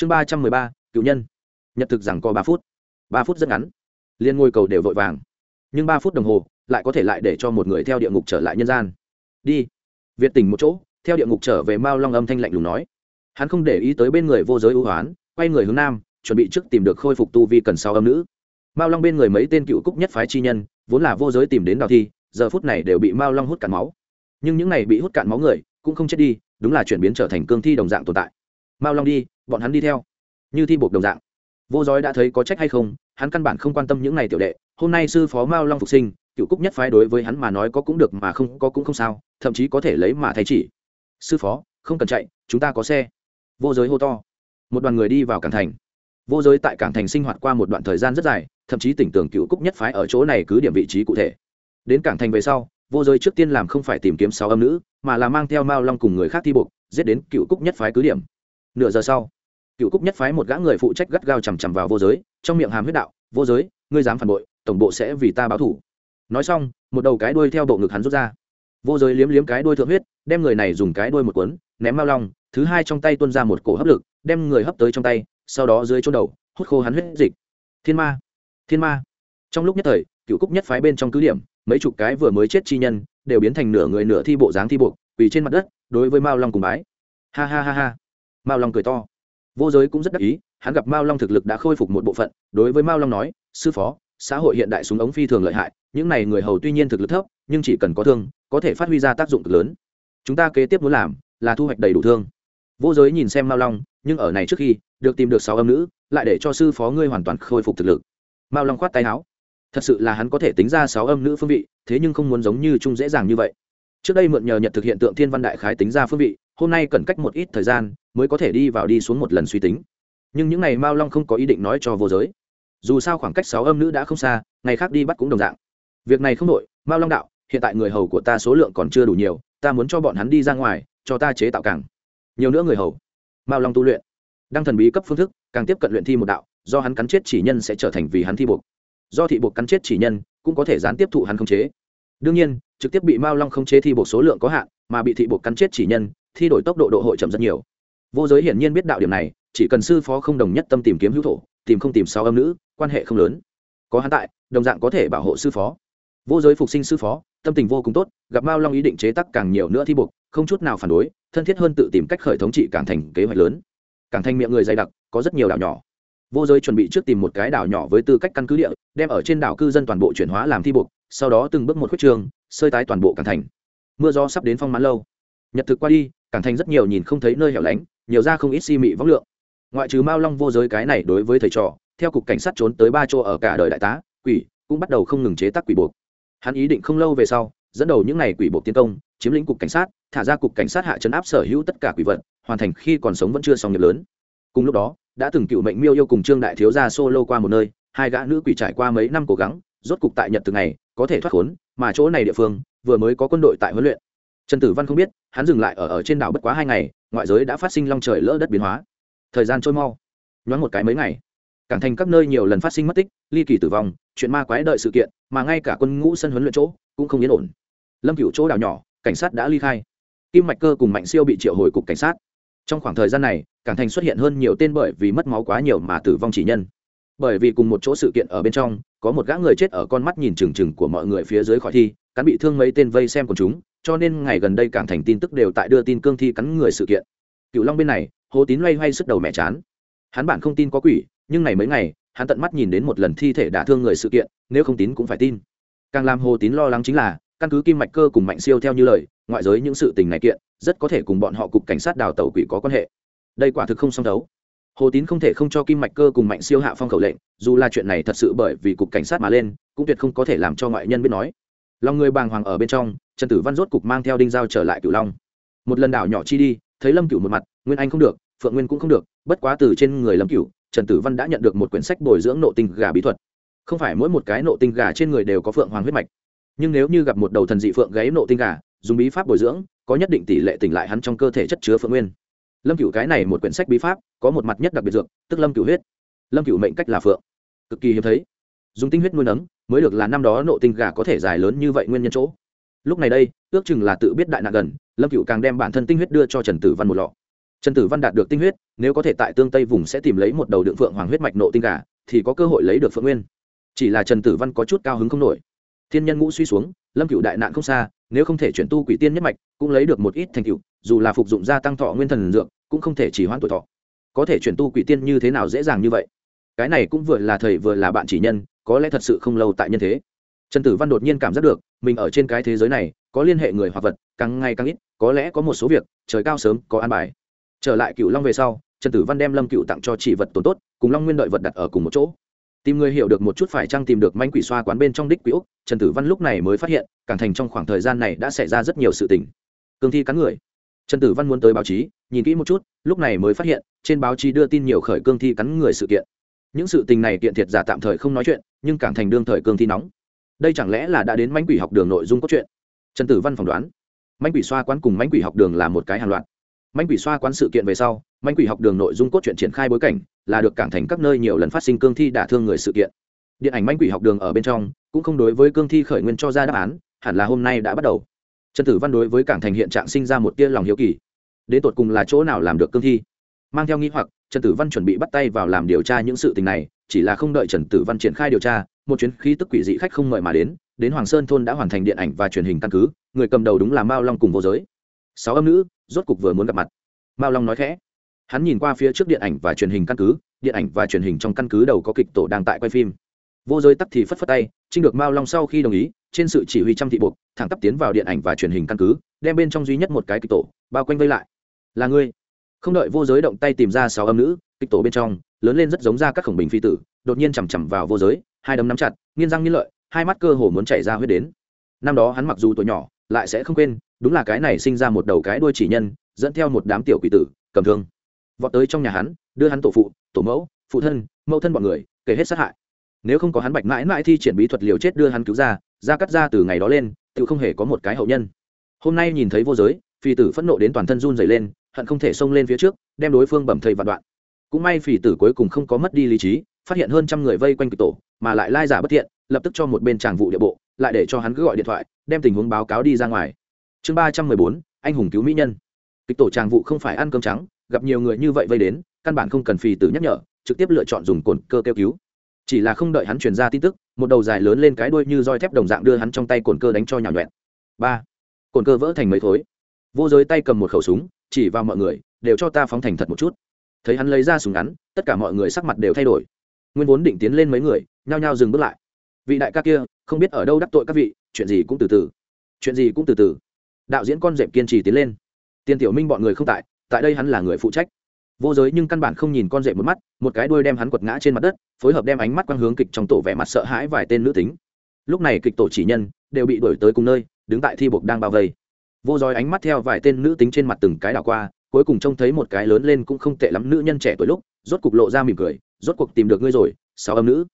chương ba trăm mười ba, cựu nhân. Nhật thực rằng có ba phút. Ba phút rất ngắn. Liên ngôi cầu đều vội vàng. Nhưng ba phút đồng hồ lại có thể lại để cho một người theo địa ngục trở lại nhân gian. Đi. Việt tỉnh một chỗ, theo địa ngục trở về mao long âm thanh lạnh lùng nói. Hắn không để ý tới bên người vô giới ưu hoán, quay người hướng nam, chuẩn bị trước tìm được khôi phục tu vi cần sau âm nữ. Mao long bên người mấy tên cựu cúc nhất phái chi nhân, vốn là vô giới tìm đến đào thi, giờ phút này đều bị mao long hút cạn máu. Nhưng những này bị hút cạn máu người cũng không chết đi, đúng là chuyển biến trở thành cương thi đồng dạng tồn tại. Mao long đi bọn hắn đi theo. Như thi buộc đồng dạng. Vô giới đã thấy có trách hay không, hắn căn bản không quan tâm những này tiểu đệ. Hôm nay sư phó mao long phục sinh, cựu cúc nhất phái đối với hắn mà nói có cũng được mà không, có cũng không sao, thậm chí có thể lấy mà thay chỉ. Sư phó, không cần chạy, chúng ta có xe. Vô giới hô to. Một đoàn người đi vào cảng thành. Vô giới tại cảng thành sinh hoạt qua một đoạn thời gian rất dài, thậm chí tỉnh tưởng cựu cúc nhất phái ở chỗ này cứ điểm vị trí cụ thể. Đến cảng thành về sau, vô giới trước tiên làm không phải tìm kiếm sáu âm nữ, mà là mang theo mao long cùng người khác thi buộc, giết đến cựu cúc nhất phái cứ điểm. Nửa giờ sau cựu cúc nhất phái một gã người phụ trách gắt gao chằm chằm vào vô giới, trong miệng hàm huyết đạo, vô giới, ngươi dám phản bội, tổng bộ sẽ vì ta báo thủ. Nói xong, một đầu cái đuôi theo bộ ngực hắn rút ra. Vô giới liếm liếm cái đuôi thượng huyết, đem người này dùng cái đuôi một cuốn, ném mao long, thứ hai trong tay tuôn ra một cổ hấp lực, đem người hấp tới trong tay, sau đó dưới chỗ đầu, hút khô hắn huyết dịch. Thiên ma thiên ma. Trong lúc nhất thời cựu cúc nhất phái bên trong cứ điểm, mấy chục cái vừa mới chết chi nhân, đều biến thành nửa người nửa thi bộ dáng thi buộc quỳ trên mặt đất, đối với mao long cùng bái. Ha ha ha ha. Mao long cười to vô giới cũng rất đắc ý, hắn gặp mao long thực lực đã khôi phục một bộ phận, đối với mao long nói, sư phó, xã hội hiện đại súng ống phi thường lợi hại, những này người hầu tuy nhiên thực lực thấp, nhưng chỉ cần có thương, có thể phát huy ra tác dụng cực lớn. Chúng ta kế tiếp muốn làm là thu hoạch đầy đủ thương. Vô giới nhìn xem mao long, nhưng ở này trước khi, được tìm được sáu âm nữ, lại để cho sư phó ngươi hoàn toàn khôi phục thực lực. Mao long khoát tay áo. Thật sự là hắn có thể tính ra sáu âm nữ phương vị, thế nhưng không muốn giống như chung dễ dàng như vậy. Trước đây mượn nhờ nhận thực hiện tượng thiên văn đại khái tính ra phương vị hôm nay cần cách một ít thời gian mới có thể đi vào đi xuống một lần suy tính. Nhưng những ngày mao long không có ý định nói cho vô giới. Dù sao khoảng cách sáu âm nữ đã không xa, ngày khác đi bắt cũng đồng dạng. Việc này không đội mao long đạo, hiện tại người hầu của ta số lượng còn chưa đủ nhiều, ta muốn cho bọn hắn đi ra ngoài, cho ta chế tạo càng. Nhiều nữa người hầu. Mao long tu luyện. Đăng thần bí cấp phương thức, càng tiếp cận luyện thi một đạo, do hắn cắn chết chỉ nhân sẽ trở thành vì hắn thi buộc. Do thị buộc cắn chết chỉ nhân, cũng có thể gián tiếp thụ hắn khống chế. Đương nhiên, trực tiếp bị mao long khống chế thi buộc số lượng có hạn, mà bị thị buộc cắn chết chỉ nhân thi đổi tốc độ độ hội chậm rất nhiều. Vô giới hiển nhiên biết đạo điểm này, chỉ cần sư phó không đồng nhất tâm tìm kiếm hữu thổ, tìm không tìm sao âm nữ, quan hệ không lớn. Có hắn tại, đồng dạng có thể bảo hộ sư phó. Vô giới phục sinh sư phó, tâm tình vô cùng tốt, gặp mao long ý định chế tắc càng nhiều nữa thi buộc, không chút nào phản đối, thân thiết hơn tự tìm cách khởi thống trị cảng thành kế hoạch lớn. Cảng thành miệng người dày đặc, có rất nhiều đảo nhỏ. Vô giới chuẩn bị trước tìm một cái đảo nhỏ với tư cách căn cứ địa, đem ở trên đảo cư dân toàn bộ chuyển hóa làm thi buộc, sau đó từng bước một khuất trường sơi tái toàn bộ cảng thành. Mưa gió sắp đến phong mãn lâu. Nhật thực qua đi cảng thành rất nhiều nhìn không thấy nơi hẻo lánh, nhiều ra không ít si mị vóc lượng. Ngoại trừ mao long vô giới cái này đối với thầy trò, theo cục cảnh sát trốn tới ba chỗ ở cả đời đại tá, quỷ, cũng bắt đầu không ngừng chế tác quỷ buộc. Hắn ý định không lâu về sau, dẫn đầu những ngày quỷ buộc tiến công, chiếm lĩnh cục cảnh sát, thả ra cục cảnh sát hạ chấn áp sở hữu tất cả quỷ vật, hoàn thành khi còn sống vẫn chưa xong nghiệp lớn. Cùng lúc đó, đã từng cựu mệnh miêu yêu cùng trương đại thiếu gia solo qua một nơi, hai gã nữ quỷ trải qua mấy năm cố gắng, rốt cục tại nhật từ ngày có thể thoát khốn, mà chỗ này địa phương, vừa mới có quân đội tại huấn luyện trần tử văn không biết, hắn dừng lại ở ở trên đảo bất quá hai ngày, ngoại giới đã phát sinh long trời lỡ đất biến hóa. Thời gian trôi mau. Nhoáng một cái mấy ngày, cảng thành các nơi nhiều lần phát sinh mất tích, ly kỳ tử vong, chuyện ma quái đợi sự kiện, mà ngay cả quân ngũ sân huấn luyện chỗ cũng không yên ổn. Lâm cựu chỗ đảo nhỏ, cảnh sát đã ly khai. Kim mạch cơ cùng mạnh siêu bị triệu hồi cục cảnh sát. Trong khoảng thời gian này, cảng thành xuất hiện hơn nhiều tên bởi vì mất máu quá nhiều mà tử vong chỉ nhân. Bởi vì cùng một chỗ sự kiện ở bên trong, có một gã người chết ở con mắt nhìn trừng trừng của mọi người phía dưới khỏi thi cán bị thương mấy tên vây xem của chúng cho nên ngày gần đây cảng thành tin tức đều tại đưa tin cương thi cắn người sự kiện. Cựu long bên này hồ tín loay hoay sức đầu mẹ chán. Hắn bản không tin có quỷ, nhưng ngày mấy ngày, hắn tận mắt nhìn đến một lần thi thể đả thương người sự kiện, nếu không tín cũng phải tin. Càng làm hồ tín lo lắng chính là, căn cứ kim mạch cơ cùng mạnh siêu theo như lời, ngoại giới những sự tình này kiện, rất có thể cùng bọn họ cục cảnh sát đào tàu quỷ có quan hệ. Đây quả thực không song đấu. Hồ tín không thể không cho kim mạch cơ cùng mạnh siêu hạ phong khẩu lệnh, dù là chuyện này thật sự bởi vì cục cảnh sát mà lên, cũng tuyệt không có thể làm cho ngoại nhân biết nói lòng người bàng hoàng ở bên trong, trần tử văn rốt cục mang theo đinh dao trở lại cửu long. Một lần đảo nhỏ chi đi, thấy lâm cửu một mặt, nguyên anh không được, phượng nguyên cũng không được, bất quá từ trên người lâm cửu, trần tử văn đã nhận được một quyển sách bồi dưỡng nộ tinh gà bí thuật. Không phải mỗi một cái nộ tinh gà trên người đều có phượng hoàng huyết mạch. Nhưng nếu như gặp một đầu thần dị phượng gáy nộ tinh gà, dùng bí pháp bồi dưỡng, có nhất định tỷ lệ tỉnh lại hắn trong cơ thể chất chứa phượng nguyên. Lâm cửu cái này một quyển sách bí pháp, có một mặt nhất đặc biệt dược, tức lâm cửu huyết. Lâm cửu mệnh cách là phượng. Cực kỳ hiếm thấy dùng tinh huyết nuôi nấng mới được là năm đó nộ tinh gà có thể dài lớn như vậy nguyên nhân chỗ. Lúc này đây, ước chừng là tự biết đại nạn gần, lâm cựu càng đem bản thân tinh huyết đưa cho trần tử văn một lọ. Trần tử văn đạt được tinh huyết, nếu có thể tại tương tây vùng sẽ tìm lấy một đầu đựng phượng hoàng huyết mạch nộ tinh gà, thì có cơ hội lấy được phượng nguyên. Chỉ là trần tử văn có chút cao hứng không nổi. Thiên nhân ngũ suy xuống, lâm cựu đại nạn không xa, nếu không thể chuyển tu quỷ tiên nhất mạch, cũng lấy được một ít thành cựu dù là phục dụng gia tăng thọ nguyên thần dược, cũng không thể chỉ hoãn tuổi thọ. Có thể chuyển tu quỷ tiên như thế nào dễ dàng như vậy? Cái này cũng vừa là thầy vừa là bạn chỉ nhân có lẽ thật sự không lâu tại nhân thế. Trần tử văn đột nhiên cảm giác được, mình ở trên cái thế giới này, có liên hệ người hoặc vật, càng ngày càng ít, có lẽ có một số việc, trời cao sớm, có an bài. Trở lại cựu long về sau, trần tử văn đem lâm cựu tặng cho chỉ vật tồn tốt, cùng long nguyên đợi vật đặt ở cùng một chỗ. Tìm người hiểu được một chút phải chăng tìm được manh quỷ xoa quán bên trong đích quỷ úc trần tử văn lúc này mới phát hiện, càng thành trong khoảng thời gian này đã xảy ra rất nhiều sự tình. Cương thi cắn người. Trần tử văn muốn tới báo chí, nhìn kỹ một chút, lúc này mới phát hiện, trên báo chí đưa tin nhiều khởi cương thi cắn người sự kiện những sự tình này kiện thiệt giả tạm thời không nói chuyện, nhưng cảng thành đương thời cương thi nóng. Đây chẳng lẽ là đã đến mánh quỷ học đường nội dung cốt truyện? Trần tử văn phỏng đoán mánh quỷ xoa quán cùng mánh quỷ học đường là một cái hàng loạt. Mánh quỷ xoa quán sự kiện về sau mánh quỷ học đường nội dung cốt truyện triển khai bối cảnh, là được cảng thành các nơi nhiều lần phát sinh cương thi đả thương người sự kiện. Điện ảnh manh quỷ học đường ở bên trong, cũng không đối với cương thi khởi nguyên cho ra đáp án, hẳn là hôm nay đã bắt đầu. Trần tử văn đối với cảng thành hiện trạng sinh ra một tia lòng hiếu kỳ. Đến tột cùng là chỗ nào làm được cương thi? Mang theo nghĩ hoặc trần tử văn chuẩn bị bắt tay vào làm điều tra những sự tình này, chỉ là không đợi trần tử văn triển khai điều tra, một chuyến khí tức quỷ dị khách không mời mà đến đến hoàng sơn thôn đã hoàn thành điện ảnh và truyền hình căn cứ, người cầm đầu đúng là mao long cùng vô giới. Sáu âm nữ, rốt cục vừa muốn gặp mặt. Mao long nói khẽ. Hắn nhìn qua phía trước điện ảnh và truyền hình căn cứ, điện ảnh và truyền hình trong căn cứ đầu có kịch tổ đang tại quay phim. Vô giới tắc thì phất phất tay, trinh được mao long sau khi đồng ý, trên sự chỉ huy trăm thị buộc, thẳng tắp tiến vào điện ảnh và truyền hình căn cứ, đem bên trong duy nhất một cái kịch tổ, bao quanh vây lại. Là ngươi không đợi vô giới động tay tìm ra sáu âm nữ, kịch tổ bên trong, lớn lên rất giống ra các khổng bình phi tử, đột nhiên chằm chằm vào vô giới, hai đấm nắm chặt nghiên răng nghiên lợi, hai mắt cơ hồ muốn chảy ra huyết đến. Năm đó hắn mặc dù tuổi nhỏ, lại sẽ không quên, đúng là cái này sinh ra một đầu cái đuôi chỉ nhân, dẫn theo một đám tiểu quỷ tử, cầm thương. Vọt tới trong nhà hắn, đưa hắn tổ phụ, tổ mẫu, phụ thân, mẫu thân bọn người, kể hết sát hại. Nếu không có hắn bạch mãi mãi thi triển bí thuật liều chết đưa hắn cứu ra ra cắt ra từ ngày đó lên tự không hề có một cái hậu nhân. Hôm nay nhìn thấy vô giới, phi tử phẫn nộ đến toàn thân run dày lên hận không thể xông lên phía trước, đem đối phương bẩm thầy vạn đoạn. Cũng may phỉ tử cuối cùng không có mất đi lý trí, phát hiện hơn trăm người vây quanh kịch tổ, mà lại lai giả bất thiện, lập tức cho một bên tràng vụ địa bộ, lại để cho hắn cứ gọi điện thoại, đem tình huống báo cáo đi ra ngoài. Chương ba trăm mười bốn, anh hùng cứu mỹ nhân. Kịch tổ tràng vụ không phải ăn cơm trắng, gặp nhiều người như vậy vây đến, căn bản không cần phì tử nhắc nhở, trực tiếp lựa chọn dùng cồn cơ kêu cứu. Chỉ là không đợi hắn truyền ra tin tức, một đầu dài lớn lên cái đuôi như roi thép đồng dạng đưa hắn trong tay cồn cơ đánh cho nhào nhuẹn ba, cồn cơ vỡ thành mấy thối. Vô giới tay cầm một khẩu súng chỉ vào mọi người, đều cho ta phóng thành thật một chút. Thấy hắn lấy ra súng ngắn, tất cả mọi người sắc mặt đều thay đổi. Nguyên vốn định tiến lên mấy người, nhao nhao dừng bước lại. Vị đại ca kia, không biết ở đâu đắc tội các vị, chuyện gì cũng từ từ. Chuyện gì cũng từ từ. Đạo diễn con dẹp kiên trì tiến lên. Tiền tiểu minh bọn người không tại tại đây hắn là người phụ trách. Vô giới nhưng căn bản không nhìn con dẹp một mắt, một cái đuôi đem hắn quật ngã trên mặt đất, phối hợp đem ánh mắt quang hướng kịch trong tổ vẻ mặt sợ hãi vài tên nữ tính. Lúc này kịch tổ chỉ nhân, đều bị đuổi tới cùng nơi, đứng tại thi buộc đang bao vây vô dòi ánh mắt theo vài tên nữ tính trên mặt từng cái đảo qua, cuối cùng trông thấy một cái lớn lên cũng không tệ lắm nữ nhân trẻ tuổi lúc, rốt cục lộ ra mỉm cười, rốt cuộc tìm được ngươi rồi, sáu âm nữ.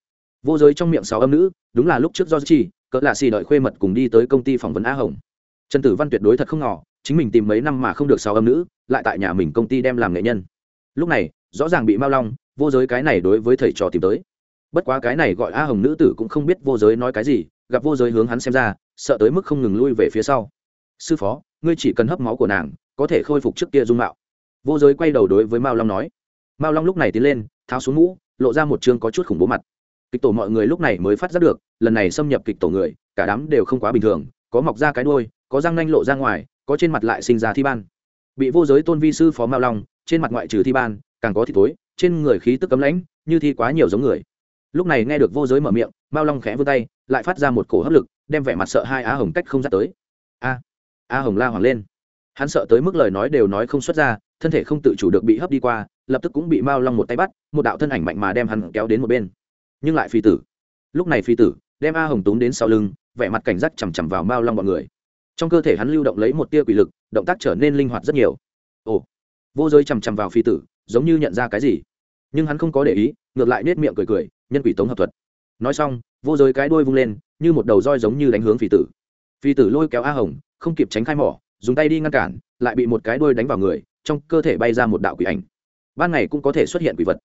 Vô giới trong miệng sáu âm nữ, đúng là lúc trước do chi cỡ lạ xì đợi khuê mật cùng đi tới công ty phỏng vấn a hồng. Trần tử văn tuyệt đối thật không ngỏ chính mình tìm mấy năm mà không được sáu âm nữ, lại tại nhà mình công ty đem làm nghệ nhân. Lúc này, rõ ràng bị mao long, vô giới cái này đối với thầy trò tìm tới. Bất quá cái này gọi a hồng nữ tử cũng không biết vô giới nói cái gì, gặp vô giới hướng hắn xem ra, sợ tới mức không ngừng lui về phía sau sư phó, ngươi chỉ cần hấp máu của nàng, có thể khôi phục trước kia dung mạo. Vô giới quay đầu đối với mao long nói. Mao long lúc này tiến lên, tháo xuống mũ, lộ ra một chương có chút khủng bố mặt. Kịch tổ mọi người lúc này mới phát giác được, lần này xâm nhập kịch tổ người, cả đám đều không quá bình thường, có mọc ra cái đôi có răng nanh lộ ra ngoài, có trên mặt lại sinh ra thi ban. Bị vô giới tôn vi sư phó mao long, trên mặt ngoại trừ thi ban, càng có thì tối trên người khí tức cấm lãnh, như thi quá nhiều giống người. Lúc này nghe được vô giới mở miệng, mao long khẽ vươn tay, lại phát ra một cổ hấp lực, đem vẻ mặt sợ hai á hồng cách không ra tới. A! A hồng la hoàng lên. Hắn sợ tới mức lời nói đều nói không xuất ra, thân thể không tự chủ được bị hấp đi qua, lập tức cũng bị mao long một tay bắt, một đạo thân ảnh mạnh mà đem hắn kéo đến một bên. Nhưng lại phi tử. Lúc này phi tử, đem a hồng túng đến sau lưng, vẻ mặt cảnh giác chằm chằm vào mao long bọn người. Trong cơ thể hắn lưu động lấy một tia quỷ lực, động tác trở nên linh hoạt rất nhiều. Ồ. Vô giới chằm chằm vào phi tử, giống như nhận ra cái gì. Nhưng hắn không có để ý, ngược lại nết miệng cười cười, nhân quỷ tống hợp thuật. Nói xong, vô giới cái đuôi vung lên, như một đầu roi giống như đánh hướng phi tử. Phi tử lôi kéo a hồng không kịp tránh khai mỏ, dùng tay đi ngăn cản, lại bị một cái đuôi đánh vào người, trong cơ thể bay ra một đạo quỷ ảnh. Ban ngày cũng có thể xuất hiện quỷ vật.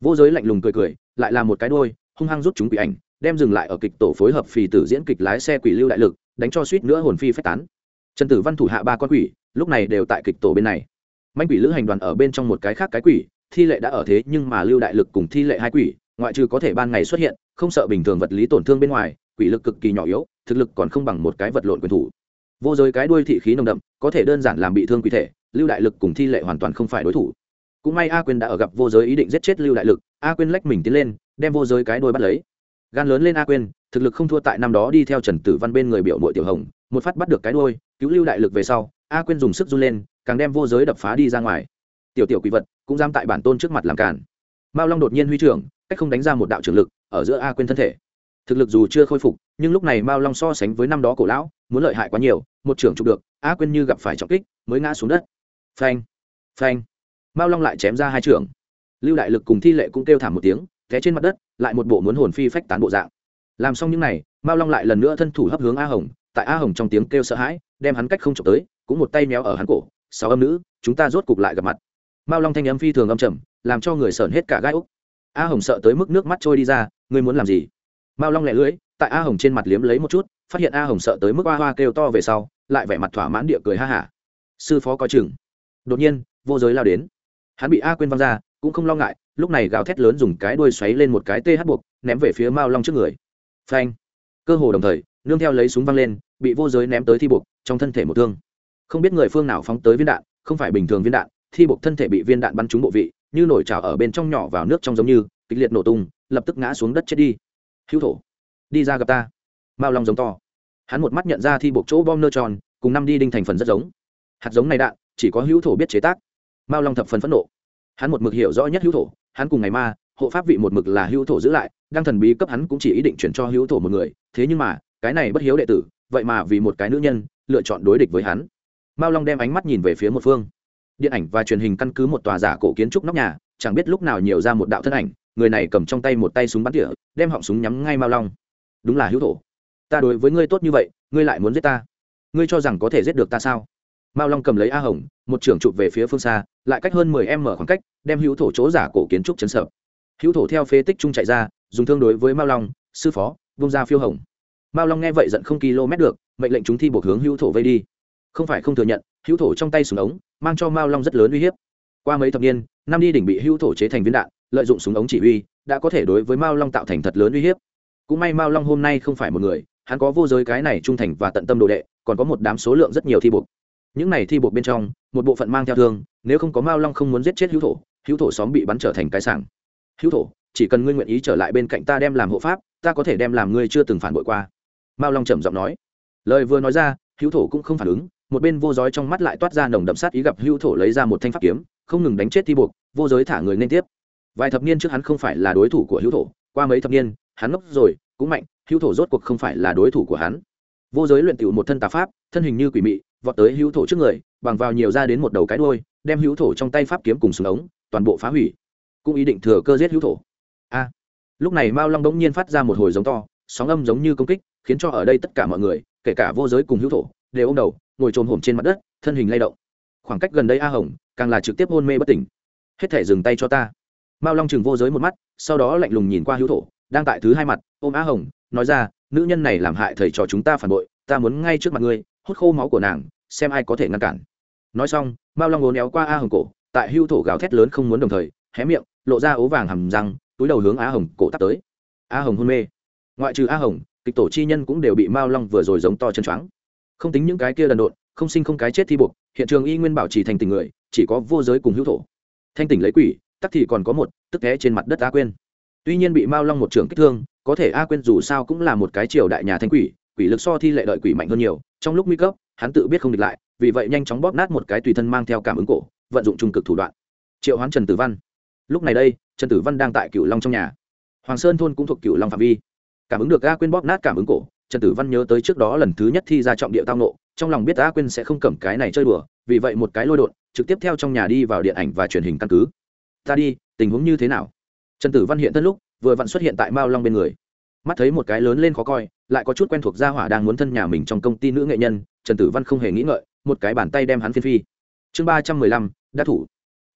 Vô giới lạnh lùng cười cười, lại là một cái đuôi, hung hăng rút chúng quỷ ảnh, đem dừng lại ở kịch tổ phối hợp phì tử diễn kịch lái xe quỷ lưu đại lực, đánh cho suýt nữa hồn phi phách tán. Trần tử văn thủ hạ ba con quỷ, lúc này đều tại kịch tổ bên này. Manh quỷ lữ hành đoàn ở bên trong một cái khác cái quỷ, thi lệ đã ở thế nhưng mà lưu đại lực cùng thi lệ hai quỷ, ngoại trừ có thể ban ngày xuất hiện, không sợ bình thường vật lý tổn thương bên ngoài, quỷ lực cực kỳ nhỏ yếu, thực lực còn không bằng một cái vật lộn quyền thủ vô giới cái đuôi thị khí nồng đậm, có thể đơn giản làm bị thương quỷ thể, lưu đại lực cùng thi lệ hoàn toàn không phải đối thủ. Cũng may a quyên đã ở gặp vô giới ý định giết chết lưu đại lực, a quyên lách mình tiến lên, đem vô giới cái đuôi bắt lấy. Gan lớn lên a quyên, thực lực không thua tại năm đó đi theo trần tử văn bên người biểu mội tiểu hồng, một phát bắt được cái đuôi, cứu lưu đại lực về sau, a quyên dùng sức run lên, càng đem vô giới đập phá đi ra ngoài. Tiểu tiểu quỷ vật, cũng giam tại bản tôn trước mặt làm cản mao long đột nhiên huy trưởng, cách không đánh ra một đạo trường lực, ở giữa a quyên thân thể thực lực dù chưa khôi phục, nhưng lúc này mao long so sánh với năm đó cổ lão, muốn lợi hại quá nhiều, một trưởng chụp được, a quyên như gặp phải trọng kích, mới ngã xuống đất. Phanh phanh. Mao long lại chém ra hai trưởng. Lưu đại lực cùng thi lệ cũng kêu thảm một tiếng, té trên mặt đất, lại một bộ muốn hồn phi phách tán bộ dạng. Làm xong những n à y mao long lại lần nữa thân thủ hấp hướng a hồng, tại a hồng trong tiếng kêu sợ hãi, đem hắn cách không trộm tới, cũng một tay méo ở hắn cổ, sáu âm nữ, chúng ta rốt cục lại gặp mặt. Mao long thanh âm phi thường âm trầm, làm cho người sởn hết cả gai úc. A hồng sợ tới mức nước mắt trôi đi ra, ngươi muốn làm gì? Mao long lẻ lưỡi tại a hồng trên mặt liếm lấy một chút, phát hiện a hồng sợ tới mức hoa hoa kêu to về sau, lại vẻ mặt thỏa mãn địa cười ha hả. Sư phó coi chừng. Đột nhiên, vô giới lao đến. Hắn bị a quên văng ra, cũng không lo ngại, lúc này gào thét lớn dùng cái đuôi xoáy lên một cái th buộc, ném về phía mao long trước người. Phanh. Cơ hồ đồng thời, nương theo lấy súng văng lên, bị vô giới ném tới thi buộc, trong thân thể một thương. Không biết người phương nào phóng tới viên đạn, không phải bình thường viên đạn, thi buộc thân thể bị viên đạn bắn trúng bộ vị, như nổi trào ở bên trong nhỏ vào nước trong giống như, kịch liệt nổ tung, lập tức ngã xuống đất chết đi hữu thổ. Đi ra gặp ta. Mao long giống to. Hắn một mắt nhận ra thi buộc chỗ bom nơ tròn, cùng năm đi đinh thành phần rất giống. Hạt giống này đạn, chỉ có hữu thổ biết chế tác. Mao long thập phần phẫn nộ. Hắn một mực hiểu rõ nhất hữu thổ, hắn cùng ngày ma, hộ pháp vị một mực là hữu thổ giữ lại đang thần bí cấp hắn cũng chỉ ý định chuyển cho hữu thổ một người, thế nhưng mà, cái này bất hiếu đệ tử, vậy mà vì một cái nữ nhân, lựa chọn đối địch với hắn. Mao long đem ánh mắt nhìn về phía một phương. Điện ảnh và truyền hình căn cứ một tòa giả cổ kiến trúc nóc nhà, chẳng biết lúc nào nhiều ra một đạo thân ảnh người này cầm trong tay một tay súng bắn tỉa, đem họng súng nhắm ngay mao long. Đúng là hữu thổ. Ta đối với ngươi tốt như vậy, ngươi lại muốn giết ta? Ngươi cho rằng có thể giết được ta sao? Mao long cầm lấy a hồng, một trưởng chụp về phía phương xa, lại cách hơn mười em mở khoảng cách, đem hữu thổ chỗ giả cổ kiến trúc chấn sợ hữu thổ theo phế tích trung chạy ra, dùng thương đối với mao long, sư phó, vung ra phiêu hồng. Mao long nghe vậy giận không km được, mệnh lệnh chúng thi buộc hướng hữu thổ vây đi. Không phải không thừa nhận, hữu thổ trong tay súng ống, mang cho mao long rất lớn uy hiếp. Qua mấy thập niên, năm đi đỉnh bị hữu thổ chế thành viên đạn lợi dụng súng ống chỉ huy, đã có thể đối với mao long tạo thành thật lớn uy hiếp. Cũng may mao long hôm nay không phải một người, hắn có vô giới cái này trung thành và tận tâm đồ đệ, còn có một đám số lượng rất nhiều thi buộc. Những này thi buộc bên trong, một bộ phận mang theo thương, nếu không có mao long không muốn giết chết hữu thổ hữu thổ xóm bị bắn trở thành cái sảng. Hữu thổ, chỉ cần ngươi nguyện ý trở lại bên cạnh ta đem làm hộ pháp, ta có thể đem làm ngươi chưa từng phản bội qua. Mao long trầm giọng nói. Lời vừa nói ra, hữu thổ cũng không phản ứng, một bên vô giới trong mắt lại toát ra nồng đậm sát ý gặp hữu thổ lấy ra một thanh pháp kiếm, không ngừng đánh chết thi buộc, vô giới thả người lên tiếp vài thập niên trước hắn không phải là đối thủ của hữu thổ, qua mấy thập niên, hắn ngốc rồi, cũng mạnh, hữu thổ rốt cuộc không phải là đối thủ của hắn. Vô giới luyện tiểu một thân tà pháp, thân hình như quỷ mị, vọt tới hữu thổ trước người, bằng vào nhiều ra đến một đầu cái đôi đem hữu thổ trong tay pháp kiếm cùng súng ống, toàn bộ phá hủy. Cũng ý định thừa cơ giết hữu thổ. A. Lúc này mao long đống nhiên phát ra một hồi giống to, sóng âm giống như công kích, khiến cho ở đây tất cả mọi người, kể cả vô giới cùng hữu thổ, đều ôm đầu, ngồi trồm hổm trên mặt đất, thân hình lay động. Khoảng cách gần đây a hồng, càng là trực tiếp hôn mê bất tỉnh. Hết thể dừng tay cho ta mao long chừng vô giới một mắt, sau đó lạnh lùng nhìn qua hữu thổ, đang tại thứ hai mặt, ôm Á hồng, nói ra, nữ nhân này làm hại thầy trò chúng ta phản bội, ta muốn ngay trước mặt ngươi, hút khô máu của nàng, xem ai có thể ngăn cản. Nói xong, mao long ngốn éo qua a hồng cổ, tại hưu thổ gào thét lớn không muốn đồng thời, hé miệng, lộ ra ố vàng hầm răng, túi đầu hướng a hồng cổ tắt tới. A hồng hôn mê. Ngoại trừ a hồng, kịch tổ chi nhân cũng đều bị mao long vừa rồi giống to chân choáng. Không tính những cái kia đần độn, không sinh không cái chết thi buộc, hiện trường y nguyên bảo trì thành tình người, chỉ có vô giới cùng hữu thổ. Thanh tỉnh lấy quỷ tắc thì còn có một, tức té trên mặt đất a quên tuy nhiên bị mao long một trưởng kích thương, có thể a quên dù sao cũng là một cái triều đại nhà thanh quỷ quỷ lực so thi lệ đợi quỷ mạnh hơn nhiều, trong lúc nguy cấp, hắn tự biết không địch lại, vì vậy nhanh chóng bóp nát một cái tùy thân mang theo cảm ứng cổ, vận dụng trung cực thủ đoạn. Triệu hoán trần tử văn. Lúc này đây, trần tử văn đang tại cửu long trong nhà. Hoàng sơn thôn cũng thuộc cửu long phạm vi. Cảm ứng được a quên bóp nát cảm ứng cổ, trần tử văn nhớ tới trước đó lần thứ nhất thi ra trọng địa tao nộ trong lòng biết a quên sẽ không cầm cái này chơi đùa, vì vậy một cái lôi đột, trực tiếp theo trong nhà đi vào điện ảnh và truyền hình căn cứ ta đi, tình huống như thế nào? Trần tử văn hiện thân lúc, vừa vặn xuất hiện tại mao long bên người. Mắt thấy một cái lớn lên khó coi, lại có chút quen thuộc gia hỏa đang muốn thân nhà mình trong công ty nữ nghệ nhân, trần tử văn không hề nghĩ ngợi, một cái bàn tay đem hắn phiên phi. Chương ba trăm mười lăm, đã thủ.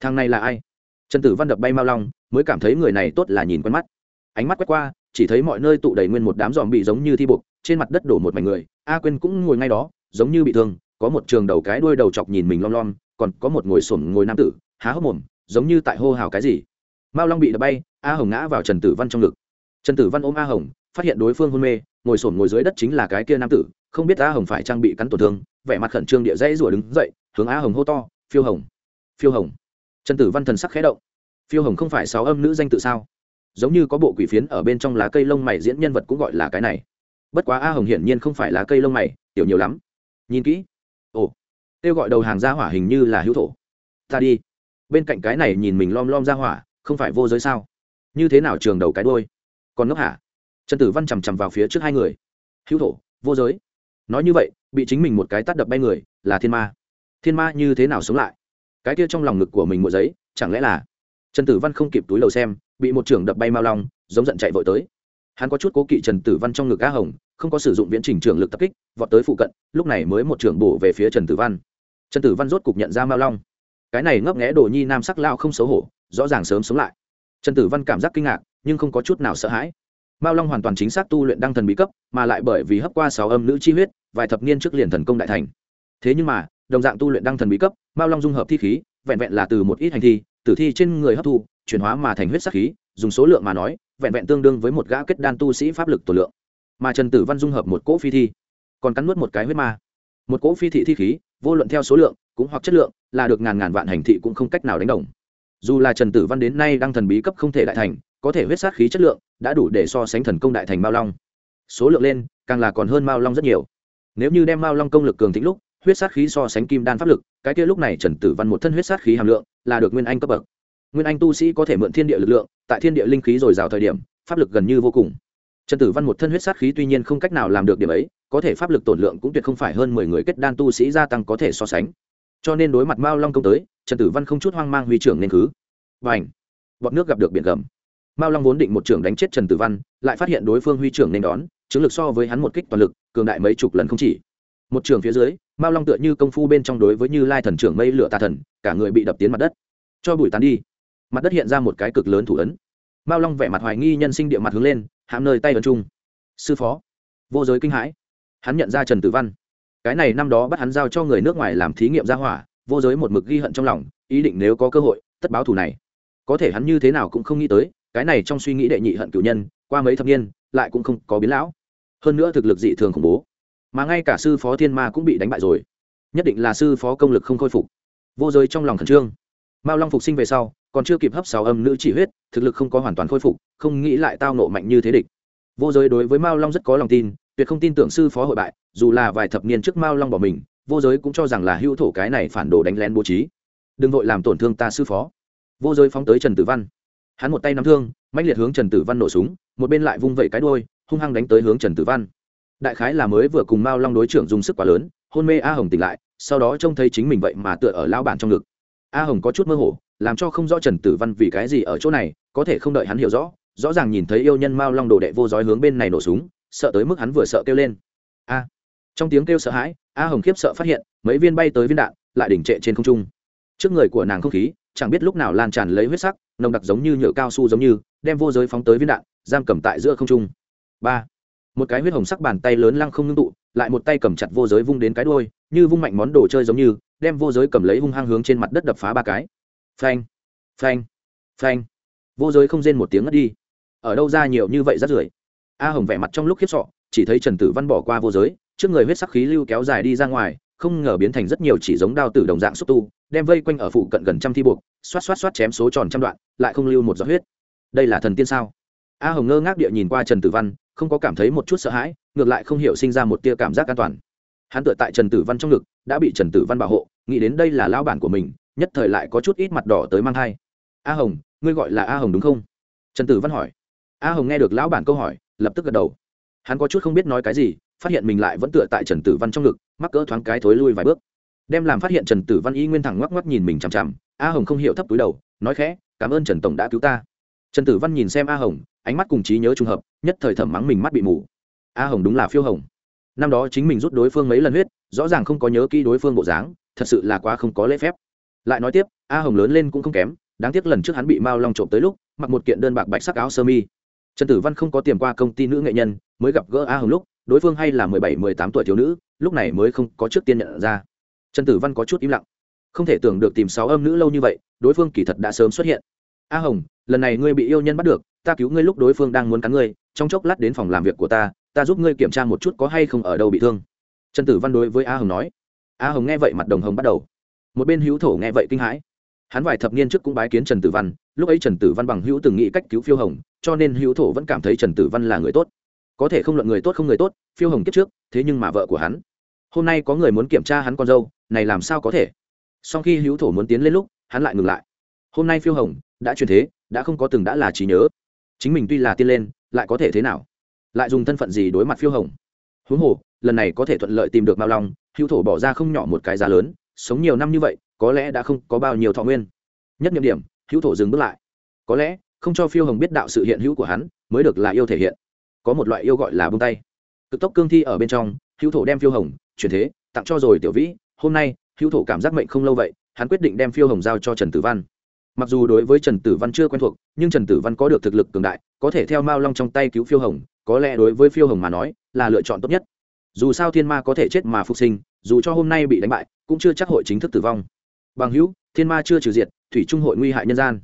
Thằng này là ai? Trần tử văn đập bay mao long, mới cảm thấy người này tốt là nhìn quen mắt. Ánh mắt quét qua, chỉ thấy mọi nơi tụ đầy nguyên một đám dòm bị giống như thi buộc, trên mặt đất đổ một mảnh người. A quên cũng ngồi ngay đó, giống như bị thương, có một trường đầu cái đuôi đầu chọc nhìn mình lom lom, còn có một ngồi sổm ngồi nam tử, há hốc mồm giống như tại hô hào cái gì. Mao long bị đập bay, a hồng ngã vào trần tử văn trong ngực. Trần tử văn ôm a hồng, phát hiện đối phương hôn mê, ngồi xổm ngồi dưới đất chính là cái kia nam tử, không biết a hồng phải trang bị cắn tổn thương, vẻ mặt khẩn trương địa dãy rủa đứng dậy, hướng a hồng hô to, phiêu hồng! Phiêu hồng! Trần tử văn thần sắc khẽ động. Phiêu hồng không phải sáu âm nữ danh tự sao? Giống như có bộ quỷ phiến ở bên trong lá cây lông mày diễn nhân vật cũng gọi là cái này. Bất quá a hồng hiển nhiên không phải lá cây lông mày, tiểu nhiều lắm. Nhìn kỹ. Ồ, kêu gọi đầu hàng ra hỏa hình như là hữu thổ. Ta đi bên cạnh cái này nhìn mình lom lom ra hỏa, không phải vô giới sao? Như thế nào trường đầu cái đôi còn ngốc hả? Trần tử văn chằm chằm vào phía trước hai người. Hữu thổ, vô giới. Nói như vậy, bị chính mình một cái tắt đập bay người, là thiên ma. Thiên ma như thế nào sống lại? Cái kia trong lòng ngực của mình một giấy, chẳng lẽ là trần tử văn không kịp túi đầu xem, bị một trưởng đập bay mao long, giống giận chạy vội tới. Hắn có chút cố kỵ trần tử văn trong ngực cá hồng, không có sử dụng viễn trình trường lực tập kích, vọt tới phụ cận, lúc này mới một trưởng bổ về phía trần tử văn. Trần tử văn rốt cục nhận ra mao long cái này ngấp nghẽ đồ nhi nam sắc lao không xấu hổ, rõ ràng sớm sống lại. Trần tử văn cảm giác kinh ngạc, nhưng không có chút nào sợ hãi. Mao long hoàn toàn chính xác tu luyện đăng thần bí cấp, mà lại bởi vì hấp qua sáu âm nữ chi huyết, vài thập niên trước liền thần công đại thành. Thế nhưng mà, đồng dạng tu luyện đăng thần bí cấp, mao long dung hợp thi khí, vẹn vẹn là từ một ít hành thi, tử thi trên người hấp thu, chuyển hóa mà thành huyết sắc khí, dùng số lượng mà nói, vẹn vẹn tương đương với một gã kết đan tu sĩ pháp lực tổ lượng. Mà trần tử văn dung hợp một cỗ phi thi, còn cắn nuốt một cái huyết ma. Một cỗ phi thị thi khí, vô luận theo số lượng cũng hoặc chất lượng, là được ngàn ngàn vạn hành thị cũng không cách nào đánh đồng. Dù là trần tử văn đến nay đang thần bí cấp không thể đại thành, có thể huyết sát khí chất lượng, đã đủ để so sánh thần công đại thành mao long. Số lượng lên, càng là còn hơn mao long rất nhiều. Nếu như đem mao long công lực cường thịnh lúc, huyết sát khí so sánh kim đan pháp lực, cái kia lúc này trần tử văn một thân huyết sát khí hàm lượng, là được nguyên anh cấp bậc. Nguyên anh tu sĩ có thể mượn thiên địa lực lượng, tại thiên địa linh khí dồi dào thời điểm, pháp lực gần như vô cùng. Trần tử văn một thân huyết sát khí tuy nhiên không cách nào làm được điểm ấy, có thể pháp lực tổn lượng cũng tuyệt không phải hơn mười người kết đan tu sĩ gia tăng có thể so sánh cho nên đối mặt mao long công tới, trần tử văn không chút hoang mang huy trưởng nên cứ và ảnh bọt nước gặp được biển gầm. Mao long vốn định một trưởng đánh chết trần tử văn, lại phát hiện đối phương huy trưởng nên đón, chứng lực so với hắn một kích toàn lực, cường đại mấy chục lần không chỉ. Một trường phía dưới, mao long tựa như công phu bên trong đối với như lai thần trưởng mây lửa tà thần, cả người bị đập tiến mặt đất. Cho bụi tán đi. Mặt đất hiện ra một cái cực lớn thủ ấn. Mao long vẻ mặt hoài nghi nhân sinh địa mặt hướng lên, hãm nơi tay ấn chung sư phó. Vô giới kinh hãi. Hắn nhận ra trần tử văn cái này năm đó bắt hắn giao cho người nước ngoài làm thí nghiệm ra hỏa, vô giới một mực ghi hận trong lòng, ý định nếu có cơ hội, tất báo thù này. Có thể hắn như thế nào cũng không nghĩ tới, cái này trong suy nghĩ đệ nhị hận cử nhân, qua mấy thập niên, lại cũng không có biến lão. Hơn nữa thực lực dị thường khủng bố. Mà ngay cả sư phó thiên ma cũng bị đánh bại rồi. Nhất định là sư phó công lực không khôi phục. Vô giới trong lòng khẩn trương. Mao long phục sinh về sau, còn chưa kịp hấp sáu âm nữ chỉ huyết, thực lực không có hoàn toàn khôi phục, không nghĩ lại tao nộ mạnh như thế địch. Vô giới đối với mao long rất có lòng tin tuyệt không tin tưởng sư phó hội bại, dù là vài thập niên trước mao long bỏ mình, vô giới cũng cho rằng là hưu thổ cái này phản đồ đánh lén bố trí. Đừng vội làm tổn thương ta sư phó. Vô giới phóng tới trần tử văn. Hắn một tay nắm thương mạnh liệt hướng trần tử văn nổ súng, một bên lại vung vẩy cái đôi hung hăng đánh tới hướng trần tử văn. Đại khái là mới vừa cùng mao long đối trưởng dùng sức quá lớn, hôn mê a hồng tỉnh lại, sau đó trông thấy chính mình vậy mà tựa ở lao bản trong ngực. A hồng có chút mơ hồ, làm cho không rõ trần tử văn vì cái gì ở chỗ này, có thể không đợi hắn hiểu rõ rõ ràng nhìn thấy yêu nhân mao long đồ đệ vô giói hướng bên này nổ súng sợ tới mức hắn vừa sợ kêu lên. A. Trong tiếng kêu sợ hãi, a hồng khiếp sợ phát hiện, mấy viên bay tới viên đạn, lại đỉnh trệ trên không trung. Trước người của nàng không khí, chẳng biết lúc nào lan tràn lấy huyết sắc, nồng đặc giống như nhựa cao su giống như, đem vô giới phóng tới viên đạn, giam cầm tại giữa không trung. Ba. Một cái huyết hồng sắc bàn tay lớn lăng không ngưng tụ, lại một tay cầm chặt vô giới vung đến cái đôi như vung mạnh món đồ chơi giống như, đem vô giới cầm lấy hung hăng hướng trên mặt đất đập phá ba cái. Phanh. Phanh. Phanh. Vô giới không rên một tiếng ngất đi. Ở đâu ra nhiều như vậy rắt rưởi? A hồng vẻ mặt trong lúc khiếp sọ, chỉ thấy trần tử văn bỏ qua vô giới, trước người huyết sắc khí lưu kéo dài đi ra ngoài, không ngờ biến thành rất nhiều chỉ giống đao tử đồng dạng xúc tu, đem vây quanh ở phụ cận gần trăm thi buộc, xoát xoát xoát chém số tròn trăm đoạn, lại không lưu một giọt huyết. Đây là thần tiên sao? A hồng ngơ ngác địa nhìn qua trần tử văn, không có cảm thấy một chút sợ hãi, ngược lại không hiểu sinh ra một tia cảm giác an toàn. Hắn tựa tại trần tử văn trong ngực, đã bị trần tử văn bảo hộ, nghĩ đến đây là lao bản của mình, nhất thời lại có chút ít mặt đỏ tới mang thai. A hồng, ngươi gọi là a hồng đúng không? Trần tử văn hỏi. A hồng nghe được lão bản câu hỏi lập tức gật đầu. Hắn có chút không biết nói cái gì, phát hiện mình lại vẫn tựa tại trần tử văn trong ngực, mắc cỡ thoáng cái thối lui vài bước. Đem làm phát hiện trần tử văn y nguyên thẳng ngoắc ngoắc nhìn mình chằm chằm, a hồng không hiểu thấp túi đầu, nói khẽ, cảm ơn trần tổng đã cứu ta. Trần tử văn nhìn xem a hồng, ánh mắt cùng trí nhớ trùng hợp, nhất thời thẩm mắng mình mắt bị mù. A hồng đúng là phiêu hồng. Năm đó chính mình rút đối phương mấy lần huyết, rõ ràng không có nhớ kỹ đối phương bộ dáng, thật sự là quá không có lễ phép. Lại nói tiếp, a hồng lớn lên cũng không kém, đáng tiếc lần trước hắn bị mao long trộm tới lúc, mặc một kiện đơn bạc bạch sắc áo sơ mi trần tử văn không có tiềm qua công ty nữ nghệ nhân, mới gặp gỡ a hồng lúc, đối phương hay là mười bảy, mười tám tuổi thiếu nữ, lúc này mới không có trước tiên nhận ra. Trần tử văn có chút im lặng. Không thể tưởng được tìm sáu âm nữ lâu như vậy, đối phương kỳ thật đã sớm xuất hiện. A hồng, lần này ngươi bị yêu nhân bắt được, ta cứu ngươi lúc đối phương đang muốn cắn ngươi, trong chốc lát đến phòng làm việc của ta ta giúp ngươi kiểm tra một chút có hay không ở đâu bị thương. Trần tử văn đối với a hồng nói. A hồng nghe vậy mặt đồng hồng bắt đầu. Một bên hữu thổ nghe vậy kinh hãi. Hắn vài thập niên trước cũng bái kiến trần tử văn lúc ấy trần tử văn bằng hữu từng nghĩ cách cứu phiêu hồng, cho nên hữu thổ vẫn cảm thấy trần tử văn là người tốt. Có thể không luận người tốt không người tốt, phiêu hồng kiếp trước, thế nhưng mà vợ của hắn. Hôm nay có người muốn kiểm tra hắn con dâu, này làm sao có thể? Sau khi hữu thổ muốn tiến lên lúc, hắn lại ngừng lại. Hôm nay phiêu hồng đã truyền thế, đã không có từng đã là trí nhớ. Chính mình tuy là tiên lên, lại có thể thế nào? Lại dùng thân phận gì đối mặt phiêu hồng? Huống hồ, lần này có thể thuận lợi tìm được mao long, hữu thổ bỏ ra không nhỏ một cái giá lớn, sống nhiều năm như vậy, có lẽ đã không có bao nhiêu thọ nguyên. Nhất nhiệm điểm hữu thổ dừng bước lại. Có lẽ, không cho phiêu hồng biết đạo sự hiện hữu của hắn, mới được là yêu thể hiện. Có một loại yêu gọi là bông tay. Cực tốc cương thi ở bên trong, hữu thổ đem phiêu hồng, chuyển thế, tặng cho rồi tiểu vĩ, hôm nay, hữu thổ cảm giác mệnh không lâu vậy, hắn quyết định đem phiêu hồng giao cho trần tử văn. Mặc dù đối với trần tử văn chưa quen thuộc, nhưng trần tử văn có được thực lực cường đại, có thể theo mao long trong tay cứu phiêu hồng, có lẽ đối với phiêu hồng mà nói, là lựa chọn tốt nhất. Dù sao thiên ma có thể chết mà phục sinh, dù cho hôm nay bị đánh bại, cũng chưa chắc hội chính thức tử vong. Bằng hữu, thiên ma chưa trừ diệt thủy trung hội nguy hại nhân gian.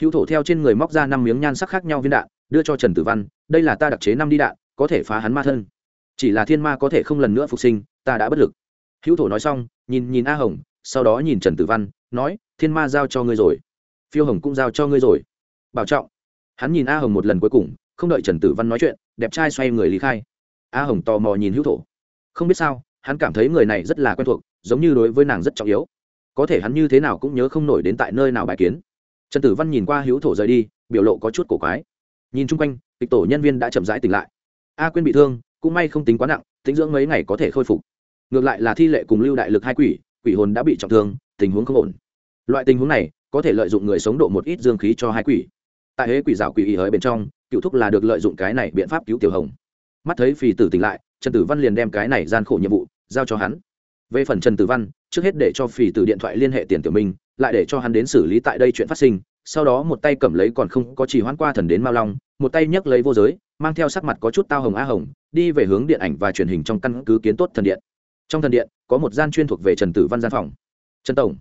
Hữu thổ theo trên người móc ra năm miếng nhan sắc khác nhau viên đạn, đưa cho trần tử văn, đây là ta đặc chế năm đi đạn, có thể phá hắn ma thân. Chỉ là thiên ma có thể không lần nữa phục sinh, ta đã bất lực. Hữu thổ nói xong, nhìn nhìn a hồng, sau đó nhìn trần tử văn, nói, thiên ma giao cho ngươi rồi. Phiêu hồng cũng giao cho ngươi rồi. Bảo trọng. Hắn nhìn a hồng một lần cuối cùng, không đợi trần tử văn nói chuyện, đẹp trai xoay người lý khai. A hồng tò mò nhìn hữu thổ. Không biết sao, hắn cảm thấy người này rất là quen thuộc, giống như đối với nàng rất trọng yếu có thể hắn như thế nào cũng nhớ không nổi đến tại nơi nào bài kiến. Trần tử văn nhìn qua hữu thổ rời đi, biểu lộ có chút cổ quái. Nhìn chung quanh kịch tổ nhân viên đã chậm rãi tỉnh lại. A quyên bị thương, cũng may không tính quá nặng, tính dưỡng mấy ngày có thể khôi phục. Ngược lại là thi lệ cùng lưu đại lực hai quỷ quỷ hồn đã bị trọng thương, tình huống không ổn. Loại tình huống này, có thể lợi dụng người sống độ một ít dương khí cho hai quỷ. Tại hế quỷ rào quỷ ý hới bên trong, cựu thúc là được lợi dụng cái này biện pháp cứu tiểu hồng. Mắt thấy phì tử tỉnh lại, trần tử văn liền đem cái này gian khổ nhiệm vụ giao cho hắn về phần trần tử văn, trước hết để cho phì tử điện thoại liên hệ tiền tiểu minh, lại để cho hắn đến xử lý tại đây chuyện phát sinh, sau đó một tay cầm lấy còn không có chỉ hoãn qua thần đến mao long, một tay nhấc lấy vô giới, mang theo sắc mặt có chút tao hồng a hồng, đi về hướng điện ảnh và truyền hình trong căn cứ kiến tốt thần điện. Trong thần điện, có một gian chuyên thuộc về trần tử văn gian phòng. Trần tổng,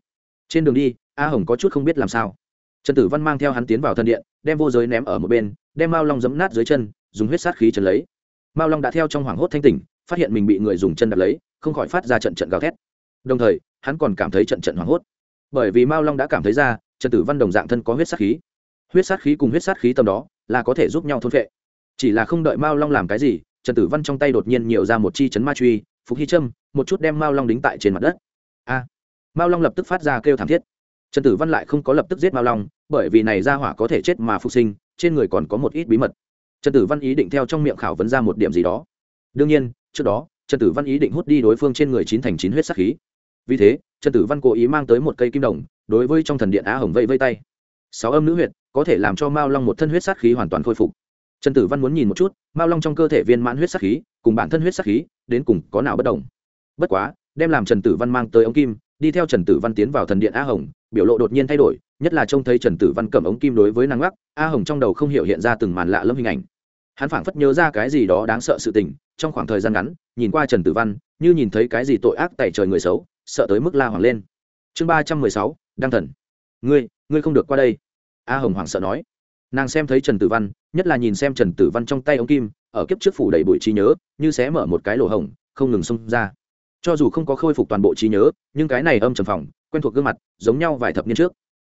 trên đường đi, a hồng có chút không biết làm sao. Trần tử văn mang theo hắn tiến vào thần điện, đem vô giới ném ở một bên, đem mao long giấm nát dưới chân, dùng huyết sát khí trần lấy. Mao long đã theo trong hoảng hốt thanh tỉnh phát hiện mình bị người dùng chân đặt lấy, không khỏi phát ra trận trận gào thét. Đồng thời, hắn còn cảm thấy trận trận hoảng hốt. Bởi vì mao long đã cảm thấy ra, trần tử văn đồng dạng thân có huyết sát khí. Huyết sát khí cùng huyết sát khí tầm đó, là có thể giúp nhau thôn vệ chỉ là không đợi mao long làm cái gì, trần tử văn trong tay đột nhiên nhiều ra một chi chấn ma truy, phục hy trâm một chút đem mao long đính tại trên mặt đất. A! Mao long lập tức phát ra kêu thảm thiết. Trần tử văn lại không có lập tức giết mao long, bởi vì này ra hỏa có thể chết mà phục sinh, trên người còn có một ít bí mật. Trần tử văn ý định theo trong miệng khảo vấn ra một điểm gì đó. Đương nhiên trước đó, trần tử văn ý định hút đi đối phương trên người chín thành chín huyết sắc khí. Vì thế, trần tử văn cố ý mang tới một cây kim đồng, đối với trong thần điện á hồng vây vây tay. Sáu âm nữ huyệt, có thể làm cho mao long một thân huyết sát khí hoàn toàn khôi phục. Trần tử văn muốn nhìn một chút, mao long trong cơ thể viên mãn huyết sát khí, cùng bản thân huyết sát khí, đến cùng có nào bất đồng. Bất quá, đem làm trần tử văn mang tới ống kim, đi theo trần tử văn tiến vào thần điện a hồng, biểu lộ đột nhiên thay đổi, nhất là trông thấy trần tử văn cầm ống kim đối với nàng gác a hồng trong đầu không hiểu hiện ra từng màn lạ lâm hình ảnh hắn phảng phất nhớ ra cái gì đó đáng sợ sự tình, trong khoảng thời gian ngắn, nhìn qua trần tử văn, như nhìn thấy cái gì tội ác tại trời người xấu, sợ tới mức la hoàng lên. Chương ba trăm mười sáu, đăng thần. Ngươi ngươi không được qua đây. A hồng hoảng sợ nói. Nàng xem thấy trần tử văn, nhất là nhìn xem trần tử văn trong tay ống kim, ở kiếp trước phủ đầy bụi trí nhớ, như xé mở một cái lỗ hồng không ngừng xông ra. Cho dù không có khôi phục toàn bộ trí nhớ, nhưng cái này âm trầm phòng, quen thuộc gương mặt, giống nhau vài thập niên trước.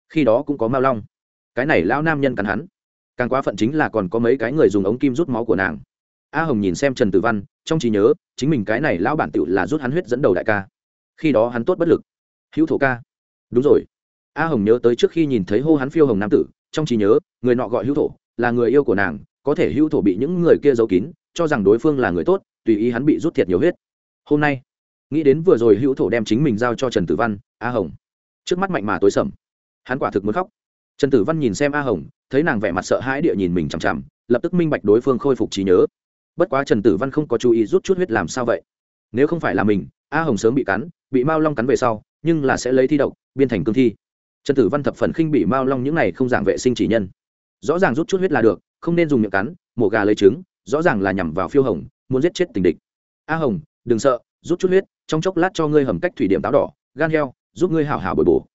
Khi đó cũng có mao long. Cái này lão nam nhân cắn hắn càng quá phận chính là còn có mấy cái người dùng ống kim rút máu của nàng. A hồng nhìn xem trần tử văn, trong trí nhớ, chính mình cái này lão bản tựu là rút hắn huyết dẫn đầu đại ca. Khi đó hắn tốt bất lực. Hữu thổ ca. Đúng rồi. A hồng nhớ tới trước khi nhìn thấy hô hắn phiêu hồng nam tử, trong trí nhớ, người nọ gọi hữu thổ, là người yêu của nàng, có thể hữu thổ bị những người kia giấu kín, cho rằng đối phương là người tốt, tùy ý hắn bị rút thiệt nhiều huyết. Hôm nay, nghĩ đến vừa rồi hữu thổ đem chính mình giao cho trần tử văn, a hồng, trước mắt mạnh mà tối sầm. Hắn quả thực muốn khóc trần tử văn nhìn xem a hồng, thấy nàng vẻ mặt sợ hãi địa nhìn mình chằm chằm, lập tức minh bạch đối phương khôi phục trí nhớ. Bất quá trần tử văn không có chú ý rút chút huyết làm sao vậy. Nếu không phải là mình, a hồng sớm bị cắn, bị mao long cắn về sau, nhưng là sẽ lấy thi độc, biên thành cương thi. Trần tử văn thập phần khinh bị mao long những này không giảng vệ sinh chỉ nhân. Rõ ràng rút chút huyết là được, không nên dùng miệng cắn, mổ gà lấy trứng, rõ ràng là nhằm vào phiêu hồng, muốn giết chết tình địch. A hồng, đừng sợ, rút chút huyết, trong chốc lát cho ngươi hầm cách thủy điểm táo đỏ, gan heo, giúp ngươi hảo hảo bồi bổ.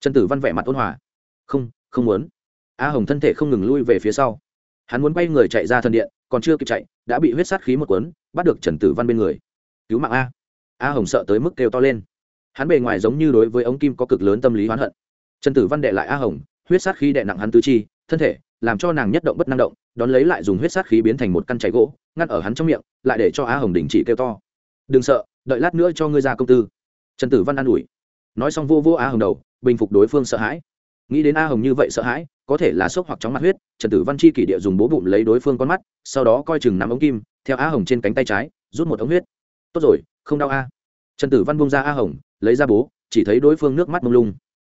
Trần tử văn vẻ mặt ôn hòa. Không không muốn. A hồng thân thể không ngừng lui về phía sau. Hắn muốn bay người chạy ra thân điện, còn chưa kịp chạy, đã bị huyết sát khí một cuốn, bắt được trần tử văn bên người. Cứu mạng a. A hồng sợ tới mức kêu to lên. Hắn bề ngoài giống như đối với ống kim có cực lớn tâm lý oán hận. Trần tử văn đệ lại a hồng, huyết sát khí đệ nặng hắn tứ chi, thân thể, làm cho nàng nhất động bất năng động, đón lấy lại dùng huyết sát khí biến thành một căn cháy gỗ, ngăn ở hắn trong miệng, lại để cho a hồng đình chỉ kêu to. Đừng sợ, đợi lát nữa cho ngươi ra công tư. Trần tử văn an ủi. Nói xong vô vô a hồng đầu, bình phục đối phương sợ hãi nghĩ đến a hồng như vậy sợ hãi, có thể là sốc hoặc chóng mặt huyết, trần tử văn chi kỷ địa dùng bố bụng lấy đối phương con mắt, sau đó coi chừng nắm ống kim, theo a hồng trên cánh tay trái, rút một ống huyết. Tốt rồi, không đau a. Trần tử văn bông ra a hồng, lấy ra bố, chỉ thấy đối phương nước mắt mông lung.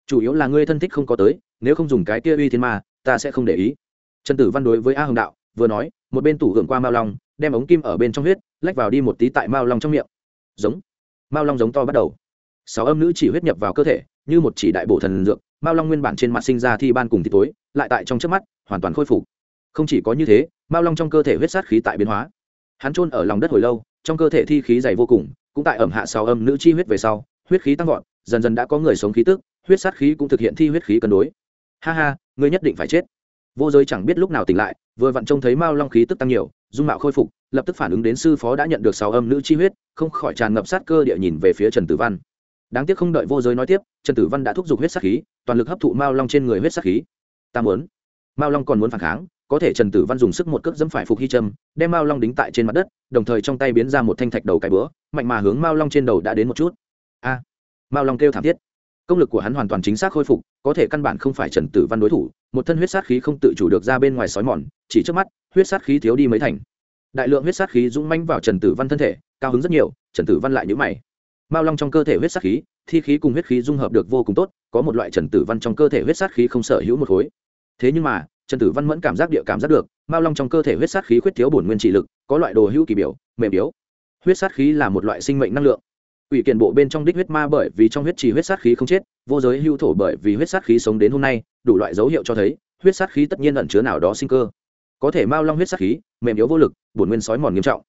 Chủ yếu là ngươi thân thích không có tới, nếu không dùng cái kia uy thiên ma, ta sẽ không để ý. Trần tử văn đối với a hồng đạo, vừa nói, một bên tủ hưởng qua mao long, đem ống kim ở bên trong huyết, lách vào đi một tí tại mao long trong miệng. Giống. Mao long giống to bắt đầu. Sáu âm nữ chỉ huyết nhập vào cơ thể, như một chỉ đại bổ thần dược mao long nguyên bản trên mặt sinh ra thi ban cùng thì tối, lại tại trong trước mắt, hoàn toàn khôi phục. Không chỉ có như thế, mao long trong cơ thể huyết sát khí tại biến hóa. Hắn trôn ở lòng đất hồi lâu, trong cơ thể thi khí dày vô cùng, cũng tại ẩm hạ sau âm nữ chi huyết về sau, huyết khí tăng vọt, dần dần đã có người sống khí tức, huyết sát khí cũng thực hiện thi huyết khí cân đối. Ha ha, ngươi nhất định phải chết. Vô giới chẳng biết lúc nào tỉnh lại, vừa vặn trông thấy mao long khí tức tăng nhiều, dung mạo khôi phục, lập tức phản ứng đến sư phó đã nhận được sáu âm nữ chi huyết, không khỏi tràn ngập sát cơ địa nhìn về phía trần tử văn đáng tiếc không đợi vô giới nói tiếp, trần tử văn đã thúc giục huyết sát khí, toàn lực hấp thụ mao long trên người huyết sát khí. Ta muốn. Mao long còn muốn phản kháng, có thể trần tử văn dùng sức một cước dẫm phải phục hy trâm đem mao long đính tại trên mặt đất, đồng thời trong tay biến ra một thanh thạch đầu cái bữa, mạnh mà hướng mao long trên đầu đã đến một chút. A. Mao long kêu thảm thiết. Công lực của hắn hoàn toàn chính xác khôi phục, có thể căn bản không phải trần tử văn đối thủ, một thân huyết sát khí không tự chủ được ra bên ngoài sói mòn, chỉ trước mắt, huyết sát khí thiếu đi mấy thành. Đại lượng huyết sát khí dũng manh vào trần tử văn thân thể, cao hứng rất nhiều, trần tử văn lại nhữ mày mao long trong cơ thể huyết sát khí, thi khí cùng huyết khí dung hợp được vô cùng tốt, có một loại trần tử văn trong cơ thể huyết sát khí không sở hữu một khối. Thế nhưng mà, trần tử văn vẫn cảm giác địa cảm giác được, mao long trong cơ thể huyết sát khí khuyết thiếu bổn nguyên trị lực, có loại đồ hữu kỳ biểu, mềm yếu. Huyết sát khí là một loại sinh mệnh năng lượng. Ủy kiện bộ bên trong đích huyết ma bởi vì trong huyết trì huyết sát khí không chết, vô giới hưu thổ bởi vì huyết sát khí sống đến hôm nay, đủ loại dấu hiệu cho thấy, huyết sát khí tất nhiên ẩn chứa nào đó sinh cơ. Có thể mao long huyết sát khí, mềm yếu vô lực, bổn nguyên sói mòn nghiêm trọng.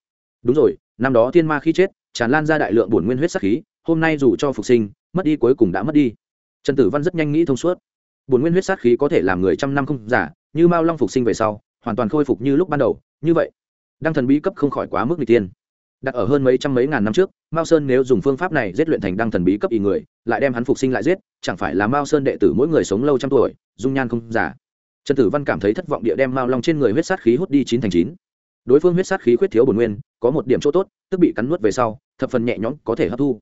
Đúng rồi, năm đó thiên ma khi chết tràn lan ra đại lượng bổn nguyên huyết sát khí, hôm nay dù cho phục sinh, mất đi cuối cùng đã mất đi. Trần tử văn rất nhanh nghĩ thông suốt. Bổn nguyên huyết sát khí có thể làm người trăm năm không giả, như mao long phục sinh về sau, hoàn toàn khôi phục như lúc ban đầu, như vậy, đăng thần bí cấp không khỏi quá mức n tiên đặt ở hơn mấy trăm mấy ngàn năm trước, mao sơn nếu dùng phương pháp này giết luyện thành đăng thần bí cấp ý người, lại đem hắn phục sinh lại giết, chẳng phải là mao sơn đệ tử mỗi người sống lâu trăm tuổi, dung nhan không giả. Trần tử văn cảm thấy thất vọng địa đem mao long trên người huyết sát khí hút đi chín thành chín. Đối phương huyết sát khí khuyết thiếu bổn nguyên, có một điểm chỗ tốt, tức bị cắn nuốt về sau thập phần nhẹ nhõm có thể hấp thu.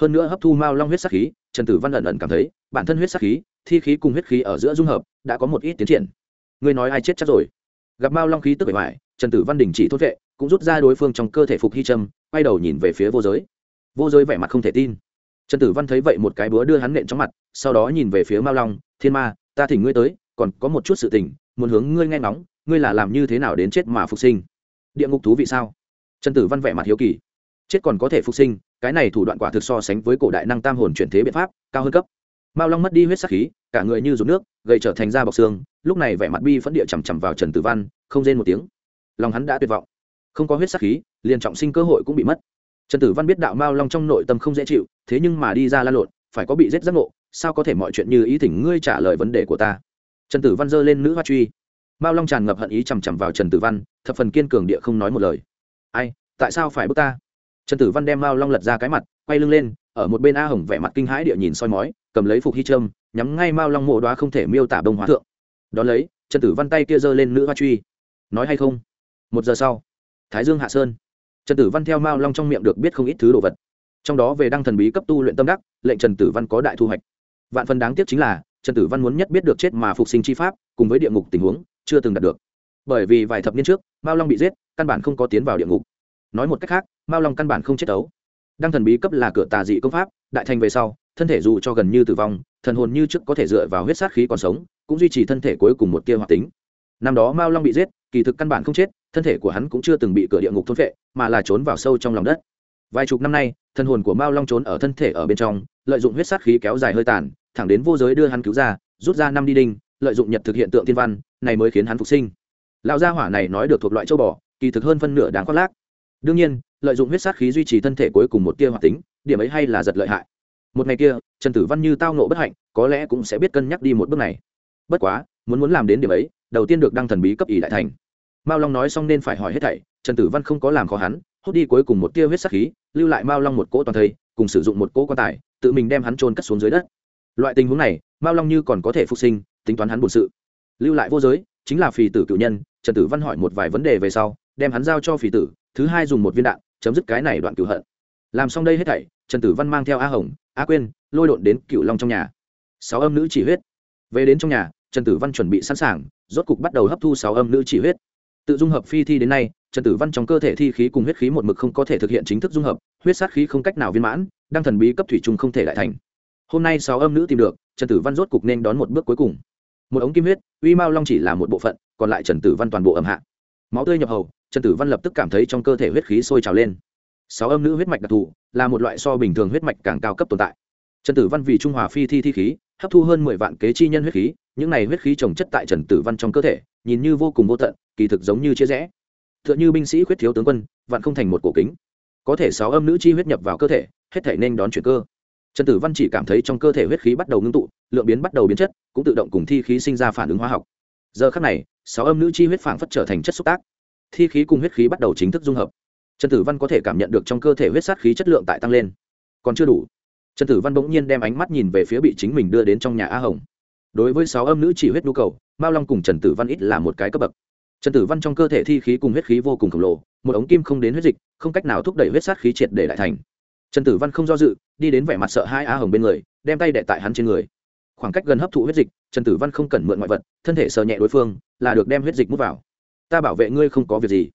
Hơn nữa hấp thu mao long huyết sắc khí, trần tử văn ẩn ẩn cảm thấy, bản thân huyết sắc khí, thi khí cùng huyết khí ở giữa dung hợp, đã có một ít tiến triển. Ngươi nói ai chết chắc rồi? Gặp mao long khí tức bề ngoài, trần tử văn đình chỉ thốt vệ, cũng rút ra đối phương trong cơ thể phục hy trâm quay đầu nhìn về phía vô giới. Vô giới vẻ mặt không thể tin. Trần tử văn thấy vậy một cái búa đưa hắn nện trong mặt, sau đó nhìn về phía mao long, thiên ma, ta thỉnh ngươi tới, còn có một chút sự tình, muốn hướng ngươi nghe ngóng, ngươi là làm như thế nào đến chết mà phục sinh? Địa ngục thú vị sao? Trần tử văn vẻ mặt hiếu kỳ chết còn có thể phục sinh, cái này thủ đoạn quả thực so sánh với cổ đại năng tam hồn chuyển thế biện pháp, cao hơn cấp. Mao long mất đi huyết sắc khí, cả người như rụt nước gây trở thành da bọc xương, lúc này vẻ mặt bi phẫn địa chằm chằm vào trần tử văn, không rên một tiếng. Lòng hắn đã tuyệt vọng. Không có huyết sắc khí, liền trọng sinh cơ hội cũng bị mất. Trần tử văn biết đạo mao long trong nội tâm không dễ chịu, thế nhưng mà đi ra la lộn, phải có bị giết giác ngộ, sao có thể mọi chuyện như ý thỉnh ngươi trả lời vấn đề của ta? Trần tử văn giơ lên nữ hoa truy. Mao long tràn ngập hận ý chằm chằm vào trần tử văn, thập phần kiên cường địa không nói một lời. Ai, tại sao phải bước ta? Trần tử văn đem mao long lật ra cái mặt, quay lưng lên, ở một bên a hồng vẻ mặt kinh hãi địa nhìn soi mói, cầm lấy phục hy trâm, nhắm ngay mao long mộ đoá không thể miêu tả bông hóa thượng. Đón lấy, trần tử văn tay kia giơ lên nữ hoa truy. Nói hay không? Một giờ sau, thái dương hạ sơn. Trần tử văn theo mao long trong miệng được biết không ít thứ đồ vật. Trong đó về đăng thần bí cấp tu luyện tâm đắc, lệnh trần tử văn có đại thu hoạch. Vạn phần đáng tiếc chính là, trần tử văn muốn nhất biết được chết mà phục sinh chi pháp, cùng với địa ngục tình huống, chưa từng đạt được. Bởi vì vài thập niên trước, mao long bị giết, căn bản không có tiến vào địa ngục nói một cách khác, mao long căn bản không chết tấu đăng thần bí cấp là cửa tà dị công pháp, đại thành về sau, thân thể dù cho gần như tử vong, thần hồn như trước có thể dựa vào huyết sát khí còn sống, cũng duy trì thân thể cuối cùng một tia hoạt tính. Năm đó mao long bị giết, kỳ thực căn bản không chết, thân thể của hắn cũng chưa từng bị cửa địa ngục thôn vệ mà là trốn vào sâu trong lòng đất. Vài chục năm nay thân hồn của mao long trốn ở thân thể ở bên trong, lợi dụng huyết sát khí kéo dài hơi tàn, thẳng đến vô giới đưa hắn cứu ra, rút ra năm đi đinh, lợi dụng nhật thực hiện tượng thiên văn, này mới khiến hắn phục sinh. Lão gia hỏa này nói được thuộc loại châu bò, kỳ thực hơn phân nửa đáng khoác lác đương nhiên, lợi dụng huyết sát khí duy trì thân thể cuối cùng một tia hoạt tính, điểm ấy hay là giật lợi hại. Một ngày kia, trần tử văn như tao nộ bất hạnh, có lẽ cũng sẽ biết cân nhắc đi một bước này. Bất quá, muốn muốn làm đến điểm ấy, đầu tiên được đăng thần bí cấp ỷ đại thành. Mao long nói xong nên phải hỏi hết thảy, trần tử văn không có làm khó hắn, hút đi cuối cùng một tia huyết sắc khí, lưu lại mao long một cỗ toàn thây, cùng sử dụng một cỗ quan tài, tự mình đem hắn trôn cất xuống dưới đất. Loại tình huống này, mao long như còn có thể phục sinh, tính toán hắn bổn sự. Lưu lại vô giới, chính là phì tử cựu nhân, trần tử văn hỏi một vài vấn đề về sau, đem hắn giao cho phì tử thứ hai dùng một viên đạn, chấm dứt cái này đoạn cựu hận. Làm xong đây hết thảy, trần tử văn mang theo a hồng, a quên lôi đột đến cựu long trong nhà. Sáu âm nữ chỉ huyết. Về đến trong nhà, trần tử văn chuẩn bị sẵn sàng, rốt cục bắt đầu hấp thu sáu âm nữ chỉ huyết. Tự dung hợp phi thi đến nay, trần tử văn trong cơ thể thi khí cùng huyết khí một mực không có thể thực hiện chính thức dung hợp, huyết sát khí không cách nào viên mãn, đang thần bí cấp thủy trùng không thể lại thành. Hôm nay sáu âm nữ tìm được, trần tử văn rốt cục nên đón một bước cuối cùng. Một ống kim huyết, uy mao long chỉ là một bộ phận, còn lại trần tử văn toàn bộ ẩm hạ. Máu tươi nhập hầu trần tử văn lập tức cảm thấy trong cơ thể huyết khí sôi trào lên. Sáu âm nữ huyết mạch đặc thù là một loại so bình thường huyết mạch càng cao cấp tồn tại. Trần tử văn vì trung hòa phi thi thi khí, hấp thu hơn mười vạn kế chi nhân huyết khí, những này huyết khí trồng chất tại trần tử văn trong cơ thể, nhìn như vô cùng vô tận, kỳ thực giống như chia rẽ. T h ư ợ n h ư binh sĩ khuyết thiếu tướng quân, vạn không thành một cổ kính. Có thể sáu âm nữ chi huyết nhập vào cơ thể, hết thể nên đón chuyển cơ. Trần tử văn chỉ cảm thấy trong cơ thể huyết khí bắt đầu ngưng tụ, lượng biến bắt đầu biến chất, cũng tự động cùng thi khí sinh ra phản ứng hóa học. Giờ khắc này, sáu âm nữ chi huyết phảng phất trở thành chất xúc tác thi khí cùng huyết khí bắt đầu chính thức dung hợp. Trần tử văn có thể cảm nhận được trong cơ thể huyết sát khí chất lượng tại tăng lên. Còn chưa đủ. Trần tử văn bỗng nhiên đem ánh mắt nhìn về phía bị chính mình đưa đến trong nhà a hồng. Đối với sáu âm nữ chỉ huyết nhu cầu, mao long cùng trần tử văn ít là một cái cấp bậc. Trần tử văn trong cơ thể thi khí cùng huyết khí vô cùng khổng lồ, một ống kim không đến huyết dịch, không cách nào thúc đẩy huyết sát khí triệt để lại thành. Trần tử văn không do dự, đi đến vẻ mặt sợ hai a hồng bên người, đem tay đệ tại hắn trên người. Khoảng cách gần hấp thụ huyết dịch, trần tử văn không cần mượn ngoại vật, thân thể sờ nhẹ đối phương, là được đem huyết dịch mút vào ta bảo vệ ngươi không có việc gì.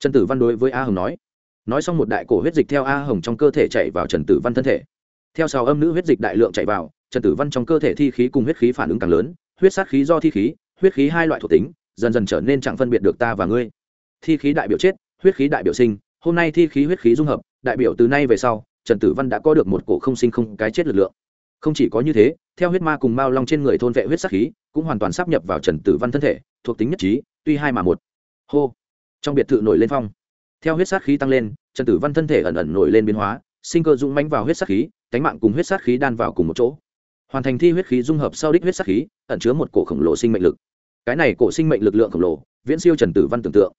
Trần tử văn đối với a hồng nói. Nói xong một đại cổ huyết dịch theo a hồng trong cơ thể chạy vào trần tử văn thân thể. Theo sào âm nữ huyết dịch đại lượng chạy vào, trần tử văn trong cơ thể thi khí cùng huyết khí phản ứng càng lớn, huyết sát khí do thi khí, huyết khí hai loại thuộc tính, dần dần trở nên chẳng phân biệt được ta và ngươi. Thi khí đại biểu chết, huyết khí đại biểu sinh, hôm nay thi khí huyết khí dung hợp, đại biểu từ nay về sau, trần tử văn đã có được một cổ không sinh không cái chết lực lượng. Không chỉ có như thế, theo huyết ma cùng mao long trên người thôn vệ huyết sát khí, cũng hoàn toàn sắp nhập vào trần tử văn thân thể, thuộc tính nhất trí, tuy hai mà một hô. Trong biệt thự nổi lên phong. Theo huyết sát khí tăng lên, trần tử văn thân thể ẩn ẩn nổi lên biến hóa, sinh cơ dũng mãnh vào huyết sát khí, cánh mạng cùng huyết sát khí đan vào cùng một chỗ. Hoàn thành thi huyết khí dung hợp sau đích huyết sát khí, ẩn chứa một cổ khổng lồ sinh mệnh lực. Cái này cổ sinh mệnh lực lượng khổng lồ, viễn siêu trần tử văn tưởng tượng.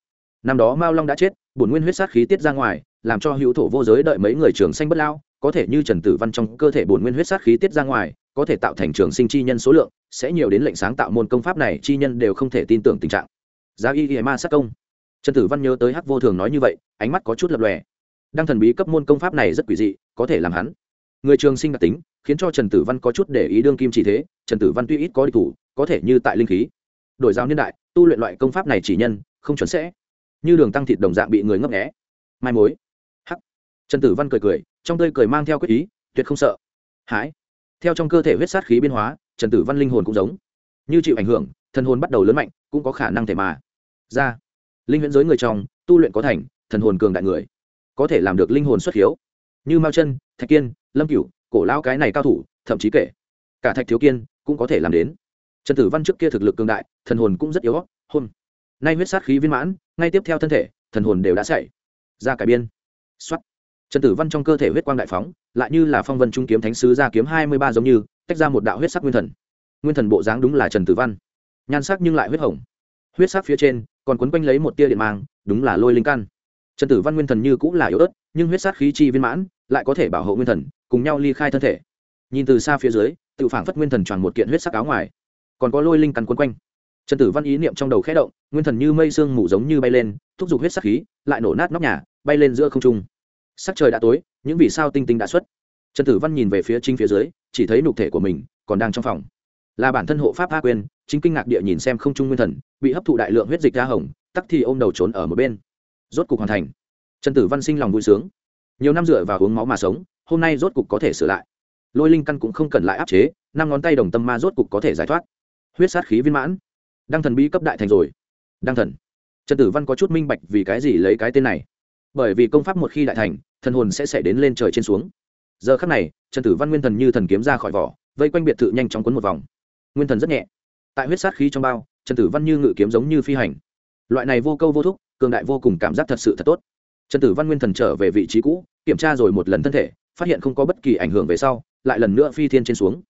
Năm đó mao long đã chết, bổn nguyên huyết sát khí tiết ra ngoài, làm cho hữu thổ vô giới đợi mấy người trường sinh bất lao, có thể như trần tử văn trong cơ thể bổn nguyên huyết sát khí tiết ra ngoài, có thể tạo thành trường sinh chi nhân số lượng, sẽ nhiều đến lệnh sáng tạo môn công pháp này, chi nhân đều không thể tin tưởng tình trạng giá y y ma sát công. Trần tử văn nhớ tới hắc vô thường nói như vậy, ánh mắt có chút lập lòe. Đăng thần bí cấp môn công pháp này rất quỷ dị, có thể làm hắn. Người trường sinh đặc tính, khiến cho trần tử văn có chút để ý đương kim chỉ thế, trần tử văn tuy ít có địch thủ, có thể như tại linh khí. Đổi giao niên đại, tu luyện loại công pháp này chỉ nhân, không chuẩn sẽ. Như đường tăng thịt đồng dạng bị người ngấp nghé. Mai mối. Hắc. Trần tử văn cười cười, trong tơi cười mang theo quyết ý, tuyệt không sợ. Hãi. Theo trong cơ thể huyết sát khí biến hóa, trần tử văn linh hồn cũng giống. Như chịu ảnh hưởng thần hồn bắt đầu lớn mạnh, cũng có khả năng thể mà. Ra, linh huyễn giới người trong, tu luyện có thành, thần hồn cường đại người, có thể làm được linh hồn xuất hiếu. Như mao chân, thạch kiên, lâm cửu, cổ lao cái này cao thủ, thậm chí kể, cả thạch thiếu kiên cũng có thể làm đến. Trần tử văn trước kia thực lực cường đại, thần hồn cũng rất yếu, hôn. Nay huyết sát khí viên mãn, ngay tiếp theo thân thể, thần hồn đều đã chạy ra cải biên. Xuất trần tử văn trong cơ thể huyết quang đại phóng, lại như là phong vân trung kiếm thánh sứ ra kiếm hai mươi ba giống như, tách ra một đạo huyết sắc nguyên thần. Nguyên thần bộ dáng đúng là trần tử văn nhan sắc nhưng lại huyết hồng. Huyết sắc phía trên, còn quấn quanh lấy một tia điện mang, đúng là lôi linh căn. Trần tử văn nguyên thần như cũng là yếu ớt, nhưng huyết sát khí chi viên mãn, lại có thể bảo hộ nguyên thần, cùng nhau ly khai thân thể. Nhìn từ xa phía dưới, tự phảng phất nguyên thần tròn một kiện huyết sắc áo ngoài. Còn có lôi linh căn quấn quanh. Trần tử văn ý niệm trong đầu khẽ động, nguyên thần như mây sương mù giống như bay lên, thúc giục huyết sắc khí, lại nổ nát nóc nhà, bay lên giữa không trung. Sắc trời đã tối, những vì sao tinh tinh đã xuất. Trần tử văn nhìn về phía chính phía dưới, chỉ thấy nục thể của mình còn đang trong phòng. Là bản thân hộ pháp a quyên chính kinh ngạc địa nhìn xem không trung nguyên thần, bị hấp thụ đại lượng huyết dịch ra hồng, tắc thì ôm đầu trốn ở một bên. Rốt cục hoàn thành. Trần tử văn sinh lòng vui sướng. Nhiều năm dựa vào uống máu mà sống, hôm nay rốt cục có thể sửa lại. Lôi linh căn cũng không cần lại áp chế, năm ngón tay đồng tâm ma rốt cục có thể giải thoát. Huyết sát khí viên mãn. Đăng thần bí cấp đại thành rồi. Đăng thần. Trần tử văn có chút minh bạch vì cái gì lấy cái tên này. Bởi vì công pháp một khi đại thành, thần hồn sẽ xảy đến lên trời trên xuống. Giờ khắc này, trần tử văn nguyên thần như thần kiếm ra khỏi vỏ, vây quanh biệt thự nhanh chóng quấn một vòng. Nguyên thần rất nhẹ tại huyết sát khí trong bao, trần tử văn như ngự kiếm giống như phi hành. Loại này vô câu vô thúc, cường đại vô cùng cảm giác thật sự thật tốt. Trần tử văn nguyên thần trở về vị trí cũ, kiểm tra rồi một lần thân thể, phát hiện không có bất kỳ ảnh hưởng về sau, lại lần nữa phi thiên trên xuống.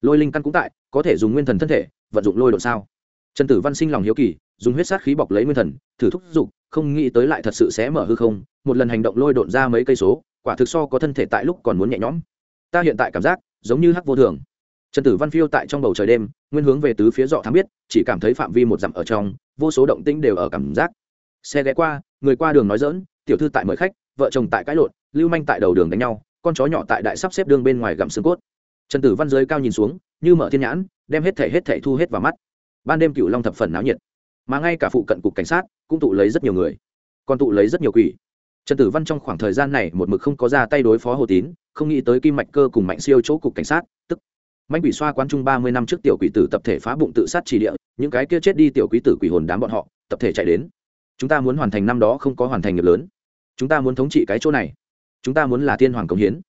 Lôi linh căn cũng tại, có thể dùng nguyên thần thân thể, vận dụng lôi độn sao. Trần tử văn sinh lòng hiếu kỳ, dùng huyết sát khí bọc lấy nguyên thần, thử thúc giục không nghĩ tới lại thật sự sẽ mở hư không, một lần hành động lôi độn ra mấy cây số, quả thực so có thân thể tại lúc còn muốn nhẹ nhõm. Ta hiện tại cảm giác, giống như hắc vô thường. Trần tử văn phiêu tại trong bầu trời đêm nguyên hướng về tứ phía dọ thám biết, chỉ cảm thấy phạm vi một dặm ở trong, vô số động tĩnh đều ở cảm giác. Xe ghé qua, người qua đường nói dỡn tiểu thư tại mời khách, vợ chồng tại cãi lộn, lưu manh tại đầu đường đánh nhau, con chó nhỏ tại đại sắp xếp đường bên ngoài gặm xương cốt. Trần tử văn dưới cao nhìn xuống, như mở thiên nhãn, đem hết thể hết thể thu hết vào mắt. Ban đêm cựu long thập phần náo nhiệt, mà ngay cả phụ cận cục cảnh sát cũng tụ lấy rất nhiều người, còn tụ lấy rất nhiều quỷ. Trần tử văn trong khoảng thời gian này một mực không có ra tay đối phó hồ tín, không nghĩ tới kim mạch cơ cùng mạnh siêu chỗ cục cảnh sát, tức mạnh quỷ xoa quán trung ba mươi năm trước tiểu quỷ tử tập thể phá bụng tự sát chỉ địa, những cái kia chết đi tiểu quỷ tử quỷ hồn đám bọn họ, tập thể chạy đến. Chúng ta muốn hoàn thành năm đó không có hoàn thành nghiệp lớn. Chúng ta muốn thống trị cái chỗ này. Chúng ta muốn là thiên hoàng cống hiến.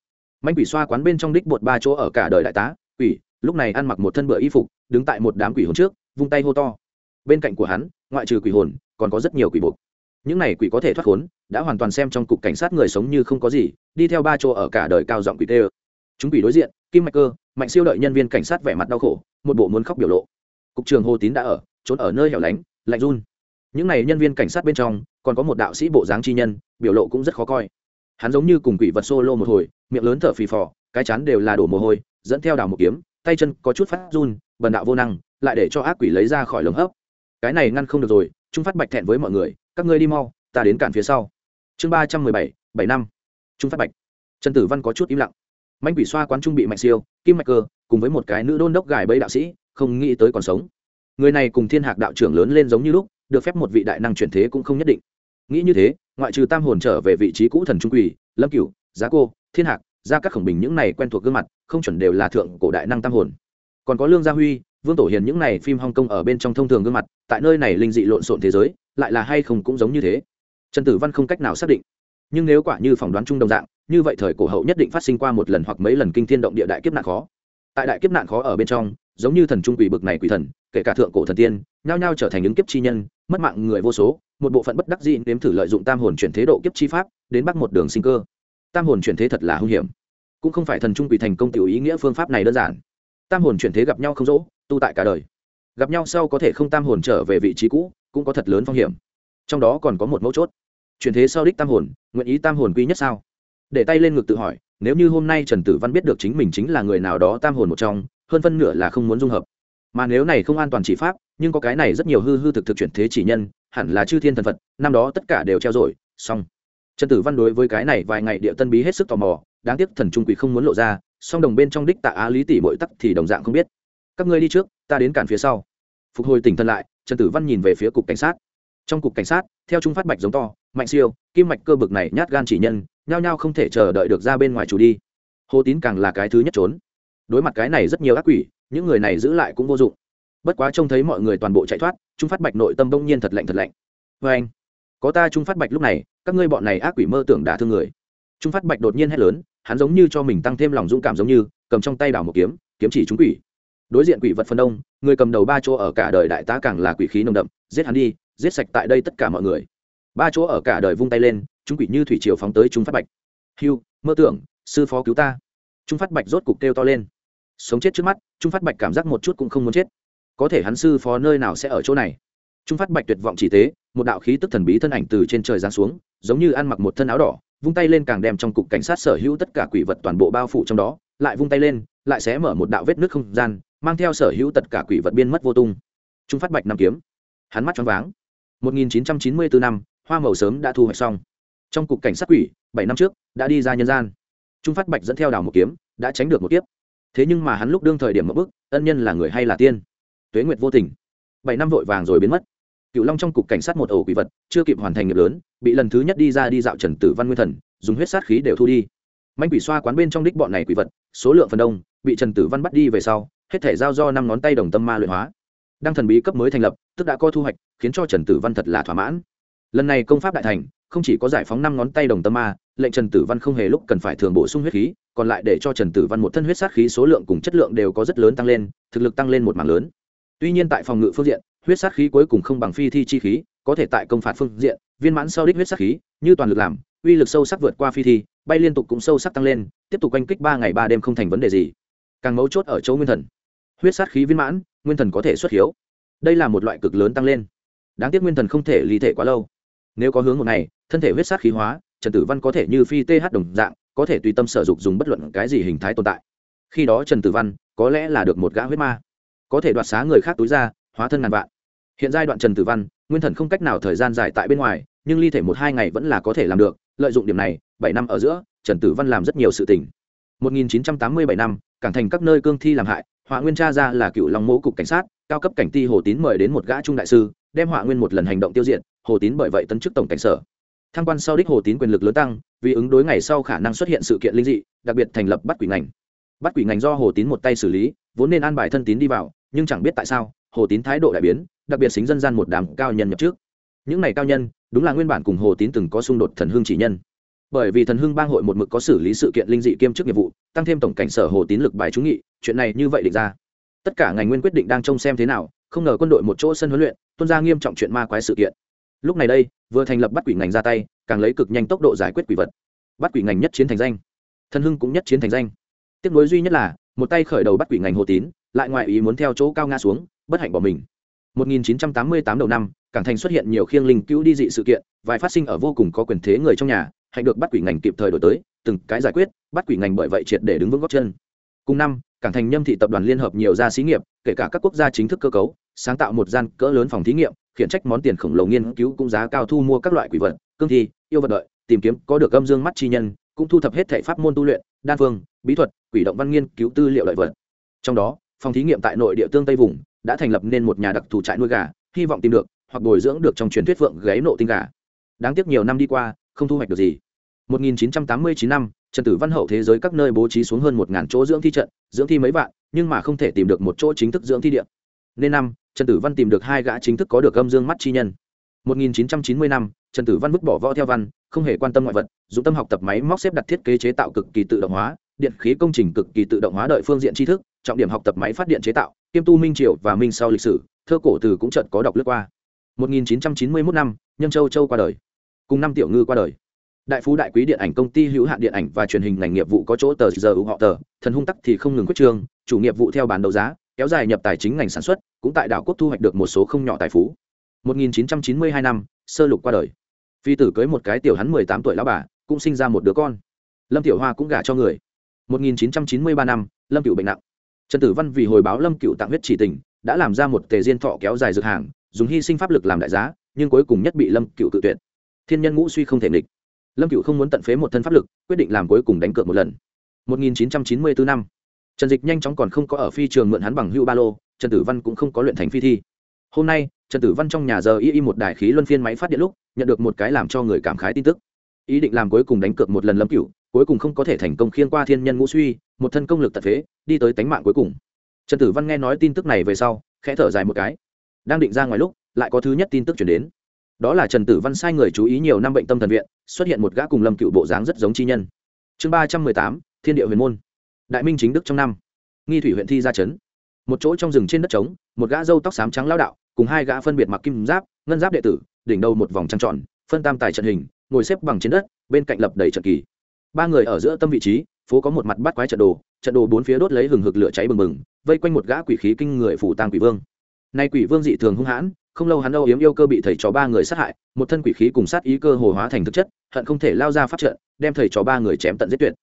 Mạnh quỷ xoa quán bên trong đích bột ba chỗ ở cả đời đại tá, quỷ, lúc này ăn mặc một thân bựa y phục, đứng tại một đám quỷ hồn trước, vung tay hô to. Bên cạnh của hắn, ngoại trừ quỷ hồn, còn có rất nhiều quỷ buộc những này quỷ có thể thoát khốn, đã hoàn toàn xem trong cục cảnh sát người sống như không có gì, đi theo ba chỗ ở cả đời cao giọng quỷ tê chúng quỷ đối diện, kim mạch cơ mạnh siêu đợi nhân viên cảnh sát vẻ mặt đau khổ, một bộ muốn khóc biểu lộ. Cục trường hồ tín đã ở, trốn ở nơi hẻo lánh, lạnh run. Những này nhân viên cảnh sát bên trong, còn có một đạo sĩ bộ dáng chi nhân, biểu lộ cũng rất khó coi. Hắn giống như cùng quỷ vật solo một hồi, miệng lớn thở phì phò, cái chắn đều là đổ mồ hôi, dẫn theo đào một kiếm, tay chân có chút phát run, bần đạo vô năng, lại để cho ác quỷ lấy ra khỏi lồng hấp. Cái này ngăn không được rồi trung phát bạch thẹn với mọi người, các ngươi đi mau, ta đến cản phía sau. Chương ba trăm mười bảy bảy năm. Trung phát bạch. Trần tử văn có chút im lặng mạnh quỷ xoa quán trung bị mạnh siêu, kim mạch cơ, cùng với một cái nữ đôn đốc gài bẫy đạo sĩ, không nghĩ tới còn sống. Người này cùng thiên hạc đạo trưởng lớn lên giống như lúc, được phép một vị đại năng chuyển thế cũng không nhất định. Nghĩ như thế, ngoại trừ tam hồn trở về vị trí cũ thần trung quỷ, lâm cửu, giá cô, thiên hạc ra các khổng bình những này quen thuộc gương mặt, không chuẩn đều là thượng cổ đại năng tam hồn. Còn có lương gia huy, vương tổ hiền những này phim hong kong ở bên trong thông thường gương mặt, tại nơi này linh dị lộn xộn thế giới, lại là hay không cũng giống như thế. Trần tử văn không cách nào xác định. Nhưng nếu quả như phỏng đoán chung đồng dạng như vậy thời cổ hậu nhất định phát sinh qua một lần hoặc mấy lần kinh thiên động địa đại kiếp nạn khó. Tại đại kiếp nạn khó ở bên trong, giống như thần trung quỷ bực này quỷ thần, kể cả thượng cổ thần tiên, nhao nhao trở thành những kiếp chi nhân, mất mạng người vô số, một bộ phận bất đắc dĩ nếm thử lợi dụng tam hồn chuyển thế độ kiếp chi pháp, đến bắt một đường sinh cơ. Tam hồn chuyển thế thật là hung hiểm. Cũng không phải thần trung quỷ thành công tiểu ý nghĩa phương pháp này đơn giản. Tam hồn chuyển thế gặp nhau không dỗ, tu tại cả đời. Gặp nhau sau có thể không tam hồn trở về vị trí cũ, cũng có thật lớn phong hiểm. Trong đó còn có một mấu chốt. Chuyển thế sau đích tam hồn, nguyện ý tam hồn quy nhất sao? Để tay lên ngực tự hỏi, nếu như hôm nay trần tử văn biết được chính mình chính là người nào đó tam hồn một trong, hơn phân nửa là không muốn dung hợp. Mà nếu này không an toàn chỉ pháp, nhưng có cái này rất nhiều hư hư thực thực chuyển thế chỉ nhân, hẳn là chư thiên thần phật, năm đó tất cả đều treo rồi, xong. Trần tử văn đối với cái này vài ngày địa tân bí hết sức tò mò, đáng tiếc thần trung quỷ không muốn lộ ra, song đồng bên trong đích tạ á lý tỷ bội tắc thì đồng dạng không biết. Các ngươi đi trước, ta đến cản phía sau. Phục hồi tỉnh thân lại, trần tử văn nhìn về phía cục cảnh sát trong cục cảnh sát, theo trung phát bạch giống to, mạnh siêu, kim mạch cơ bực này nhát gan chỉ nhân, nhao nhao không thể chờ đợi được ra bên ngoài chủ đi. Hồ tín càng là cái thứ nhất trốn. Đối mặt cái này rất nhiều ác quỷ, những người này giữ lại cũng vô dụng. Bất quá trông thấy mọi người toàn bộ chạy thoát trung phát bạch nội tâm đông nhiên thật lạnh thật lạnh. Vê anh, có ta trung phát bạch lúc này, các ngươi bọn này ác quỷ mơ tưởng đả thương người. Trung phát bạch đột nhiên hét lớn, hắn giống như cho mình tăng thêm lòng dũng cảm giống như, cầm trong tay đảo một kiếm kiếm chỉ chúng quỷ. Đối diện quỷ vật phần đông, người cầm đầu ba chỗ ở cả đời đại tá càng là quỷ khí nồng đậm, giết hắn đi giết sạch tại đây tất cả mọi người. Ba chỗ ở cả đời vung tay lên, chúng quỷ như thủy triều phóng tới trung phát bạch. Hiu mơ tưởng, sư phó cứu ta. Trung phát bạch rốt cục kêu to lên. Sống chết trước mắt, trung phát bạch cảm giác một chút cũng không muốn chết. Có thể hắn sư phó nơi nào sẽ ở chỗ này? Trung phát bạch tuyệt vọng chỉ tế một đạo khí tức thần bí thân ảnh từ trên trời giáng xuống, giống như ăn mặc một thân áo đỏ, vung tay lên càng đem trong cục cảnh sát sở hữu tất cả quỷ vật toàn bộ bao phủ trong đó, lại vung tay lên, lại sẽ mở một đạo vết nước không gian, mang theo sở hữu tất cả quỷ vật biên mất vô tung. Trung phát bạch nằm kiếm. Hắn mắt choáng váng. 1994 năm hoa màu sớm đã thu hoạch xong. Trong cục cảnh sát quỷ bảy năm trước đã đi ra nhân gian. Trung phát bạch dẫn theo đào một kiếm đã tránh được một kiếp. Thế nhưng mà hắn lúc đương thời điểm một bước, ân nhân là người hay là tiên? Tuế nguyệt vô tình. Bảy năm vội vàng rồi biến mất. Cựu long trong cục cảnh sát một ổ quỷ vật chưa kịp hoàn thành nghiệp lớn bị lần thứ nhất đi ra đi dạo trần tử văn nguyên thần dùng huyết sát khí đều thu đi. Manh quỷ xoa quán bên trong đích bọn này quỷ vật số lượng phần đông bị trần tử văn bắt đi về sau hết thể giao do năm ngón tay đồng tâm ma luyện hóa đang thần bí cấp mới thành lập, tức đã có thu hoạch, khiến cho trần tử văn thật là thỏa mãn. Lần này công pháp đại thành, không chỉ có giải phóng năm ngón tay đồng tâm ma, lệnh trần tử văn không hề lúc cần phải thường bổ sung huyết khí, còn lại để cho trần tử văn một thân huyết sát khí số lượng cùng chất lượng đều có rất lớn tăng lên, thực lực tăng lên một mảng lớn. Tuy nhiên tại phòng ngự phương diện, huyết sát khí cuối cùng không bằng phi thi chi khí, có thể tại công phạt phương diện, viên mãn sau đích huyết sát khí, như toàn lực làm, uy lực sâu sắc vượt qua phi thi, bay liên tục cũng sâu sắc tăng lên, tiếp tục oanh kích ba ngày ba đêm không thành vấn đề gì. Càng mấu chốt ở chỗ nguyên thần huyết sát khí viên mãn, nguyên thần có thể xuất hiếu. Đây là một loại cực lớn tăng lên. Đáng tiếc nguyên thần không thể ly thể quá lâu. Nếu có hướng một ngày, thân thể huyết sát khí hóa, trần tử văn có thể như phi th đồng dạng, có thể tùy tâm sở dục dùng bất luận cái gì hình thái tồn tại. Khi đó trần tử văn có lẽ là được một gã huyết ma. Có thể đoạt xá người khác túi ra, hóa thân ngàn vạn. Hiện giai đoạn trần tử văn, nguyên thần không cách nào thời gian dài tại bên ngoài, nhưng ly thể một hai ngày vẫn là có thể làm được. Lợi dụng điểm này, bảy năm ở giữa, trần tử văn làm rất nhiều sự tình. 1987 năm, cảng thành các nơi cương thi làm hại họa nguyên cha ra là cựu long mẫu cục cảnh sát, cao cấp cảnh ti hồ tín mời đến một gã trung đại sư, đem họa nguyên một lần hành động tiêu diệt, hồ tín bởi vậy tấn chức tổng cảnh sở. Thăng quan sau đích hồ tín quyền lực lớn tăng, vì ứng đối ngày sau khả năng xuất hiện sự kiện linh dị, đặc biệt thành lập bắt quỷ ngành. Bắt quỷ ngành do hồ tín một tay xử lý, vốn nên an bài thân tín đi vào, nhưng chẳng biết tại sao, hồ tín thái độ đại biến, đặc biệt xính dân gian một đám cao nhân nhập trước. Những này cao nhân, đúng là nguyên bản cùng hồ tín từng có xung đột thần hương chỉ nhân bởi vì thần hưng bang hội một mực có xử lý sự kiện linh dị kiêm chức nghiệp vụ, tăng thêm tổng cảnh sở hồ tín lực bài trúng nghị, chuyện này như vậy định ra. Tất cả ngành nguyên quyết định đang trông xem thế nào, không ngờ quân đội một chỗ sân huấn luyện, tuân ra nghiêm trọng chuyện ma quái sự kiện. Lúc này đây, vừa thành lập bắt quỷ ngành ra tay, càng lấy cực nhanh tốc độ giải quyết quỷ vật. Bắt quỷ ngành nhất chiến thành danh. Thần hưng cũng nhất chiến thành danh. Tiếc nối duy nhất là, một tay khởi đầu bắt quỷ ngành hồ tín, lại ngoại ý muốn theo chỗ cao nga xuống, bất hạnh bỏ mình. 1988 đầu năm, cảng thành xuất hiện nhiều khiêng linh cứu đi dị sự kiện, vài phát sinh ở vô cùng có quyền thế người trong nhà hạnh được bắt quỷ ngành kịp thời đổi tới, từng cái giải quyết, bắt quỷ ngành bởi vậy triệt để đứng vững góc chân. Cùng năm, cảng thành nhâm thị tập đoàn liên hợp nhiều gia xí nghiệp, kể cả các quốc gia chính thức cơ cấu, sáng tạo một gian cỡ lớn phòng thí nghiệm, khiển trách món tiền khổng lồ nghiên cứu cũng giá cao thu mua các loại quỷ vật, cương thi, yêu vật đợi, tìm kiếm có được âm dương mắt chi nhân, cũng thu thập hết thể pháp môn tu luyện, đan phương, bí thuật, quỷ động văn nghiên cứu tư liệu lợi vật. Trong đó, phòng thí nghiệm tại nội địa tương tây vùng, đã thành lập nên một nhà đặc thù trại nuôi gà, hy vọng tìm được hoặc bồi dưỡng được trong truyền thuyết phượng gáy nộ tinh gà. Đáng tiếc nhiều năm đi qua, không thu hoạch được gì. 1989 năm, trần tử văn hậu thế giới các nơi bố trí xuống hơn 1000 chỗ dưỡng thi trận, dưỡng thi mấy vạn, nhưng mà không thể tìm được một chỗ chính thức dưỡng thi điện nên năm, trần tử văn tìm được hai gã chính thức có được âm dương mắt chi nhân. 1990 năm, trần tử văn vứt bỏ võ theo văn, không hề quan tâm ngoại vật, dụng tâm học tập máy móc xếp đặt thiết kế chế tạo cực kỳ tự động hóa, điện khí công trình cực kỳ tự động hóa đợi phương diện tri thức, trọng điểm học tập máy phát điện chế tạo, kiêm tu minh triều và minh sau lịch sử, thơ cổ từ cũng trận có đọc lướt qua. 1991 năm nhân châu châu qua đời. Cùng năm tiểu ngư qua đời đại phú đại quý điện ảnh công ty hữu hạn điện ảnh và truyền hình ngành nghiệp vụ có chỗ tờ giờ ủng họ tờ, thần hung tắc thì không ngừng quyết trương chủ nghiệp vụ theo bán đấu giá, kéo dài nhập tài chính ngành sản xuất, cũng tại đảo quốc thu hoạch được một số không nhỏ tài phú. 1992 năm, sơ lục qua đời. Phi tử cưới một cái tiểu hắn 18 tuổi lão bà, cũng sinh ra một đứa con. Lâm tiểu hoa cũng gả cho người. 1993 năm, lâm cựu bệnh nặng. Trần tử văn vì hồi báo lâm cựu tặng huyết chỉ tình, đã làm ra một tề diên thọ kéo dài dược hàng, dùng hy sinh pháp lực làm đại giá, nhưng cuối cùng nhất bị lâm cựu tự tuyệt. Thiên nhân ngũ suy không thể nghịch lâm cựu không muốn tận phế một thân pháp lực, quyết định làm cuối cùng đánh cược một lần. 1994 năm, trần dịch nhanh chóng còn không có ở phi trường mượn hắn bằng hưu ba lô, trần tử văn cũng không có luyện thành phi thi. Hôm nay, trần tử văn trong nhà giờ y y một đài khí luân phiên máy phát điện lúc, nhận được một cái làm cho người cảm khái tin tức. Ý định làm cuối cùng đánh cược một lần lâm cựu cuối cùng không có thể thành công khiên qua thiên nhân ngũ suy, một thân công lực tật phế, đi tới tánh mạng cuối cùng. Trần tử văn nghe nói tin tức này về sau, khẽ thở dài một cái. Đang định ra ngoài lúc, lại có thứ nhất tin tức chuyển đến đó là trần tử văn sai người chú ý nhiều năm bệnh tâm thần viện, xuất hiện một gã cùng lâm cựu bộ dáng rất giống chi nhân. Chương ba trăm mười tám, thiên địa huyền môn. Đại minh chính đức trong năm. Nghi thủy huyện thi ra trấn một chỗ trong rừng trên đất trống, một gã râu tóc xám trắng lao đạo, cùng hai gã phân biệt mặc kim giáp, ngân giáp đệ tử, đỉnh đầu một vòng trăng tròn, phân tam tài trận hình, ngồi xếp bằng trên đất, bên cạnh lập đầy trận kỳ. Ba người ở giữa tâm vị trí, phố có một mặt bắt quái trận đồ trận đồ bốn phía đốt lấy hừng hực lửa cháy bừng bừng, vây quanh một gã quỷ khí kinh người phủ tang quỷ vương. Nay quỷ vương dị thường hung hãn không lâu hắn âu yếm yêu cơ bị thầy trò ba người sát hại, một thân quỷ khí cùng sát ý cơ hồ hóa thành thực chất, hận không thể lao ra pháp trận, đem thầy trò ba người chém tận giết tuyệt.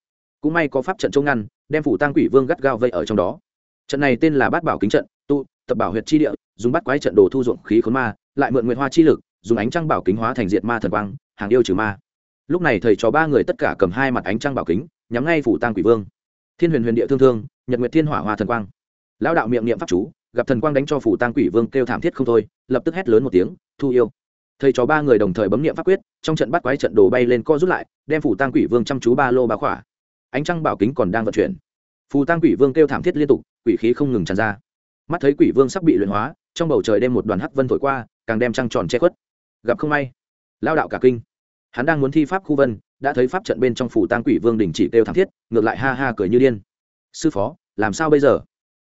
Cũng may có pháp trận chống ngăn, đem phủ tang quỷ vương gắt gao vây ở trong đó. Trận này tên là bát bảo kính trận tu tập bảo huyệt chi địa, dùng bắt quái trận đồ thu dụng khí khốn ma, lại mượn nguyện hoa chi lực, dùng ánh trăng bảo kính hóa thành diệt ma thần quang, hàng yêu trừ ma. Lúc này thầy trò ba người tất cả cầm hai mặt ánh trăng bảo kính, nhắm ngay phủ tang quỷ vương. Thiên huyền huyền địa thương thương, nhật nguyệt thiên hỏa hoa thần quang. Lão đạo miệng niệm pháp chú gặp thần quang đánh cho phủ tang quỷ vương kêu thảm thiết không thôi, lập tức hét lớn một tiếng, thu yêu! Thầy trò ba người đồng thời bấm niệm pháp quyết, trong trận bắt quái trận đồ bay lên co rút lại, đem phủ tang quỷ vương chăm chú ba lô bá khỏa. Ánh trăng bảo kính còn đang vận chuyển. Phù tang quỷ vương kêu thảm thiết liên tục, quỷ khí không ngừng tràn ra. Mắt thấy quỷ vương sắp bị luyện hóa, trong bầu trời đem một đoàn hắc vân thổi qua, càng đem trăng tròn che khuất. Gặp không may, lao đạo cả kinh. Hắn đang muốn thi pháp khu vân, đã thấy pháp trận bên trong phủ tang quỷ vương đình chỉ kêu thảm thiết, ngược lại ha ha cười như điên. Sư phó, làm sao bây giờ?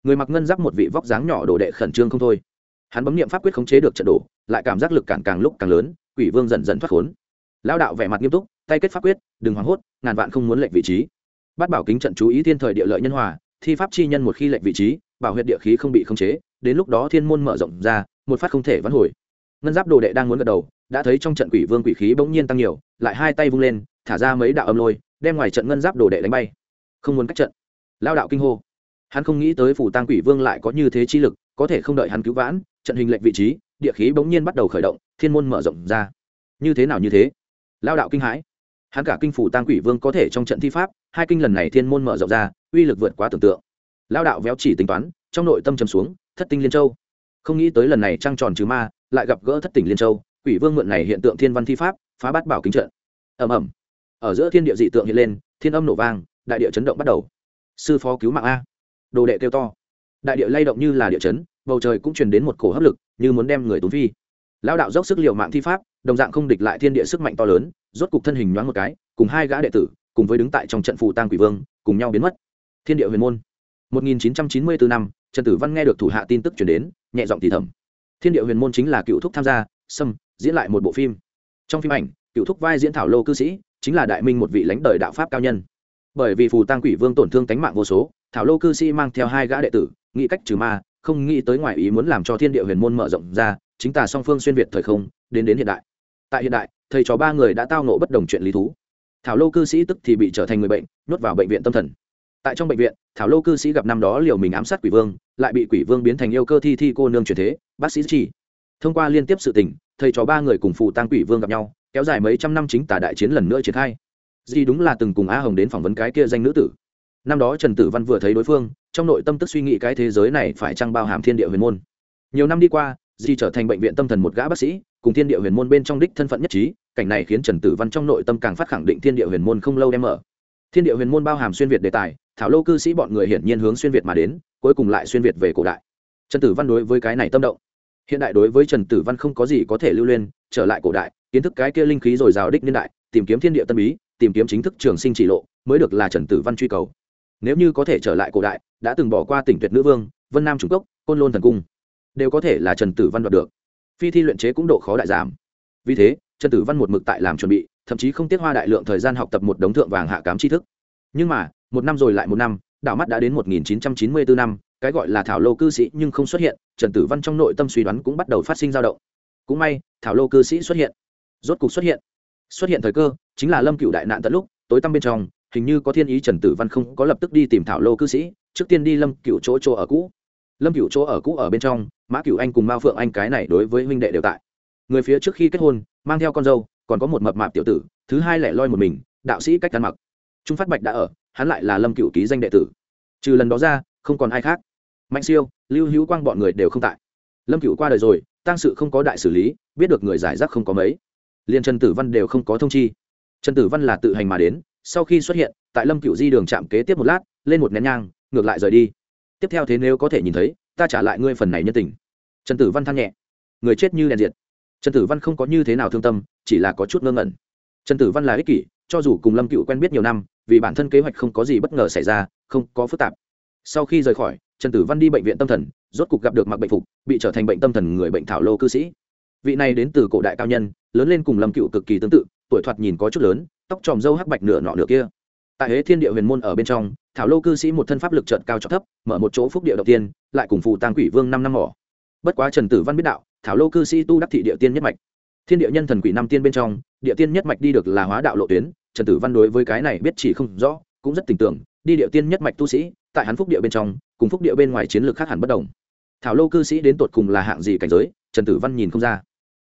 Người mặc ngân giáp một vị vóc dáng nhỏ đồ đệ khẩn trương không thôi. Hắn bấm nghiệm pháp quyết khống chế được trận đổ, lại cảm giác lực càng càng lúc càng lớn, quỷ vương dần dần thoát khốn. Lao đạo vẻ mặt nghiêm túc, tay kết pháp quyết, đừng hoảng hốt, ngàn vạn không muốn lệnh vị trí. Bắt bảo kính trận chú ý thiên thời địa lợi nhân hòa, thi pháp chi nhân một khi lệnh vị trí, bảo huyệt địa khí không bị khống chế, đến lúc đó thiên môn mở rộng ra, một phát không thể vãn hồi. Ngân giáp đồ đệ đang muốn gật đầu, đã thấy trong trận quỷ vương quỷ khí bỗng nhiên tăng nhiều, lại hai tay vung lên, thả ra mấy đạo âm lôi, đem ngoài trận ngân giáp đồ đệ đánh bay. Không muốn cách trận. Lao đạo kinh hô hắn không nghĩ tới phủ tăng quỷ vương lại có như thế chi lực, có thể không đợi hắn cứu vãn, trận hình lệnh vị trí, địa khí bỗng nhiên bắt đầu khởi động, thiên môn mở rộng ra. Như thế nào như thế? Lao đạo kinh hãi. Hắn cả kinh phủ tăng quỷ vương có thể trong trận thi pháp, hai kinh lần này thiên môn mở rộng ra, uy lực vượt quá tưởng tượng. Lao đạo véo chỉ tính toán, trong nội tâm trầm xuống, thất tinh liên châu. Không nghĩ tới lần này trăng tròn trừ ma, lại gặp gỡ thất tỉnh liên châu, quỷ vương mượn này hiện tượng thiên văn thi pháp, phá bát bảo kính trận. Ầm ầm. Ở giữa thiên địa dị tượng hiện lên, thiên âm nổ vang, đại địa chấn động bắt đầu. Sư phó cứu mạng a đồ đệ kêu to. Đại địa lay động như là địa chấn, bầu trời cũng truyền đến một cổ hấp lực, như muốn đem người tốn phi. Lao đạo dốc sức l i ề u mạng thi pháp, đồng dạng không địch lại thiên địa sức mạnh to lớn, rốt cục thân hình nhoáng một cái, cùng hai gã đệ tử, cùng với đứng tại trong trận phù tang quỷ vương, cùng nhau biến mất. Thiên địa huyền môn. 1994 năm, trần tử văn nghe được thủ hạ tin tức chuyển đến, nhẹ giọng thì thầm. Thiên địa huyền môn chính là cựu thúc tham gia xâm diễn lại một bộ phim. Trong phim ảnh, cựu thúc vai diễn thảo lô cư sĩ, chính là đại minh một vị lãnh đời đạo pháp cao nhân. Bởi vì phù tăng quỷ vương tổn thương tánh mạng vô số thảo lô cư sĩ mang theo hai gã đệ tử, nghĩ cách trừ ma, không nghĩ tới ngoài ý muốn làm cho thiên địa huyền môn mở rộng ra, chính tà song phương xuyên việt thời không, đến đến hiện đại. Tại hiện đại, thầy trò ba người đã tao nộ bất đồng chuyện lý thú. Thảo lô cư sĩ tức thì bị trở thành người bệnh, nhốt vào bệnh viện tâm thần. Tại trong bệnh viện, thảo lô cư sĩ gặp năm đó liều mình ám sát quỷ vương, lại bị quỷ vương biến thành yêu cơ thi thi cô nương truyền thế, bác sĩ chỉ thông qua liên tiếp sự tình, thầy trò ba người cùng phụ tăng quỷ vương gặp nhau, kéo dài mấy trăm năm chính tà đại chiến lần nữa triển khai. Di đúng là từng cùng a hồng đến phỏng vấn cái kia danh nữ tử năm đó trần tử văn vừa thấy đối phương, trong nội tâm tức suy nghĩ cái thế giới này phải chăng bao hàm thiên địa huyền môn. Nhiều năm đi qua, di trở thành bệnh viện tâm thần một gã bác sĩ, cùng thiên địa huyền môn bên trong đích thân phận nhất trí, cảnh này khiến trần tử văn trong nội tâm càng phát khẳng định thiên địa huyền môn không lâu đem mở. Thiên địa huyền môn bao hàm xuyên việt đề tài, thảo lô cư sĩ bọn người hiển nhiên hướng xuyên việt mà đến, cuối cùng lại xuyên việt về cổ đại. Trần tử văn đối với cái này tâm động. Hiện đại đối với trần tử văn không có gì có thể lưu lên trở lại cổ đại, kiến thức cái kia linh khí dồi dào đích niên đại, tìm kiếm thiên địa tâm bí, tìm kiếm chính thức trường sinh chỉ lộ, mới được là trần tử văn truy cầu nếu như có thể trở lại cổ đại, đã từng bỏ qua tỉnh tuyệt nữ vương, vân nam trung cốc, côn lôn thần cung, đều có thể là trần tử văn đoạt được. Phi thi luyện chế cũng độ khó đại giảm. Vì thế, trần tử văn một mực tại làm chuẩn bị, thậm chí không tiết hoa đại lượng thời gian học tập một đống thượng vàng hạ cám tri thức. Nhưng mà, một năm rồi lại một năm, đảo mắt đã đến 1994 năm, cái gọi là thảo lô cư sĩ nhưng không xuất hiện, trần tử văn trong nội tâm suy đoán cũng bắt đầu phát sinh dao động. Cũng may, thảo lô cư sĩ xuất hiện. Rốt cục xuất hiện. Xuất hiện thời cơ, chính là lâm cựu đại nạn tận lúc, tối tăm bên trong hình như có thiên ý trần tử văn không có lập tức đi tìm thảo lô cư sĩ, trước tiên đi lâm cựu chỗ chỗ ở cũ. Lâm cựu chỗ ở cũ ở bên trong, mã cựu anh cùng mao phượng anh cái này đối với huynh đệ đều tại. Người phía trước khi kết hôn, mang theo con dâu, còn có một mập mạp tiểu tử, thứ hai lẻ loi một mình, đạo sĩ cách ăn mặc. Trung phát bạch đã ở, hắn lại là lâm cựu ký danh đệ tử. Trừ lần đó ra, không còn ai khác. Mạnh siêu, lưu hữu quang bọn người đều không tại. Lâm cựu qua đời rồi tăng sự không có đại xử lý, biết được người giải rác không có mấy. Liền trần tử văn đều không có thông chi. Trần tử văn là tự hành mà đến sau khi xuất hiện, tại lâm cựu di đường chạm kế tiếp một lát, lên một nén nhang, ngược lại rời đi. Tiếp theo thế nếu có thể nhìn thấy, ta trả lại ngươi phần này nhân tình. Trần tử văn than nhẹ. Người chết như đèn diệt. Trần tử văn không có như thế nào thương tâm, chỉ là có chút ngơ ngẩn. Trần tử văn là ích kỷ, cho dù cùng lâm cựu quen biết nhiều năm, vì bản thân kế hoạch không có gì bất ngờ xảy ra, không có phức tạp. Sau khi rời khỏi, trần tử văn đi bệnh viện tâm thần, rốt cục gặp được mặc bệnh phục, bị trở thành bệnh tâm thần người bệnh thảo lô cư sĩ. Vị này đến từ cổ đại cao nhân, lớn lên cùng lâm cựu cực kỳ tương tự, tuổi thoạt nhìn có chút lớn tóc tròm râu hắc bạch nửa nọ nửa kia. Tại hế thiên địa huyền môn ở bên trong, thảo lô cư sĩ một thân pháp lực trợt cao cho thấp, mở một chỗ phúc địa đầu tiên, lại cùng phù tàng quỷ vương năm năm mỏ. Bất quá trần tử văn biết đạo, thảo lô cư sĩ tu đắc thị địa tiên nhất mạch. Thiên địa nhân thần quỷ năm tiên bên trong, địa tiên nhất mạch đi được là hóa đạo lộ tuyến, trần tử văn đối với cái này biết chỉ không rõ, cũng rất tình tưởng, đi địa tiên nhất mạch tu sĩ, tại hắn phúc địa bên trong, cùng phúc địa bên ngoài chiến lược khác hẳn bất đồng. Thảo lô cư sĩ đến tột cùng là hạng gì cảnh giới, trần tử văn nhìn không ra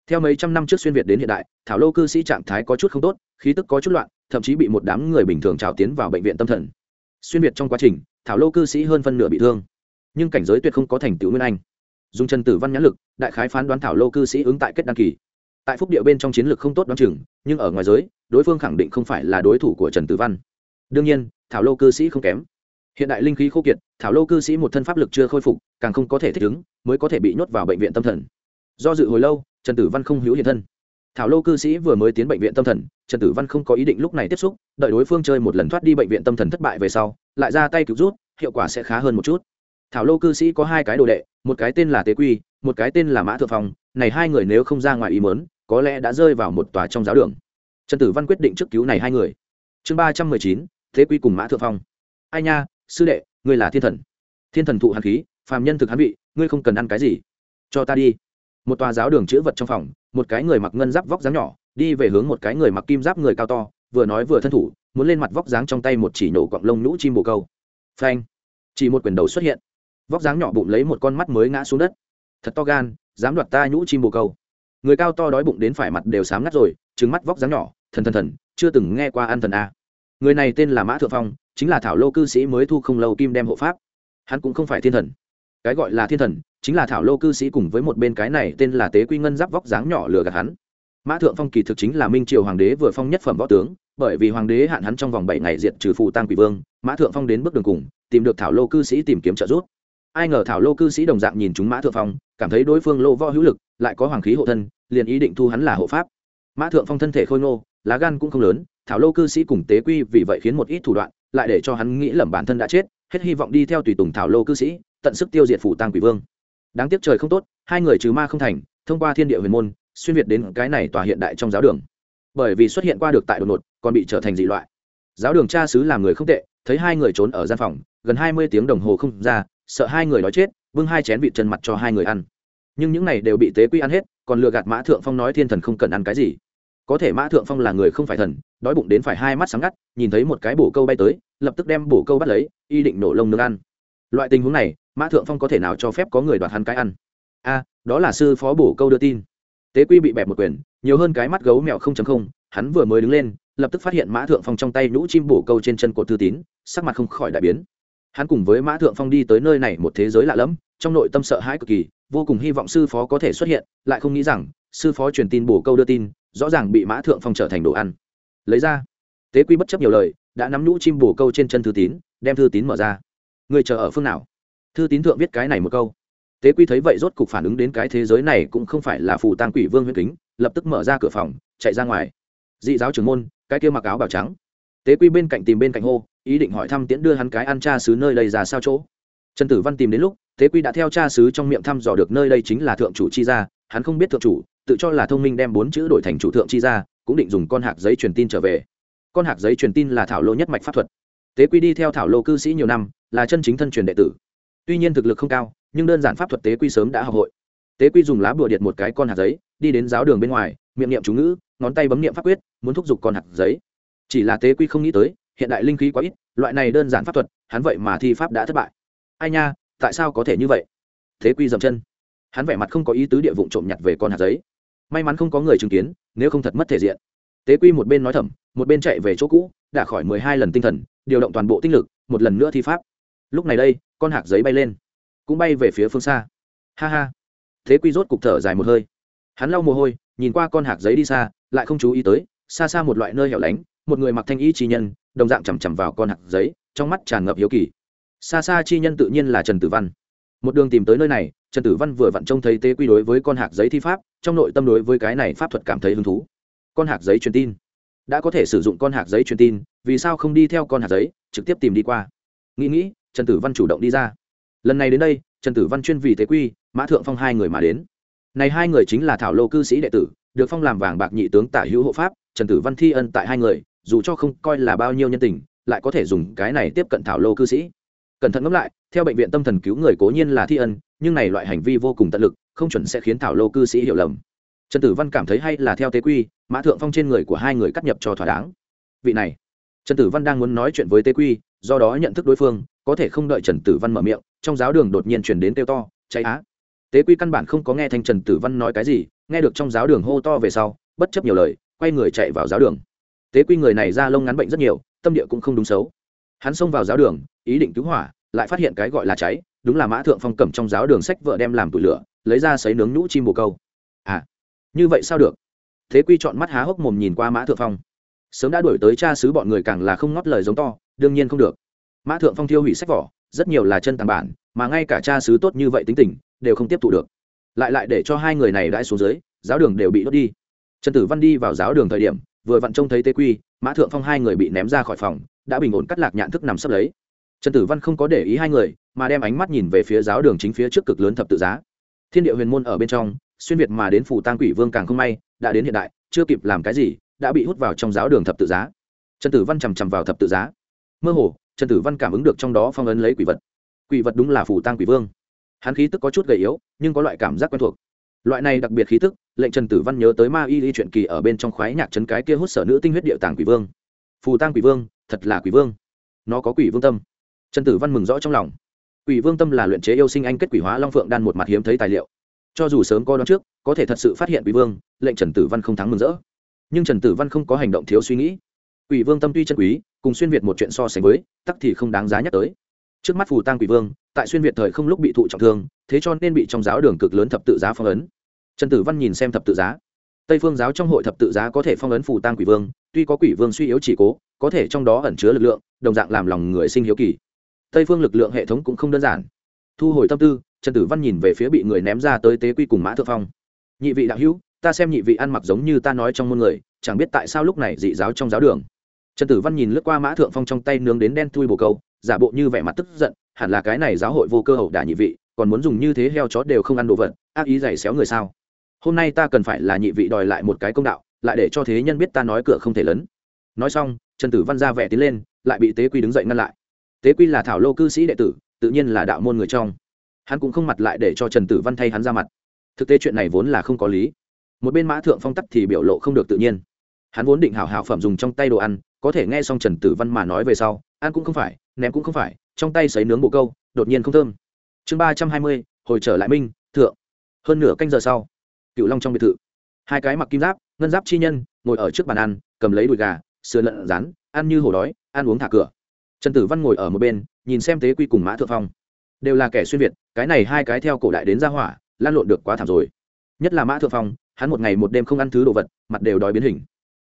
theo mấy trăm năm trước xuyên việt đến hiện đại, thảo lô cư sĩ trạng thái có chút không tốt, khí tức có chút loạn, thậm chí bị một đám người bình thường trào tiến vào bệnh viện tâm thần. Xuyên việt trong quá trình, thảo lô cư sĩ hơn phân nửa bị thương. Nhưng cảnh giới tuyệt không có thành tựu nguyên anh. Dùng trần tử văn nhãn lực, đại khái phán đoán thảo lô cư sĩ ứng tại kết đăng kỳ. Tại phúc địa bên trong chiến lược không tốt đoán chừng, nhưng ở ngoài giới, đối phương khẳng định không phải là đối thủ của trần tử văn. Đương nhiên, thảo lô cư sĩ không kém. Hiện đại linh khí khô kiệt, thảo lô cư sĩ một thân pháp lực chưa khôi phục, càng không có thể thích ứng, mới có thể bị nhốt vào bệnh viện tâm thần. Do dự hồi lâu trần tử văn không hữu hiện thân. Thảo lô cư sĩ vừa mới tiến bệnh viện tâm thần, trần tử văn không có ý định lúc này tiếp xúc, đợi đối phương chơi một lần thoát đi bệnh viện tâm thần thất bại về sau, lại ra tay cứu rút, hiệu quả sẽ khá hơn một chút. Thảo lô cư sĩ có hai cái đồ đệ, một cái tên là tế quy, một cái tên là mã thượng phong. Này hai người nếu không ra ngoài ý mớn có lẽ đã rơi vào một tòa trong giáo đường. Trần tử văn quyết định trước cứu này hai người. Chương ba trăm mười chín thế quy cùng mã thượng phong. Ai nha, sư đệ, ngươi là thiên thần. Thiên thần thụ hàn khí, phàm nhân thực hắn vị, ngươi không cần ăn cái gì. Cho ta đi một tòa giáo đường chữ vật trong phòng, một cái người mặc ngân giáp vóc dáng nhỏ, đi về hướng một cái người mặc kim giáp người cao to, vừa nói vừa thân thủ, muốn lên mặt vóc dáng trong tay một chỉ nổ cọng lông nhũ chim bồ câu. Phanh! Chỉ một quyền đầu xuất hiện. Vóc dáng nhỏ bụng lấy một con mắt mới ngã xuống đất. Thật to gan, dám đoạt ta nhũ chim bồ câu. Người cao to đói bụng đến phải mặt đều sám ngắt rồi trứng mắt vóc dáng nhỏ, thần thần thần, chưa từng nghe qua ăn thần a. Người này tên là mã thượng phong, chính là thảo lô cư sĩ mới thu không lâu kim đem hộ pháp. Hắn cũng không phải thiên thần cái gọi là thiên thần, chính là thảo lô cư sĩ cùng với một bên cái này tên là tế quy ngân giáp vóc dáng nhỏ lừa gạt hắn. Mã thượng phong kỳ thực chính là minh triều hoàng đế vừa phong nhất phẩm võ tướng, bởi vì hoàng đế hạn hắn trong vòng bảy ngày diệt trừ phù tăng quỷ vương, mã thượng phong đến bước đường cùng, tìm được thảo lô cư sĩ tìm kiếm trợ giúp. Ai ngờ thảo lô cư sĩ đồng dạng nhìn chúng mã thượng phong, cảm thấy đối phương lô võ hữu lực, lại có hoàng khí hộ thân, liền ý định thu hắn là hộ pháp. Mã thượng phong thân thể khôi ngô, lá gan cũng không lớn, thảo lô cư sĩ cùng tế quy vì vậy khiến một ít thủ đoạn, lại để cho hắn nghĩ lầm bản thân đã chết hết hy vọng đi theo tùy tùng thảo lô cư sĩ, tận sức tiêu diệt phủ tăng quỷ vương. Đáng tiếc trời không tốt, hai người trừ ma không thành, thông qua thiên địa huyền môn, xuyên việt đến cái này tòa hiện đại trong giáo đường. Bởi vì xuất hiện qua được tại đột ngột, còn bị trở thành dị loại. Giáo đường cha xứ làm người không tệ, thấy hai người trốn ở gian phòng, gần hai mươi tiếng đồng hồ không ra, sợ hai người đói chết vương hai chén vịt chân mặt cho hai người ăn. Nhưng những này đều bị tế quy ăn hết, còn lừa gạt mã thượng phong nói thiên thần không cần ăn cái gì. Có thể mã thượng phong là người không phải thần, đói bụng đến phải hai mắt sáng ngắt, nhìn thấy một cái bổ câu bay tới lập tức đem bổ câu bắt lấy, y định nổ lông nướng ăn. Loại tình huống này, mã thượng phong có thể nào cho phép có người đoạt hắn cái ăn? A, đó là sư phó bổ câu đưa tin. Tế quy bị bẹp một quyền, nhiều hơn cái mắt gấu mèo không chấm không, hắn vừa mới đứng lên, lập tức phát hiện mã thượng phong trong tay nhũ chim bổ câu trên chân cột thư tín, sắc mặt không khỏi đại biến. Hắn cùng với mã thượng phong đi tới nơi này một thế giới lạ lẫm, trong nội tâm sợ hãi cực kỳ, vô cùng hy vọng sư phó có thể xuất hiện, lại không nghĩ rằng, sư phó truyền tin bổ câu đưa tin, rõ ràng bị mã thượng phong trở thành đồ ăn. Lấy ra tế quy bất chấp nhiều lời, đã nắm nhũ chim bổ câu trên chân thư tín, đem thư tín mở ra. Người chờ ở phương nào? Thư tín thượng viết cái này một câu. Tế quy thấy vậy rốt cục phản ứng đến cái thế giới này cũng không phải là phù tăng quỷ vương huyết kính, lập tức mở ra cửa phòng, chạy ra ngoài. Dị giáo trưởng môn, cái kia mặc áo bào trắng. Tế quy bên cạnh tìm bên cạnh hô, ý định hỏi thăm tiễn đưa hắn cái ăn cha xứ nơi đây ra sao chỗ. Trần tử văn tìm đến lúc, tế quy đã theo cha xứ trong miệng thăm dò được nơi đây chính là thượng chủ chi gia, hắn không biết thượng chủ, tự cho là thông minh đem bốn chữ đổi thành chủ thượng chi gia, cũng định dùng con hạc giấy truyền tin trở về con hạc giấy truyền tin là thảo lô nhất mạch pháp thuật. Tế quy đi theo thảo lô cư sĩ nhiều năm, là chân chính thân truyền đệ tử. Tuy nhiên thực lực không cao, nhưng đơn giản pháp thuật tế quy sớm đã học hội. Tế quy dùng lá bùa điện một cái con hạt giấy, đi đến giáo đường bên ngoài, miệng niệm chú ngữ, ngón tay bấm niệm pháp quyết, muốn thúc giục con hạt giấy. Chỉ là tế quy không nghĩ tới, hiện đại linh khí quá ít, loại này đơn giản pháp thuật, hắn vậy mà thi pháp đã thất bại. Ai nha, tại sao có thể như vậy? Tế quy dậm chân. Hắn vẻ mặt không có ý tứ địa vụ trộm nhặt về con hạt giấy. May mắn không có người chứng kiến, nếu không thật mất thể diện tế quy một bên nói thầm, một bên chạy về chỗ cũ, đã khỏi mười hai lần tinh thần, điều động toàn bộ tinh lực, một lần nữa thi pháp. Lúc này đây, con hạt giấy bay lên, cũng bay về phía phương xa. Ha ha. Thế quy rốt cục thở dài một hơi. Hắn lau mồ hôi, nhìn qua con hạt giấy đi xa, lại không chú ý tới, xa xa một loại nơi hẻo lánh, một người mặc thanh y chi nhân, đồng dạng chằm chằm vào con hạt giấy, trong mắt tràn ngập hiếu kỳ. Xa xa chi nhân tự nhiên là trần tử văn. Một đường tìm tới nơi này, trần tử văn vừa vặn trông thấy tế quy đối với con hạt giấy thi pháp, trong nội tâm đối với cái này pháp thuật cảm thấy hứng thú con hạt giấy truyền tin. Đã có thể sử dụng con hạt giấy truyền tin, vì sao không đi theo con hạt giấy, trực tiếp tìm đi qua? Nghĩ nghĩ, trần tử văn chủ động đi ra. Lần này đến đây, trần tử văn chuyên vì thế quy, mã thượng phong hai người mà đến. Này hai người chính là thảo lô cư sĩ đệ tử, được phong làm vàng bạc nhị tướng tả hữu hộ pháp, trần tử văn thi ân tại hai người, dù cho không coi là bao nhiêu nhân tình, lại có thể dùng cái này tiếp cận thảo lô cư sĩ. Cẩn thận ngẫm lại, theo bệnh viện tâm thần cứu người cố nhiên là thi ân, nhưng này loại hành vi vô cùng tận lực, không chuẩn sẽ khiến thảo lô cư sĩ hiểu lầm. Trần tử văn cảm thấy hay là theo tế quy mã thượng phong trên người của hai người cắt nhập cho thỏa đáng. Vị này, trần tử văn đang muốn nói chuyện với tế quy, do đó nhận thức đối phương, có thể không đợi trần tử văn mở miệng, trong giáo đường đột nhiên chuyển đến kêu to, cháy á! Tế quy căn bản không có nghe thanh trần tử văn nói cái gì, nghe được trong giáo đường hô to về sau, bất chấp nhiều lời, quay người chạy vào giáo đường. Tế quy người này ra lông ngắn bệnh rất nhiều, tâm địa cũng không đúng xấu. Hắn xông vào giáo đường, ý định cứu hỏa, lại phát hiện cái gọi là cháy, đúng là mã thượng phong cầm trong giáo đường sách vợ đem làm tủi lửa, lấy ra xấy nướng nhũ chim bồ câu. À như vậy sao được? Thế quy chọn mắt há hốc mồm nhìn qua mã thượng phong. Sớm đã đuổi tới cha xứ bọn người càng là không ngót lời giống to, đương nhiên không được. Mã thượng phong thiêu hủy sách vỏ, rất nhiều là chân tàng bản, mà ngay cả cha xứ tốt như vậy tính tình, đều không tiếp thụ được. Lại lại để cho hai người này đãi xuống dưới, giáo đường đều bị đốt đi. Trần tử văn đi vào giáo đường thời điểm, vừa vặn trông thấy tế quy, mã thượng phong hai người bị ném ra khỏi phòng, đã bình ổn cắt lạc nhạn thức nằm sấp lấy. Trần tử văn không có để ý hai người, mà đem ánh mắt nhìn về phía giáo đường chính phía trước cực lớn thập tự giá. Thiên địa huyền môn ở bên trong, xuyên việt mà đến phủ tang quỷ vương càng không may đã đến hiện đại, chưa kịp làm cái gì, đã bị hút vào trong giáo đường thập tự giá. Trần tử văn chằm chằm vào thập tự giá. Mơ hồ, trần tử văn cảm ứng được trong đó phong ấn lấy quỷ vật. Quỷ vật đúng là phủ tang quỷ vương. Hắn khí tức có chút gầy yếu, nhưng có loại cảm giác quen thuộc. Loại này đặc biệt khí tức, lệnh trần tử văn nhớ tới ma y y chuyện kỳ ở bên trong khoái nhạc trấn cái kia hút sở nữ tinh huyết địa tàng quỷ vương. Phù tang quỷ vương, thật là quỷ vương. Nó có quỷ vương tâm. Trần tử văn mừng rõ trong lòng. Quỷ vương tâm là luyện chế yêu sinh anh kết quỷ hóa long phượng đan một mặt hiếm thấy tài liệu cho dù sớm có đoán trước, có thể thật sự phát hiện quỷ vương, lệnh trần tử văn không thắng mừng rỡ. Nhưng trần tử văn không có hành động thiếu suy nghĩ. Quỷ vương tâm tuy chân quý, cùng xuyên việt một chuyện so sánh với, tắc thì không đáng giá nhắc tới. Trước mắt phù tăng quỷ vương, tại xuyên việt thời không lúc bị thụ trọng thương, thế cho nên bị trong giáo đường cực lớn thập tự giá phong ấn. Trần tử văn nhìn xem thập tự giá. Tây phương giáo trong hội thập tự giá có thể phong ấn phù tăng quỷ vương, tuy có quỷ vương suy yếu chỉ cố, có thể trong đó ẩn chứa lực lượng, đồng dạng làm lòng người sinh hiếu kỳ. Tây phương lực lượng hệ thống cũng không đơn giản thu hồi tâm tư, trần tử văn nhìn về phía bị người ném ra tới tế quy cùng mã thượng phong. Nhị vị đạo hữu, ta xem nhị vị ăn mặc giống như ta nói trong môn người, chẳng biết tại sao lúc này dị giáo trong giáo đường. Trần tử văn nhìn lướt qua mã thượng phong trong tay nướng đến đen thui bồ câu, giả bộ như vẻ mặt tức giận, hẳn là cái này giáo hội vô cơ hậu đả nhị vị, còn muốn dùng như thế heo chó đều không ăn đồ vật, ác ý giày xéo người sao? Hôm nay ta cần phải là nhị vị đòi lại một cái công đạo, lại để cho thế nhân biết ta nói cửa không thể lớn. Nói xong, trần tử văn ra vẻ tiến lên, lại bị tế quy đứng dậy ngăn lại. Tế quy là thảo lô cư sĩ đệ tử tự nhiên là đạo môn người trong. Hắn cũng không mặt lại để cho trần tử văn thay hắn ra mặt. Thực tế chuyện này vốn là không có lý. Một bên mã thượng phong tắc thì biểu lộ không được tự nhiên. Hắn vốn định hào hào phẩm dùng trong tay đồ ăn, có thể nghe xong trần tử văn mà nói về sau, ăn cũng không phải, ném cũng không phải, trong tay xấy nướng bộ câu, đột nhiên không thơm. Chương ba trăm hai mươi, hồi trở lại minh, thượng. Hơn nửa canh giờ sau cựu long trong biệt thự. Hai cái mặc kim giáp, ngân giáp chi nhân, ngồi ở trước bàn ăn, cầm lấy đùi gà, sườn lợn rán, ăn như hổ đói, ăn uống thả cửa trần tử văn ngồi ở một bên, nhìn xem tế quy cùng mã thượng phong. Đều là kẻ xuyên việt, cái này hai cái theo cổ đại đến ra hỏa, lan lộn được quá thảm rồi. Nhất là mã thượng phong, hắn một ngày một đêm không ăn thứ đồ vật, mặt đều đói biến hình.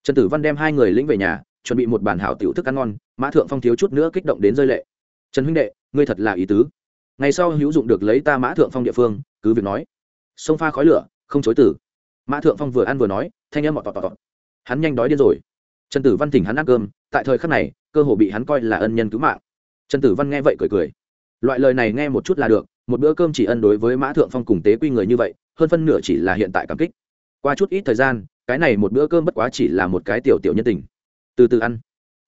Trần tử văn đem hai người lĩnh về nhà, chuẩn bị một bản hảo tiểu thức ăn ngon, mã thượng phong thiếu chút nữa kích động đến rơi lệ. Trần huynh đệ, ngươi thật là ý tứ. Ngày sau hữu dụng được lấy ta mã thượng phong địa phương, cứ việc nói. Sông pha khói lửa, không chối tử mã thượng phong vừa ăn vừa nói, thanh âm mọt tọt tọt. Hắn nhanh đói điên rồi trần tử văn thỉnh hắn ăn cơm, tại thời khắc này, cơ hồ bị hắn coi là ân nhân cứu mạng. Trần tử văn nghe vậy cười cười. Loại lời này nghe một chút là được, một bữa cơm chỉ ân đối với mã thượng phong cùng tế quy người như vậy, hơn phân nửa chỉ là hiện tại cảm kích. Qua chút ít thời gian, cái này một bữa cơm bất quá chỉ là một cái tiểu tiểu nhân tình. Từ từ ăn.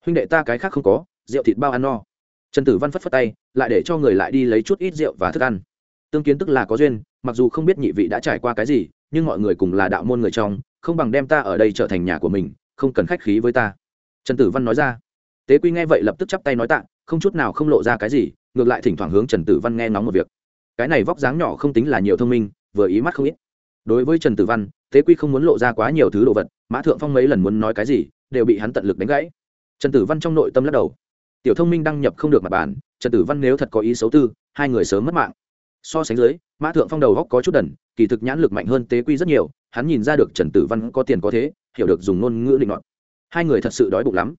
Huynh đệ ta cái khác không có, rượu thịt bao ăn no. Trần tử văn phất phất tay, lại để cho người lại đi lấy chút ít rượu và thức ăn. Tương kiến tức là có duyên, mặc dù không biết nhị vị đã trải qua cái gì, nhưng mọi người cùng là đạo môn người trong, không bằng đem ta ở đây trở thành nhà của mình không cần khách khí với ta. Trần tử văn nói ra. Tế quy nghe vậy lập tức chắp tay nói tạ, không chút nào không lộ ra cái gì, ngược lại thỉnh thoảng hướng trần tử văn nghe ngóng một việc. Cái này vóc dáng nhỏ không tính là nhiều thông minh, vừa ý mắt không ít. Đối với trần tử văn, tế quy không muốn lộ ra quá nhiều thứ đồ vật, mã thượng phong mấy lần muốn nói cái gì, đều bị hắn tận lực đánh gãy. Trần tử văn trong nội tâm lắc đầu. Tiểu thông minh đăng nhập không được mặt bàn, trần tử văn nếu thật có ý xấu tư, hai người sớm mất mạng so sánh dưới, mã thượng phong đầu góc có chút đần, kỳ thực nhãn lực mạnh hơn tế quy rất nhiều, hắn nhìn ra được trần tử văn có tiền có thế, hiểu được dùng ngôn ngữ định luận hai người thật sự đói bụng lắm.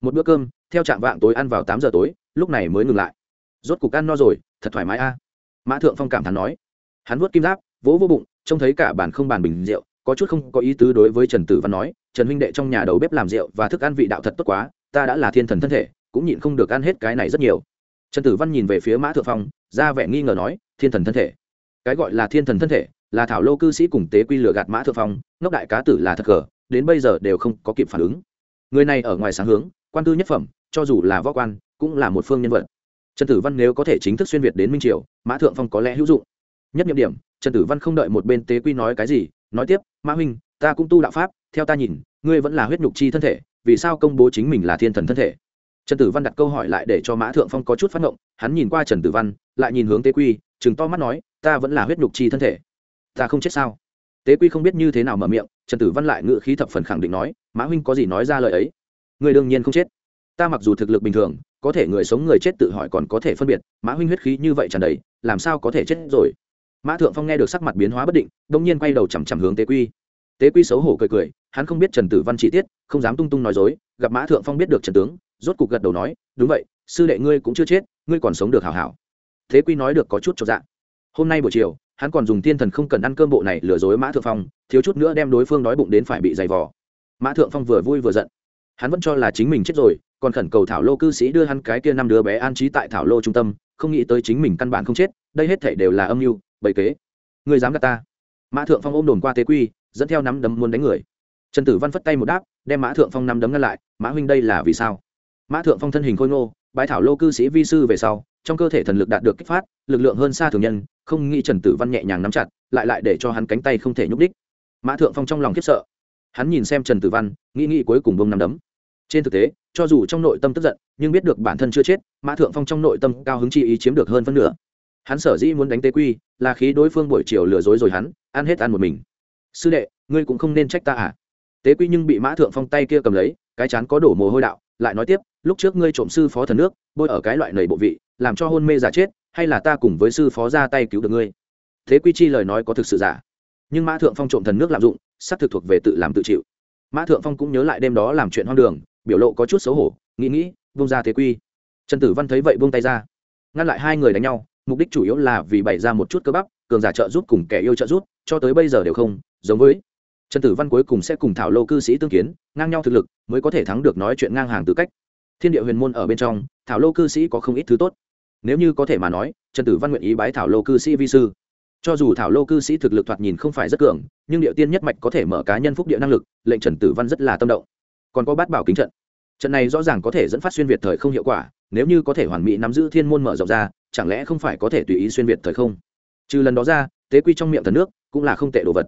Một bữa cơm, theo trạm vạng tối ăn vào tám giờ tối, lúc này mới ngừng lại. Rốt cục ăn no rồi, thật thoải mái a. Mã thượng phong cảm thán nói. Hắn vuốt kim giáp, vỗ vô bụng, trông thấy cả bàn không bàn bình rượu, có chút không có ý tứ đối với trần tử văn nói, trần huynh đệ trong nhà đầu bếp làm rượu và thức ăn vị đạo thật tốt quá, ta đã là thiên thần thân thể, cũng nhịn không được ăn hết cái này rất nhiều. Trần tử văn nhìn về phía mã thượng phong, ra vẻ nghi ngờ nói thiên thần thân thể. Cái gọi là thiên thần thân thể là thảo lô cư sĩ cùng tế quy lừa gạt mã thượng phong, ngốc đại cá tử là thật cờ đến bây giờ đều không có kịp phản ứng. Người này ở ngoài sáng hướng, quan tư nhất phẩm, cho dù là võ quan, cũng là một phương nhân vật. Trần tử văn nếu có thể chính thức xuyên việt đến minh triều, mã thượng phong có lẽ hữu dụng. Nhất nhiệm điểm, trần tử văn không đợi một bên tế quy nói cái gì, nói tiếp, mã huynh, ta cũng tu đạo pháp, theo ta nhìn, ngươi vẫn là huyết nhục chi thân thể, vì sao công bố chính mình là thiên thần thân thể? Trần tử văn đặt câu hỏi lại để cho mã thượng phong có chút phát ngộng, hắn nhìn qua trần tử văn, lại nhìn hướng tế quy chừng to mắt nói, ta vẫn là huyết nhục chi thân thể. Ta không chết sao? Tế quy không biết như thế nào mở miệng, trần tử văn lại ngự khí thập phần khẳng định nói, mã huynh có gì nói ra lời ấy? Người đương nhiên không chết. Ta mặc dù thực lực bình thường, có thể người sống người chết tự hỏi còn có thể phân biệt, mã huynh huyết khí như vậy tràn đầy, làm sao có thể chết rồi? Mã thượng phong nghe được sắc mặt biến hóa bất định, đông nhiên quay đầu chằm chằm hướng tế quy tế quy xấu hổ cười cười, hắn không biết trần tử văn chi tiết, không dám tung tung nói dối, gặp mã thượng phong biết được trần tướng, rốt cục gật đầu nói, đúng vậy, sư đệ ngươi cũng chưa chết, ngươi còn sống được hảo hảo. Thế quy nói được có chút cho dạ. Hôm nay buổi chiều, hắn còn dùng tiên thần không cần ăn cơm bộ này lừa dối mã thượng phong, thiếu chút nữa đem đối phương đói bụng đến phải bị dày vò. Mã thượng phong vừa vui vừa giận. Hắn vẫn cho là chính mình chết rồi, còn khẩn cầu thảo lô cư sĩ đưa hắn cái kia năm đứa bé an trí tại thảo lô trung tâm, không nghĩ tới chính mình căn bản không chết, đây hết thể đều là âm mưu, bậy kế. Người dám gạt ta. Mã thượng phong ôm đồn qua tế quy dẫn theo nắm đấm muốn đánh người. Trần tử văn phất tay một đáp, đem mã thượng phong nắm đấm ngăn lại, mã huynh đây là vì sao? Mã thượng phong thân hình khôi ngô bãi thảo lô cư sĩ vi sư về sau, trong cơ thể thần lực đạt được kích phát, lực lượng hơn xa thường nhân, không nghĩ trần tử văn nhẹ nhàng nắm chặt, lại lại để cho hắn cánh tay không thể nhúc đích mã thượng phong trong lòng khiếp sợ. Hắn nhìn xem trần tử văn, nghĩ nghĩ cuối cùng bông nằm đấm. Trên thực tế, cho dù trong nội tâm tức giận, nhưng biết được bản thân chưa chết, mã thượng phong trong nội tâm cao hứng chi ý chiếm được hơn phân nửa. Hắn sở dĩ muốn đánh tế quy, là khí đối phương buổi chiều lừa dối rồi hắn, ăn hết ăn một mình sư đệ, ngươi cũng không nên trách ta à? Tế quy nhưng bị mã thượng phong tay kia cầm lấy, cái chán có đổ mồ hôi đạo, lại nói tiếp, lúc trước ngươi trộm sư phó thần nước, bôi ở cái loại nầy bộ vị, làm cho hôn mê giả chết, hay là ta cùng với sư phó ra tay cứu được ngươi? Thế quy chi lời nói có thực sự giả. Nhưng mã thượng phong trộm thần nước lạm dụng sắp thực thuộc về tự làm tự chịu. Mã thượng phong cũng nhớ lại đêm đó làm chuyện hoang đường, biểu lộ có chút xấu hổ, nghĩ nghĩ vung ra thế quy. Trần tử văn thấy vậy vung tay ra. Ngăn lại hai người đánh nhau, mục đích chủ yếu là vì bày ra một chút cơ bắp, cường giả trợ giúp cùng kẻ yêu trợ giúp, cho tới bây giờ đều không giống với trần tử văn cuối cùng sẽ cùng thảo lô cư sĩ tương kiến, ngang nhau thực lực mới có thể thắng được nói chuyện ngang hàng tư cách. Thiên địa huyền môn ở bên trong, thảo lô cư sĩ có không ít thứ tốt. Nếu như có thể mà nói, trần tử văn nguyện ý bái thảo lô cư sĩ vi sư. Cho dù thảo lô cư sĩ thực lực thoạt nhìn không phải rất cường, nhưng địa tiên nhất mạch có thể mở cá nhân phúc địa năng lực, lệnh trần tử văn rất là tâm động. Còn có bát bảo kính trận. Trận này rõ ràng có thể dẫn phát xuyên việt thời không hiệu quả, nếu như có thể hoàn mỹ nắm giữ thiên môn mở rộng ra, chẳng lẽ không phải có thể tùy ý xuyên việt thời không? Trừ lần đó ra, tế quy trong miệng thần nước cũng là không tệ đồ vật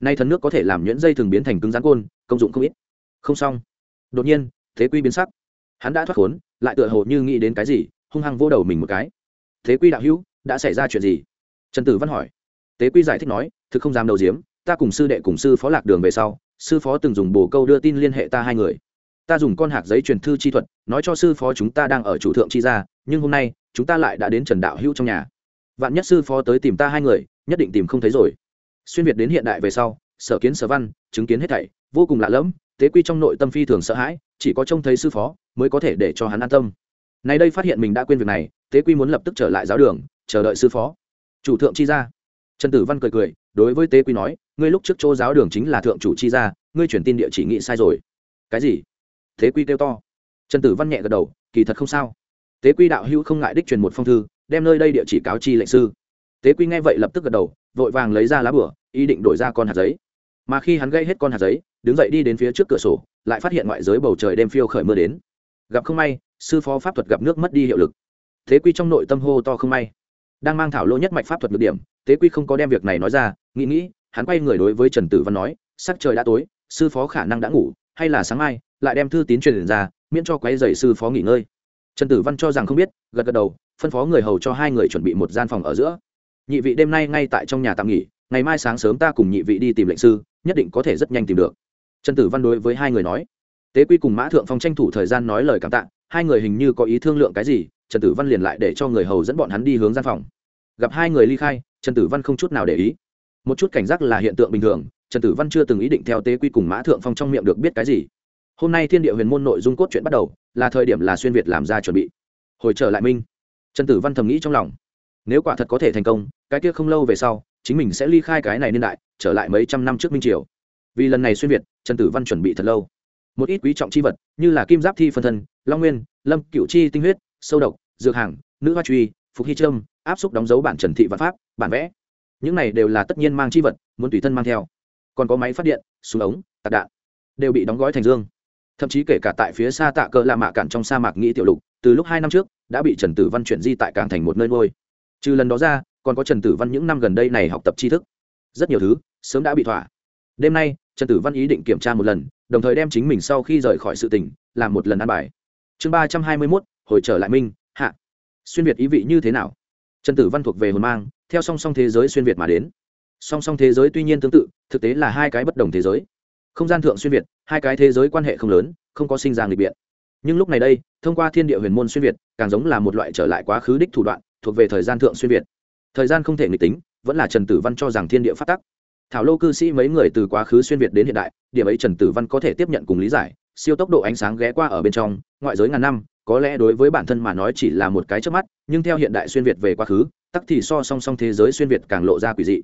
nay thần nước có thể làm nhuyễn dây thường biến thành cứng rắn côn, công dụng không ít. Không xong. Đột nhiên, thế quy biến sắc. Hắn đã thoát khốn, lại tựa hồ như nghĩ đến cái gì, hung hăng vô đầu mình một cái. Thế quy đạo hữu, đã xảy ra chuyện gì? Trần tử văn hỏi. Tế quy giải thích nói, thực không dám đầu diếm, ta cùng sư đệ cùng sư phó lạc đường về sau, sư phó từng dùng bồ câu đưa tin liên hệ ta hai người. Ta dùng con hạc giấy truyền thư chi thuật, nói cho sư phó chúng ta đang ở chủ thượng chi gia, nhưng hôm nay, chúng ta lại đã đến trần đạo hữu trong nhà. Vạn nhất sư phó tới tìm ta hai người, nhất định tìm không thấy rồi xuyên việt đến hiện đại về sau, sở kiến sở văn, chứng kiến hết thảy, vô cùng lạ lẫm, tế quy trong nội tâm phi thường sợ hãi, chỉ có trông thấy sư phó mới có thể để cho hắn an tâm. Nay đây phát hiện mình đã quên việc này, tế quy muốn lập tức trở lại giáo đường, chờ đợi sư phó. Chủ thượng chi gia. Trần tử văn cười cười, đối với tế quy nói, ngươi lúc trước chỗ giáo đường chính là thượng chủ chi gia, ngươi chuyển tin địa chỉ nghị sai rồi. Cái gì? Tế quy kêu to. Trần tử văn nhẹ gật đầu, kỳ thật không sao. Tế quy đạo hữu không ngại đích truyền một phong thư, đem nơi đây địa chỉ cáo chi lệnh sư. Tế quy nghe vậy lập tức gật đầu vội vàng lấy ra lá bửa, ý định đổi ra con hạt giấy. Mà khi hắn gây hết con hạt giấy, đứng dậy đi đến phía trước cửa sổ, lại phát hiện ngoại giới bầu trời đêm phiêu khởi mưa đến. Gặp không may, sư phó pháp thuật gặp nước mất đi hiệu lực. Thế quy trong nội tâm hô to không may. Đang mang thảo lô nhất mạch pháp thuật ngược điểm, thế quy không có đem việc này nói ra, nghĩ nghĩ, hắn quay người đối với trần tử văn nói, sắc trời đã tối, sư phó khả năng đã ngủ, hay là sáng mai, lại đem thư tín truyền ra, miễn cho quay dày sư phó nghỉ ngơi. Trần tử văn cho rằng không biết, gật gật đầu, phân phó người hầu cho hai người chuẩn bị một gian phòng ở giữa nhị vị đêm nay ngay tại trong nhà tạm nghỉ, ngày mai sáng sớm ta cùng nhị vị đi tìm lệnh sư, nhất định có thể rất nhanh tìm được. Trần tử văn đối với hai người nói. Tế quy cùng mã thượng phong tranh thủ thời gian nói lời cảm tạ, hai người hình như có ý thương lượng cái gì, trần tử văn liền lại để cho người hầu dẫn bọn hắn đi hướng gian phòng. Gặp hai người ly khai, trần tử văn không chút nào để ý. Một chút cảnh giác là hiện tượng bình thường, trần tử văn chưa từng ý định theo tế quy cùng mã thượng phong trong miệng được biết cái gì. Hôm nay thiên địa huyền môn nội dung cốt chuyện bắt đầu, là thời điểm là xuyên việt làm ra chuẩn bị. Hồi trở lại minh. Trần tử văn thầm nghĩ trong lòng nếu quả thật có thể thành công, cái kia không lâu về sau, chính mình sẽ ly khai cái này niên đại, trở lại mấy trăm năm trước minh triều. Vì lần này xuyên việt, trần tử văn chuẩn bị thật lâu. Một ít quý trọng chi vật, như là kim giáp thi phân thân, long nguyên, lâm cựu chi, tinh huyết, sâu độc, dược hàng, nữ hoa truy, phục hy trâm, áp xúc đóng dấu bản trần thị văn pháp, bản vẽ. Những này đều là tất nhiên mang chi vật, muốn tùy thân mang theo. Còn có máy phát điện, súng ống, tạc đạn, đều bị đóng gói thành dương. Thậm chí kể cả tại phía xa tạ cờ la mạ cản trong sa mạc nghĩ tiểu lục, từ lúc hai năm trước, đã bị trần tử văn chuyển di tại cảng thành một nơi ngôi trừ lần đó ra, còn có trần tử văn những năm gần đây này học tập tri thức. Rất nhiều thứ, sớm đã bị thỏa. Đêm nay, trần tử văn ý định kiểm tra một lần, đồng thời đem chính mình sau khi rời khỏi sự tỉnh làm một lần ăn bài. Chương ba trăm hai mươi mốt, hồi trở lại minh, hạ. Xuyên việt ý vị như thế nào? Trần tử văn thuộc về hồn mang, theo song song thế giới xuyên việt mà đến. Song song thế giới tuy nhiên tương tự, thực tế là hai cái bất đồng thế giới. Không gian thượng xuyên việt, hai cái thế giới quan hệ không lớn, không có sinh ra người biện. Nhưng lúc này đây, thông qua thiên địa huyền môn xuyên việt, càng giống là một loại trở lại quá khứ đích thủ đoạn thuộc về thời gian thượng xuyên việt. Thời gian không thể nghịch tính, vẫn là trần tử văn cho rằng thiên địa phát tắc. Thảo lô cư sĩ mấy người từ quá khứ xuyên việt đến hiện đại, điểm ấy trần tử văn có thể tiếp nhận cùng lý giải, siêu tốc độ ánh sáng ghé qua ở bên trong, ngoại giới ngàn năm, có lẽ đối với bản thân mà nói chỉ là một cái trước mắt, nhưng theo hiện đại xuyên việt về quá khứ, tắc thì so song song thế giới xuyên việt càng lộ ra quỷ dị.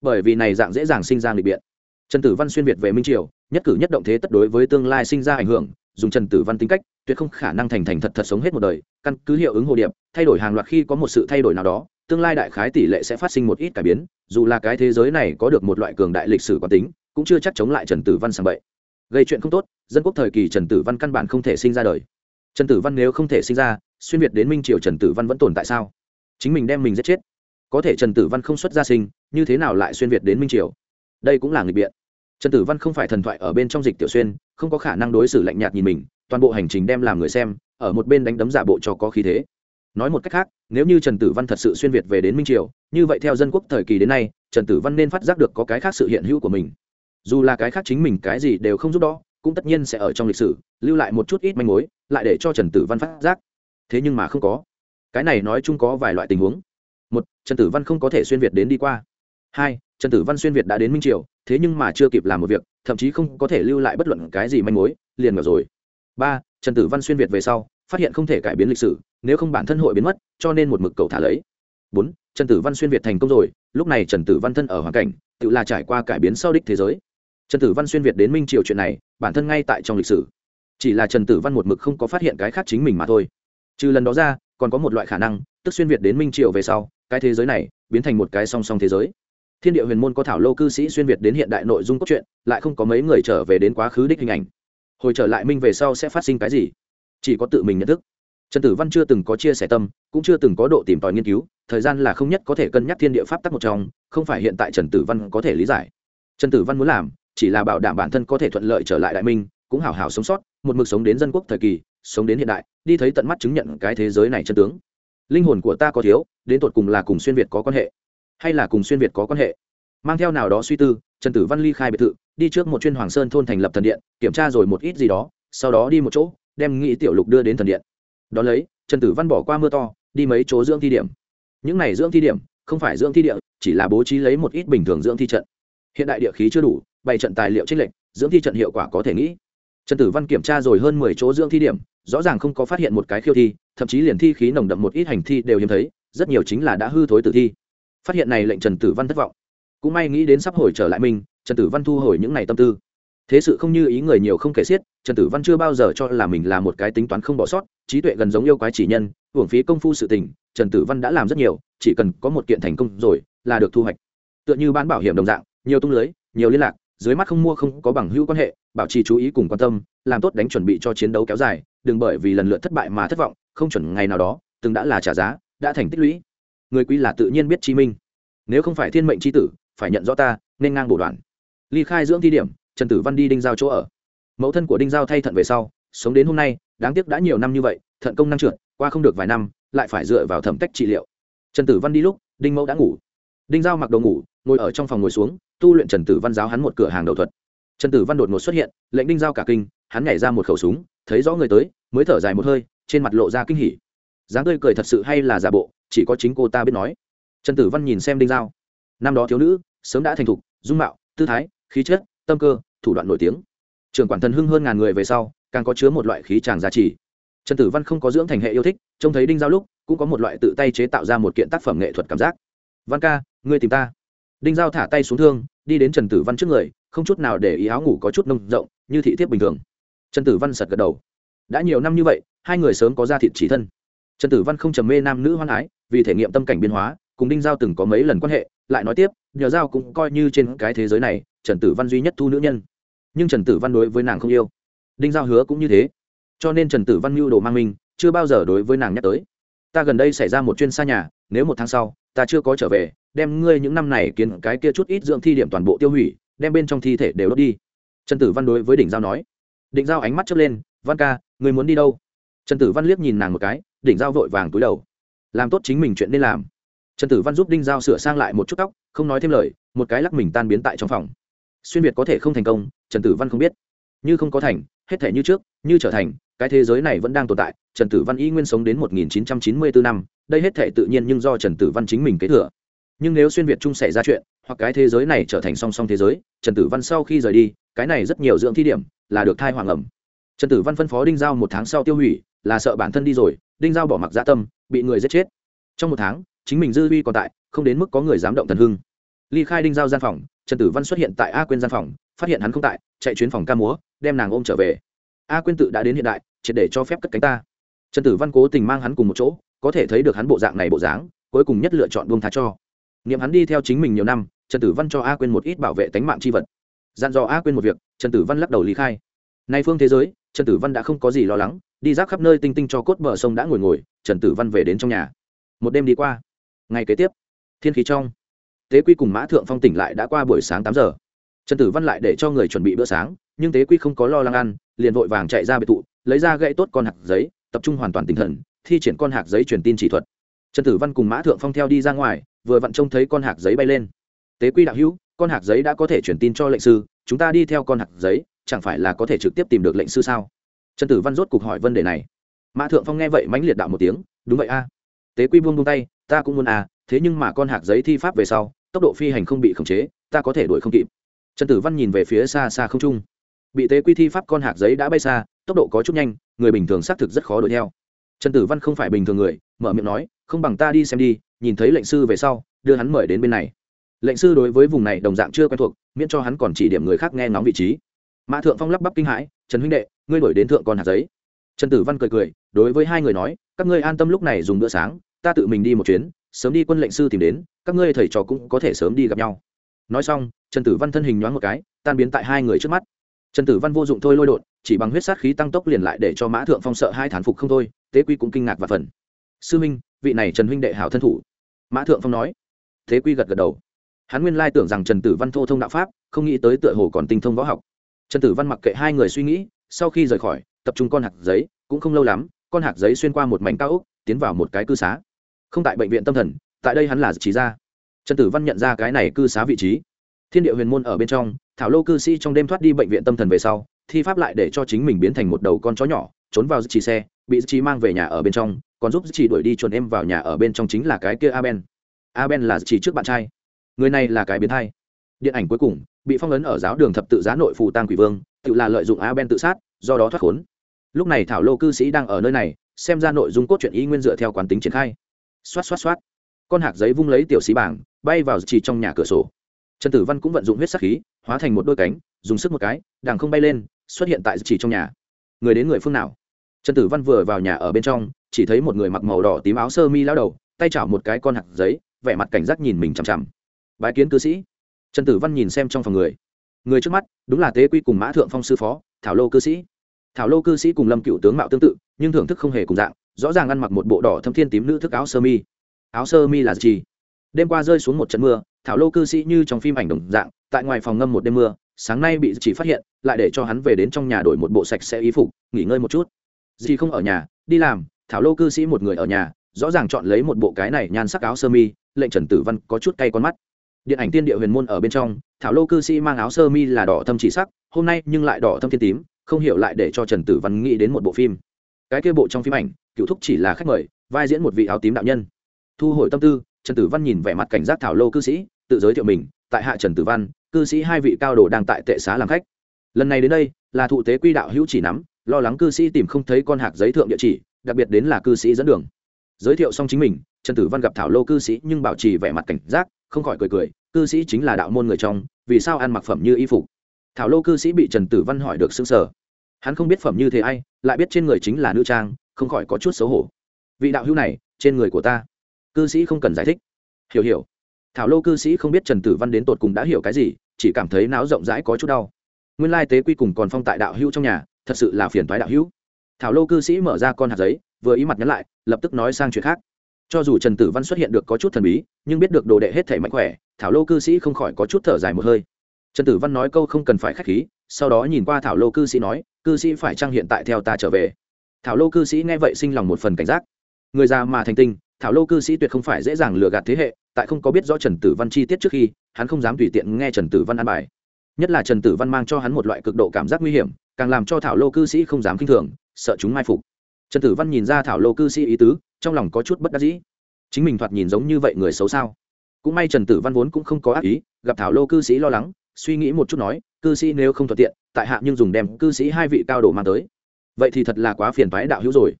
Bởi vì này dạng dễ dàng sinh ra nghịch biện. Trần tử văn xuyên việt về minh triều, nhất cử nhất động thế tất đối với tương lai sinh ra ảnh hưởng dùng trần tử văn tính cách, tuyệt không khả năng thành thành thật thật sống hết một đời, căn cứ hiệu ứng hồ điệp, thay đổi hàng loạt khi có một sự thay đổi nào đó, tương lai đại khái tỷ lệ sẽ phát sinh một ít cải biến, dù là cái thế giới này có được một loại cường đại lịch sử quán tính, cũng chưa chắc chống lại trần tử văn sàng bậy. Gây chuyện không tốt, dân quốc thời kỳ trần tử văn căn bản không thể sinh ra đời. Trần tử văn nếu không thể sinh ra, xuyên việt đến minh triều trần tử văn vẫn tồn tại sao? Chính mình đem mình giết chết. Có thể trần tử văn không xuất gia sinh, như thế nào lại xuyên việt đến minh triều? Đây cũng là người biện trần tử văn không phải thần thoại ở bên trong dịch tiểu xuyên, không có khả năng đối xử lạnh nhạt nhìn mình, toàn bộ hành trình đem làm người xem, ở một bên đánh đấm giả bộ cho có khí thế. Nói một cách khác, nếu như trần tử văn thật sự xuyên việt về đến minh triều, như vậy theo dân quốc thời kỳ đến nay, trần tử văn nên phát giác được có cái khác sự hiện hữu của mình. Dù là cái khác chính mình cái gì đều không giúp đó cũng tất nhiên sẽ ở trong lịch sử, lưu lại một chút ít manh mối, lại để cho trần tử văn phát giác. Thế nhưng mà không có. Cái này nói chung có vài loại tình huống. Một, trần tử văn không có thể xuyên việt đến đi qua. Hai trần tử văn xuyên việt đã đến minh triều, thế nhưng mà chưa kịp làm một việc, thậm chí không có thể lưu lại bất luận cái gì manh mối, liền ngờ rồi. Ba, trần tử văn xuyên việt về sau, phát hiện không thể cải biến lịch sử, nếu không bản thân hội biến mất, cho nên một mực cầu thả lấy. Bốn, trần tử văn xuyên việt thành công rồi, lúc này trần tử văn thân ở hoàn cảnh, tự là trải qua cải biến sau đích thế giới. Trần tử văn xuyên việt đến minh triều chuyện này, bản thân ngay tại trong lịch sử. Chỉ là trần tử văn một mực không có phát hiện cái khác chính mình mà thôi. Trừ lần đó ra, còn có một loại khả năng, tức xuyên việt đến minh triều về sau, cái thế giới này, biến thành một cái song song thế giới thiên địa huyền môn có thảo lâu cư sĩ xuyên việt đến hiện đại nội dung cốt truyện, lại không có mấy người trở về đến quá khứ đích hình ảnh. Hồi trở lại minh về sau sẽ phát sinh cái gì? Chỉ có tự mình nhận thức. Trần tử văn chưa từng có chia sẻ tâm, cũng chưa từng có độ tìm tòi nghiên cứu, thời gian là không nhất có thể cân nhắc thiên địa pháp tắc một trong, không phải hiện tại trần tử văn có thể lý giải. Trần tử văn muốn làm, chỉ là bảo đảm bản thân có thể thuận lợi trở lại đại minh, cũng hào hào sống sót, một mực sống đến dân quốc thời kỳ, sống đến hiện đại, đi thấy tận mắt chứng nhận cái thế giới này chân tướng. Linh hồn của ta có thiếu, đến tột cùng là cùng xuyên việt có quan hệ hay là cùng xuyên việt có quan hệ? Mang theo nào đó suy tư, trần tử văn ly khai biệt thự, đi trước một chuyên hoàng sơn thôn thành lập thần điện, kiểm tra rồi một ít gì đó, sau đó đi một chỗ, đem nghĩ tiểu lục đưa đến thần điện. Đ ó lấy, trần tử văn bỏ qua mưa to, đi mấy chỗ dưỡng thi điểm. Những này dưỡng thi điểm, không phải dưỡng thi địa, chỉ là bố trí lấy một ít bình thường dưỡng thi trận. Hiện đại địa khí chưa đủ, bày trận tài liệu trích lệnh dưỡng thi trận hiệu quả có thể nghĩ. Trần tử văn kiểm tra rồi hơn mười chỗ dưỡng thi điểm, rõ ràng không có phát hiện một cái khiêu thi, thậm chí liền thi khí nồng đậm một ít hành thi đều hiếm thấy, rất nhiều chính là đã hư thối tử thi phát hiện này lệnh trần tử văn thất vọng. Cũng may nghĩ đến sắp hồi trở lại mình, trần tử văn thu hồi những ngày tâm tư. Thế sự không như ý người nhiều không kể xiết, trần tử văn chưa bao giờ cho là mình là một cái tính toán không bỏ sót, trí tuệ gần giống yêu quái chỉ nhân, hưởng phí công phu sự tình, trần tử văn đã làm rất nhiều, chỉ cần có một kiện thành công rồi, là được thu hoạch. Tựa như bán bảo hiểm đồng dạng, nhiều tung lưới, nhiều liên lạc, dưới mắt không mua không có bằng hữu quan hệ, bảo trì chú ý cùng quan tâm, làm tốt đánh chuẩn bị cho chiến đấu kéo dài, đừng bởi vì lần lượt thất bại mà thất vọng, không chuẩn ngày nào đó, từng đã là trả giá, đã thành tích lũy người quý là tự nhiên biết chi minh. Nếu không phải thiên mệnh c h i tử, phải nhận rõ ta, nên ngang bổ đoàn ly khai dưỡng thi điểm, trần tử văn đi đinh giao chỗ ở. Mẫu thân của đinh giao thay thận về sau, sống đến hôm nay, đáng tiếc đã nhiều năm như vậy, thận công năng trượt, qua không được vài năm, lại phải dựa vào thẩm cách trị liệu. Trần tử văn đi lúc, đinh mẫu đã ngủ. Đinh giao mặc đồ ngủ, ngồi ở trong phòng ngồi xuống, tu luyện trần tử văn giáo hắn một cửa hàng đầu thuật. Trần tử văn đột ngột xuất hiện, lệnh đinh giao cả kinh, hắn nhảy ra một khẩu súng, thấy rõ người tới, mới thở dài một hơi, trên mặt lộ ra kinh hỉ. Dáng tươi cười thật sự hay là giả bộ chỉ có chính cô ta biết nói. Trần tử văn nhìn xem đinh giao. Năm đó thiếu nữ, sớm đã thành thục, dung mạo, tư thái, khí chất, tâm cơ, thủ đoạn nổi tiếng. Trường quản thần hưng hơn ngàn người về sau, càng có chứa một loại khí tràng giá trị trần tử văn không có dưỡng thành hệ yêu thích, trông thấy đinh giao lúc, cũng có một loại tự tay chế tạo ra một kiện tác phẩm nghệ thuật cảm giác. Văn ca, ngươi tìm ta. Đinh giao thả tay xuống thương, đi đến trần tử văn trước người, không chút nào để ý áo ngủ có chút nông rộng, như thị thiếp bình thường. Trần tử văn sật gật đầu. Đã nhiều năm như vậy, hai người sớm có ra thịt chỉ thân. Trần tử văn không trầm mê nam nữ hoan ái vì thể nghiệm tâm cảnh biến hóa, cùng đinh giao từng có mấy lần quan hệ, lại nói tiếp, nhờ giao cũng coi như trên cái thế giới này, trần tử văn duy nhất thu nữ nhân. Nhưng trần tử văn đối với nàng không yêu. Đinh giao hứa cũng như thế. Cho nên trần tử văn mưu đồ mang mình, chưa bao giờ đối với nàng nhắc tới. Ta gần đây xảy ra một chuyên xa nhà, nếu một tháng sau, ta chưa có trở về, đem ngươi những năm này kiến cái kia chút ít dưỡng thi điểm toàn bộ tiêu hủy, đem bên trong thi thể đều đốt đi. Trần tử văn đối với đỉnh giao nói. Đỉnh giao ánh mắt chớp lên, văn ca người muốn đi đâu? Trần tử văn liếc nhìn nàng một cái đỉnh giao vội vàng túi đầu làm tốt chính mình chuyện nên làm. Trần tử văn giúp đinh giao sửa sang lại một chút tóc, không nói thêm lời, một cái lắc mình tan biến tại trong phòng. Xuyên việt có thể không thành công, trần tử văn không biết. Như không có thành, hết thể như trước, như trở thành, cái thế giới này vẫn đang tồn tại, trần tử văn y nguyên sống đến 1994 năm, đây hết thể tự nhiên nhưng do trần tử văn chính mình kế thừa. Nhưng nếu xuyên việt chung xảy ra chuyện, hoặc cái thế giới này trở thành song song thế giới, trần tử văn sau khi rời đi, cái này rất nhiều dưỡng thi điểm là được thai hoàng ẩm. Trần tử văn phân phó đinh giao một tháng sau tiêu hủy, là sợ bản thân đi rồi, đinh giao bỏ mặc dạ tâm bị người giết chết. Trong một tháng, chính mình dư vi còn tại, không đến mức có người dám động thần hưng. Ly khai đinh giao gian phòng, trần tử văn xuất hiện tại a quyên gian phòng, phát hiện hắn không tại, chạy chuyến phòng ca múa, đem nàng ôm trở về. A quyên tự đã đến hiện đại, triệt để cho phép cất cánh ta. Trần tử văn cố tình mang hắn cùng một chỗ, có thể thấy được hắn bộ dạng này bộ dáng, cuối cùng nhất lựa chọn buông tha cho. Nghiệm hắn đi theo chính mình nhiều năm, trần tử văn cho a quyên một ít bảo vệ tánh mạng c h i vật. Dặn dò a quyên một việc, trần tử văn lắc đầu lý khai. Nay phương thế giới, trần tử văn đã không có gì lo lắng đi rác khắp nơi tinh tinh cho cốt bờ sông đã ngồi ngồi, trần tử văn về đến trong nhà. Một đêm đi qua, ngày kế tiếp, thiên khí trong, tế quy cùng mã thượng phong tỉnh lại đã qua buổi sáng tám giờ. Trần tử văn lại để cho người chuẩn bị bữa sáng, nhưng tế quy không có lo lắng ăn, liền vội vàng chạy ra biệt thụ lấy ra gậy tốt con hạt giấy, tập trung hoàn toàn tinh thần, thi triển con hạt giấy truyền tin chỉ thuật. Trần tử văn cùng mã thượng phong theo đi ra ngoài, vừa vặn trông thấy con hạt giấy bay lên. Tế quy đạo hữu, con hạt giấy đã có thể truyền tin cho lệnh sư, chúng ta đi theo con hạt giấy, chẳng phải là có thể trực tiếp tìm được lệnh sư sao? Trần tử văn rốt cục hỏi vấn đề này. Mã thượng phong nghe vậy mãnh liệt đạo một tiếng, đúng vậy a. Tế quy buông buông tay, ta cũng muốn a, thế nhưng mà con hạt giấy thi pháp về sau, tốc độ phi hành không bị khống chế, ta có thể đuổi không kịp. Trần tử văn nhìn về phía xa xa không trung. Bị tế quy thi pháp con hạt giấy đã bay xa, tốc độ có chút nhanh, người bình thường xác thực rất khó đuổi theo. Trần tử văn không phải bình thường người, mở miệng nói, không bằng ta đi xem đi, nhìn thấy lệnh sư về sau, đưa hắn mời đến bên này. Lệnh sư đối với vùng này đồng dạng chưa quen thuộc, miễn cho hắn còn chỉ điểm người khác nghe ngóng vị trí mã thượng phong lắp bắp kinh hãi, trần huynh đệ, ngươi đổi đến thượng con hạt giấy. Trần tử văn cười cười, đối với hai người nói, các ngươi an tâm lúc này dùng bữa sáng, ta tự mình đi một chuyến, sớm đi quân lệnh sư tìm đến, các ngươi thầy trò cũng có thể sớm đi gặp nhau. Nói xong, trần tử văn thân hình nhoáng một cái, tan biến tại hai người trước mắt. Trần tử văn vô dụng thôi lôi đột, chỉ bằng huyết sát khí tăng tốc liền lại để cho mã thượng phong sợ hai thán phục không thôi, tế quy cũng kinh ngạc và phần sư minh vị này trần huynh đệ hảo thân thủ. Mã thượng phong nói. Thế quy gật gật đầu. Hắn nguyên lai tưởng rằng trần tử văn thô thông đạo pháp, không nghĩ tới tựa hồ còn tinh thông võ học trần tử văn mặc kệ hai người suy nghĩ, sau khi rời khỏi, tập trung con hạt giấy, cũng không lâu lắm, con hạt giấy xuyên qua một mảnh cao ốc, tiến vào một cái cư xá. Không tại bệnh viện tâm thần, tại đây hắn là trí gia trần tử văn nhận ra cái này cư xá vị trí. Thiên địa huyền môn ở bên trong, thảo lô cư sĩ trong đêm thoát đi bệnh viện tâm thần về sau, thi pháp lại để cho chính mình biến thành một đầu con chó nhỏ, trốn vào chỉ xe, bị chỉ mang về nhà ở bên trong, còn giúp chỉ đuổi đi chuồn em vào nhà ở bên trong chính là cái kia aben. Aben là chỉ trước bạn trai. Người này là cái biến thai điện ảnh cuối cùng, bị phong ấn ở giáo đường thập tự giá nội phù tang quỷ vương, tự là lợi dụng aben tự sát, do đó thoát khốn. Lúc này thảo lô cư sĩ đang ở nơi này, xem ra nội dung cốt truyện ý nguyên dựa theo quán tính triển khai. Xoát xoát xoát. Con hạc giấy vung lấy tiểu xí bảng, bay vào chỉ trong nhà cửa sổ. Trần tử văn cũng vận dụng huyết sắc khí, hóa thành một đôi cánh, dùng sức một cái đàng không bay lên, xuất hiện tại chỉ trong nhà. Người đến người phương nào? Trần tử văn vừa vào nhà ở bên trong, chỉ thấy một người mặc màu đỏ tím áo sơ mi lao đầu, tay chảo một cái con hạt giấy, vẻ mặt cảnh giác nhìn mình chằm chằm. Bái kiến cư sĩ trần tử văn nhìn xem trong phòng người. Người trước mắt, đúng là tế quy cùng mã thượng phong sư phó, thảo lô cư sĩ. Thảo lô cư sĩ cùng lâm cựu tướng mạo tương tự, nhưng thưởng thức không hề cùng dạng, rõ ràng ăn mặc một bộ đỏ thâm thiên tím nữ thức áo sơ mi. Áo sơ mi là gì? Đêm qua rơi xuống một trận mưa, thảo lô cư sĩ như trong phim ảnh đồng dạng, tại ngoài phòng ngâm một đêm mưa, sáng nay bị chỉ phát hiện, lại để cho hắn về đến trong nhà đổi một bộ sạch sẽ y phục, nghỉ ngơi một chút. Dì không ở nhà, đi làm, thảo lô cư sĩ một người ở nhà, rõ ràng chọn lấy một bộ cái này nhan sắc áo sơ mi, lệnh trần tử văn có chút cay con mắt điện ảnh tiên địa huyền môn ở bên trong, thảo lô cư sĩ mang áo sơ mi là đỏ thâm chỉ sắc, hôm nay nhưng lại đỏ thâm thiên tím, không hiểu lại để cho trần tử văn nghĩ đến một bộ phim. Cái kia bộ trong phim ảnh, cựu thúc chỉ là khách mời, vai diễn một vị áo tím đạo nhân. Thu hồi tâm tư, trần tử văn nhìn vẻ mặt cảnh giác thảo lô cư sĩ, tự giới thiệu mình, tại hạ trần tử văn, cư sĩ hai vị cao đồ đang tại tệ xá làm khách. Lần này đến đây, là thụ tế quy đạo hữu chỉ nắm, lo lắng cư sĩ tìm không thấy con hạc giấy thượng địa chỉ, đặc biệt đến là cư sĩ dẫn đường. Giới thiệu xong chính mình trần tử văn gặp thảo lô cư sĩ nhưng bảo trì vẻ mặt cảnh giác, không khỏi cười cười, cư sĩ chính là đạo môn người trong, vì sao ăn mặc phẩm như y phục? Thảo lô cư sĩ bị trần tử văn hỏi được xưng sở hắn không biết phẩm như thế ai, lại biết trên người chính là nữ trang, không khỏi có chút xấu hổ. Vị đạo hữu này, trên người của ta. Cư sĩ không cần giải thích. Hiểu hiểu. Thảo lô cư sĩ không biết trần tử văn đến tột cùng đã hiểu cái gì, chỉ cảm thấy não rộng rãi có chút đau. Nguyên lai tế quy cùng còn phong tại đạo hữu trong nhà, thật sự là phiền toái đạo hữu. Thảo lô cư sĩ mở ra con hạt giấy, vừa ý mặt nhắn lại, lập tức nói sang chuyện khác cho dù trần tử văn xuất hiện được có chút thần bí, nhưng biết được đồ đệ hết thể mạnh khỏe, thảo lô cư sĩ không khỏi có chút thở dài một hơi. Trần tử văn nói câu không cần phải k h á c h khí, sau đó nhìn qua thảo lô cư sĩ nói, cư sĩ phải trang hiện tại theo ta trở về? Thảo lô cư sĩ nghe vậy sinh lòng một phần cảnh giác. Người già mà thành tinh, thảo lô cư sĩ tuyệt không phải dễ dàng lừa gạt thế hệ, tại không có biết rõ trần tử văn chi tiết trước khi, hắn không dám tùy tiện nghe trần tử văn an bài. Nhất là trần tử văn mang cho hắn một loại cực độ cảm giác nguy hiểm, càng làm cho thảo lô cư sĩ không dám k i n h thường, sợ chúng mai phục trần tử văn nhìn ra thảo lô cư sĩ ý tứ, trong lòng có chút bất đắc dĩ. Chính mình thoạt nhìn giống như vậy người xấu sao? Cũng may trần tử văn vốn cũng không có ác ý, gặp thảo lô cư sĩ lo lắng, suy nghĩ một chút nói, cư sĩ nếu không thuận tiện, tại hạ nhưng dùng đem cư sĩ hai vị cao đồ mang tới. Vậy thì thật là quá phiền phái đạo hữu rồi.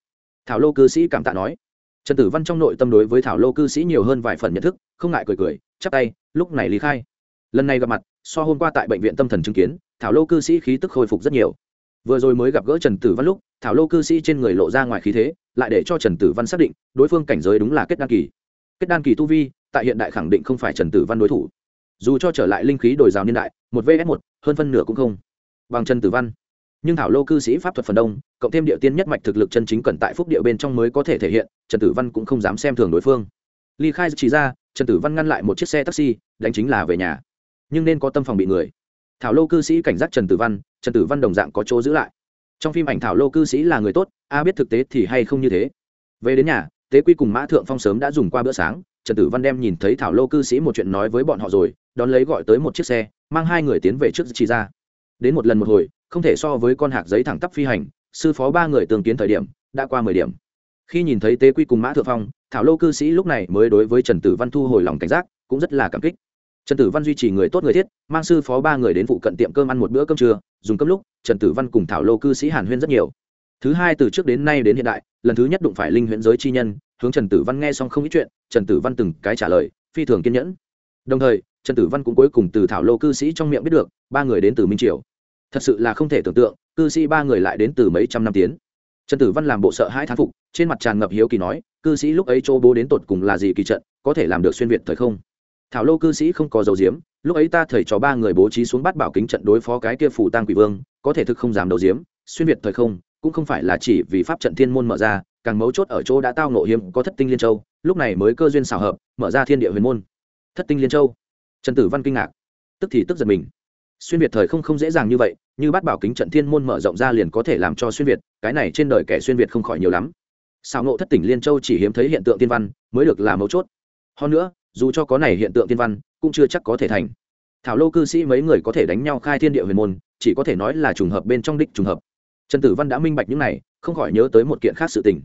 Thảo lô cư sĩ cảm tạ nói. Trần tử văn trong nội tâm đối với thảo lô cư sĩ nhiều hơn vài phần nhận thức, không ngại cười cười, chắp tay, lúc này lý khai. Lần này gặp mặt, so hôm qua tại bệnh viện tâm thần chứng kiến, thảo lô cư sĩ khí tức khôi phục rất nhiều vừa rồi mới gặp gỡ trần tử văn lúc, thảo lô cư sĩ trên người lộ ra ngoài khí thế, lại để cho trần tử văn xác định, đối phương cảnh giới đúng là kết đan kỳ. Kết đan kỳ tu vi, tại hiện đại khẳng định không phải trần tử văn đối thủ. Dù cho trở lại linh khí đổi rào niên đại, một vs một, hơn phân nửa cũng không bằng trần tử văn. Nhưng thảo lô cư sĩ pháp thuật phần đông, cộng thêm địa tiên nhất mạch thực lực chân chính cần tại phúc địa bên trong mới có thể thể hiện, trần tử văn cũng không dám xem thường đối phương. Ly khai chỉ ra, trần tử văn ngăn lại một chiếc xe taxi, đánh chính là về nhà. Nhưng nên có tâm phòng bị người. Thảo lô cư sĩ cảnh giác trần tử văn trần tử văn đồng dạng có chỗ giữ lại. Trong phim ảnh thảo lô cư sĩ là người tốt, a biết thực tế thì hay không như thế. Về đến nhà, tế quy cùng mã thượng phong sớm đã dùng qua bữa sáng, trần tử văn đem nhìn thấy thảo lô cư sĩ một chuyện nói với bọn họ rồi, đón lấy gọi tới một chiếc xe, mang hai người tiến về trước chỉ ra. Đến một lần một hồi, không thể so với con hạc giấy thẳng tắp phi hành, sư phó ba người tương kiến thời điểm, đã qua mười điểm. Khi nhìn thấy tế quy cùng mã thượng phong, thảo lô cư sĩ lúc này mới đối với trần tử văn thu hồi lòng cảnh giác, cũng rất là cảm kích. Trần tử văn duy trì người tốt người thiết, mang sư phó ba người đến vụ cận tiệm cơm ăn một bữa cơm trưa dùng cấp lúc, trần tử văn cùng thảo lô cư sĩ hàn huyên rất nhiều. Thứ hai từ trước đến nay đến hiện đại, lần thứ nhất đụng phải linh huyễn giới chi nhân, hướng trần tử văn nghe xong không ít chuyện, trần tử văn từng cái trả lời, phi thường kiên nhẫn. Đồng thời, trần tử văn cũng cuối cùng từ thảo lô cư sĩ trong miệng biết được, ba người đến từ minh triều. Thật sự là không thể tưởng tượng, cư sĩ ba người lại đến từ mấy trăm năm tiến. Trần tử văn làm bộ sợ hai thán phục, trên mặt tràn ngập hiếu kỳ nói, cư sĩ lúc ấy chỗ bố đến tột cùng là gì kỳ trận, có thể làm được xuyên việt thời không? Thảo lô cư sĩ không có dấu diếm lúc ấy ta thầy cho ba người bố trí xuống bắt bảo kính trận đối phó cái kia phủ tăng quỷ vương, có thể thực không dám đầu diếm, xuyên việt thời không, cũng không phải là chỉ vì pháp trận thiên môn mở ra, càng mấu chốt ở chỗ đã tao nộ hiếm có thất tinh liên châu, lúc này mới cơ duyên xảo hợp, mở ra thiên địa huyền môn. Thất tinh liên châu. Trần tử văn kinh ngạc. Tức thì tức giật mình. Xuyên việt thời không không dễ dàng như vậy, như bắt bảo kính trận thiên môn mở rộng ra liền có thể làm cho xuyên việt, cái này trên đời kẻ xuyên việt không khỏi nhiều lắm. Sao nộ thất tỉnh liên châu chỉ hiếm thấy hiện tượng tiên văn, mới được là mấu chốt. Hơn nữa dù cho có này hiện tượng tiên văn, cũng chưa chắc có thể thành. Thảo lô cư sĩ mấy người có thể đánh nhau khai thiên địa huyền môn, chỉ có thể nói là trùng hợp bên trong đích trùng hợp. Trần tử văn đã minh bạch những này, không khỏi nhớ tới một kiện khác sự tình.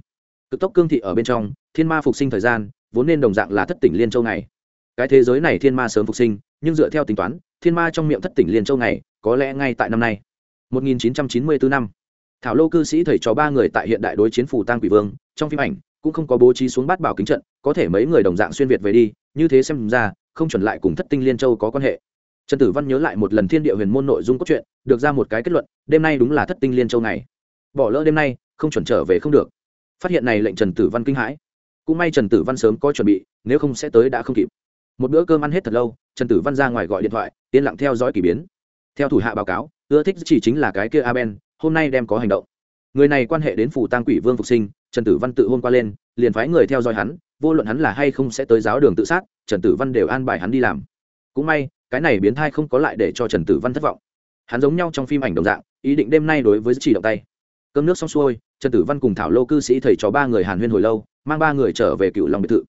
Cực tốc cương thị ở bên trong, thiên ma phục sinh thời gian, vốn nên đồng dạng là thất tỉnh liên châu này cái thế giới này thiên ma sớm phục sinh, nhưng dựa theo tính toán, thiên ma trong miệng thất tỉnh liên châu này có lẽ ngay tại năm nay. 1994 năm. Thảo lô cư sĩ thầy cho ba người tại hiện đại đối chiến phủ tăng quỷ vương, trong phim ảnh cũng không có bố trí xuống bát bảo kính trận có thể mấy người đồng dạng xuyên việt về đi, như thế xem ra, không chuẩn lại cùng thất tinh liên châu có quan hệ. Trần tử văn nhớ lại một lần thiên địa huyền môn nội dung cốt truyện, được ra một cái kết luận, đêm nay đúng là thất tinh liên châu này bỏ lỡ đêm nay, không chuẩn trở về không được. Phát hiện này lệnh trần tử văn kinh hãi. Cũng may trần tử văn sớm có chuẩn bị, nếu không sẽ tới đã không kịp. Một bữa cơm ăn hết thật lâu, trần tử văn ra ngoài gọi điện thoại, yên lặng theo dõi k ỳ biến. Theo thủ hạ báo cáo, ưa thích chỉ chính là cái kia a ben, hôm nay đem có hành động. Người này quan hệ đến phủ tăng quỷ vương phục sinh, trần tử văn tự hôn qua lên, liền phái người theo dõi hắn vô luận hắn là hay không sẽ tới giáo đường tự sát, trần tử văn đều an bài hắn đi làm. Cũng may, cái này biến thai không có lại để cho trần tử văn thất vọng. Hắn giống nhau trong phim ảnh đồng dạng, ý định đêm nay đối với chỉ động tay. Cơm nước xong xuôi, trần tử văn cùng thảo lô cư sĩ thầy cho ba người hàn huyên hồi lâu, mang ba người trở về cựu lòng biệt thự.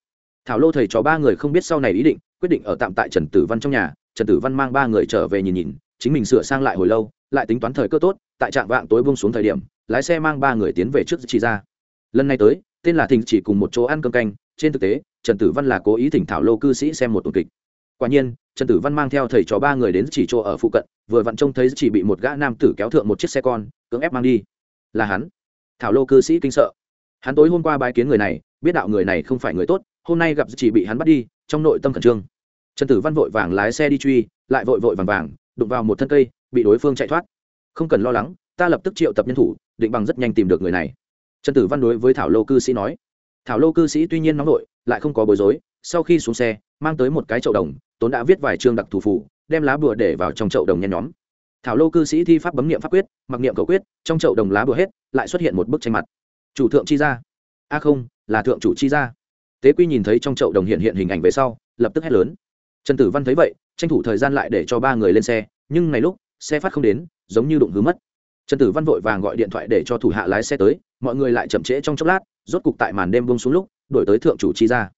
Thảo lô thầy cho ba người không biết sau này ý định, quyết định ở tạm tại trần tử văn trong nhà. Trần tử văn mang ba người trở về nhìn nhìn, chính mình sửa sang lại hồi lâu, lại tính toán thời cơ tốt, tại trạm vạng tối bông xuống thời điểm, lái xe mang ba người tiến về trước chỉ ra. Lần này tới, tên là thình chỉ cùng một chỗ ăn cơm canh trên thực tế, trần tử văn là cố ý thỉnh thảo lô cư sĩ xem một tuần kịch. Quả nhiên, trần tử văn mang theo thầy trò ba người đến chỉ chỗ ở phụ cận, vừa vặn trông thấy chỉ bị một gã nam tử kéo thượng một chiếc xe con, cưỡng ép mang đi. Là hắn. Thảo lô cư sĩ kinh sợ. Hắn tối hôm qua bái kiến người này, biết đạo người này không phải người tốt, hôm nay gặp chỉ bị hắn bắt đi, trong nội tâm khẩn trương. Trần tử văn vội vàng lái xe đi truy, lại vội vội vàng vàng, đụng vào một thân cây, bị đối phương chạy thoát. Không cần lo lắng, ta lập tức triệu tập nhân thủ, định bằng rất nhanh tìm được người này. Trần tử văn đối với thảo lô cư sĩ nói thảo lô cư sĩ tuy nhiên nóng nổi lại không có bối rối, sau khi xuống xe, mang tới một cái chậu đồng, tốn đã viết vài chương đặc thù phủ đem lá bùa để vào trong chậu đồng nhen nhóm. Thảo lô cư sĩ thi pháp bấm nghiệm pháp quyết, mặc niệm cầu quyết, trong chậu đồng lá bùa hết, lại xuất hiện một bức tranh mặt. Chủ thượng chi ra a không, là thượng chủ chi ra tế quy nhìn thấy trong chậu đồng hiện hiện hình ảnh về sau, lập tức hét lớn. Trần tử văn thấy vậy, tranh thủ thời gian lại để cho ba người lên xe, nhưng ngày lúc, xe phát không đến, giống như đụng hứa mất. Trần tử văn vội vàng gọi điện thoại để cho thủ hạ lái xe tới mọi người lại chậm trễ trong chốc lát, rốt cục tại màn đêm bông xuống lúc, đổi tới thượng chủ chi ra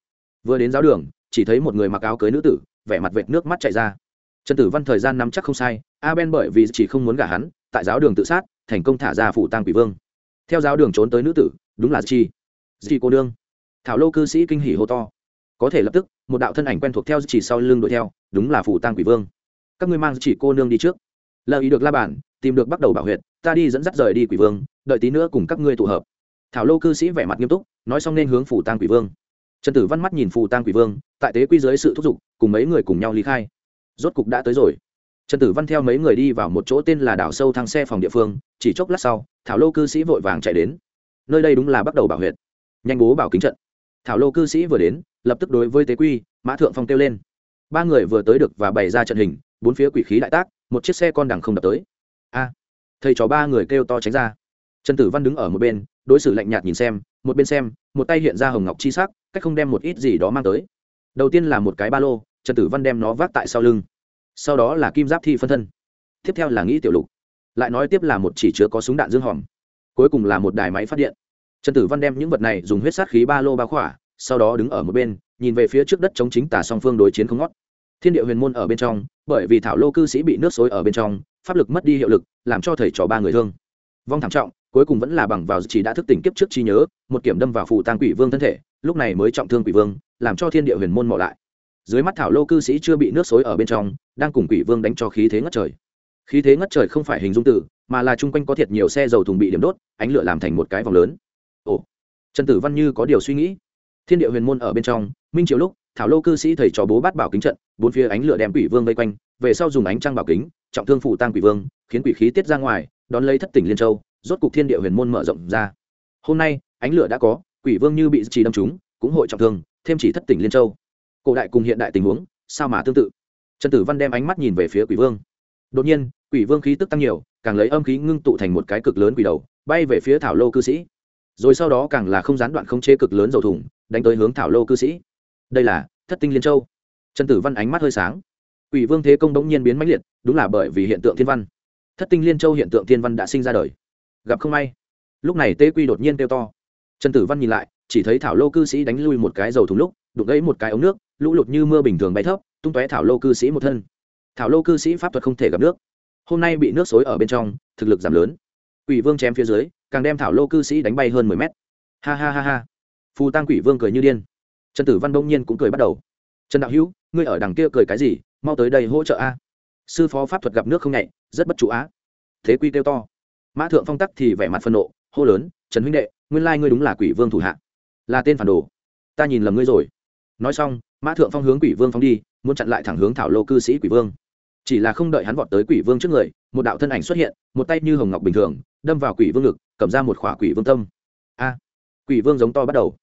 vừa đến giáo đường, chỉ thấy một người mặc áo cưới nữ tử, vẻ mặt vệt nước mắt chạy ra. Trần tử văn thời gian nắm chắc không sai, a ben bởi vì chỉ không muốn gả hắn, tại giáo đường tự sát, thành công thả ra phủ tăng quỷ vương. Theo giáo đường trốn tới nữ tử, đúng là chi. Chi cô đương thảo lô cư sĩ kinh hỉ hô to. Có thể lập tức, một đạo thân ảnh quen thuộc theo chỉ sau lưng đuổi theo, đúng là phủ tăng quỷ vương. Các ngươi mang chỉ cô nương đi trước. Lợi ý được la bản, tìm được bắt đầu bảo huyệt ta đi dẫn dắt rời đi quỷ vương, đợi tí nữa cùng các ngươi tụ hợp. Thảo lô cư sĩ vẻ mặt nghiêm túc, nói xong nên hướng phủ tang quỷ vương. Trần tử văn mắt nhìn phù tang quỷ vương, tại tế quy dưới sự thúc giục, cùng mấy người cùng nhau ly khai. Rốt cục đã tới rồi. Trần tử văn theo mấy người đi vào một chỗ tên là đảo sâu thang xe phòng địa phương, chỉ chốc lát sau, thảo lô cư sĩ vội vàng chạy đến. Nơi đây đúng là bắt đầu bảo huyệt. Nhanh bố bảo kính trận. Thảo lô cư sĩ vừa đến, lập tức đối với tế quy, mã thượng phong kêu lên. Ba người vừa tới được và bày ra trận hình, bốn phía quỷ khí đại tác, một chiếc xe con đằng không đập tới. A! Thầy trò ba người kêu to tránh ra. Trần tử văn đứng ở một bên, đối xử lạnh nhạt nhìn xem, một bên xem, một tay hiện ra hồng ngọc chi sắc, cách không đem một ít gì đó mang tới. Đầu tiên là một cái ba lô, trần tử văn đem nó vác tại sau lưng. Sau đó là kim giáp thi phân thân. Tiếp theo là nghĩ tiểu lục. Lại nói tiếp là một chỉ chứa có súng đạn dương hòm. Cuối cùng là một đài máy phát điện. Trần tử văn đem những vật này dùng huyết sát khí ba lô ba khỏa, sau đó đứng ở một bên, nhìn về phía trước đất chống chính tả song phương đối chiến không ngót. Thiên địa huyền môn ở bên trong, bởi vì thảo lô cư sĩ bị nước xối ở bên trong pháp lực mất đi hiệu lực, làm cho thầy trò ba người thương. Vong thảm trọng, cuối cùng vẫn là bằng vào chỉ đã thức tỉnh kiếp trước trí nhớ, một kiểm đâm vào phù tang quỷ vương thân thể, lúc này mới trọng thương quỷ vương, làm cho thiên địa huyền môn mỏ lại. Dưới mắt thảo lô cư sĩ chưa bị nước xối ở bên trong, đang cùng quỷ vương đánh cho khí thế ngất trời. Khí thế ngất trời không phải hình dung tử, mà là chung quanh có thiệt nhiều xe dầu thùng bị điểm đốt, ánh lửa làm thành một cái vòng lớn. Ồ, trần tử văn như có điều suy nghĩ. Thiên địa huyền môn ở bên trong, minh triều lúc, thảo lô cư sĩ thầy trò bố bát bảo kính trận, bốn phía ánh lửa đem quỷ vương vây quanh, về sau dùng ánh trăng bảo kính trọng thương phủ tăng quỷ vương, khiến quỷ khí tiết ra ngoài, đón lấy thất tỉnh liên châu, rốt cục thiên địa huyền môn mở rộng ra. Hôm nay, ánh lửa đã có, quỷ vương như bị trì đâm trúng, cũng hội trọng thương, thêm chỉ thất tỉnh liên châu. Cổ đại cùng hiện đại tình huống, sao mà tương tự? Trần tử văn đem ánh mắt nhìn về phía quỷ vương. Đột nhiên, quỷ vương khí tức tăng nhiều, càng lấy âm khí ngưng tụ thành một cái cực lớn quỷ đầu, bay về phía thảo lô cư sĩ. Rồi sau đó càng là không gián đoạn không chế cực lớn dầu thủng đánh tới hướng thảo lô cư sĩ. Đây là thất tinh liên châu. Trần tử văn ánh mắt hơi sáng quỷ vương thế công đống nhiên biến mãnh liệt, đúng là bởi vì hiện tượng thiên văn. Thất tinh liên châu hiện tượng thiên văn đã sinh ra đời. Gặp không may. Lúc này tê quy đột nhiên kêu to. Trần tử văn nhìn lại, chỉ thấy thảo lô cư sĩ đánh lui một cái dầu thùng lúc, đụng gãy một cái ống nước, lũ lụt như mưa bình thường bay thấp, tung tóe thảo lô cư sĩ một thân. Thảo lô cư sĩ pháp thuật không thể gặp nước. Hôm nay bị nước xối ở bên trong, thực lực giảm lớn. Quỷ vương chém phía dưới, càng đem thảo lô cư sĩ đánh bay hơn mười mét. Ha ha ha ha. Phù tăng quỷ vương cười như điên. Trần tử văn đông nhiên cũng cười bắt đầu. Trần đạo hữu, ngươi ở đằng kia cười cái gì? Mau tới đây hỗ trợ a. Sư phó pháp thuật gặp nước không nhạy, rất bất chủ á. Thế quy kêu to. Mã thượng phong tắc thì vẻ mặt phân nộ, hô lớn, trần huynh đệ, nguyên lai ngươi đúng là quỷ vương thủ hạ. Là tên phản đồ. Ta nhìn lầm ngươi rồi. Nói xong, mã thượng phong hướng quỷ vương phong đi, muốn chặn lại thẳng hướng thảo lô cư sĩ quỷ vương. Chỉ là không đợi hắn vọt tới quỷ vương trước người, một đạo thân ảnh xuất hiện, một tay như hồng ngọc bình thường, đâm vào quỷ vương ngực, cầm ra một khỏa quỷ vương tâm. A! Quỷ vương giống to bắt đầu.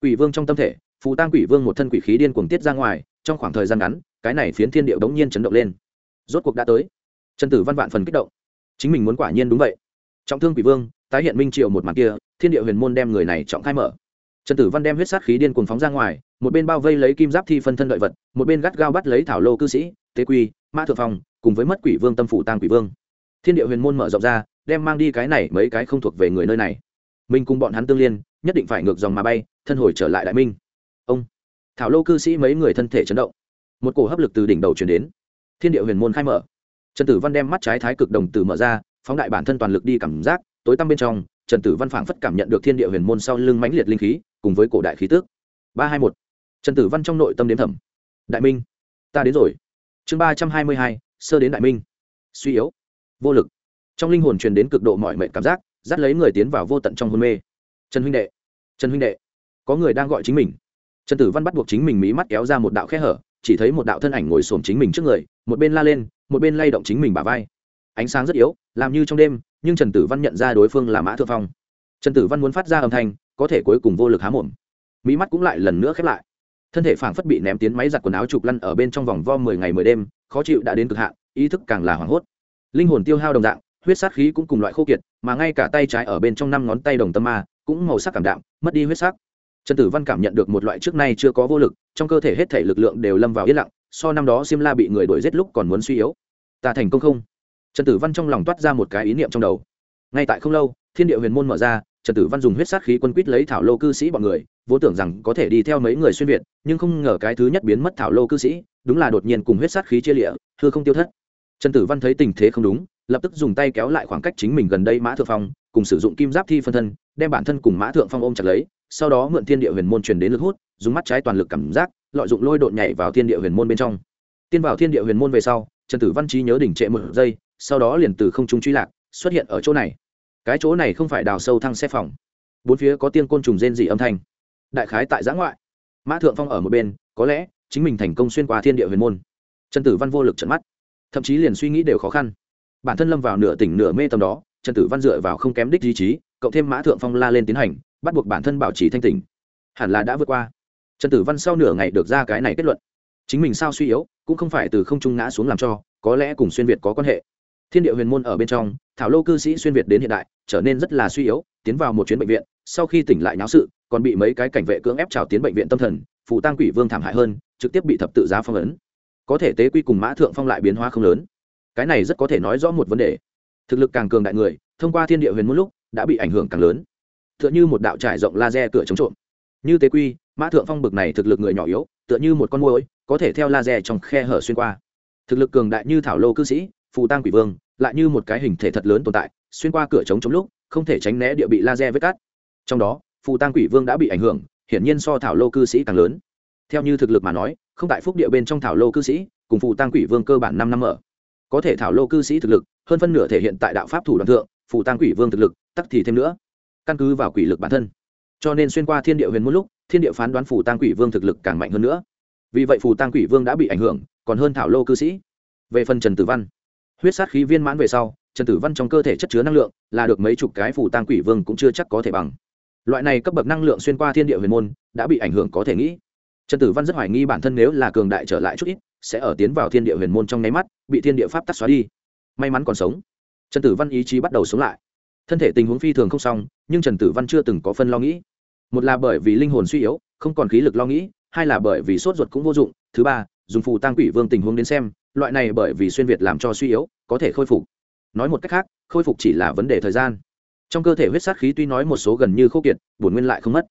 Quỷ vương trong tâm thể, phù tang quỷ vương một thân quỷ khí điên cuồng tiết ra ngoài, trong khoảng thời gian ngắn cái này phiến thiên điệu đống nhiên chấn động lên. Rốt cuộc đã tới. Trần tử văn vạn phần kích động. Chính mình muốn quả nhiên đúng vậy. Trọng thương quỷ vương, tái hiện minh triệu một mặt kia, thiên địa huyền môn đem người này trọng khai mở. Trần tử văn đem huyết sát khí điên cuồng phóng ra ngoài, một bên bao vây lấy kim giáp thi phân thân đợi vật, một bên gắt gao bắt lấy thảo lô cư sĩ, tế quy, mã thượng phong, cùng với mất quỷ vương tâm phủ tăng quỷ vương. Thiên địa huyền môn mở rộng ra, đem mang đi cái này mấy cái không thuộc về người nơi này. Mình cùng bọn hắn tương liên, nhất định phải ngược dòng mà bay, thân hồi trở lại đại minh. Ông. Thảo lô cư sĩ mấy người thân thể chấn động một cổ hấp lực từ đỉnh đầu chuyển đến. Thiên địa huyền môn khai mở. Trần tử văn đem mắt trái thái cực đồng tử mở ra, phóng đại bản thân toàn lực đi cảm giác, tối tăm bên trong, trần tử văn phảng phất cảm nhận được thiên địa huyền môn sau lưng mãnh liệt linh khí, cùng với cổ đại khí tước ba hai một. Trần tử văn trong nội tâm đến thẩm đại minh, ta đến rồi. Chương ba trăm hai mươi hai, sơ đến đại minh. Suy yếu. Vô lực. Trong linh hồn truyền đến cực độ mọi mệnh cảm giác, dắt lấy người tiến vào vô tận trong hôn mê. Trần huynh đệ. Trần huynh đệ. Có người đang gọi chính mình. Trần tử văn bắt buộc chính mình mí mắt kéo ra một đạo khe hở chỉ thấy một đạo thân ảnh ngồi xổm chính mình trước người, một bên la lên, một bên lay động chính mình bả vai. Ánh sáng rất yếu, làm như trong đêm, nhưng trần tử văn nhận ra đối phương là mã thượng phong. Trần tử văn muốn phát ra âm thanh, có thể cuối cùng vô lực há mồm. Mỹ mắt cũng lại lần nữa khép lại. Thân thể phảng phất bị ném tiến máy giặt quần áo chụp lăn ở bên trong vòng vo mười ngày mười đêm, khó chịu đã đến cực hạn, ý thức càng là hoảng hốt. Linh hồn tiêu hao đồng dạng, huyết sát khí cũng cùng loại khô kiệt, mà ngay cả tay trái ở bên trong năm ngón tay đồng tâm ma, cũng màu sắc cảm đạm, mất đi huyết sắc trần tử văn cảm nhận được một loại trước nay chưa có vô lực, trong cơ thể hết thể lực lượng đều lâm vào yên lặng, so năm đó Sim la bị người đuổi giết lúc còn muốn suy yếu. Ta thành công không? Trần tử văn trong lòng toát ra một cái ý niệm trong đầu. Ngay tại không lâu, thiên địa huyền môn mở ra, trần tử văn dùng huyết sát khí quân quýt lấy thảo lô cư sĩ bọn người, vốn tưởng rằng có thể đi theo mấy người xuyên việt, nhưng không ngờ cái thứ nhất biến mất thảo lô cư sĩ, đúng là đột nhiên cùng huyết sát khí chia lịa, thưa không tiêu thất. Trần tử văn thấy tình thế không đúng, lập tức dùng tay kéo lại khoảng cách chính mình gần đây mã thượng phong, cùng sử dụng kim giáp thi phân thân, đem bản thân cùng mã thượng phong ôm chặt lấy sau đó mượn thiên địa huyền môn truyền đến lực hút, dùng mắt trái toàn lực cảm giác, lợi dụng lôi đột nhảy vào thiên địa huyền môn bên trong. Tiên vào thiên địa huyền môn về sau, trần tử văn trí nhớ đỉnh trệ một giây, sau đó liền từ không trung truy lạc, xuất hiện ở chỗ này. Cái chỗ này không phải đào sâu thăng xe phòng. Bốn phía có tiên côn trùng rên dị âm thanh. Đại khái tại giã ngoại. Mã thượng phong ở một bên, có lẽ chính mình thành công xuyên qua thiên địa huyền môn. Trần tử văn vô lực trận mắt. Thậm chí liền suy nghĩ đều khó khăn. Bản thân lâm vào nửa tỉnh nửa mê tầm đó, trần tử văn dựa vào không kém đích duy chí, cộng thêm mã thượng phong la lên tiến hành bắt buộc bản thân bảo trì thanh tỉnh. Hẳn là đã vượt qua. Trần tử văn sau nửa ngày được ra cái này kết luận. Chính mình sao suy yếu, cũng không phải từ không trung ngã xuống làm cho, có lẽ cùng xuyên việt có quan hệ. Thiên địa huyền môn ở bên trong, thảo lô cư sĩ xuyên việt đến hiện đại, trở nên rất là suy yếu, tiến vào một chuyến bệnh viện, sau khi tỉnh lại náo sự, còn bị mấy cái cảnh vệ cưỡng ép trào tiến bệnh viện tâm thần phụ tăng quỷ vương thảm hại hơn, trực tiếp bị thập tự giá phong ấn. Có thể tế quy cùng mã thượng phong lại biến hóa không lớn. Cái này rất có thể nói rõ một vấn đề. Thực lực càng cường đại người, thông qua thiên địa huyền môn lúc, đã bị ảnh hưởng càng lớn tựa như một đạo trải rộng laser cửa chống trộm. Như tế quy, mã thượng phong bực này thực lực người nhỏ yếu, tựa như một con môi có thể theo laser trong khe hở xuyên qua. Thực lực cường đại như thảo lô cư sĩ, phù tăng quỷ vương, lại như một cái hình thể thật lớn tồn tại, xuyên qua cửa chống chống lúc, không thể tránh né địa bị laser vết cắt. Trong đó, phù tăng quỷ vương đã bị ảnh hưởng, hiển nhiên so thảo lô cư sĩ càng lớn. Theo như thực lực mà nói, không tại phúc địa bên trong thảo lô cư sĩ, cùng phù tăng quỷ vương cơ bản năm năm ở. Có thể thảo lô cư sĩ thực lực, hơn phân nửa thể hiện tại đạo pháp thủ đoàn thượng, phù tăng quỷ vương thực lực, tắc thì thêm nữa căn cứ vào quỷ lực bản thân. Cho nên xuyên qua thiên địa huyền một lúc, thiên địa phán đoán phù tăng quỷ vương thực lực càng mạnh hơn nữa. Vì vậy phù tăng quỷ vương đã bị ảnh hưởng, còn hơn thảo lô cư sĩ. Về phần trần tử văn, huyết sát khí viên mãn về sau, trần tử văn trong cơ thể chất chứa năng lượng, là được mấy chục cái phù tăng quỷ vương cũng chưa chắc có thể bằng. Loại này cấp bậc năng lượng xuyên qua thiên địa huyền môn, đã bị ảnh hưởng có thể nghĩ. Trần tử văn rất hoài nghi bản thân nếu là cường đại trở lại chút ít, sẽ ở tiến vào thiên địa huyền môn trong nháy mắt, bị thiên địa pháp tắt xóa đi. May mắn còn sống. Trần tử văn ý chí bắt đầu sống lại thân thể tình huống phi thường không xong, nhưng trần tử văn chưa từng có phân lo nghĩ. Một là bởi vì linh hồn suy yếu, không còn khí lực lo nghĩ, hai là bởi vì sốt ruột cũng vô dụng, thứ ba, dùng phù tăng quỷ vương tình huống đến xem, loại này bởi vì xuyên việt làm cho suy yếu, có thể khôi phục. Nói một cách khác, khôi phục chỉ là vấn đề thời gian. Trong cơ thể huyết sát khí tuy nói một số gần như khô kiệt, bổn nguyên lại không mất.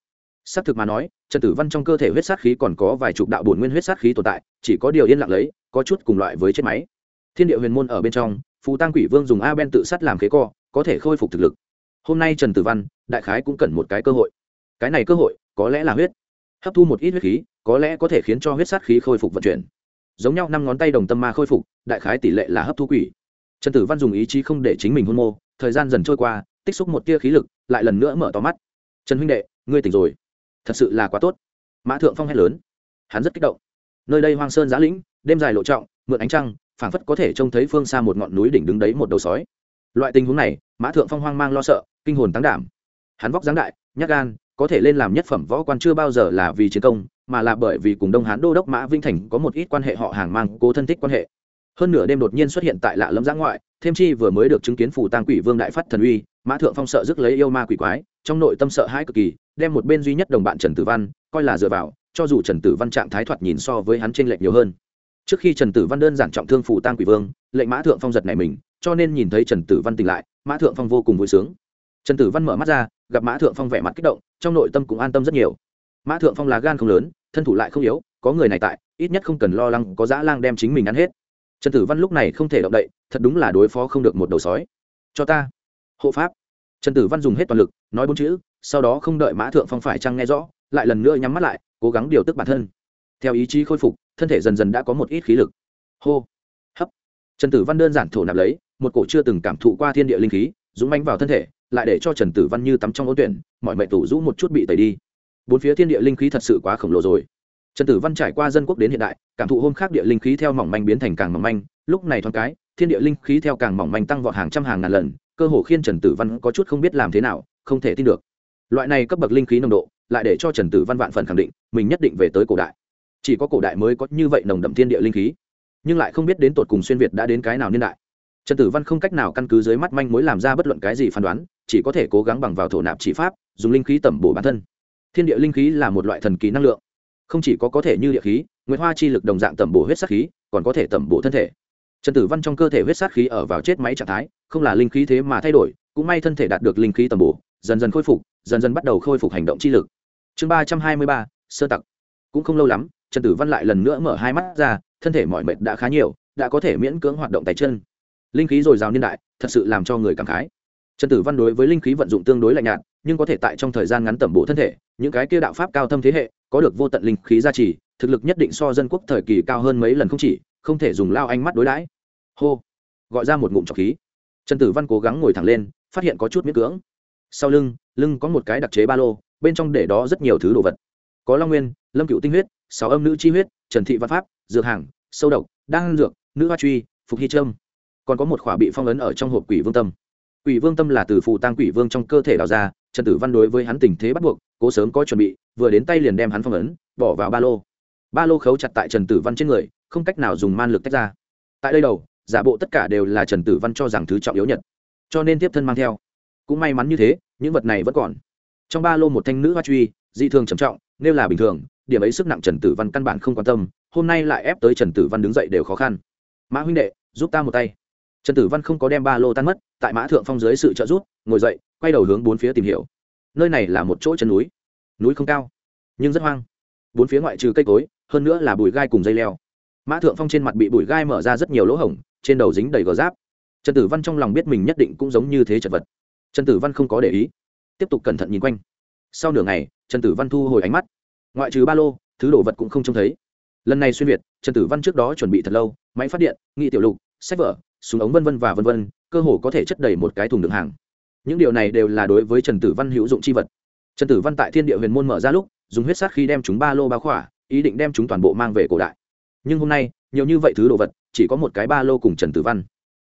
Xác thực mà nói, trần tử văn trong cơ thể huyết sát khí còn có vài chục đạo bổn nguyên huyết sát khí tồn tại, chỉ có điều yên lặng lấy, có chút cùng loại với chết máy. Thiên địa huyền môn ở bên trong, phù tăng quỷ vương dùng a ben tự sát làm khế co có thể khôi phục thực lực. Hôm nay trần tử văn, đại khái cũng cần một cái cơ hội. Cái này cơ hội, có lẽ là huyết. Hấp thu một ít huyết khí, có lẽ có thể khiến cho huyết sát khí khôi phục vận chuyển. Giống nhau năm ngón tay đồng tâm ma khôi phục, đại khái tỷ lệ là hấp thu quỷ. Trần tử văn dùng ý chí không để chính mình hôn mô, thời gian dần trôi qua, tích xúc một tia khí lực, lại lần nữa mở to mắt. Trần huynh đệ, ngươi tỉnh rồi. Thật sự là quá tốt. Mã thượng phong hét lớn. Hắn rất kích động. Nơi đây hoang sơn giã lĩnh, đêm dài lộ trọng, mượn ánh trăng, phảng phất có thể trông thấy phương xa một ngọn núi đỉnh đứng đấy một đầu sói loại tình huống này, mã thượng phong hoang mang lo sợ, kinh hồn tăng đảm. Hắn vóc dáng đại, nhát gan, có thể lên làm nhất phẩm võ quan chưa bao giờ là vì chiến công, mà là bởi vì cùng đông hán đô đốc mã vinh thành có một ít quan hệ họ hàng mang cố thân thích quan hệ. Hơn nửa đêm đột nhiên xuất hiện tại lạ lâm giã ngoại, thêm chi vừa mới được chứng kiến phủ tàng quỷ vương đại phát thần uy, mã thượng phong sợ rước lấy yêu ma quỷ quái, trong nội tâm sợ hãi cực kỳ, đem một bên duy nhất đồng bạn trần tử văn, coi là dựa vào, cho dù trần tử văn trạng thái thoạt nhìn so với hắn t r ê n lệch nhiều hơn. Trước khi trần tử văn đơn giản trọng thương phủ tang quỷ vương, lệnh mã thượng phong giật này mình cho nên nhìn thấy trần tử văn tỉnh lại, mã thượng phong vô cùng vui sướng. Trần tử văn mở mắt ra, gặp mã thượng phong vẻ mặt kích động, trong nội tâm cũng an tâm rất nhiều. Mã thượng phong là gan không lớn, thân thủ lại không yếu, có người này tại, ít nhất không cần lo lắng có dã lang đem chính mình ăn hết. Trần tử văn lúc này không thể động đậy, thật đúng là đối phó không được một đầu sói. Cho ta. Hộ pháp. Trần tử văn dùng hết toàn lực, nói bốn chữ, sau đó không đợi mã thượng phong phải chăng nghe rõ, lại lần nữa nhắm mắt lại, cố gắng điều tức bản thân. Theo ý chí khôi phục, thân thể dần dần đã có một ít khí lực. Hô. Hấp. Trần tử văn đơn giản thổ nạp lấy một cổ chưa từng cảm thụ qua thiên địa linh khí, dũng mánh vào thân thể, lại để cho trần tử văn như tắm trong ôn tuyển, mọi mệnh tủ rũ một chút bị tẩy đi. Bốn phía thiên địa linh khí thật sự quá khổng lồ rồi. Trần tử văn trải qua dân quốc đến hiện đại, cảm thụ hôm khác địa linh khí theo mỏng manh biến thành càng mỏng manh, lúc này thoáng cái, thiên địa linh khí theo càng mỏng manh tăng vọt hàng trăm hàng ngàn lần, cơ hồ khiến trần tử văn có chút không biết làm thế nào, không thể tin được. Loại này cấp bậc linh khí nồng độ, lại để cho trần tử văn vạn phần khẳng định, mình nhất định về tới cổ đại. Chỉ có cổ đại mới có như vậy nồng đậm thiên địa linh khí. Nhưng lại không biết đến tột cùng xuyên việt đã đến cái nào niên đại trần tử văn không cách nào căn cứ dưới mắt manh mối làm ra bất luận cái gì phán đoán, chỉ có thể cố gắng bằng vào thổ nạp chỉ pháp, dùng linh khí tẩm bổ bản thân. Thiên địa linh khí là một loại thần kỳ năng lượng. Không chỉ có có thể như địa khí nguyễn hoa chi lực đồng dạng tẩm bổ huyết sát khí, còn có thể tẩm bổ thân thể. Trần tử văn trong cơ thể huyết sát khí ở vào chết máy trạng thái, không là linh khí thế mà thay đổi, cũng may thân thể đạt được linh khí tẩm bổ, dần dần khôi phục, dần dần bắt đầu khôi phục hành động chi lực. Chương ba trăm hai mươi ba, sơ tặc. Cũng không lâu lắm, trần tử văn lại lần nữa mở hai mắt ra, thân thể mọi mệt đã khá nhiều, đã có thể miễn cưỡng hoạt động tay chân linh khí dồi dào niên đại, thật sự làm cho người cảm khái. Trần tử văn đối với linh khí vận dụng tương đối lạnh nhạt, nhưng có thể tại trong thời gian ngắn tẩm bổ thân thể, những cái kia đạo pháp cao thâm thế hệ, có được vô tận linh khí gia trì, thực lực nhất định so dân quốc thời kỳ cao hơn mấy lần không chỉ, không thể dùng lao ánh mắt đối đãi. Hô! Gọi ra một ngụm trọc khí. Trần tử văn cố gắng ngồi thẳng lên, phát hiện có chút miễn cưỡng. Sau lưng lưng có một cái đặc chế ba lô, bên trong để đó rất nhiều thứ đồ vật. Có long nguyên, lâm cựu tinh huyết, sáu âm nữ chi huyết, trần thị văn pháp, dược hàng, sâu độc, đan dược, nữ hoa truy, phục hy trâm còn có một khỏa bị phong ấn ở trong hộp quỷ vương tâm. Quỷ vương tâm là từ phụ tăng quỷ vương trong cơ thể đào ra, trần tử văn đối với hắn tình thế bắt buộc, cố sớm có chuẩn bị, vừa đến tay liền đem hắn phong ấn, bỏ vào ba lô. Ba lô khấu chặt tại trần tử văn trên người, không cách nào dùng man lực tách ra. Tại đây đầu, giả bộ tất cả đều là trần tử văn cho rằng thứ trọng yếu nhất. Cho nên tiếp thân mang theo. Cũng may mắn như thế, những vật này vẫn còn. Trong ba lô một thanh nữ hoa truy, dị thường trầm trọng, nếu là bình thường, điểm ấy sức nặng trần tử văn căn bản không quan tâm, hôm nay lại ép tới trần tử văn đứng dậy đều khó khăn. Mã huynh đệ, giúp ta một tay trần tử văn không có đem ba lô tan mất, tại mã thượng phong dưới sự trợ giúp, ngồi dậy, quay đầu hướng bốn phía tìm hiểu. Nơi này là một chỗ chân núi. Núi không cao, nhưng rất hoang. Bốn phía ngoại trừ cây cối, hơn nữa là bụi gai cùng dây leo. Mã thượng phong trên mặt bị bụi gai mở ra rất nhiều lỗ hổng, trên đầu dính đầy gò giáp. Trần tử văn trong lòng biết mình nhất định cũng giống như thế chật vật. Trần tử văn không có để ý, tiếp tục cẩn thận nhìn quanh. Sau nửa ngày, trần tử văn thu hồi ánh mắt. Ngoại trừ ba lô, thứ đồ vật cũng không trông thấy. Lần này xuyên việt, trần tử văn trước đó chuẩn bị thật lâu, máy phát điện, nghị tiểu lục, sách vở súng ống vân vân và vân vân, cơ hồ có thể chất đầy một cái thùng đựng hàng. Những điều này đều là đối với trần tử văn hữu dụng chi vật. Trần tử văn tại thiên địa huyền môn mở ra lúc, dùng huyết sát khi đem chúng ba lô bao khỏa, ý định đem chúng toàn bộ mang về cổ đại. Nhưng hôm nay, nhiều như vậy thứ đồ vật, chỉ có một cái ba lô cùng trần tử văn.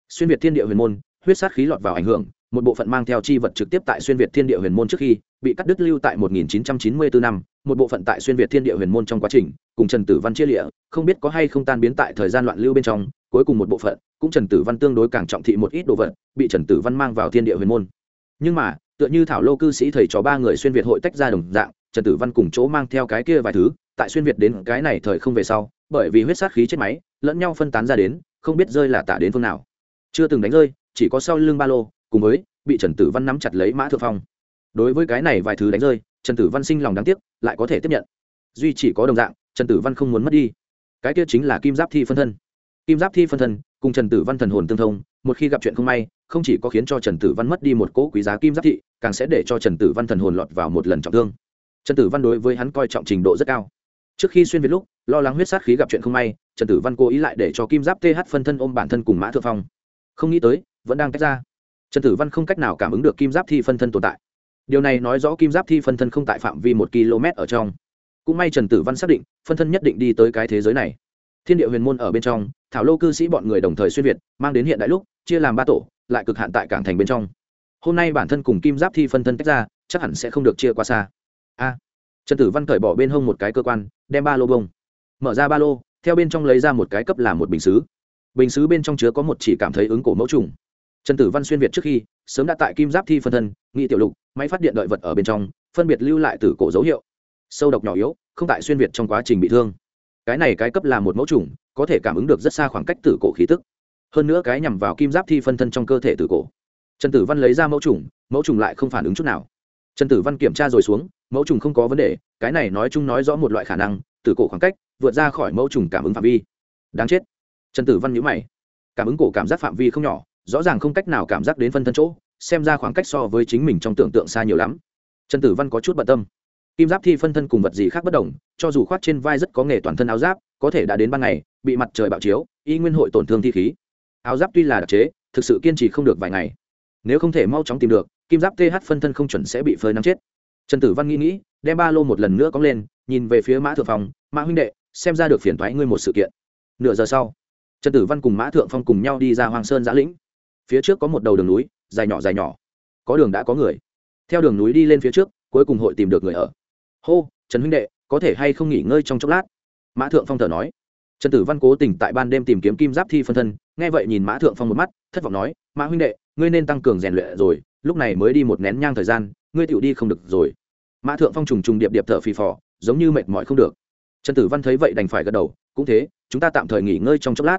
Xuyên việt thiên địa huyền môn, huyết sát khí lọt vào ảnh hưởng, một bộ phận mang theo chi vật trực tiếp tại xuyên việt thiên địa huyền môn trước khi, bị cắt đứt lưu tại 1994 năm, một bộ phận tại xuyên việt thiên địa huyền môn trong quá trình, cùng trần tử văn chia lịa không biết có hay không tan biến tại thời gian loạn lưu bên trong, cuối cùng một bộ phận cũng trần tử văn tương đối càng trọng thị một ít đồ vật, bị trần tử văn mang vào thiên địa huyền môn. Nhưng mà, tựa như thảo lô cư sĩ thầy trò ba người xuyên việt hội tách ra đồng dạng, trần tử văn cùng chỗ mang theo cái kia vài thứ, tại xuyên việt đến cái này thời không về sau, bởi vì huyết sát khí chết máy, lẫn nhau phân tán ra đến, không biết rơi là tả đến phương nào. Chưa từng đánh rơi, chỉ có sau lưng ba lô, cùng với, bị trần tử văn nắm chặt lấy mã thượng phong. Đối với cái này vài thứ đánh rơi, trần tử văn sinh lòng đáng tiếc, lại có thể tiếp nhận. Duy chỉ có đồng dạng, trần tử văn không muốn mất đi. Cái kia chính là kim giáp thi phân thân. Kim giáp thi phân thân cùng trần tử văn thần hồn tương thông, một khi gặp chuyện không may, không chỉ có khiến cho trần tử văn mất đi một cỗ quý giá kim giáp thị, càng sẽ để cho trần tử văn thần hồn lọt vào một lần trọng thương. Trần tử văn đối với hắn coi trọng trình độ rất cao. Trước khi xuyên việt lúc, lo lắng huyết sát khí gặp chuyện không may, trần tử văn cố ý lại để cho kim giáp th phân thân ôm bản thân cùng mã thượng phong. Không nghĩ tới, vẫn đang tách ra. Trần tử văn không cách nào cảm ứng được kim giáp thi phân thân tồn tại. Điều này nói rõ kim giáp thi phân thân không tại phạm vi một km ở trong. Cũng may trần tử văn xác định, phân thân nhất định đi tới cái thế giới này thiên địa huyền môn ở bên trong, thảo lô cư sĩ bọn người đồng thời xuyên việt, mang đến hiện đại lúc, chia làm ba tổ, lại cực hạn tại cảng thành bên trong. Hôm nay bản thân cùng kim giáp thi phân thân tách ra, chắc hẳn sẽ không được chia qua xa. A. Trần tử văn cởi bỏ bên hông một cái cơ quan, đem ba lô bông. Mở ra ba lô, theo bên trong lấy ra một cái cấp làm một bình xứ. Bình xứ bên trong chứa có một chỉ cảm thấy ứng cổ mẫu trùng. Trần tử văn xuyên việt trước khi, sớm đã tại kim giáp thi phân thân, nghị tiểu lục, máy phát điện đợi vật ở bên trong, phân biệt lưu lại từ cổ dấu hiệu. Sâu độc nhỏ yếu, không tại xuyên việt trong quá trình bị thương cái này cái cấp là một mẫu trùng, có thể cảm ứng được rất xa khoảng cách tử cổ khí tức. Hơn nữa cái nhằm vào kim giáp thi phân thân trong cơ thể tử cổ. Trần tử văn lấy ra mẫu trùng mẫu trùng lại không phản ứng chút nào. Trần tử văn kiểm tra rồi xuống, mẫu trùng không có vấn đề, cái này nói chung nói rõ một loại khả năng, tử cổ khoảng cách, vượt ra khỏi mẫu trùng cảm ứng phạm vi. Đáng chết. Trần tử văn nhữ mày. Cảm ứng cổ cảm giác phạm vi không nhỏ, rõ ràng không cách nào cảm giác đến phân thân chỗ, xem ra khoảng cách so với chính mình trong tưởng tượng xa nhiều lắm. Trần tử văn có chút bận tâm kim giáp thi phân thân cùng vật gì khác bất đồng, cho dù khoác trên vai rất có nghề toàn thân áo giáp, có thể đã đến ban ngày, bị mặt trời bạo chiếu, y nguyên hội tổn thương thi khí. Áo giáp tuy là đặc chế, thực sự kiên trì không được vài ngày. Nếu không thể mau chóng tìm được, kim giáp th phân thân không chuẩn sẽ bị phơi nắng chết. Trần tử văn nghĩ nghĩ, đem ba lô một lần nữa cóng lên, nhìn về phía mã thượng phong, mã huynh đệ, xem ra được phiền thoái ngươi một sự kiện. Nửa giờ sau, trần tử văn cùng mã thượng phong cùng nhau đi ra hoàng sơn giã lĩnh. Phía trước có một đầu đường núi, dài nhỏ dài nhỏ. Có đường đã có người. Theo đường núi đi lên phía trước, cuối cùng hội tìm được người ở hô, trần huynh đệ, có thể hay không nghỉ ngơi trong chốc lát? Mã thượng phong thở nói. Trần tử văn cố tình tại ban đêm tìm kiếm kim giáp thi phân thân, nghe vậy nhìn mã thượng phong một mắt, thất vọng nói, mã huynh đệ, ngươi nên tăng cường rèn luyện rồi, lúc này mới đi một nén nhang thời gian, ngươi tựu đi không được rồi. Mã thượng phong trùng trùng điệp điệp thở phì phò, giống như mệt mỏi không được. Trần tử văn thấy vậy đành phải gật đầu, cũng thế, chúng ta tạm thời nghỉ ngơi trong chốc lát.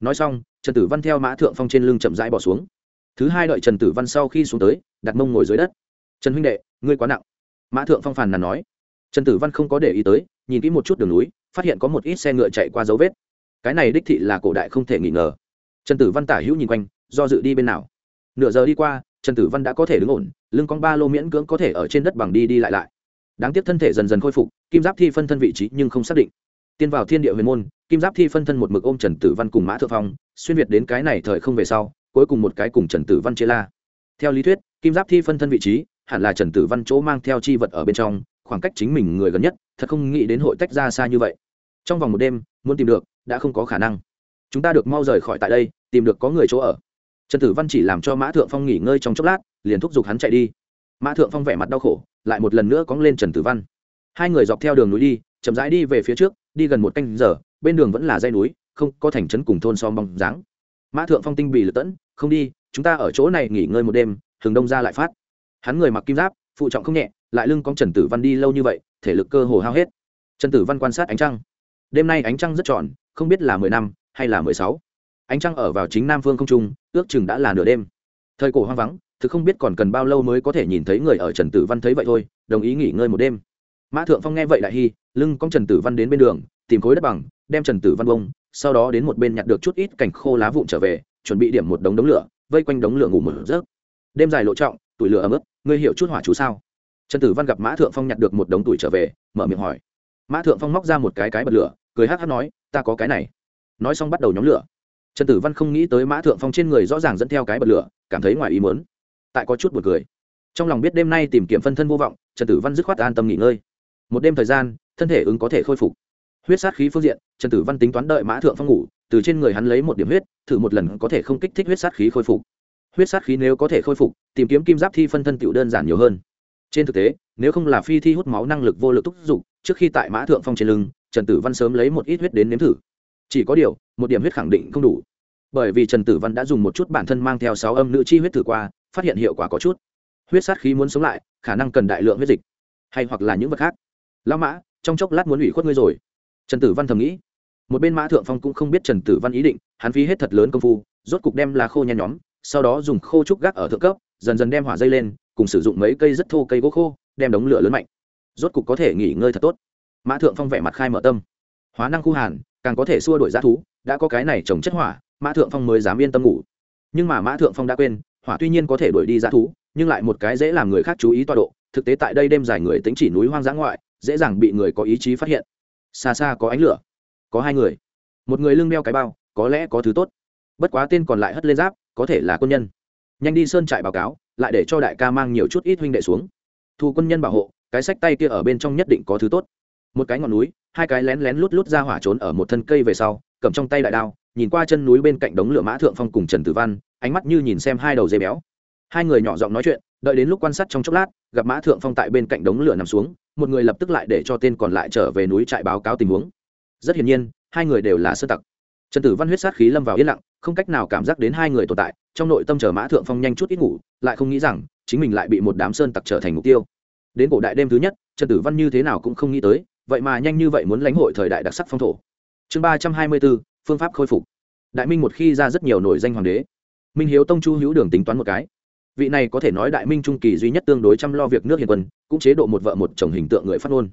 Nói xong, trần tử văn theo mã thượng phong trên lưng chậm rãi bỏ xuống. Thứ hai đợi trần tử văn sau khi xuống tới, đặt mông ngồi dưới đất. Trần huynh đệ, ngươi quá nặng. Mã thượng phong phàn nàn nói trần tử văn không có để ý tới, nhìn kỹ một chút đường núi, phát hiện có một ít xe ngựa chạy qua dấu vết. Cái này đích thị là cổ đại không thể nghi ngờ. Trần tử văn tả hữu nhìn quanh, do dự đi bên nào. Nửa giờ đi qua, trần tử văn đã có thể đứng ổn, lưng con ba lô miễn cưỡng có thể ở trên đất bằng đi đi lại lại. Đáng tiếc thân thể dần dần khôi phục, kim giáp thi phân thân vị trí nhưng không xác định. Tiên vào thiên địa huyền môn, kim giáp thi phân thân một mực ôm trần tử văn cùng mã thượng phong, xuyên việt đến cái này thời không về sau, cuối cùng một cái cùng trần tử văn chia la. Theo lý thuyết, kim giáp thi phân thân vị trí, hẳn là trần tử văn chỗ mang theo chi vật ở bên trong khoảng cách chính mình người gần nhất, thật không nghĩ đến hội tách ra xa như vậy. Trong vòng một đêm, muốn tìm được, đã không có khả năng. Chúng ta được mau rời khỏi tại đây, tìm được có người chỗ ở. Trần tử văn chỉ làm cho mã thượng phong nghỉ ngơi trong chốc lát, liền thúc giục hắn chạy đi. Mã thượng phong vẻ mặt đau khổ, lại một lần nữa cóng lên trần tử văn. Hai người dọc theo đường núi đi, chậm rãi đi về phía trước, đi gần một canh giờ, bên đường vẫn là dây núi, không có thành trấn cùng thôn xóm bóng dáng. Mã thượng phong tinh bị lật tẫn, không đi, chúng ta ở chỗ này nghỉ ngơi một đêm thường đông ra lại phát. Hắn người mặc kim giáp, phụ trọng không nhẹ lại lưng con trần tử văn đi lâu như vậy, thể lực cơ hồ hao hết. Trần tử văn quan sát ánh trăng. Đêm nay ánh trăng rất tròn không biết là mười năm hay là mười sáu. Ánh trăng ở vào chính nam phương không trung, ước chừng đã là nửa đêm. Thời cổ hoang vắng thực không biết còn cần bao lâu mới có thể nhìn thấy người ở trần tử văn thấy vậy thôi, đồng ý nghỉ ngơi một đêm. Mã thượng phong nghe vậy đại hy lưng cong trần tử văn đến bên đường, tìm khối đất bằng, đem trần tử văn bông, sau đó đến một bên nhặt được chút ít cành khô lá vụn trở về, chuẩn bị điểm một đống đống lửa, vây quanh đống lửa ngủ một giấc. Đêm dài lộ trọng, tuổi lửa ấm ức, ngươi hiểu chút hỏa chú sao? Trần tử văn gặp mã thượng phong nhặt được một đống tuổi trở về, mở miệng hỏi. Mã thượng phong móc ra một cái cái bật lửa, cười hát hát nói, ta có cái này. Nói xong bắt đầu nhóm lửa. Trần tử văn không nghĩ tới mã thượng phong trên người rõ ràng dẫn theo cái bật lửa, cảm thấy ngoài ý mớn tại có chút b u ồ n cười. Trong lòng biết đêm nay tìm kiếm phân thân vô vọng, trần tử văn dứt khoát an tâm nghỉ ngơi. Một đêm thời gian, thân thể ứng có thể khôi phục. Huyết sát khí phương diện, trần tử văn tính toán đợi mã thượng phong ngủ, từ trên người hắn lấy một điểm huyết, thử một lần có thể không kích thích huyết sát khí khôi phục. Huyết sát khí nếu có thể khôi phục, tìm kiếm kim giáp thi phân thân tựu đơn giản nhiều hơn trên thực tế, nếu không là phi thi hút máu năng lực vô lực thúc giục, trước khi tại mã thượng phong trên lưng, trần tử văn sớm lấy một ít huyết đến nếm thử. Chỉ có điều, một điểm huyết khẳng định không đủ. Bởi vì trần tử văn đã dùng một chút bản thân mang theo sáu âm nữ chi huyết thử qua, phát hiện hiệu quả có chút. Huyết sát khí muốn sống lại, khả năng cần đại lượng huyết dịch. Hay hoặc là những vật khác. Lao mã, trong chốc lát muốn ủy khuất ngươi rồi. Trần tử văn thầm nghĩ. Một bên mã thượng phong cũng không biết trần tử văn ý định, hắn phí hết thật lớn công phu, rốt cục đem lá khô nhen nhóm, sau đó dùng khô trúc gác ở thượng cấp, dần dần đem hỏa dây lên cùng sử dụng mấy cây rất thô cây gỗ khô, đem đống lửa lớn mạnh. Rốt cục có thể nghỉ ngơi thật tốt. Mã thượng phong vẻ mặt khai mở tâm. Hóa năng khu hàn, càng có thể xua đổi g thú, đã có cái này trồng chất hỏa, mã thượng phong mới dám yên tâm ngủ. Nhưng mà mã thượng phong đã quên, hỏa tuy nhiên có thể đuổi đi g thú, nhưng lại một cái dễ làm người khác chú ý tọa độ, thực tế tại đây đêm dài người tính chỉ núi hoang dã ngoại, dễ dàng bị người có ý chí phát hiện. Xa xa có ánh lửa, có hai người, một người lưng đeo cái bao, có lẽ có thứ tốt. Bất quá tên còn lại hất lên giáp, có thể là quân nhân. Nhanh đi sơn trại báo cáo lại để cho đại ca mang nhiều chút ít huynh đệ xuống. Thu quân nhân bảo hộ, cái sách tay kia ở bên trong nhất định có thứ tốt. Một cái ngọn núi, hai cái lén lén lút lút ra hỏa trốn ở một thân cây về sau, cầm trong tay đại đao, nhìn qua chân núi bên cạnh đống lửa mã thượng phong cùng trần tử văn, ánh mắt như nhìn xem hai đầu dây béo. Hai người nhỏ giọng nói chuyện, đợi đến lúc quan sát trong chốc lát, gặp mã thượng phong tại bên cạnh đống lửa nằm xuống, một người lập tức lại để cho tên còn lại trở về núi trại báo cáo tình huống. Rất hiển nhiên, hai người đều là sơ tặc. Trần tử văn huyết sát khí lâm vào yên lặng không cách nào cảm giác đến hai người tồn tại, trong nội tâm chờ mã thượng phong nhanh chút ít ngủ, lại không nghĩ rằng, chính mình lại bị một đám sơn tặc trở thành mục tiêu. Đến cổ đại đêm thứ nhất, trần tử văn như thế nào cũng không nghĩ tới, vậy mà nhanh như vậy muốn lãnh hội thời đại đặc sắc phong thổ. Chương ba trăm hai mươi bốn, phương pháp khôi phục. Đại minh một khi ra rất nhiều nổi danh hoàng đế, minh hiếu tông chu hữu đường tính toán một cái. Vị này có thể nói đại minh trung kỳ duy nhất tương đối chăm lo việc nước hiền quân, cũng chế độ một vợ một chồng hình tượng người phát ngôn.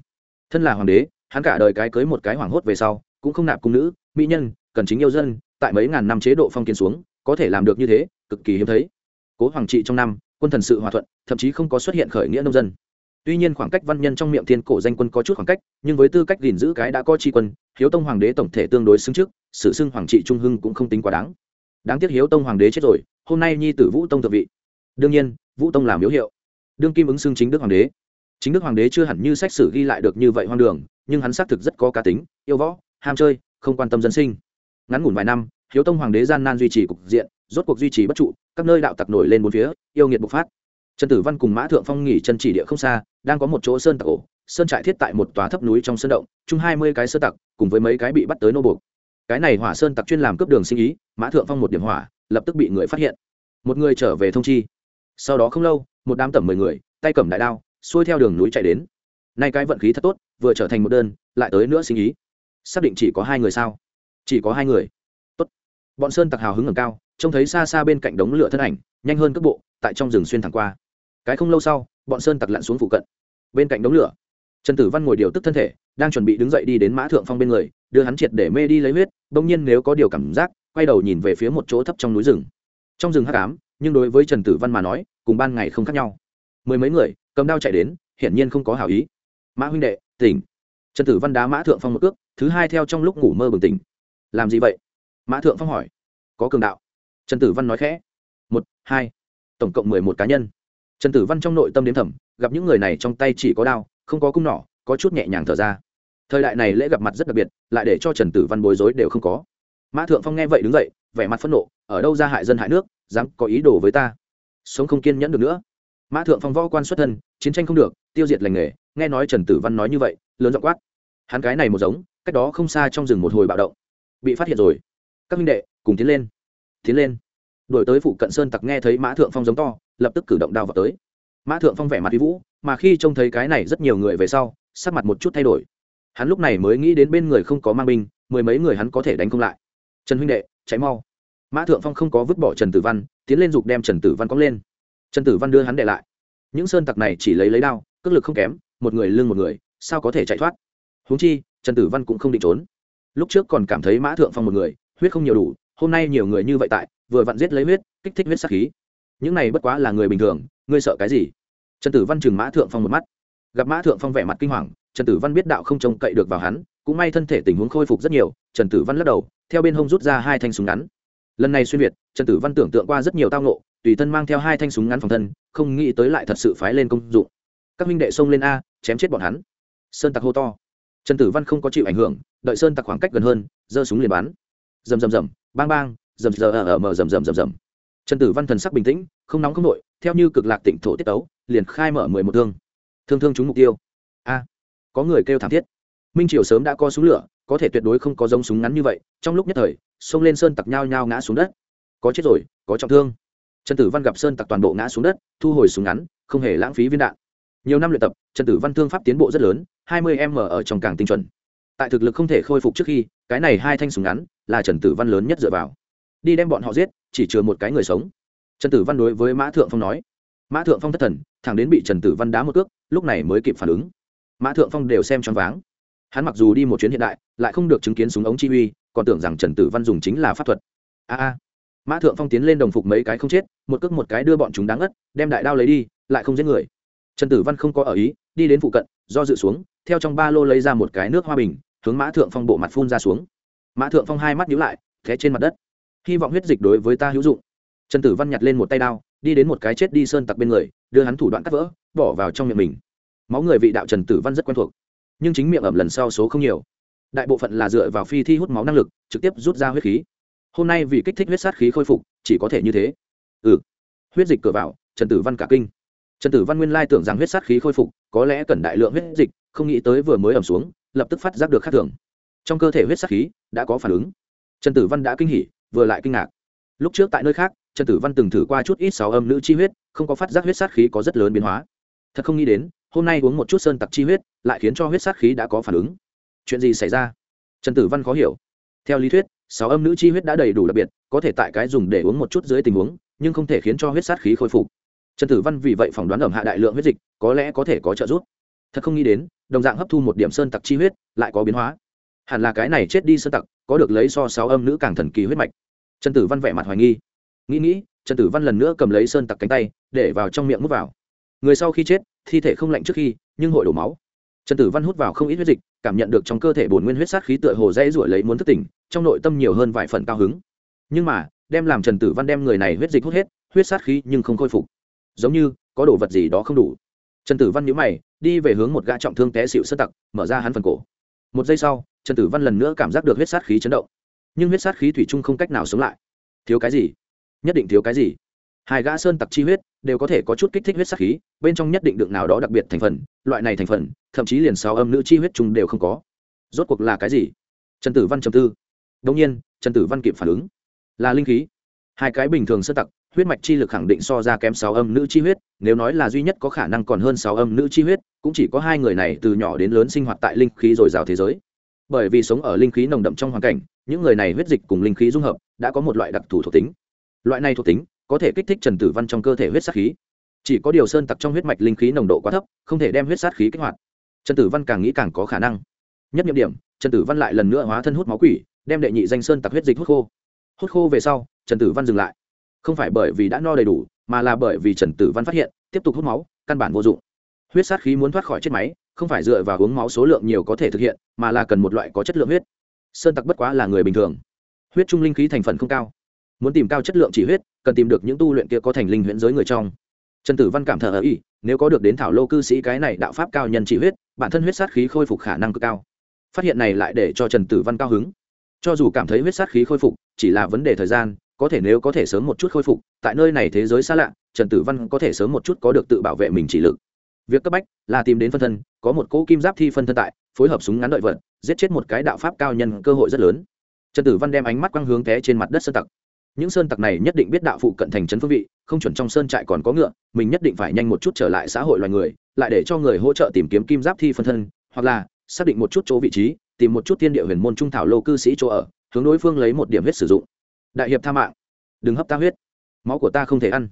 Thân là hoàng đế, hắn cả đời cái cưới một cái hoàng hốt về sau, cũng không nạp cung nữ, mỹ nhân, cần chính yêu dân tại mấy ngàn năm chế độ phong kiến xuống, có thể làm được như thế, cực kỳ hiếm thấy. Cố hoàng trị trong năm, quân thần sự hòa thuận, thậm chí không có xuất hiện khởi nghĩa nông dân. Tuy nhiên khoảng cách văn nhân trong miệng thiên cổ danh quân có chút khoảng cách, nhưng với tư cách gìn giữ cái đã có tri quân, hiếu tông hoàng đế tổng thể tương đối xứng trước, sự xưng hoàng trị trung hưng cũng không tính quá đáng. Đáng tiếc hiếu tông hoàng đế chết rồi, hôm nay nhi tử vũ tông thượng vị. Đương nhiên, vũ tông làm miếu hiệu. Đương kim ứng xưng chính đức hoàng đế. Chính đức hoàng đế chưa hẳn như sách sử ghi lại được như vậy hoang đường, nhưng hắn xác thực rất có cá tính, yêu võ, ham chơi, không quan tâm dân sinh ngắn ngủn vài năm, hiếu tông hoàng đế gian nan duy trì cục diện, rốt cuộc duy trì bất trụ, các nơi đạo tặc nổi lên bốn phía, yêu nghiệt bộc phát. Trần tử văn cùng mã thượng phong nghỉ chân chỉ địa không xa, đang có một chỗ sơn tặc ổ, sơn trại thiết tại một tòa thấp núi trong sơn động, chung hai mươi cái sơn tặc, cùng với mấy cái bị bắt tới nô buộc. Cái này hỏa sơn tặc chuyên làm cướp đường sinh ý, mã thượng phong một điểm hỏa, lập tức bị người phát hiện. Một người trở về thông chi. Sau đó không lâu, một đám tầm mười người, tay cầm đại đao, xuôi theo đường núi chạy đến. Nay cái vận khí thật tốt, vừa trở thành một đơn, lại tới nữa sinh ý. Xác định chỉ có hai người sao? Chỉ có hai người. Tốt. bọn sơn tặc hào hứng ngầm cao, trông thấy xa xa bên cạnh đống lửa thân ảnh, nhanh hơn cước bộ, tại trong rừng xuyên thẳng qua. Cái không lâu sau, bọn sơn tặc lặn xuống phụ cận. Bên cạnh đống lửa, trần tử văn ngồi điều tức thân thể, đang chuẩn bị đứng dậy đi đến mã thượng phong bên người, đưa hắn triệt để mê đi lấy huyết, bỗng nhiên nếu có điều cảm giác, quay đầu nhìn về phía một chỗ thấp trong núi rừng. Trong rừng hắc ám, nhưng đối với trần tử văn mà nói, cùng ban ngày không khác nhau. Mười mấy người, cầm đao chạy đến, hiển nhiên không có hảo ý. Mã huynh đệ, tỉnh. Trần tử văn đá mã thượng phong một cước, thứ hai theo trong lúc ngủ mơ bừng tỉnh làm gì vậy? Mã thượng phong hỏi. Có cường đạo. Trần tử văn nói khẽ. Một, hai, tổng cộng mười một cá nhân. Trần tử văn trong nội tâm đến thẩm gặp những người này trong tay chỉ có đao, không có cung nỏ, có chút nhẹ nhàng thở ra. Thời đại này lễ gặp mặt rất đặc biệt, lại để cho trần tử văn bối rối đều không có. Mã thượng phong nghe vậy đứng dậy, vẻ mặt phẫn nộ, ở đâu ra hại dân hại nước, dám có ý đồ với ta? Sống không kiên nhẫn được nữa. Mã thượng phong võ quan xuất thân, chiến tranh không được, tiêu diệt lành nghề, nghe nói trần tử văn nói như vậy, lớn giọng quát. Hắn cái này một giống, cách đó không xa trong rừng một hồi bạo động bị phát hiện rồi. Các minh đệ, cùng tiến lên. Tiến lên. Đổi tới phụ cận sơn tặc nghe thấy mã thượng phong giống to, lập tức cử động đao vào tới. Mã thượng phong vẻ mặt vi vũ, mà khi trông thấy cái này rất nhiều người về sau, sắc mặt một chút thay đổi. Hắn lúc này mới nghĩ đến bên người không có mang binh, mười mấy người hắn có thể đánh không lại. Trần huynh đệ cháy mau. Mã thượng phong không có vứt bỏ trần tử văn, tiến lên giục đem trần tử văn cóng lên. Trần tử văn đưa hắn để lại. Những sơn tặc này chỉ lấy lấy đao, cước lực không kém, một người lưng một người, sao có thể chạy thoát? Huống chi, trần tử văn cũng không định trốn lúc trước còn cảm thấy mã thượng phong một người, huyết không nhiều đủ, hôm nay nhiều người như vậy tại, vừa vặn giết lấy huyết, kích thích huyết sắc khí. Những này bất quá là người bình thường, ngươi sợ cái gì? Trần tử văn chừng mã thượng phong một mắt. Gặp mã thượng phong vẻ mặt kinh hoàng, trần tử văn biết đạo không trông cậy được vào hắn, cũng may thân thể tình huống khôi phục rất nhiều, trần tử văn lắc đầu, theo bên hông rút ra hai thanh súng ngắn. Lần này xuyên việt, trần tử văn tưởng tượng qua rất nhiều tao nộ tùy thân mang theo hai thanh súng ngắn phòng thân, không nghĩ tới lại thật sự phái lên công dụng. Các minh đệ xông lên a, chém chết bọn hắn. Sơn tặc hô to trần tử văn không có chịu ảnh hưởng, đợi sơn tặc khoảng cách gần hơn, giơ súng liền bắn. Rầm rầm rầm, bang bang, rầm rầm ở ờ, ờ, mở rầm rầm rầm rầm. Trần tử văn thần sắc bình tĩnh, không nóng không nội theo như cực lạc tịnh thổ tiết tấu, liền khai mở mười một thương. Thương thương trúng mục tiêu. A, có người kêu thảm thiết. Minh triều sớm đã có súng lửa, có thể tuyệt đối không có giống súng ngắn như vậy, trong lúc nhất thời, xông lên sơn tặc nhao nhao ngã xuống đất. Có chết rồi, có trọng thương. Trần tử văn gặp sơn tặc toàn bộ ngã xuống đất, thu hồi súng ngắn, không hề lãng phí viên đạn nhiều năm luyện tập, trần tử văn thương pháp tiến bộ rất lớn, hai mươi m ở trong càng tinh chuẩn. Tại thực lực không thể khôi phục trước khi, cái này hai thanh súng ngắn là trần tử văn lớn nhất dựa vào. Đi đem bọn họ giết, chỉ chừa một cái người sống. Trần tử văn đối với mã thượng phong nói, mã thượng phong thất thần, thẳng đến bị trần tử văn đá một cước, lúc này mới kịp phản ứng. Mã thượng phong đều xem choáng váng. Hắn mặc dù đi một chuyến hiện đại, lại không được chứng kiến súng ống chi uy, còn tưởng rằng trần tử văn dùng chính là pháp thuật. A a. Mã thượng phong tiến lên đồng phục mấy cái không chết, một cước một cái đưa bọn chúng đáng ất đem đại đao lấy đi, lại không giết người trần tử văn không có ở ý, đi đến phụ cận, do dự xuống, theo trong ba lô lấy ra một cái nước hoa bình, hướng mã thượng phong bộ mặt phun ra xuống. Mã thượng phong hai mắt nhíu lại thế trên mặt đất. Hy vọng huyết dịch đối với ta hữu dụng. Trần tử văn nhặt lên một tay đao, đi đến một cái chết đi sơn tặc bên người, đưa hắn thủ đoạn cắt vỡ, bỏ vào trong miệng mình. Máu người vị đạo trần tử văn rất quen thuộc, nhưng chính miệng ẩm lần sau số không nhiều. Đại bộ phận là dựa vào phi thi hút máu năng lực, trực tiếp rút ra huyết khí. Hôm nay vì kích thích huyết sát khí khôi phục, chỉ có thể như thế. Ừ. Huyết dịch cửa vào, trần tử văn cả kinh trần tử văn nguyên lai tưởng rằng huyết sát khí khôi phục, có lẽ cần đại lượng huyết dịch, không nghĩ tới vừa mới ẩm xuống, lập tức phát giác được khác thường. Trong cơ thể huyết sát khí đã có phản ứng. Trần tử văn đã kinh hỉ, vừa lại kinh ngạc. Lúc trước tại nơi khác, trần tử văn từng thử qua chút ít sáu âm nữ chi huyết, không có phát giác huyết sát khí có rất lớn biến hóa. Thật không nghĩ đến, hôm nay uống một chút sơn tặc chi huyết, lại khiến cho huyết sát khí đã có phản ứng. Chuyện gì xảy ra? Trần tử văn khó hiểu. Theo lý thuyết, sáu âm nữ chi huyết đã đầy đủ đặc biệt, có thể tại cái dùng để uống một chút dưới tình huống, nhưng không thể khiến cho huyết sát khí khôi phục trần tử văn vì vậy phỏng đoán ẩm hạ đại lượng huyết dịch, có lẽ có thể có trợ giúp. Thật không nghĩ đến, đồng dạng hấp thu một điểm sơn tặc chi huyết, lại có biến hóa. Hẳn là cái này chết đi sơn tặc, có được lấy so sáu âm nữ càng thần kỳ huyết mạch. Trần tử văn vẻ mặt hoài nghi. Nghĩ nghĩ, trần tử văn lần nữa cầm lấy sơn tặc cánh tay, để vào trong miệng mút vào. Người sau khi chết, thi thể không lạnh trước khi, nhưng hội đổ máu. Trần tử văn hút vào không ít huyết dịch, cảm nhận được trong cơ thể bổn nguyên huyết sát khí tựa hồ dễ ruổi lấy muốn thức tỉnh, trong nội tâm nhiều hơn vài phần cao hứng. Nhưng mà, đem làm trần tử văn đem người này huyết dịch hút hết, huyết sát khí nhưng không khôi phục giống như có đồ vật gì đó không đủ. Trần tử văn nhíu mày, đi về hướng một gã trọng thương té xịu sơ tặc, mở ra hắn phần cổ. Một giây sau, trần tử văn lần nữa cảm giác được huyết sát khí chấn động. Nhưng huyết sát khí thủy chung không cách nào sống lại. Thiếu cái gì? Nhất định thiếu cái gì? Hai gã sơn tặc chi huyết đều có thể có chút kích thích huyết sát khí, bên trong nhất định được nào đó đặc biệt thành phần, loại này thành phần, thậm chí liền sáu âm nữ chi huyết chung đều không có. Rốt cuộc là cái gì? Trần tử văn trầm tư. Đông nhiên, trần tử văn kịp phản ứng. Là linh khí. Hai cái bình thường sơ tặc huyết mạch chi lực khẳng định so ra kém sáu âm nữ chi huyết, nếu nói là duy nhất có khả năng còn hơn sáu âm nữ chi huyết, cũng chỉ có hai người này từ nhỏ đến lớn sinh hoạt tại linh khí dồi dào thế giới. Bởi vì sống ở linh khí nồng đậm trong hoàn cảnh, những người này huyết dịch cùng linh khí dung hợp, đã có một loại đặc thù thuộc tính. Loại này thuộc tính có thể kích thích trần tử văn trong cơ thể huyết sát khí. Chỉ có điều sơn tặc trong huyết mạch linh khí nồng độ quá thấp, không thể đem huyết sát khí kích hoạt. Trần tử văn càng nghĩ càng có khả năng. Nhất nhiệm điểm, trần tử văn lại lần nữa hóa thân hút máu quỷ, đem đệ nhị danh sơn tặc huyết dịch hút khô. Hút khô về sau, trần tử văn dừng lại không phải bởi vì đã no đầy đủ, mà là bởi vì trần tử văn phát hiện, tiếp tục hút máu, căn bản vô dụng. Huyết sát khí muốn thoát khỏi chết máy, không phải dựa vào uống máu số lượng nhiều có thể thực hiện, mà là cần một loại có chất lượng huyết. Sơn tặc bất quá là người bình thường. Huyết trung linh khí thành phần không cao. Muốn tìm cao chất lượng chỉ huyết, cần tìm được những tu luyện kia có thành linh huyễn giới người trong. Trần tử văn cảm thở ở ý nếu có được đến thảo lô cư sĩ cái này đạo pháp cao nhân chỉ huyết, bản thân huyết sát khí khôi phục khả năng cực cao. Phát hiện này lại để cho trần tử văn cao hứng. Cho dù cảm thấy huyết sát khí khôi phục, chỉ là vấn đề thời gian có thể nếu có thể sớm một chút khôi phục, tại nơi này thế giới xa lạ, trần tử văn có thể sớm một chút có được tự bảo vệ mình chỉ lực. Việc cấp bách là tìm đến phân thân, có một cỗ kim giáp thi phân thân tại, phối hợp súng ngắn đợi vật, giết chết một cái đạo pháp cao nhân cơ hội rất lớn. Trần tử văn đem ánh mắt quang hướng té trên mặt đất sơn tặc. Những sơn tặc này nhất định biết đạo phụ cận thành trấn phương vị, không chuẩn trong sơn trại còn có ngựa, mình nhất định phải nhanh một chút trở lại xã hội loài người, lại để cho người hỗ trợ tìm kiếm kim giáp thi phân thân, hoặc là xác định một chút chỗ vị trí, tìm một chút tiên địa huyền môn trung thảo lô cư sĩ chỗ ở, hướng đối phương lấy một điểm huyết sử dụng đại hiệp tha mạng. Đừng hấp ta huyết. Máu của ta không thể ăn.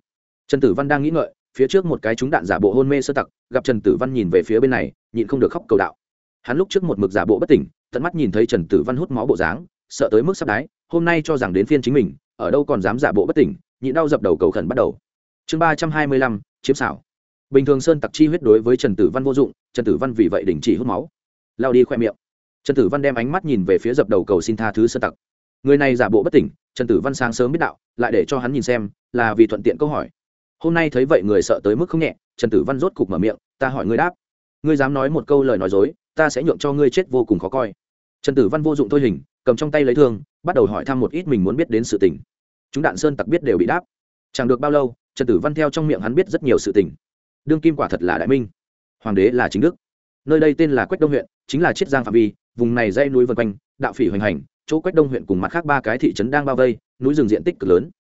Trần tử văn đang nghĩ ngợi, phía trước một cái trúng đạn giả bộ hôn mê sơ tặc, gặp trần tử văn nhìn về phía bên này, nhịn không được khóc cầu đạo. Hắn lúc trước một mực giả bộ bất tỉnh, tận mắt nhìn thấy trần tử văn hút máu bộ dáng, sợ tới mức sắp đái, hôm nay cho rằng đến phiên chính mình, ở đâu còn dám giả bộ bất tỉnh, nhịn đau dập đầu cầu khẩn bắt đầu. Chương ba trăm hai mươi lăm, chiếm xảo. Bình thường sơn tặc chi huyết đối với trần tử văn vô dụng, trần tử văn vì vậy đình chỉ hút máu. Lao đi khoe miệng. Trần tử văn đem ánh mắt nhìn về phía dập đầu cầu xin tha thứ sơn tặc. Người này giả bộ bất tỉnh trần tử văn sáng sớm biết đạo, lại để cho hắn nhìn xem, là vì thuận tiện câu hỏi. Hôm nay thấy vậy người sợ tới mức không nhẹ, trần tử văn rốt cục mở miệng, ta hỏi ngươi đáp. Ngươi dám nói một câu lời nói dối, ta sẽ nhượng cho ngươi chết vô cùng khó coi. Trần tử văn vô dụng thôi hình, cầm trong tay lấy thương, bắt đầu hỏi thăm một ít mình muốn biết đến sự tình. Chúng đạn sơn tặc biết đều bị đáp. Chẳng được bao lâu, trần tử văn theo trong miệng hắn biết rất nhiều sự tình. Đương kim quả thật là đại minh. Hoàng đế là chính đức. Nơi đây tên là quách đông huyện, chính là chiết giang phạm vi, vùng này dây núi vân quanh, đạo phỉ hoành hành chỗ quách đông huyện cùng mặt khác ba cái thị trấn đang bao vây, núi rừng diện tích cực lớn.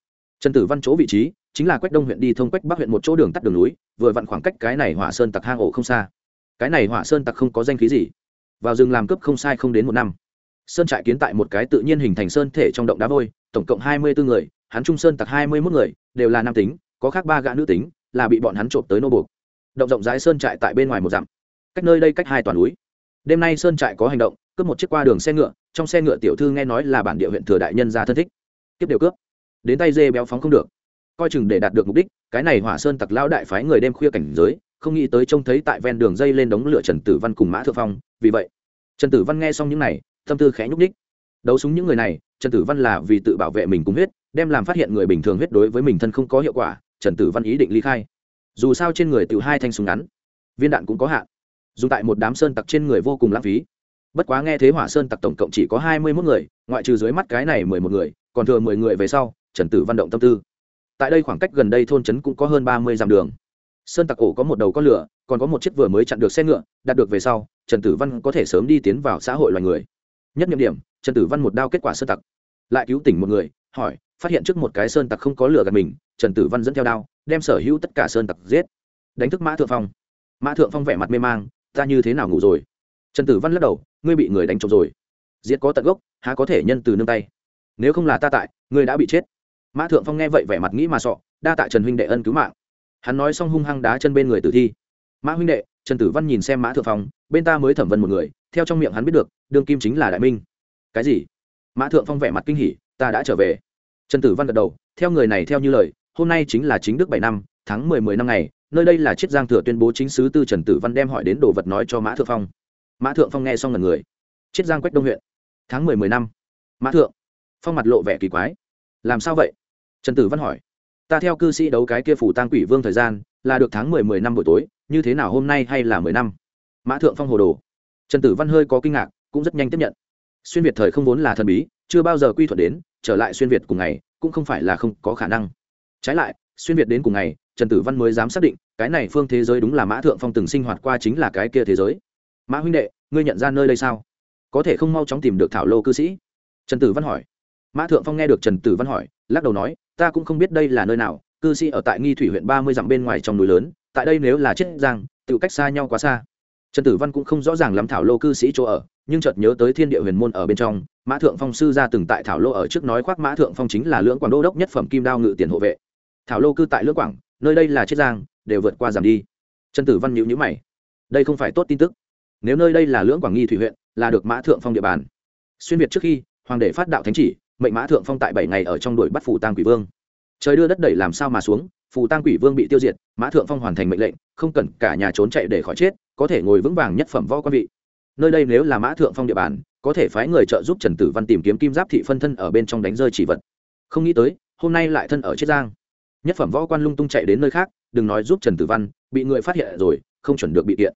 Trần tử văn chỗ vị trí, chính là quách đông huyện đi thông quách bắc huyện một chỗ đường tắt đường núi, vừa vặn khoảng cách cái này hỏa sơn tặc hang ổ không xa. Cái này hỏa sơn tặc không có danh khí gì. Vào rừng làm cướp không sai không đến một năm. Sơn trại kiến tại một cái tự nhiên hình thành sơn thể trong động đá vôi, tổng cộng hai mươi bốn người, hắn trung sơn tặc hai mươi mốt người, đều là nam tính, có khác ba gã nữ tính, là bị bọn hắn trộm tới nô buộc. Động rộng rãi sơn trại tại bên ngoài một dặm. Cách nơi đây cách hai toàn núi. Đêm nay sơn trại có hành động cướp một chiếc qua đường xe ngựa, trong xe ngựa tiểu thư nghe nói là bản địa huyện thừa đại nhân ra thân thích. Tiếp đều cướp. Đến tay dê béo phóng không được. Coi chừng để đạt được mục đích, cái này hỏa sơn tặc lão đại phái người đêm khuya cảnh giới, không nghĩ tới trông thấy tại ven đường dây lên đống lửa trần tử văn cùng mã thượng phong, vì vậy, trần tử văn nghe xong những này, tâm tư khẽ nhúc đích đấu súng những người này, trần tử văn là vì tự bảo vệ mình cùng huyết, đem làm phát hiện người bình thường huyết đối với mình thân không có hiệu quả, trần tử văn ý định ly khai. Dù sao trên người tự hai thanh súng ngắn, viên đạn cũng có hạn. Dù tại một đám sơn tặc trên người vô cùng lãng phí bất quá nghe thế hỏa sơn tặc tổng cộng chỉ có hai mươi mốt người, ngoại trừ dưới mắt cái này mười một người, còn thừa mười người về sau, trần tử văn động tâm tư. Tại đây khoảng cách gần đây thôn trấn cũng có hơn ba mươi dặm đường. Sơn tặc ổ có một đầu con lửa, còn có một chiếc vừa mới chặn được xe ngựa, đạt được về sau, trần tử văn có thể sớm đi tiến vào xã hội loài người. Nhất nhiệm điểm, trần tử văn một đao kết quả sơn tặc. Lại cứu tỉnh một người, hỏi, phát hiện trước một cái sơn tặc không có lửa gần mình, trần tử văn dẫn theo đao, đem sở hữu tất cả sơn tặc giết. Đánh thức mã thượng phong. Mã thượng phong vẻ mặt mê mang, ta như thế nào ngủ rồi? Trần tử văn lắc đầu, ngươi bị người đánh trộm rồi. Diệt có tận gốc, há có thể nhân từ nương tay? Nếu không là ta tại, ngươi đã bị chết. Mã thượng phong nghe vậy vẻ mặt nghĩ mà sọ, đa tạ trần huynh đệ ân cứu mạng. Hắn nói xong hung hăng đá chân bên người tử thi. Mã huynh đệ, trần tử văn nhìn xem mã thượng phong, bên ta mới thẩm vấn một người, theo trong miệng hắn biết được, đương kim chính là đại minh. Cái gì? Mã thượng phong vẻ mặt kinh hỉ, ta đã trở về. Trần tử văn gật đầu, theo người này theo như lời, hôm nay chính là chính đức bảy năm, tháng mười mười năm ngày, nơi đây là chiết giang thừa tuyên bố chính sứ tư trần tử văn đem hỏi đến đồ vật nói cho mã thượng phong mã thượng phong nghe xong ngần người. Chiết giang quách đông huyện. Tháng mười mười năm. Mã thượng. Phong mặt lộ vẻ kỳ quái. Làm sao vậy? Trần tử văn hỏi. Ta theo cư sĩ đấu cái kia phủ tang quỷ vương thời gian, là được tháng mười mười năm buổi tối, như thế nào hôm nay hay là mười năm? Mã thượng phong hồ đồ. Trần tử văn hơi có kinh ngạc, cũng rất nhanh tiếp nhận. Xuyên việt thời không vốn là thần bí, chưa bao giờ quy thuật đến, trở lại xuyên việt cùng ngày, cũng không phải là không có khả năng. Trái lại, xuyên việt đến cùng ngày, trần tử văn mới dám xác định, cái này phương thế giới đúng là mã thượng phong từng sinh hoạt qua chính là cái kia thế giới mã huynh đệ, ngươi nhận ra nơi đây sao? Có thể không mau chóng tìm được thảo lô cư sĩ? Trần tử văn hỏi. Mã thượng phong nghe được trần tử văn hỏi, lắc đầu nói, ta cũng không biết đây là nơi nào, cư sĩ ở tại nghi thủy huyện ba mươi dặm bên ngoài trong núi lớn, tại đây nếu là chết giang tự cách xa nhau quá xa. Trần tử văn cũng không rõ ràng lắm thảo lô cư sĩ chỗ ở, nhưng chợt nhớ tới thiên địa huyền môn ở bên trong, mã thượng phong sư ra từng tại thảo lô ở trước nói khoác mã thượng phong chính là lưỡng quảng đô đốc nhất phẩm kim đao ngự tiền hộ vệ. Thảo lô cư tại lưỡng quảng, nơi đây là chiết giang, đều vượt qua giảm đi. Trần tử văn nhữ nhữ mày. Đây không phải tốt tin tức nếu nơi đây là lưỡng quảng nghi thủy huyện, là được mã thượng phong địa bàn. Xuyên việt trước khi, hoàng đệ phát đạo thánh chỉ, mệnh mã thượng phong tại bảy ngày ở trong đuổi bắt phủ tang quỷ vương. Trời đưa đất đẩy làm sao mà xuống, phù tang quỷ vương bị tiêu diệt, mã thượng phong hoàn thành mệnh lệnh, không cần cả nhà trốn chạy để khỏi chết, có thể ngồi vững vàng nhất phẩm võ quan vị. Nơi đây nếu là mã thượng phong địa bàn, có thể phái người trợ giúp trần tử văn tìm kiếm kim giáp thị phân thân ở bên trong đánh rơi chỉ vật. Không nghĩ tới, hôm nay lại thân ở chiết giang. Nhất phẩm võ quan lung tung chạy đến nơi khác, đừng nói giúp trần tử văn, bị người phát hiện rồi, không chuẩn được bị kiện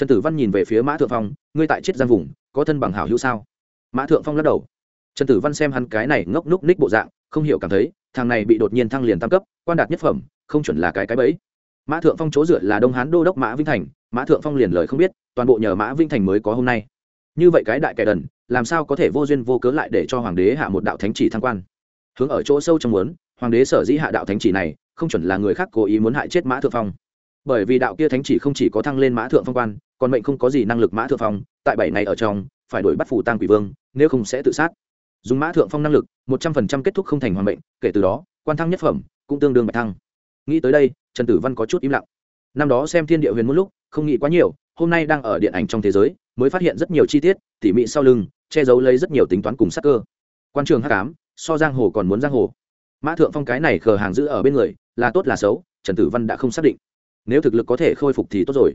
trần tử văn nhìn về phía mã thượng phong, ngươi tại chiết giang vùng, có thân bằng hảo hữu sao? Mã thượng phong lắc đầu. Trần tử văn xem hắn cái này ngốc núc ních bộ dạng, không hiểu cảm thấy, thằng này bị đột nhiên thăng liền tam cấp, quan đạt nhất phẩm, không chuẩn là cái cái bẫy. Mã thượng phong chỗ dựa là đông hán đô đốc mã vinh thành, mã thượng phong liền lời không biết, toàn bộ nhờ mã vinh thành mới có hôm nay. Như vậy cái đại kẻ đần, làm sao có thể vô duyên vô cớ lại để cho hoàng đế hạ một đạo thánh chỉ thăng quan? Hướng ở chỗ sâu trong muốn, hoàng đế sở dĩ hạ đạo thánh chỉ này, không chuẩn là người khác cố ý muốn hại chết mã thượng phong bởi vì đạo kia thánh chỉ không chỉ có thăng lên mã thượng phong quan, còn mệnh không có gì năng lực mã thượng phong, tại bảy ngày ở trong, phải đổi bắt phủ tăng quỷ vương, nếu không sẽ tự sát. Dùng mã thượng phong năng lực, một trăm phần trăm kết thúc không thành hoàn mệnh, kể từ đó, quan thăng nhất phẩm cũng tương đương bạch thăng. Nghĩ tới đây, trần tử văn có chút im lặng. Năm đó xem thiên địa huyền một lúc, không nghĩ quá nhiều, hôm nay đang ở điện ảnh trong thế giới, mới phát hiện rất nhiều chi tiết, tỉ mỉ sau lưng, che giấu lấy rất nhiều tính toán cùng sắc cơ. Quan trường hắc ám, so giang hồ còn muốn giang hồ. Mã thượng phong cái này khờ hàng giữ ở bên người, là tốt là xấu, trần tử văn đã không xác định nếu thực lực có thể khôi phục thì tốt rồi.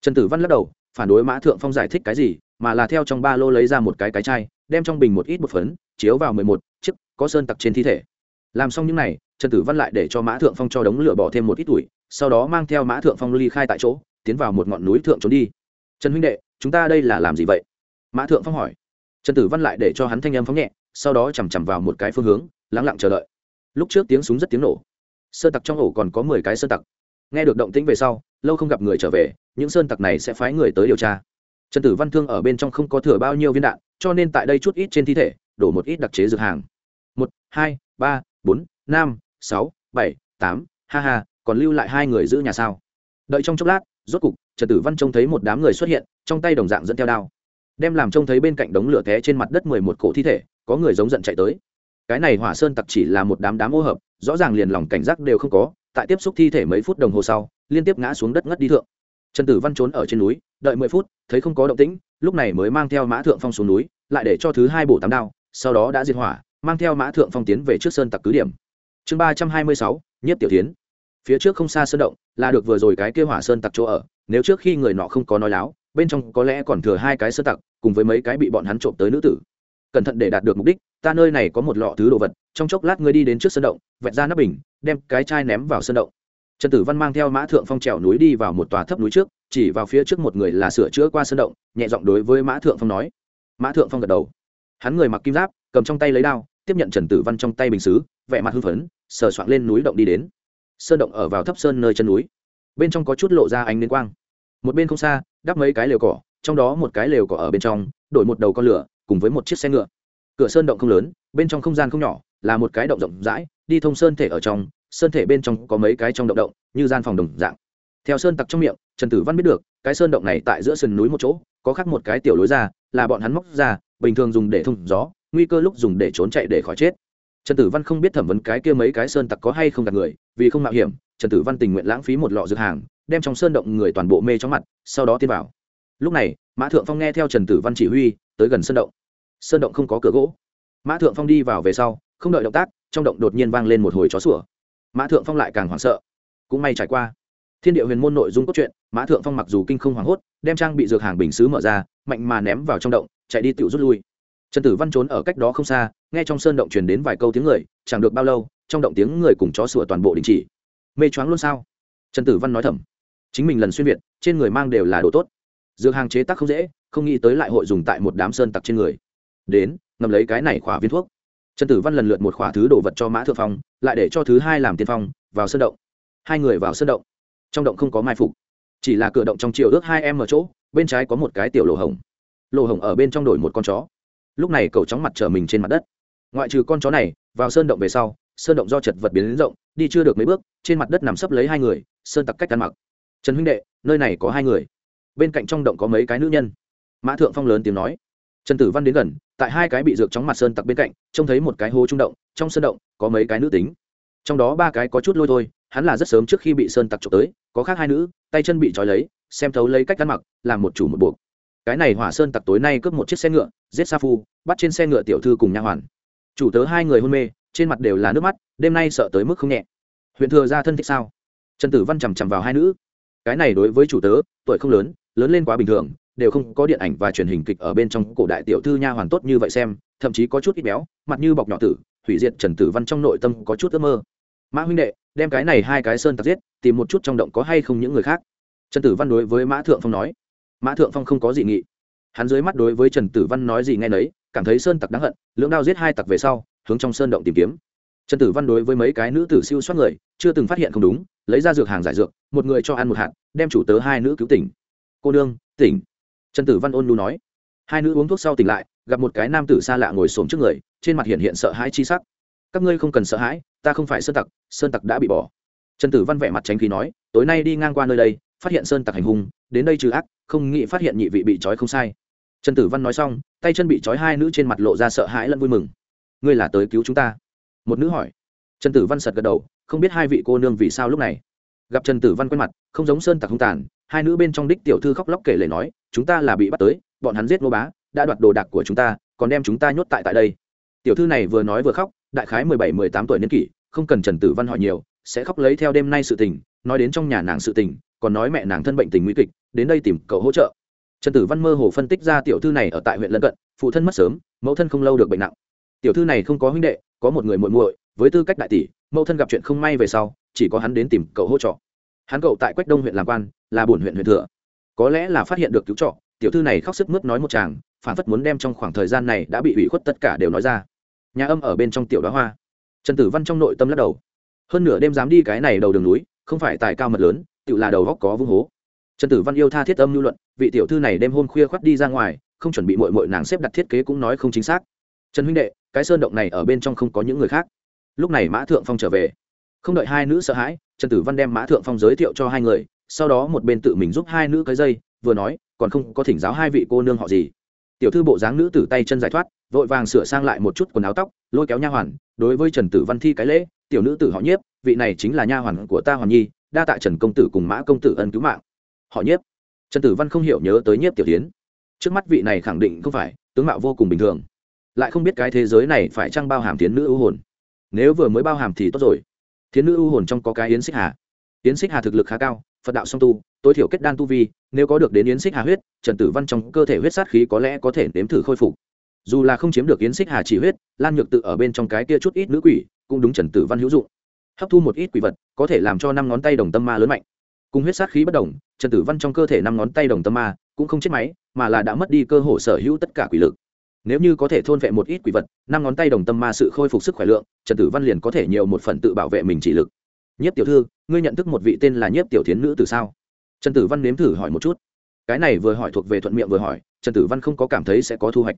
Trần tử văn lắc đầu, phản đối mã thượng phong giải thích cái gì, mà là theo trong ba lô lấy ra một cái cái chai, đem trong bình một ít bột phấn, chiếu vào mười một chiếc có sơn tặc trên thi thể. Làm xong những n à y trần tử văn lại để cho mã thượng phong cho đống lửa bỏ thêm một ít tuổi, sau đó mang theo mã thượng phong ly khai tại chỗ, tiến vào một ngọn núi thượng trốn đi. Trần huynh đệ, chúng ta đây là làm gì vậy? Mã thượng phong hỏi. Trần tử văn lại để cho hắn thanh âm phóng nhẹ, sau đó chằm chằm vào một cái phương hướng lắng lặng chờ đợi. Lúc trước tiếng súng rất tiếng nổ. Sơn tặc trong ổ còn có mười cái sơn tặc nghe được động tĩnh về sau, lâu không gặp người trở về, những sơn tặc này sẽ phái người tới điều tra. Trần tử văn thương ở bên trong không có thừa bao nhiêu viên đạn, cho nên tại đây chút ít trên thi thể, đổ một ít đặc chế dược hàng. Một, hai, ba, bốn, năm, sáu, bảy, tám, ha ha, còn lưu lại hai người giữ nhà sao? Đợi trong chốc lát, rốt cục, trần tử văn trông thấy một đám người xuất hiện, trong tay đồng dạng dẫn theo đao. Đem làm trông thấy bên cạnh đống lửa té trên mặt đất mười một cổ thi thể, có người giống giận chạy tới. Cái này hỏa sơn tặc chỉ là một đám đám ô hợp, rõ ràng liền lòng cảnh giác đều không có tại tiếp xúc thi thể mấy phút đồng hồ sau, liên tiếp ngã xuống đất ngất đi thượng. Trần tử văn trốn ở trên núi, đợi mười phút, thấy không có động tĩnh, lúc này mới mang theo mã thượng phong xuống núi, lại để cho thứ hai bổ tám đao, sau đó đã diệt hỏa, mang theo mã thượng phong tiến về trước sơn tặc cứ điểm. Chương ba trăm hai mươi sáu nhất tiểu tiến. Phía trước không xa sơn động, là được vừa rồi cái kêu hỏa sơn tặc chỗ ở, nếu trước khi người nọ không có nói láo, bên trong có lẽ còn thừa hai cái sơn tặc, cùng với mấy cái bị bọn hắn trộm tới nữ tử. Cẩn thận để đạt được mục đích, ta nơi này có một lọ thứ đồ vật, trong chốc lát ngươi đi đến trước sơn động vẹt ra nắp bình đem cái chai ném vào sơn động. Trần tử văn mang theo mã thượng phong trèo núi đi vào một tòa thấp núi trước, chỉ vào phía trước một người là sửa chữa qua sơn động, nhẹ giọng đối với mã thượng phong nói. Mã thượng phong gật đầu. Hắn người mặc kim giáp, cầm trong tay lấy đao, tiếp nhận trần tử văn trong tay bình xứ, vẻ mặt hưng phấn, sờ soạn lên núi động đi đến. Sơn động ở vào thấp sơn nơi chân núi. Bên trong có chút lộ ra ánh đến quang. Một bên không xa, đắp mấy cái lều cỏ, trong đó một cái lều cỏ ở bên trong, đổi một đầu con lửa, cùng với một chiếc xe ngựa. Cửa sơn động không lớn, bên trong không gian không nhỏ, là một cái động rộng rãi đi thông sơn thể ở trong, sơn thể bên trong có mấy cái trong động động, như gian phòng đồng dạng. Theo sơn tặc trong miệng, trần tử văn biết được, cái sơn động này tại giữa sườn núi một chỗ, có khắc một cái tiểu lối ra, là bọn hắn móc ra, bình thường dùng để thông gió, nguy cơ lúc dùng để trốn chạy để khỏi chết. Trần tử văn không biết thẩm vấn cái kia mấy cái sơn tặc có hay không gặp người, vì không mạo hiểm, trần tử văn tình nguyện lãng phí một lọ dược hàng, đem trong sơn động người toàn bộ mê trong mặt, sau đó tiến vào. Lúc này, mã thượng phong nghe theo trần tử văn chỉ huy, tới gần sơn động. Sơn động không có cửa gỗ. Mã thượng phong đi vào về sau không đợi động tác, trong động đột nhiên vang lên một hồi chó sủa. Mã thượng phong lại càng hoảng sợ. Cũng may trải qua. Thiên địa huyền môn nội dung cốt truyện, mã thượng phong mặc dù kinh không hoảng hốt, đem trang bị dược hàng bình xứ mở ra, mạnh mà ném vào trong động, chạy đi tự rút lui. Trần tử văn trốn ở cách đó không xa, nghe trong sơn động truyền đến vài câu tiếng người, chẳng được bao lâu, trong động tiếng người cùng chó sủa toàn bộ đình chỉ. Mê choáng luôn sao? Trần tử văn nói thầm. Chính mình lần xuyên việt, trên người mang đều là đồ tốt. Dược hàng chế tác không dễ, không nghĩ tới lại hội dùng tại một đám sơn tặc trên người. Đến ngầm lấy cái này khỏa viên thuốc trần tử văn lần lượt một khỏa thứ đồ vật cho mã thượng phong, lại để cho thứ hai làm tiên phong, vào sân động. Hai người vào sân động. Trong động không có mai phục. Chỉ là cửa động trong chiều ước hai em ở chỗ, bên trái có một cái tiểu lỗ hồng lỗ hồng ở bên trong đổi một con chó. Lúc này cậu chóng mặt trở mình trên mặt đất. Ngoại trừ con chó này, vào sơn động về sau, sơn động do chật vật biến đến rộng, đi chưa được mấy bước, trên mặt đất nằm sấp lấy hai người, sơn tặc cách ăn mặc. Trần huynh đệ, nơi này có hai người. Bên cạnh trong động có mấy cái nữ nhân. Mã thượng phong lớn tiếng nói. Trần tử văn đến gần tại hai cái bị dược chóng mặt sơn tặc bên cạnh, trông thấy một cái hố trung động, trong sơn động có mấy cái nữ tính. Trong đó ba cái có chút lôi thôi, hắn là rất sớm trước khi bị sơn tặc trộm tới, có khác hai nữ, tay chân bị trói lấy, xem thấu lấy cách ăn mặc, làm một chủ một buộc. Cái này hỏa sơn tặc tối nay cướp một chiếc xe ngựa, giết sa phu, bắt trên xe ngựa tiểu thư cùng nha hoàn. Chủ tớ hai người hôn mê, trên mặt đều là nước mắt, đêm nay sợ tới mức không nhẹ. Huyện thừa ra thân thích sao? Trần tử văn chằm chằm vào hai nữ. Cái này đối với chủ tớ, tuổi không lớn lớn lên quá bình thường đều không có điện ảnh và truyền hình kịch ở bên trong cổ đại tiểu thư nha hoàn tốt như vậy xem, thậm chí có chút ít béo, mặt như bọc nhỏ tử, hủy diệt trần tử văn trong nội tâm có chút ước mơ. Mã huynh đệ, đem cái này hai cái sơn tặc giết, tìm một chút trong động có hay không những người khác. Trần tử văn đối với mã thượng phong nói. Mã thượng phong không có gì nghị. Hắn dưới mắt đối với trần tử văn nói gì nghe nấy, cảm thấy sơn tặc đáng hận, lưỡng đao giết hai tặc về sau, hướng trong sơn động tìm kiếm. Trần tử văn đối với mấy cái nữ tử siêu soát người, chưa từng phát hiện không đúng, lấy ra dược hàng giải dược, một người cho ăn một hạt, đem chủ tớ hai nữ cứu tỉnh. Cô đương tỉnh trần tử văn ôn lu nói. Hai nữ uống thuốc sau tỉnh lại, gặp một cái nam tử xa lạ ngồi xổm trước người, trên mặt hiện hiện sợ hãi chi sắc. Các ngươi không cần sợ hãi, ta không phải sơn tặc sơn tặc đã bị bỏ. Trần tử văn vẻ mặt tránh khí nói, tối nay đi ngang qua nơi đây, phát hiện sơn tặc hành hung, đến đây trừ ác, không nghĩ phát hiện nhị vị bị trói không sai. Trần tử văn nói xong, tay chân bị trói hai nữ trên mặt lộ ra sợ hãi lẫn vui mừng. Ngươi là tới cứu chúng ta? Một nữ hỏi. Trần tử văn sật gật đầu, không biết hai vị cô nương vì sao lúc này. Gặp trần tử văn quen mặt, không giống sơn tặc hung tàn hai nữ bên trong đích tiểu thư khóc lóc kể lể nói, chúng ta là bị bắt tới, bọn hắn giết ngô bá, đã đoạt đồ đạc của chúng ta, còn đem chúng ta nhốt tại tại đây. Tiểu thư này vừa nói vừa khóc, đại khái mười bảy, mười tám tuổi niên kỷ, không cần trần tử văn hỏi nhiều, sẽ khóc lấy theo đêm nay sự tình, nói đến trong nhà nàng sự tình, còn nói mẹ nàng thân bệnh tình nguy kịch, đến đây tìm cậu hỗ trợ. Trần tử văn mơ hồ phân tích ra tiểu thư này ở tại huyện lân cận, phụ thân mất sớm, mẫu thân không lâu được bệnh nặng. Tiểu thư này không có huynh đệ, có một người muội muội, với tư cách đại tỷ, mẫu thân gặp chuyện không may về sau, chỉ có hắn đến tìm cậu hỗ trợ hắn cậu tại quách đông huyện làm quan, là bổn huyện huyện thừa. Có lẽ là phát hiện được cứu trọ, tiểu thư này khóc sức mướt nói một chàng, phản phất muốn đem trong khoảng thời gian này đã bị ủy khuất tất cả đều nói ra. Nhà âm ở bên trong tiểu đoá hoa. Trần tử văn trong nội tâm lắc đầu. Hơn nửa đêm dám đi cái này đầu đường núi, không phải tài cao mật lớn tự là đầu góc có vung hố. Trần tử văn yêu tha thiết âm lưu luận, vị tiểu thư này đêm hôm khuya khoắt đi ra ngoài, không chuẩn bị mội mội nàng xếp đặt thiết kế cũng nói không chính xác. Trần huynh đệ, cái sơn động này ở bên trong không có những người khác. Lúc này mã thượng phong trở về. Không đợi hai nữ sợ hãi trần tử văn đem mã thượng phong giới thiệu cho hai người, sau đó một bên tự mình giúp hai nữ cái dây, vừa nói, còn không có thỉnh giáo hai vị cô nương họ gì? Tiểu thư bộ dáng nữ tử tay chân giải thoát, vội vàng sửa sang lại một chút quần áo tóc, lôi kéo nha hoàn. Đối với trần tử văn thi cái lễ, tiểu nữ tử họ nhiếp, vị này chính là nha hoàn của ta hoàn nhi, đa tạ trần công tử cùng mã công tử ân cứu mạng. Họ nhiếp. Trần tử văn không hiểu nhớ tới nhiếp tiểu tiến. Trước mắt vị này khẳng định không phải, tướng mạo vô cùng bình thường. Lại không biết cái thế giới này phải chăng bao hàm tiến nữ ưu hồn. Nếu vừa mới bao hàm thì tốt rồi thiến nữ ưu hồn trong có cái yến xích hà. Yến xích hà thực lực khá cao, phật đạo song tu, tối thiểu kết đan tu vi, nếu có được đến yến xích hà huyết, trần tử văn trong cơ thể huyết sát khí có lẽ có thể nếm thử khôi phục. Dù là không chiếm được yến xích hà chỉ huyết, lan nhược tự ở bên trong cái kia chút ít nữ quỷ, cũng đúng trần tử văn hữu dụng. Hấp thu một ít quỷ vật, có thể làm cho năm ngón tay đồng tâm ma lớn mạnh. Cùng huyết sát khí bất đồng, trần tử văn trong cơ thể năm ngón tay đồng tâm ma, cũng không chết máy, mà là đã mất đi cơ hội sở hữu tất cả quỷ lực nếu như có thể thôn vệ một ít quỷ vật, năm ngón tay đồng tâm ma sự khôi phục sức khỏe lượng, trần tử văn liền có thể nhiều một phần tự bảo vệ mình chỉ lực. Nhất tiểu thư, ngươi nhận thức một vị tên là nhất tiểu thiến nữ từ sao? Trần tử văn nếm thử hỏi một chút. Cái này vừa hỏi thuộc về thuận miệng vừa hỏi, trần tử văn không có cảm thấy sẽ có thu hoạch.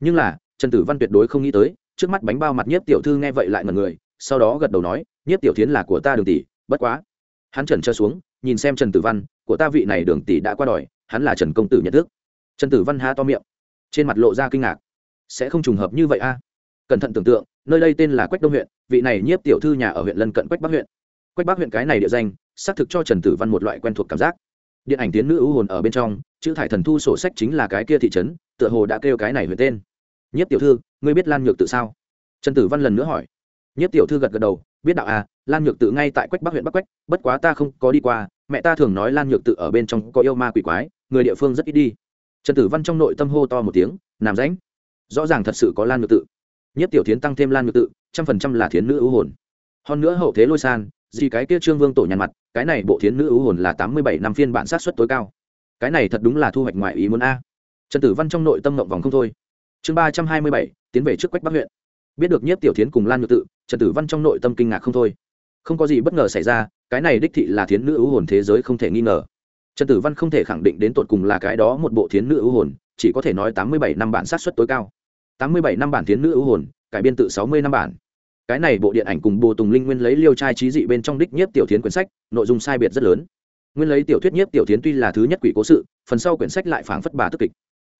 Nhưng là, trần tử văn tuyệt đối không nghĩ tới, trước mắt bánh bao mặt nhất tiểu thư nghe vậy lại ngần người, sau đó gật đầu nói nhất tiểu thiến là của ta đường tỷ, bất quá. Hắn trần cho xuống, nhìn xem trần tử văn, của ta vị này đường tỷ đã qua đòi hắn là trần công tử nhận thức. Trần tử văn há to miệng, trên mặt lộ ra kinh ngạc sẽ không trùng hợp như vậy a. À? Cẩn thận tưởng tượng, nơi đây tên là quách đông huyện, vị này nhiếp tiểu thư nhà ở huyện lân cận quách bắc huyện. Quách bắc huyện cái này địa danh, xác thực cho trần tử văn một loại quen thuộc cảm giác. Điện ảnh tiến nữ ưu hồn ở bên trong, chữ thải thần thu sổ sách chính là cái kia thị trấn, tựa hồ đã kêu cái này huyện tên. Nhiếp tiểu thư, ngươi biết lan nhược tự sao? Trần tử văn lần nữa hỏi. Nhiếp tiểu thư gật gật đầu, biết đạo à lan nhược tự ngay tại quách bắc huyện bắc quách, bất quá ta không có đi qua, mẹ ta thường nói lan nhược tự ở bên trong có yêu ma quỷ quái, người địa phương rất ít đi. Trần tử văn trong nội tâm hô to một tiếng làm ránh rõ ràng thật sự có lan nhược tự. Nhất tiểu thiến tăng thêm lan nhược tự, trăm phần trăm là thiến nữ ưu hồn. Hơn nữa hậu thế lôi san, gì cái kia trương vương tổ nhàn mặt, cái này bộ thiến nữ ưu hồn là tám mươi bảy năm phiên bản sát xuất tối cao. Cái này thật đúng là thu hoạch ngoại ý muốn a. Trần tử văn trong nội tâm ngộng vòng không thôi. Chương ba trăm hai mươi bảy, tiến về trước quách bắc huyện. Biết được nhiếp tiểu thiến cùng lan nhược tự, trần tử văn trong nội tâm kinh ngạc không thôi. Không có gì bất ngờ xảy ra, cái này đích thị là thiến nữ ưu hồn thế giới không thể nghi ngờ. Trần tử văn không thể khẳng định đến tột cùng là cái đó một bộ thiến nữ ưu hồn, chỉ có thể nói tám mươi bảy năm bản sát xuất tối cao tám mươi bảy năm bản thiến nữ ưu hồn, cải biên tự sáu mươi năm bản. Cái này bộ điện ảnh cùng bồ tùng linh nguyên lấy liêu trai trí dị bên trong đích nhiếp tiểu thiến quyển sách, nội dung sai biệt rất lớn. Nguyên lấy tiểu thuyết nhiếp tiểu thiến tuy là thứ nhất quỷ cố sự, phần sau quyển sách lại phảng phất bà tức kịch.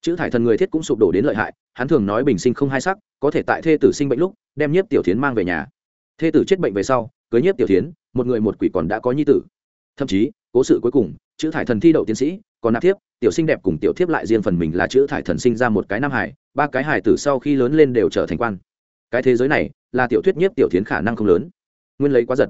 Chữ thải thần người thiết cũng sụp đổ đến lợi hại, hắn thường nói bình sinh không hai sắc, có thể tại thê tử sinh bệnh lúc, đem nhiếp tiểu thiến mang về nhà. Thê tử chết bệnh về sau, cưới nhiếp tiểu thiến, một người một quỷ còn đã có nhi tử. Thậm chí, cố sự cuối cùng, chữ thải thần thi đậu tiến sĩ còn nạp thiếp, tiểu sinh đẹp cùng tiểu thiếp lại riêng phần mình là chữ thải thần sinh ra một cái nam hải, ba cái hải tử sau khi lớn lên đều trở thành quan. Cái thế giới này, là tiểu thuyết nhiếp tiểu thiến khả năng không lớn. Nguyên lấy quá giật.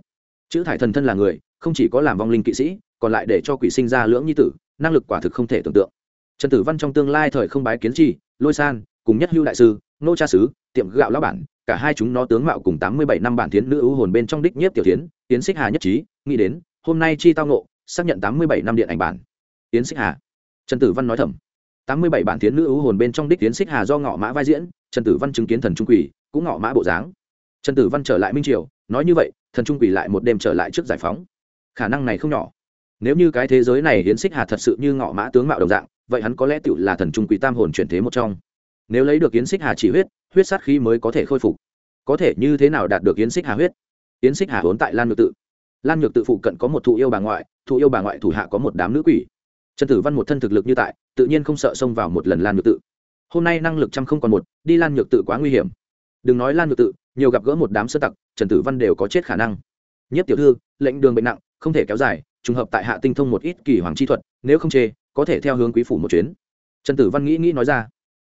Chữ thải thần thân là người, không chỉ có làm vong linh kỵ sĩ, còn lại để cho quỷ sinh ra lưỡng nhi tử, năng lực quả thực không thể tưởng tượng. Trần tử văn trong tương lai thời không bái kiến chi, lôi san, cùng nhất hưu đại sư, nô cha sứ, tiệm gạo lão bản, cả hai chúng nó tướng mạo cùng tám mươi bảy năm bản thiến nữ ưu hồn bên trong đích nhiếp tiểu tiến tiến xích hà nhất trí, nghĩ đến, hôm nay chi tao ngộ, xác nhận tám mươi bảy năm điện ảnh bản tiến xích hà. Trần tử văn nói thầm. Tám mươi bảy bản tiến nữ ưu hồn bên trong đích tiến xích hà do ngọ mã vai diễn, trần tử văn chứng kiến thần trung quỷ, cũng ngọ mã bộ dáng. Trần tử văn trở lại minh triều, nói như vậy, thần trung quỷ lại một đêm trở lại trước giải phóng. Khả năng này không nhỏ. Nếu như cái thế giới này hiến xích hà thật sự như ngọ mã tướng mạo đồng dạng, vậy hắn có lẽ tựu là thần trung quỷ tam hồn chuyển thế một trong. Nếu lấy được yến xích hà chỉ huyết huyết sát khí mới có thể khôi phục. Có thể như thế nào đạt được yến xích hà huyết? Yến xích hà vốn tại lan nhược tự. Lan nhược tự phụ cận có một thụ yêu bà ngoại, thụ yêu bà ngoại thủ hạ có một đám nữ quỷ trần tử văn một thân thực lực như tại, tự nhiên không sợ xông vào một lần lan nhược tự. Hôm nay năng lực trăm không còn một, đi lan nhược tự quá nguy hiểm. Đừng nói lan nhược tự, nhiều gặp gỡ một đám sơ tặc, trần tử văn đều có chết khả năng. Nhất tiểu thư, lệnh đường bệnh nặng, không thể kéo dài, trùng hợp tại hạ tinh thông một ít kỳ hoàng chi thuật, nếu không chê, có thể theo hướng quý phủ một chuyến. Trần tử văn nghĩ nghĩ nói ra.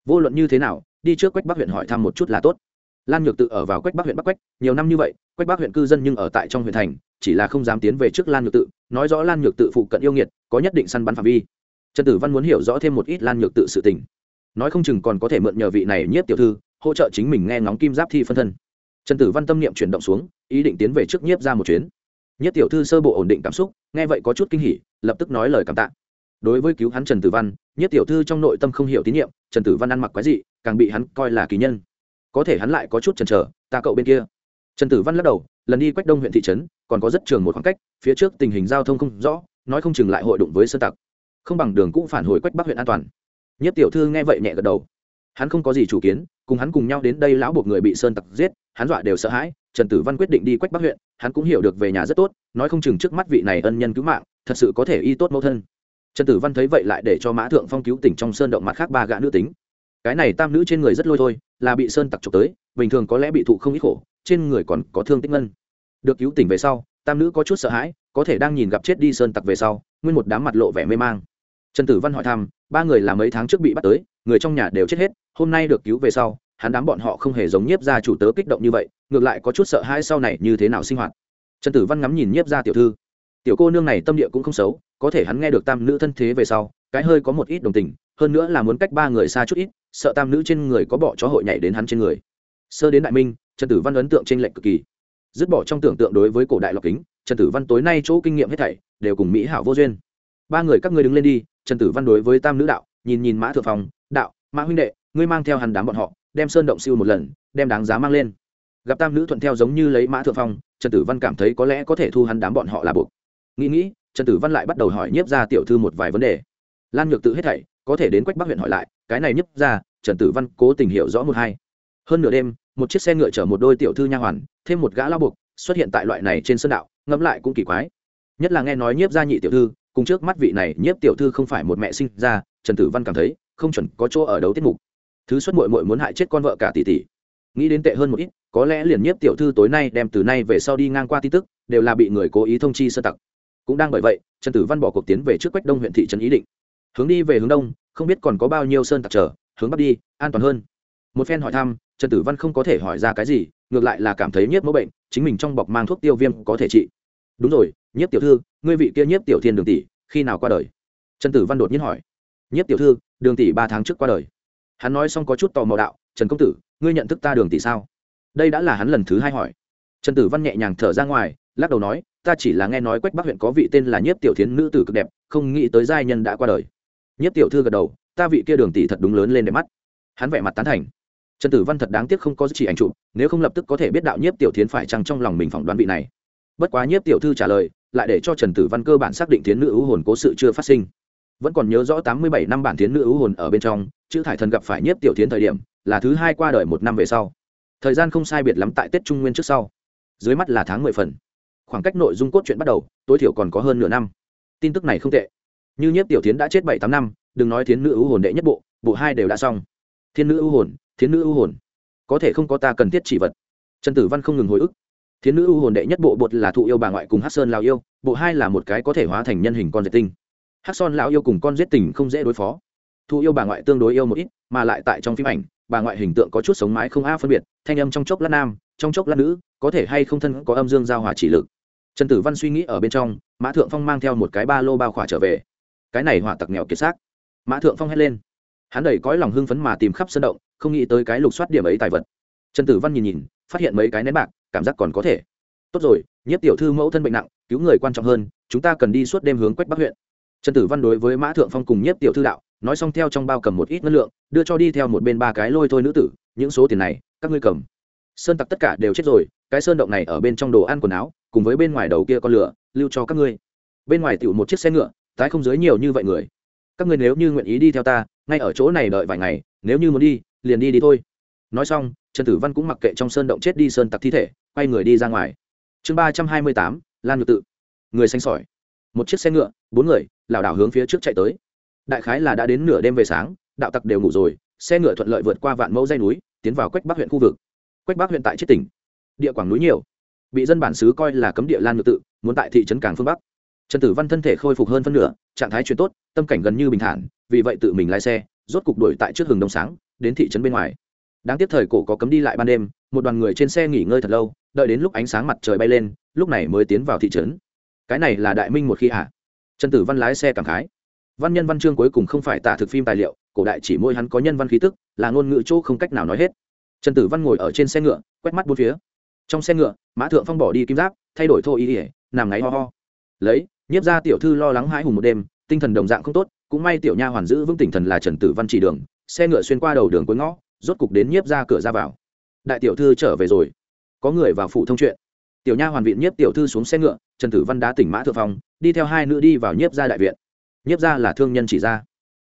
Vô luận như thế nào, đi trước quách bắc huyện hỏi thăm một chút là tốt. Lan nhược tự ở vào quách bắc huyện bắc quách, nhiều năm như vậy, quách bắc huyện cư dân nhưng ở tại trong huyện thành chỉ là không dám tiến về trước lan nhược tự, nói rõ lan nhược tự phụ cận yêu nghiệt, có nhất định săn bắn phạm vi. Trần tử văn muốn hiểu rõ thêm một ít lan nhược tự sự tình. Nói không chừng còn có thể mượn nhờ vị này nhiếp tiểu thư, hỗ trợ chính mình nghe ngóng kim giáp thi phân thân. Trần tử văn tâm niệm chuyển động xuống, ý định tiến về trước nhiếp ra một chuyến. Nhiếp tiểu thư sơ bộ ổn định cảm xúc, nghe vậy có chút kinh hỉ, lập tức nói lời cảm tạ. Đối với cứu hắn trần tử văn, nhiếp tiểu thư trong nội tâm không hiểu tín nhiệm, trần tử văn ăn mặc quái dị, càng bị hắn coi là kỳ nhân. Có thể hắn lại có chút chần chờ, ta cậu bên kia. Trần tử văn lắc đầu lần đi quách đông huyện thị trấn, còn có rất trường một khoảng cách, phía trước tình hình giao thông không rõ, nói không chừng lại hội đụng với sơ tặc. Không bằng đường cũ phản hồi quách bắc huyện an toàn. Nhất tiểu thư nghe vậy nhẹ gật đầu. Hắn không có gì chủ kiến, cùng hắn cùng nhau đến đây lão buộc người bị sơn tặc giết, hắn dọa đều sợ hãi, trần tử văn quyết định đi quách bắc huyện, hắn cũng hiểu được về nhà rất tốt, nói không chừng trước mắt vị này ân nhân cứu mạng, thật sự có thể y tốt mẫu thân. Trần tử văn thấy vậy lại để cho mã thượng phong cứu tỉnh trong sơn động mặt khác ba gã nữ tính cái này tam nữ trên người rất lôi thôi, là bị sơn tặc trộm tới, bình thường có lẽ bị thụ không ít khổ, trên người còn có thương tích ngân. Được cứu tỉnh về sau, tam nữ có chút sợ hãi, có thể đang nhìn gặp chết đi sơn tặc về sau, nguyên một đám mặt lộ vẻ mê mang. Trần tử văn hỏi thăm, ba người là mấy tháng trước bị bắt tới, người trong nhà đều chết hết, hôm nay được cứu về sau, hắn đám bọn họ không hề giống nhiếp gia chủ tớ kích động như vậy, ngược lại có chút sợ hãi sau này như thế nào sinh hoạt. Trần tử văn ngắm nhìn nhiếp gia tiểu thư. Tiểu cô nương này tâm địa cũng không xấu, có thể hắn nghe được tam nữ thân thế về sau, cái hơi có một ít đồng tình, hơn nữa là muốn cách ba người xa chút ít sợ tam nữ trên người có bọ chó hội nhảy đến hắn trên người. Sơ đến đại minh, trần tử văn ấn tượng trên lệnh cực kỳ. Dứt bỏ trong tưởng tượng đối với cổ đại lọc kính, trần tử văn tối nay chỗ kinh nghiệm hết thảy đều cùng mỹ hảo vô duyên. Ba người các ngươi đứng lên đi, trần tử văn đối với tam nữ đạo, nhìn nhìn mã thượng phòng đạo, mã huynh đệ, ngươi mang theo hàn đám bọn họ, đem sơn động siêu một lần, đem đáng giá mang lên. Gặp tam nữ thuận theo giống như lấy mã thượng phong, trần tử văn cảm thấy có lẽ có thể thu hắn đám bọn họ là buộc. Nghĩ nghĩ, trần tử văn lại bắt đầu hỏi nhiếp ra tiểu thư một vài vấn đề. Lan nhược tự hết thảy, có thể đến quách bắc huyện hỏi lại cái này nhấp ra, trần tử văn cố tình hiểu rõ một hai. Hơn nửa đêm, một chiếc xe ngựa chở một đôi tiểu thư nha hoàn, thêm một gã lao buộc, xuất hiện tại loại này trên sân đạo, ngẫm lại cũng kỳ quái. Nhất là nghe nói nhiếp gia nhị tiểu thư, cùng trước mắt vị này nhiếp tiểu thư không phải một mẹ sinh ra, trần tử văn cảm thấy, không chuẩn có chỗ ở đấu tiết mục. Thứ xuất mội mội muốn hại chết con vợ cả tỷ tỷ. Nghĩ đến tệ hơn một ít, có lẽ liền nhiếp tiểu thư tối nay đem từ nay về sau đi ngang qua tin tức, đều là bị người cố ý thông chi sơ tặc. Cũng đang bởi vậy, trần tử văn bỏ cuộc tiến về trước quách đông huyện thị trấn ý định. Hướng đi về hướng đông không biết còn có bao nhiêu sơn tặc trở hướng bắc đi, an toàn hơn. Một phen hỏi thăm, trần tử văn không có thể hỏi ra cái gì, ngược lại là cảm thấy nhiếp mẫu bệnh, chính mình trong bọc mang thuốc tiêu viêm có thể trị. Đúng rồi, nhiếp tiểu thư, ngươi vị kia nhiếp tiểu thiên đường tỷ, khi nào qua đời? Trần tử văn đột nhiên hỏi. Nhiếp tiểu thư, đường tỷ ba tháng trước qua đời. Hắn nói xong có chút tò mò đạo, trần công tử, ngươi nhận thức ta đường tỷ sao? Đây đã là hắn lần thứ hai hỏi. Trần tử văn nhẹ nhàng thở ra ngoài, lắc đầu nói, ta chỉ là nghe nói quách bắc huyện có vị tên là nhiếp tiểu thiến nữ tử cực đẹp, không nghĩ tới giai nhân đã qua đời nhất tiểu thư gật đầu, ta vị kia đường tỷ thật đúng lớn lên đẹp mắt. Hắn vẻ mặt tán thành. Trần tử văn thật đáng tiếc không có chỉ ảnh chụp, nếu không lập tức có thể biết đạo nhiếp tiểu thiến phải chăng trong lòng mình phỏng đoán vị này. Bất quá nhiếp tiểu thư trả lời, lại để cho trần tử văn cơ bản xác định thiến nữ ưu hồn cố sự chưa phát sinh. Vẫn còn nhớ rõ tám mươi bảy năm bản thiến nữ ưu hồn ở bên trong, chữ thải thần gặp phải nhiếp tiểu thiến thời điểm, là thứ hai qua đời một năm về sau. Thời gian không sai biệt lắm tại tết trung nguyên trước sau. Dưới mắt là tháng mười phần. Khoảng cách nội dung cốt truyện bắt đầu, tối thiểu còn có hơn nửa năm. Tin tức này không tệ như nhiếp tiểu thiến đã chết bảy tám năm, đừng nói thiến nữ ưu hồn đệ nhất bộ bộ hai đều đã xong. Thiên nữ ưu hồn, thiến nữ ưu hồn. Có thể không có ta cần thiết chỉ vật. Trần tử văn không ngừng hồi ức. Thiến nữ ưu hồn đệ nhất bộ, bột là thụ yêu bà ngoại cùng hát sơn lào yêu, bộ hai là một cái có thể hóa thành nhân hình con diệt tinh. Hát son lão yêu cùng con giết tình không dễ đối phó. Thụ yêu bà ngoại tương đối yêu một ít, mà lại tại trong phim ảnh, bà ngoại hình tượng có chút sống mái không a phân biệt, thanh âm trong chốc lát nam, trong chốc lát nữ, có thể hay không thân có âm dương giao hòa chỉ lực. Trần tử văn suy nghĩ ở bên trong, mã thượng phong mang theo một cái ba lô bao khỏa trở về cái này hỏa tặc nghèo kiệt xác. Mã thượng phong hét lên. Hắn đầy cõi lòng hưng phấn mà tìm khắp sân động, không nghĩ tới cái lục soát điểm ấy tài vật. Trần tử văn nhìn nhìn, phát hiện mấy cái nén bạc, cảm giác còn có thể. Tốt rồi nhất tiểu thư mẫu thân bệnh nặng, cứu người quan trọng hơn, chúng ta cần đi suốt đêm hướng quách bắc huyện. Trần tử văn đối với mã thượng phong cùng nhất tiểu thư đạo, nói xong theo trong bao cầm một ít ngân lượng, đưa cho đi theo một bên ba cái lôi thôi nữ tử, những số tiền này, các ngươi cầm. Sơn tặc tất cả đều chết rồi, cái sơn động này ở bên trong đồ ăn quần áo, cùng với bên ngoài đầu kia con lửa, lưu cho các ngươi. Bên ngoài tiểu một chiếc xe ngựa tái không dưới nhiều như vậy người. Các người nếu như nguyện ý đi theo ta, ngay ở chỗ này đợi vài ngày, nếu như muốn đi, liền đi đi thôi. Nói xong, trần tử văn cũng mặc kệ trong sơn động chết đi sơn tặc thi thể, quay người đi ra ngoài. Chương ba trăm hai mươi tám lan ngược tự. Người xanh sỏi. Một chiếc xe ngựa, bốn người, lảo đảo hướng phía trước chạy tới. Đại khái là đã đến nửa đêm về sáng, đạo tặc đều ngủ rồi, xe ngựa thuận lợi vượt qua vạn mẫu dây núi, tiến vào quách bắc huyện khu vực. Quách bắc huyện tại chết tỉnh. Địa quảng núi nhiều. Bị dân bản xứ coi là cấm địa lan ngược tự, muốn tại thị trấn cảng phương bắc trần tử văn thân thể khôi phục hơn phân nửa, trạng thái chuyển tốt, tâm cảnh gần như bình thản, vì vậy tự mình lái xe, rốt cục đuổi tại trước hừng đông sáng, đến thị trấn bên ngoài. Đáng tiếc thời cổ có cấm đi lại ban đêm, một đoàn người trên xe nghỉ ngơi thật lâu, đợi đến lúc ánh sáng mặt trời bay lên, lúc này mới tiến vào thị trấn. Cái này là đại minh một khi à? trần tử văn lái xe cảm khái. Văn nhân văn chương cuối cùng không phải tả thực phim tài liệu, cổ đại chỉ môi hắn có nhân văn khí tức, là ngôn ngữ chỗ không cách nào nói hết. Trần tử văn ngồi ở trên xe ngựa, quét mắt bốn phía. Trong xe ngựa, mã thượng phong bỏ đi kim giáp, thay đổi thô ý ỉa nằm ngáy ho ho. Lấy nhiếp ra tiểu thư lo lắng hãi hùng một đêm, tinh thần đồng dạng không tốt, cũng may tiểu nha hoàn giữ vững tinh thần là trần tử văn chỉ đường, xe ngựa xuyên qua đầu đường cuối ngõ, rốt cục đến nhiếp ra cửa ra vào. Đại tiểu thư trở về rồi. Có người vào phụ thông chuyện. Tiểu nha hoàn viện nhiếp tiểu thư xuống xe ngựa, trần tử văn đã tỉnh mã thượng phong, đi theo hai nữ đi vào nhiếp ra đại viện. Nhiếp ra là thương nhân chỉ ra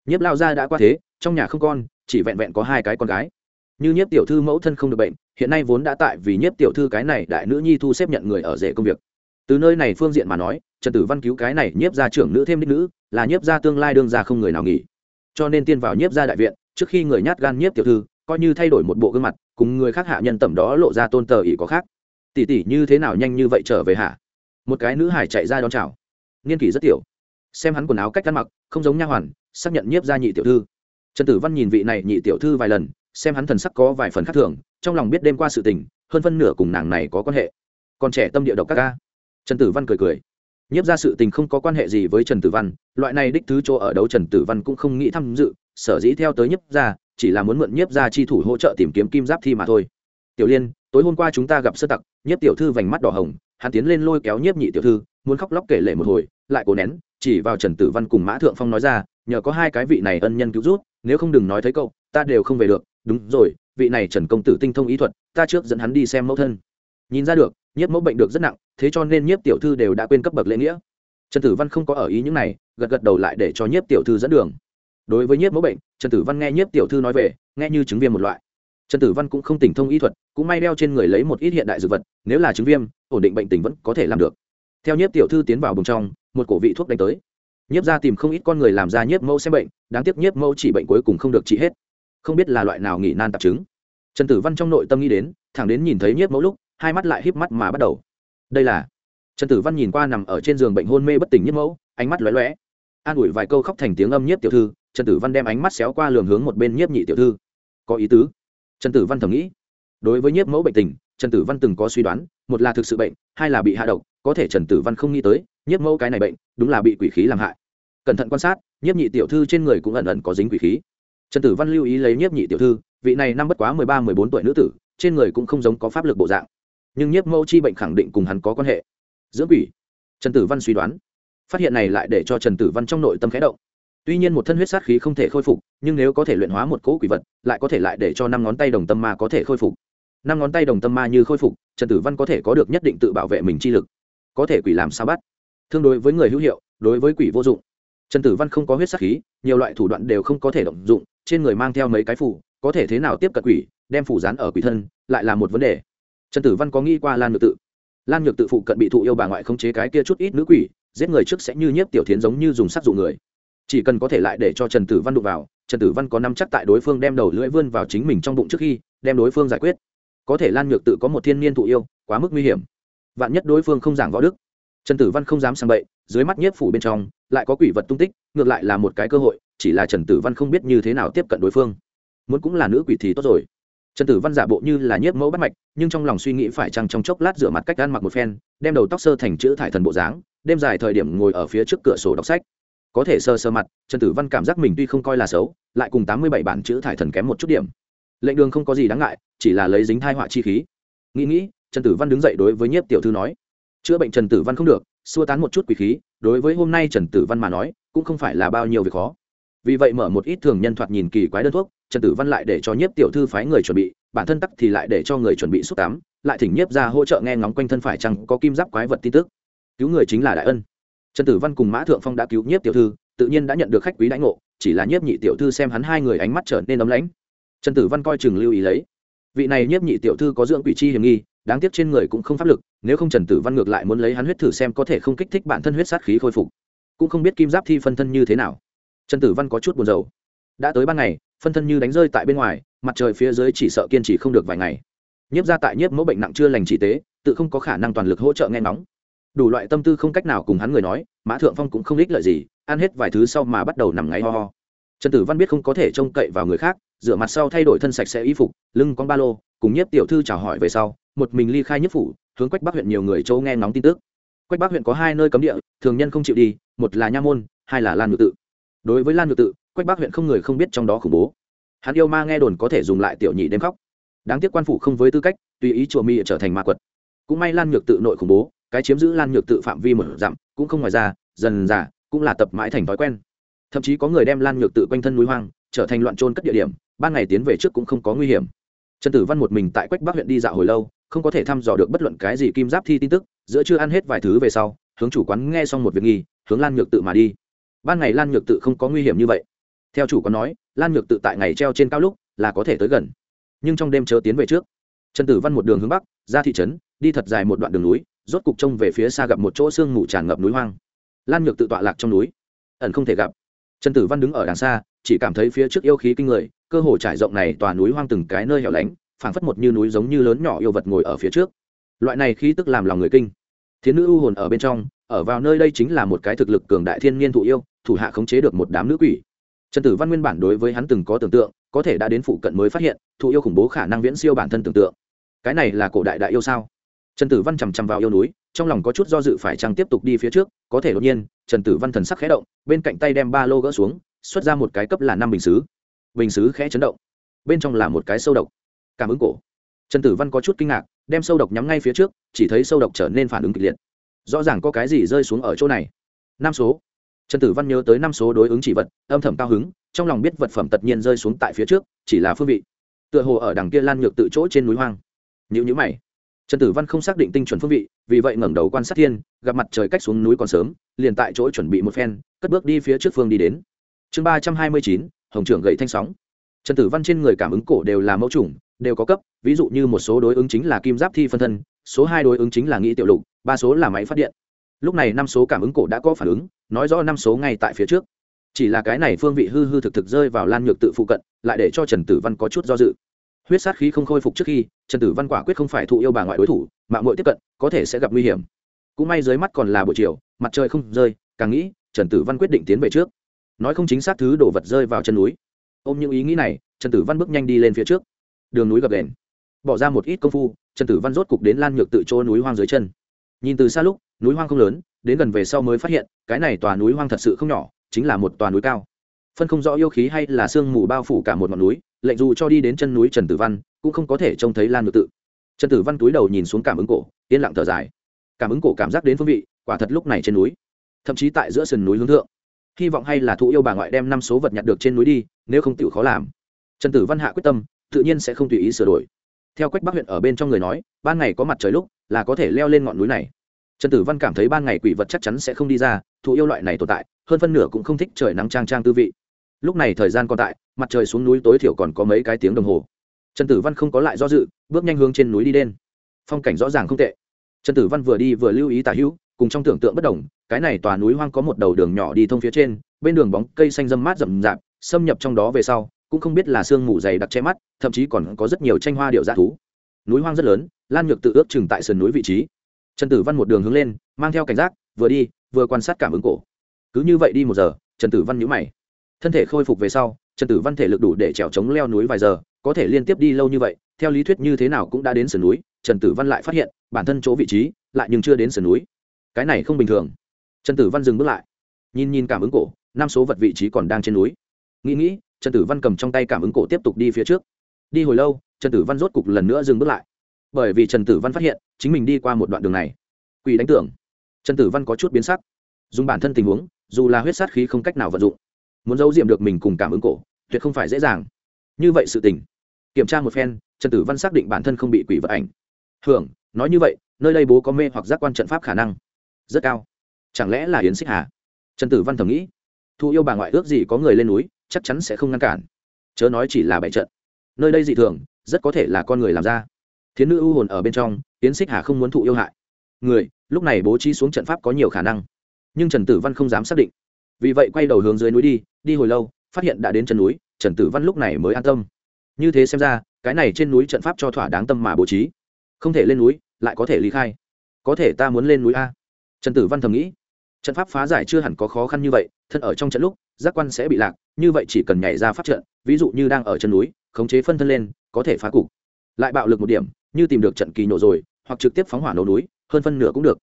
nhiếp lao gia đã qua thế, trong nhà không con, chỉ vẹn vẹn có hai cái con gái. Như nhiếp tiểu thư mẫu thân không được bệnh, hiện nay vốn đã tại vì nhiếp tiểu thư cái này đại nữ nhi thu xếp nhận người ở rể công việc từ nơi này phương diện mà nói, trần tử văn cứu cái này nhiếp ra trưởng nữ thêm đích nữ, là nhiếp ra tương lai đương ra không người nào nghỉ. Cho nên tiên vào nhiếp ra đại viện, trước khi người nhát gan nhiếp tiểu thư, coi như thay đổi một bộ gương mặt, cùng người khác hạ nhân tầm đó lộ ra tôn tờ ỷ có khác. Tỷ tỷ như thế nào nhanh như vậy trở về hạ một cái nữ hải chạy ra đón chào. Niên kỷ rất tiểu. Xem hắn quần áo cách ăn mặc, không giống nha hoàn, xác nhận nhiếp ra nhị tiểu thư. Trần tử văn nhìn vị này nhị tiểu thư vài lần, xem hắn thần sắc có vài phần khác thường, trong lòng biết đêm qua sự tình, hơn phân nửa cùng nàng này có quan hệ. Còn trẻ tâm địa độc các ca trần tử văn cười cười. Nhiếp ra sự tình không có quan hệ gì với trần tử văn, loại này đích thứ chỗ ở đấu trần tử văn cũng không nghĩ tham dự, sở dĩ theo tới nhiếp ra chỉ là muốn mượn nhiếp ra chi thủ hỗ trợ tìm kiếm kim giáp thi mà thôi. Tiểu liên, tối hôm qua chúng ta gặp sơ tặc, nhiếp tiểu thư vành mắt đỏ hồng, hắn tiến lên lôi kéo nhiếp nhị tiểu thư, muốn khóc lóc kể lệ một hồi, lại cố nén, chỉ vào trần tử văn cùng mã thượng phong nói ra, nhờ có hai cái vị này ân nhân cứu rút nếu không đừng nói thấy cậu, ta đều không về được. Đúng rồi, vị này trần công tử tinh thông ý thuật, ta trước dẫn hắn đi xem mẫu thân. Nhìn ra được, nhiếp mẫu bệnh được rất nặng thế cho nên nhiếp tiểu thư đều đã quên cấp bậc lễ nghĩa. Trần tử văn không có ở ý những này, gật gật đầu lại để cho nhiếp tiểu thư dẫn đường. Đối với nhiếp mẫu bệnh, trần tử văn nghe nhiếp tiểu thư nói về, nghe như chứng viêm một loại. Trần tử văn cũng không tỉnh thông y thuật, cũng may đeo trên người lấy một ít hiện đại dược vật, nếu là chứng viêm, ổn định bệnh tình vẫn có thể làm được. Theo nhiếp tiểu thư tiến vào bùng trong, một cổ vị thuốc đánh tới. Nhiếp ra tìm không ít con người làm ra nhiếp mẫu xem bệnh, đáng tiếc nhiếp mẫu chỉ bệnh cuối cùng không được trị hết. Không biết là loại nào nghỉ nan tạp chứng. Trần tử văn trong nội tâm nghĩ đến, thẳng đến nhìn thấy nhiếp mẫu lúc, hai mắt lại híp mắt mà bắt đầu đây là. Trần tử văn nhìn qua nằm ở trên giường bệnh hôn mê bất tỉnh nhất mẫu, ánh mắt lóe lóe. An ủi vài câu khóc thành tiếng âm nhiếp tiểu thư, trần tử văn đem ánh mắt xéo qua lường hướng một bên nhiếp nhị tiểu thư. Có ý tứ. Trần tử văn thầm nghĩ. Đối với nhiếp mẫu bệnh tình, trần tử văn từng có suy đoán, một là thực sự bệnh, hai là bị hạ độc, có thể trần tử văn không nghĩ tới, nhiếp mẫu cái này bệnh, đúng là bị quỷ khí làm hại. Cẩn thận quan sát, nhiếp nhị tiểu thư trên người cũng ẩn ẩn có dính quỷ khí. Trần tử văn lưu ý lấy nhiếp nhị tiểu thư, vị này năm bất quá mười ba, mười bốn tuổi nữ tử, trên người cũng không giống có pháp lực bộ dạng nhưng nhiếp mẫu chi bệnh khẳng định cùng hắn có quan hệ. Dưỡng quỷ. Trần tử văn suy đoán. Phát hiện này lại để cho trần tử văn trong nội tâm khẽ động. Tuy nhiên một thân huyết sát khí không thể khôi phục, nhưng nếu có thể luyện hóa một cỗ quỷ vật, lại có thể lại để cho năm ngón tay đồng tâm ma có thể khôi phục. Năm ngón tay đồng tâm ma như khôi phục, trần tử văn có thể có được nhất định tự bảo vệ mình chi lực. Có thể quỷ làm sao bắt? Thương đối với người hữu hiệu, đối với quỷ vô dụng. Trần tử văn không có huyết sát khí, nhiều loại thủ đoạn đều không có thể động dụng, trên người mang theo mấy cái phủ có thể thế nào tiếp cận quỷ, đem phủ dán ở quỷ thân, lại là một vấn đề trần tử văn có nghĩ qua lan nhược tự? Lan nhược tự phụ cận bị thụ yêu bà ngoại không chế cái kia chút ít nữ quỷ, giết người trước sẽ như nhiếp tiểu thiến giống như dùng sắc dụ người. Chỉ cần có thể lại để cho trần tử văn đụng vào, trần tử văn có năm chắc tại đối phương đem đầu lưỡi vươn vào chính mình trong bụng trước khi, đem đối phương giải quyết. Có thể lan nhược tự có một thiên niên thụ yêu, quá mức nguy hiểm. Vạn nhất đối phương không giảng võ đức. Trần tử văn không dám sang bậy, dưới mắt nhiếp phủ bên trong, lại có quỷ vật tung tích, ngược lại là một cái cơ hội, chỉ là trần tử văn không biết như thế nào tiếp cận đối phương. Muốn cũng là nữ quỷ thì tốt rồi trần tử văn giả bộ như là nhiếp mẫu bắt mạch, nhưng trong lòng suy nghĩ phải chăng trong chốc lát rửa mặt cách ăn mặc một phen, đem đầu tóc sơ thành chữ thải thần bộ dáng, đêm dài thời điểm ngồi ở phía trước cửa sổ đọc sách. Có thể sơ sơ mặt, trần tử văn cảm giác mình tuy không coi là xấu, lại cùng tám mươi bảy bản chữ thải thần kém một chút điểm. Lệnh đường không có gì đáng ngại, chỉ là lấy dính thai họa chi khí. Nghĩ nghĩ, trần tử văn đứng dậy đối với nhiếp tiểu thư nói, chữa bệnh trần tử văn không được, xua tán một chút quỷ khí, đối với hôm nay trần tử văn mà nói, cũng không phải là bao nhiêu việc khó vì vậy mở một ít thường nhân thoạt nhìn kỳ quái đơn thuốc, trần tử văn lại để cho nhiếp tiểu thư phái người chuẩn bị, bản thân tắc thì lại để cho người chuẩn bị xúc tám lại thỉnh nhiếp ra hỗ trợ nghe ngóng quanh thân phải chăng có kim giáp quái vật tin tức. Cứu người chính là đại ân. Trần tử văn cùng mã thượng phong đã cứu nhiếp tiểu thư, tự nhiên đã nhận được khách quý đãi ngộ, chỉ là nhiếp nhị tiểu thư xem hắn hai người ánh mắt trở nên ấm lãnh. Trần tử văn coi chừng lưu ý lấy. Vị này nhiếp nhị tiểu thư có dưỡng quỷ chi hiểm nghi, đáng tiếc trên người cũng không pháp lực, nếu không trần tử văn ngược lại muốn lấy hắn huyết thử xem có thể không kích thích bản thân huyết sát khí khôi phục. Cũng không biết kim giáp thi phân thân như thế nào trần tử văn có chút buồn rầu. Đã tới ban ngày, phân thân như đánh rơi tại bên ngoài, mặt trời phía dưới chỉ sợ kiên trì không được vài ngày. Nhiếp ra tại nhiếp mẫu bệnh nặng chưa lành chỉ tế, tự không có khả năng toàn lực hỗ trợ nghe nóng đủ loại tâm tư không cách nào cùng hắn người nói, mã thượng phong cũng không ích lợi gì, ăn hết vài thứ sau mà bắt đầu nằm ngáy ho ho. Trần tử văn biết không có thể trông cậy vào người khác, rửa mặt sau thay đổi thân sạch sẽ y phục, lưng con ba lô, cùng nhiếp tiểu thư chào hỏi về sau, một mình ly khai nhất phủ, hướng quách bắc huyện nhiều người châu nghe ngóng tin tức. Quách bắc huyện có hai nơi cấm địa, thường nhân không chịu đi, một là nha môn, hai là lan ngự tự đối với lan Nhược tự, quách bắc huyện không người không biết trong đó khủng bố. Hắn yêu ma nghe đồn có thể dùng lại tiểu nhị đêm khóc. Đáng tiếc quan phủ không với tư cách, tùy ý chùa mi trở thành ma quật. Cũng may lan nhược tự nội khủng bố, cái chiếm giữ lan nhược tự phạm vi một dặm, cũng không ngoài ra, dần dà, cũng là tập mãi thành thói quen. Thậm chí có người đem lan nhược tự quanh thân núi hoang, trở thành loạn trôn cất địa điểm, ban ngày tiến về trước cũng không có nguy hiểm. Trần tử văn một mình tại quách bắc huyện đi dạo hồi lâu, không có thể thăm dò được bất luận cái gì kim giáp thi tin tức, giữa chưa ăn hết vài thứ về sau, hướng chủ quán nghe xong một việc nghi, hướng lan nhược tự mà đi ban ngày lan nhược tự không có nguy hiểm như vậy. Theo chủ có nói, lan nhược tự tại ngày treo trên cao lúc là có thể tới gần. Nhưng trong đêm chớ tiến về trước. Trần tử văn một đường hướng bắc, ra thị trấn, đi thật dài một đoạn đường núi, rốt cục trông về phía xa gặp một chỗ sương mù tràn ngập núi hoang. Lan nhược tự tọa lạc trong núi. Ẩn không thể gặp. Trần tử văn đứng ở đằng xa, chỉ cảm thấy phía trước yêu khí kinh người, cơ hồ trải rộng này tòa núi hoang từng cái nơi hẻo lánh, phảng phất một như núi giống như lớn nhỏ yêu vật ngồi ở phía trước. Loại này khí tức làm lòng người kinh. Thiến nữ u hồn ở bên trong, ở vào nơi đây chính là một cái thực lực cường đại thiên niên thụ yêu thủ hạ khống chế được một đám nữ quỷ. Trần tử văn nguyên bản đối với hắn từng có tưởng tượng, có thể đã đến phụ cận mới phát hiện, thụ yêu khủng bố khả năng viễn siêu bản thân tưởng tượng. Cái này là cổ đại đại yêu sao? Trần tử văn chằm chằm vào yêu núi, trong lòng có chút do dự phải chăng tiếp tục đi phía trước, có thể đột nhiên, trần tử văn thần sắc khẽ động, bên cạnh tay đem ba lô gỡ xuống, xuất ra một cái cấp là năm bình xứ. Bình xứ khẽ chấn động. Bên trong là một cái sâu độc. Cảm ứng cổ. Trần tử văn có chút kinh ngạc, đem sâu độc nhắm ngay phía trước, chỉ thấy sâu độc trở nên phản ứng kịch liệt. Rõ ràng có cái gì rơi xuống ở chỗ này. Năm số trần tử văn nhớ tới năm số đối ứng chỉ vật, âm thầm cao hứng, trong lòng biết vật phẩm tất nhiên rơi xuống tại phía trước, chỉ là phương vị. Tựa hồ ở đằng kia lan nhược tự chỗ trên núi hoang. Nhữ nhữ mày. Trần tử văn không xác định tinh chuẩn phương vị, vì vậy ngẩng đầu quan sát thiên, gặp mặt trời cách xuống núi còn sớm, liền tại chỗ chuẩn bị một phen, cất bước đi phía trước phương đi đến. Chương ba trăm hai mươi chín, hồng trưởng gậy thanh sóng. Trần tử văn trên người cảm ứng cổ đều là mẫu chủng, đều có cấp, ví dụ như một số đối ứng chính là kim giáp thi phân thân, số hai đối ứng chính là nghĩ tiểu lục, ba số là máy phát điện lúc này năm số cảm ứng cổ đã có phản ứng, nói rõ năm số ngay tại phía trước. Chỉ là cái này phương vị hư hư thực thực rơi vào lan nhược tự phụ cận, lại để cho trần tử văn có chút do dự. Huyết sát khí không khôi phục trước khi, trần tử văn quả quyết không phải thụ yêu bà ngoại đối thủ mạng mội tiếp cận, có thể sẽ gặp nguy hiểm. Cũng may dưới mắt còn là buổi chiều, mặt trời không rơi, càng nghĩ, trần tử văn quyết định tiến về trước. Nói không chính xác thứ đổ vật rơi vào chân núi. Ôm những ý nghĩ này, trần tử văn bước nhanh đi lên phía trước. Đường núi gập đền. Bỏ ra một ít công phu, trần tử văn rốt cục đến lan nhược tự chỗ núi hoang dưới chân. Nhìn từ xa lúc núi hoang không lớn, đến gần về sau mới phát hiện, cái này tòa núi hoang thật sự không nhỏ, chính là một tòa núi cao. Phân không rõ yêu khí hay là sương mù bao phủ cả một ngọn núi, lệnh dù cho đi đến chân núi trần tử văn, cũng không có thể trông thấy lan ngược tự. Trần tử văn túi đầu nhìn xuống cảm ứng cổ, yên lặng thở dài. Cảm ứng cổ cảm giác đến phương vị, quả thật lúc này trên núi, thậm chí tại giữa sườn núi hướng thượng. Hy vọng hay là thụ yêu bà ngoại đem năm số vật nhặt được trên núi đi, nếu không tự khó làm. Trần tử văn hạ quyết tâm, tự nhiên sẽ không tùy ý sửa đổi. Theo quách bắc huyện ở bên trong người nói, ban ngày có mặt trời lúc, là có thể leo lên ngọn núi này trần tử văn cảm thấy ban ngày quỷ vật chắc chắn sẽ không đi ra thụ yêu loại này tồn tại, hơn phân nửa cũng không thích trời nắng trang trang tư vị. Lúc này thời gian còn tại, mặt trời xuống núi tối thiểu còn có mấy cái tiếng đồng hồ. Trần tử văn không có lại do dự, bước nhanh hướng trên núi đi lên. phong cảnh rõ ràng không tệ. Trần tử văn vừa đi vừa lưu ý tả hữu, cùng trong tưởng tượng bất đồng, cái này tòa núi hoang có một đầu đường nhỏ đi thông phía trên, bên đường bóng cây xanh râm mát rậm rạp, xâm nhập trong đó về sau, cũng không biết là sương mù dày đặc che mắt, thậm chí còn có rất nhiều tranh hoa điệu dã thú. Núi hoang rất lớn, lan nhược tự ước chừng tại sườn núi vị trí trần tử văn một đường hướng lên, mang theo cảnh giác, vừa đi, vừa quan sát cảm ứng cổ. Cứ như vậy đi một giờ, trần tử văn nhũ mày. Thân thể khôi phục về sau, trần tử văn thể lực đủ để trèo chống leo núi vài giờ, có thể liên tiếp đi lâu như vậy, theo lý thuyết như thế nào cũng đã đến sườn núi, trần tử văn lại phát hiện, bản thân chỗ vị trí lại nhưng chưa đến sườn núi. Cái này không bình thường. Trần tử văn dừng bước lại. Nhìn nhìn cảm ứng cổ, năm số vật vị trí còn đang trên núi. Nghĩ nghĩ, trần tử văn cầm trong tay cảm ứng cổ tiếp tục đi phía trước. Đi hồi lâu, trần tử văn rốt cục lần nữa dừng bước lại bởi vì trần tử văn phát hiện, chính mình đi qua một đoạn đường này. Quỷ đánh tưởng. Trần tử văn có chút biến sắc. Dùng bản thân tình huống, dù là huyết sát khí không cách nào vận dụng, muốn giấu diệm được mình cùng cảm ứng cổ, tuyệt không phải dễ dàng. Như vậy sự tình. Kiểm tra một phen, trần tử văn xác định bản thân không bị quỷ vật ảnh. Hưởng, nói như vậy, nơi đây bố có mê hoặc giác quan trận pháp khả năng. Rất cao. Chẳng lẽ là yến xích hà? Trần tử văn thầm nghĩ. Thu yêu bà ngoại ước gì có người lên núi, chắc chắn sẽ không ngăn cản. Chớ nói chỉ là bảy trận. Nơi đây dị thường, rất có thể là con người làm ra thiến nữ ưu hồn ở bên trong tiến xích hà không muốn thụ yêu hại. Người, lúc này bố trí xuống trận pháp có nhiều khả năng. Nhưng trần tử văn không dám xác định. Vì vậy quay đầu hướng dưới núi đi đi hồi lâu, phát hiện đã đến chân núi, trần tử văn lúc này mới an tâm. Như thế xem ra, cái này trên núi trận pháp cho thỏa đáng tâm mà bố trí. Không thể lên núi, lại có thể ly khai. Có thể ta muốn lên núi a. Trần tử văn thầm nghĩ. Trận pháp phá giải chưa hẳn có khó khăn như vậy, thân ở trong trận lúc, giác quan sẽ bị lạc, như vậy chỉ cần nhảy ra pháp trận, ví dụ như đang ở chân núi, khống chế phân thân lên, có thể phá cục. Lại bạo lực một điểm như tìm được trận kỳ nổ rồi hoặc trực tiếp phóng hỏa nổ núi hơn phân nửa cũng được.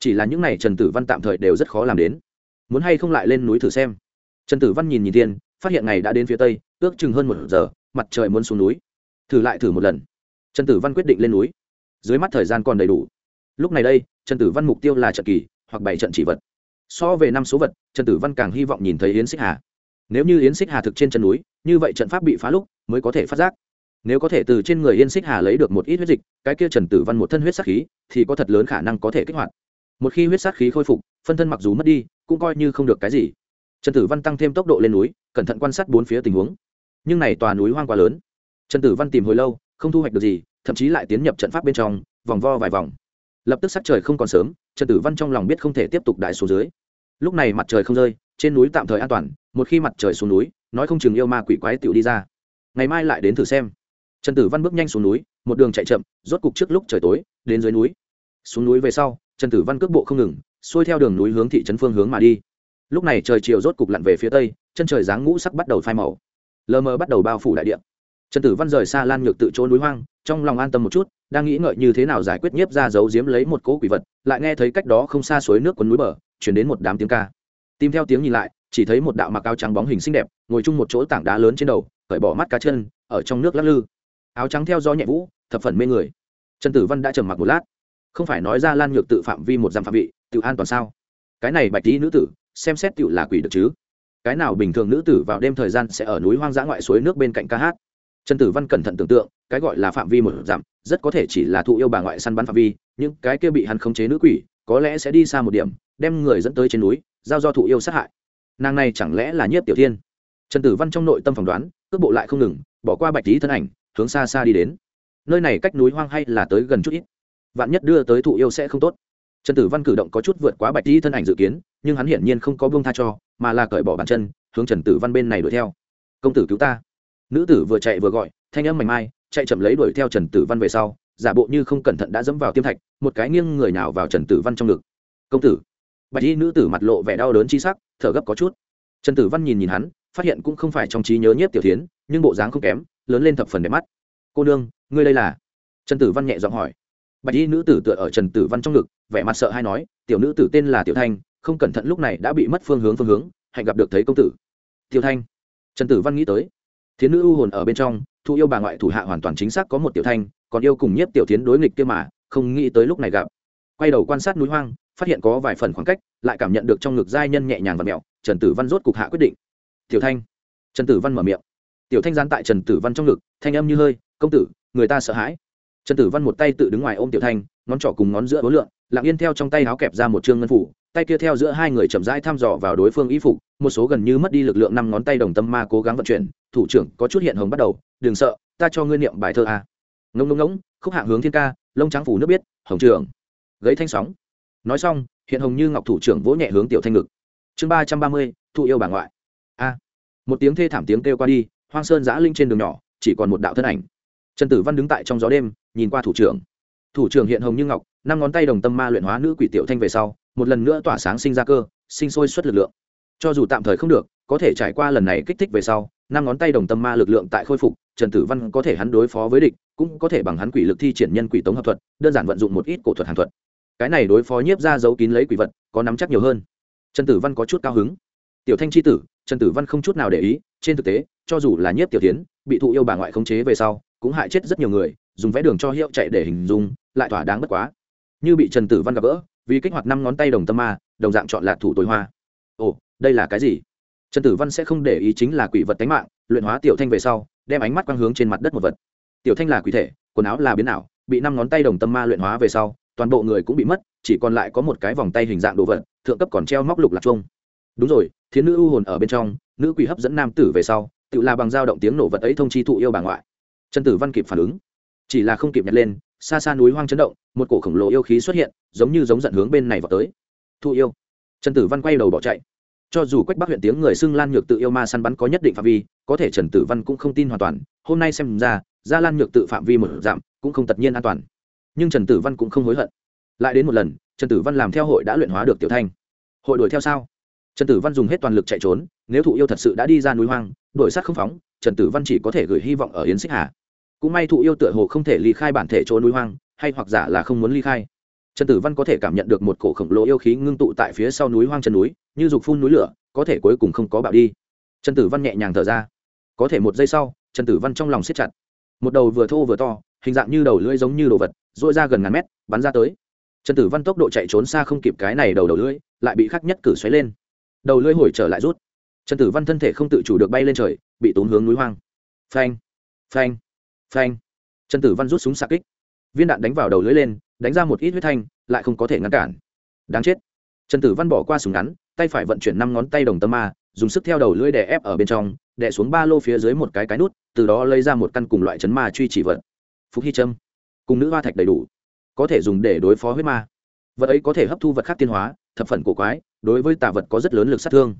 Chỉ là những này trần tử văn tạm thời đều rất khó làm đến. Muốn hay không lại lên núi thử xem. Trần tử văn nhìn nhìn thiên, phát hiện ngày đã đến phía tây ước chừng hơn một giờ mặt trời muốn xuống núi. Thử lại thử một lần. Trần tử văn quyết định lên núi. Dưới mắt thời gian còn đầy đủ. Lúc này đây trần tử văn mục tiêu là trận kỳ hoặc bảy trận chỉ vật. So về năm số vật trần tử văn càng hy vọng nhìn thấy yến xích hà. Nếu như yến xích hà thực trên chân núi như vậy trận pháp bị phá lúc mới có thể phát giác nếu có thể từ trên người yên xích hà lấy được một ít huyết dịch, cái kia trần tử văn một thân huyết sát khí, thì có thật lớn khả năng có thể kích hoạt. Một khi huyết sát khí khôi phục, phân thân mặc dù mất đi, cũng coi như không được cái gì. Trần tử văn tăng thêm tốc độ lên núi, cẩn thận quan sát bốn phía tình huống. Nhưng này tòa núi hoang quá lớn. Trần tử văn tìm hồi lâu, không thu hoạch được gì, thậm chí lại tiến nhập trận pháp bên trong, vòng vo vài vòng. Lập tức sắc trời không còn sớm, trần tử văn trong lòng biết không thể tiếp tục đại số dưới. Lúc này mặt trời không rơi, trên núi tạm thời an toàn, một khi mặt trời xuống núi, nói không chừng yêu ma quỷ quái tựu đi ra. Ngày mai lại đến thử xem trần tử văn bước nhanh xuống núi, một đường chạy chậm, rốt cục trước lúc trời tối, đến dưới núi. Xuống núi về sau, trần tử văn cước bộ không ngừng, xuôi theo đường núi hướng thị trấn phương hướng mà đi. Lúc này trời chiều rốt cục lặn về phía tây, chân trời dáng ngũ sắc bắt đầu phai màu. Lờ mờ bắt đầu bao phủ đại địa. Trần tử văn rời xa lan nhược tự chỗ núi hoang, trong lòng an tâm một chút, đang nghĩ ngợi như thế nào giải quyết nhiếp ra giấu giếm lấy một cỗ quỷ vật, lại nghe thấy cách đó không xa suối nước quấn núi bờ, chuyển đến một đám tiếng ca. Tìm theo tiếng nhìn lại, chỉ thấy một đạo mặc áo trắng bóng hình xinh đẹp, ngồi chung một chỗ tảng đá lớn trên đầu, cởi bỏ mắt cá chân, ở trong nước lắc lư áo trắng theo gió nhẹ vũ, thập phần mê người. Trần tử văn đã trầm mặc một lát. Không phải nói ra lan nhược tự phạm vi một dặm phạm vị, tự an toàn sao? Cái này bạch tí nữ tử, xem xét tự là quỷ được chứ? Cái nào bình thường nữ tử vào đêm thời gian sẽ ở núi hoang dã ngoại suối nước bên cạnh ca hát? Trần tử văn cẩn thận tưởng tượng, cái gọi là phạm vi một dặm, rất có thể chỉ là thụ yêu bà ngoại săn bắn phạm vi nhưng cái kia bị hắn khống chế nữ quỷ, có lẽ sẽ đi xa một điểm, đem người dẫn tới trên núi, giao do thụ yêu sát hại. Nàng này chẳng lẽ là nhiếp tiểu thiên? Trần tử văn trong nội tâm phỏng đoán, cước bộ lại không ngừng, bỏ qua bạch tí thân ảnh hướng xa xa đi đến. Nơi này cách núi hoang hay là tới gần chút ít. Vạn nhất đưa tới thụ yêu sẽ không tốt. Trần tử văn cử động có chút vượt quá bạch di thân ảnh dự kiến, nhưng hắn hiển nhiên không có buông tha cho, mà là cởi bỏ bàn chân, hướng trần tử văn bên này đuổi theo. Công tử cứu ta. Nữ tử vừa chạy vừa gọi, thanh âm mảnh mai, chạy chậm lấy đuổi theo trần tử văn về sau, giả bộ như không cẩn thận đã dẫm vào tiêm thạch, một cái nghiêng người nào vào trần tử văn trong ngực. Công tử. Bạch y nữ tử mặt lộ vẻ đau đớn chi sắc, thở gấp có chút. Trần tử văn nhìn nhìn hắn, phát hiện cũng không phải trong trí nhớ nhiếp tiểu tiến nhưng bộ dáng không kém lớn lên thập phần đẹp mắt. Cô nương, ngươi đây là? Trần tử văn nhẹ giọng hỏi. Bạch y nữ tử tựa ở trần tử văn trong ngực, vẻ mặt sợ hay nói, tiểu nữ tử tên là tiểu thanh, không cẩn thận lúc này đã bị mất phương hướng phương hướng, hạnh gặp được thấy công tử. Tiểu thanh? Trần tử văn nghĩ tới. Thiến nữ ưu hồn ở bên trong, thu yêu bà ngoại thủ hạ hoàn toàn chính xác có một tiểu thanh, còn yêu cùng nhiếp tiểu tiến đối nghịch kia mà, không nghĩ tới lúc này gặp. Quay đầu quan sát núi hoang, phát hiện có vài phần khoảng cách, lại cảm nhận được trong ngực giai nhân nhẹ nhàng và mẹo, trần tử văn rốt cục hạ quyết định. Tiểu thanh? Trần tử văn mở miệng tiểu thanh gián tại trần tử văn trong ngực, thanh âm như hơi, công tử, người ta sợ hãi. Trần tử văn một tay tự đứng ngoài ôm tiểu thanh, ngón trỏ cùng ngón giữa bối lượng lặng yên theo trong tay áo kẹp ra một chương ngân phủ, tay kia theo giữa hai người chậm rãi thăm dò vào đối phương y phục, một số gần như mất đi lực lượng năm ngón tay đồng tâm ma cố gắng vận chuyển, thủ trưởng, có chút hiện hồng bắt đầu, đừng sợ, ta cho ngươi niệm bài thơ a. Ngông ngông ngỗng, khúc hạng hướng thiên ca, lông trắng phủ nước biết, hồng trưởng gấy thanh sóng. Nói xong, hiện hồng như ngọc thủ trưởng vỗ nhẹ hướng tiểu thanh ngực. Chương ba trăm ba mươi thụ yêu bà ngoại. A. Một tiếng thê thảm tiếng kêu qua đi hoang sơn giã linh trên đường nhỏ, chỉ còn một đạo thân ảnh. Trần tử văn đứng tại trong gió đêm, nhìn qua thủ trưởng. Thủ trưởng hiện hồng như ngọc, năm ngón tay đồng tâm ma luyện hóa nữ quỷ tiểu thanh về sau, một lần nữa tỏa sáng sinh ra cơ, sinh sôi xuất lực lượng. Cho dù tạm thời không được, có thể trải qua lần này kích thích về sau, năm ngón tay đồng tâm ma lực lượng tại khôi phục, trần tử văn có thể hắn đối phó với địch, cũng có thể bằng hắn quỷ lực thi triển nhân quỷ tống hợp thuật, đơn giản vận dụng một ít cổ thuật hàng thuật. Cái này đối phó nhiếp ra giấu kín lấy quỷ vật, có nắm chắc nhiều hơn. Trần tử văn có chút cao hứng. Tiểu thanh c h i tử, trần tử văn không chút nào để ý, trên thực tế cho dù là nhiếp tiểu tiến, bị thụ yêu bà ngoại khống chế về sau, cũng hại chết rất nhiều người, dùng vẽ đường cho hiệu chạy để hình dung, lại thỏa đáng bất quá. Như bị trần tử văn gặp gỡ, vì kích hoạt năm ngón tay đồng tâm ma, đồng dạng chọn lạc thủ tối hoa. Ồ, đây là cái gì? Trần tử văn sẽ không để ý chính là quỷ vật tánh mạng, luyện hóa tiểu thanh về sau, đem ánh mắt quang hướng trên mặt đất một vật. Tiểu thanh là quỷ thể, quần áo là biến ảo, bị năm ngón tay đồng tâm ma luyện hóa về sau, toàn bộ người cũng bị mất, chỉ còn lại có một cái vòng tay hình dạng đồ vật, thượng cấp còn treo móc lục lạc chuông. Đúng rồi, thiến nữ u hồn ở bên trong, nữ quỷ hấp dẫn nam tử về sau tự là bằng dao động tiếng nổ vật ấy thông chi thụ yêu bà ngoại. Trần tử văn kịp phản ứng. Chỉ là không kịp nhặt lên, xa xa núi hoang chấn động, một cổ khổng lồ yêu khí xuất hiện, giống như giống giận hướng bên này vào tới. Thụ yêu. Trần tử văn quay đầu bỏ chạy. Cho dù quách bắc huyện tiếng người xưng lan nhược tự yêu ma săn bắn có nhất định phạm vi, có thể trần tử văn cũng không tin hoàn toàn, hôm nay xem ra ra lan nhược tự phạm vi một giảm cũng không tất nhiên an toàn. Nhưng trần tử văn cũng không hối hận. Lại đến một lần, trần tử văn làm theo hội đã luyện hóa được tiểu thanh. Hội đuổi theo sao? Trần tử văn dùng hết toàn lực chạy trốn, nếu thụ yêu thật sự đã đi ra núi hoang, đổi sát không phóng, trần tử văn chỉ có thể gửi hy vọng ở yến xích hà. Cũng may thụ yêu tựa hồ không thể ly khai bản thể chỗ núi hoang, hay hoặc giả là không muốn ly khai. Trần tử văn có thể cảm nhận được một cổ khổng lồ yêu khí ngưng tụ tại phía sau núi hoang chân núi, như dục phun núi lửa, có thể cuối cùng không có bạo đi. Trần tử văn nhẹ nhàng thở ra. Có thể một giây sau, trần tử văn trong lòng siết chặt. Một đầu vừa thô vừa to, hình dạng như đầu lưỡi giống như đồ vật dội ra gần ngàn mét, bắn ra tới. Trần tử văn tốc độ chạy trốn xa không kịp cái này đầu đầu lưỡi, lại bị khắc nhất cử xoáy lên đầu lưỡi hồi trở lại rút. Trần tử văn thân thể không tự chủ được bay lên trời, bị tốn hướng núi hoang. Phanh phanh phanh. Trần tử văn rút súng xạ kích. Viên đạn đánh vào đầu lưỡi lên, đánh ra một ít huyết thanh, lại không có thể ngăn cản. Đáng chết. Trần tử văn bỏ qua súng ngắn, tay phải vận chuyển năm ngón tay đồng tâm ma, dùng sức theo đầu lưỡi đè ép ở bên trong, đè xuống ba lô phía dưới một cái cái nút, từ đó lấy ra một căn cùng loại chấn ma truy chỉ vật. Phúc hy trâm. Cùng nữ hoa thạch đầy đủ. Có thể dùng để đối phó huyết ma. Vật ấy có thể hấp thu vật khác tiên hóa thập phần cổ quái, đối với tà vật có rất lớn lực sát thương.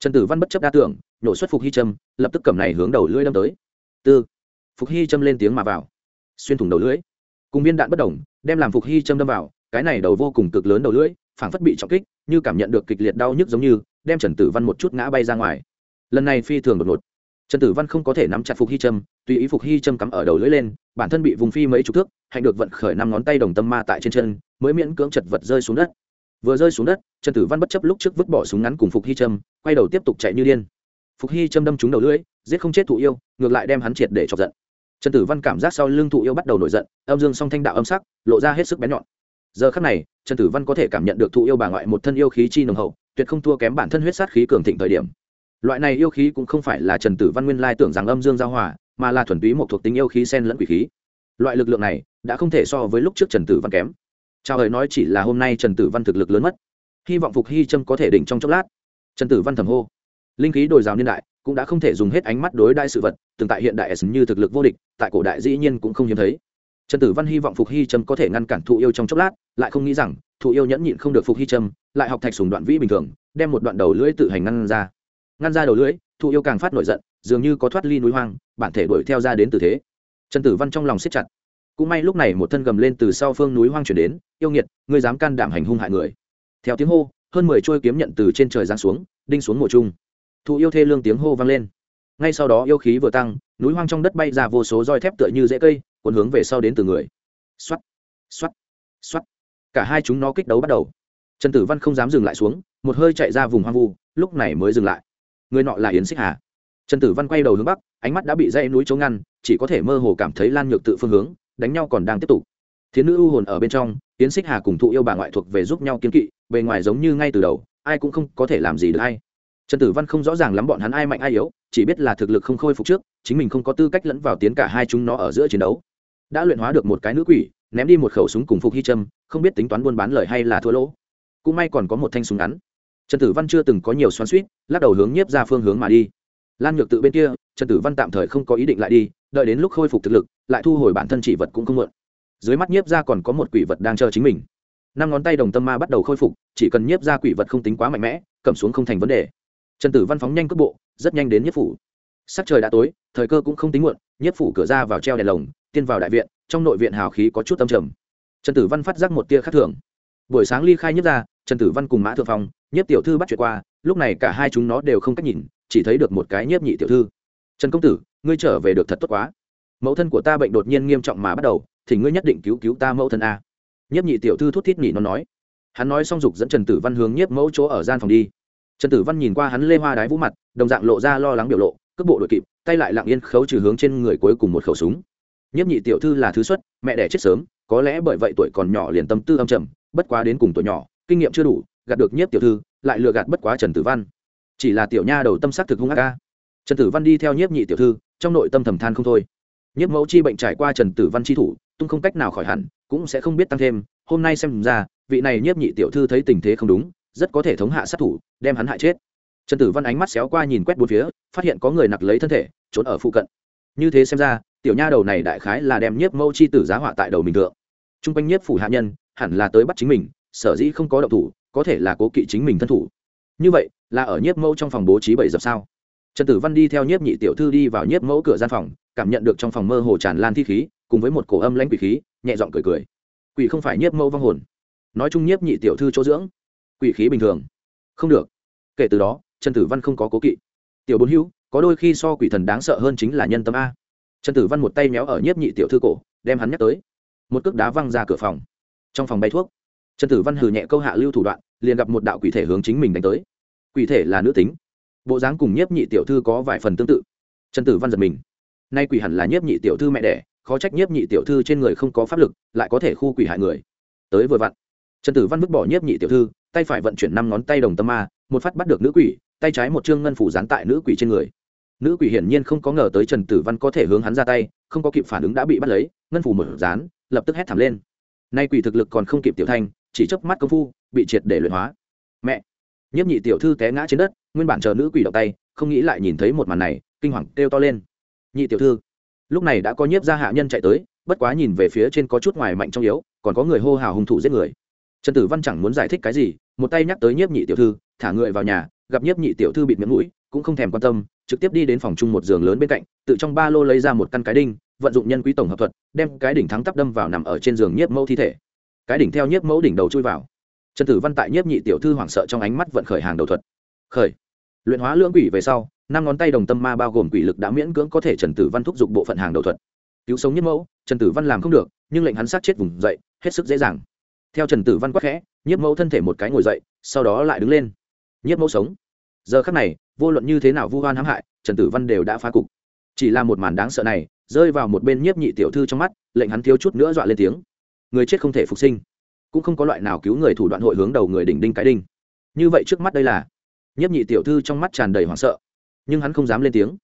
Trần tử văn bất chấp đa tưởng, nhổ xuất phục hy trâm, lập tức cầm này hướng đầu lưỡi đâm tới. Tư. Phục hy châm lên tiếng mà vào. Xuyên thủng đầu lưỡi. Cùng viên đạn bất đồng, đem làm phục hy châm đâm vào, cái này đầu vô cùng cực lớn đầu lưỡi, phảng phất bị trọng kích, như cảm nhận được kịch liệt đau nhức giống như, đem trần tử văn một chút ngã bay ra ngoài. Lần này phi thường đột ngột. Trần tử văn không có thể nắm chặt phục hy châm tùy ý phục hy châm cắm ở đầu lưỡi lên, bản thân bị vùng phi mấy chục thước, hạnh được vận khởi năm ngón tay đồng tâm ma tại trên chân, mới miễn cưỡng chật vật rơi xuống đất vừa rơi xuống đất trần tử văn bất chấp lúc trước vứt bỏ súng ngắn cùng phục hy Trâm, quay đầu tiếp tục chạy như điên. Phục hy châm đâm trúng đầu lưỡi giết không chết thụ yêu ngược lại đem hắn triệt để chọc giận. Trần tử văn cảm giác sau lưng thụ yêu bắt đầu nổi giận âm dương song thanh đạo âm sắc lộ ra hết sức bén nhọn. Giờ khắc này trần tử văn có thể cảm nhận được thụ yêu bà ngoại một thân yêu khí chi nồng hậu tuyệt không thua kém bản thân huyết sát khí cường thịnh thời điểm. Loại này yêu khí cũng không phải là trần tử văn nguyên lai tưởng rằng âm dương giao hòa mà là thuần túy một thuộc tính yêu khí sen lẫn quỷ khí. Loại lực lượng này đã không thể so với lúc trước trần tử văn kém chào hời nói chỉ là hôm nay trần tử văn thực lực lớn mất. Hy vọng phục hy trâm có thể đỉnh trong chốc lát. Trần tử văn thầm hô. Linh khí đồi rào niên đại cũng đã không thể dùng hết ánh mắt đối đại sự vật, từng tại hiện đại s như thực lực vô địch, tại cổ đại dĩ nhiên cũng không hiếm thấy. Trần tử văn hy vọng phục hy trâm có thể ngăn cản thụ yêu trong chốc lát, lại không nghĩ rằng thụ yêu nhẫn nhịn không được phục hy trâm, lại học thạch sùng đoạn vĩ bình thường, đem một đoạn đầu lưỡi tự hành ngăn ra. Ngăn ra đầu lưỡi, thụ yêu càng phát nổi giận, dường như có thoát ly núi hoang, bản thể đuổi theo ra đến từ thế. Trần tử văn trong lòng siết chặt cũng may lúc này một thân gầm lên từ sau phương núi hoang chuyển đến, yêu nghiệt, ngươi dám can đảm hành hung hại người. Theo tiếng hô, hơn mười trôi kiếm nhận từ trên trời giáng xuống, đinh xuống mộ trung. Thụ yêu thê lương tiếng hô vang lên. Ngay sau đó yêu khí vừa tăng, núi hoang trong đất bay ra vô số roi thép tựa như dễ cây, cuốn hướng về sau đến từ người. Xoắt xoắt xoắt cả hai chúng nó kích đấu bắt đầu. Trần tử văn không dám dừng lại xuống, một hơi chạy ra vùng hoang vu, lúc này mới dừng lại. Người nọ là yến xích hà. Trần tử văn quay đầu hướng bắc, ánh mắt đã bị dây núi chống ngăn, chỉ có thể mơ hồ cảm thấy lan nhược tự phương hướng đánh nhau còn đang tiếp tục. Thiến nữ u hồn ở bên trong tiến xích hà cùng thụ yêu bà ngoại thuộc về giúp nhau kiếm kỵ, bề ngoài giống như ngay từ đầu, ai cũng không có thể làm gì được ai. trần tử văn không rõ ràng lắm bọn hắn ai mạnh ai yếu, chỉ biết là thực lực không khôi phục trước, chính mình không có tư cách lẫn vào tiến cả hai chúng nó ở giữa chiến đấu. Đã luyện hóa được một cái nữ quỷ, ném đi một khẩu súng cùng phục hy trâm không biết tính toán buôn bán lời hay là thua lỗ. Cũng may còn có một thanh súng ngắn. Trần tử văn chưa từng có nhiều xoắn suýt lắc đầu hướng nhiếp ra phương hướng mà đi. Lan nhược tự bên kia, trần tử văn tạm thời không có ý định lại đi, đợi đến lúc khôi phục thực lực lại thu hồi bản thân chỉ vật cũng không mượn. Dưới mắt nhiếp ra còn có một quỷ vật đang chờ chính mình. Năm ngón tay đồng tâm ma bắt đầu khôi phục, chỉ cần nhiếp ra quỷ vật không tính quá mạnh mẽ, cầm xuống không thành vấn đề. Trần tử văn phóng nhanh cước bộ, rất nhanh đến nhiếp phủ. Sắc trời đã tối, thời cơ cũng không tính muộn, nhiếp phủ cửa ra vào treo đèn lồng, tiên vào đại viện, trong nội viện hào khí có chút tâm trầm. Trần tử văn phát giác một tia khác thường. Buổi sáng ly khai nhiếp ra trần tử văn cùng mã thượng phong, nhiếp tiểu thư bắt chuyện qua, lúc này cả hai chúng nó đều không cách nhìn, chỉ thấy được một cái nhiếp nhị tiểu thư. Trần công tử, ngươi trở về được thật tốt quá mẫu thân của ta bệnh đột nhiên nghiêm trọng mà bắt đầu, thì ngươi nhất định cứu cứu ta mẫu thân a. Nhiếp nhị tiểu thư thút thít nhị nó nói. Hắn nói xong dục dẫn trần tử văn hướng nhiếp mẫu chỗ ở gian phòng đi. Trần tử văn nhìn qua hắn lê hoa đái vũ mặt, đồng dạng lộ ra lo lắng biểu lộ, cước bộ đội kịp, tay lại lặng yên khấu trừ hướng trên người cuối cùng một khẩu súng. Nhiếp nhị tiểu thư là thứ xuất, mẹ đẻ chết sớm, có lẽ bởi vậy tuổi còn nhỏ liền tâm tư âm trầm, bất quá đến cùng tuổi nhỏ, kinh nghiệm chưa đủ, gạt được nhiếp tiểu thư, lại lừa gạt bất quá trần tử văn. Chỉ là tiểu nha đầu tâm sắc thực hung ác ca trần tử văn đi theo nhiếp nhị tiểu thư, trong nội tâm thầm than không thôi nhiếp mẫu chi bệnh trải qua trần tử văn chi thủ, tung không cách nào khỏi hẳn, cũng sẽ không biết tăng thêm, hôm nay xem ra, vị này nhiếp nhị tiểu thư thấy tình thế không đúng, rất có thể thống hạ sát thủ, đem hắn hại chết. Trần tử văn ánh mắt xéo qua nhìn quét bốn phía, phát hiện có người nặc lấy thân thể, trốn ở phụ cận. Như thế xem ra, tiểu nha đầu này đại khái là đem nhiếp Mẫu chi tử giá họa tại đầu mình thượng. T r u n g quanh nhiếp phủ hạ nhân, hẳn là tới bắt chính mình, sở dĩ không có động thủ, có thể là cố kỵ chính mình thân thủ. Như vậy, là ở nhiếp Mẫu trong phòng bố trí bảy dập sao? Trần tử văn đi theo nhiếp nhị tiểu thư đi vào nhiếp mẫu cửa gian phòng cảm nhận được trong phòng mơ hồ tràn lan thi khí, cùng với một cổ âm lãnh quỷ khí, nhẹ giọng cười cười. Quỷ không phải nhiếp mẫu vong hồn. Nói chung nhiếp nhị tiểu thư chỗ dưỡng, quỷ khí bình thường. Không được. Kể từ đó, trần tử văn không có cố kỵ. Tiểu bốn hữu, có đôi khi so quỷ thần đáng sợ hơn chính là nhân tâm a. Trần tử văn một tay méo ở nhiếp nhị tiểu thư cổ, đem hắn nhắc tới. Một cước đá văng ra cửa phòng. Trong phòng bay thuốc, trần tử văn hừ nhẹ câu hạ lưu thủ đoạn, liền gặp một đạo quỷ thể hướng chính mình đánh tới. Quỷ thể là nữ tính. Bộ dáng cùng nhiếp nhị tiểu thư có vài phần tương tự. Trần tử văn giật mình nay quỷ hẳn là nhiếp nhị tiểu thư mẹ đẻ, khó trách nhiếp nhị tiểu thư trên người không có pháp lực, lại có thể khu quỷ hại người. Tới vừa vặn, trần tử văn vứt bỏ nhiếp nhị tiểu thư, tay phải vận chuyển năm ngón tay đồng tâm ma, một phát bắt được nữ quỷ, tay trái một chương ngân phủ dán tại nữ quỷ trên người. Nữ quỷ hiển nhiên không có ngờ tới trần tử văn có thể hướng hắn ra tay, không có kịp phản ứng đã bị bắt lấy, ngân phủ mở dán, lập tức hét thảm lên. Nay quỷ thực lực còn không kịp tiểu thanh chỉ chớp mắt công phu, bị triệt để luyện hóa. Mẹ! Nhiếp nhị tiểu thư té ngã trên đất, nguyên bản chờ nữ quỷ động tay, không nghĩ lại nhìn thấy một màn này, kinh hoàng kêu to lên nhị tiểu thư. Lúc này đã có nhiếp gia hạ nhân chạy tới, bất quá nhìn về phía trên có chút ngoài mạnh trong yếu, còn có người hô hào hung thủ giết người. Trần tử văn chẳng muốn giải thích cái gì, một tay nhắc tới nhiếp nhị tiểu thư, thả người vào nhà, gặp nhiếp nhị tiểu thư bịt miệng mũi, cũng không thèm quan tâm, trực tiếp đi đến phòng chung một giường lớn bên cạnh, tự trong ba lô lấy ra một căn cái đinh, vận dụng nhân quý tổng hợp thuật, đem cái đỉnh thắng tắp đâm vào nằm ở trên giường nhiếp mẫu thi thể. Cái đỉnh theo nhiếp mẫu đỉnh đầu chui vào. Trần tử văn tại nhiếp nhị tiểu thư hoảng sợ trong ánh mắt vận khởi hàng đầu thuật. Khởi luyện hóa lưỡng quỷ về sau, năm ngón tay đồng tâm ma bao gồm quỷ lực đã miễn cưỡng có thể trần tử văn thúc giục bộ phận hàng đầu thuật. Cứu sống nhiếp mẫu, trần tử văn làm không được, nhưng lệnh hắn sát chết vùng dậy, hết sức dễ dàng. Theo trần tử văn quắc khẽ, nhiếp mẫu thân thể một cái ngồi dậy, sau đó lại đứng lên. Nhiếp mẫu sống. Giờ khắc này, vô luận như thế nào vu hoan hãm hại, trần tử văn đều đã phá cục. Chỉ là một màn đáng sợ này, rơi vào một bên nhiếp nhị tiểu thư trong mắt, lệnh hắn thiếu chút nữa dọa lên tiếng. Người chết không thể phục sinh. Cũng không có loại nào cứu người thủ đoạn hội hướng đầu người đỉnh đinh cái đinh. Như vậy trước mắt đây là nhiếp nhị tiểu thư trong mắt tràn đầy hoảng sợ, nhưng hắn không dám lên tiếng,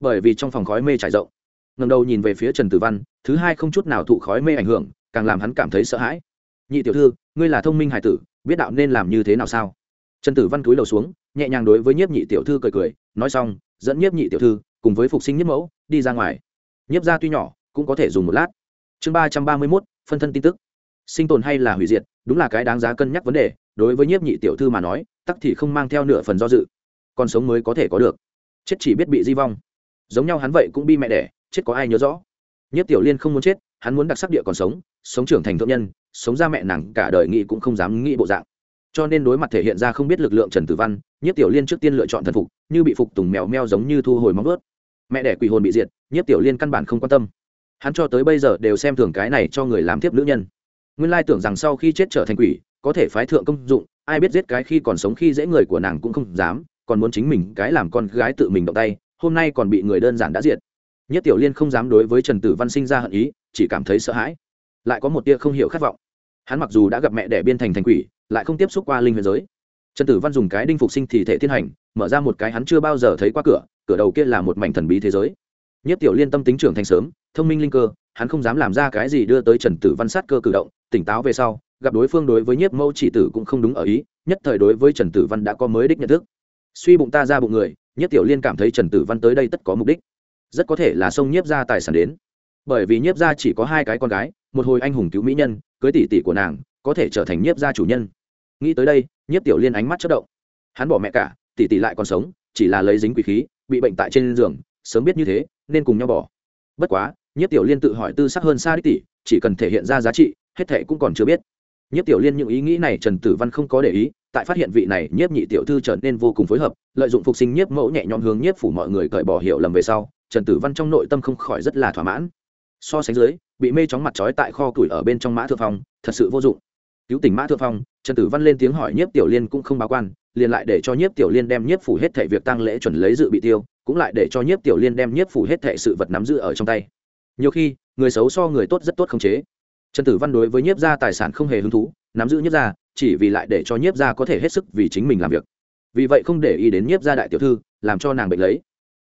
bởi vì trong phòng khói mê trải rộng. Ngầm đầu nhìn về phía trần tử văn, thứ hai không chút nào thụ khói mê ảnh hưởng, càng làm hắn cảm thấy sợ hãi. Nhị tiểu thư, ngươi là thông minh hải tử, biết đạo nên làm như thế nào sao? Trần tử văn cúi đầu xuống, nhẹ nhàng đối với nhiếp nhị tiểu thư cười cười, nói xong, dẫn nhiếp nhị tiểu thư cùng với phục sinh nhiếp mẫu đi ra ngoài. Nhiếp ra tuy nhỏ, cũng có thể dùng một lát. Chương ba trăm ba mươi mốt, phân thân tin tức. Sinh tồn hay là hủy diệt, đúng là cái đáng giá cân nhắc vấn đề, đối với nhiếp nhị tiểu thư mà nói tắc thì không mang theo nửa phần do dự. Còn sống mới có thể có được. Chết chỉ biết bị di vong. Giống nhau hắn vậy cũng bi mẹ đẻ, chết có ai nhớ rõ? Nhiếp tiểu liên không muốn chết, hắn muốn đặc sắc địa còn sống sống trưởng thành thượng nhân, sống ra mẹ nàng cả đời nghĩ cũng không dám nghĩ bộ dạng. Cho nên đối mặt thể hiện ra không biết lực lượng trần tử văn, nhất tiểu liên trước tiên lựa chọn thần phục, như bị phục tùng mèo meo giống như thu hồi móng vớt mẹ đẻ quỷ hồn bị diệt, nhất tiểu liên căn bản không quan tâm. Hắn cho tới bây giờ đều xem thường cái này cho người làm tiếp nữ nhân. Nguyên lai tưởng rằng sau khi chết trở thành quỷ có thể phái thượng công dụng, ai biết giết cái khi còn sống khi dễ người của nàng cũng không dám, còn muốn chính mình cái làm con gái tự mình động tay, hôm nay còn bị người đơn giản đã diệt. Nhất tiểu liên không dám đối với trần tử văn sinh ra hận ý, chỉ cảm thấy sợ hãi. Lại có một tia không hiểu khát vọng. Hắn mặc dù đã gặp mẹ đẻ biên thành thành quỷ, lại không tiếp xúc qua linh huyền giới. Trần tử văn dùng cái đinh phục sinh thì thể thiên hành, mở ra một cái hắn chưa bao giờ thấy qua cửa cửa đầu kia là một mảnh thần bí thế giới. Nhất tiểu liên tâm tính trưởng thành sớm, thông minh linh cơ, hắn không dám làm ra cái gì đưa tới trần tử văn sát cơ cử động, tỉnh táo về sau gặp đối phương đối với nhiếp mẫu chỉ tử cũng không đúng ở ý, nhất thời đối với trần tử văn đã có mới đích nhận thức. Suy bụng ta ra bụng người nhất tiểu liên cảm thấy trần tử văn tới đây tất có mục đích. Rất có thể là sông nhiếp ra tài sản đến. Bởi vì nhiếp ra chỉ có hai cái con gái, một hồi anh hùng cứu mỹ nhân, cưới tỷ tỷ của nàng, có thể trở thành nhiếp gia chủ nhân. Nghĩ tới đây, nhiếp tiểu liên ánh mắt chất động. Hắn bỏ mẹ cả, tỷ tỷ lại còn sống, chỉ là lấy dính quỷ khí, bị bệnh tại trên giường, sớm biết như thế, nên cùng nhau bỏ. Bất quá, nhiếp tiểu liên tự hỏi tư sắc hơn xa đích tỷ, chỉ cần thể hiện ra giá trị, hết thệ cũng còn chưa biết nhiếp tiểu liên những ý nghĩ này trần tử văn không có để ý, tại phát hiện vị này nhiếp nhị tiểu thư trở nên vô cùng phối hợp, lợi dụng phục sinh nhiếp mẫu nhẹ nhõm hướng nhiếp phủ mọi người cởi bỏ hiểu lầm về sau, trần tử văn trong nội tâm không khỏi rất là thỏa mãn. So sánh dưới, bị mê chóng mặt trói tại kho củi ở bên trong mã thượng phong, thật sự vô dụng. Cứu tỉnh mã thượng phong, trần tử văn lên tiếng hỏi nhiếp tiểu liên cũng không báo quan, liền lại để cho nhiếp tiểu liên đem nhiếp phủ hết thệ việc tăng lễ chuẩn lấy dự bị tiêu, cũng lại để cho nhiếp tiểu liên đem nhiếp phủ hết thệ sự vật nắm giữ ở trong tay. Nhiều khi, người xấu so người tốt rất tốt không chế trần tử văn đối với nhiếp gia tài sản không hề hứng thú, nắm giữ nhiếp gia, chỉ vì lại để cho nhiếp gia có thể hết sức vì chính mình làm việc. Vì vậy không để ý đến nhiếp gia đại tiểu thư, làm cho nàng bệnh lấy.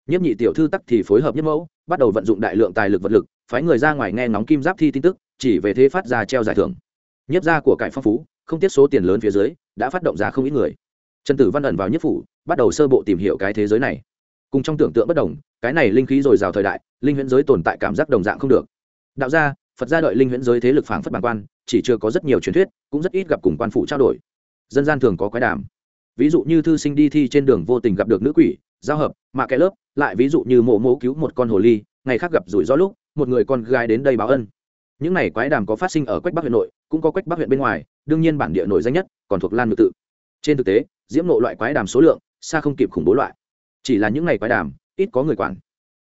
Nhiếp nhị tiểu thư tắc thì phối hợp nhiếp mẫu, bắt đầu vận dụng đại lượng tài lực vật lực, phái người ra ngoài nghe ngóng kim giáp thi tin tức, chỉ về thế phát ra treo giải thưởng. Nhiếp gia của cải phong phú, không tiết số tiền lớn phía dưới, đã phát động ra không ít người. Trần tử văn ẩn vào Nhiếp phủ, bắt đầu sơ bộ tìm hiểu cái thế giới này. Cùng trong tưởng tượng bất đồng, cái này linh khí dồi dào thời đại, linh huyễn giới tồn tại cảm giác đồng dạng không được. Đạo gia phật gia đợi linh huyễn giới thế lực phảng phất bản quan, chỉ chưa có rất nhiều truyền thuyết, cũng rất ít gặp cùng quan phụ trao đổi. Dân gian thường có quái đàm. Ví dụ như thư sinh đi thi trên đường vô tình gặp được nữ quỷ, giao hợp, mạ kẽ lớp, lại ví dụ như mộ mố cứu một con hồ ly, ngày khác gặp rủi ro lúc, một người con gái đến đây báo ân. Những này quái đàm có phát sinh ở quách bắc huyện nội, cũng có quách bắc huyện bên ngoài, đương nhiên bản địa nổi danh nhất, còn thuộc lan ngự tự. Trên thực tế, diễm nộ loại quái đàm số lượng, xa không kịp khủng bố loại. Chỉ là những ngày quái đàm, ít có người quản.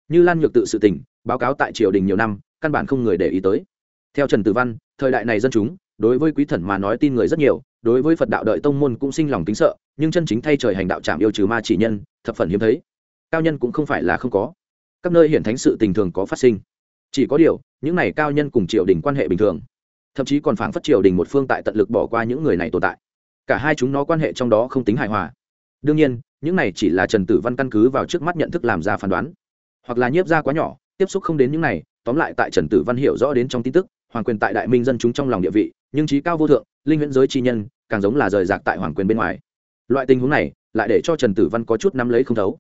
Như lan nhược tự sự tình, báo cáo tại triều đình nhiều năm căn bản không người để ý tới. Theo trần tử văn, thời đại này dân chúng, đối với quý thần mà nói tin người rất nhiều, đối với phật đạo đợi tông môn cũng sinh lòng kính sợ, nhưng chân chính thay trời hành đạo trảm yêu trừ ma chỉ nhân, thập phần hiếm thấy. Cao nhân cũng không phải là không có. Các nơi hiển thánh sự tình thường có phát sinh. Chỉ có điều, những này cao nhân cùng triều đình quan hệ bình thường. Thậm chí còn phảng phất triều đình một phương tại tận lực bỏ qua những người này tồn tại. Cả hai chúng nó quan hệ trong đó không tính hài hòa. Đương nhiên, những này chỉ là trần tử văn căn cứ vào trước mắt nhận thức làm ra phán đoán. Hoặc là nhiếp ra quá nhỏ tiếp xúc không đến những này, tóm lại tại trần tử văn hiểu rõ đến trong tin tức, hoàng quyền tại đại minh dân chúng trong lòng địa vị, nhưng trí cao vô thượng, linh huyễn giới chi nhân, càng giống là rời rạc tại hoàng quyền bên ngoài. Loại tình huống này, lại để cho trần tử văn có chút nắm lấy không thấu.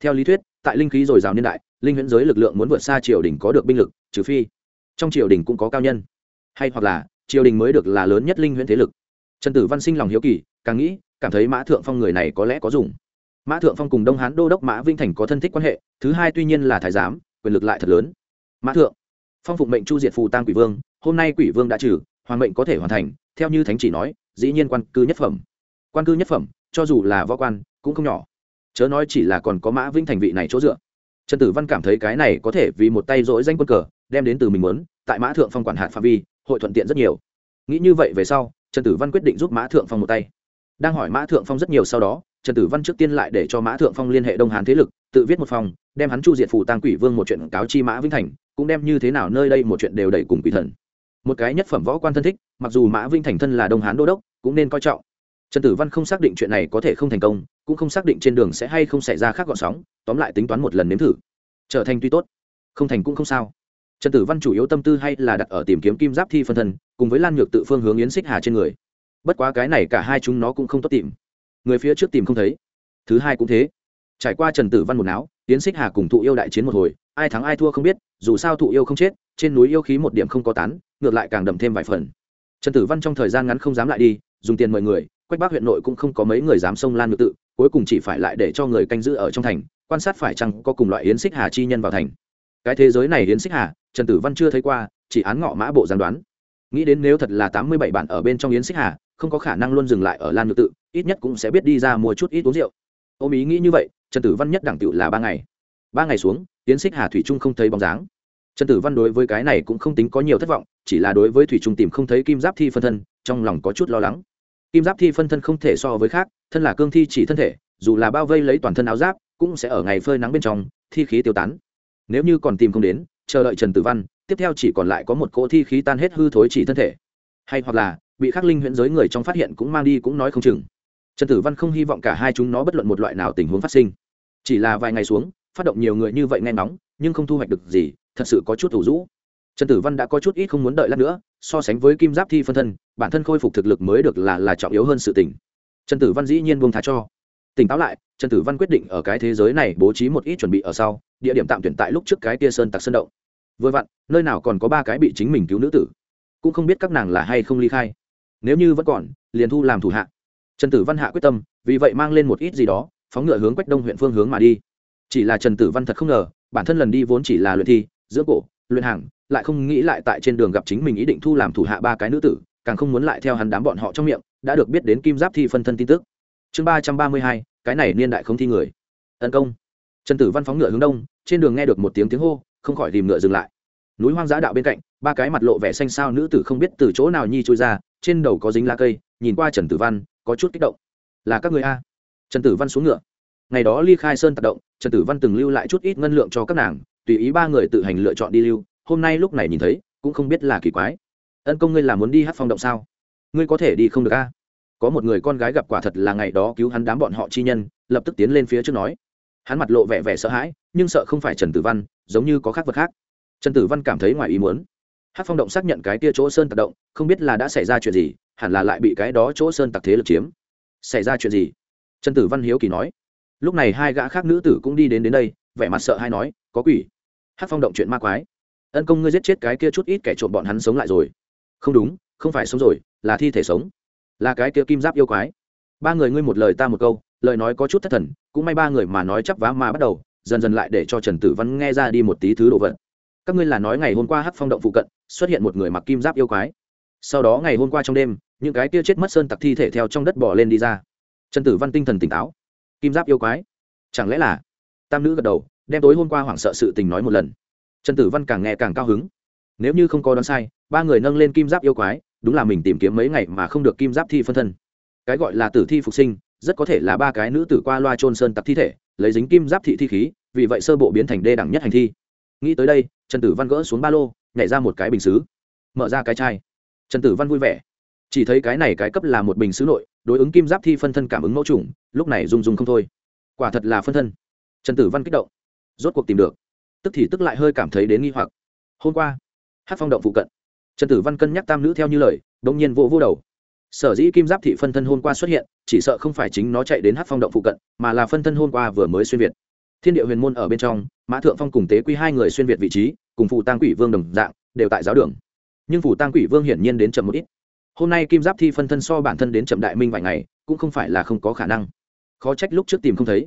Theo lý thuyết, tại linh khí dồi dào niên đại, linh huyễn giới lực lượng muốn vượt xa triều đình có được binh lực, trừ phi trong triều đình cũng có cao nhân. Hay hoặc là, triều đình mới được là lớn nhất linh huyễn thế lực. Trần tử văn sinh lòng hiếu kỳ, càng nghĩ, cảm thấy mã thượng phong người này có lẽ có dùng. Mã thượng phong cùng đông hán đô đốc mã vinh thành có thân thích quan hệ, thứ hai tuy nhiên là thái giám quyền lực lại thật lớn. Mã thượng, phong phụng mệnh chu diệt phù tăng quỷ vương, hôm nay quỷ vương đã trừ, hoàng mệnh có thể hoàn thành, theo như thánh chỉ nói, dĩ nhiên quan cư nhất phẩm. Quan cư nhất phẩm, cho dù là võ quan, cũng không nhỏ. Chớ nói chỉ là còn có mã vinh thành vị này chỗ dựa. Trần tử văn cảm thấy cái này có thể vì một tay dỗi danh quân cờ, đem đến từ mình muốn, tại mã thượng phong quản hạt phạm vi, hội thuận tiện rất nhiều. Nghĩ như vậy về sau, trần tử văn quyết định giúp mã thượng phong một tay. Đang hỏi mã thượng phong rất nhiều sau đó, trần tử văn trước tiên lại để cho mã thượng phong liên hệ đông hán thế lực tự viết một phòng đem hắn chu diệt phủ tăng quỷ vương một chuyện cáo chi mã vĩnh thành, cũng đem như thế nào nơi đây một chuyện đều đẩy cùng quỷ thần. Một cái nhất phẩm võ quan thân thích, mặc dù mã vinh thành thân là đông hán đô đốc, cũng nên coi trọng. Trần tử văn không xác định chuyện này có thể không thành công, cũng không xác định trên đường sẽ hay không xảy ra khác gọn sóng, tóm lại tính toán một lần nếm thử. Trở thành tuy tốt, không thành cũng không sao. Trần tử văn chủ yếu tâm tư hay là đặt ở tìm kiếm kim giáp thi phân thân, cùng với lan nhược tự phương hướng yến xích hà trên người. Bất quá cái này cả hai chúng nó cũng không tốt tìm. Người phía trước tìm không thấy, thứ hai cũng thế trải qua trần tử văn một não yến xích hà cùng thụ yêu đại chiến một hồi, ai thắng ai thua không biết, dù sao thụ yêu không chết, trên núi yêu khí một điểm không có tán, ngược lại càng đậm thêm vài phần. Trần tử văn trong thời gian ngắn không dám lại đi, dùng tiền mời người, quách bác huyện nội cũng không có mấy người dám xông lan ngược tự, cuối cùng chỉ phải lại để cho người canh giữ ở trong thành, quan sát phải chăng có cùng loại yến xích hà chi nhân vào thành. Cái thế giới này yến xích hà, trần tử văn chưa thấy qua, chỉ án ngọ mã bộ gián đoán. Nghĩ đến nếu thật là tám mươi bảy bản ở bên trong yến xích hà, không có khả năng luôn dừng lại ở lan ngược tự, ít nhất cũng sẽ biết đi ra mua chút ít uống rượu ôm ý nghĩ như vậy, trần tử văn nhất đẳng tựu là ba ngày. Ba ngày xuống tiến xích hà thủy trung không thấy bóng dáng. Trần tử văn đối với cái này cũng không tính có nhiều thất vọng, chỉ là đối với thủy trung tìm không thấy kim giáp thi phân thân, trong lòng có chút lo lắng. Kim giáp thi phân thân không thể so với khác, thân là cương thi chỉ thân thể, dù là bao vây lấy toàn thân áo giáp, cũng sẽ ở ngày phơi nắng bên trong, thi khí tiêu tán. Nếu như còn tìm không đến, chờ đợi trần tử văn, tiếp theo chỉ còn lại có một cỗ thi khí tan hết hư thối chỉ thân thể. Hay hoặc là, bị khắc linh huyễn giới người trong phát hiện cũng mang đi cũng nói không chừng trần tử văn không hy vọng cả hai chúng nó bất luận một loại nào tình huống phát sinh. Chỉ là vài ngày xuống, phát động nhiều người như vậy nghe ngóng, nhưng không thu hoạch được gì, thật sự có chút thủ rũ. Trần tử văn đã có chút ít không muốn đợi lát nữa, so sánh với kim giáp thi phân thân, bản thân khôi phục thực lực mới được là là trọng yếu hơn sự tỉnh trần tử văn dĩ nhiên buông thá cho. Tỉnh táo lại, trần tử văn quyết định ở cái thế giới này bố trí một ít chuẩn bị ở sau, địa điểm tạm tuyển tại lúc trước cái tia sơn tặc sơn động. Vừa vặn, nơi nào còn có ba cái bị chính mình cứu nữ tử. Cũng không biết các nàng là hay không ly khai. Nếu như vẫn còn, liền thu làm thủ hạ trần tử văn hạ quyết tâm, vì vậy mang lên một ít gì đó, phóng ngựa hướng quách đông huyện phương hướng mà đi. Chỉ là trần tử văn thật không ngờ, bản thân lần đi vốn chỉ là luyện thi, giữa cổ, luyện hàng, lại không nghĩ lại tại trên đường gặp chính mình ý định thu làm thủ hạ ba cái nữ tử, càng không muốn lại theo hắn đám bọn họ trong miệng, đã được biết đến kim giáp thi phân thân tin tức. Chương ba trăm ba mươi hai, cái này niên đại không thi người. Tấn công. Trần tử văn phóng ngựa hướng đông, trên đường nghe được một tiếng tiếng hô, không khỏi tìm ngựa dừng lại. Núi hoang dã đạo bên cạnh, ba cái mặt lộ vẻ xanh xao nữ tử không biết từ chỗ nào nhi trôi ra, trên đầu có dính lá cây, nhìn qua trần tử văn có chút kích động. Là các người a. Trần tử văn xuống ngựa. Ngày đó ly khai sơn tạc động, trần tử văn từng lưu lại chút ít ngân lượng cho các nàng, tùy ý ba người tự hành lựa chọn đi lưu. Hôm nay lúc này nhìn thấy, cũng không biết là kỳ quái. Ân công ngươi là muốn đi hát phong động sao? Ngươi có thể đi không được a. Có một người con gái gặp quả thật là ngày đó cứu hắn đám bọn họ chi nhân, lập tức tiến lên phía trước nói. Hắn mặt lộ vẻ vẻ sợ hãi, nhưng sợ không phải trần tử văn, giống như có khác vật khác. Trần tử văn cảm thấy ngoài ý muốn. Hát phong động xác nhận cái tia chỗ sơn tạc động, không biết là đã xảy ra chuyện gì hẳn là lại bị cái đó chỗ sơn tặc thế lực chiếm. Xảy ra chuyện gì? Trần tử văn hiếu kỳ nói. Lúc này hai gã khác nữ tử cũng đi đến đến đây, vẻ mặt sợ hay nói, có quỷ. Hát phong động chuyện ma quái. Ân công ngươi giết chết cái kia chút ít kẻ trộm bọn hắn sống lại rồi. Không đúng, không phải sống rồi, là thi thể sống. Là cái kia kim giáp yêu quái. Ba người ngươi một lời ta một câu, lời nói có chút thất thần, cũng may ba người mà nói chắp vá mà bắt đầu, dần dần lại để cho trần tử văn nghe ra đi một tí thứ đồ vật. Các ngươi là nói ngày hôm qua hát phong động phụ cận, xuất hiện một người mặc kim giáp yêu quái sau đó ngày hôm qua trong đêm, những cái kia chết mất sơn tặc thi thể theo trong đất bỏ lên đi ra. Trần tử văn tinh thần tỉnh táo. Kim giáp yêu quái. Chẳng lẽ là tam nữ gật đầu, đem tối hôm qua hoảng sợ sự tình nói một lần. Trần tử văn càng nghe càng cao hứng. Nếu như không có đoán sai, ba người nâng lên kim giáp yêu quái, đúng là mình tìm kiếm mấy ngày mà không được kim giáp thi phân thân. Cái gọi là tử thi phục sinh, rất có thể là ba cái nữ tử qua loa trôn sơn tặc thi thể, lấy dính kim giáp thị thi khí, vì vậy sơ bộ biến thành đê đẳng nhất hành thi. Nghĩ tới đây, trần tử văn gỡ xuống ba lô, nhảy ra một cái bình xứ. Mở ra cái chai trần tử văn vui vẻ. Chỉ thấy cái này cái cấp là một bình xứ nội, đối ứng kim giáp thi phân thân cảm ứng mẫu trùng, lúc này rung rung không thôi. Quả thật là phân thân. Trần tử văn kích động. Rốt cuộc tìm được. Tức thì tức lại hơi cảm thấy đến nghi hoặc. Hôm qua hát phong động phụ cận, trần tử văn cân nhắc tam nữ theo như lời đ ỗ n g nhiên vô vô đầu. Sở dĩ kim giáp thị phân thân hôm qua xuất hiện, chỉ sợ không phải chính nó chạy đến hát phong động phụ cận, mà là phân thân hôm qua vừa mới xuyên việt. Thiên địa huyền môn ở bên trong, mã thượng phong cùng tế quy hai người xuyên việt vị trí, cùng Phụ tăng quỷ vương đồng dạng, đều tại giáo đường nhưng phủ tăng quỷ vương hiển nhiên đến chậm một ít. Hôm nay kim giáp thi phân thân so bản thân đến chậm đại minh vài ngày, cũng không phải là không có khả năng. Khó trách lúc trước tìm không thấy.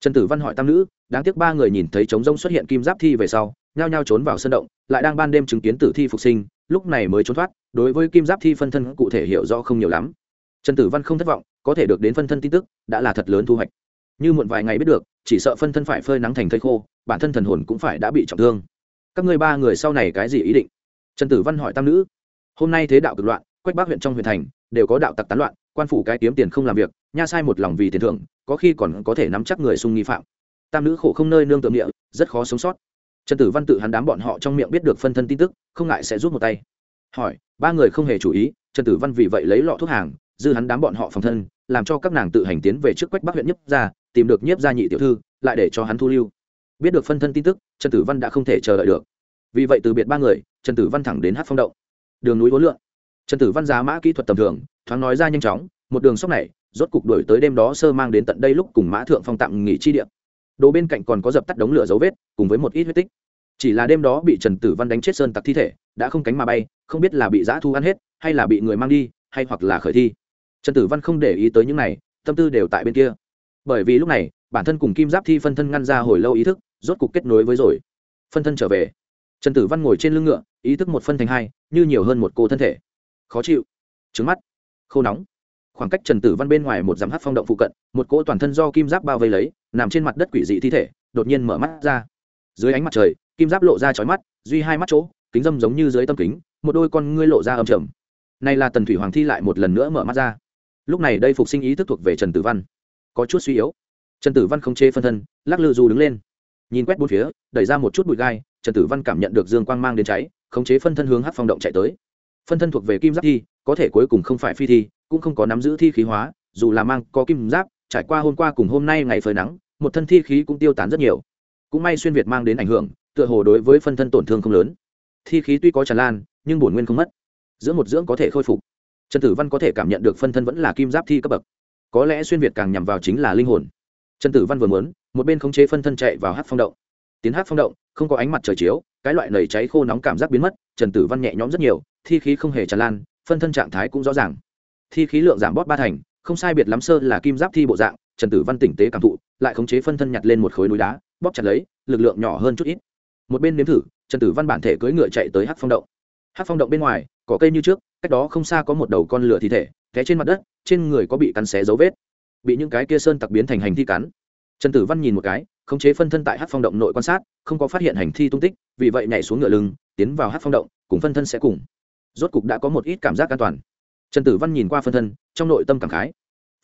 Trần tử văn hỏi tam nữ, đáng tiếc ba người nhìn thấy trống rông xuất hiện kim giáp thi về sau, nhao nhao trốn vào sân động, lại đang ban đêm chứng kiến tử thi phục sinh, lúc này mới trốn thoát, đối với kim giáp thi phân thân cụ thể hiểu rõ không nhiều lắm. Trần tử văn không thất vọng, có thể được đến phân thân tin tức, đã là thật lớn thu hoạch. Như muộn vài ngày biết được, chỉ sợ phân thân phải phơi nắng thành thây khô, bản thân thần hồn cũng phải đã bị trọng thương. Các ngươi ba người sau này cái gì ý định? Trần tử văn hỏi tam nữ, hôm nay thế đạo cực loạn, quách bác huyện trong huyện thành đều có đạo tặc tán loạn, quan phủ cái kiếm tiền không làm việc, nha sai một lòng vì tiền thưởng, có khi còn có thể nắm chắc người sung nghi phạm. Tam nữ khổ không nơi nương tượng địa rất khó sống sót. Trần tử văn tự hắn đám bọn họ trong miệng biết được phân thân tin tức, không ngại sẽ rút một tay. Hỏi, ba người không hề chủ ý, trần tử văn vì vậy lấy lọ thuốc hàng, dư hắn đám bọn họ phòng thân, làm cho các nàng tự hành tiến về trước quách bắc huyện nhiếp ra tìm được nhiếp gia nhị tiểu thư, lại để cho hắn thu lưu. Biết được phân thân tin tức, trần tử văn đã không thể chờ đợi được vì vậy từ biệt ba người, trần tử văn thẳng đến hát phong động. Đường núi uốn lượn. Trần tử văn giá mã kỹ thuật tầm thường, thoáng nói ra nhanh chóng, một đường sóc này, rốt cục đổi tới đêm đó sơ mang đến tận đây lúc cùng mã thượng phong tạm nghỉ chi điện đồ bên cạnh còn có dập tắt đống lửa dấu vết, cùng với một ít huyết tích. Chỉ là đêm đó bị trần tử văn đánh chết sơn tặc thi thể, đã không cánh mà bay, không biết là bị giã thu ăn hết, hay là bị người mang đi, hay hoặc là khởi thi. Trần tử văn không để ý tới những này, tâm tư đều tại bên kia. Bởi vì lúc này, bản thân cùng kim giáp thi phân thân ngăn ra hồi lâu ý thức, rốt cục kết nối với rồi. Phân thân trở về trần tử văn ngồi trên lưng ngựa, ý thức một phân thành hai, như nhiều hơn một cô thân thể. Khó chịu. Trứng mắt. Khô nóng. Khoảng cách trần tử văn bên ngoài một dặm hát phong động phụ cận, một cỗ toàn thân do kim giáp bao vây lấy, nằm trên mặt đất quỷ dị thi thể, đột nhiên mở mắt ra. Dưới ánh mặt trời, kim giáp lộ ra chói mắt, duy hai mắt chỗ, kính dâm giống như dưới tâm kính, một đôi con ngươi lộ ra âm trầm. Này là tần thủy hoàng thi lại một lần nữa mở mắt ra. Lúc này đây phục sinh ý thức thuộc về trần tử văn. Có chút suy yếu. Trần tử văn không chê phân thân, lắc lư dù đứng lên. Nhìn quét bốn phía, đẩy ra một chút bụi gai trần tử văn cảm nhận được dương quang mang đến cháy, khống chế phân thân hướng hát phong động chạy tới. Phân thân thuộc về kim giáp thi, có thể cuối cùng không phải phi thi, cũng không có nắm giữ thi khí hóa, dù là mang có kim giáp, trải qua hôm qua cùng hôm nay ngày phơi nắng, một thân thi khí cũng tiêu tán rất nhiều. Cũng may xuyên việt mang đến ảnh hưởng, tựa hồ đối với phân thân tổn thương không lớn. Thi khí tuy có tràn lan, nhưng bổn nguyên không mất. Giữa một dưỡng có thể khôi phục. Trần tử văn có thể cảm nhận được phân thân vẫn là kim giáp thi cấp bậc. Có lẽ xuyên việt càng nhằm vào chính là linh hồn. Trần tử văn vừa muốn, một bên khống chế phân thân chạy vào hát phong động. Tiến hát phong động không có ánh mặt trời chiếu, cái loại nầy cháy khô nóng cảm giác biến mất, trần tử văn nhẹ nhõm rất nhiều, thi khí không hề tràn lan, phân thân trạng thái cũng rõ ràng. Thi khí lượng giảm bót ba thành, không sai biệt lắm sơ là kim giáp thi bộ dạng, trần tử văn tỉnh tế cảm thụ, lại khống chế phân thân nhặt lên một khối núi đá, bóp chặt lấy, lực lượng nhỏ hơn chút ít. Một bên nếm thử, trần tử văn bản thể cưỡi ngựa chạy tới hát phong động. Hát phong động bên ngoài, có cây như trước, cách đó không xa có một đầu con lửa thi thể, té trên mặt đất, trên người có bị cắn xé dấu vết. Bị những cái kia sơn tặc biến thành hành thi cắn. Trần tử văn nhìn một cái khống chế phân thân tại hát phong động nội quan sát, không có phát hiện hành thi tung tích, vì vậy nhảy xuống ngựa lưng, tiến vào hát phong động, cùng phân thân sẽ cùng. Rốt cục đã có một ít cảm giác an toàn. Trần tử văn nhìn qua phân thân, trong nội tâm cảm khái.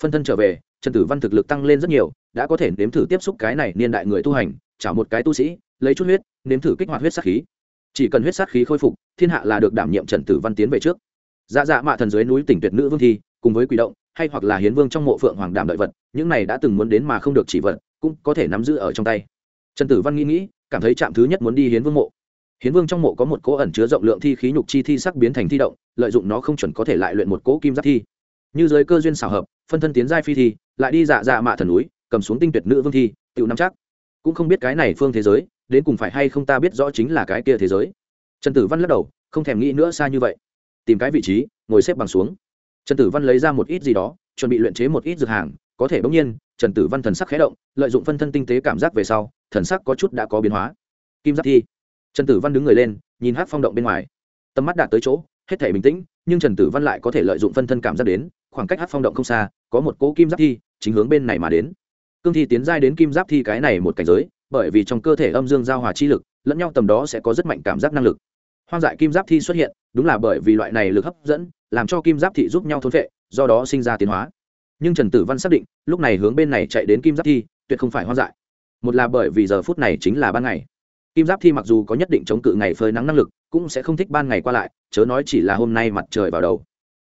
Phân thân trở về, trần tử văn thực lực tăng lên rất nhiều, đã có thể nếm thử tiếp xúc cái này niên đại người tu hành, chảo một cái tu sĩ, lấy chút huyết, nếm thử kích hoạt huyết sát khí. Chỉ cần huyết sát khí khôi phục, thiên hạ là được đảm nhiệm trần tử văn tiến về trước. Dạ dạ mạ thần dưới núi tỉnh tuyệt nữ vương thi, cùng với quỷ động, hay hoặc là hiến vương trong mộ phượng hoàng đảm đợi vật, những này đã từng muốn đến mà không được chỉ vật cũng có thể nắm giữ ở trong tay. Trần tử văn nghĩ nghĩ, cảm thấy trạm thứ nhất muốn đi hiến vương mộ. Hiến vương trong mộ có một cỗ ẩn chứa rộng lượng thi khí nhục chi thi sắc biến thành thi động, lợi dụng nó không chuẩn có thể lại luyện một cỗ kim giáp thi. Như giới cơ duyên xảo hợp, phân thân tiến giai phi thi, lại đi dạ dạ mạ thần núi, cầm xuống tinh tuyệt nữ vương thi tự nắm chắc. Cũng không biết cái này phương thế giới, đến cùng phải hay không ta biết rõ chính là cái kia thế giới. Trần tử văn lắc đầu, không thèm nghĩ nữa xa như vậy. Tìm cái vị trí, ngồi xếp bằng xuống. Trần tử văn lấy ra một ít gì đó, chuẩn bị luyện chế một ít dược hàng, có thể bỗng nhiên trần tử văn thần sắc khé động, lợi dụng phân thân tinh tế cảm giác về sau, thần sắc có chút đã có biến hóa. Kim giáp thi. Trần tử văn đứng người lên, nhìn hát phong động bên ngoài. Tầm mắt đạt tới chỗ, hết thể bình tĩnh, nhưng trần tử văn lại có thể lợi dụng phân thân cảm giác đến, khoảng cách hát phong động không xa, có một cỗ kim giáp thi chính hướng bên này mà đến. Cương thi tiến giai đến kim giáp thi cái này một cảnh giới, bởi vì trong cơ thể âm dương giao hòa chi lực, lẫn nhau tầm đó sẽ có rất mạnh cảm giác năng lực. Hoang dại kim giáp thi xuất hiện, đúng là bởi vì loại này lực hấp dẫn, làm cho kim giáp thị giúp nhau thôn vệ do đó sinh ra tiến hóa nhưng trần tử văn xác định, lúc này hướng bên này chạy đến kim giáp thi, tuyệt không phải hoang dại. Một là bởi vì giờ phút này chính là ban ngày. Kim giáp thi mặc dù có nhất định chống cự ngày phơi nắng năng lực, cũng sẽ không thích ban ngày qua lại, chớ nói chỉ là hôm nay mặt trời vào đầu.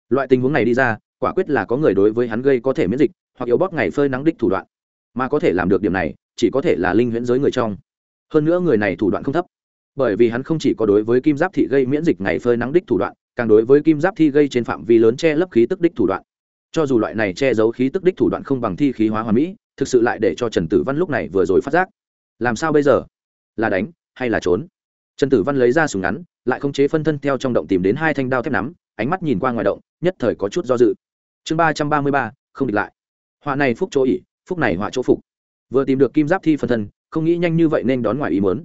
Loại tình huống này đi ra, quả quyết là có người đối với hắn gây có thể miễn dịch, hoặc yếu bóp ngày phơi nắng đích thủ đoạn. Mà có thể làm được điểm này, chỉ có thể là linh huyễn giới người trong. Hơn nữa người này thủ đoạn không thấp. Bởi vì hắn không chỉ có đối với kim giáp thị gây miễn dịch ngày phơi nắng đích thủ đoạn, càng đối với kim giáp thi gây trên phạm vi lớn che lấp khí tức đích thủ đoạn cho dù loại này che giấu khí tức đích thủ đoạn không bằng thi khí hóa hoàn mỹ, thực sự lại để cho trần tử văn lúc này vừa rồi phát giác. Làm sao bây giờ? Là đánh hay là trốn? Trần tử văn lấy ra súng ngắn, lại không chế phân thân theo trong động tìm đến hai thanh đao thép nắm, ánh mắt nhìn qua ngoài động, nhất thời có chút do dự. Chương ba trăm ba mươi ba, không địch lại. Họa này phúc chỗ ỉ phúc này họa chỗ phục. Vừa tìm được kim giáp thi phân thân, không nghĩ nhanh như vậy nên đón ngoài ý muốn.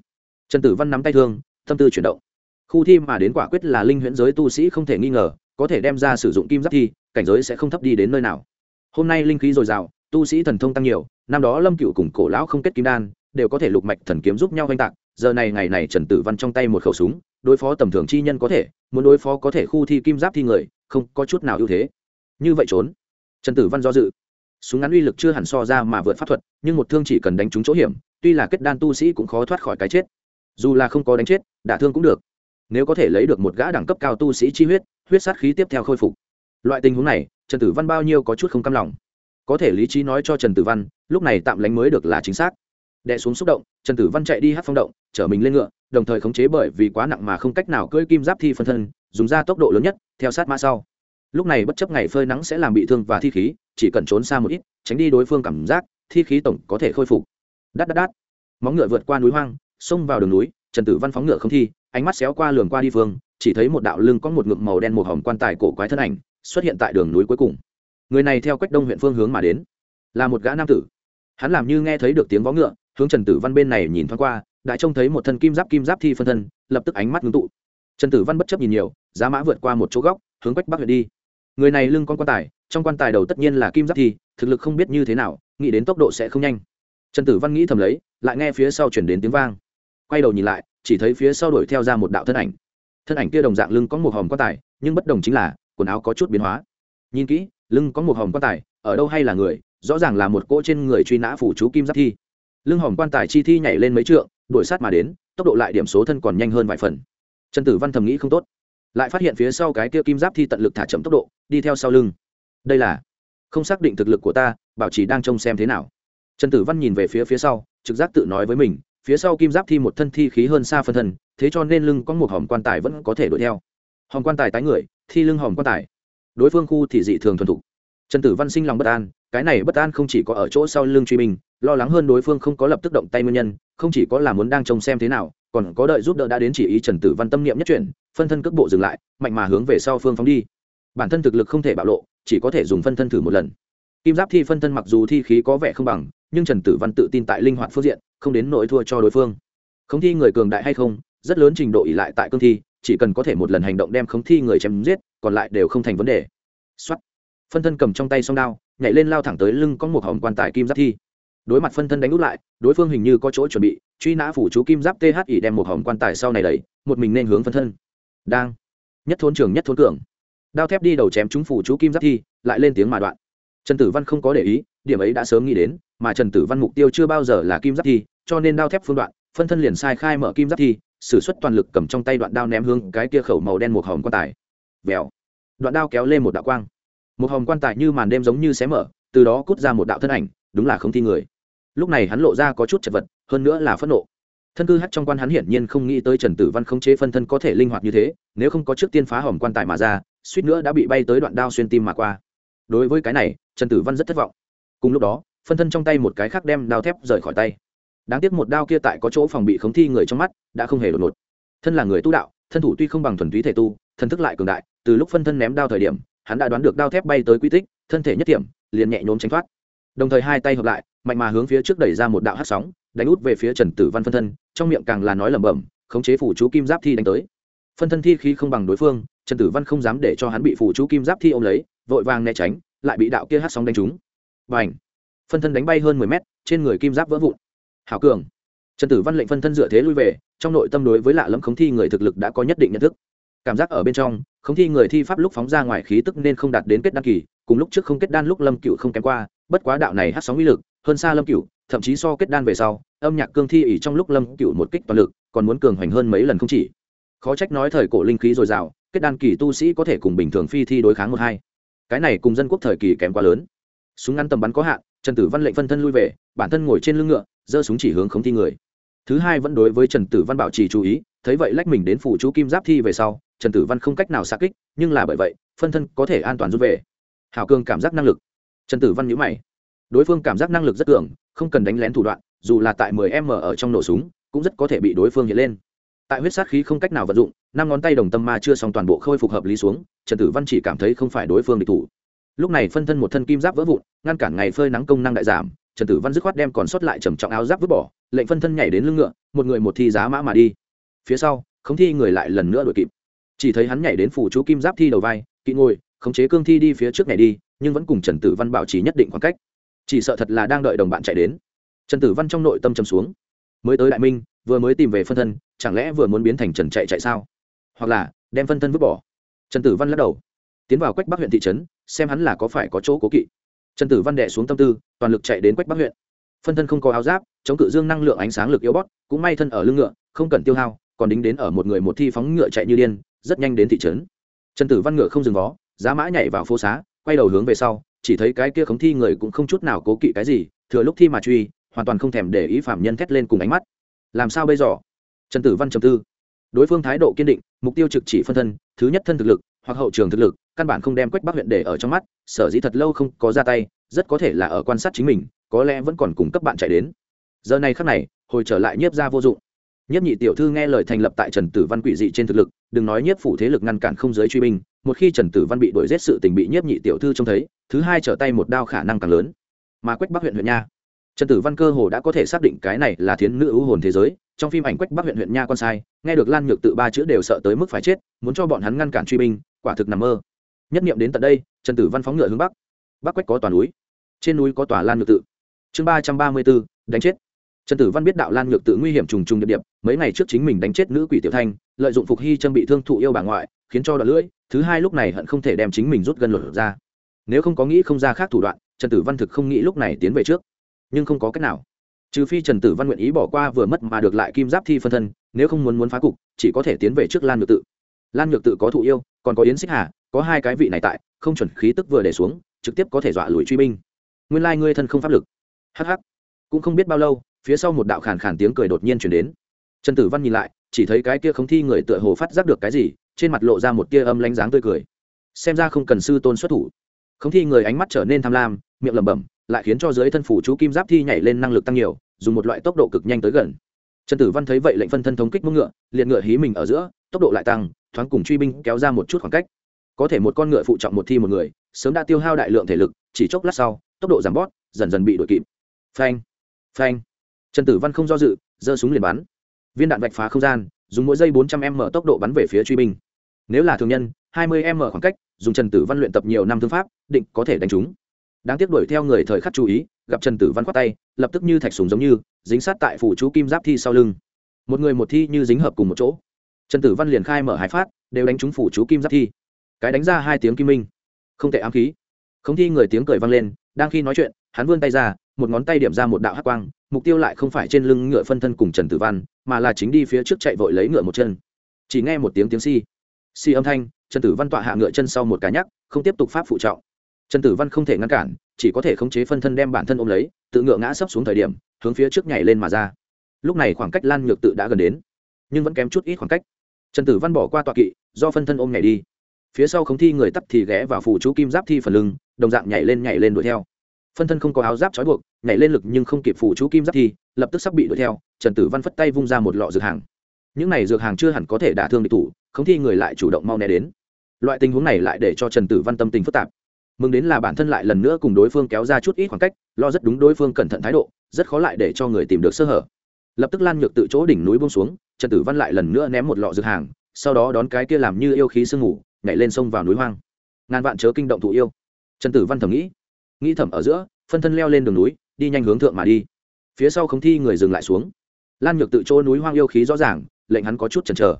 Trần tử văn nắm tay thương, tâm tư chuyển động. Khu thi mà đến quả quyết là linh huyễn giới tu sĩ không thể nghi ngờ có thể đem ra sử dụng kim giáp thi, cảnh giới sẽ không thấp đi đến nơi nào. Hôm nay linh khí dồi dào, tu sĩ thần thông tăng nhiều, năm đó lâm cựu cùng cổ lão không kết kim đan, đều có thể lục mạch thần kiếm giúp nhau oanh tạc, giờ này ngày này trần tử văn trong tay một khẩu súng, đối phó tầm thường chi nhân có thể, muốn đối phó có thể khu thi kim giáp thi người, không có chút nào ưu thế. Như vậy trốn. Trần tử văn do dự. Súng ngắn uy lực chưa hẳn so ra mà vượt pháp thuật, nhưng một thương chỉ cần đánh trúng chỗ hiểm, tuy là kết đan tu sĩ cũng khó thoát khỏi cái chết. Dù là không có đánh chết, đả thương cũng được. Nếu có thể lấy được một gã đẳng cấp cao tu sĩ chi huyết huyết sát khí tiếp theo khôi phục. Loại tình huống này, trần tử văn bao nhiêu có chút không cam lòng. Có thể lý trí nói cho trần tử văn, lúc này tạm lánh mới được là chính xác. Đè xuống xúc động, trần tử văn chạy đi hát phong động, chở mình lên ngựa, đồng thời khống chế bởi vì quá nặng mà không cách nào cưỡi kim giáp thi phân thân, dùng ra tốc độ lớn nhất, theo sát mã sau. Lúc này bất chấp ngày phơi nắng sẽ làm bị thương và thi khí, chỉ cần trốn xa một ít, tránh đi đối phương cảm giác, thi khí tổng có thể khôi phục. Đắt đắt đắt móng ngựa vượt qua núi hoang, xông vào đường núi, trần tử văn phóng ngựa không thi, ánh mắt xéo qua lường qua đi phương chỉ thấy một đạo lưng có một ngực màu đen một hồng quan tài cổ quái thân ảnh xuất hiện tại đường núi cuối cùng. Người này theo quách đông huyện phương hướng mà đến, là một gã nam tử. Hắn làm như nghe thấy được tiếng vó ngựa, hướng trần tử văn bên này nhìn thoáng qua, đã trông thấy một thân kim giáp kim giáp thi phân thân, lập tức ánh mắt ngưng tụ. Trần tử văn bất chấp nhìn nhiều, giá mã vượt qua một chỗ góc, hướng quách bắc huyện đi. Người này lưng con quan tài, trong quan tài đầu tất nhiên là kim giáp thi, thực lực không biết như thế nào, nghĩ đến tốc độ sẽ không nhanh. Trần tử văn nghĩ thầm lấy, lại nghe phía sau chuyển đến tiếng vang. Quay đầu nhìn lại, chỉ thấy phía sau đuổi theo ra một đạo thân ảnh thân ảnh kia đồng dạng lưng có một hòm quan tài, nhưng bất đồng chính là, quần áo có chút biến hóa. Nhìn kỹ, lưng có một hòm quan tài, ở đâu hay là người, rõ ràng là một cỗ trên người truy nã phủ chú kim giáp thi. Lưng hòm quan tài chi thi nhảy lên mấy trượng, đuổi sát mà đến, tốc độ lại điểm số thân còn nhanh hơn vài phần. Trần tử văn thầm nghĩ không tốt, lại phát hiện phía sau cái kia kim giáp thi tận lực thả chậm tốc độ, đi theo sau lưng. Đây là, không xác định thực lực của ta, bảo trì đang trông xem thế nào. Trần tử văn nhìn về phía phía sau, trực giác tự nói với mình phía sau kim giáp thi một thân thi khí hơn xa phân thân thế cho nên lưng có một hòm quan tài vẫn có thể đuổi theo. Hòm quan tài tái người thi lưng hòm quan tài. Đối phương khu thì dị thường thuần thục. Trần tử văn sinh lòng bất an cái này bất an không chỉ có ở chỗ sau lưng truy mình, lo lắng hơn đối phương không có lập tức động tay nguyên nhân không chỉ có là muốn đang trông xem thế nào còn có đợi giúp đỡ đã đến chỉ ý trần tử văn tâm niệm nhất chuyển phân thân cước bộ dừng lại mạnh mà hướng về sau phương phóng đi. Bản thân thực lực không thể bạo lộ chỉ có thể dùng phân thân thử một lần. Kim giáp thi phân thân mặc dù thi khí có vẻ không bằng nhưng trần tử văn tự tin tại linh hoạt phương diện không đến nỗi thua cho đối phương. Không thi người cường đại hay không, rất lớn trình độ ỉ lại tại cương thi, chỉ cần có thể một lần hành động đem không thi người chém giết, còn lại đều không thành vấn đề. Xuất phân thân cầm trong tay song đao, nhảy lên lao thẳng tới lưng có một hòm quan tài kim giáp thi. Đối mặt phân thân đánh úp lại, đối phương hình như có chỗ chuẩn bị, truy nã phủ chú kim giáp th ỉ đem một hòm quan tài sau này đẩy, một mình nên hướng phân thân. Đang. Nhất thôn trường nhất thôn cường. Đao thép đi đầu chém chúng phủ chú kim giáp thi, lại lên tiếng mà đoạn trần tử văn không có để ý, điểm ấy đã sớm nghĩ đến, mà trần tử văn mục tiêu chưa bao giờ là kim giáp thi, cho nên đao thép phương đoạn, phân thân liền sai khai mở kim giáp thi s ử suất toàn lực cầm trong tay đoạn đao ném hướng cái kia khẩu màu đen một hòm quan tài. Vèo. Đoạn đao kéo lên một đạo quang. Một hòm quan tài như màn đêm giống như xé mở, từ đó cút ra một đạo thân ảnh, đúng là không thi người. Lúc này hắn lộ ra có chút chật vật, hơn nữa là phẫn nộ. Thân cư hắt trong quan hắn hiển nhiên không nghĩ tới trần tử văn khống chế phân thân có thể linh hoạt như thế, nếu không có trước tiên phá hòm quan tài mà ra, suýt nữa đã bị bay tới đoạn đao xuyên tim mà qua. Đối với cái này trần tử văn rất thất vọng. Cùng lúc đó, phân thân trong tay một cái khác đem đao thép rời khỏi tay. Đáng tiếc một đao kia tại có chỗ phòng bị khống thi người trong mắt, đã không hề đột ngột. Thân là người tu đạo, thân thủ tuy không bằng thuần túy thể tu thân thức lại cường đại, từ lúc phân thân ném đao thời điểm, hắn đã đoán được đao thép bay tới quy tích, thân thể nhất điểm, liền nhẹ nhốn tránh thoát. Đồng thời hai tay hợp lại, mạnh mà hướng phía trước đẩy ra một đạo hát sóng, đánh út về phía trần tử văn phân thân, trong miệng càng là nói lẩm bẩm, khống chế phủ chú kim giáp thi đánh tới. Phân thân thi khi không bằng đối phương, trần tử văn không dám để cho hắn bị phủ chú kim giáp thi ôm lấy, vội vàng né tránh lại bị đạo kia hát sóng đánh trúng. B à n h phân thân đánh bay hơn mười mét, trên người kim giáp vỡ vụn. Hảo cường! Trần tử văn lệnh phân thân dựa thế lui về, trong nội tâm đối với lạ lẫm khống thi người thực lực đã có nhất định nhận thức. Cảm giác ở bên trong, khống thi người thi pháp lúc phóng ra ngoài khí tức nên không đạt đến kết đan kỳ, cùng lúc trước không kết đan lúc lâm cựu không kém qua, bất quá đạo này hát sóng uy lực, hơn xa lâm cựu thậm chí so kết đan về sau, âm nhạc cương thi ỉ trong lúc lâm cựu một kích toàn lực, còn muốn cường hoành hơn mấy lần không chỉ. Khó trách nói thời cổ linh khí dồi dào, kết đan kỳ tu sĩ có thể cùng bình thường phi thi đối kháng một hai cái này cùng dân quốc thời kỳ kém quá lớn. Súng ngắn tầm bắn có hạn, trần tử văn lệnh phân thân lui về, bản thân ngồi trên lưng ngựa, giơ súng chỉ hướng khống thi người. Thứ hai vẫn đối với trần tử văn bảo trì chú ý, thấy vậy lách mình đến phủ chú kim giáp thi về sau, trần tử văn không cách nào xa kích, nhưng là bởi vậy, phân thân có thể an toàn rút về. Hào cường cảm giác năng lực. Trần tử văn nhữ mày. Đối phương cảm giác năng lực rất cường, không cần đánh lén thủ đoạn, dù là tại 10 m ở trong nổ súng, cũng rất có thể bị đối phương hiện lên. Tại huyết sát khí không cách nào vận dụng năm ngón tay đồng tâm ma chưa xong toàn bộ khôi phục hợp lý xuống, trần tử văn chỉ cảm thấy không phải đối phương địch thủ. Lúc này phân thân một thân kim giáp vỡ vụn, ngăn cản ngày phơi nắng công năng đại giảm, trần tử văn dứt khoát đem còn sót lại trầm trọng áo giáp vứt bỏ, lệnh phân thân nhảy đến lưng ngựa, một người một thi giá mã mà đi. Phía sau không thi người lại lần nữa đuổi kịp. Chỉ thấy hắn nhảy đến phủ chú kim giáp thi đầu vai, kỵ ngồi, khống chế cương thi đi phía trước này đi, nhưng vẫn cùng trần tử văn bảo trì nhất định khoảng cách. Chỉ sợ thật là đang đợi đồng bạn chạy đến. Trần tử văn trong nội tâm trầm xuống. Mới tới đại minh, vừa mới tìm về phân thân, chẳng lẽ vừa muốn biến thành trần chạy chạy sao? Hoặc là đem phân thân vứt bỏ. Trần tử văn lắc đầu, tiến vào quách bắc huyện thị trấn, xem hắn là có phải có chỗ cố kỵ. Trần tử văn đệ xuống tâm tư, toàn lực chạy đến quách bắc huyện. Phân thân không có áo giáp, chống cự dương năng lượng ánh sáng lực yếu bót, cũng may thân ở lưng ngựa, không cần tiêu hao, còn đính đến ở một người một thi phóng ngựa chạy như điên, rất nhanh đến thị trấn. Trần tử văn ngựa không dừng vó, giá mã nhảy vào phố xá, quay đầu hướng về sau, chỉ thấy cái kia khống thi người cũng không chút nào cố kỵ cái gì, thừa lúc thi mà truy, hoàn toàn không thèm để ý phạm nhân thét lên cùng ánh mắt. Làm sao bây giờ? Trần tử văn trầm tư đối phương thái độ kiên định, mục tiêu trực chỉ phân thân, thứ nhất thân thực lực, hoặc hậu trường thực lực, căn bản không đem quách bắc huyện để ở trong mắt, sở dĩ thật lâu không có ra tay, rất có thể là ở quan sát chính mình, có lẽ vẫn còn cùng cấp bạn chạy đến. Giờ này khắc này, hồi trở lại nhiếp ra vô dụng. Nhiếp nhị tiểu thư nghe lời thành lập tại trần tử văn quỷ dị trên thực lực, đừng nói nhiếp phủ thế lực ngăn cản không giới truy binh, một khi trần tử văn bị đuổi giết sự tình bị nhiếp nhị tiểu thư trông thấy, thứ hai trở tay một đao khả năng càng lớn. Mà quách bắc huyện huyện nha. Trần tử văn cơ hồ đã có thể xác định cái này là thiến nữ ưu hồn thế giới trong phim ảnh quách bắc huyện huyện nha con sai, nghe được lan nhược tự ba chữ đều sợ tới mức phải chết, muốn cho bọn hắn ngăn cản truy binh, quả thực nằm mơ. Nhất niệm đến tận đây, trần tử văn phóng ngựa hướng bắc. Bắc quách có toàn núi. Trên núi có tòa lan nhược tự. Chương ba trăm ba mươi b ố đánh chết. Trần tử văn biết đạo lan nhược tự nguy hiểm trùng trùng điệp điệp, mấy ngày trước chính mình đánh chết nữ quỷ tiểu thanh, lợi dụng phục hy châm bị thương thụ yêu bà ngoại, khiến cho đoạn lưỡi, thứ hai lúc này hận không thể đem chính mình rút gân luật ra. Nếu không có nghĩ không ra khác thủ đoạn, trần tử văn thực không nghĩ lúc này tiến về trước. Nhưng không có cách nào trừ phi trần tử văn nguyện ý bỏ qua vừa mất mà được lại kim giáp thi phân thân, nếu không muốn muốn phá cục, chỉ có thể tiến về trước lan nhược tự. Lan nhược tự có thụ yêu, còn có yến xích hà, có hai cái vị này tại, không chuẩn khí tức vừa để xuống, trực tiếp có thể dọa lùi truy binh. Nguyên lai ngươi thân không pháp lực. Hh cũng không biết bao lâu, phía sau một đạo khàn khàn tiếng cười đột nhiên chuyển đến. Trần tử văn nhìn lại, chỉ thấy cái kia không thi người tựa hồ phát giác được cái gì, trên mặt lộ ra một tia âm lánh dáng tươi cười. Xem ra không cần sư tôn xuất thủ không thi người ánh mắt trở nên tham lam, miệng lẩm bẩm, lại khiến cho dưới thân phủ chú kim giáp thi nhảy lên năng lực tăng nhiều, dùng một loại tốc độ cực nhanh tới gần. Trần tử văn thấy vậy lệnh phân thân thống kích mông ngựa liền ngựa hí mình ở giữa, tốc độ lại tăng, thoáng cùng truy binh kéo ra một chút khoảng cách. Có thể một con ngựa phụ trọng một thi một người, sớm đã tiêu hao đại lượng thể lực, chỉ chốc lát sau, tốc độ giảm bót, dần dần bị đuổi kịp. Phanh phanh. Trần tử văn không do dự, giơ súng liền bắn. Viên đạn vạch phá không gian, dùng mỗi giây bốn trăm m tốc độ bắn về phía truy binh nếu là thường nhân, hai mươi m khoảng cách, dùng trần tử văn luyện tập nhiều năm thương pháp, định có thể đánh chúng. đáng tiếc đuổi theo người thời khắc chú ý, gặp trần tử văn khoát tay, lập tức như thạch súng giống như, dính sát tại phủ chú kim giáp thi sau lưng. Một người một thi như dính hợp cùng một chỗ. Trần tử văn liền khai mở hai phát, đều đánh trúng phủ chú kim giáp thi. Cái đánh ra hai tiếng kim minh. Không thể ám khí. Không thi người tiếng cười vang lên, đang khi nói chuyện, hắn vươn tay ra, một ngón tay điểm ra một đạo hắc quang, mục tiêu lại không phải trên lưng ngựa phân thân cùng trần tử văn, mà là chính đi phía trước chạy vội lấy ngựa một chân. Chỉ nghe một tiếng tiếng si xì âm thanh, trần tử văn tọa hạ ngựa chân sau một cá nhắc, không tiếp tục pháp phụ trọng. Trần tử văn không thể ngăn cản, chỉ có thể khống chế phân thân đem bản thân ôm lấy, tự ngựa ngã sấp xuống thời điểm, hướng phía trước nhảy lên mà ra. Lúc này khoảng cách lan nhược tự đã gần đến, nhưng vẫn kém chút ít khoảng cách. Trần tử văn bỏ qua tọa kỵ, do phân thân ôm nhảy đi. Phía sau không thi người tắt thì ghé vào phủ chú kim giáp thi phần lưng, đồng dạng nhảy lên nhảy lên đuổi theo. Phân thân không có áo giáp trói buộc, nhảy lên lực nhưng không kịp phủ chú kim giáp thi, lập tức sắp bị đuổi theo, trần tử văn phất tay vung ra một lọ dược hàng. Những này dược hàng chưa hẳn có thể đả thương địch thủ không thi người lại chủ động mau né đến. Loại tình huống này lại để cho trần tử văn tâm tình phức tạp. Mừng đến là bản thân lại lần nữa cùng đối phương kéo ra chút ít khoảng cách, lo rất đúng đối phương cẩn thận thái độ, rất khó lại để cho người tìm được sơ hở. Lập tức lan nhược tự chỗ đỉnh núi buông xuống, trần tử văn lại lần nữa ném một lọ dược hàng, sau đó đón cái kia làm như yêu khí sương ngủ nhảy lên sông vào núi hoang. Ngàn vạn chớ kinh động thụ yêu. Trần tử văn thầm nghĩ nghĩ thầm ở giữa, phân thân leo lên đường núi, đi nhanh hướng thượng mà đi. Phía sau không thi người dừng lại xuống. Lan nhược tự chỗ núi hoang yêu khí rõ ràng, lệnh hắn có chút chần chờ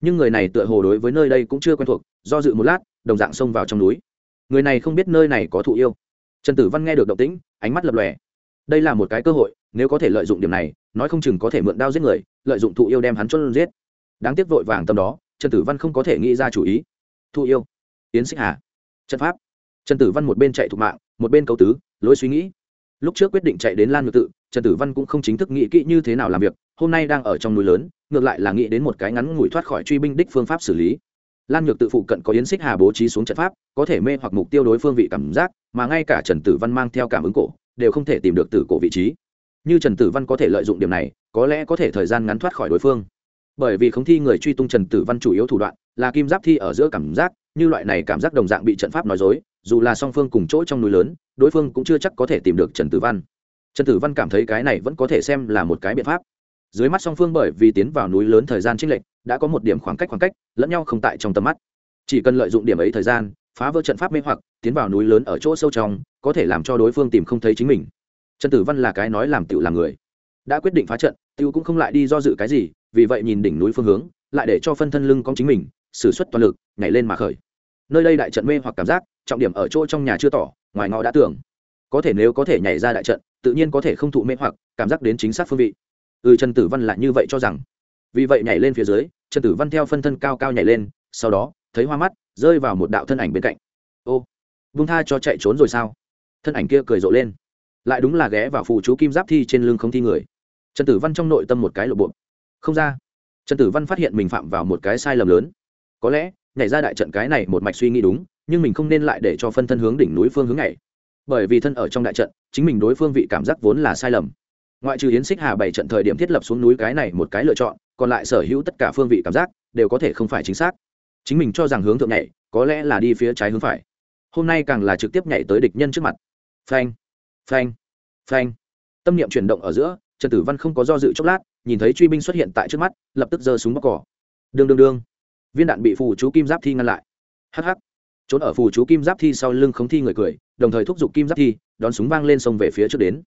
nhưng người này tựa hồ đối với nơi đây cũng chưa quen thuộc, do dự một lát, đồng dạng xông vào trong núi. Người này không biết nơi này có thụ yêu. Trần tử văn nghe được động tĩnh, ánh mắt lập lòe. Đây là một cái cơ hội, nếu có thể lợi dụng điểm này, nói không chừng có thể mượn đao giết người, lợi dụng thụ yêu đem hắn chốt giết. Đáng tiếc vội vàng tâm đó, trần tử văn không có thể nghĩ ra chủ ý. Thụ yêu? Tiến xích hà. Trận pháp. Trần tử văn một bên chạy thục mạng, một bên cấu tứ, lối suy nghĩ lúc trước quyết định chạy đến lan ngược tự, trần tử văn cũng không chính thức nghĩ kỹ như thế nào làm việc, hôm nay đang ở trong núi lớn, ngược lại là nghĩ đến một cái ngắn ngủi thoát khỏi truy binh đích phương pháp xử lý. Lan nhược tự phụ cận có yến xích hà bố trí xuống trận pháp, có thể mê hoặc mục tiêu đối phương vị cảm giác, mà ngay cả trần tử văn mang theo cảm ứng cổ, đều không thể tìm được tử cổ vị trí. Như trần tử văn có thể lợi dụng điểm này, có lẽ có thể thời gian ngắn thoát khỏi đối phương. Bởi vì không thi người truy tung trần tử văn chủ yếu thủ đoạn là kim giáp thi ở giữa cảm giác như loại này cảm giác đồng dạng bị trận pháp nói dối, dù là song phương cùng chỗ trong núi lớn, đối phương cũng chưa chắc có thể tìm được trần tử văn. Trần tử văn cảm thấy cái này vẫn có thể xem là một cái biện pháp. Dưới mắt song phương bởi vì tiến vào núi lớn thời gian trích lệch, đã có một điểm khoảng cách khoảng cách, lẫn nhau không tại trong tầm mắt. Chỉ cần lợi dụng điểm ấy thời gian, phá vỡ trận pháp mê hoặc, tiến vào núi lớn ở chỗ sâu trong, có thể làm cho đối phương tìm không thấy chính mình. Trần tử văn là cái nói làm tựu làm người. Đã quyết định phá trận tựu cũng không lại đi do dự cái gì, vì vậy nhìn đỉnh núi phương hướng, lại để cho phân thân lưng con chính mình sử suất toàn lực, nhảy lên mà khởi. Nơi đây đại trận mê hoặc cảm giác, trọng điểm ở chỗ trong nhà chưa tỏ, ngoài ngõ đã tưởng có thể nếu có thể nhảy ra đại trận, tự nhiên có thể không thụ mê hoặc, cảm giác đến chính xác phương vị. Ừ trần tử văn lại như vậy cho rằng. Vì vậy nhảy lên phía dưới, trần tử văn theo phân thân cao cao nhảy lên, sau đó, thấy hoa mắt, rơi vào một đạo thân ảnh bên cạnh. Ô vung tha cho chạy trốn rồi sao? Thân ảnh kia cười rộ lên. Lại đúng là ghé vào phụ chú kim giáp thi trên lưng không thi người. Trần tử văn trong nội tâm một cái lộ bộ. Không ra. Trần tử văn phát hiện mình phạm vào một cái sai lầm lớn có lẽ, nhảy ra đại trận cái này một mạch suy nghĩ đúng, nhưng mình không nên lại để cho phân thân hướng đỉnh núi phương hướng này bởi vì thân ở trong đại trận, chính mình đối phương vị cảm giác vốn là sai lầm. Ngoại trừ yến xích hà bảy trận thời điểm thiết lập xuống núi cái này một cái lựa chọn, còn lại sở hữu tất cả phương vị cảm giác, đều có thể không phải chính xác. Chính mình cho rằng hướng thượng nhảy, có lẽ là đi phía trái hướng phải. Hôm nay càng là trực tiếp nhảy tới địch nhân trước mặt. Phanh phanh phanh. Tâm niệm chuyển động ở giữa, trần tử văn không có do dự chốc lát, nhìn thấy truy binh xuất hiện tại trước mắt, lập tức giơ súng bóc cỏ. Đương đương đương viên đạn bị phù chú kim giáp thi ngăn lại. Hh trốn ở phù chú kim giáp thi sau lưng khống thi người cười, đồng thời thúc giục kim giáp thi, đón súng vang lên sông về phía trước đến.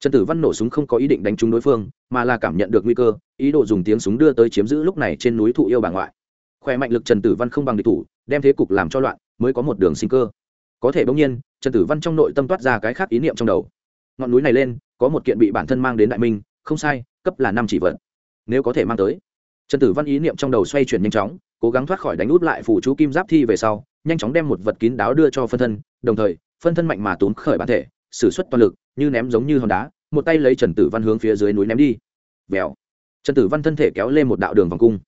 Trần tử văn nổ súng không có ý định đánh trúng đối phương, mà là cảm nhận được nguy cơ, ý đồ dùng tiếng súng đưa tới chiếm giữ lúc này trên núi thụ yêu bà ngoại. Khỏe mạnh lực trần tử văn không bằng địch thủ, đem thế cục làm cho loạn, mới có một đường sinh cơ. Có thể bỗng nhiên, trần tử văn trong nội tâm toát ra cái khác ý niệm trong đầu. Ngọn núi này lên, có một kiện bị bản thân mang đến đại minh, không sai, cấp là năm chỉ vật. Nếu có thể mang tới. Trần tử văn ý niệm trong đầu xoay chuyển nhanh chóng cố gắng thoát khỏi đánh út lại phủ chú kim giáp thi về sau, nhanh chóng đem một vật kín đáo đưa cho phân thân, đồng thời, phân thân mạnh mà tốn khởi bản thể s ử suất toàn lực, như ném giống như hòn đá, một tay lấy trần tử văn hướng phía dưới núi ném đi. Vèo. Trần tử văn thân thể kéo lên một đạo đường vòng cung.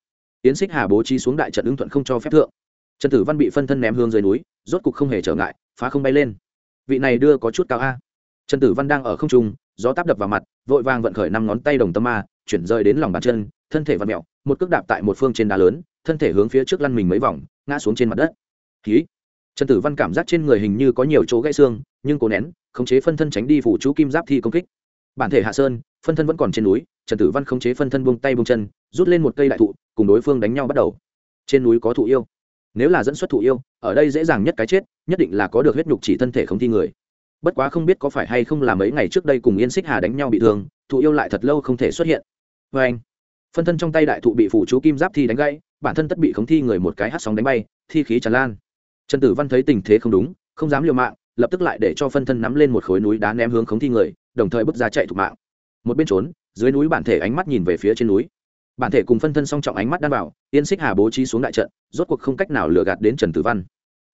Yến xích hà bố trí xuống đại trận ứng thuận không cho phép thượng. Trần tử văn bị phân thân ném hướng dưới núi, rốt cục không hề trở ngại, phá không bay lên. Vị này đưa có chút cao a. Trần tử văn đang ở không trung, gió táp đập vào mặt, vội vàng vận khởi năm ngón tay đồng tâm ma, chuyển rơi đến lòng bàn chân, thân thể vặn mẹo, một cước đạp tại một phương trên đá lớn thân thể hướng phía trước lăn mình mấy vòng, ngã xuống trên mặt đất. Ký. Trần tử văn cảm giác trên người hình như có nhiều chỗ gãy xương, nhưng cố nén, khống chế phân thân tránh đi phủ chú kim giáp thi công kích. Bản thể hạ sơn, phân thân vẫn còn trên núi, trần tử văn khống chế phân thân buông tay buông chân, rút lên một cây đại thụ, cùng đối phương đánh nhau bắt đầu. Trên núi có thụ yêu. Nếu là dẫn xuất thụ yêu, ở đây dễ dàng nhất cái chết, nhất định là có được huyết nhục chỉ thân thể không thi người. Bất quá không biết có phải hay không là mấy ngày trước đây cùng yên xích hà đánh nhau bị thương, thụ yêu lại thật lâu không thể xuất hiện. Vê anh phân thân trong tay đại thụ bị phủ chú kim giáp thi đánh gãy bản thân tất bị khống thi người một cái hát sóng đánh bay, thi khí tràn lan. Trần tử văn thấy tình thế không đúng, không dám liều mạng, lập tức lại để cho phân thân nắm lên một khối núi đá ném hướng khống thi người, đồng thời bước ra chạy thục mạng. Một bên trốn, dưới núi bản thể ánh mắt nhìn về phía trên núi. Bản thể cùng phân thân song trọng ánh mắt đan bảo yên xích hà bố trí xuống đại trận, rốt cuộc không cách nào lừa gạt đến trần tử văn.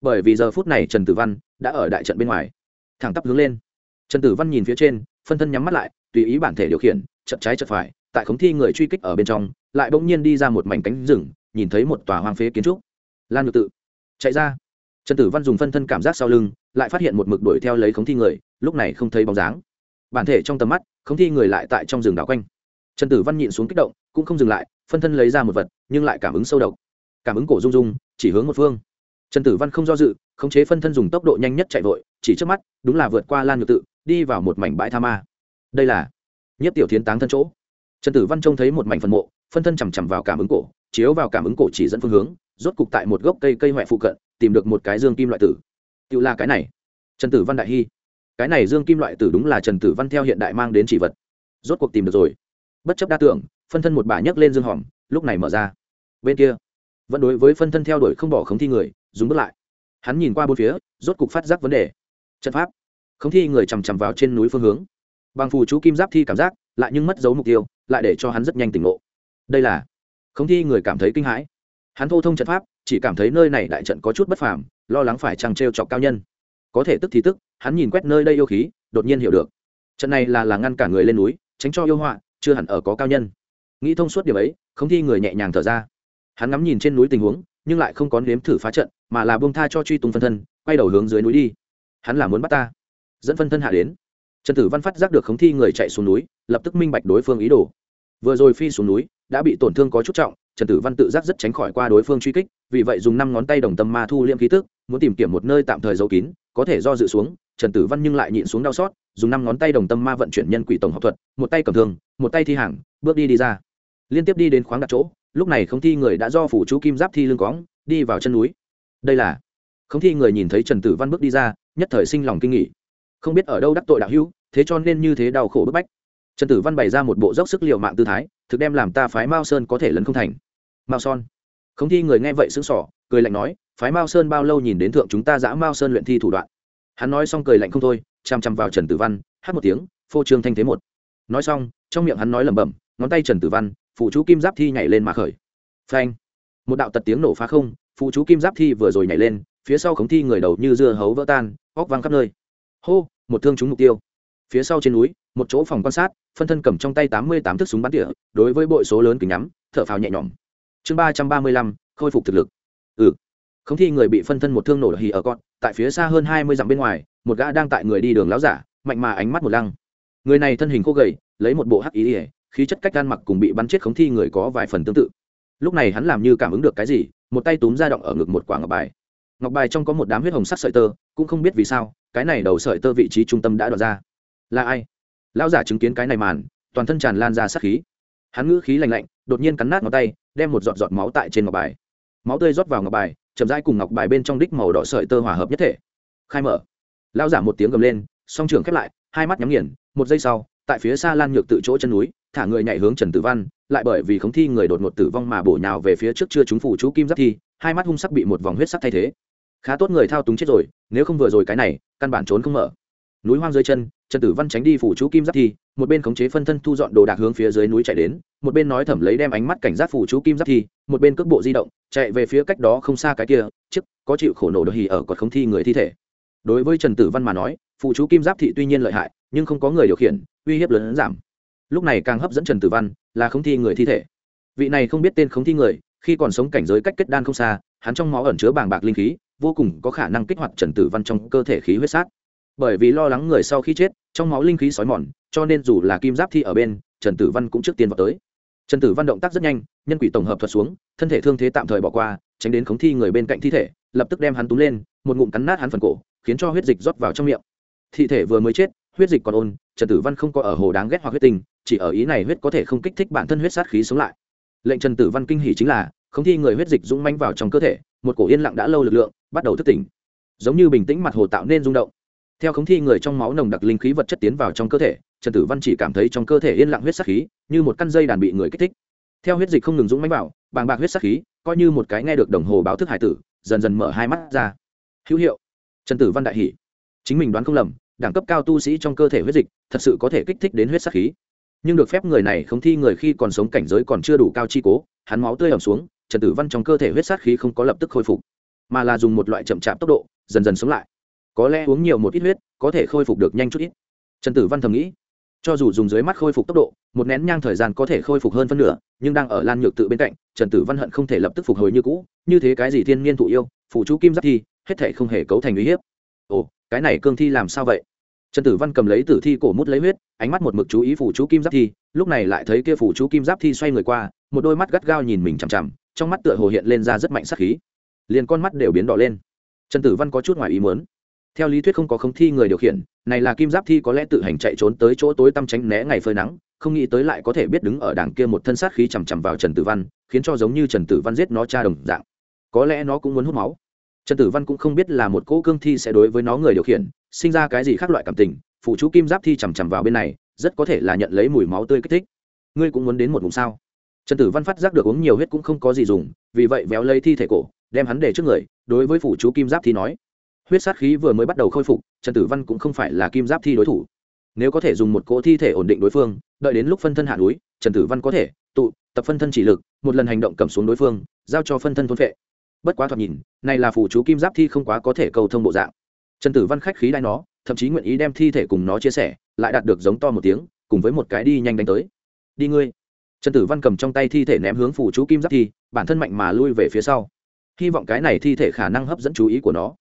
Bởi vì giờ phút này trần tử văn đã ở đại trận bên ngoài. Thẳng tắp hướng lên. Trần tử văn nhìn phía trên, phân thân nhắm mắt lại, tùy ý bản thể điều khiển, chậm trái chậm phải, tại khống thi người truy kích ở bên trong, lại bỗng nhiên đi ra một mảnh cánh rừng nhìn thấy một tòa hoang phế kiến trúc. Lan Nhược tự chạy ra. Trần tử văn dùng phân thân cảm giác sau lưng, lại phát hiện một mực đuổi theo lấy khống thi người, lúc này không thấy bóng dáng. Bản thể trong tầm mắt, khống thi người lại tại trong rừng đảo quanh. Trần tử văn nhịn xuống kích động, cũng không dừng lại, phân thân lấy ra một vật, nhưng lại cảm ứng sâu độc. Cảm ứng cổ rung rung, chỉ hướng một phương. Trần tử văn không do dự, khống chế phân thân dùng tốc độ nhanh nhất chạy vội, chỉ trước mắt, đúng là vượt qua lan nhược tự, đi vào một mảnh bãi tha ma. Đây là nhất tiểu thiến táng thân chỗ. Trần tử văn trông thấy một mảnh phần mộ, phân thân chằm chằm vào cảm ứng cổ chiếu vào cảm ứng cổ chỉ dẫn phương hướng, rốt cục tại một gốc cây cây huệ phụ cận, tìm được một cái dương kim loại tử. Tự là cái này. Trần tử văn đại hy. Cái này dương kim loại tử đúng là trần tử văn theo hiện đại mang đến chỉ vật. Rốt cuộc tìm được rồi. Bất chấp đa tưởng, phân thân một bà nhấc lên dương hòm, lúc này mở ra. Bên kia, vẫn đối với phân thân theo đuổi không bỏ khống thi người dùng bước lại. Hắn nhìn qua bốn phía, rốt cục phát giác vấn đề. Trận pháp. Khống thi người chằm chằm vào trên núi phương hướng. Bằng phù chú kim giáp thi cảm giác, lại nhưng mất dấu mục tiêu, lại để cho hắn rất nhanh tỉnh ngộ. Đây là không thi người cảm thấy kinh hãi. Hắn thô thông trận pháp, chỉ cảm thấy nơi này đại trận có chút bất phàm, lo lắng phải trăng t chọc cao nhân. Có thể tức thì tức, hắn nhìn quét nơi đây yêu khí, đột nhiên hiểu được. Trận này là là ngăn cả người lên núi, tránh cho yêu họa, chưa hẳn ở có cao nhân. Nghĩ thông suốt điểm ấy, không thi người nhẹ nhàng thở ra. Hắn ngắm nhìn trên núi tình huống, nhưng lại không có nếm thử phá trận, mà là buông tha cho truy tung phân thân, quay đầu hướng dưới núi đi. Hắn là muốn bắt ta. Dẫn phân thân hạ đến. Trần tử văn phát giác được khống thi người chạy xuống núi, lập tức minh bạch đối phương ý đồ. Vừa rồi phi xuống núi đã bị tổn thương có chút trọng, trần tử văn tự giác rất tránh khỏi qua đối phương truy kích, vì vậy dùng năm ngón tay đồng tâm ma thu liêm khí tức, muốn tìm kiếm một nơi tạm thời giấu kín, có thể do dự xuống, trần tử văn nhưng lại nhịn xuống đau xót, dùng năm ngón tay đồng tâm ma vận chuyển nhân quỷ tổng học thuật, một tay cầm thương, một tay thi hàng, bước đi đi ra. Liên tiếp đi đến khoáng đặt chỗ, lúc này không thi người đã do phủ chú kim giáp thi lưng cóng đi vào chân núi. Đây là không thi người nhìn thấy trần tử văn bước đi ra, nhất thời sinh lòng kinh nghỉ không biết ở đâu đắc tội đạo hữu, thế cho nên như thế đau khổ bức bách. Trần tử văn bày ra một bộ dốc sức l i ề u mạng tư thái thực đem làm ta phái mao sơn có thể lấn không thành. Mao son. Không thi người nghe vậy xứng sỏ cười lạnh nói, phái mao sơn bao lâu nhìn đến thượng chúng ta giã mao sơn luyện thi thủ đoạn. Hắn nói xong cười lạnh không thôi chằm chằm vào trần tử văn, hát một tiếng, phô trương thanh thế một. Nói xong, trong miệng hắn nói lẩm bẩm, ngón tay trần tử văn phụ chú kim giáp thi nhảy lên mà khởi. Phanh. Một đạo tật tiếng nổ phá không phụ chú kim giáp thi vừa rồi nhảy lên, phía sau khống thi người đầu như dưa hấu vỡ tan, óc văng khắp nơi. Hô, một thương trúng mục tiêu phía sau trên núi, một chỗ phòng quan sát, phân thân cầm trong tay tám mươi tám thước súng bắn tỉa, đối với bội số lớn kính nhắm, thở phào nhẹ nhõm. Chương ba trăm ba mươi lăm, khôi phục thực lực. Ừ. Không thi người bị phân thân một thương nổ hì ở con tại phía xa hơn hai mươi dặm bên ngoài, một gã đang tại người đi đường láo giả, mạnh mà ánh mắt một lăng. Người này thân hình khô gầy, lấy một bộ hắc ý ỉa khí chất cách gan mặc cùng bị bắn chết khống thi người có vài phần tương tự. Lúc này hắn làm như cảm ứng được cái gì, một tay túm ra động ở ngực một quả ngọc bài. Ngọc bài trong có một đám huyết hồng sắc sợi tơ, cũng không biết vì sao, cái này đầu sợi tơ vị trí trung tâm đã đoạt ra là ai? Lão giả chứng kiến cái này màn, toàn thân tràn lan ra sát khí. Hắn ngữ khí lạnh lạnh, đột nhiên cắn nát ngón tay, đem một giọt giọt máu tại trên ngọc bài. Máu tươi rót vào ngọc bài, chậm rãi cùng ngọc bài bên trong đích màu đỏ sợi tơ hòa hợp nhất thể. Khai mở. Lão giả một tiếng gầm lên, song trường khép lại, hai mắt nhắm nghiền, một giây sau, tại phía xa lan nhược tự chỗ chân núi, thả người nhảy hướng trần tử văn, lại bởi vì khống thi người đột ngột tử vong mà bổ nhào về phía trước chưa chúng phủ chú kim giáp thi, hai mắt hung sắc bị một vòng huyết sắc thay thế. Khá tốt người thao túng chết rồi, nếu không vừa rồi cái này, căn bản trốn không mở. Núi hoang dưới chân trần tử văn tránh đi phủ chú kim giáp thi, một bên khống chế phân thân thu dọn đồ đạc hướng phía dưới núi chạy đến, một bên nói thẩm lấy đem ánh mắt cảnh giác phủ chú kim giáp thi, một bên cước bộ di động, chạy về phía cách đó không xa cái kia Chức có chịu khổ nổ đồ hì ở còn không thi người thi thể. Đối với trần tử văn mà nói phụ chú kim giáp thị tuy nhiên lợi hại, nhưng không có người điều khiển, uy hiếp lớn giảm. Lúc này càng hấp dẫn trần tử văn là không thi người thi thể. Vị này không biết tên không thi người, khi còn sống cảnh giới cách kết đan không xa, hắn trong máu ẩn chứa bàng bạc linh khí, vô cùng có khả năng kích hoạt trần tử văn trong cơ thể khí huyết sát bởi vì lo lắng người sau khi chết, trong máu linh khí sói mòn, cho nên dù là kim giáp thi ở bên, trần tử văn cũng trước tiên vào tới. Trần tử văn động tác rất nhanh, nhân quỷ tổng hợp thuật xuống, thân thể thương thế tạm thời bỏ qua, tránh đến khống thi người bên cạnh thi thể, lập tức đem hắn túm lên, một ngụm cắn nát hắn phần cổ, khiến cho huyết dịch rót vào trong miệng. Thi thể vừa mới chết, huyết dịch còn ôn, trần tử văn không có ở hồ đáng ghét hoặc huyết tình, chỉ ở ý này huyết có thể không kích thích bản thân huyết sát khí sống lại. Lệnh trần tử văn kinh hỉ chính là không thi người huyết dịch dũng manh vào trong cơ thể, một cổ yên lặng đã lâu lực lượng, bắt đầu thức tỉnh. Giống như bình tĩnh mặt hồ tạo nên rung động theo khống thi người trong máu nồng đặc linh khí vật chất tiến vào trong cơ thể trần tử văn chỉ cảm thấy trong cơ thể yên lặng huyết sắc khí như một căn dây đàn bị người kích thích. Theo huyết dịch không ngừng dũng mánh bảo, bàng bạc huyết sắc khí coi như một cái nghe được đồng hồ báo thức hải tử dần dần mở hai mắt ra. Hữu hiệu. Trần tử văn đại hỷ chính mình đoán không lầm đẳng cấp cao tu sĩ trong cơ thể huyết dịch thật sự có thể kích thích đến huyết sắc khí. Nhưng được phép người này không thi người khi còn sống cảnh giới còn chưa đủ cao chi cố hắn máu tươi ẩm xuống trần tử văn trong cơ thể huyết sát khí không có lập tức khôi phục mà là dùng một loại chậm chạp tốc độ dần dần sống lại có lẽ uống nhiều một ít huyết, có thể khôi phục được nhanh chút ít. Trần tử văn thầm nghĩ, cho dù dùng dưới mắt khôi phục tốc độ, một nén nhang thời gian có thể khôi phục hơn phân nửa, nhưng đang ở lan nhược tự bên cạnh, trần tử văn hận không thể lập tức phục hồi như cũ, như thế cái gì thiên nhiên thụ yêu phụ chú kim giáp thi, hết thể không hề cấu thành uy hiếp. Ồ, cái này cương thi làm sao vậy? Trần tử văn cầm lấy tử thi cổ mút lấy huyết, ánh mắt một mực chú ý phủ chú kim giáp thi, lúc này lại thấy kia phủ chú kim giáp thi xoay người qua, một đôi mắt gắt gao nhìn mình chằm chằm, trong mắt tựa hồ hiện lên ra rất mạnh sắc khí. Liền con mắt đều biến đỏ lên. Trần tử văn có chút ngoài ý muốn theo lý thuyết không có không thi người điều khiển, này là kim giáp thi có lẽ tự hành chạy trốn tới chỗ tối tăm tránh né ngày phơi nắng, không nghĩ tới lại có thể biết đứng ở đằng kia một thân sát khí chằm chằm vào trần tử văn, khiến cho giống như trần tử văn giết nó cha đồng dạng. Có lẽ nó cũng muốn hút máu. Trần tử văn cũng không biết là một cỗ cương thi sẽ đối với nó người điều khiển, sinh ra cái gì khác loại cảm tình, phụ chú kim giáp thi chằm chằm vào bên này, rất có thể là nhận lấy mùi máu tươi kích thích. Ngươi cũng muốn đến một vùng sao? Trần tử văn phát giác được uống nhiều huyết cũng không có gì dùng, vì vậy véo lấy thi thể cổ, đem hắn để trước người, đối với phụ chú kim giáp thi nói huyết sát khí vừa mới bắt đầu khôi phục, trần tử văn cũng không phải là kim giáp thi đối thủ. Nếu có thể dùng một cỗ thi thể ổn định đối phương, đợi đến lúc phân thân hạ núi, trần tử văn có thể tụ, tập phân thân chỉ lực, một lần hành động cầm xuống đối phương, giao cho phân thân thôn vệ bất quá thoạt nhìn, này là phù chú kim giáp thi không quá có thể cầu thông bộ dạng. Trần tử văn khách khí đai nó, thậm chí nguyện ý đem thi thể cùng nó chia sẻ, lại đạt được giống to một tiếng, cùng với một cái đi nhanh đánh tới. Đi ngươi. Trần tử văn cầm trong tay thi thể ném hướng phù chú kim giáp thi, bản thân mạnh mà lui về phía sau. Hy vọng cái này thi thể khả năng hấp dẫn chú ý của nó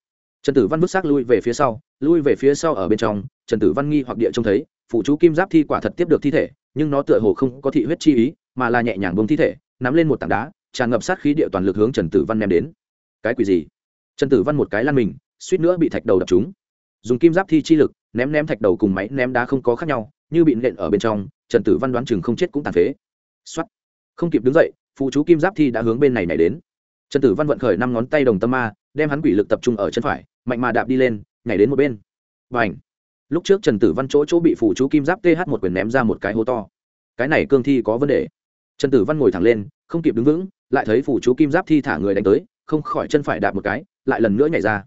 trần tử văn vứt xác lui về phía sau, lui về phía sau ở bên trong, trần tử văn nghi hoặc địa trông thấy, phụ chú kim giáp thi quả thật tiếp được thi thể, nhưng nó tựa hồ không có thị huyết chi ý, mà là nhẹ nhàng bông thi thể, nắm lên một tảng đá, tràn ngập sát khí địa toàn lực hướng trần tử văn ném đến. Cái quỷ gì? Trần tử văn một cái lăn mình, suýt nữa bị thạch đầu đập chúng dùng kim giáp thi chi lực, ném ném thạch đầu cùng máy ném đá không có khác nhau, như bị nện ở bên trong, trần tử văn đoán chừng không chết cũng tàn phế. Xuất không kịp đứng dậy, phụ chú kim giáp thi đã hướng bên này này đến. Trần tử văn vận khởi năm ngón tay đồng tâm ma, đem hắn quỷ lực tập trung ở chân phải mạnh mà đạp đi lên, nhảy đến một bên. Và ảnh lúc trước trần tử văn chỗ chỗ bị phủ chú kim giáp th một quyền ném ra một cái hố to. Cái này cương thi có vấn đề. Trần tử văn ngồi thẳng lên, không kịp đứng vững, lại thấy phủ chú kim giáp thi thả người đánh tới, không khỏi chân phải đạp một cái, lại lần nữa nhảy ra.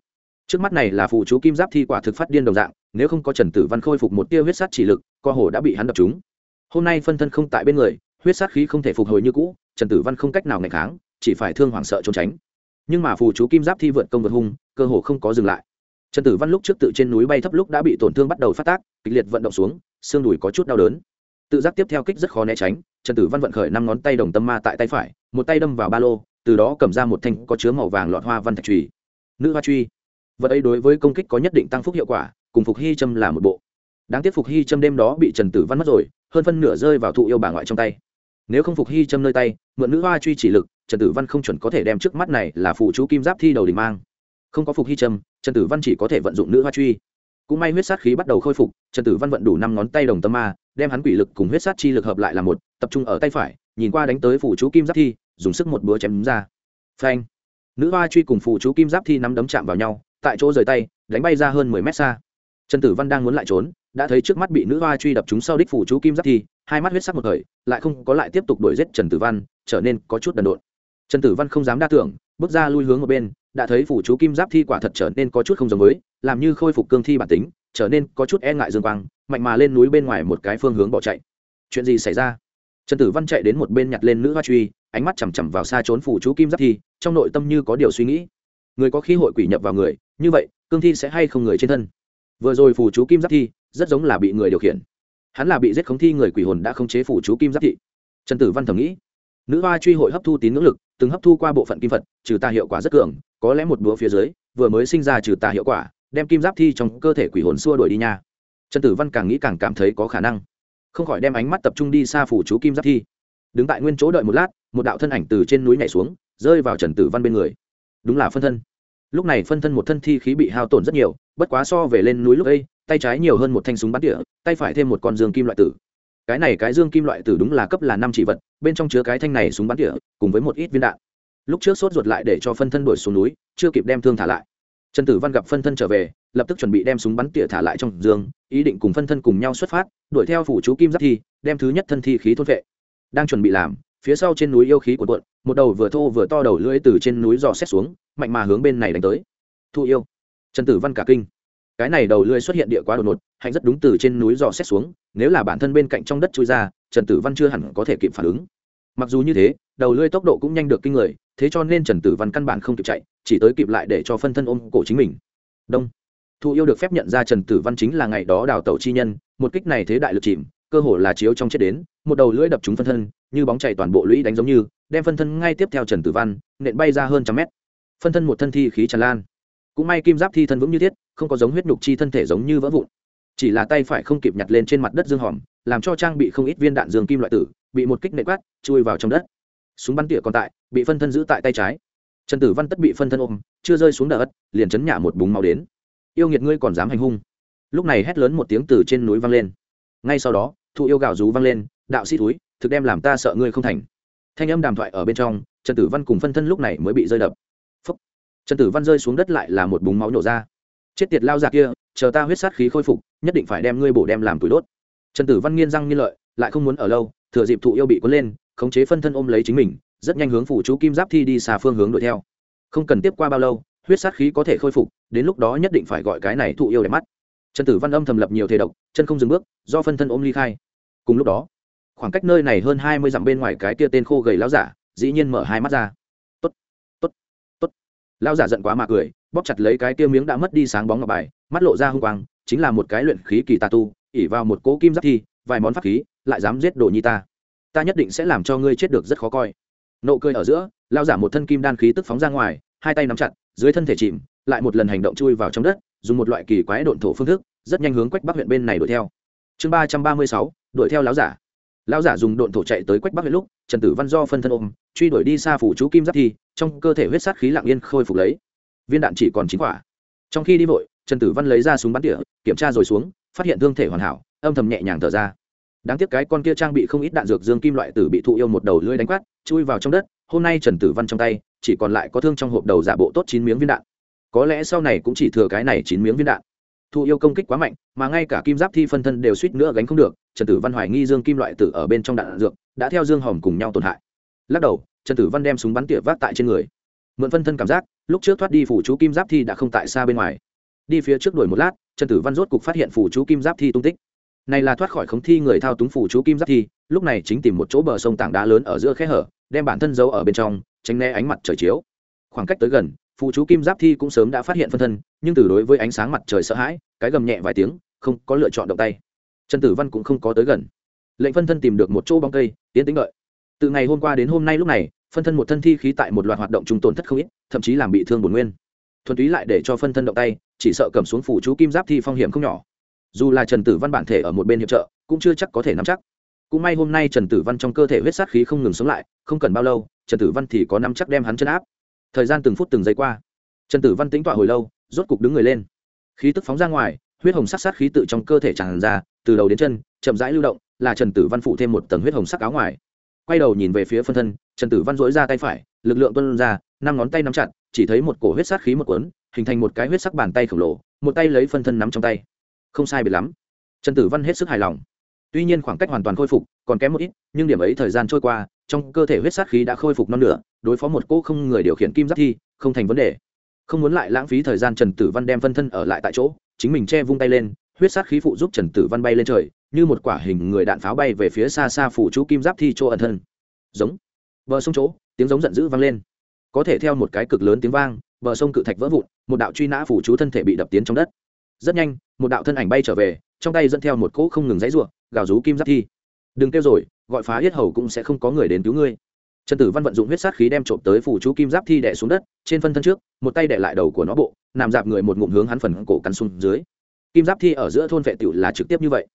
Trước mắt này là phủ chú kim giáp thi quả thực phát điên đồng dạng, nếu không có trần tử văn khôi phục một tia huyết sát chỉ lực, co hồ đã bị hắn đập trúng. Hôm nay phân thân không tại bên người, huyết sát khí không thể phục hồi như cũ, trần tử văn không cách nào ngày kháng, chỉ phải thương hoảng sợ trốn tránh nhưng mà phù chú kim giáp thi vượt công vượt hung, cơ hồ không có dừng lại. Trần tử văn lúc trước tự trên núi bay thấp lúc đã bị tổn thương bắt đầu phát tác, kịch liệt vận động xuống, xương đùi có chút đau đớn. Tự giác tiếp theo kích rất khó né tránh, trần tử văn vận khởi năm ngón tay đồng tâm ma tại tay phải, một tay đâm vào ba lô, từ đó cầm ra một thanh có chứa màu vàng lọt hoa văn thạch trùy nữ hoa truy. Vật ấy đối với công kích có nhất định tăng phúc hiệu quả, cùng phục hy châm là một bộ. Đáng tiếc phục hy châm đêm đó bị trần tử văn mất rồi, hơn phân nửa rơi vào thụ yêu bà ngoại trong tay. Nếu không phục hy châm nơi tay, mượn nữ hoa truy chỉ lực trần tử văn không chuẩn có thể đem trước mắt này là phụ chú kim giáp thi đầu đình mang. Không có phục hy trâm, trần tử văn chỉ có thể vận dụng nữ hoa truy. Cũng may huyết sát khí bắt đầu khôi phục, trần tử văn vận đủ năm ngón tay đồng tâm ma, đem hắn quỷ lực cùng huyết sát chi lực hợp lại là một, tập trung ở tay phải, nhìn qua đánh tới phụ chú kim giáp thi, dùng sức một búa chém ra. Phanh. Nữ hoa truy cùng phụ chú kim giáp thi nắm đấm chạm vào nhau, tại chỗ rời tay, đánh bay ra hơn mười mét xa. Trần tử văn đang muốn lại trốn, đã thấy trước mắt bị nữ hoa truy đập trúng sau đích phụ chú kim giáp thi, hai mắt huyết sắc một thời, lại không có lại tiếp tục đuổi giết trần tử văn, trở nên có chút đần độn trần tử văn không dám đa tưởng, bước ra lui hướng ở bên, đã thấy phủ chú kim giáp thi quả thật trở nên có chút không giống với, làm như khôi phục cương thi bản tính, trở nên có chút e ngại dương quang, mạnh mà lên núi bên ngoài một cái phương hướng bỏ chạy. Chuyện gì xảy ra? Trần tử văn chạy đến một bên nhặt lên nữ hoa truy, ánh mắt chằm chằm vào xa trốn phủ chú kim giáp thi, trong nội tâm như có điều suy nghĩ. Người có khí hội quỷ nhập vào người, như vậy, cương thi sẽ hay không người trên thân? Vừa rồi phủ chú kim giáp thi, rất giống là bị người điều khiển. Hắn là bị giết khống thi người quỷ hồn đã khống chế phủ chú kim giáp thị. Trần tử văn thầm nghĩ nữ hoa truy hội hấp thu tín ngưỡng lực, từng hấp thu qua bộ phận kim phật, trừ tà hiệu quả rất cường, có lẽ một đũa phía dưới, vừa mới sinh ra trừ tà hiệu quả, đem kim giáp thi trong cơ thể quỷ hồn xua đuổi đi nha. Trần tử văn càng nghĩ càng cảm thấy có khả năng. Không khỏi đem ánh mắt tập trung đi xa phủ chú kim giáp thi. Đứng tại nguyên chỗ đợi một lát, một đạo thân ảnh từ trên núi nhảy xuống, rơi vào trần tử văn bên người. Đúng là phân thân. Lúc này phân thân một thân thi khí bị hao tổn rất nhiều, bất quá so về lên núi lúc ấy, tay trái nhiều hơn một thanh súng bắn tỉa, tay phải thêm một con dương kim loại tử cái này cái dương kim loại tử đúng là cấp là năm chỉ vật, bên trong chứa cái thanh này súng bắn tỉa cùng với một ít viên đạn. Lúc trước sốt ruột lại để cho phân thân đuổi xuống núi, chưa kịp đem thương thả lại. Trần tử văn gặp phân thân trở về, lập tức chuẩn bị đem súng bắn tỉa thả lại trong dương, ý định cùng phân thân cùng nhau xuất phát, đuổi theo phủ chú kim giáp thi, đem thứ nhất thân thi khí thôn vệ. Đang chuẩn bị làm, phía sau trên núi yêu khí của quận một đầu vừa thô vừa to đầu lưỡi từ trên núi dò xét xuống, mạnh mà hướng bên này đánh tới. Thu yêu. Trần tử văn cả kinh cái này đầu lưỡi xuất hiện địa quá đột ngột, hạnh rất đúng từ trên núi dò xét xuống, nếu là bản thân bên cạnh trong đất chui ra, trần tử văn chưa hẳn có thể kịp phản ứng. Mặc dù như thế, đầu lưỡi tốc độ cũng nhanh được kinh người, thế cho nên trần tử văn căn bản không kịp chạy, chỉ tới kịp lại để cho phân thân ôm cổ chính mình. Đông. Thụ yêu được phép nhận ra trần tử văn chính là ngày đó đào tẩu chi nhân, một kích này thế đại lực chìm, cơ hồ là chiếu trong chết đến, một đầu lưỡi đập trúng phân thân, như bóng chạy toàn bộ lũy đánh giống như, đem phân thân ngay tiếp theo trần tử văn, nện bay ra hơn trăm mét. Phân thân một thân thi khí tràn lan cũng may kim giáp thi thân vững như thiết, không có giống huyết nhục chi thân thể giống như vỡ vụn. Chỉ là tay phải không kịp nhặt lên trên mặt đất dương hòm, làm cho trang bị không ít viên đạn dương kim loại tử, bị một kích nệ quát, chui vào trong đất. Súng bắn tỉa còn tại, bị phân thân giữ tại tay trái. Trần tử văn tất bị phân thân ôm, chưa rơi xuống đất, liền chấn nhả một búng máu đến. Yêu nghiệt ngươi còn dám hành hung? Lúc này hét lớn một tiếng từ trên núi vang lên. Ngay sau đó thụ yêu gào rú vang lên, đạo sĩ túi thực đem làm ta sợ ngươi không thành. Thanh âm đàm thoại ở bên trong, trần tử văn cùng phân thân lúc này mới bị rơi đập trần tử văn rơi xuống đất lại là một búng máu nổ ra. Chết tiệt lao ra kia, chờ ta huyết sát khí khôi phục, nhất định phải đem ngươi bổ đem làm túi đốt. Trần tử văn nghiên răng nghiên lợi, lại không muốn ở lâu, thừa dịp thụ yêu bị cuốn lên, khống chế phân thân ôm lấy chính mình, rất nhanh hướng phủ chú kim giáp thi đi xa phương hướng đuổi theo. Không cần tiếp qua bao lâu, huyết sát khí có thể khôi phục, đến lúc đó nhất định phải gọi cái này thụ yêu để mắt. Trần tử văn âm thầm lập nhiều thể độc, chân không dừng bước, do phân thân ôm ly khai. Cùng lúc đó, khoảng cách nơi này hơn hai mươi dặm bên ngoài cái kia tên khô gầy láo giả, dĩ nhiên mở hai mắt ra lão giả giận quá mà cười, bóp chặt lấy cái kia miếng đã mất đi sáng bóng ngọc bài, mắt lộ ra hung quang, chính là một cái luyện khí kỳ tà tu, ỉ vào một cỗ kim giáp thi, vài món pháp khí, lại dám giết đồ nhi ta. Ta nhất định sẽ làm cho ngươi chết được rất khó coi. Nộ cười ở giữa lao giả một thân kim đan khí tức phóng ra ngoài, hai tay nắm chặt, dưới thân thể chìm, lại một lần hành động chui vào trong đất, dùng một loại kỳ quái độn thổ phương thức, rất nhanh hướng quách bắc huyện bên này đuổi theo. Chương ba trăm ba mươi sáu, đuổi theo láo giả. Lão giả dùng độn thổ chạy tới quách bắc huyện lúc, trần tử văn do phân thân ôm, truy đuổi đi xa phủ chú kim giáp thi trong cơ thể huyết sát khí lặng yên khôi phục lấy. Viên đạn chỉ còn chín quả. Trong khi đi vội, trần tử văn lấy ra súng bắn tỉa, kiểm tra rồi xuống, phát hiện thương thể hoàn hảo, âm thầm nhẹ nhàng thở ra. Đáng tiếc cái con kia trang bị không ít đạn dược dương kim loại tử bị thụ yêu một đầu lưỡi đánh quát, chui vào trong đất, hôm nay trần tử văn trong tay, chỉ còn lại có thương trong hộp đầu giả bộ tốt chín miếng viên đạn. Có lẽ sau này cũng chỉ thừa cái này chín miếng viên đạn. Thụ yêu công kích quá mạnh, mà ngay cả kim giáp thi phân thân đều suýt nữa gánh không được, trần tử văn hoài nghi dương kim loại tử ở bên trong đạn dược, đã theo dương hòm cùng nhau tổn hại. Lắc đầu trần tử văn đem súng bắn tỉa vác tại trên người. Mượn phân thân cảm giác, lúc trước thoát đi phủ chú kim giáp thi đã không tại xa bên ngoài. Đi phía trước đuổi một lát, trần tử văn rốt cục phát hiện phủ chú kim giáp thi tung tích. Này là thoát khỏi khống thi người thao túng phủ chú kim giáp thi, lúc này chính tìm một chỗ bờ sông tảng đá lớn ở giữa khe hở, đem bản thân giấu ở bên trong, tránh né ánh mặt trời chiếu. Khoảng cách tới gần phụ chú kim giáp thi cũng sớm đã phát hiện phân thân, nhưng từ đối với ánh sáng mặt trời sợ hãi, cái gầm nhẹ vài tiếng, không có lựa chọn động tay. Trần tử văn cũng không có tới gần. Lệnh phân thân tìm được một chỗ bóng cây, tiến tính đợi. Từ ngày hôm qua đến hôm nay lúc này phân thân một thân thi khí tại một loạt hoạt động trung tổn thất không ít, thậm chí làm bị thương bổn nguyên. Thuần túy lại để cho phân thân động tay, chỉ sợ cầm xuống phủ chú kim giáp thi phong hiểm không nhỏ. Dù là trần tử văn bản thể ở một bên hiệp trợ, cũng chưa chắc có thể nắm chắc. Cũng may hôm nay trần tử văn trong cơ thể huyết sát khí không ngừng sống lại, không cần bao lâu, trần tử văn thì có nắm chắc đem hắn chân áp. Thời gian từng phút từng giây qua, trần tử văn tính tọa hồi lâu, rốt cục đứng người lên. Khí tức phóng ra ngoài, huyết hồng sắc sát khí tự trong cơ thể tràn ra, từ đầu đến chân, chậm rãi lưu động, là trần tử văn phụ thêm một tầng huyết hồng sắc áo ngoài quay đầu nhìn về phía phân thân, trần tử văn dỗi ra tay phải, lực lượng tuân ra, năm ngón tay nắm chặt, chỉ thấy một cổ huyết sát khí một cuốn, hình thành một cái huyết sắc bàn tay khổng lồ, một tay lấy phân thân nắm trong tay. Không sai biệt lắm. Trần tử văn hết sức hài lòng. Tuy nhiên khoảng cách hoàn toàn khôi phục, còn kém một ít, nhưng điểm ấy thời gian trôi qua, trong cơ thể huyết sát khí đã khôi phục non nửa, đối phó một cỗ không người điều khiển kim giáp thi, không thành vấn đề. Không muốn lại lãng phí thời gian, trần tử văn đem phân thân ở lại tại chỗ, chính mình che vung tay lên, huyết sát khí phụ giúp trần tử văn bay lên trời như một quả hình người đạn pháo bay về phía xa xa phủ chú kim giáp thi chỗ ẩn thân. Giống. Bờ sông chỗ, tiếng giống giận dữ vang lên. Có thể theo một cái cực lớn tiếng vang, bờ sông cự thạch vỡ vụn, một đạo truy nã phủ chú thân thể bị đập tiến trong đất. Rất nhanh, một đạo thân ảnh bay trở về, trong tay dẫn theo một cỗ không ngừng dãy ruộng gào rú kim giáp thi. Đừng kêu rồi, gọi phá yết hầu cũng sẽ không có người đến cứu ngươi. Trần tử văn vận dụng huyết sát khí đem trộm tới phủ chú kim giáp thi đẻ xuống đất, trên phân thân trước, một tay đẻ lại đầu của nó bộ, nằm dạp người một ngụm hướng hắn phần cổ cắn xuống dưới. Kim giáp thi ở giữa thôn vệ tiểu là trực tiếp như vậy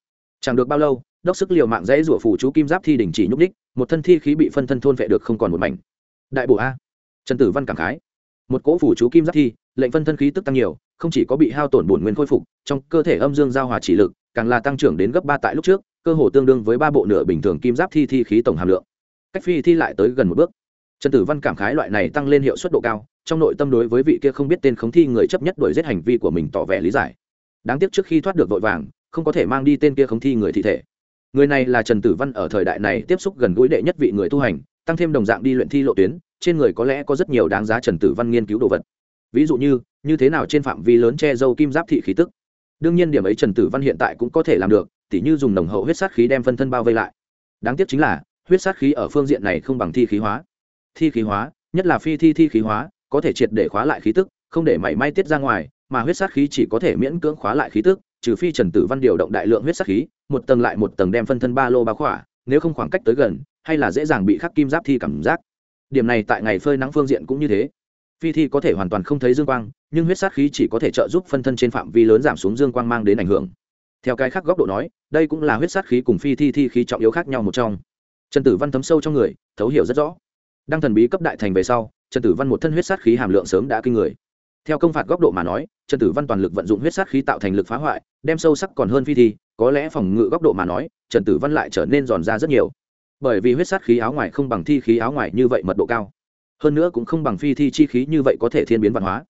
chẳng được bao lâu, đốc sức liều mạng dãy rủa phủ chú kim giáp thi đình chỉ nhúc ních một thân thi khí bị phân thân thôn vệ được không còn một mảnh. Đại bổ a. Trần tử văn cảm khái. Một cỗ phủ chú kim giáp thi, lệnh phân thân khí tức tăng nhiều, không chỉ có bị hao tổn bổn nguyên khôi phục, trong cơ thể âm dương giao hòa chỉ lực càng là tăng trưởng đến gấp ba tại lúc trước, cơ hồ tương đương với ba bộ nửa bình thường kim giáp thi thi khí tổng hàm lượng. Cách phi thi lại tới gần một bước. Trần tử văn cảm khái loại này tăng lên hiệu suất độ cao, trong nội tâm đối với vị kia không biết tên khống thi người chấp nhất đổi giết hành vi của mình tỏ vẻ lý giải. Đáng tiếc trước khi thoát được vội vàng không có thể mang đi tên kia không thi người thi thể. Người này là trần tử văn ở thời đại này tiếp xúc gần gũi đệ nhất vị người tu hành, tăng thêm đồng dạng đi luyện thi lộ tuyến, trên người có lẽ có rất nhiều đáng giá trần tử văn nghiên cứu đồ vật. Ví dụ như như thế nào trên phạm vi lớn che dâu kim giáp thị khí tức. Đương nhiên điểm ấy trần tử văn hiện tại cũng có thể làm được, tỉ như dùng nồng hậu huyết sát khí đem phân thân bao vây lại. Đáng tiếc chính là, huyết sát khí ở phương diện này không bằng thi khí hóa. Thi khí hóa, nhất là phi thi thi khí hóa, có thể triệt để khóa lại khí tức, không để mảy may tiết ra ngoài, mà huyết sát khí chỉ có thể miễn cưỡng khóa lại khí tức trừ phi trần tử văn điều động đại lượng huyết sát khí, một tầng lại một tầng đem phân thân ba lô bao khỏa, nếu không khoảng cách tới gần, hay là dễ dàng bị khắc kim giáp thi cảm giác. Điểm này tại ngày phơi nắng phương diện cũng như thế. Phi thi có thể hoàn toàn không thấy dương quang, nhưng huyết sát khí chỉ có thể trợ giúp phân thân trên phạm vi lớn giảm xuống dương quang mang đến ảnh hưởng. Theo cái khác góc độ nói, đây cũng là huyết sát khí cùng phi thi thi khí trọng yếu khác nhau một trong. Trần tử văn thấm sâu trong người, thấu hiểu rất rõ. Đăng thần bí cấp đại thành về sau, trần tử văn một thân huyết sát khí hàm lượng sớm đã kinh người theo công phạt góc độ mà nói, trần tử văn toàn lực vận dụng huyết sát khí tạo thành lực phá hoại, đem sâu sắc còn hơn phi thi, có lẽ phòng ngự góc độ mà nói, trần tử văn lại trở nên giòn ra rất nhiều. Bởi vì huyết sát khí áo ngoài không bằng thi khí áo ngoài như vậy mật độ cao. Hơn nữa cũng không bằng phi thi chi khí như vậy có thể thiên biến văn hóa.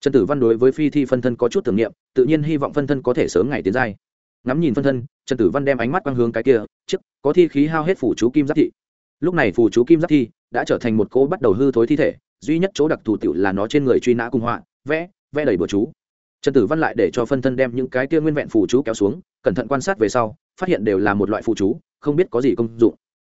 Trần tử văn đối với phi thi phân thân có chút tưởng niệm, tự nhiên hy vọng phân thân có thể sớm ngày tiến giai. Ngắm nhìn phân thân, trần tử văn đem ánh mắt quang hướng cái kia trước có thi khí hao hết phủ chú kim giáp thị. Lúc này phủ chú kim giáp thi đã trở thành một cỗ bắt đầu hư thối thi thể, duy nhất chỗ đặc thù tiểu là nó trên người truy nã cung họa vẽ vẽ đầy bừa chú. Trần tử văn lại để cho phân thân đem những cái kia nguyên vẹn phù chú kéo xuống, cẩn thận quan sát về sau, phát hiện đều là một loại phù chú, không biết có gì công dụng.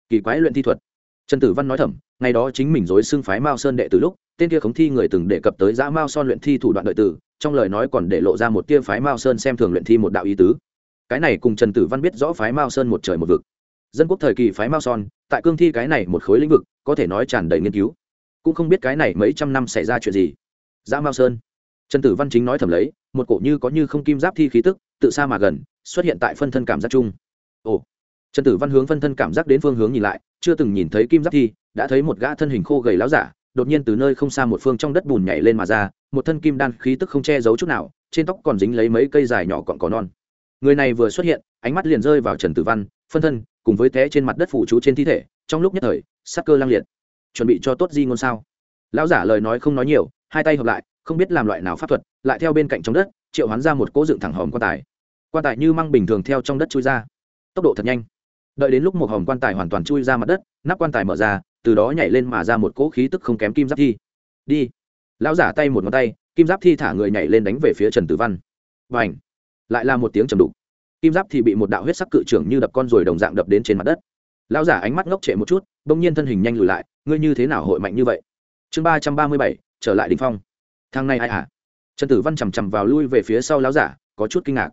Kỳ quái luyện thi thuật. Trần tử văn nói thầm, ngày đó chính mình dối xưng phái mao sơn đệ từ lúc, tên kia khống thi người từng đề cập tới giã mao son luyện thi thủ đoạn đợi tử, trong lời nói còn để lộ ra một tia phái mao sơn xem thường luyện thi một đạo ý tứ. Cái này cùng trần tử văn biết rõ phái mao sơn một trời một vực. Dân quốc thời kỳ phái mao son tại cương thi cái này một khối lĩnh vực, có thể nói tràn đầy nghiên cứu. Cũng không biết cái này mấy trăm năm xảy ra chuyện gì dã mao sơn. Trần tử văn chính nói thầm lấy, một cổ như có như không kim giáp thi khí tức, tự xa mà gần, xuất hiện tại phân thân cảm giác chung. Ồ. Trần tử văn hướng phân thân cảm giác đến phương hướng nhìn lại, chưa từng nhìn thấy kim giáp thi, đã thấy một gã thân hình khô gầy láo giả, đột nhiên từ nơi không xa một phương trong đất bùn nhảy lên mà ra, một thân kim đan khí tức không che giấu chút nào, trên tóc còn dính lấy mấy cây dài nhỏ còn có non. Người này vừa xuất hiện, ánh mắt liền rơi vào trần tử văn, phân thân, cùng với té trên mặt đất phủ chú trên thi thể, trong lúc nhất thời, sắc cơ lang liệt. Chuẩn bị cho tốt di ngôn sao? Lão giả lời nói không nói nhiều hai tay hợp lại, không biết làm loại nào pháp thuật, lại theo bên cạnh trong đất, triệu hoán ra một cỗ dựng thẳng hòm quan tài. Quan tài như măng bình thường theo trong đất chui ra. Tốc độ thật nhanh. Đợi đến lúc một hòm quan tài hoàn toàn chui ra mặt đất, nắp quan tài mở ra, từ đó nhảy lên mà ra một cỗ khí tức không kém kim giáp thi. Đi. Lão giả tay một ngón tay, kim giáp thi thả người nhảy lên đánh về phía trần tử văn. Và ảnh lại là một tiếng trầm đục. Kim giáp thì bị một đạo huyết sắc cự trưởng như đập con rồi đồng dạng đập đến trên mặt đất. Lão giả ánh mắt ngốc trệ một chút, bỗng nhiên thân hình nhanh lùi lại, ngươi như thế nào hội mạnh như vậy? Chương ba trăm ba mươi bảy trở lại đỉnh phong. Thang này ai hả? Trần tử văn chằm chằm vào lui về phía sau lão giả, có chút kinh ngạc.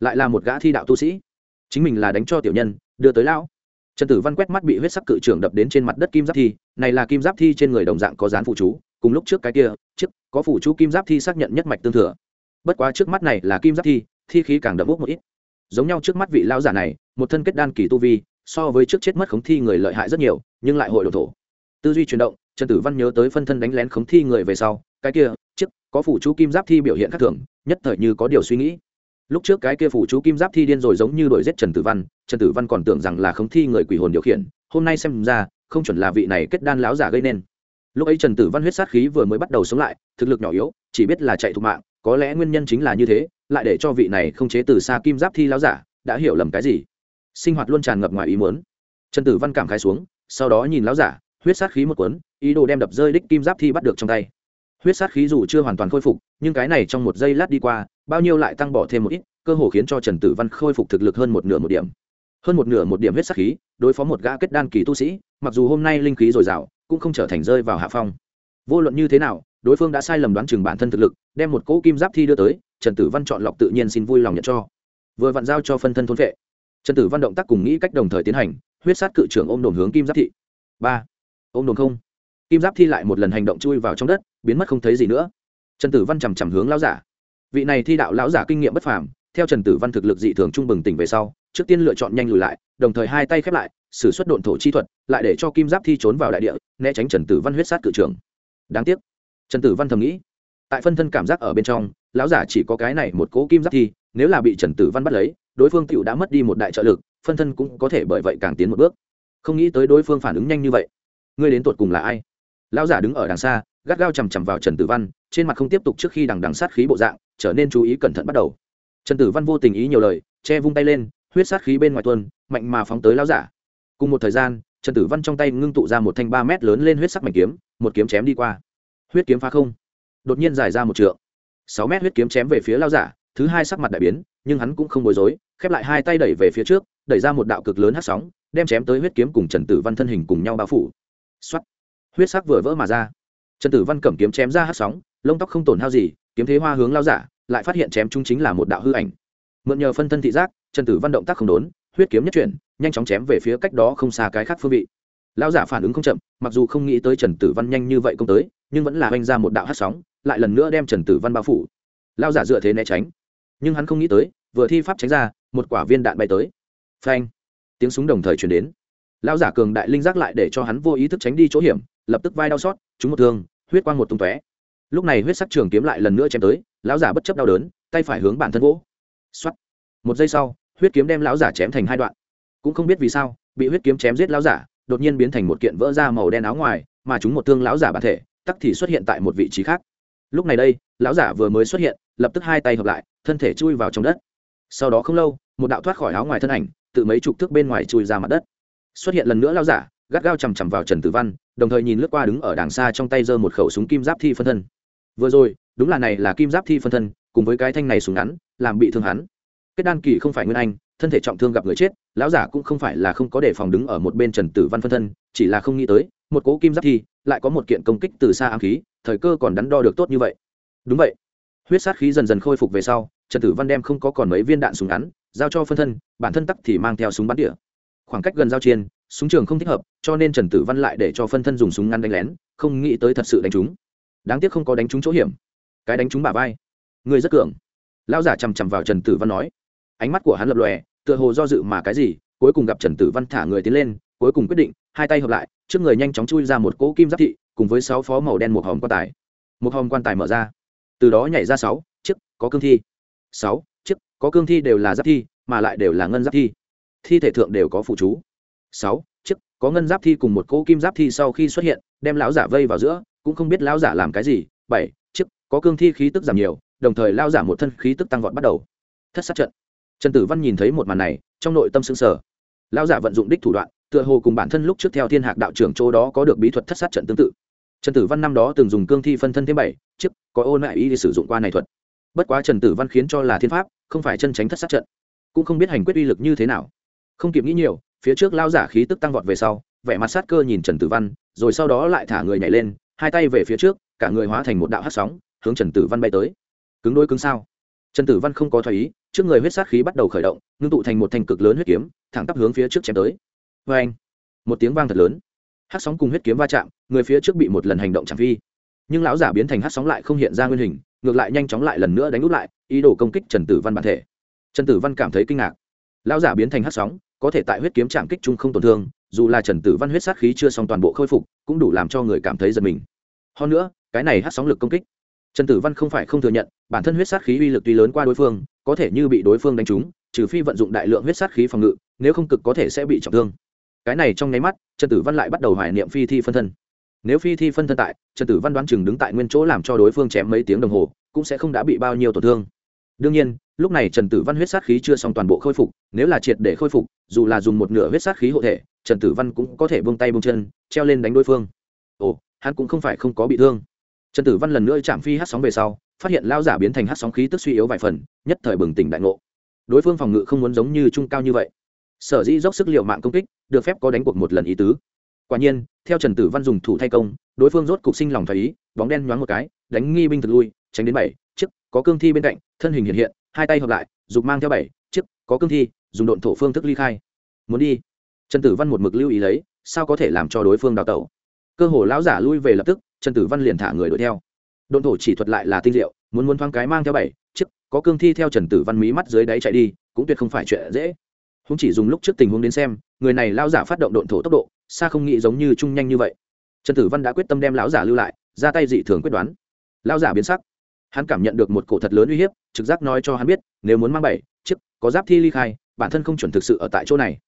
Lại là một gã thi đạo tu sĩ. Chính mình là đánh cho tiểu nhân, đưa tới lão. Trần tử văn quét mắt bị huyết sắc cự trưởng đập đến trên mặt đất kim giáp thi, này là kim giáp thi trên người đồng dạng có dán phụ chú, cùng lúc trước cái kia trước có phụ chú kim giáp thi xác nhận nhất mạch tương thừa. Bất quá trước mắt này là kim giáp thi thi khí càng đậm úp một ít. Giống nhau trước mắt vị lão giả này, một thân kết đan kỳ tu vi, so với trước chết mất khống thi người lợi hại rất nhiều, nhưng lại hội đồ thổ. Tư duy chuyển động trần tử văn nhớ tới phân thân đánh lén khống thi người về sau, cái kia trước có phủ chú kim giáp thi biểu hiện khác thường, nhất thời như có điều suy nghĩ. Lúc trước cái kia phủ chú kim giáp thi điên rồi giống như đổi giết trần tử văn, trần tử văn còn tưởng rằng là khống thi người quỷ hồn điều khiển, hôm nay xem ra, không chuẩn là vị này kết đan láo giả gây nên. Lúc ấy trần tử văn huyết sát khí vừa mới bắt đầu sống lại, thực lực nhỏ yếu, chỉ biết là chạy thục mạng, có lẽ nguyên nhân chính là như thế, lại để cho vị này không chế từ xa kim giáp thi láo giả, đã hiểu lầm cái gì. Sinh hoạt luôn tràn ngập ngoài ý muốn. Trần tử văn cảm khai xuống, sau đó nhìn láo giả huyết sát khí một cuốn, ý đồ đem đập rơi đích kim giáp thi bắt được trong tay. Huyết sát khí dù chưa hoàn toàn khôi phục, nhưng cái này trong một giây lát đi qua, bao nhiêu lại tăng bỏ thêm một ít, cơ hồ khiến cho trần tử văn khôi phục thực lực hơn một nửa một điểm. Hơn một nửa một điểm huyết sát khí, đối phó một gã kết đan kỳ tu sĩ, mặc dù hôm nay linh khí dồi dào, cũng không trở thành rơi vào hạ phong. Vô luận như thế nào, đối phương đã sai lầm đoán chừng bản thân thực lực, đem một cỗ kim giáp thi đưa tới, trần tử văn chọn lọc tự nhiên xin vui lòng nhận cho. Vừa vặn giao cho phân thân thôn vệ. Trần tử văn động tác cùng nghĩ cách đồng thời tiến hành, huyết sát cự trưởng ôm đồn hướng kim giáp thị. Ba ôm đồn không? Kim giáp thi lại một lần hành động chui vào trong đất, biến mất không thấy gì nữa. Trần tử văn chằm chằm hướng lão giả. Vị này thi đạo lão giả kinh nghiệm bất phàm, theo trần tử văn thực lực dị thường trung bừng tỉnh về sau, trước tiên lựa chọn nhanh lùi lại, đồng thời hai tay khép lại s ử suất độn thổ chi thuật, lại để cho kim giáp thi trốn vào đại địa, né tránh trần tử văn huyết sát cự trường đáng tiếc. Trần tử văn thầm nghĩ. Tại phân thân cảm giác ở bên trong, lão giả chỉ có cái này một cố kim giáp thi, nếu là bị trần tử văn bắt lấy, đối phương tựu đã mất đi một đại trợ lực, phân thân cũng có thể bởi vậy càng tiến một bước. Không nghĩ tới đối phương phản ứng nhanh như vậy ngươi đến tột cùng là ai? Lão giả đứng ở đằng xa, gắt gao chằm chằm vào trần tử văn, trên mặt không tiếp tục trước khi đằng đằng sát khí bộ dạng, trở nên chú ý cẩn thận bắt đầu. Trần tử văn vô tình ý nhiều lời, che vung tay lên, huyết sát khí bên ngoài tuân mạnh mà phóng tới lão giả. Cùng một thời gian, trần tử văn trong tay ngưng tụ ra một thanh ba mét lớn lên huyết sắc mảnh kiếm, một kiếm chém đi qua. Huyết kiếm phá không. Đột nhiên dài ra một trượng. Sáu mét huyết kiếm chém về phía lao giả, thứ hai sắc mặt đại biến, nhưng hắn cũng không bối rối, khép lại hai tay đẩy về phía trước, đẩy ra một đạo cực lớn hát sóng, đem chém tới huyết kiếm cùng trần tử văn thân hình cùng nhau bao phủ x huyết sắc vừa vỡ mà ra. Trần tử văn cầm kiếm chém ra hát sóng, lông tóc không tổn hao gì, kiếm thế hoa hướng lao giả, lại phát hiện chém chúng chính là một đạo hư ảnh. Mượn nhờ phân thân thị giác, trần tử văn động tác không đốn, huyết kiếm nhất chuyển, nhanh chóng chém về phía cách đó không xa cái khác phương vị. Lao giả phản ứng không chậm, mặc dù không nghĩ tới trần tử văn nhanh như vậy công tới, nhưng vẫn là oanh ra một đạo hát sóng, lại lần nữa đem trần tử văn bao phủ. Lao giả dựa thế né tránh. Nhưng hắn không nghĩ tới, vừa thi pháp tránh ra, một quả viên đạn bay tới. Phanh. Tiếng súng đồng thời chuyển đến lao giả cường đại linh giác lại để cho hắn vô ý thức tránh đi chỗ hiểm, lập tức vai đau xót, trúng một thương, huyết quang một tung tóe. Lúc này huyết sắc trường kiếm lại lần nữa chém tới, lão giả bất chấp đau đớn, tay phải hướng bản thân vỗ. Xoắt một giây sau, huyết kiếm đem lão giả chém thành hai đoạn. Cũng không biết vì sao, bị huyết kiếm chém giết lão giả, đột nhiên biến thành một kiện vỡ da màu đen áo ngoài, mà chúng một thương lão giả bản thể, tắc thì xuất hiện tại một vị trí khác. Lúc này đây, lão giả vừa mới xuất hiện, lập tức hai tay hợp lại, thân thể chui vào trong đất. Sau đó không lâu, một đạo thoát khỏi áo ngoài thân ảnh, tự mấy chục thước bên ngoài chui ra mặt đất xuất hiện lần nữa lão giả, gắt gao chằm chằm vào trần tử văn, đồng thời nhìn lướt qua đứng ở đàng xa trong tay giơ một khẩu súng kim giáp thi phân thân. Vừa rồi, đúng là này là kim giáp thi phân thân, cùng với cái thanh này súng ngắn, làm bị thương hắn. Kết đan kỳ không phải nguyên anh, thân thể trọng thương gặp người chết, lão giả cũng không phải là không có đề phòng đứng ở một bên trần tử văn phân thân, chỉ là không nghĩ tới, một cố kim giáp thi lại có một kiện công kích từ xa ám khí, thời cơ còn đắn đo được tốt như vậy. Đúng vậy. Huyết sát khí dần dần khôi phục về sau, trần tử văn đem không có còn mấy viên đạn súng ngắn, giao cho phân thân, bản thân tắc thì mang theo súng bắn địa khoảng cách gần giao chiên, súng trường không thích hợp, cho nên trần tử văn lại để cho phân thân dùng súng ngắn đánh lén, không nghĩ tới thật sự đánh trúng. Đáng tiếc không có đánh trúng chỗ hiểm. Cái đánh trúng bả vai. Người rất cường. Lao giả chằm chằm vào trần tử văn nói. Ánh mắt của hắn lập lòe, tựa hồ do dự mà cái gì, cuối cùng gặp trần tử văn thả người tiến lên, cuối cùng quyết định, hai tay hợp lại, trước người nhanh chóng chui ra một cỗ kim giáp thị, cùng với sáu phó màu đen một hòm quan tài. Một hòm quan tài mở ra. Từ đó nhảy ra sáu chiếc có cương thi. Sáu chiếc có cương thi đều là giáp thi, mà lại đều là ngân giáp thi thi thể thượng đều có phụ chú. Sáu, chiếc, có ngân giáp thi cùng một cỗ kim giáp thi sau khi xuất hiện, đem lão giả vây vào giữa, cũng không biết lão giả làm cái gì. Bảy, chiếc, có cương thi khí tức giảm nhiều, đồng thời lao giả một thân khí tức tăng vọt bắt đầu. Thất sát trận. Trần tử văn nhìn thấy một màn này, trong nội tâm xứng sở lao giả vận dụng đích thủ đoạn, tựa hồ cùng bản thân lúc trước theo thiên hạc đạo trưởng chỗ đó có được bí thuật thất sát trận tương tự. Trần tử văn năm đó từng dùng cương thi phân thân thêm bảy, chiếc, có ôn lại ý để sử dụng qua này thuật. Bất quá trần tử văn khiến cho là thiên pháp, không phải chân tránh thất sát trận. Cũng không biết hành quyết uy lực như thế nào không kịp nghĩ nhiều, phía trước lao giả khí tức tăng vọt về sau, vẻ mặt sát cơ nhìn trần tử văn, rồi sau đó lại thả người nhảy lên, hai tay về phía trước, cả người hóa thành một đạo hát sóng, hướng trần tử văn bay tới. Cứng đôi cứng sao? Trần tử văn không có thoái ý, trước người huyết sát khí bắt đầu khởi động, ngưng tụ thành một thành cực lớn huyết kiếm, thẳng tắp hướng phía trước chém tới. Vê anh, một tiếng vang thật lớn. Hát sóng cùng huyết kiếm va chạm, người phía trước bị một lần hành động chạm phi. Nhưng lão giả biến thành hát sóng lại không hiện ra nguyên hình, ngược lại nhanh chóng lại lần nữa đánh úp lại, ý đồ công kích trần tử văn bản thể. Trần tử văn cảm thấy kinh ngạc. Lão giả biến thành hát sóng có thể tại huyết kiếm chạm kích trung không tổn thương, dù là trần tử văn huyết sát khí chưa xong toàn bộ khôi phục, cũng đủ làm cho người cảm thấy giật mình. Hơn nữa, cái này hát sóng lực công kích, trần tử văn không phải không thừa nhận, bản thân huyết sát khí uy lực tuy lớn qua đối phương, có thể như bị đối phương đánh trúng, trừ phi vận dụng đại lượng huyết sát khí phòng ngự, nếu không cực có thể sẽ bị trọng thương. Cái này trong nháy mắt, trần tử văn lại bắt đầu hoài niệm phi thi phân thân. Nếu phi thi phân thân tại, trần tử văn đoán chừng đứng tại nguyên chỗ làm cho đối phương chém mấy tiếng đồng hồ, cũng sẽ không đã bị bao nhiêu tổn thương đương nhiên, lúc này trần tử văn huyết sát khí chưa xong toàn bộ khôi phục, nếu là triệt để khôi phục, dù là dùng một nửa huyết sát khí hộ thể, trần tử văn cũng có thể buông tay buông chân, treo lên đánh đối phương. Ồ, hắn cũng không phải không có bị thương. Trần tử văn lần nữa chạm phi hát sóng về sau, phát hiện lao giả biến thành hát sóng khí tức suy yếu vài phần, nhất thời bừng tỉnh đại ngộ. Đối phương phòng ngự không muốn giống như trung cao như vậy. Sở dĩ dốc sức liệu mạng công kích, được phép có đánh cuộc một lần ý tứ. Quả nhiên, theo trần tử văn dùng thủ thay công, đối phương rốt cục sinh lòng thái ý, bóng đen nhoáng một cái, đánh nghi binh thực lui, tránh đến bảy, chiếc, có cương thi bên cạnh thân hình hiện hiện, hai tay hợp lại, dục mang theo bảy, chiếc, có cương thi, dùng độn thổ phương thức ly khai. Muốn đi. Trần tử văn một mực lưu ý lấy, sao có thể làm cho đối phương đào tẩu? Cơ hồ lão giả lui về lập tức, trần tử văn liền thả người đuổi theo. Độn thổ chỉ thuật lại là tinh diệu, muốn muốn thoáng cái mang theo bảy, chiếc, có cương thi theo trần tử văn mí mắt dưới đáy chạy đi, cũng tuyệt không phải chuyện dễ. Không chỉ dùng lúc trước tình huống đến xem, người này lão giả phát động độn thổ tốc độ, xa không nghĩ giống như trung nhanh như vậy. Trần tử văn đã quyết tâm đem lão giả lưu lại, ra tay dị thường quyết đoán. Lão giả biến sắc hắn cảm nhận được một cổ thật lớn uy hiếp, trực giác nói cho hắn biết, nếu muốn mang bảy, chiếc, có giáp thi ly khai, bản thân không chuẩn thực sự ở tại chỗ này.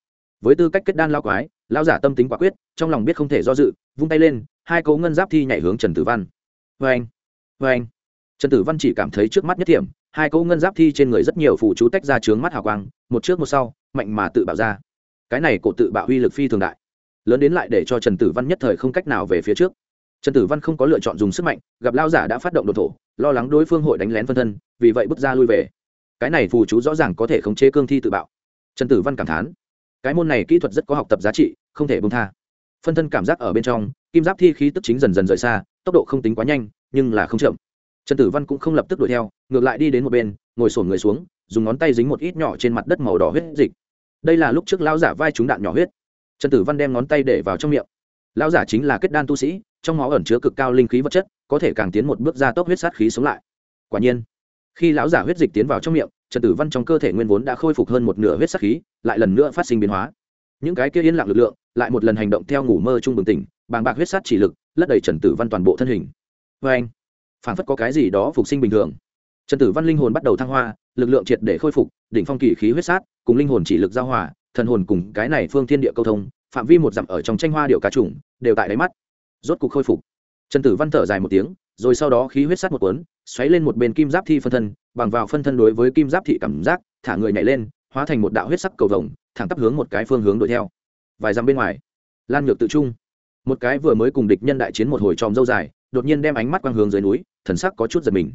Với tư cách kết đan lao quái lao giả tâm tính quả quyết, trong lòng biết không thể do dự, vung tay lên, hai cấu ngân giáp thi nhảy hướng trần tử văn. Vê anh vê anh trần tử văn chỉ cảm thấy trước mắt nhất thiểm, hai cấu ngân giáp thi trên người rất nhiều phụ chú tách ra trướng mắt hào quang, một trước một sau, mạnh mà tự bạo ra. Cái này cổ tự bạo uy lực phi thường đại, lớn đến lại để cho trần tử văn nhất thời không cách nào về phía trước. Trần tử văn không có lựa chọn dùng sức mạnh, gặp lao giả đã phát động đột thổ lo lắng đối phương hội đánh lén phân thân, vì vậy bước ra lui về. Cái này phù chú rõ ràng có thể khống chế cương thi tự bạo. Trần tử văn cảm thán, cái môn này kỹ thuật rất có học tập giá trị, không thể bông tha. Phân thân cảm giác ở bên trong, kim giáp thi khí tức chính dần dần rời xa, tốc độ không tính quá nhanh, nhưng là không chậm. Trần tử văn cũng không lập tức đuổi theo, ngược lại đi đến một bên, ngồi sổn người xuống, dùng ngón tay dính một ít nhỏ trên mặt đất màu đỏ huyết dịch. Đây là lúc trước lão giả vai trúng đạn nhỏ huyết. Trần tử văn đem ngón tay để vào trong miệng. Lão giả chính là kết đan tu sĩ, trong máu ẩn chứa cực cao linh khí vật chất có thể càng tiến một bước ra tốc huyết sát khí sống lại. Quả nhiên, khi lão giả huyết dịch tiến vào trong miệng, trần tử văn trong cơ thể nguyên vốn đã khôi phục hơn một nửa huyết sát khí, lại lần nữa phát sinh biến hóa. Những cái kia yên lặng lực lượng, lại một lần hành động theo ngủ mơ chung bừng tỉnh, bàng bạc huyết sát chỉ lực lất đầy trần tử văn toàn bộ thân hình. Vê anh phản phất có cái gì đó phục sinh bình thường. Trần tử văn linh hồn bắt đầu thăng hoa, lực lượng triệt để khôi phục, đỉnh phong kỳ khí huyết sát, cùng linh hồn chỉ lực giao hòa, thần hồn cùng cái này phương thiên địa câu thông, phạm vi một dặm ở trong tranh hoa điệu cá trùng, đều tại đáy mắt, rốt cục khôi phục trần tử văn thở dài một tiếng, rồi sau đó khí huyết sắt một cuốn, xoáy lên một bên kim giáp thi phân thân, bằng vào phân thân đối với kim giáp thị cảm giác, thả người nhảy lên, hóa thành một đạo huyết sắc cầu vồng, thẳng tắp hướng một cái phương hướng đuổi theo. Vài dặm bên ngoài, lan nhược tự trung. Một cái vừa mới cùng địch nhân đại chiến một hồi tròm dâu dài, đột nhiên đem ánh mắt quang hướng dưới núi, thần sắc có chút giật mình.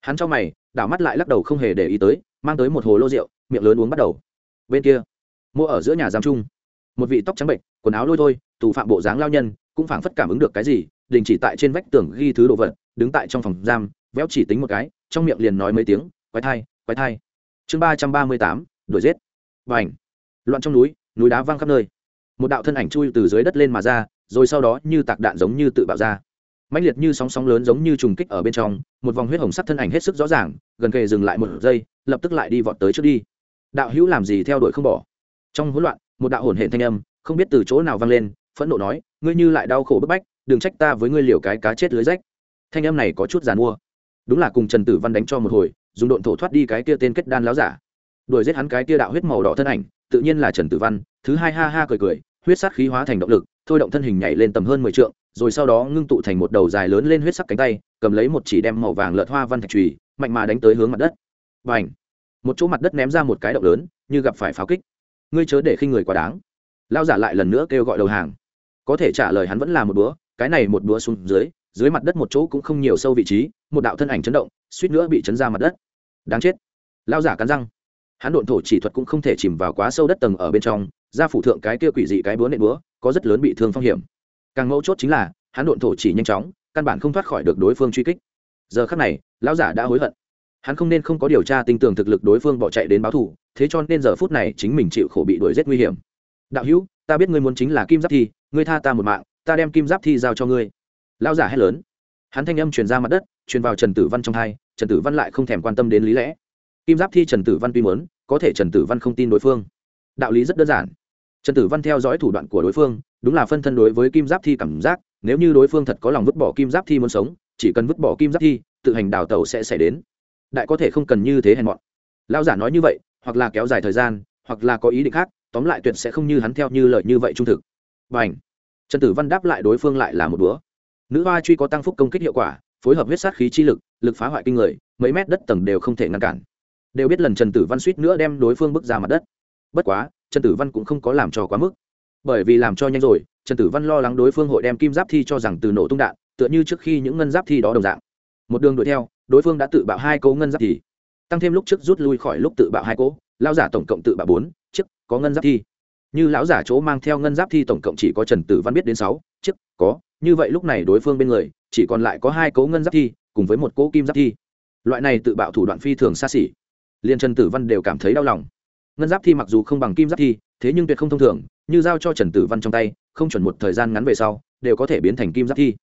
Hắn cho mày, đảo mắt lại lắc đầu không hề để ý tới, mang tới một hồ lô rượu, miệng lớn uống bắt đầu. Bên kia mua ở giữa nhà giam trung. Một vị tóc trắng bệnh, quần áo lôi thôi, tù phạm bộ dáng lao nhân, cũng phảng phất cảm ứng được cái gì đình chỉ tại trên vách tường ghi thứ đồ vật, đứng tại trong phòng giam, véo chỉ tính một cái, trong miệng liền nói mấy tiếng, quái thai quái thai. Chương ba trăm ba mươi tám, đuổi giết. Và ảnh loạn trong núi núi đá văng khắp nơi. Một đạo thân ảnh chui từ dưới đất lên mà ra, rồi sau đó như tạc đạn giống như tự bạo ra. Mãnh liệt như sóng sóng lớn giống như trùng kích ở bên trong, một vòng huyết hồng sắt thân ảnh hết sức rõ ràng, gần kề dừng lại một giây, lập tức lại đi vọt tới trước đi. Đạo hữu làm gì theo đuổi không bỏ? Trong hỗn loạn, một đạo hồn hển thanh âm, không biết từ chỗ nào vang lên, phẫn nộ nói, ngươi như lại đau khổ bức bách đừng trách ta với ngươi liều cái cá chết lưới rách. Thanh âm này có chút giàn mua. Đúng là cùng trần tử văn đánh cho một hồi, dùng độn thổ thoát đi cái kia tên kết đan láo giả. Đuổi giết hắn cái kia đạo huyết màu đỏ thân ảnh, tự nhiên là trần tử văn, thứ hai ha ha cười cười, huyết sát khí hóa thành động lực, thôi động thân hình nhảy lên tầm hơn mười trượng, rồi sau đó ngưng tụ thành một đầu dài lớn lên huyết sắc cánh tay, cầm lấy một chỉ đem màu vàng lợt hoa văn thạch trùy mạnh mà đánh tới hướng mặt đất. Và ảnh một chỗ mặt đất ném ra một cái động lớn, như gặp phải pháo kích. Ngươi chớ để khi người quá đáng. Lao giả lại lần nữa kêu gọi đầu hàng. Có thể trả lời hắn vẫn là một búa cái này một đũa xuống dưới dưới mặt đất một chỗ cũng không nhiều sâu vị trí, một đạo thân ảnh chấn động, suýt nữa bị chấn ra mặt đất. Đáng chết. Lao giả cắn răng. Hắn độn thổ chỉ thuật cũng không thể chìm vào quá sâu đất tầng ở bên trong ra phủ thượng cái kia quỷ dị cái búa nện búa, có rất lớn bị thương phong hiểm. Càng mấu chốt chính là, hắn độn thổ chỉ nhanh chóng, căn bản không thoát khỏi được đối phương truy kích. Giờ khắc này, lão giả đã hối hận. Hắn không nên không có điều tra tinh tường thực lực đối phương bỏ chạy đến báo thù, thế cho nên giờ phút này chính mình chịu khổ bị đuổi rét nguy hiểm. Đạo hữu, ta biết ngươi muốn chính là kim giáp thi, ngươi tha ta một mạng ta đem kim giáp thi giao cho ngươi. Lão giả hét lớn. Hắn thanh âm truyền ra mặt đất, truyền vào trần tử văn trong hai, trần tử văn lại không thèm quan tâm đến lý lẽ. Kim giáp thi trần tử văn tuy muốn, có thể trần tử văn không tin đối phương. Đạo lý rất đơn giản. Trần tử văn theo dõi thủ đoạn của đối phương, đúng là phân thân đối với kim giáp thi cảm giác, nếu như đối phương thật có lòng vứt bỏ kim giáp thi muốn sống, chỉ cần vứt bỏ kim giáp thi, tự hành đào tẩu sẽ xảy đến. Đại có thể không cần như thế hèn mọn. Lão giả nói như vậy, hoặc là kéo dài thời gian, hoặc là có ý định khác, tóm lại tuyệt sẽ không như hắn theo như lời như vậy trung thực. B à n h trần tử văn đáp lại đối phương lại là một búa nữ hoa truy có tăng phúc công kích hiệu quả, phối hợp huyết sát khí chi lực lực phá hoại kinh người, mấy mét đất tầng đều không thể ngăn cản. Đều biết lần trần tử văn suýt nữa đem đối phương bước ra mặt đất. Bất quá, trần tử văn cũng không có làm cho quá mức. Bởi vì làm cho nhanh rồi, trần tử văn lo lắng đối phương hội đem kim giáp thi cho rằng từ nổ tung đạn, tựa như trước khi những ngân giáp thi đó đồng dạng. Một đường đuổi theo, đối phương đã tự bạo hai cấu ngân giáp thi. Tăng thêm lúc trước rút lui khỏi lúc tự bạo hai cỗ lao giả tổng cộng tự bạo bốn, chiếc, có ngân giáp thi như lão giả chỗ mang theo ngân giáp thi tổng cộng chỉ có trần tử văn biết đến sáu, chiếc, có, như vậy lúc này đối phương bên người, chỉ còn lại có hai cấu ngân giáp thi, cùng với một cỗ kim giáp thi. Loại này tự bạo thủ đoạn phi thường xa xỉ. Liền trần tử văn đều cảm thấy đau lòng. Ngân giáp thi mặc dù không bằng kim giáp thi, thế nhưng tuyệt không thông thường, như giao cho trần tử văn trong tay, không chuẩn một thời gian ngắn về sau, đều có thể biến thành kim giáp thi.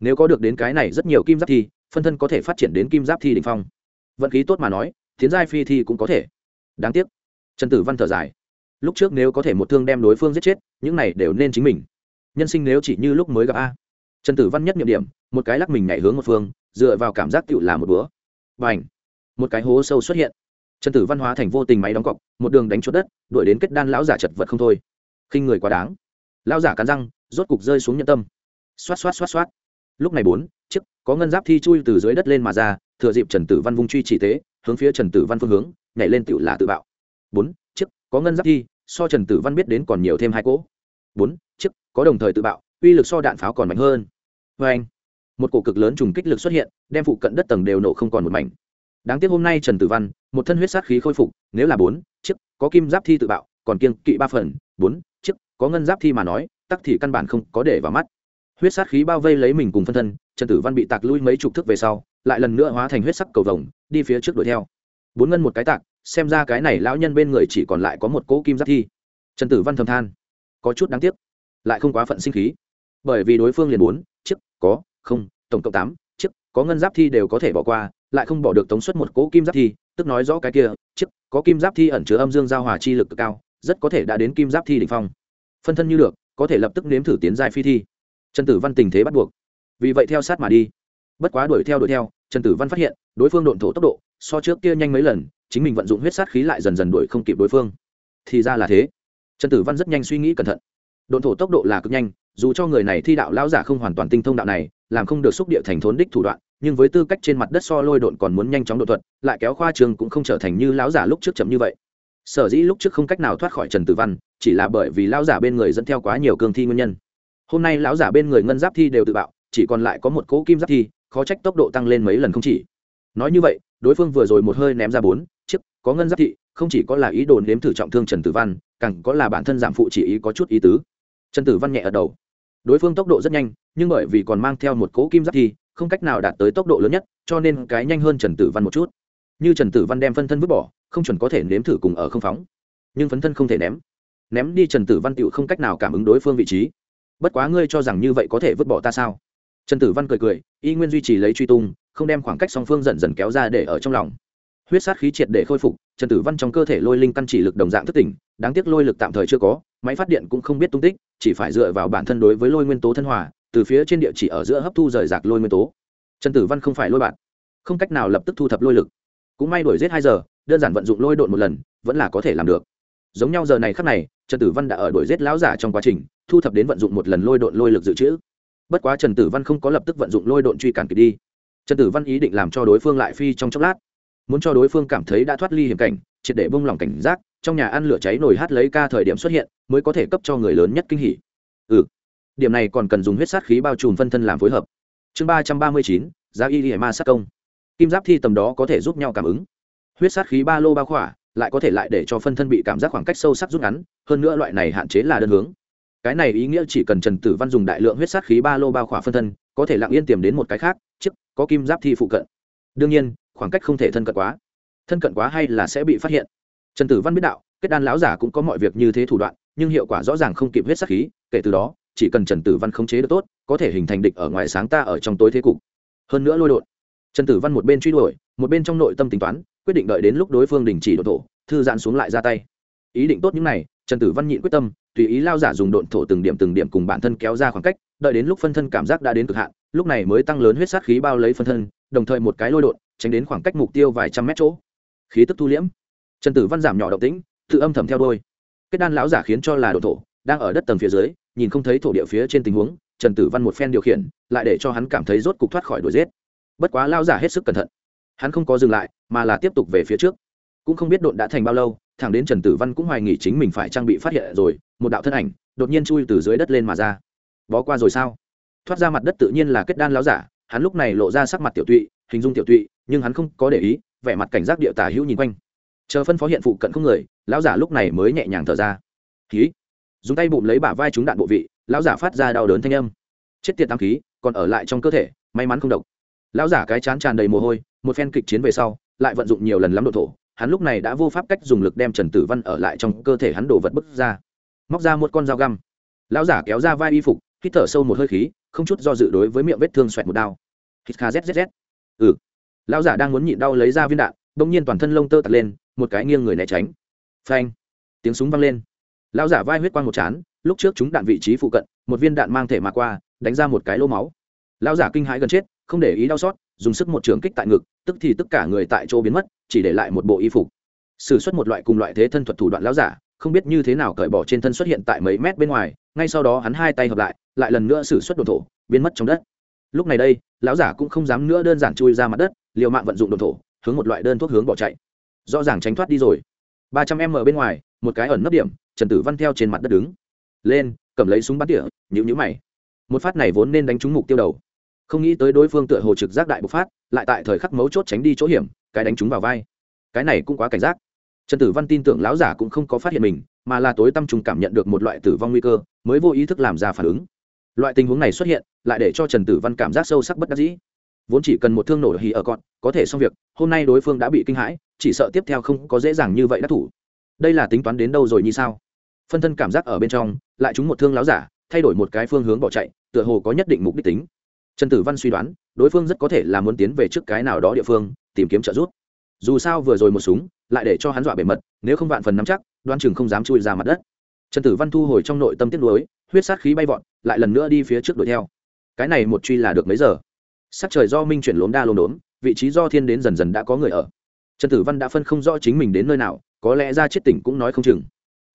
Nếu có được đến cái này rất nhiều kim giáp thi, phân thân có thể phát triển đến kim giáp thi đ ỉ n h phong. Vận khí tốt mà nói, tiến giai phi thi cũng có thể. Đáng tiếc. Trần tử văn thở dài lúc trước nếu có thể một thương đem đối phương giết chết, những này đều nên chính mình. Nhân sinh nếu chỉ như lúc mới gặp a. Trần tử văn nhất nhiệm điểm, một cái lắc mình nhảy hướng một phương, dựa vào cảm giác tự là một búa và ảnh một cái hố sâu xuất hiện. Trần tử văn hóa thành vô tình máy đóng cọc, một đường đánh chốt đất, đuổi đến kết đan lão giả chật vật không thôi. Khinh người quá đáng. Lão giả cắn răng, rốt cục rơi xuống nhân tâm. Xoát xoát xoát xoát. Lúc này bốn, chiếc, có ngân giáp thi chui từ dưới đất lên mà ra, thừa dịp trần tử văn vung truy chỉ tế, hướng phía trần tử văn phương hướng, nhảy lên tựu là tự bạo. Bốn, chiếc, có ngân giáp thi so trần tử văn biết đến còn nhiều thêm hai cỗ. Bốn, chiếc, có đồng thời tự bạo, uy lực so đạn pháo còn mạnh hơn. Vê anh, một cổ cực lớn trùng kích lực xuất hiện, đem phụ cận đất tầng đều nổ không còn một mảnh. Đáng tiếc hôm nay trần tử văn, một thân huyết sát khí khôi phục, nếu là bốn, chiếc, có kim giáp thi tự bạo, còn kiên kỵ ba phần, bốn, chiếc, có ngân giáp thi mà nói, tắc thì căn bản không có để vào mắt. Huyết sát khí bao vây lấy mình cùng phân thân, trần tử văn bị tạc lui mấy chục thước về sau, lại lần nữa hóa thành huyết sắc cầu vồng, đi phía trước đuổi theo. Bốn ngân một cái tạc xem ra cái này lão nhân bên người chỉ còn lại có một cỗ kim giáp thi. Trần tử văn thầm than. Có chút đáng tiếc. Lại không quá phận sinh khí. Bởi vì đối phương liền bốn chiếc, có, không, tổng cộng tám, chiếc, có ngân giáp thi đều có thể bỏ qua, lại không bỏ được tống suất một cỗ kim giáp thi, tức nói rõ cái kia chức có kim giáp thi ẩn chứa âm dương giao hòa chi lực cực cao, rất có thể đã đến kim giáp thi đỉnh phong. Phân thân như được có thể lập tức nếm thử tiến giai phi thi. Trần tử văn tình thế bắt buộc. Vì vậy theo sát mà đi bất quá đuổi theo đuổi theo, trần tử văn phát hiện, đối phương độn thổ tốc độ, so trước kia nhanh mấy lần, chính mình vận dụng huyết sát khí lại dần dần đuổi không kịp đối phương. Thì ra là thế. Trần tử văn rất nhanh suy nghĩ cẩn thận. Độn thổ tốc độ là cực nhanh, dù cho người này thi đạo lão giả không hoàn toàn tinh thông đạo này, làm không được xúc địa thành thốn đích thủ đoạn, nhưng với tư cách trên mặt đất so lôi độn còn muốn nhanh chóng độ thuật, lại kéo khoa trường cũng không trở thành như lão giả lúc trước chậm như vậy. Sở dĩ lúc trước không cách nào thoát khỏi trần tử văn, chỉ là bởi vì lão giả bên người dẫn theo quá nhiều cương thi nguyên nhân. Hôm nay lão giả bên người ngân giáp thi đều tự bạo, chỉ còn lại có một cỗ kim giáp thi khó trách tốc độ tăng lên mấy lần không chỉ. Nói như vậy, đối phương vừa rồi một hơi ném ra bốn, chiếc, có ngân giáp thị, không chỉ có là ý đồ nếm thử trọng thương trần tử văn, càng có là bản thân giảm phụ chỉ ý có chút ý tứ. Trần tử văn nhẹ ở đầu. Đối phương tốc độ rất nhanh, nhưng bởi vì còn mang theo một cỗ kim giáp thì không cách nào đạt tới tốc độ lớn nhất, cho nên cái nhanh hơn trần tử văn một chút. Như trần tử văn đem phân thân vứt bỏ, không chuẩn có thể nếm thử cùng ở không phóng. Nhưng phấn thân không thể ném. Ném đi trần tử văn tựu không cách nào cảm ứng đối phương vị trí. Bất quá ngươi cho rằng như vậy có thể vứt bỏ ta sao? Trần tử văn cười cười, y nguyên duy trì lấy truy tung, không đem khoảng cách song phương dần dần kéo ra để ở trong lòng. Huyết sát khí triệt để khôi phục, trần tử văn trong cơ thể lôi linh căn chỉ lực đồng dạng thất tỉnh, đáng tiếc lôi lực tạm thời chưa có, máy phát điện cũng không biết tung tích, chỉ phải dựa vào bản thân đối với lôi nguyên tố thân hòa, từ phía trên địa chỉ ở giữa hấp thu rời rạc lôi nguyên tố. Trần tử văn không phải lôi bạn, không cách nào lập tức thu thập lôi lực. Cũng may đuổi giết hai giờ, đơn giản vận dụng lôi độn một lần, vẫn là có thể làm được. Giống nhau giờ này khắc này, trần tử văn đã ở đuổi giết lão giả trong quá trình, thu thập đến vận dụng một lần lôi độn lôi lực dự trữ bất quá trần tử văn không có lập tức vận dụng lôi độn truy cản kịp đi. Trần tử văn ý định làm cho đối phương lại phi trong chốc lát. Muốn cho đối phương cảm thấy đã thoát ly hiểm cảnh, triệt để bông lỏng cảnh giác, trong nhà ăn lửa cháy nồi hát lấy ca thời điểm xuất hiện, mới có thể cấp cho người lớn nhất kinh hỉ. Ừ điểm này còn cần dùng huyết sát khí bao trùm phân thân làm phối hợp. Chương ba trăm ba mươi chín, giá y hiểm ma sát công. Kim giáp thi tầm đó có thể giúp nhau cảm ứng. Huyết sát khí ba lô bao khỏa, lại có thể lại để cho phân thân bị cảm giác khoảng cách sâu sắc rút ngắn, hơn nữa loại này hạn chế là đơn hướng cái này ý nghĩa chỉ cần trần tử văn dùng đại lượng huyết sát khí ba lô bao khỏa phân thân, có thể lặng yên tìm đến một cái khác chức có kim giáp thi phụ cận. Đương nhiên, khoảng cách không thể thân cận quá. Thân cận quá hay là sẽ bị phát hiện. Trần tử văn biết đạo, kết đan lão giả cũng có mọi việc như thế thủ đoạn, nhưng hiệu quả rõ ràng không kịp huyết sát khí, kể từ đó, chỉ cần trần tử văn khống chế được tốt, có thể hình thành địch ở ngoài sáng ta ở trong tối thế cục. Hơn nữa lôi đột. Trần tử văn một bên truy đuổi, một bên trong nội tâm tính toán, quyết định đợi đến lúc đối phương đình chỉ đột thổ, thư giãn xuống lại ra tay. Ý định tốt những này, trần tử văn nhịn quyết tâm tùy ý lao giả dùng độn thổ từng điểm từng điểm cùng bản thân kéo ra khoảng cách, đợi đến lúc phân thân cảm giác đã đến cực hạn, lúc này mới tăng lớn huyết sát khí bao lấy phân thân, đồng thời một cái lôi đột tránh đến khoảng cách mục tiêu vài trăm mét chỗ. Khí tức thu liễm. Trần tử văn giảm nhỏ động tĩnh, tự âm thầm theo đôi kết đan lão giả khiến cho là độn thổ đang ở đất tầng phía dưới, nhìn không thấy thổ địa phía trên tình huống, trần tử văn một phen điều khiển, lại để cho hắn cảm thấy rốt cục thoát khỏi đuổi giết. Bất quá lao giả hết sức cẩn thận. Hắn không có dừng lại, mà là tiếp tục về phía trước cũng không biết độn đã thành bao lâu, thẳng đến trần tử văn cũng hoài nghỉ chính mình phải trang bị phát hiện rồi, một đạo thân ảnh đột nhiên chui từ dưới đất lên mà ra. Bó qua rồi sao? Thoát ra mặt đất tự nhiên là kết đan láo giả, hắn lúc này lộ ra sắc mặt tiểu tụy, hình dung tiểu tụy, nhưng hắn không có để ý, vẻ mặt cảnh giác địa tả hữu nhìn quanh. Chờ phân phó hiện phụ cận không người lão giả lúc này mới nhẹ nhàng thở ra. Khí. Dùng tay bụng lấy bả vai trúng đạn bộ vị lão giả phát ra đau đớn thanh âm. Chết tiệt tam khí, còn ở lại trong cơ thể, may mắn không độc. Lão giả cái chán tràn đầy mồ hôi, một phen kịch chiến về sau, lại vận dụng nhiều lần lắm độ thổ hắn lúc này đã vô pháp cách dùng lực đem trần tử văn ở lại trong cơ thể hắn đổ vật bức ra. Móc ra một con dao găm. Lão giả kéo ra vai y phục, hít thở sâu một hơi khí, không chút do dự đối với miệng vết thương xoẹt một đao. Hít kha zzz. Ừ. Lão giả đang muốn nhịn đau lấy ra viên đạn, bỗng nhiên toàn thân lông tơ tật lên, một cái nghiêng người né tránh. Phanh. Tiếng súng vang lên. Lão giả vai huyết quang một chán, lúc trước chúng đạn vị trí phụ cận, một viên đạn mang thể mà qua, đánh ra một cái lỗ máu. Lão giả kinh hãi gần chết, không để ý đau xót, dùng sức một trường kích tại ngực, tức thì tất cả người tại chỗ biến mất chỉ để lại một bộ y phục. Sử xuất một loại cùng loại thế thân thuật thủ đoạn lão giả, không biết như thế nào cởi bỏ trên thân xuất hiện tại mấy mét bên ngoài, ngay sau đó hắn hai tay hợp lại lại lần nữa sử xuất đồn thổ, biến mất trong đất. Lúc này đây, lão giả cũng không dám nữa đơn giản chui ra mặt đất, liều mạng vận dụng đồn thổ, hướng một loại đơn thuốc hướng bỏ chạy. Rõ ràng tránh thoát đi rồi. ba trăm m bên ngoài, một cái ẩn nấp điểm, trần tử văn theo trên mặt đất đứng. Lên, cầm lấy súng bắn tỉa nhữ nhữ mày. Một phát này vốn nên đánh trúng mục tiêu đầu. Không nghĩ tới đối phương tựa hồ trực giác đại bộc phát, lại tại thời khắc mấu chốt tránh đi chỗ hiểm cái đánh trúng vào vai. Cái này cũng quá cảnh giác. Trần tử văn tin tưởng lão giả cũng không có phát hiện mình, mà là tối tâm trùng cảm nhận được một loại tử vong nguy cơ, mới vô ý thức làm ra phản ứng. Loại tình huống này xuất hiện, lại để cho trần tử văn cảm giác sâu sắc bất đắc dĩ. Vốn chỉ cần một thương nổ hì ở con có thể xong việc, hôm nay đối phương đã bị kinh hãi, chỉ sợ tiếp theo không có dễ dàng như vậy đắc thủ. Đây là tính toán đến đâu rồi như sao? Phân thân cảm giác ở bên trong, lại chúng một thương láo giả, thay đổi một cái phương hướng bỏ chạy, tựa hồ có nhất định mục đích tính. Trần tử văn suy đoán, đối phương rất có thể là muốn tiến về trước cái nào đó địa phương tìm kiếm trợ giúp. Dù sao vừa rồi một súng lại để cho hắn dọa bề mật, nếu không vạn phần nắm chắc, đoan chừng không dám chui ra mặt đất. Trần tử văn thu hồi trong nội tâm tiết lối huyết sát khí bay vọt, lại lần nữa đi phía trước đuổi theo. Cái này một truy là được mấy giờ? Sắc trời do minh chuyển lốm đa lốm đốm, vị trí do thiên đến dần dần đã có người ở. Trần tử văn đã phân không rõ chính mình đến nơi nào, có lẽ ra chết tỉnh cũng nói không chừng.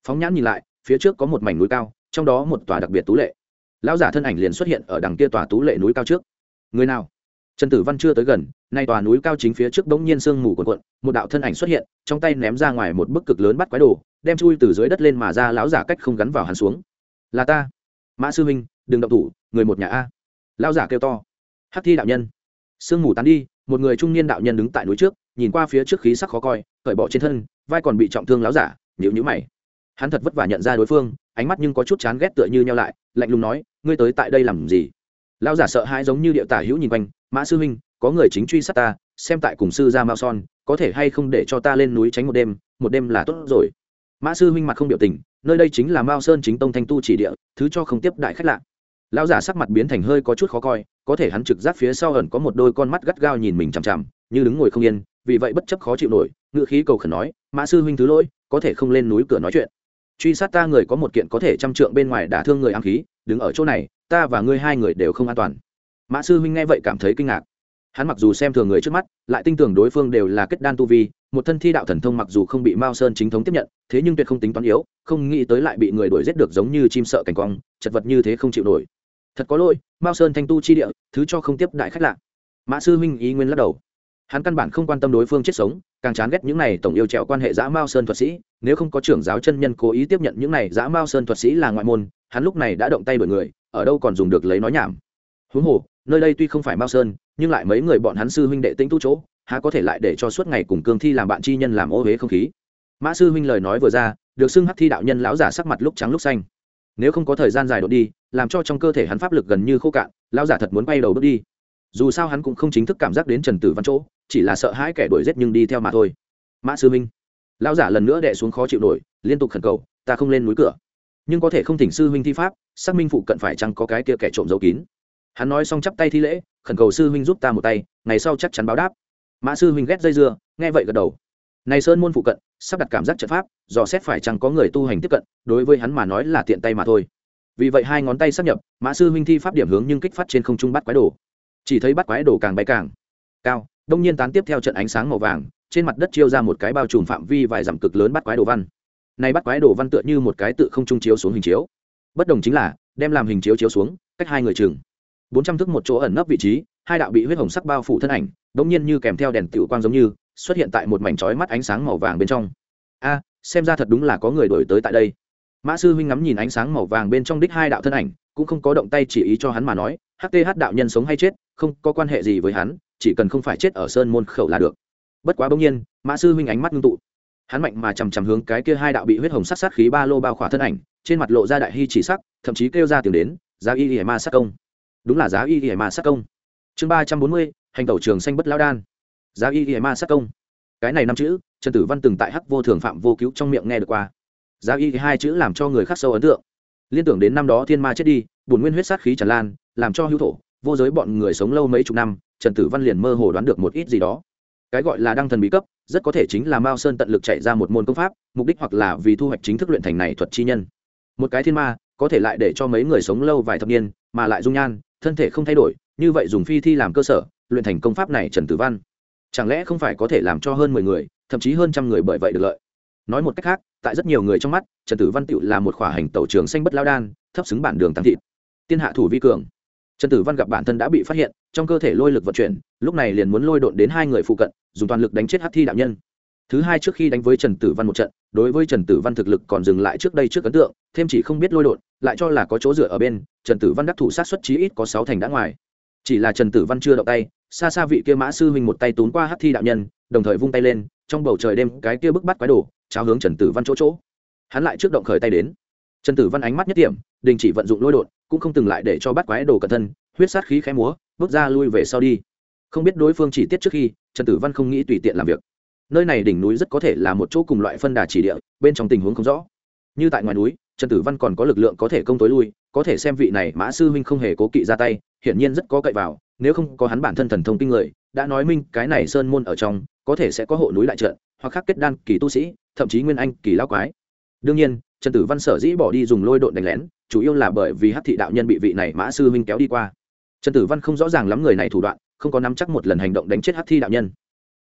Phóng nhãn nhìn lại, phía trước có một mảnh núi cao, trong đó một tòa đặc biệt tú lệ. Lão giả thân ảnh liền xuất hiện ở đằng kia tòa tú lệ núi cao trước. Người nào? Trần tử văn chưa tới gần, nay tòa núi cao chính phía trước bỗng nhiên sương mù cuộn cuộn, một đạo thân ảnh xuất hiện, trong tay ném ra ngoài một bức cực lớn bắt quái đồ, đem chui từ dưới đất lên mà ra lão giả cách không gắn vào hắn xuống. Là ta. Mã sư huynh, đừng động thủ, người một nhà a. Lão giả kêu to. Hắc thi đạo nhân. Sương mù tán đi, một người trung niên đạo nhân đứng tại núi trước, nhìn qua phía trước khí sắc khó coi, cởi bỏ trên thân, vai còn bị trọng thương lão giả, nhíu nhíu mày. Hắn thật vất vả nhận ra đối phương, ánh mắt nhưng có chút chán ghét tựa như nhau lại, lạnh lùng nói, ngươi tới tại đây làm gì? Lão giả sợ hãi giống như điệu tả hữu nhìn quanh mã sư huynh, có người chính truy sát ta, xem tại cùng sư ra mao son, có thể hay không để cho ta lên núi tránh một đêm một đêm là tốt rồi. Mã sư huynh mặt không biểu tình, nơi đây chính là mao sơn chính tông thanh tu chỉ địa, thứ cho không tiếp đại khách lạ. Lão giả sắc mặt biến thành hơi có chút khó coi, có thể hắn trực giác phía sau ẩn có một đôi con mắt gắt gao nhìn mình chằm chằm, như đứng ngồi không yên, vì vậy bất chấp khó chịu nổi, ngựa khí cầu khẩn nói, mã sư huynh thứ lỗi, có thể không lên núi cửa nói chuyện. Truy sát ta người có một kiện có thể trăm trượng bên ngoài đả thương người ám khí, đứng ở chỗ này, ta và ngươi hai người đều không an toàn mã sư huynh nghe vậy cảm thấy kinh ngạc. Hắn mặc dù xem thường người trước mắt, lại tin tưởng đối phương đều là kết đan tu vi, một thân thi đạo thần thông mặc dù không bị mao sơn chính thống tiếp nhận, thế nhưng tuyệt không tính toán yếu, không nghĩ tới lại bị người đuổi giết được giống như chim sợ cảnh quang, chật vật như thế không chịu nổi. Thật có lỗi, mao sơn thanh tu chi địa, thứ cho không tiếp đại khách lạ. Mã sư huynh ý nguyên lắc đầu. Hắn căn bản không quan tâm đối phương chết sống, càng chán ghét những này tổng yêu trèo quan hệ giã mao sơn thuật sĩ, nếu không có trưởng giáo chân nhân cố ý tiếp nhận những này giã mao sơn thuật sĩ là ngoại môn, hắn lúc này đã động tay bởi người, ở đâu còn dùng được lấy nói nhảm. Huống hồ nơi đây tuy không phải mao sơn, nhưng lại mấy người bọn hắn sư huynh đệ tĩnh tu chỗ, há có thể lại để cho suốt ngày cùng cương thi làm bạn chi nhân làm ô huế không khí. Mã sư huynh lời nói vừa ra, được xưng hắc thi đạo nhân lão giả sắc mặt lúc trắng lúc xanh. Nếu không có thời gian dài đột đi, làm cho trong cơ thể hắn pháp lực gần như khô cạn, lão giả thật muốn bay đầu bước đi. Dù sao hắn cũng không chính thức cảm giác đến trần tử văn chỗ, chỉ là sợ hãi kẻ đuổi giết nhưng đi theo mà thôi. Mã sư huynh, lão giả lần nữa đệ xuống khó chịu nổi, liên tục khẩn cầu, ta không lên núi cửa. Nhưng có thể không thỉnh sư huynh thi pháp, xác minh phụ cận phải chăng có cái kia kẻ trộm dấu kín hắn nói xong chắp tay thi lễ, khẩn cầu sư huynh giúp ta một tay, ngày sau chắc chắn báo đáp. Mã sư huynh ghét dây dưa, nghe vậy gật đầu. Này sơn môn phụ cận, sắp đặt cảm giác trận pháp, dò xét phải chăng có người tu hành tiếp cận, đối với hắn mà nói là tiện tay mà thôi. Vì vậy hai ngón tay sắp nhập, mã sư huynh thi pháp điểm hướng nhưng kích phát trên không trung bắt quái đồ. Chỉ thấy bắt quái đồ càng bay càng cao, đông nhiên tán tiếp theo trận ánh sáng màu vàng, trên mặt đất chiêu ra một cái bao trùm phạm vi vài dặm cực lớn bắt quái đồ văn. Này bắt quái đồ văn tựa như một cái tự không trung chiếu xuống hình chiếu. Bất đồng chính là, đem làm hình chiếu chiếu xuống, cách hai người chừng bốn trăm thước một chỗ ẩn nấp vị trí, hai đạo bị huyết hồng sắc bao phủ thân ảnh đ ỗ n g nhiên như kèm theo đèn tiểu quang giống như, xuất hiện tại một mảnh trói mắt ánh sáng màu vàng bên trong. A, xem ra thật đúng là có người đổi tới tại đây. Mã sư huynh ngắm nhìn ánh sáng màu vàng bên trong đích hai đạo thân ảnh, cũng không có động tay chỉ ý cho hắn mà nói hth đạo nhân sống hay chết, không có quan hệ gì với hắn, chỉ cần không phải chết ở sơn môn khẩu là được. Bất quá bỗng nhiên, mã sư huynh ánh mắt ngưng tụ. Hắn mạnh mà chằm chằm hướng cái kia hai đạo bị huyết hồng sắc sát khí ba lô bao khỏa thân ảnh, trên mặt lộ ra đại hy chỉ sắc, thậm chí kêu ra tiếng đến, ra y ỉa ma sắc công đúng là giá y ỉa ma sát công. Chương ba trăm bốn mươi, hành tẩu trường xanh bất lao đan. Giá y ỉa ma sát công. Cái này năm chữ, trần tử văn từng tại hắc vô thường phạm vô cứu trong miệng nghe được qua. Giá y hai chữ làm cho người khác sâu ấn tượng. Liên tưởng đến năm đó thiên ma chết đi bùn nguyên huyết sát khí tràn lan, làm cho hữu thổ, vô giới bọn người sống lâu mấy chục năm, trần tử văn liền mơ hồ đoán được một ít gì đó. Cái gọi là đăng thần bí cấp, rất có thể chính là mao sơn tận lực chạy ra một môn công pháp, mục đích hoặc là vì thu hoạch chính thức luyện thành này thuật chi nhân. Một cái thiên ma, có thể lại để cho mấy người sống lâu vài thập niên, mà lại dung nhan thân thể không thay đổi, như vậy dùng phi thi làm cơ sở, luyện thành công pháp này trần tử văn, chẳng lẽ không phải có thể làm cho hơn mười người, thậm chí hơn trăm người bởi vậy được lợi? Nói một cách khác, tại rất nhiều người trong mắt, trần tử văn tựu là một khỏa hành tẩu trường xanh bất lao đan, thấp xứng bản đường tăng thịt. Tiên hạ thủ vi cường. Trần tử văn gặp bản thân đã bị phát hiện, trong cơ thể lôi lực vận chuyển, lúc này liền muốn lôi độn đến hai người phụ cận, dùng toàn lực đánh chết hát thi đạo nhân thứ hai trước khi đánh với trần tử văn một trận, đối với trần tử văn thực lực còn dừng lại trước đây trước ấn tượng, thêm chỉ không biết lôi đột, lại cho là có chỗ dựa ở bên, trần tử văn đắc thủ sát xuất chí ít có sáu thành đã ngoài. Chỉ là trần tử văn chưa động tay, xa xa vị kia mã sư huynh một tay tốn qua hát thi đạo nhân, đồng thời vung tay lên, trong bầu trời đêm cái kia bức bắt quái đổ cháo hướng trần tử văn chỗ chỗ. Hắn lại trước động khởi tay đến. Trần tử văn ánh mắt nhất điểm, đình chỉ vận dụng lôi đột, cũng không từng lại để cho bắt quái đồ cẩn thân, huyết sát khí khẽ múa, bước ra lui về sau đi. Không biết đối phương chỉ tiết trước khi, trần tử văn không nghĩ tùy tiện làm việc nơi này đỉnh núi rất có thể là một chỗ cùng loại phân đà chỉ địa, bên trong tình huống không rõ. Như tại ngoài núi, trần tử văn còn có lực lượng có thể công tối lui, có thể xem vị này mã sư huynh không hề cố kỵ ra tay, hiển nhiên rất có cậy vào, nếu không có hắn bản thân thần thông kinh người, đã nói minh cái này sơn môn ở trong, có thể sẽ có hộ núi đại trận, hoặc khắc kết đan kỳ tu sĩ, thậm chí nguyên anh, kỳ lao quái. Đương nhiên, trần tử văn sở dĩ bỏ đi dùng lôi độn đánh lén, chủ yếu là bởi vì hát thị đạo nhân bị vị này mã sư huynh kéo đi qua. Trần tử văn không rõ ràng lắm người này thủ đoạn, không có nắm chắc một lần hành động đánh chết hát thi đạo nhân.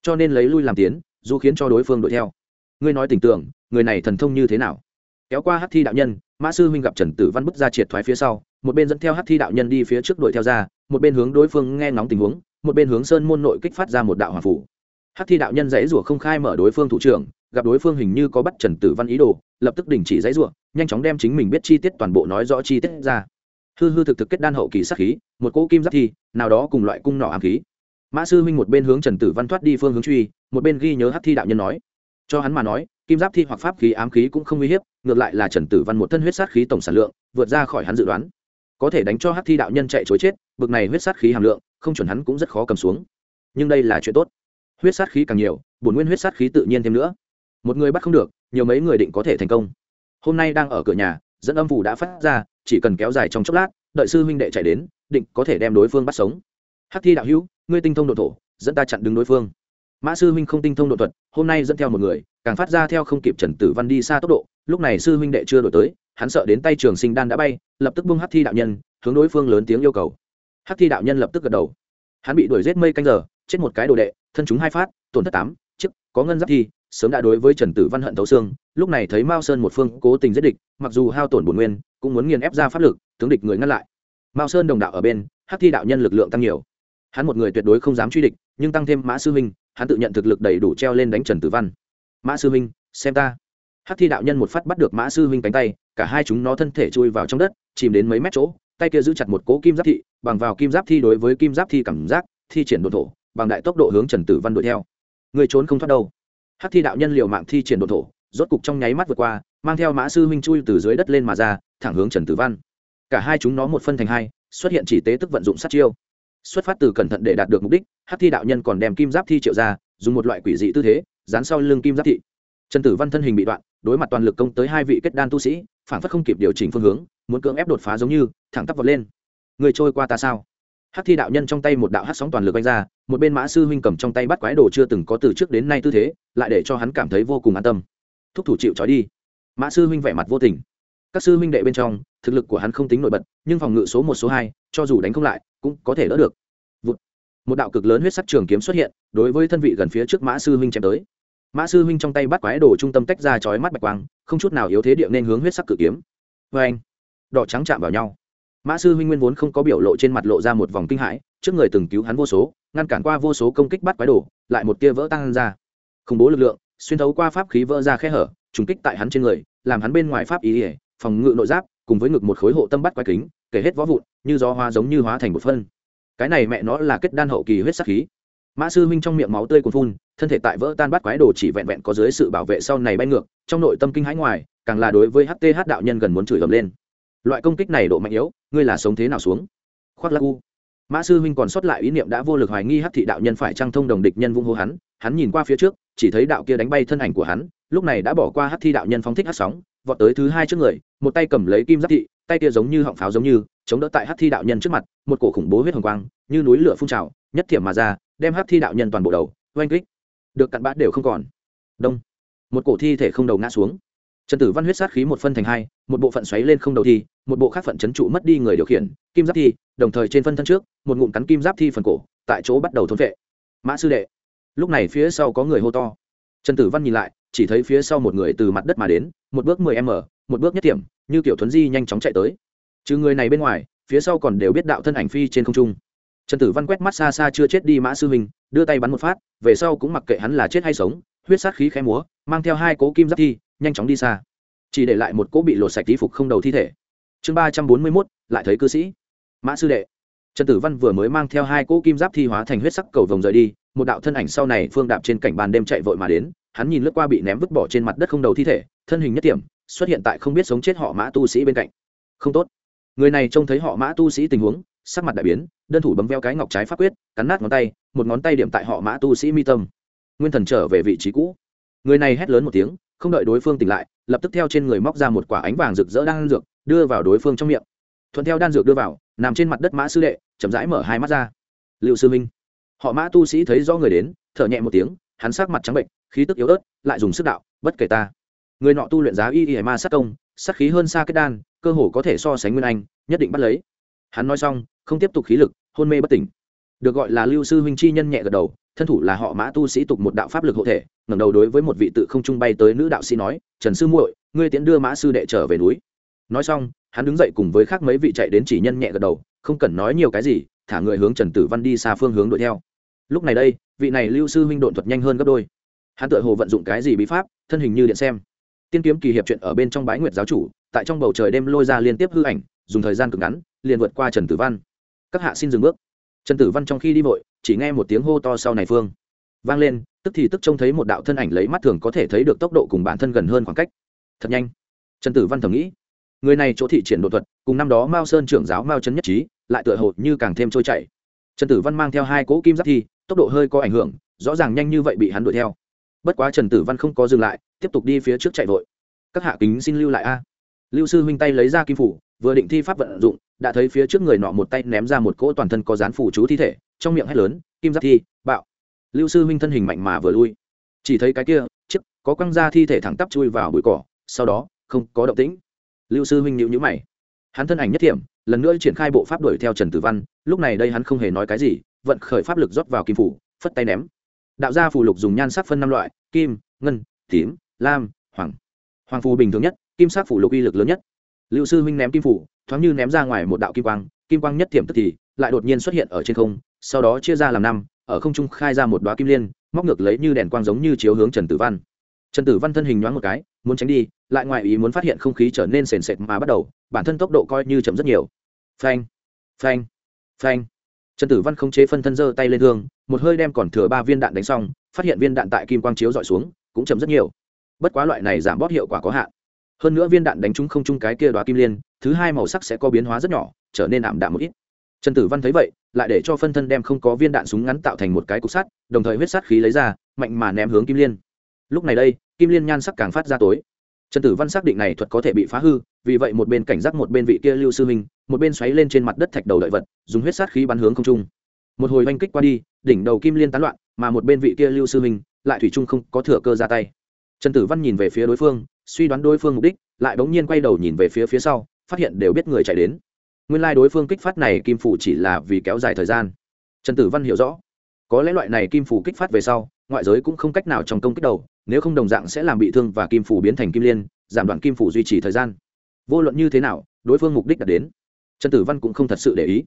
Cho nên lấy lui làm tiến dù khiến cho đối phương đuổi theo. Ngươi nói tình tưởng, người này thần thông như thế nào? Kéo qua hát thi đạo nhân, mã sư huynh gặp trần tử văn bước ra triệt thoái phía sau, một bên dẫn theo hát thi đạo nhân đi phía trước đuổi theo ra, một bên hướng đối phương nghe ngóng tình huống, một bên hướng sơn môn nội kích phát ra một đạo hòa phủ hát thi đạo nhân dãy rủa không khai mở đối phương thủ trưởng, gặp đối phương hình như có bắt trần tử văn ý đồ, lập tức đình chỉ dãy rủa, nhanh chóng đem chính mình biết chi tiết toàn bộ nói rõ chi tiết ra. Hư hư thực thực kết đan hậu kỳ sát khí, một cỗ kim giáp thi, nào đó cùng loại cung nỏ ám khí. Mã sư huynh một bên hướng trần tử văn thoát đi phương hướng truy một bên ghi nhớ hát thi đạo nhân nói. Cho hắn mà nói, kim giáp thi hoặc pháp khí ám khí cũng không uy hiếp, ngược lại là trần tử văn một thân huyết sát khí tổng sản lượng, vượt ra khỏi hắn dự đoán. Có thể đánh cho hát thi đạo nhân chạy chối chết, bực này huyết sát khí hàm lượng, không chuẩn hắn cũng rất khó cầm xuống. Nhưng đây là chuyện tốt. Huyết sát khí càng nhiều, bổn nguyên huyết sát khí tự nhiên thêm nữa. Một người bắt không được, nhiều mấy người định có thể thành công. Hôm nay đang ở cửa nhà, dẫn âm phủ đã phát ra, chỉ cần kéo dài trong chốc lát, đợi sư huynh đệ chạy đến, định có thể đem đối phương bắt sống. Hắc thi đạo hữu, ngươi tinh thông độ thổ, dẫn ta chặn đứng đối phương mã sư huynh không tinh thông độ thuật, hôm nay dẫn theo một người, càng phát ra theo không kịp trần tử văn đi xa tốc độ. Lúc này sư huynh đệ chưa đổi tới, hắn sợ đến tay trường sinh đan đã bay, lập tức bung hắc thi đạo nhân, hướng đối phương lớn tiếng yêu cầu. Hắc thi đạo nhân lập tức gật đầu. Hắn bị đuổi giết mây canh giờ, chết một cái đồ đệ, thân chúng hai phát, tổn thất tám chức có ngân giáp thi, sớm đã đối với trần tử văn hận thấu xương. Lúc này thấy mao sơn một phương cố tình giết địch, mặc dù hao tổn bổn nguyên, cũng muốn nghiền ép ra pháp lực, tướng địch người ngăn lại. Mao sơn đồng đạo ở bên, hắc thi đạo nhân lực lượng tăng nhiều. Hắn một người tuyệt đối không dám truy địch, nhưng tăng thêm mã sư huynh hắn tự nhận thực lực đầy đủ treo lên đánh trần tử văn. Mã sư huynh, xem ta. Hắc thi đạo nhân một phát bắt được mã sư huynh cánh tay, cả hai chúng nó thân thể chui vào trong đất, chìm đến mấy mét chỗ, tay kia giữ chặt một cố kim giáp thị, bằng vào kim giáp thi đối với kim giáp thi cảm giác, thi triển đột thổ, bằng đại tốc độ hướng trần tử văn đuổi theo. Người trốn không thoát đâu. Hắc thi đạo nhân liều mạng thi triển đột thổ, rốt cục trong nháy mắt vượt qua, mang theo mã sư huynh chui từ dưới đất lên mà ra, thẳng hướng trần tử văn. Cả hai chúng nó một phân thành hai, xuất hiện chỉ tế tức vận dụng sát chiêu xuất phát từ cẩn thận để đạt được mục đích, hắc thi đạo nhân còn đem kim giáp thi triệu ra, dùng một loại quỷ dị tư thế, dán sau lưng kim giáp thị. Trần tử văn thân hình bị đoạn, đối mặt toàn lực công tới hai vị kết đan tu sĩ, phản phất không kịp điều chỉnh phương hướng, muốn cưỡng ép đột phá giống như, thẳng tắp vọt lên. Người trôi qua ta sao? Hắc thi đạo nhân trong tay một đạo hát sóng toàn lực đánh ra, một bên mã sư huynh cầm trong tay bắt quái đồ chưa từng có từ trước đến nay tư thế, lại để cho hắn cảm thấy vô cùng an tâm. Thúc thủ chịu trói đi. Mã sư huynh vẻ mặt vô tình các sư huynh đệ bên trong, thực lực của hắn không tính nổi bật, nhưng phòng ngự số một, số hai, cho dù đánh không lại, cũng có thể đỡ được. Vụt. một đạo cực lớn huyết sắc trường kiếm xuất hiện, đối với thân vị gần phía trước mã sư huynh chém tới. Mã sư huynh trong tay bắt quái đồ trung tâm tách ra chói mắt bạch quang, không chút nào yếu thế địa nên hướng huyết sắc cự kiếm. Vê anh, đỏ trắng chạm vào nhau. Mã sư huynh nguyên vốn không có biểu lộ trên mặt lộ ra một vòng kinh hãi, trước người từng cứu hắn vô số, ngăn cản qua vô số công kích bắt quái đồ, lại một tia vỡ tăng ra. Khủng bố lực lượng, xuyên thấu qua pháp khí vỡ ra khe hở, trùng kích tại hắn trên người, làm hắn bên ngoài pháp ý ỉa phòng ngự nội giáp, cùng với ngực một khối hộ tâm bắt quái kính, kể hết võ vụn, như gió hoa giống như hóa thành một phân. Cái này mẹ nó là kết đan hậu kỳ huyết sắc khí. Mã sư huynh trong miệng máu tươi cuồn phun, thân thể tại vỡ tan bắt quái đồ chỉ vẹn vẹn có dưới sự bảo vệ sau này bay ngược, trong nội tâm kinh hãi ngoài, càng là đối với hth đạo nhân gần muốn chửi ầm lên. Loại công kích này độ mạnh yếu, ngươi là sống thế nào xuống? Khoác lắc u. Mã sư huynh còn sót lại ý niệm đã vô lực hoài nghi hắc thị đạo nhân phải trang thông đồng địch nhân vung hô hắn hắn nhìn qua phía trước, chỉ thấy đạo kia đánh bay thân ảnh của hắn, lúc này đã bỏ qua hắc thi đạo nhân phóng thích hắc sóng vọt tới thứ hai trước người, một tay cầm lấy kim giáp thị, tay kia giống như họng pháo giống như, chống đỡ tại Hát thi đạo nhân trước mặt, một cổ khủng bố huyết hồng quang, như núi lửa phun trào, nhất thiểm mà ra, đem Hát thi đạo nhân toàn bộ đầu, oanh kích. Được cặn bã đều không còn. Đông. Một cổ thi thể không đầu ngã xuống. Trần tử văn huyết sát khí một phân thành hai, một bộ phận xoáy lên không đầu thi, một bộ khác phận chấn trụ mất đi người điều khiển, kim giáp thi, đồng thời trên phân thân trước, một ngụm cắn kim giáp thi phần cổ, tại chỗ bắt đầu thốn vệ. Mã sư đệ. Lúc này phía sau có người hô to. Trần tử văn nhìn lại, chỉ thấy phía sau một người từ mặt đất mà đến một bước mười m, một bước nhất điểm như kiểu thuấn di nhanh chóng chạy tới. Trừ người này bên ngoài, phía sau còn đều biết đạo thân ảnh phi trên không trung. Trần tử văn quét mắt xa xa chưa chết đi mã sư huynh đưa tay bắn một phát, về sau cũng mặc kệ hắn là chết hay sống, huyết sát khí khẽ múa, mang theo hai cố kim giáp thi, nhanh chóng đi xa. Chỉ để lại một cỗ bị lột sạch tí phục không đầu thi thể. Chương ba trăm bốn mươi mốt, lại thấy cư sĩ. Mã sư đệ. Trần tử văn vừa mới mang theo hai cỗ kim giáp thi hóa thành huyết sắc cầu vồng rời đi, một đạo thân ảnh sau này phương đạp trên cảnh bàn đêm chạy vội mà đến hắn nhìn lướt qua bị ném vứt bỏ trên mặt đất không đầu thi thể, thân hình nhất điểm xuất hiện tại không biết sống chết họ mã tu sĩ bên cạnh. Không tốt. Người này trông thấy họ mã tu sĩ tình huống, sắc mặt đại biến, đơn thủ bấm veo cái ngọc trái pháp quyết, cắn nát ngón tay, một ngón tay điểm tại họ mã tu sĩ mi tâm. Nguyên thần trở về vị trí cũ. Người này hét lớn một tiếng, không đợi đối phương tỉnh lại, lập tức theo trên người móc ra một quả ánh vàng rực rỡ đan dược, đưa vào đối phương trong miệng. Thuận theo đan dược đưa vào, nằm trên mặt đất mã sư đệ, chậm rãi mở hai mắt ra. Liệu sư minh họ mã tu sĩ thấy rõ người đến, thở nhẹ một tiếng hắn sắc mặt trắng bệnh, khí tức yếu ớt, lại dùng sức đạo, bất kể ta, người nọ tu luyện giá y y ma sát công, sát khí hơn xa kết đan, cơ hồ có thể so sánh nguyên anh, nhất định bắt lấy. Hắn nói xong, không tiếp tục khí lực, hôn mê bất tỉnh. Được gọi là lưu sư huynh chi nhân nhẹ gật đầu, thân thủ là họ mã tu sĩ tục một đạo pháp lực hộ thể, ngẩng đầu đối với một vị tự không trung bay tới nữ đạo sĩ nói, trần sư muội, ngươi tiễn đưa mã sư đệ trở về núi. Nói xong, hắn đứng dậy cùng với khác mấy vị chạy đến chỉ nhân nhẹ gật đầu, không cần nói nhiều cái gì, thả người hướng trần tử văn đi xa phương hướng đuổi theo lúc này đây, vị này lưu sư huynh độn thuật nhanh hơn gấp đôi. Hắn tự hồ vận dụng cái gì bí pháp, thân hình như điện xem. Tiên kiếm kỳ hiệp chuyện ở bên trong bái nguyệt giáo chủ, tại trong bầu trời đêm lôi ra liên tiếp hư ảnh, dùng thời gian cực ngắn, liền vượt qua trần tử văn. Các hạ xin dừng bước. Trần tử văn trong khi đi vội, chỉ nghe một tiếng hô to sau này phương. Vang lên, tức thì tức trông thấy một đạo thân ảnh lấy mắt thường có thể thấy được tốc độ cùng bản thân gần hơn khoảng cách. Thật nhanh. Trần tử văn thầm nghĩ. Người này chỗ thị triển đột thuật, cùng năm đó mao sơn trưởng giáo mao trấn nhất trí, lại tựa hồ như càng thêm trôi chảy. Trần tử văn mang theo hai cỗ kim giáp thi tốc độ hơi có ảnh hưởng, rõ ràng nhanh như vậy bị hắn đuổi theo. Bất quá trần tử văn không có dừng lại, tiếp tục đi phía trước chạy vội. Các hạ kính xin lưu lại a. Lưu sư huynh tay lấy ra kim phủ, vừa định thi pháp vận dụng, đã thấy phía trước người nọ một tay ném ra một cỗ toàn thân có dán phủ chú thi thể, trong miệng hét lớn, kim giáp thi, bạo. Lưu sư huynh thân hình mạnh mà vừa lui. Chỉ thấy cái kia, chiếc, có quăng ra thi thể thẳng tắp chui vào bụi cỏ, sau đó, không có động tĩnh. Lưu sư huynh nhịu nhữ mày. Hắn thân ảnh nhất thiểm, lần nữa triển khai bộ pháp đuổi theo trần tử văn, lúc này đây hắn không hề nói cái gì vận khởi pháp lực rót vào kim phủ, phất tay ném. Đạo gia phù lục dùng nhan sắc phân năm loại, kim, ngân, tím, lam, hoàng. Hoàng phù bình thường nhất, kim sắc phù lục uy lực lớn nhất. Lưu sư huynh ném kim phủ, thoáng như ném ra ngoài một đạo kim quang kim quang nhất thiểm tức thì lại đột nhiên xuất hiện ở trên không, sau đó chia ra làm năm, ở không trung khai ra một đoá kim liên, móc ngược lấy như đèn quang giống như chiếu hướng trần tử văn. Trần tử văn thân hình nhoáng một cái, muốn tránh đi, lại ngoài ý muốn phát hiện không khí trở nên sền sệt mà bắt đầu, bản thân tốc độ coi như chậm rất nhiều. Phanh phanh phanh trần tử văn không chế phân thân giơ tay lên thương, một hơi đem còn thừa ba viên đạn đánh xong, phát hiện viên đạn tại kim quang chiếu dọi xuống, cũng chậm rất nhiều. Bất quá loại này giảm bóp hiệu quả có hạn. Hơn nữa viên đạn đánh trúng không trúng cái kia đoá kim liên, thứ hai màu sắc sẽ có biến hóa rất nhỏ, trở nên ảm đạm một ít. Trần tử văn thấy vậy, lại để cho phân thân đem không có viên đạn súng ngắn tạo thành một cái cục sắt, đồng thời huyết sát khí lấy ra, mạnh mà ném hướng kim liên. Lúc này đây, kim liên nhan sắc càng phát ra tối. Trần tử văn xác định này thuật có thể bị phá hư, vì vậy một bên cảnh giác một bên vị kia lưu sư minh một bên xoáy lên trên mặt đất thạch đầu đợi vật, dùng huyết sát khí bắn hướng không trung. Một hồi oanh kích qua đi, đỉnh đầu kim liên tán loạn, mà một bên vị kia lưu sư minh, lại thủy trung không có thừa cơ ra tay. Trần tử văn nhìn về phía đối phương, suy đoán đối phương mục đích, lại bỗng nhiên quay đầu nhìn về phía phía sau, phát hiện đều biết người chạy đến. Nguyên lai、like、đối phương kích phát này kim phủ chỉ là vì kéo dài thời gian. Trần tử văn hiểu rõ. Có lẽ loại này kim phủ kích phát về sau, ngoại giới cũng không cách nào trong công kích đầu, nếu không đồng dạng sẽ làm bị thương và kim phủ biến thành kim liên, giảm đoạn kim phủ duy trì thời gian. Vô luận như thế nào, đối phương mục đích đạt đến trần tử văn cũng không thật sự để ý.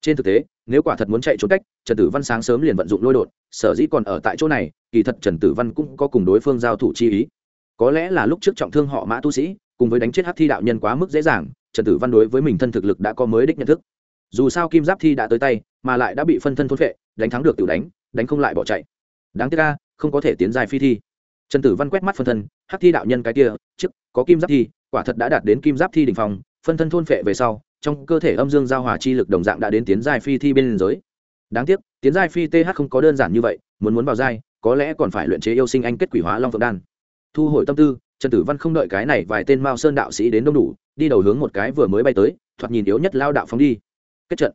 Trên thực tế, nếu quả thật muốn chạy trốn cách, trần tử văn sáng sớm liền vận dụng lôi đột, sở dĩ còn ở tại chỗ này, kỳ thật trần tử văn cũng có cùng đối phương giao thủ chi ý. Có lẽ là lúc trước trọng thương họ mã tu sĩ, cùng với đánh chết hát thi đạo nhân quá mức dễ dàng, trần tử văn đối với mình thân thực lực đã có mới đích nhận thức. Dù sao kim giáp thi đã tới tay, mà lại đã bị phân thân thôn vệ đánh thắng được tự đánh đánh không lại bỏ chạy. Đáng tiếc ca không có thể tiến dài phi thi. Trần tử văn quét mắt phân thân hát thi đạo nhân cái kia, trước, có kim giáp thi, quả thật đã đạt đến kim giáp thi đình phòng phân thân thôn phệ về sau trong cơ thể âm dương giao hòa chi lực đồng dạng đã đến tiến giai phi thi bên giới. Đáng tiếc, tiến giai phi th không có đơn giản như vậy, muốn muốn vào giai, có lẽ còn phải luyện chế yêu sinh anh kết quỷ hóa long phượng đan. Thu hồi tâm tư, trần tử văn không đợi cái này vài tên mao sơn đạo sĩ đến đông đủ, đi đầu hướng một cái vừa mới bay tới, thoạt nhìn yếu nhất lao đạo phóng đi. Kết trận.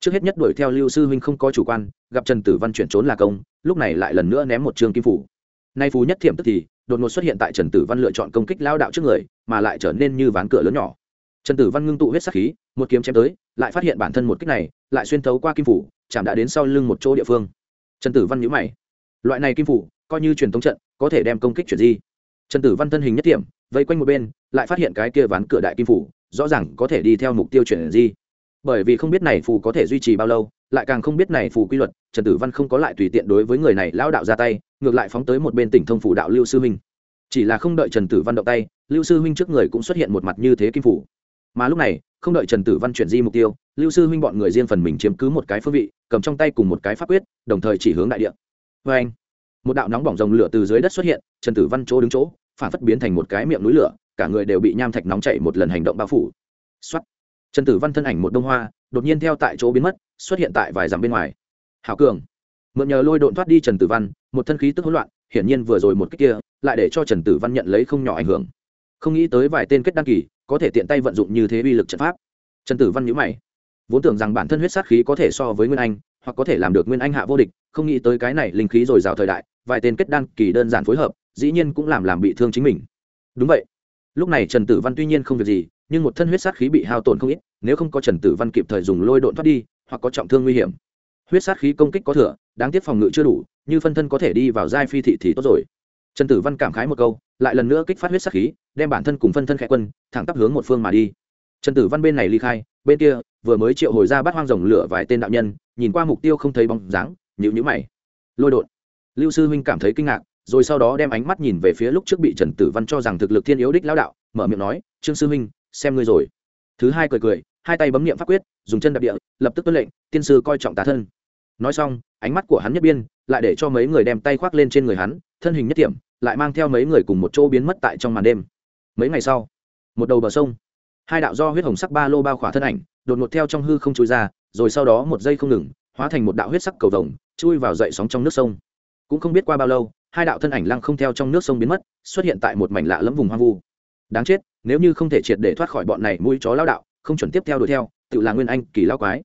Trước hết nhất đuổi theo lưu sư huynh không có chủ quan, gặp trần tử văn chuyển trốn là công, lúc này lại lần nữa ném một trường kim phủ. Nay phú nhất thiểm tức thì, đột ngột xuất hiện tại trần tử văn lựa chọn công kích lao đạo trước người, mà lại trở nên như ván cửa lớn nhỏ. Trần tử văn ngưng tụ huyết sắc khí một kiếm chém tới, lại phát hiện bản thân một kích này lại xuyên thấu qua kim phủ, chạm đã đến sau lưng một chỗ địa phương. Trần tử văn nhữ mày. Loại này kim phủ, coi như truyền thống trận, có thể đem công kích chuyển di. Trần tử văn thân hình nhất điểm vây quanh một bên, lại phát hiện cái kia ván cửa đại kim phủ, rõ ràng có thể đi theo mục tiêu chuyển di. Bởi vì không biết này phù có thể duy trì bao lâu, lại càng không biết này phù quy luật, trần tử văn không có lại tùy tiện đối với người này lao đạo ra tay, ngược lại phóng tới một bên tỉnh thông phủ đạo lưu sư huynh chỉ là không đợi trần tử văn động tay, lưu sư huynh trước người cũng xuất hiện một mặt như thế kim phủ mà lúc này, không đợi trần tử văn chuyển di mục tiêu, lưu sư huynh bọn người riêng phần mình chiếm cứ một cái phương vị, cầm trong tay cùng một cái pháp quyết, đồng thời chỉ hướng đại địa. Vê anh, một đạo nóng bỏng rồng lửa từ dưới đất xuất hiện, trần tử văn chỗ đứng chỗ, phản phất biến thành một cái miệng núi lửa, cả người đều bị nham thạch nóng chảy một lần hành động bao phủ. Xuất trần tử văn thân ảnh một đông hoa, đột nhiên theo tại chỗ biến mất, xuất hiện tại vài dặm bên ngoài. Hảo cường. Mượn nhờ lôi độn thoát đi trần tử văn, một thân khí tức hỗn loạn, hiển nhiên vừa rồi một cách kia, lại để cho trần tử văn nhận lấy không nhỏ ảnh hưởng. Không nghĩ tới vài tên kết đăng kỳ có thể tiện tay vận dụng như thế uy lực trận pháp. Trần tử văn nhữ mày. Vốn tưởng rằng bản thân huyết sát khí có thể so với nguyên anh, hoặc có thể làm được nguyên anh hạ vô địch, không nghĩ tới cái này linh khí dồi dào thời đại, vài tên kết đan kỳ đơn giản phối hợp, dĩ nhiên cũng làm làm bị thương chính mình. Đúng vậy. Lúc này trần tử văn tuy nhiên không việc gì, nhưng một thân huyết sát khí bị hao tổn không ít, nếu không có trần tử văn kịp thời dùng lôi độn thoát đi, hoặc có trọng thương nguy hiểm. Huyết sát khí công kích có thừa, đáng tiếc phòng ngự chưa đủ, như phân thân có thể đi vào giai phi thị thì tốt rồi. Trần tử văn cảm khái một câu, lại lần nữa kích phát huyết sát khí đem bản thân cùng phân thân khẽ quân, thẳng tắp hướng một phương mà đi. Trần tử văn bên này ly khai, bên kia, vừa mới triệu hồi ra bắt hoang rồng lửa vài tên đạo nhân, nhìn qua mục tiêu không thấy bóng dáng nhịu nhữ mày. Lôi đột. Lưu sư huynh cảm thấy kinh ngạc, rồi sau đó đem ánh mắt nhìn về phía lúc trước bị trần tử văn cho rằng thực lực thiên yếu đích lão đạo, mở miệng nói, trương sư huynh, xem ngươi rồi. Thứ hai cười cười, hai tay bấm niệm pháp quyết, dùng chân đạp địa, lập tức tuân lệnh, tiên sư coi trọng tá thân. Nói xong, ánh mắt của hắn nhất biên, lại để cho mấy người đem tay khoác lên trên người hắn, thân hình nhất điểm lại mang theo mấy người cùng một chỗ biến mất tại trong màn đêm mấy ngày sau, một đầu bờ sông, hai đạo do huyết hồng sắc ba lô bao khỏa thân ảnh, đột ngột theo trong hư không chui ra, rồi sau đó một giây không ngừng, hóa thành một đạo huyết sắc cầu vồng, chui vào dậy sóng trong nước sông. Cũng không biết qua bao lâu, hai đạo thân ảnh lăng không theo trong nước sông biến mất, xuất hiện tại một mảnh lạ lẫm vùng hoang vu. Đáng chết, nếu như không thể triệt để thoát khỏi bọn này mũi chó lao đạo, không chuẩn tiếp theo đuổi theo, tự là nguyên anh, kỳ lao quái.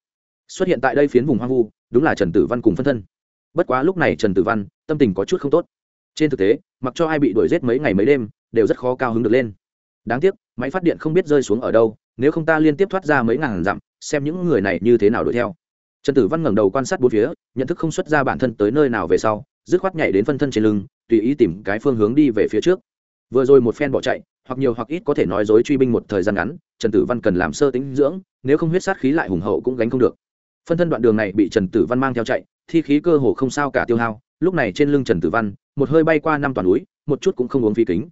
Xuất hiện tại đây phiến vùng hoang vu, đúng là trần tử văn cùng phân thân. Bất quá lúc này trần tử văn, tâm tình có chút không tốt. Trên thực tế, mặc cho ai bị đuổi giết mấy ngày mấy đêm đều rất khó cao hứng được lên. Đáng tiếc, máy phát điện không biết rơi xuống ở đâu, nếu không ta liên tiếp thoát ra mấy ngàn dặm, xem những người này như thế nào đuổi theo. Trần tử văn ngẩng đầu quan sát bốn phía, nhận thức không xuất ra bản thân tới nơi nào về sau, dứt khoát nhảy đến phân thân trên lưng, tùy ý tìm cái phương hướng đi về phía trước. Vừa rồi một phen bỏ chạy, hoặc nhiều hoặc ít có thể nói dối truy binh một thời gian ngắn, trần tử văn cần làm sơ tính dưỡng, nếu không huyết sát khí lại hùng hậu cũng gánh không được. Phân thân đoạn đường này bị trần tử văn mang theo chạy, thi khí cơ hồ không sao cả tiêu hao, lúc này trên lưng trần tử văn, một hơi bay qua năm toàn núi, một chút cũng không uống phi kính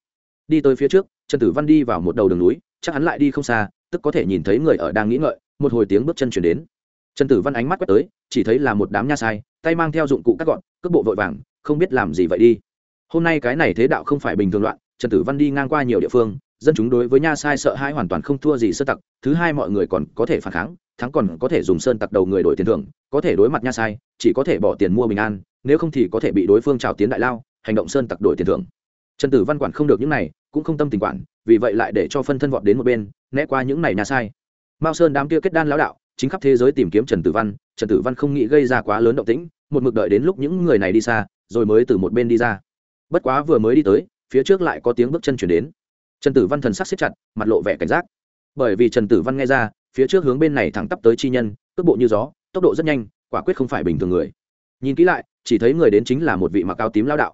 đi tới phía trước, trần tử văn đi vào một đầu đường núi, chắc hắn lại đi không xa, tức có thể nhìn thấy người ở đang nghĩ ngợi, một hồi tiếng bước chân chuyển đến. Trần tử văn ánh mắt quét tới, chỉ thấy là một đám nha sai, tay mang theo dụng cụ cắt gọn, cước bộ vội vàng, không biết làm gì vậy đi. Hôm nay cái này thế đạo không phải bình thường loạn, trần tử văn đi ngang qua nhiều địa phương, dân chúng đối với nha sai sợ hãi hoàn toàn không thua gì sơ tặc, thứ hai mọi người còn có thể phản kháng, thắng còn có thể dùng sơn tặc đầu người đổi tiền thưởng, có thể đối mặt nha sai, chỉ có thể bỏ tiền mua bình an, nếu không thì có thể bị đối phương trào tiến đại lao, hành động sơn tặc đổi tiền thưởng trần tử văn quản không được những này, cũng không tâm tình quản, vì vậy lại để cho phân thân vọt đến một bên, né qua những này nhà sai. Mao sơn đám kia kết đan lão đạo, chính khắp thế giới tìm kiếm trần tử văn, trần tử văn không nghĩ gây ra quá lớn động tĩnh, một mực đợi đến lúc những người này đi xa, rồi mới từ một bên đi ra. Bất quá vừa mới đi tới, phía trước lại có tiếng bước chân chuyển đến. Trần tử văn thần sắc xếp chặt, mặt lộ vẻ cảnh giác. Bởi vì trần tử văn nghe ra, phía trước hướng bên này thẳng tắp tới chi nhân, cước bộ như gió, tốc độ rất nhanh, quả quyết không phải bình thường người. Nhìn kỹ lại, chỉ thấy người đến chính là một vị mặc áo tím lao đạo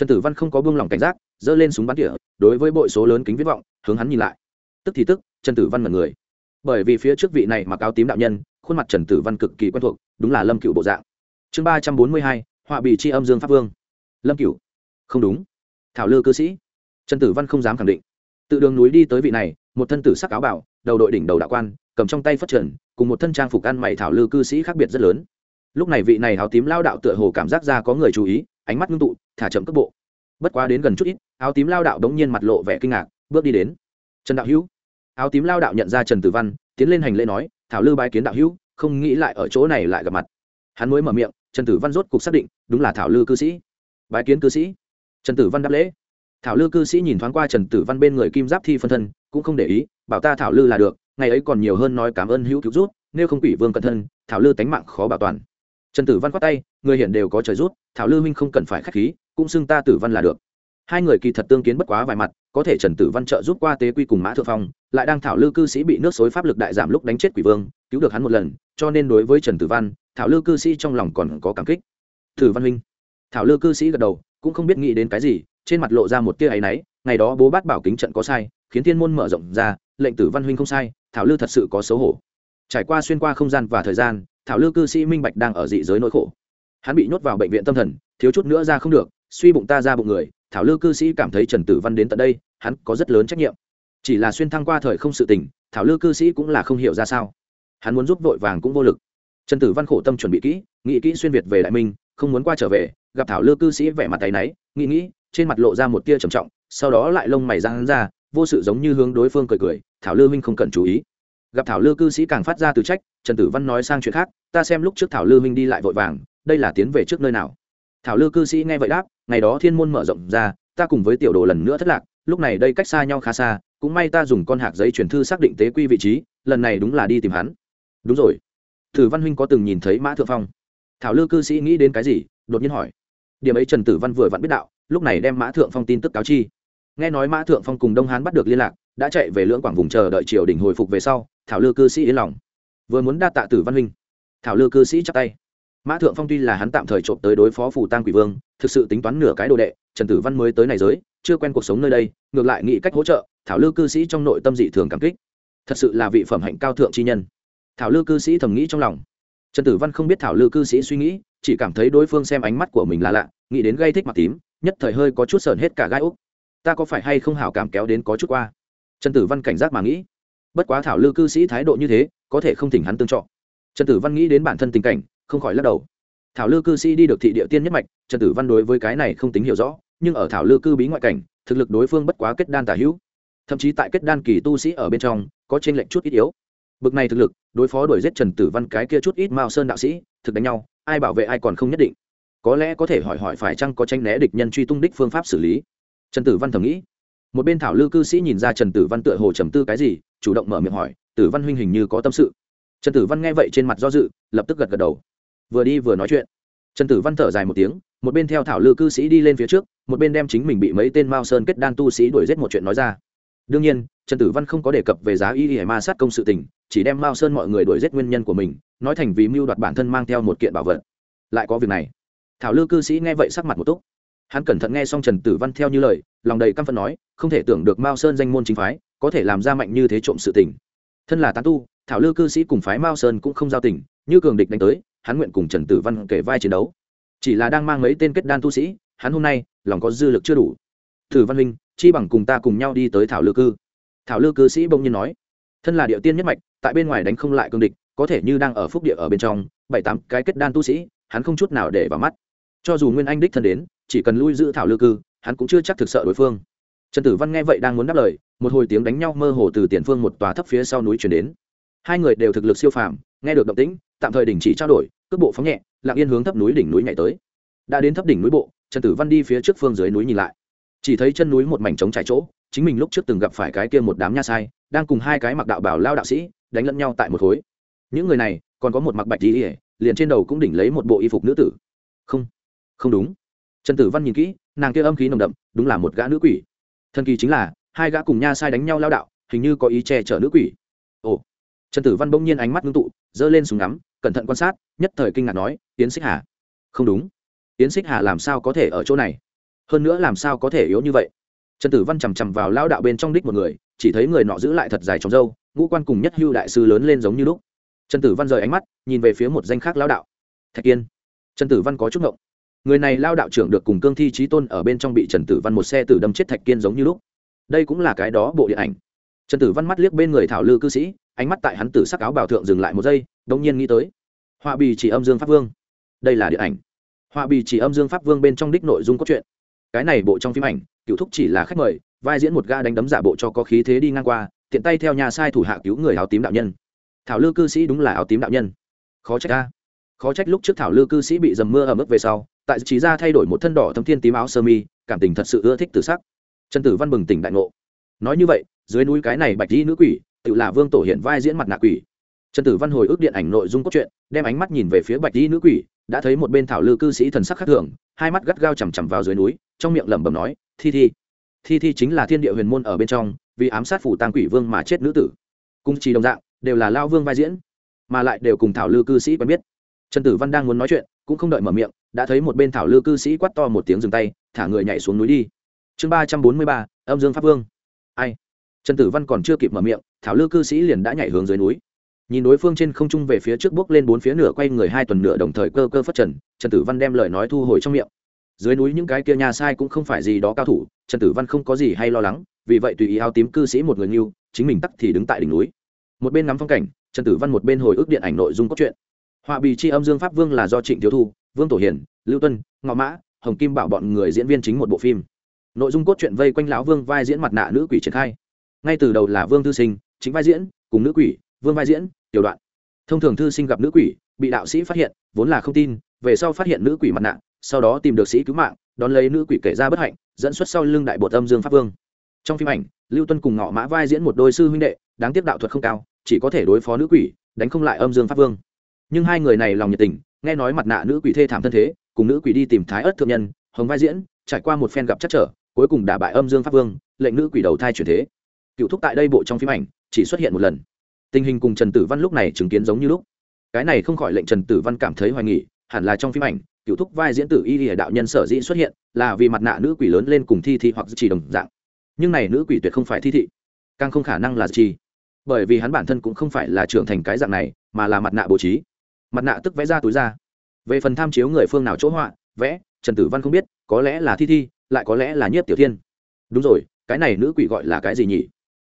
trần tử văn không có buông lỏng cảnh giác, giơ lên súng bắn tỉa, đối với bội số lớn kính viết vọng, hướng hắn nhìn lại. Tức thì tức, trần tử văn mật người. Bởi vì phía trước vị này mặc áo tím đạo nhân, khuôn mặt trần tử văn cực kỳ quen thuộc, đúng là lâm cựu bộ dạng. Chương ba trăm bốn mươi hai, họa bị tri âm dương pháp vương. Lâm cựu không đúng. Thảo lư cư sĩ. Trần tử văn không dám khẳng định. Tự đường núi đi tới vị này, một thân tử sắc áo bảo đầu đội đỉnh đầu đạo quan, cầm trong tay phất trần, cùng một thân trang phục ăn mày thảo lư cư sĩ khác biệt rất lớn. Lúc này vị này áo tím lao đạo tựa hồ cảm giác ra có người chú ý ánh mắt ngưng tụ, thả chậm cước bộ. Bất quá đến gần chút ít, áo tím lao đạo đống nhiên mặt lộ vẻ kinh ngạc, bước đi đến. Trần đạo hữu. Áo tím lao đạo nhận ra trần tử văn, tiến lên hành lễ nói, thảo lư bái kiến đạo hữu, không nghĩ lại ở chỗ này lại gặp mặt. Hắn mới mở miệng, trần tử văn rốt cục xác định, đúng là thảo lư cư sĩ. Bái kiến cư sĩ. Trần tử văn đáp lễ. Thảo lư cư sĩ nhìn thoáng qua trần tử văn bên người kim giáp thi phân thân, cũng không để ý, bảo ta thảo lư là được, ngày ấy còn nhiều hơn nói cảm ơn hữu cứu rút nếu không quỷ vương cẩn thân, thảo lư tánh mạng khó bảo toàn trần tử văn khoát tay, người hiện đều có trời rút, thảo lư minh không cần phải k h á c h khí, cũng xưng ta tử văn là được. Hai người kỳ thật tương kiến bất quá vài mặt, có thể trần tử văn trợ giúp qua tế quy cùng mã thượng phong, lại đang thảo lư cư sĩ bị nước xối pháp lực đại giảm lúc đánh chết quỷ vương, cứu được hắn một lần, cho nên đối với trần tử văn, thảo lư cư sĩ trong lòng còn có cảm kích. Tử văn huynh. Thảo lư cư sĩ gật đầu, cũng không biết nghĩ đến cái gì, trên mặt lộ ra một tia áy náy, ngày đó bố bát bảo kính trận có sai, khiến thiên môn mở rộng ra, lệnh tử văn huynh không sai, thảo lư thật sự có xấu hổ. Trải qua xuyên qua không gian và thời gian thảo lư cư sĩ minh bạch đang ở dị giới nỗi khổ. Hắn bị nhốt vào bệnh viện tâm thần, thiếu chút nữa ra không được, suy bụng ta ra bụng người, thảo lư cư sĩ cảm thấy trần tử văn đến tận đây, hắn có rất lớn trách nhiệm. Chỉ là xuyên thăng qua thời không sự tình, thảo lư cư sĩ cũng là không hiểu ra sao. Hắn muốn giúp vội vàng cũng vô lực. Trần tử văn khổ tâm chuẩn bị kỹ, nghĩ kỹ xuyên việt về đại minh, không muốn qua trở về, gặp thảo lư cư sĩ vẻ mặt tay náy, nghĩ nghĩ, trên mặt lộ ra một tia trầm trọng, sau đó lại lông mày ra hắn ra, vô sự giống như hướng đối phương cười cười, thảo lư minh không cần chú ý gặp thảo lư cư sĩ càng phát ra từ trách, trần tử văn nói sang chuyện khác, ta xem lúc trước thảo lư minh đi lại vội vàng, đây là tiến về trước nơi nào? Thảo lư cư sĩ nghe vậy đáp, ngày đó thiên môn mở rộng ra, ta cùng với tiểu đồ lần nữa thất lạc, lúc này đây cách xa nhau khá xa, cũng may ta dùng con hạc giấy chuyển thư xác định tế quy vị trí, lần này đúng là đi tìm hắn. Đúng rồi. Tử văn huynh có từng nhìn thấy mã thượng phong? Thảo lư cư sĩ nghĩ đến cái gì, đột nhiên hỏi. Điểm ấy trần tử văn vừa vặn biết đạo, lúc này đem mã thượng phong tin tức cáo chi. Nghe nói mã thượng phong cùng đông hán bắt được liên lạc, đã chạy về lưỡng quảng vùng chờ đợi triều đình hồi phục về sau thảo lư cư sĩ yên lòng. Vừa muốn đa tạ tử văn huynh, thảo lư cư sĩ chắp tay. Mã thượng phong tuy là hắn tạm thời trộm tới đối phó phủ tăng quỷ vương, thực sự tính toán nửa cái đồ đệ, trần tử văn mới tới này giới, chưa quen cuộc sống nơi đây, ngược lại nghĩ cách hỗ trợ, thảo lư cư sĩ trong nội tâm dị thường cảm kích. Thật sự là vị phẩm hạnh cao thượng chi nhân. Thảo lư cư sĩ thầm nghĩ trong lòng. Trần tử văn không biết thảo lư cư sĩ suy nghĩ, chỉ cảm thấy đối phương xem ánh mắt của mình là lạ, nghĩ đến gây thích mặt tím, nhất thời hơi có chút sờn hết cả gai úc. Ta có phải hay không hảo cảm kéo đến có chút qua? Trần tử văn cảnh giác mà nghĩ bất quá thảo lư cư sĩ thái độ như thế, có thể không thỉnh hắn tương trọ. Trần tử văn nghĩ đến bản thân tình cảnh, không khỏi lắc đầu. Thảo lư cư sĩ đi được thị địa tiên nhất mạch, trần tử văn đối với cái này không tính hiểu rõ, nhưng ở thảo lư cư bí ngoại cảnh, thực lực đối phương bất quá kết đan tả hữu. Thậm chí tại kết đan kỳ tu sĩ ở bên trong, có t r ê n lệnh chút ít yếu. Bực này thực lực, đối phó đuổi giết trần tử văn cái kia chút ít mao sơn đạo sĩ, thực đánh nhau, ai bảo vệ ai còn không nhất định. Có lẽ có thể hỏi hỏi phải chăng có tranh né địch nhân truy tung đích phương pháp xử lý. Trần tử văn thầm nghĩ một bên thảo lư cư sĩ nhìn ra trần tử văn tựa hồ trầm tư cái gì, chủ động mở miệng hỏi, tử văn huynh hình như có tâm sự. Trần tử văn nghe vậy trên mặt do dự, lập tức gật gật đầu. Vừa đi vừa nói chuyện. Trần tử văn thở dài một tiếng, một bên theo thảo lư cư sĩ đi lên phía trước, một bên đem chính mình bị mấy tên mao sơn kết đan tu sĩ đuổi giết một chuyện nói ra. Đương nhiên, trần tử văn không có đề cập về giá y hải ma sát công sự tình, chỉ đem mao sơn mọi người đuổi giết nguyên nhân của mình, nói thành vì mưu đoạt bản thân mang theo một kiện bảo vật. Lại có việc này. Thảo lư cư sĩ nghe vậy sắc mặt một túc hắn cẩn thận nghe xong trần tử văn theo như lời, lòng đầy căm phẫn nói, không thể tưởng được mao sơn danh môn chính phái, có thể làm ra mạnh như thế trộm sự tình. Thân là tán tu, thảo lư cư sĩ cùng phái mao sơn cũng không giao tình, như cường địch đánh tới, hắn nguyện cùng trần tử văn kể vai chiến đấu. Chỉ là đang mang mấy tên kết đan tu sĩ, hắn hôm nay, lòng có dư lực chưa đủ. Thử văn minh chi bằng cùng ta cùng nhau đi tới thảo lư cư. Thảo lư cư sĩ bỗng nhiên nói, thân là địa tiên nhất mạch, tại bên ngoài đánh không lại cương địch, có thể như đang ở phúc địa ở bên trong, bảy tám cái kết đan tu sĩ, hắn không chút nào để vào mắt. Cho dù nguyên anh đích thân đến chỉ cần lui giữ thảo lư cư, hắn cũng chưa chắc thực sợ đối phương. Trần tử văn nghe vậy đang muốn đáp lời, một hồi tiếng đánh nhau mơ hồ từ tiền phương một tòa thấp phía sau núi chuyển đến. Hai người đều thực lực siêu phàm, nghe được động tĩnh, tạm thời đình chỉ trao đổi, cước bộ phóng nhẹ, lặng yên hướng thấp núi đỉnh núi nhảy tới. Đã đến thấp đỉnh núi bộ, trần tử văn đi phía trước phương dưới núi nhìn lại. Chỉ thấy chân núi một mảnh trống trải chỗ, chính mình lúc trước từng gặp phải cái kia một đám nha sai, đang cùng hai cái mặc đạo bảo lao đạo sĩ đánh lẫn nhau tại một khối. Những người này, còn có một mặc bạch đi liền trên đầu cũng đỉnh lấy một bộ y phục nữ tử. Không không đúng trần tử văn nhìn kỹ, nàng kia âm khí nồng đậm, đúng là một gã nữ quỷ. Thần kỳ chính là, hai gã cùng nha sai đánh nhau lao đạo, hình như có ý che chở nữ quỷ. Ồ. Trần tử văn bỗng nhiên ánh mắt ngưng tụ, giơ lên súng ngắm, cẩn thận quan sát, nhất thời kinh ngạc nói tiến xích hà. Không đúng. Tiến xích hà làm sao có thể ở chỗ này? Hơn nữa làm sao có thể yếu như vậy? Trần tử văn chằm chằm vào lao đạo bên trong đích một người, chỉ thấy người nọ giữ lại thật dài trong dâu ngũ quan cùng nhất hưu đại sư lớn lên giống như lúc. Trần tử văn rời ánh mắt, nhìn về phía một danh khác lao đạo. Thạch kiên trần tử văn có chút ngộng người này lao đạo trưởng được cùng cương thi trí tôn ở bên trong bị trần tử văn một xe tử đâm chết thạch kiên giống như lúc. Đây cũng là cái đó bộ điện ảnh. Trần tử văn mắt liếc bên người thảo lư cư sĩ, ánh mắt tại hắn tử sắc áo bảo thượng dừng lại một giây đông nhiên nghĩ tới. Họa bì chỉ âm dương pháp vương. Đây là điện ảnh. Họa bì chỉ âm dương pháp vương bên trong đích nội dung cốt truyện. Cái này bộ trong phim ảnh, cựu thúc chỉ là khách mời, vai diễn một ga đánh đấm giả bộ cho có khí thế đi ngang qua, tiện tay theo nhà sai thủ hạ cứu người áo tím đạo nhân. Thảo lư cư sĩ đúng là áo tím đạo nhân. Khó trách ta khó trách lúc trước thảo lư cư sĩ bị dầm mưa ở mức về sau tại trí ra thay đổi một thân đỏ thâm thiên tím áo sơ mi, cảm tình thật sự ưa thích từ sắc. Trần tử văn bừng tỉnh đại ngộ. Nói như vậy, dưới núi cái này bạch di nữ quỷ, tự là vương tổ hiện vai diễn mặt nạ quỷ. Trần tử văn hồi ước điện ảnh nội dung cốt truyện, đem ánh mắt nhìn về phía bạch di nữ quỷ, đã thấy một bên thảo lư cư sĩ thần sắc khác thường, hai mắt gắt gao chằm chằm vào dưới núi, trong miệng lẩm bẩm nói, thi thi thi thi chính là thiên địa huyền môn ở bên trong, vì ám sát phủ tàng quỷ vương mà chết nữ tử. Cung trì đồng dạng, đều là lao vương vai diễn, mà lại đều cùng thảo lư cư sĩ quen biết. Trần tử văn đang muốn nói chuyện, cũng không đợi mở miệng đã thấy một bên thảo lư cư sĩ quát to một tiếng dừng tay, thả người nhảy xuống núi đi. Chương ba trăm bốn mươi ba, âm dương pháp vương. Ai? Trần tử văn còn chưa kịp mở miệng, thảo lư cư sĩ liền đã nhảy hướng dưới núi. Nhìn đối phương trên không trung về phía trước bước lên bốn phía nửa quay người hai tuần nửa đồng thời cơ cơ phát trần trần tử văn đem lời nói thu hồi trong miệng. Dưới núi những cái kia nhà sai cũng không phải gì đó cao thủ, trần tử văn không có gì hay lo lắng, vì vậy tùy ý áo tím cư sĩ một người nhưu chính mình tắc thì đứng tại đỉnh núi. Một bên ngắm phong cảnh, trần tử văn một bên hồi ức điện ảnh nội dung cốt truyện. Họa bì chi âm dương pháp vương là do trịnh thiếu thu vương tổ hiền, lưu tuân, ngọ mã, hồng kim bảo bọn người diễn viên chính một bộ phim. Nội dung cốt truyện vây quanh lão vương vai diễn mặt nạ nữ quỷ triển khai. Ngay từ đầu là vương thư sinh, chính vai diễn, cùng nữ quỷ, vương vai diễn, tiểu đoạn. Thông thường thư sinh gặp nữ quỷ, bị đạo sĩ phát hiện, vốn là không tin, về sau phát hiện nữ quỷ mặt nạ, sau đó tìm được sĩ cứu mạng, đón lấy nữ quỷ kể ra bất hạnh, dẫn xuất sau lưng đại bột âm dương pháp vương. Trong phim ảnh, lưu tuân cùng ngọ mã vai diễn một đôi sư huynh đệ, đáng tiếc đạo thuật không cao, chỉ có thể đối phó nữ quỷ, đánh không lại âm dương pháp vương. Nhưng hai người này lòng nhiệt tình nghe nói mặt nạ nữ quỷ thê thảm thân thế, cùng nữ quỷ đi tìm thái ớt thượng nhân, hồng vai diễn, trải qua một phen gặp chắc trở, cuối cùng đả bại âm dương pháp vương, lệnh nữ quỷ đầu thai chuyển thế. Cựu thúc tại đây bộ trong phim ảnh, chỉ xuất hiện một lần. Tình hình cùng trần tử văn lúc này chứng kiến giống như lúc. Cái này không khỏi lệnh trần tử văn cảm thấy hoài nghỉ hẳn là trong phim ảnh, cựu thúc vai diễn tử y lìa đạo nhân sở dĩ xuất hiện, là vì mặt nạ nữ quỷ lớn lên cùng thi thị hoặc chỉ đồng dạng. Nhưng này nữ quỷ tuyệt không phải thi thị, càng không khả năng là chi bởi vì hắn bản thân cũng không phải là trưởng thành cái dạng này, mà là mặt nạ bố trí mặt nạ tức vẽ ra túi ra. Về phần tham chiếu người phương nào chỗ họa, vẽ, trần tử văn không biết, có lẽ là thi thi, lại có lẽ là nhiếp tiểu thiên. Đúng rồi, cái này nữ quỷ gọi là cái gì nhỉ?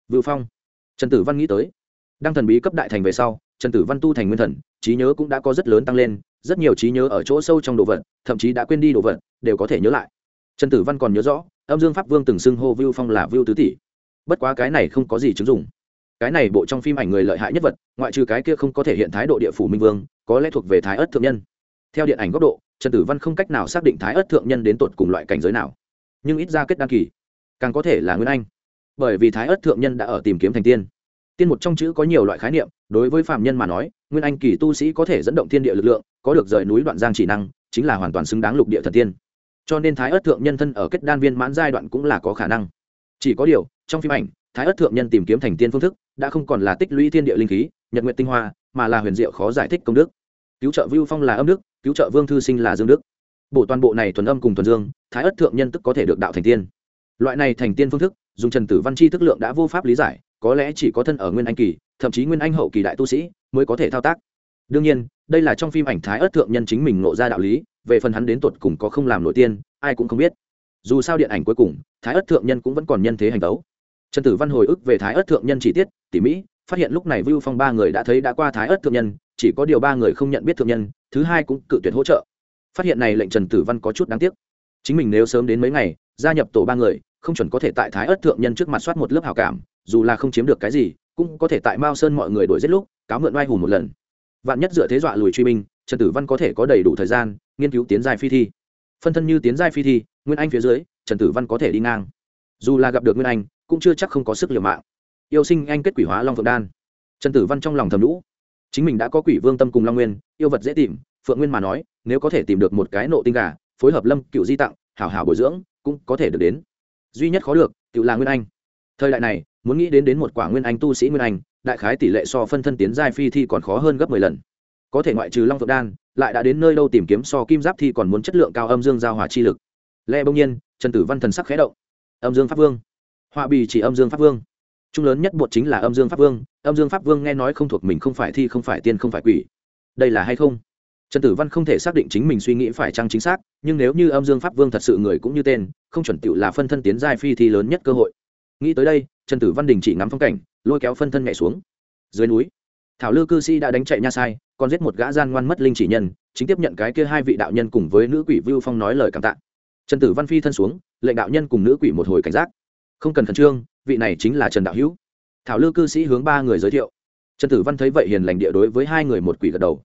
Vự phong. Trần tử văn nghĩ tới. Đăng thần bí cấp đại thành về sau, trần tử văn tu thành nguyên thần, trí nhớ cũng đã có rất lớn tăng lên, rất nhiều trí nhớ ở chỗ sâu trong đồ vật, thậm chí đã quên đi đồ vật, đều có thể nhớ lại. Trần tử văn còn nhớ rõ, âm dương pháp vương từng xưng hô vưu phong là vưu tứ tỷ. Bất quá cái này không có gì chứng dụng cái này bộ trong phim ảnh người lợi hại nhất vật, ngoại trừ cái kia không có thể hiện thái độ địa phủ minh vương, có lẽ thuộc về thái ất thượng nhân. Theo điện ảnh góc độ, trần tử văn không cách nào xác định thái ất thượng nhân đến tột cùng loại cảnh giới nào. Nhưng ít ra kết đan kỳ, càng có thể là nguyên anh. Bởi vì thái ất thượng nhân đã ở tìm kiếm thành tiên. Tiên một trong chữ có nhiều loại khái niệm, đối với phạm nhân mà nói, nguyên anh kỳ tu sĩ có thể dẫn động thiên địa lực lượng, có được rời núi đoạn giang chỉ năng, chính là hoàn toàn xứng đáng lục địa thần tiên. Cho nên thái ất thượng nhân thân ở kết đan viên mãn giai đoạn cũng là có khả năng. Chỉ có điều, trong phim ảnh, thái ất thượng nhân tìm kiếm thành tiên phương thức đã không còn là tích lũy thiên địa linh khí, nhật nguyện tinh hoa, mà là huyền diệu khó giải thích công đức. Cứu trợ vưu phong là âm đức, cứu trợ vương thư sinh là dương đức. Bộ toàn bộ này thuần âm cùng thuần dương, thái ất thượng nhân tức có thể được đạo thành tiên. Loại này thành tiên phương thức, dùng trần tử văn chi thức lượng đã vô pháp lý giải, có lẽ chỉ có thân ở nguyên anh kỳ, thậm chí nguyên anh hậu kỳ đại tu sĩ mới có thể thao tác. Đương nhiên, đây là trong phim ảnh thái ất thượng nhân chính mình nộ ra đạo lý, về phần hắn đến tột cùng có không làm nổi tiên, ai cũng không biết. Dù sao điện ảnh cuối cùng, thái ất thượng nhân cũng vẫn còn nhân thế hành tấu trần tử văn hồi ức về thái ớt thượng nhân chi tiết, tỉ mỹ phát hiện lúc này vưu phong ba người đã thấy đã qua thái ớt thượng nhân, chỉ có điều ba người không nhận biết thượng nhân, thứ hai cũng cự tuyệt hỗ trợ. Phát hiện này lệnh trần tử văn có chút đáng tiếc. Chính mình nếu sớm đến mấy ngày, gia nhập tổ ba người, không chuẩn có thể tại thái ớt thượng nhân trước mặt soát một lớp hào cảm, dù là không chiếm được cái gì, cũng có thể tại mao sơn mọi người đổi giết lúc, cáo mượn oai hùng một lần. Vạn nhất dựa thế dọa lùi truy binh, trần tử văn có thể có đầy đủ thời gian, nghiên cứu tiến giai phi thi. Phân thân như tiến giai phi thi, nguyên anh phía dưới, trần tử văn có thể đi ngang. Dù là gặp được nguyên anh cũng chưa chắc không có sức liều mạng. Yêu sinh anh kết quỷ hóa long phượng đan. Trần tử văn trong lòng thầm lũ. Chính mình đã có quỷ vương tâm cùng long nguyên, yêu vật dễ tìm, phượng nguyên mà nói, nếu có thể tìm được một cái nộ tinh gà, phối hợp lâm cựu di tặng, hảo hảo bồi dưỡng, cũng có thể được đến. Duy nhất khó được, tự là nguyên anh. Thời đại này, muốn nghĩ đến đến một quả nguyên anh tu sĩ nguyên anh, đại khái tỷ lệ so phân thân tiến giai phi thi còn khó hơn gấp mười lần. Có thể ngoại trừ long phượng đan, lại đã đến nơi đâu tìm kiếm so kim giáp thi còn muốn chất lượng cao âm dương giao hòa chi lực. Lẽ bỗng nhiên, trần tử văn thần sắc khẽ động. Âm dương pháp vương họa bì chỉ âm dương pháp vương. Trung lớn nhất bột chính là âm dương pháp vương. Âm dương pháp vương nghe nói không thuộc mình không phải thi, không phải tiên, không phải quỷ. Đây là hay không? Trần tử văn không thể xác định chính mình suy nghĩ phải chăng chính xác, nhưng nếu như âm dương pháp vương thật sự người cũng như tên, không chuẩn tựu là phân thân tiến giai phi thi lớn nhất cơ hội. Nghĩ tới đây, trần tử văn đình chỉ ngắm phong cảnh, lôi kéo phân thân nhảy xuống. Dưới núi, thảo lư cư sĩ đã đánh chạy nha sai, còn giết một gã gian ngoan mất linh chỉ nhân, chính tiếp nhận cái kia hai vị đạo nhân cùng với nữ quỷ vưu phong nói lời cảm tạ. Trần tử văn phi thân xuống, lệnh đạo nhân cùng nữ quỷ một hồi cảnh giác không cần khẩn trương, vị này chính là trần đạo hữu. Thảo lư cư sĩ hướng ba người giới thiệu. Trần tử văn thấy vậy hiền lành địa đối với hai người một quỷ gật đầu.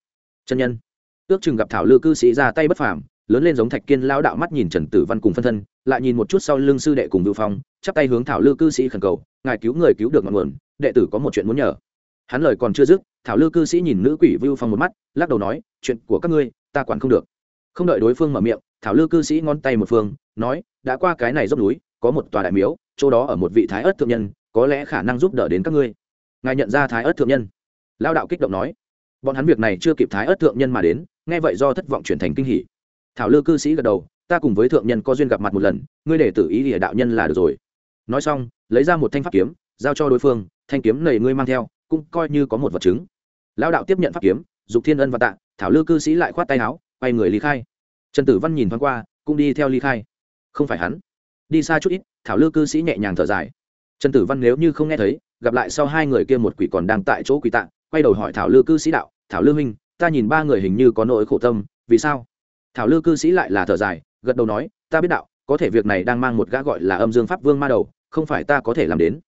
Chân nhân. Ước chừng gặp thảo lư cư sĩ ra tay bất phàm, lớn lên giống thạch kiên lao đạo mắt nhìn trần tử văn cùng phân thân, lại nhìn một chút sau lưng sư đệ cùng vưu phong, chắp tay hướng thảo lư cư sĩ khẩn cầu, ngài cứu người cứu được ngọn nguồn, đệ tử có một chuyện muốn nhờ. Hắn lời còn chưa dứt, thảo lư cư sĩ nhìn nữ quỷ vưu phong một mắt, lắc đầu nói, chuyện của các ngươi, ta quản không được. Không đợi đối phương mở miệng, thảo lư cư sĩ ngón tay một phương, nói, đã qua cái này dốc núi, có một tòa đại miếu chỗ đó ở một vị thái ớt thượng nhân, có lẽ khả năng giúp đỡ đến các ngươi. Ngài nhận ra thái ớt thượng nhân? Lao đạo kích động nói. Bọn hắn việc này chưa kịp thái ớt thượng nhân mà đến, nghe vậy do thất vọng chuyển thành kinh hỉ. Thảo lư cư sĩ gật đầu, ta cùng với thượng nhân có duyên gặp mặt một lần, ngươi để tự ý địa đạo nhân là được rồi. Nói xong, lấy ra một thanh pháp kiếm, giao cho đối phương, thanh kiếm này ngươi mang theo, cũng coi như có một vật chứng. Lao đạo tiếp nhận pháp kiếm, dục thiên ân và tạ, thảo lư cư sĩ lại khoát tay áo, quay người ly khai. Trần tử văn nhìn thoáng qua, cũng đi theo ly khai. Không phải hắn đi xa chút ít thảo lư cư sĩ nhẹ nhàng thở dài. Trần tử văn nếu như không nghe thấy gặp lại sau hai người kia một quỷ còn đang tại chỗ quỷ tạng, quay đầu hỏi thảo lư cư sĩ đạo thảo lư huynh ta nhìn ba người hình như có nỗi khổ tâm vì sao? Thảo lư cư sĩ lại là thở dài gật đầu nói ta biết đạo có thể việc này đang mang một gã gọi là âm dương pháp vương ma đầu không phải ta có thể làm đến.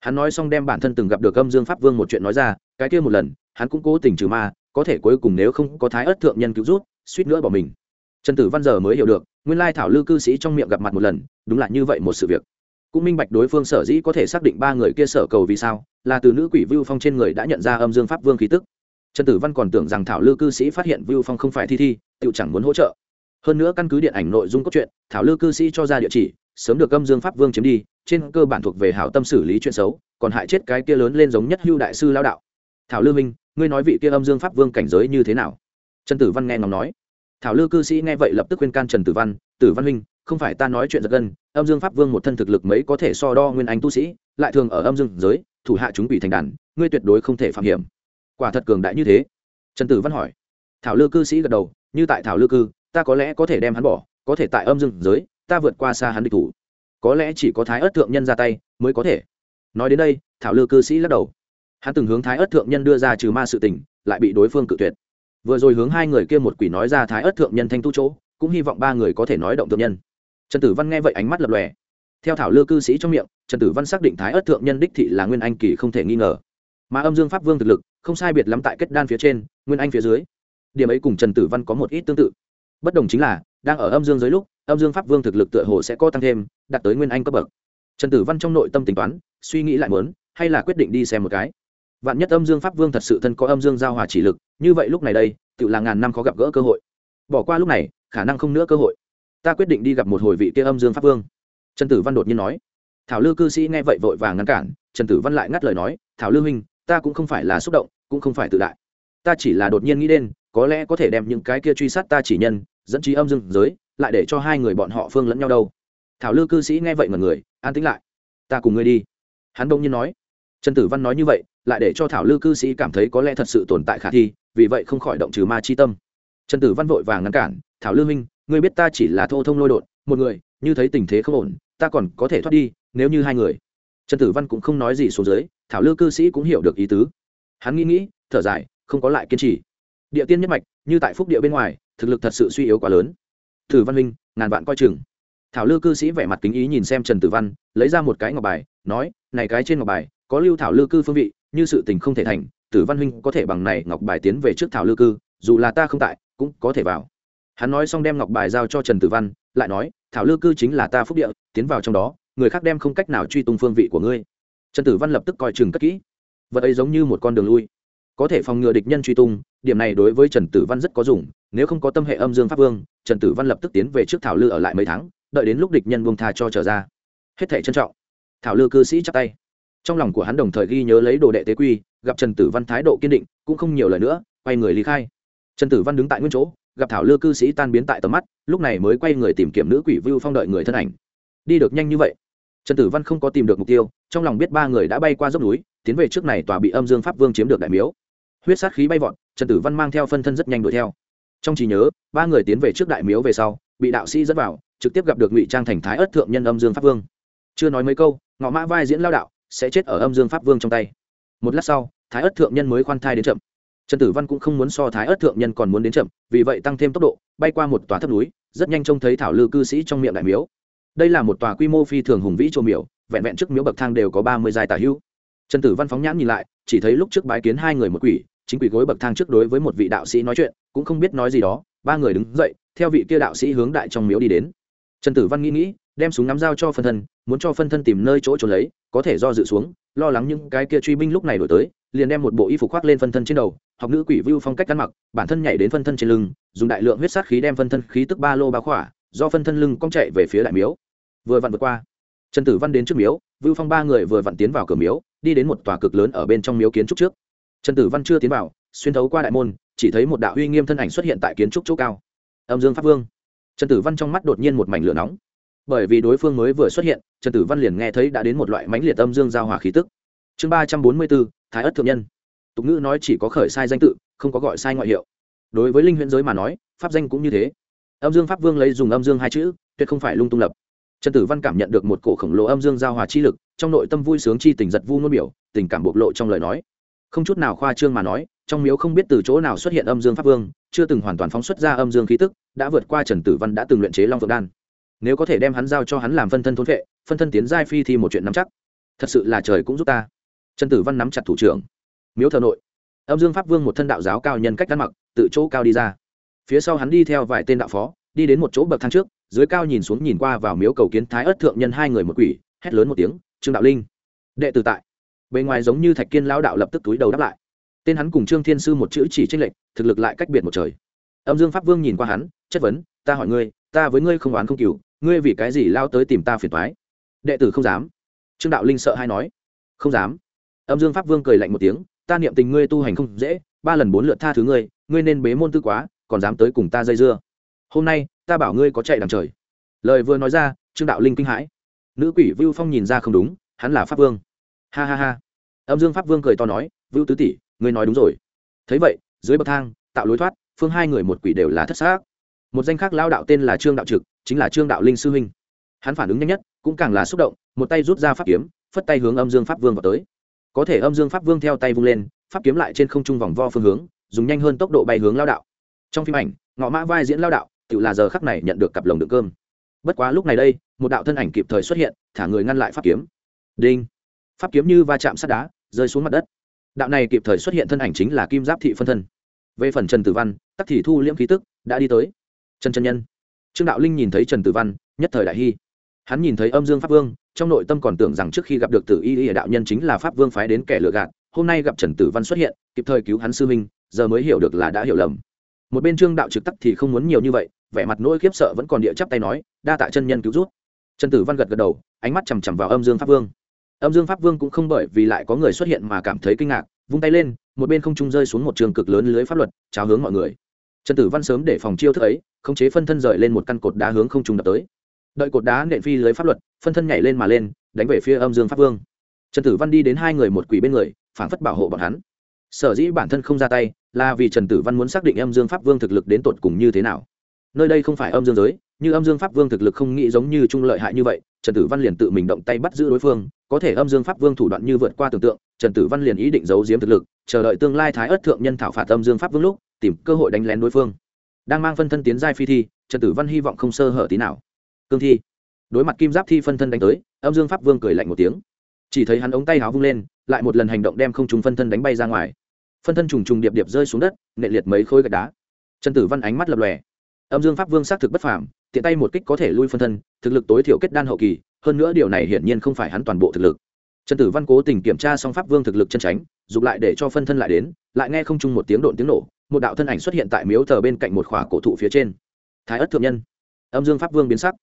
Hắn nói xong đem bản thân từng gặp được âm dương pháp vương một chuyện nói ra cái kia một lần hắn cũng cố tình trừ ma có thể cuối cùng nếu không có thái ớt thượng nhân cứu rút suýt nữa bỏ mình trần tử văn giờ mới hiểu được, nguyên lai thảo lư cư sĩ trong miệng gặp mặt một lần, đúng là như vậy một sự việc. Cũng minh bạch đối phương sở dĩ có thể xác định ba người kia sở cầu vì sao, là từ nữ quỷ vưu phong trên người đã nhận ra âm dương pháp vương khí tức. Trần tử văn còn tưởng rằng thảo lư cư sĩ phát hiện vưu phong không phải thi thi, tự chẳng muốn hỗ trợ. Hơn nữa căn cứ điện ảnh nội dung cốt truyện, thảo lư cư sĩ cho ra địa chỉ, sớm được âm dương pháp vương chiếm đi, trên cơ bản thuộc về hảo tâm xử lý chuyện xấu, còn hại chết cái kia lớn lên giống nhất hưu đại sư lao đạo. Thảo lư minh, ngươi nói vị kia âm dương pháp vương cảnh giới như thế nào? Trần tử văn nghe ngóng nói thảo lư cư sĩ nghe vậy lập tức khuyên can trần tử văn tử văn minh không phải ta nói chuyện giật gân, âm dương pháp vương một thân thực lực mấy có thể so đo nguyên anh tu sĩ, lại thường ở âm dương giới, thủ hạ chúng bị thành đàn, ngươi tuyệt đối không thể phạm hiểm. Quả thật cường đại như thế. Trần tử văn hỏi. Thảo lư cư sĩ gật đầu, như tại thảo lư cư, ta có lẽ có thể đem hắn bỏ, có thể tại âm dương giới, ta vượt qua xa hắn địch thủ. Có lẽ chỉ có thái ớt thượng nhân ra tay mới có thể. Nói đến đây, thảo lư cư sĩ lắc đầu. Hắn từng hướng thái ớt thượng nhân đưa ra trừ ma sự tình, lại bị đối phương cự tuyệt vừa rồi hướng hai người kia một quỷ nói ra thái ớt thượng nhân thanh tu chỗ, cũng hy vọng ba người có thể nói động thượng nhân. Trần tử văn nghe vậy ánh mắt lập lòe. Theo thảo lư cư sĩ trong miệng, trần tử văn xác định thái ớt thượng nhân đích thị là nguyên anh kỳ không thể nghi ngờ. Mà âm dương pháp vương thực lực, không sai biệt lắm tại kết đan phía trên, nguyên anh phía dưới. Điểm ấy cùng trần tử văn có một ít tương tự. Bất đồng chính là, đang ở âm dương dưới lúc, âm dương pháp vương thực lực tựa hồ sẽ có tăng thêm, đạt tới nguyên anh cấp bậc. Trần tử văn trong nội tâm tính toán, suy nghĩ lại muốn, hay là quyết định đi xem một cái vạn nhất âm dương pháp vương thật sự thân có âm dương giao hòa chỉ lực, như vậy lúc này đây, tự là ngàn năm khó gặp gỡ cơ hội. Bỏ qua lúc này, khả năng không nữa cơ hội. Ta quyết định đi gặp một hồi vị kia âm dương pháp vương. Trần tử văn đột nhiên nói. Thảo lư cư sĩ nghe vậy vội vàng ngăn cản, trần tử văn lại ngắt lời nói, thảo lư huynh, ta cũng không phải là xúc động, cũng không phải tự đại. Ta chỉ là đột nhiên nghĩ đến, có lẽ có thể đem những cái kia truy sát ta chỉ nhân, dẫn trí âm dương giới, lại để cho hai người bọn họ phương lẫn nhau đâu. Thảo lư cư sĩ nghe vậy mà người, an tĩnh lại, ta cùng ngươi đi. Hắn đông nhiên nói. Trần tử văn nói như vậy lại để cho thảo lư cư sĩ cảm thấy có lẽ thật sự tồn tại khả thi, vì vậy không khỏi động trừ ma chi tâm. Trần tử văn vội vàng ngăn cản, thảo lư minh ngươi biết ta chỉ là thô thông lôi đột, một người, như thấy tình thế không ổn, ta còn có thể thoát đi, nếu như hai người. Trần tử văn cũng không nói gì xuống dưới, thảo lư cư sĩ cũng hiểu được ý tứ. Hắn nghĩ nghĩ, thở dài, không có lại kiên trì. Địa tiên nhất mạch, như tại phúc địa bên ngoài, thực lực thật sự suy yếu quá lớn. Thử văn minh ngàn vạn coi chừng. Thảo lư cư sĩ vẻ mặt kính ý nhìn xem trần tử văn, lấy ra một cái ngọc bài, nói, này cái trên ngọc bài, có lưu thảo lư cư phương vị như sự tình không thể thành, tử văn huynh có thể bằng này ngọc bài tiến về trước thảo lư cư, dù là ta không tại, cũng có thể vào. Hắn nói xong đem ngọc bài giao cho trần tử văn, lại nói, thảo lư cư chính là ta phúc địa, tiến vào trong đó, người khác đem không cách nào truy tung phương vị của ngươi. Trần tử văn lập tức coi chừng cất kỹ. Vật ấy giống như một con đường lui. Có thể phòng ngừa địch nhân truy tung, điểm này đối với trần tử văn rất có dùng, nếu không có tâm hệ âm dương pháp vương, trần tử văn lập tức tiến về trước thảo lư ở lại mấy tháng, đợi đến lúc địch nhân buông tha cho trở ra. Hết thể trân trọng. Thảo lư cư sĩ chắp tay trong lòng của hắn đồng thời ghi nhớ lấy đồ đệ tế quy, gặp trần tử văn thái độ kiên định, cũng không nhiều lời nữa, quay người lý khai. Trần tử văn đứng tại nguyên chỗ, gặp thảo lư cư sĩ tan biến tại tầm mắt, lúc này mới quay người tìm kiếm nữ quỷ vưu phong đợi người thân ảnh. Đi được nhanh như vậy. Trần tử văn không có tìm được mục tiêu, trong lòng biết ba người đã bay qua dốc núi, tiến về trước này tòa bị âm dương pháp vương chiếm được đại miếu. Huyết sát khí bay vọt, trần tử văn mang theo phân thân rất nhanh đuổi theo. Trong trí nhớ, ba người tiến về trước đại miếu về sau, bị đạo sĩ dẫn vào, trực tiếp gặp được ngụy trang thành thái ất thượng nhân âm dương pháp vương. Chưa nói mấy câu, ngọ mã vai diễn lao đạo sẽ chết ở âm dương pháp vương trong tay. Một lát sau, thái ất thượng nhân mới khoan thai đến chậm. Trần tử văn cũng không muốn so thái ất thượng nhân còn muốn đến chậm, vì vậy tăng thêm tốc độ, bay qua một tòa thấp núi, rất nhanh trông thấy thảo lư cư sĩ trong miệng đại miếu. Đây là một tòa quy mô phi thường hùng vĩ chùa miểu, vẹn vẹn trước miếu bậc thang đều có ba mươi dài tả hữu. Trần tử văn phóng nhãn nhìn lại, chỉ thấy lúc trước bái kiến hai người một quỷ, chính quỷ gối bậc thang trước đối với một vị đạo sĩ nói chuyện, cũng không biết nói gì đó, ba người đứng dậy, theo vị kia đạo sĩ hướng đại trong miếu đi đến. Trần tử văn nghĩ nghĩ đem súng nắm dao cho phân thân, muốn cho phân thân tìm nơi chỗ trốn lấy, có thể do dự xuống, lo lắng những cái kia truy binh lúc này đổi tới, liền đem một bộ y phục khoác lên phân thân trên đầu, học nữ quỷ vưu phong cách ăn mặc, bản thân nhảy đến phân thân trên lưng, dùng đại lượng huyết sát khí đem phân thân khí tức ba lô ba khỏa, do phân thân lưng cong chạy về phía đại miếu. Vừa vặn vượt qua, trần tử văn đến trước miếu, vưu phong ba người vừa vặn tiến vào cửa miếu, đi đến một tòa cực lớn ở bên trong miếu kiến trúc trước. Trần tử văn chưa tiến vào, xuyên thấu qua đại môn, chỉ thấy một đạo uy nghiêm thân ảnh xuất hiện tại kiến trúc chỗ cao. Âm dương pháp vương. Trần tử văn trong mắt đột nhiên một mảnh lửa nóng bởi vì đối phương mới vừa xuất hiện, trần tử văn liền nghe thấy đã đến một loại mãnh liệt âm dương giao hòa khí tức. Chương ba trăm bốn mươi bốn, thái ất thượng nhân. Tục ngữ nói chỉ có khởi sai danh tự, không có gọi sai ngoại hiệu. Đối với linh huyện giới mà nói, pháp danh cũng như thế. Âm dương pháp vương lấy dùng âm dương hai chữ, tuyệt không phải lung tung lập. Trần tử văn cảm nhận được một cổ khổng lồ âm dương giao hòa chi lực, trong nội tâm vui sướng chi tình giật vu ngôn biểu, tình cảm bộc lộ trong lời nói. Không chút nào khoa trương mà nói, trong miếu không biết từ chỗ nào xuất hiện âm dương pháp vương, chưa từng hoàn toàn phóng xuất ra âm dương khí tức, đã vượt qua trần tử văn đã từng luyện chế long phượng đan nếu có thể đem hắn giao cho hắn làm phân thân thôn vệ, phân thân tiến giai phi thì một chuyện nắm chắc. Thật sự là trời cũng giúp ta. Trần tử văn nắm chặt thủ trưởng. Miếu thờ nội. Âm dương pháp vương một thân đạo giáo cao nhân cách ăn mặc, tự chỗ cao đi ra. Phía sau hắn đi theo vài tên đạo phó, đi đến một chỗ bậc thang trước, dưới cao nhìn xuống nhìn qua vào miếu cầu kiến thái ất thượng nhân hai người một quỷ, hét lớn một tiếng, trương đạo linh. Đệ tử tại. Bề ngoài giống như thạch kiên lão đạo lập tức túi đầu đáp lại. Tên hắn cùng trương thiên sư một chữ chỉ tranh lệch, thực lực lại cách biệt một trời. Âm dương pháp vương nhìn qua hắn, chất vấn, ta hỏi ngươi, ta với ngươi không oán không cừu ngươi vì cái gì lao tới tìm ta phiền toái đệ tử không dám. Trương đạo linh sợ hay nói. Không dám. Âm dương pháp vương cười lạnh một tiếng, ta niệm tình ngươi tu hành không dễ, ba lần bốn lượt tha thứ ngươi ngươi nên bế môn tư quá, còn dám tới cùng ta dây dưa. Hôm nay, ta bảo ngươi có chạy đằng trời. Lời vừa nói ra, trương đạo linh kinh hãi. Nữ quỷ vưu phong nhìn ra không đúng, hắn là pháp vương. Ha ha ha. Âm dương pháp vương cười to nói, vưu tứ tỷ, ngươi nói đúng rồi. Thấy vậy, dưới bậc thang, tạo lối thoát, phương hai người một quỷ đều là thất xác một danh khác lao đạo tên là trương đạo trực, chính là trương đạo linh sư huynh. Hắn phản ứng nhanh nhất, cũng càng là xúc động, một tay rút ra pháp kiếm, phất tay hướng âm dương pháp vương vào tới. Có thể âm dương pháp vương theo tay vung lên, pháp kiếm lại trên không trung vòng vo phương hướng, dùng nhanh hơn tốc độ bay hướng lao đạo. Trong phim ảnh, ngọ mã vai diễn lao đạo, tự là giờ khắc này nhận được cặp lồng đựng cơm. Bất quá lúc này đây, một đạo thân ảnh kịp thời xuất hiện, thả người ngăn lại pháp kiếm. Đinh! Pháp kiếm như va chạm sắt đá, rơi xuống mặt đất. Đạo này kịp thời xuất hiện thân ảnh chính là kim giáp thị phân thân. Về phần trần tử văn, tắc thì thu liễm khí tức, đã đi tới trần trần nhân. Trương đạo linh nhìn thấy trần tử văn, nhất thời đại hy. Hắn nhìn thấy âm dương pháp vương, trong nội tâm còn tưởng rằng trước khi gặp được tử y y đạo nhân chính là pháp vương phái đến kẻ lừa gạt, hôm nay gặp trần tử văn xuất hiện, kịp thời cứu hắn sư minh giờ mới hiểu được là đã hiểu lầm. Một bên trương đạo trực tắc thì không muốn nhiều như vậy, vẻ mặt nỗi khiếp sợ vẫn còn địa chắp tay nói, đa tạ chân nhân cứu rút trần tử văn gật gật đầu, ánh mắt chằm chằm vào âm dương pháp vương. Âm dương pháp vương cũng không bởi vì lại có người xuất hiện mà cảm thấy kinh ngạc, vung tay lên, một bên không trung rơi xuống một trường cực lớn lưới pháp luật, chào hướng mọi người trần tử văn sớm để phòng chiêu thức ấy, khống chế phân thân rời lên một căn cột đá hướng không trung đập tới. Đợi cột đá nện phi lưới pháp luật, phân thân nhảy lên mà lên, đánh về phía âm dương pháp vương. Trần tử văn đi đến hai người một quỷ bên người phản phất bảo hộ bọn hắn. Sở dĩ bản thân không ra tay, là vì trần tử văn muốn xác định âm dương pháp vương thực lực đến tột cùng như thế nào. Nơi đây không phải âm dương giới, như âm dương pháp vương thực lực không nghĩ giống như trung lợi hại như vậy, trần tử văn liền tự mình động tay bắt giữ đối phương, có thể âm dương pháp vương thủ đoạn như vượt qua tưởng tượng, trần tử văn liền ý định giấu giếm thực lực, chờ đợi tương lai thái ất thượng nhân thảo phạt âm dương pháp vương lúc tìm cơ hội đánh lén đối phương. Đang mang phân thân tiến giai phi thi, trần tử văn hy vọng không sơ hở tí nào. Cương thi. Đối mặt kim giáp thi phân thân đánh tới, âm dương pháp vương cười lạnh một tiếng. Chỉ thấy hắn ống tay háo vung lên, lại một lần hành động đem không trùng phân thân đánh bay ra ngoài. Phân thân trùng trùng điệp điệp rơi xuống đất nệ liệt mấy khối gạch đá. Trần tử văn ánh mắt lập lòe. Âm dương pháp vương xác thực bất phàm, tiện tay một kích có thể lui phân thân, thực lực tối thiểu kết đan hậu kỳ, hơn nữa điều này hiển nhiên không phải hắn toàn bộ thực lực. Trần tử văn cố tình kiểm tra xong pháp vương thực lực chân tránh, dục lại để cho phân thân lại đến, lại nghe không chung một tiếng độn tiếng nổ một đạo thân ảnh xuất hiện tại miếu thờ bên cạnh một khỏa cổ thụ phía trên. Thái ất thượng nhân. Âm dương pháp vương biến sắc.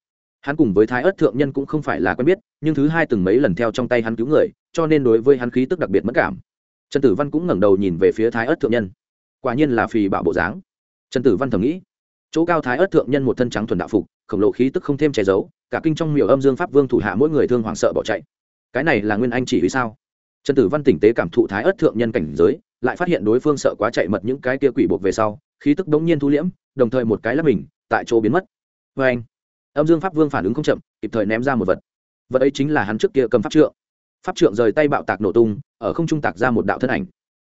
Hắn cùng với thái ất thượng nhân cũng không phải là quen biết, nhưng thứ hai từng mấy lần theo trong tay hắn cứu người, cho nên đối với hắn khí tức đặc biệt mất cảm. Trần tử văn cũng ngẩng đầu nhìn về phía thái ất thượng nhân. Quả nhiên là phì bạo bộ dáng. Trần tử văn thầm nghĩ, chỗ cao thái ất thượng nhân một thân trắng thuần đạo phục, khổng lồ khí tức không thêm che giấu, cả kinh trong miểu âm dương pháp vương thủ hạ mỗi người thương hoảng sợ bỏ chạy. Cái này là nguyên anh chỉ huy sao? Trần tử văn tỉnh tế cảm thụ thái ất thượng nhân cảnh giới lại phát hiện đối phương sợ quá chạy mật những cái kia quỷ buộc về sau, khí tức đống nhiên thu liễm, đồng thời một cái lắp mình, tại chỗ biến mất. Vê anh, âm dương pháp vương phản ứng không chậm, kịp thời ném ra một vật. Vật ấy chính là hắn trước kia cầm pháp trượng. Pháp trượng rời tay bạo tạc nổ tung, ở không trung tạc ra một đạo thân ảnh.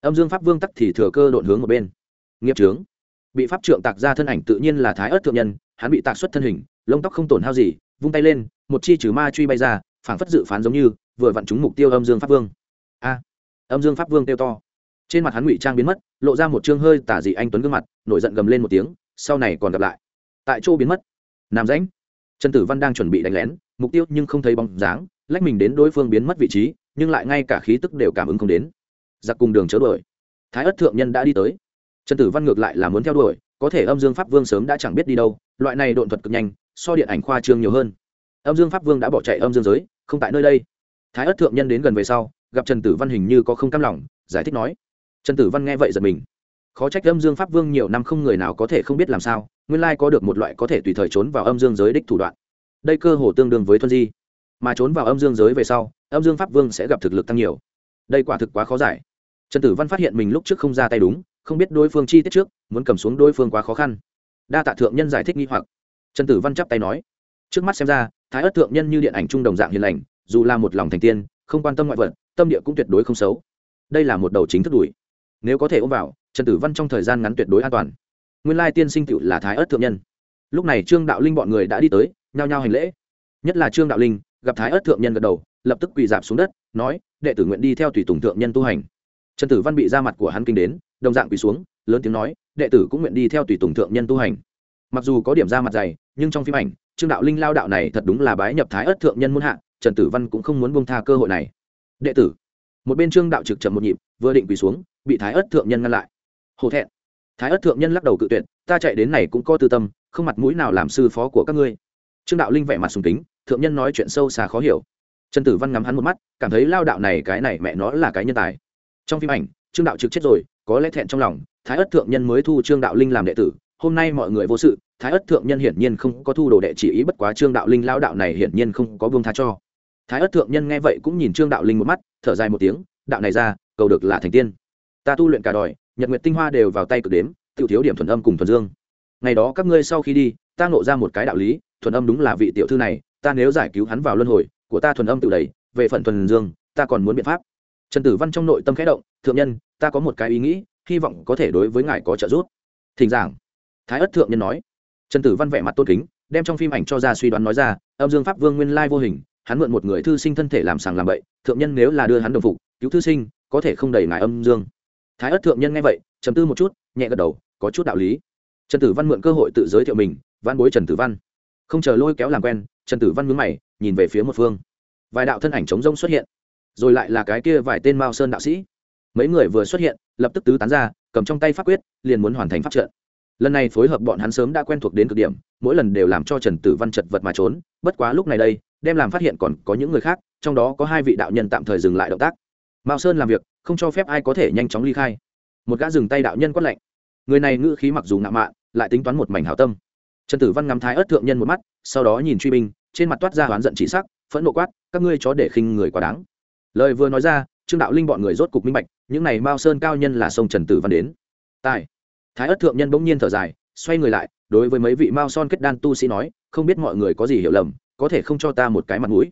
Âm dương pháp vương tắc thì thừa cơ độn hướng một bên. Nghiệp trướng bị pháp trượng tạc ra thân ảnh tự nhiên là thái ớt thượng nhân, hắn bị tạc xuất thân hình, lông tóc không tổn hao gì, vung tay lên, một chi trừ ma truy bay ra, phảng phất dự phán giống như, vừa vặn trúng mục tiêu âm dương pháp vương. A. Âm dương pháp vương kêu to trên mặt hắn ngụy trang biến mất, lộ ra một chương hơi tả dị anh tuấn gương mặt, nổi giận gầm lên một tiếng, sau này còn gặp lại. Tại chỗ biến mất. Nam rãnh. Trần tử văn đang chuẩn bị đánh lén, mục tiêu nhưng không thấy bóng dáng, lách mình đến đối phương biến mất vị trí, nhưng lại ngay cả khí tức đều cảm ứng không đến. Giặc cùng đường chớ đuổi. Thái ất thượng nhân đã đi tới. Trần tử văn ngược lại là muốn theo đuổi, có thể âm dương pháp vương sớm đã chẳng biết đi đâu, loại này độn thuật cực nhanh, so điện ảnh khoa trương nhiều hơn. Âm dương pháp vương đã bỏ chạy âm dương giới, không tại nơi đây. Thái ất thượng nhân đến gần về sau, gặp trần tử văn hình như có không cam lòng, giải thích nói trần tử văn nghe vậy giật mình. Khó trách âm dương pháp vương nhiều năm không người nào có thể không biết làm sao, nguyên lai có được một loại có thể tùy thời trốn vào âm dương giới đích thủ đoạn. Đây cơ hồ tương đương với thuần di. Mà trốn vào âm dương giới về sau, âm dương pháp vương sẽ gặp thực lực tăng nhiều. Đây quả thực quá khó giải. Trần tử văn phát hiện mình lúc trước không ra tay đúng, không biết đối phương chi tiết trước, muốn cầm xuống đối phương quá khó khăn. Đa tạ thượng nhân giải thích nghi hoặc. Trần tử văn chắp tay nói. Trước mắt xem ra, thái ất thượng nhân như điện ảnh trung đồng dạng hiền lành, dù là một lòng thành tiên, không quan tâm ngoại vật, tâm địa cũng tuyệt đối không xấu. Đây là một đầu chính thức đuổi nếu có thể ôm vào, trần tử văn trong thời gian ngắn tuyệt đối an toàn. Nguyên lai tiên sinh cựu là thái ớt thượng nhân. Lúc này trương đạo linh bọn người đã đi tới, nhao nhao hành lễ. Nhất là trương đạo linh, gặp thái ớt thượng nhân gật đầu, lập tức quỳ dạp xuống đất, nói, đệ tử nguyện đi theo tùy tùng thượng nhân tu hành. Trần tử văn bị ra mặt của hắn kinh đến, đồng dạng quỳ xuống, lớn tiếng nói, đệ tử cũng nguyện đi theo tùy tùng thượng nhân tu hành. Mặc dù có điểm ra mặt dày, nhưng trong phim ảnh, trương đạo linh lao đạo này thật đúng là bái nhập thái ớt thượng nhân muôn hạ, trần tử văn cũng không muốn bông tha cơ hội này. Đệ tử. Một bên trương đạo trực trầm một nhịp, vừa định quỳ xuống bị thái ớt thượng nhân ngăn lại. Hổ thẹn. Thái ớt thượng nhân lắc đầu cự tuyệt, ta chạy đến này cũng có tư tâm, không mặt mũi nào làm sư phó của các ngươi. Trương đạo linh vẻ mặt sùng kính, thượng nhân nói chuyện sâu xa khó hiểu. Trần tử văn ngắm hắn một mắt, cảm thấy lao đạo này cái này mẹ nó là cái nhân tài. Trong phim ảnh, trương đạo trực chết rồi, có lẽ thẹn trong lòng, thái ất thượng nhân mới thu trương đạo linh làm đệ tử, hôm nay mọi người vô sự, thái ất thượng nhân hiển nhiên không có thu đồ đệ chỉ ý bất quá trương đạo linh lao đạo này hiển nhiên không có buông tha cho. Thái ất thượng nhân nghe vậy cũng nhìn trương đạo linh một mắt, thở dài một tiếng, đạo này ra, cầu được là thành tiên ta tu luyện cả đòi, nhật nguyệt tinh hoa đều vào tay cực đếm tự thiếu điểm thuần âm cùng thuần dương. Ngày đó các ngươi sau khi đi, ta ngộ ra một cái đạo lý, thuần âm đúng là vị tiểu thư này, ta nếu giải cứu hắn vào luân hồi, của ta thuần âm tự đầy về phận thuần dương, ta còn muốn biện pháp. Trần tử văn trong nội tâm khẽ động, thượng nhân, ta có một cái ý nghĩ, hy vọng có thể đối với ngài có trợ giúp. Thỉnh giảng. Thái ất thượng nhân nói. Trần tử văn vẻ mặt tôn kính, đem trong phim ảnh cho ra suy đoán nói ra, âm dương pháp vương nguyên lai vô hình, hắn mượn một người thư sinh thân thể làm sàng làm bậy, thượng nhân nếu là đưa hắn đồng phục, cứu thư sinh, có thể không đẩy ngài âm dương thái ất thượng nhân nghe vậy chấm tư một chút, nhẹ gật đầu, có chút đạo lý. Trần tử văn mượn cơ hội tự giới thiệu mình, văn bối trần tử văn. Không chờ lôi kéo làm quen, trần tử văn mướn mày, nhìn về phía một phương. Vài đạo thân ảnh chống rông xuất hiện, rồi lại là cái kia vài tên mao sơn đạo sĩ. Mấy người vừa xuất hiện, lập tức tứ tán ra, cầm trong tay pháp quyết, liền muốn hoàn thành pháp trận. Lần này phối hợp bọn hắn sớm đã quen thuộc đến cực điểm, mỗi lần đều làm cho trần tử văn chật vật mà trốn, bất quá lúc này đây, đem làm phát hiện còn có những người khác, trong đó có hai vị đạo nhân tạm thời dừng lại động tác. Mao sơn làm việc không cho phép ai có thể nhanh chóng ly khai. Một gã dừng tay đạo nhân quát lạnh. Người này ngữ khí mặc dù ngạo mạn, lại tính toán một mảnh hảo tâm. Trần tử văn ngắm thái ớt thượng nhân một mắt, sau đó nhìn truy binh, trên mặt toát ra oán giận chỉ sắc, phẫn nộ quát, các ngươi chó để khinh người quá đáng. Lời vừa nói ra, trương đạo linh bọn người rốt cục minh bạch, những này mao sơn cao nhân là sông trần tử văn đến. Tài. Thái ất thượng nhân bỗng nhiên thở dài, xoay người lại, đối với mấy vị mao son kết đan tu sĩ nói, không biết mọi người có gì hiểu lầm, có thể không cho ta một cái mặt mũi.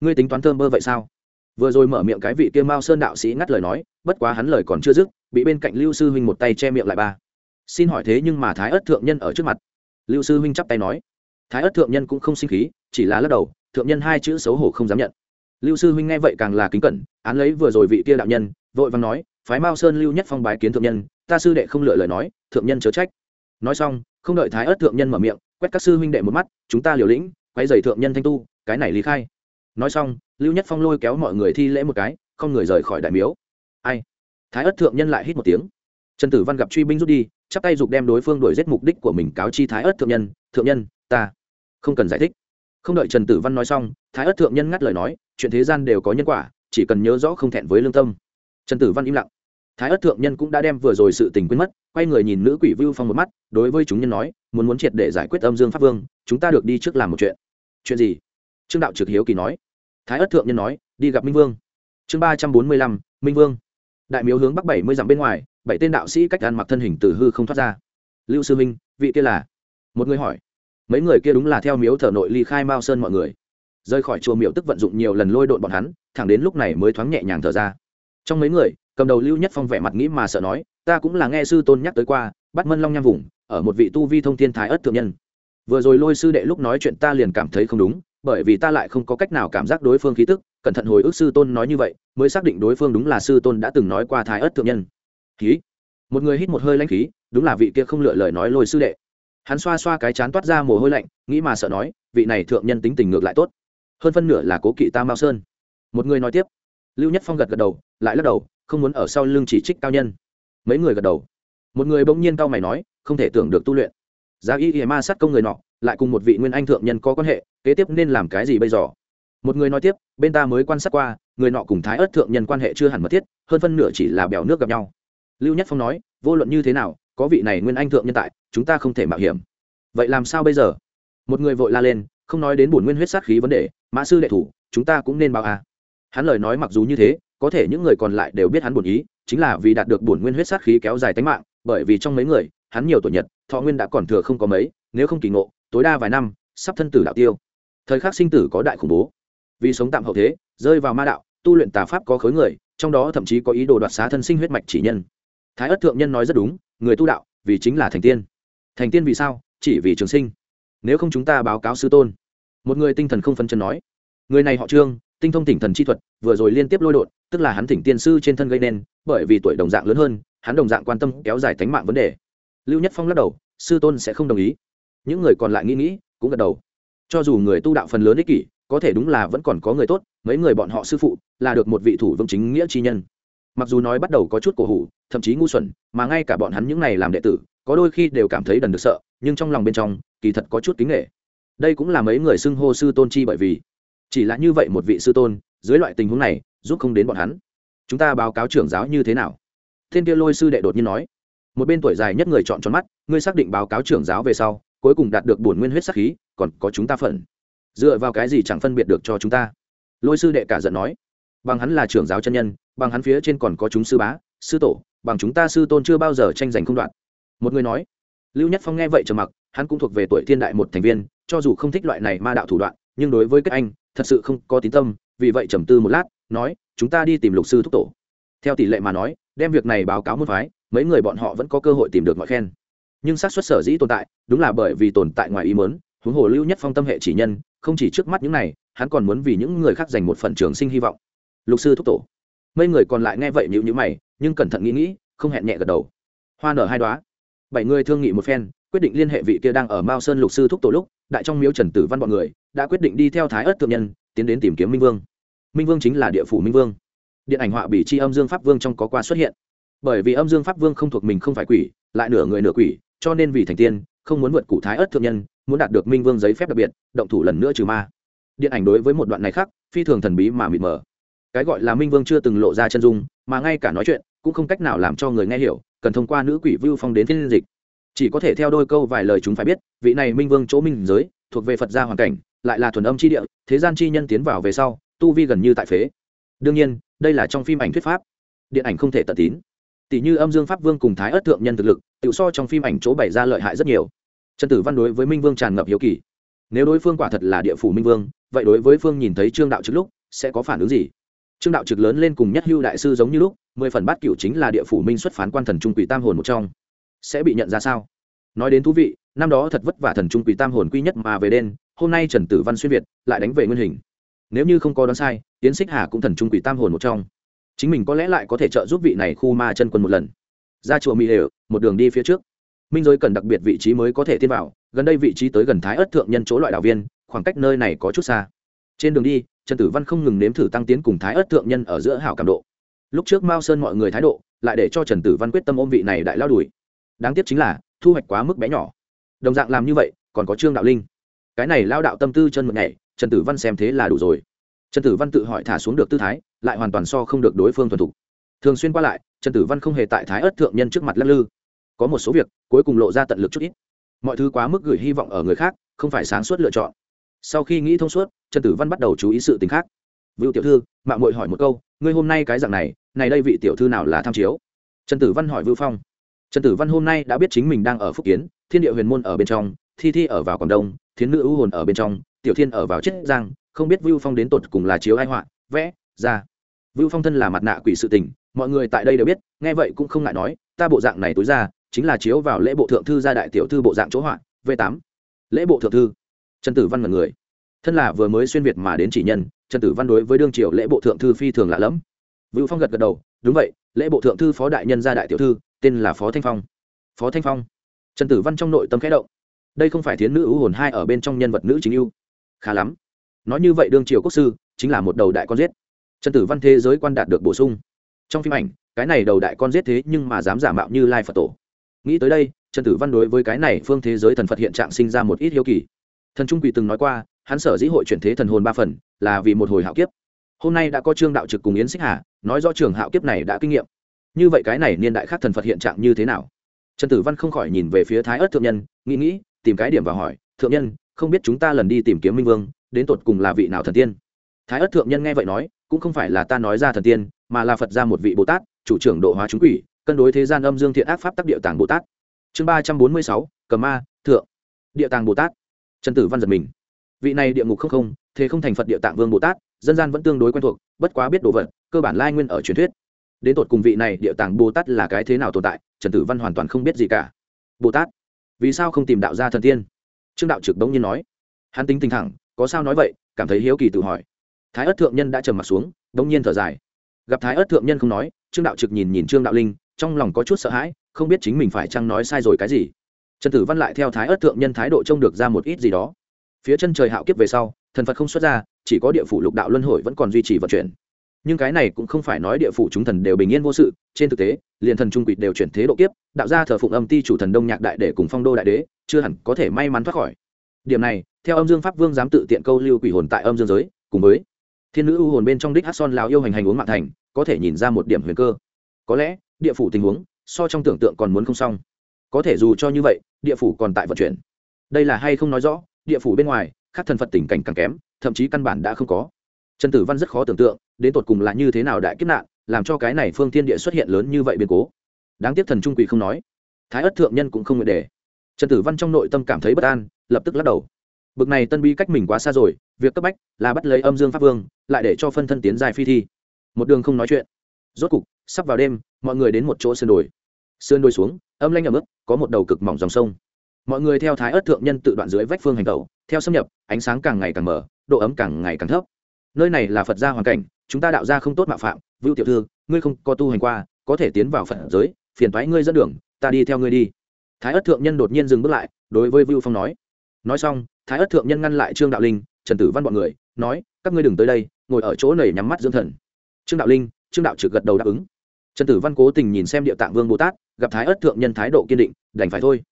Ngươi tính toán thơm bơ vậy sao? Vừa rồi mở miệng cái vị kia mao sơn đạo sĩ ngắt lời nói, bất quá hắn lời còn chưa dứt, bị bên cạnh lưu sư huynh một tay che miệng lại ba. Xin hỏi thế nhưng mà thái ất thượng nhân ở trước mặt. Lưu sư huynh chắp tay nói. Thái ất thượng nhân cũng không sinh khí, chỉ là lắc đầu, thượng nhân hai chữ xấu hổ không dám nhận. Lưu sư huynh nghe vậy càng là kính cẩn, án lấy vừa rồi vị kia đạo nhân, vội vàng nói, phái mao sơn lưu nhất phong bái kiến thượng nhân, ta sư đệ không lựa lời nói, thượng nhân chớ trách. Nói xong, không đợi thái ớt thượng nhân mở miệng, quét các sư huynh đệ một mắt, chúng ta liều lĩnh quay dày thượng nhân thanh tu, cái này lý khai. Nói xong lưu nhất phong lôi kéo mọi người thi lễ một cái, không người rời khỏi đại miếu. Ai? Thái ất thượng nhân lại hít một tiếng. Trần tử văn gặp truy binh rút đi, chắp tay giục đem đối phương đuổi giết mục đích của mình cáo chi thái ất thượng nhân thượng nhân, ta không cần giải thích. Không đợi trần tử văn nói xong, thái ất thượng nhân ngắt lời nói, chuyện thế gian đều có nhân quả, chỉ cần nhớ rõ không thẹn với lương tâm. Trần tử văn im lặng. Thái ất thượng nhân cũng đã đem vừa rồi sự tình quên mất, quay người nhìn nữ quỷ vưu phong một mắt, đối với chúng nhân nói, muốn muốn triệt để giải quyết âm dương pháp vương, chúng ta được đi trước làm một chuyện. Chuyện gì? Trương đạo trực hiếu kỳ nói thái ất thượng nhân nói, đi gặp minh vương. Chương ba trăm bốn mươi lăm, minh vương. Đại miếu hướng bắc bảy mươi dặm bên ngoài, bảy tên đạo sĩ cách ăn mặc thân hình từ hư không thoát ra. Lưu sư minh vị kia là? Một người hỏi. Mấy người kia đúng là theo miếu thờ nội ly khai mao sơn mọi người. Rời khỏi chùa miễu tức vận dụng nhiều lần lôi đội bọn hắn, thẳng đến lúc này mới thoáng nhẹ nhàng thở ra. Trong mấy người, cầm đầu lưu nhất phong vẻ mặt nghĩ mà sợ nói, ta cũng là nghe sư tôn nhắc tới qua, bắt mân long nham vùng, ở một vị tu vi thông thiên thái ất thượng nhân. Vừa rồi lôi sư đệ lúc nói chuyện ta liền cảm thấy không đúng bởi vì ta lại không có cách nào cảm giác đối phương khí tức, cẩn thận hồi ức sư tôn nói như vậy, mới xác định đối phương đúng là sư tôn đã từng nói qua thái ất thượng nhân. Khí? Một người hít một hơi lãnh khí, đúng là vị kia không lựa lời nói lôi sư đệ. Hắn xoa xoa cái chán toát ra mồ hôi lạnh, nghĩ mà sợ nói, vị này thượng nhân tính tình ngược lại tốt. Hơn phân nửa là cố kỵ ta mao sơn. Một người nói tiếp. Lưu nhất phong gật gật đầu, lại lắc đầu, không muốn ở sau lưng chỉ trích cao nhân. Mấy người gật đầu. Một người bỗng nhiên cao mày nói, không thể tưởng được tu luyện. Giá y y ma sát công người nọ lại cùng một vị nguyên anh thượng nhân có quan hệ, kế tiếp nên làm cái gì bây giờ? Một người nói tiếp, bên ta mới quan sát qua, người nọ cùng thái ớt thượng nhân quan hệ chưa hẳn mật thiết, hơn phân nửa chỉ là bèo nước gặp nhau. Lưu nhất phong nói, vô luận như thế nào, có vị này nguyên anh thượng nhân tại, chúng ta không thể mạo hiểm. Vậy làm sao bây giờ? Một người vội la lên, không nói đến bổn nguyên huyết sát khí vấn đề, mã sư đệ thủ, chúng ta cũng nên báo à. hắn lời nói mặc dù như thế, có thể những người còn lại đều biết hắn bổn ý, chính là vì đạt được bổn nguyên huyết sát khí kéo dài tính mạng, bởi vì trong mấy người, hắn nhiều tuổi nhật, thọ nguyên đã còn thừa không có mấy nếu không kỳ ngộ, tối đa vài năm, sắp thân tử đạo tiêu. Thời khắc sinh tử có đại khủng bố. Vì sống tạm hậu thế, rơi vào ma đạo, tu luyện tà pháp có khối người, trong đó thậm chí có ý đồ đoạt xá thân sinh huyết mạch chỉ nhân. Thái ất thượng nhân nói rất đúng, người tu đạo, vì chính là thành tiên. Thành tiên vì sao? Chỉ vì trường sinh. Nếu không chúng ta báo cáo sư tôn. Một người tinh thần không phân chân nói. Người này họ trương, tinh thông tỉnh thần chi thuật, vừa rồi liên tiếp lôi đột tức là hắn thỉnh tiên sư trên thân gây nên, bởi vì tuổi đồng dạng lớn hơn, hắn đồng dạng quan tâm kéo dài tánh mạng vấn đề. Lưu nhất phong lắc đầu, sư tôn sẽ không đồng ý những người còn lại nghĩ nghĩ, cũng gật đầu. Cho dù người tu đạo phần lớn ích kỷ, có thể đúng là vẫn còn có người tốt, mấy người bọn họ sư phụ là được một vị thủ vương chính nghĩa chi nhân. Mặc dù nói bắt đầu có chút cổ hủ, thậm chí ngu xuẩn, mà ngay cả bọn hắn những này làm đệ tử, có đôi khi đều cảm thấy đần được sợ, nhưng trong lòng bên trong, kỳ thật có chút kính nghệ. Đây cũng là mấy người xưng hô sư tôn chi bởi vì. Chỉ là như vậy một vị sư tôn, dưới loại tình huống này, giúp không đến bọn hắn. Chúng ta báo cáo trưởng giáo như thế nào? Thiên kia lôi sư đệ đột nhiên nói. Một bên tuổi dài nhất người chọn tròn mắt, ngươi xác định báo cáo trưởng giáo về sau cuối cùng đạt được bổn nguyên huyết sắc khí, còn có chúng ta phận. Dựa vào cái gì chẳng phân biệt được cho chúng ta? Lôi sư đệ cả giận nói. Bằng hắn là trưởng giáo chân nhân, bằng hắn phía trên còn có chúng sư bá, sư tổ, bằng chúng ta sư tôn chưa bao giờ tranh giành không đoạn. Một người nói. Lưu nhất phong nghe vậy trầm mặc, hắn cũng thuộc về tuổi thiên đại một thành viên, cho dù không thích loại này ma đạo thủ đoạn, nhưng đối với các anh, thật sự không có tín tâm, vì vậy trầm tư một lát, nói, chúng ta đi tìm lục sư thúc tổ. Theo tỷ lệ mà nói, đem việc này báo cáo môn phái, mấy người bọn họ vẫn có cơ hội tìm được mọi khen nhưng xác suất sở dĩ tồn tại, đúng là bởi vì tồn tại ngoài ý mớn huống hồ lưu nhất phong tâm hệ chỉ nhân, không chỉ trước mắt những này, hắn còn muốn vì những người khác dành một phần trường sinh hy vọng. Lục sư thúc tổ. Mấy người còn lại nghe vậy nhịu nhữ mày, nhưng cẩn thận nghĩ nghĩ, không hẹn nhẹ gật đầu. Hoa nở hai đoá bảy người thương nghị một phen, quyết định liên hệ vị kia đang ở mao sơn lục sư thúc tổ lúc, đại trong miếu trần tử văn bọn người, đã quyết định đi theo thái ớt thượng nhân, tiến đến tìm kiếm minh vương. Minh vương chính là địa phủ minh vương. Điện ảnh họa bị chi âm dương pháp vương trong có qua xuất hiện. Bởi vì âm dương pháp vương không thuộc mình không phải quỷ, lại nửa người nửa quỷ cho nên vì thành tiên, không muốn vượt cụ thái ớt thượng nhân, muốn đạt được minh vương giấy phép đặc biệt, động thủ lần nữa trừ ma. Điện ảnh đối với một đoạn này khác, phi thường thần bí mà mịt mờ. Cái gọi là minh vương chưa từng lộ ra chân dung, mà ngay cả nói chuyện, cũng không cách nào làm cho người nghe hiểu, cần thông qua nữ quỷ vưu phong đến thiên dịch. Chỉ có thể theo đôi câu vài lời chúng phải biết, vị này minh vương chỗ minh giới, thuộc về phật gia hoàn cảnh, lại là thuần âm chi địa, thế gian chi nhân tiến vào về sau, tu vi gần như tại phế. Đương nhiên, đây là trong phim ảnh thuyết pháp. Điện ảnh không thể tận tín tỷ như âm dương pháp vương cùng thái ất thượng nhân thực lực, tự so trong phim ảnh chỗ bày ra lợi hại rất nhiều. Trần tử văn đối với minh vương tràn ngập hiếu kỳ. Nếu đối phương quả thật là địa phủ minh vương, vậy đối với phương nhìn thấy trương đạo trực lúc, sẽ có phản ứng gì? Trương đạo trực lớn lên cùng nhất hưu đại sư giống như lúc, mười phần bát cựu chính là địa phủ minh xuất phán quan thần trung quỷ tam hồn một trong. Sẽ bị nhận ra sao? Nói đến thú vị, năm đó thật vất vả thần trung quỷ tam hồn quy nhất mà về đen, hôm nay trần tử văn xuyên việt, lại đánh về nguyên hình. Nếu như không có đoán sai tiến xích hà cũng thần trung quỷ tam hồn một trong chính mình có lẽ lại có thể trợ giúp vị này khu ma chân quân một lần. Ra chùa mỹ đều một đường đi phía trước. Minh giới cần đặc biệt vị trí mới có thể tiên vào, gần đây vị trí tới gần thái ất thượng nhân chỗ loại đạo viên, khoảng cách nơi này có chút xa. Trên đường đi, trần tử văn không ngừng nếm thử tăng tiến cùng thái ất thượng nhân ở giữa hảo cảm độ. Lúc trước mao sơn mọi người thái độ, lại để cho trần tử văn quyết tâm ôm vị này đại lao đùi đáng tiếc chính là, thu hoạch quá mức bé nhỏ. Đồng dạng làm như vậy, còn có trương đạo linh. Cái này lao đạo tâm tư chân mực nhảy, trần tử văn xem thế là đủ rồi trần tử văn tự hỏi thả xuống được tư thái, lại hoàn toàn so không được đối phương thuần thục. Thường xuyên qua lại, trần tử văn không hề tại thái ớt thượng nhân trước mặt lắc lư. Có một số việc, cuối cùng lộ ra tận lực chút ít. Mọi thứ quá mức gửi hy vọng ở người khác, không phải sáng suốt lựa chọn. Sau khi nghĩ thông suốt, trần tử văn bắt đầu chú ý sự t ì n h khác. Vựu tiểu thư mạng mội hỏi một câu, ngươi hôm nay cái dạng này này đây vị tiểu thư nào là tham chiếu? Trần tử văn hỏi vưu phong. Trần tử văn hôm nay đã biết chính mình đang ở phúc kiến, thiên địa huyền môn ở bên trong, thi thi ở vào quảng đông, thiến nữ ưu hồn ở bên trong tiểu thiên ở vào chết giang không biết vưu phong đến tột cùng là chiếu ai họa vẽ ra. Vưu phong thân là mặt nạ quỷ sự tình mọi người tại đây đều biết nghe vậy cũng không ngại nói ta bộ dạng này tối ra chính là chiếu vào lễ bộ thượng thư gia đại tiểu thư bộ dạng chỗ họa v tám. Lễ bộ thượng thư. Trần tử văn mật người. Thân là vừa mới xuyên việt mà đến chỉ nhân trần tử văn đối với đương triều lễ bộ thượng thư phi thường lạ lẫm. Vũ phong gật gật đầu đúng vậy lễ bộ thượng thư phó đại nhân gia đại tiểu thư tên là phó thanh phong. Phó thanh phong. Trần tử văn trong nội tâm khẽ động. Đây không phải thiến nữ ưu hồn hai ở bên trong nhân vật nữ chính ưu khá lắm. Nói như vậy đương triều quốc sư chính là một đầu đại con giết. Trần tử văn thế giới quan đạt được bổ sung. Trong phim ảnh, cái này đầu đại con giết thế nhưng mà dám giả mạo như lai phật tổ. Nghĩ tới đây, trần tử văn đối với cái này phương thế giới thần phật hiện trạng sinh ra một ít hiếu kỳ. Thần trung quỷ từng nói qua, hắn sở dĩ hội chuyển thế thần hồn ba phần là vì một hồi hạo kiếp. Hôm nay đã có trương đạo trực cùng yến xích hà nói do trường hạo kiếp này đã kinh nghiệm. Như vậy cái này niên đại khác thần phật hiện trạng như thế nào? Trần tử văn không khỏi nhìn về phía thái ớt thượng nhân, nghĩ nghĩ, tìm cái điểm và hỏi, thượng nhân không biết chúng ta lần đi tìm kiếm minh vương, đến tột cùng là vị nào thần tiên? Thái ất thượng nhân nghe vậy nói, cũng không phải là ta nói ra thần tiên, mà là phật ra một vị bồ tát, chủ trưởng độ hóa chúng quỷ, cân đối thế gian âm dương thiện ác pháp tắc địa tàng bồ tát. Chương ba trăm bốn mươi sáu cờ ma, thượng. Địa tàng bồ tát. Trần tử văn giật mình. Vị này địa ngục không không, thế không thành phật địa tạng vương bồ tát, dân gian vẫn tương đối quen thuộc, bất quá biết đồ vật, cơ bản lai nguyên ở truyền thuyết. Đến tột cùng vị này địa tạng bồ tát là cái thế nào tồn tại, trần tử văn hoàn toàn không biết gì cả. Bồ tát, vì sao không tìm đạo gia thần tiên? Trương đạo trực đống nhiên nói. Hắn tính tình thẳng, có sao nói vậy, cảm thấy hiếu kỳ tự hỏi. Thái ất thượng nhân đã trầm mặt xuống, đống nhiên thở dài. Gặp thái ất thượng nhân không nói, trương đạo trực nhìn nhìn trương đạo linh, trong lòng có chút sợ hãi, không biết chính mình phải chăng nói sai rồi cái gì. Trần tử văn lại theo thái ất thượng nhân thái độ trông được ra một ít gì đó. Phía chân trời hạo kiếp về sau, thần phật không xuất ra, chỉ có địa phủ lục đạo luân hồi vẫn còn duy trì vận chuyển nhưng cái này cũng không phải nói địa phủ chúng thần đều bình yên vô sự, trên thực tế, liền thần trung quỷ đều chuyển thế độ kiếp, đạo gia thờ phụng âm ti chủ thần đông nhạc đại để cùng phong đô đại đế, chưa hẳn có thể may mắn thoát khỏi. Điểm này, theo âm dương pháp vương dám tự tiện câu lưu quỷ hồn tại âm dương giới, cùng với thiên nữ u hồn bên trong đích hát son lào yêu hành hành uống mạng thành, có thể nhìn ra một điểm huyền cơ. Có lẽ, địa phủ tình huống, so trong tưởng tượng còn muốn không xong. Có thể dù cho như vậy, địa phủ còn tại vận chuyển. Đây là hay không nói rõ, địa phủ bên ngoài các thần phật tình cảnh càng kém, thậm chí căn bản đã không có. Trần tử văn rất khó tưởng tượng đến tột cùng là như thế nào đại kiếp nạn, làm cho cái này phương thiên địa xuất hiện lớn như vậy biến cố. Đáng tiếc thần trung quỷ không nói. Thái ất thượng nhân cũng không nguyện để. Trần tử văn trong nội tâm cảm thấy bất an, lập tức lắc đầu. Bực này tân bi cách mình quá xa rồi, việc cấp bách là bắt lấy âm dương pháp vương, lại để cho phân thân tiến dài phi thi. Một đường không nói chuyện. Rốt cục, sắp vào đêm, mọi người đến một chỗ sườn đồi. Sườn đồi xuống, âm lanh ẩm ướt, có một đầu cực mỏng dòng sông. Mọi người theo thái ớt thượng nhân tự đoạn dưới vách phương hành tẩu, theo xâm nhập, ánh sáng càng ngày càng mở độ ấm càng ngày càng thấp nơi này là phật gia hoàn cảnh, chúng ta đạo gia không tốt mạo phạm, vưu tiểu thư, ngươi không có tu hành qua, có thể tiến vào phật giới, phiền thoái ngươi dẫn đường, ta đi theo ngươi đi. Thái ất thượng nhân đột nhiên dừng bước lại, đối với vưu phong nói. Nói xong, thái ất thượng nhân ngăn lại trương đạo linh, trần tử văn b ọ n người, nói, các ngươi đừng tới đây, ngồi ở chỗ này nhắm mắt dưỡng thần. Trương đạo linh, trương đạo trực gật đầu đáp ứng. Trần tử văn cố tình nhìn xem địa tạng vương bồ tát, gặp thái ất thượng nhân thái độ kiên định, đành phải thôi.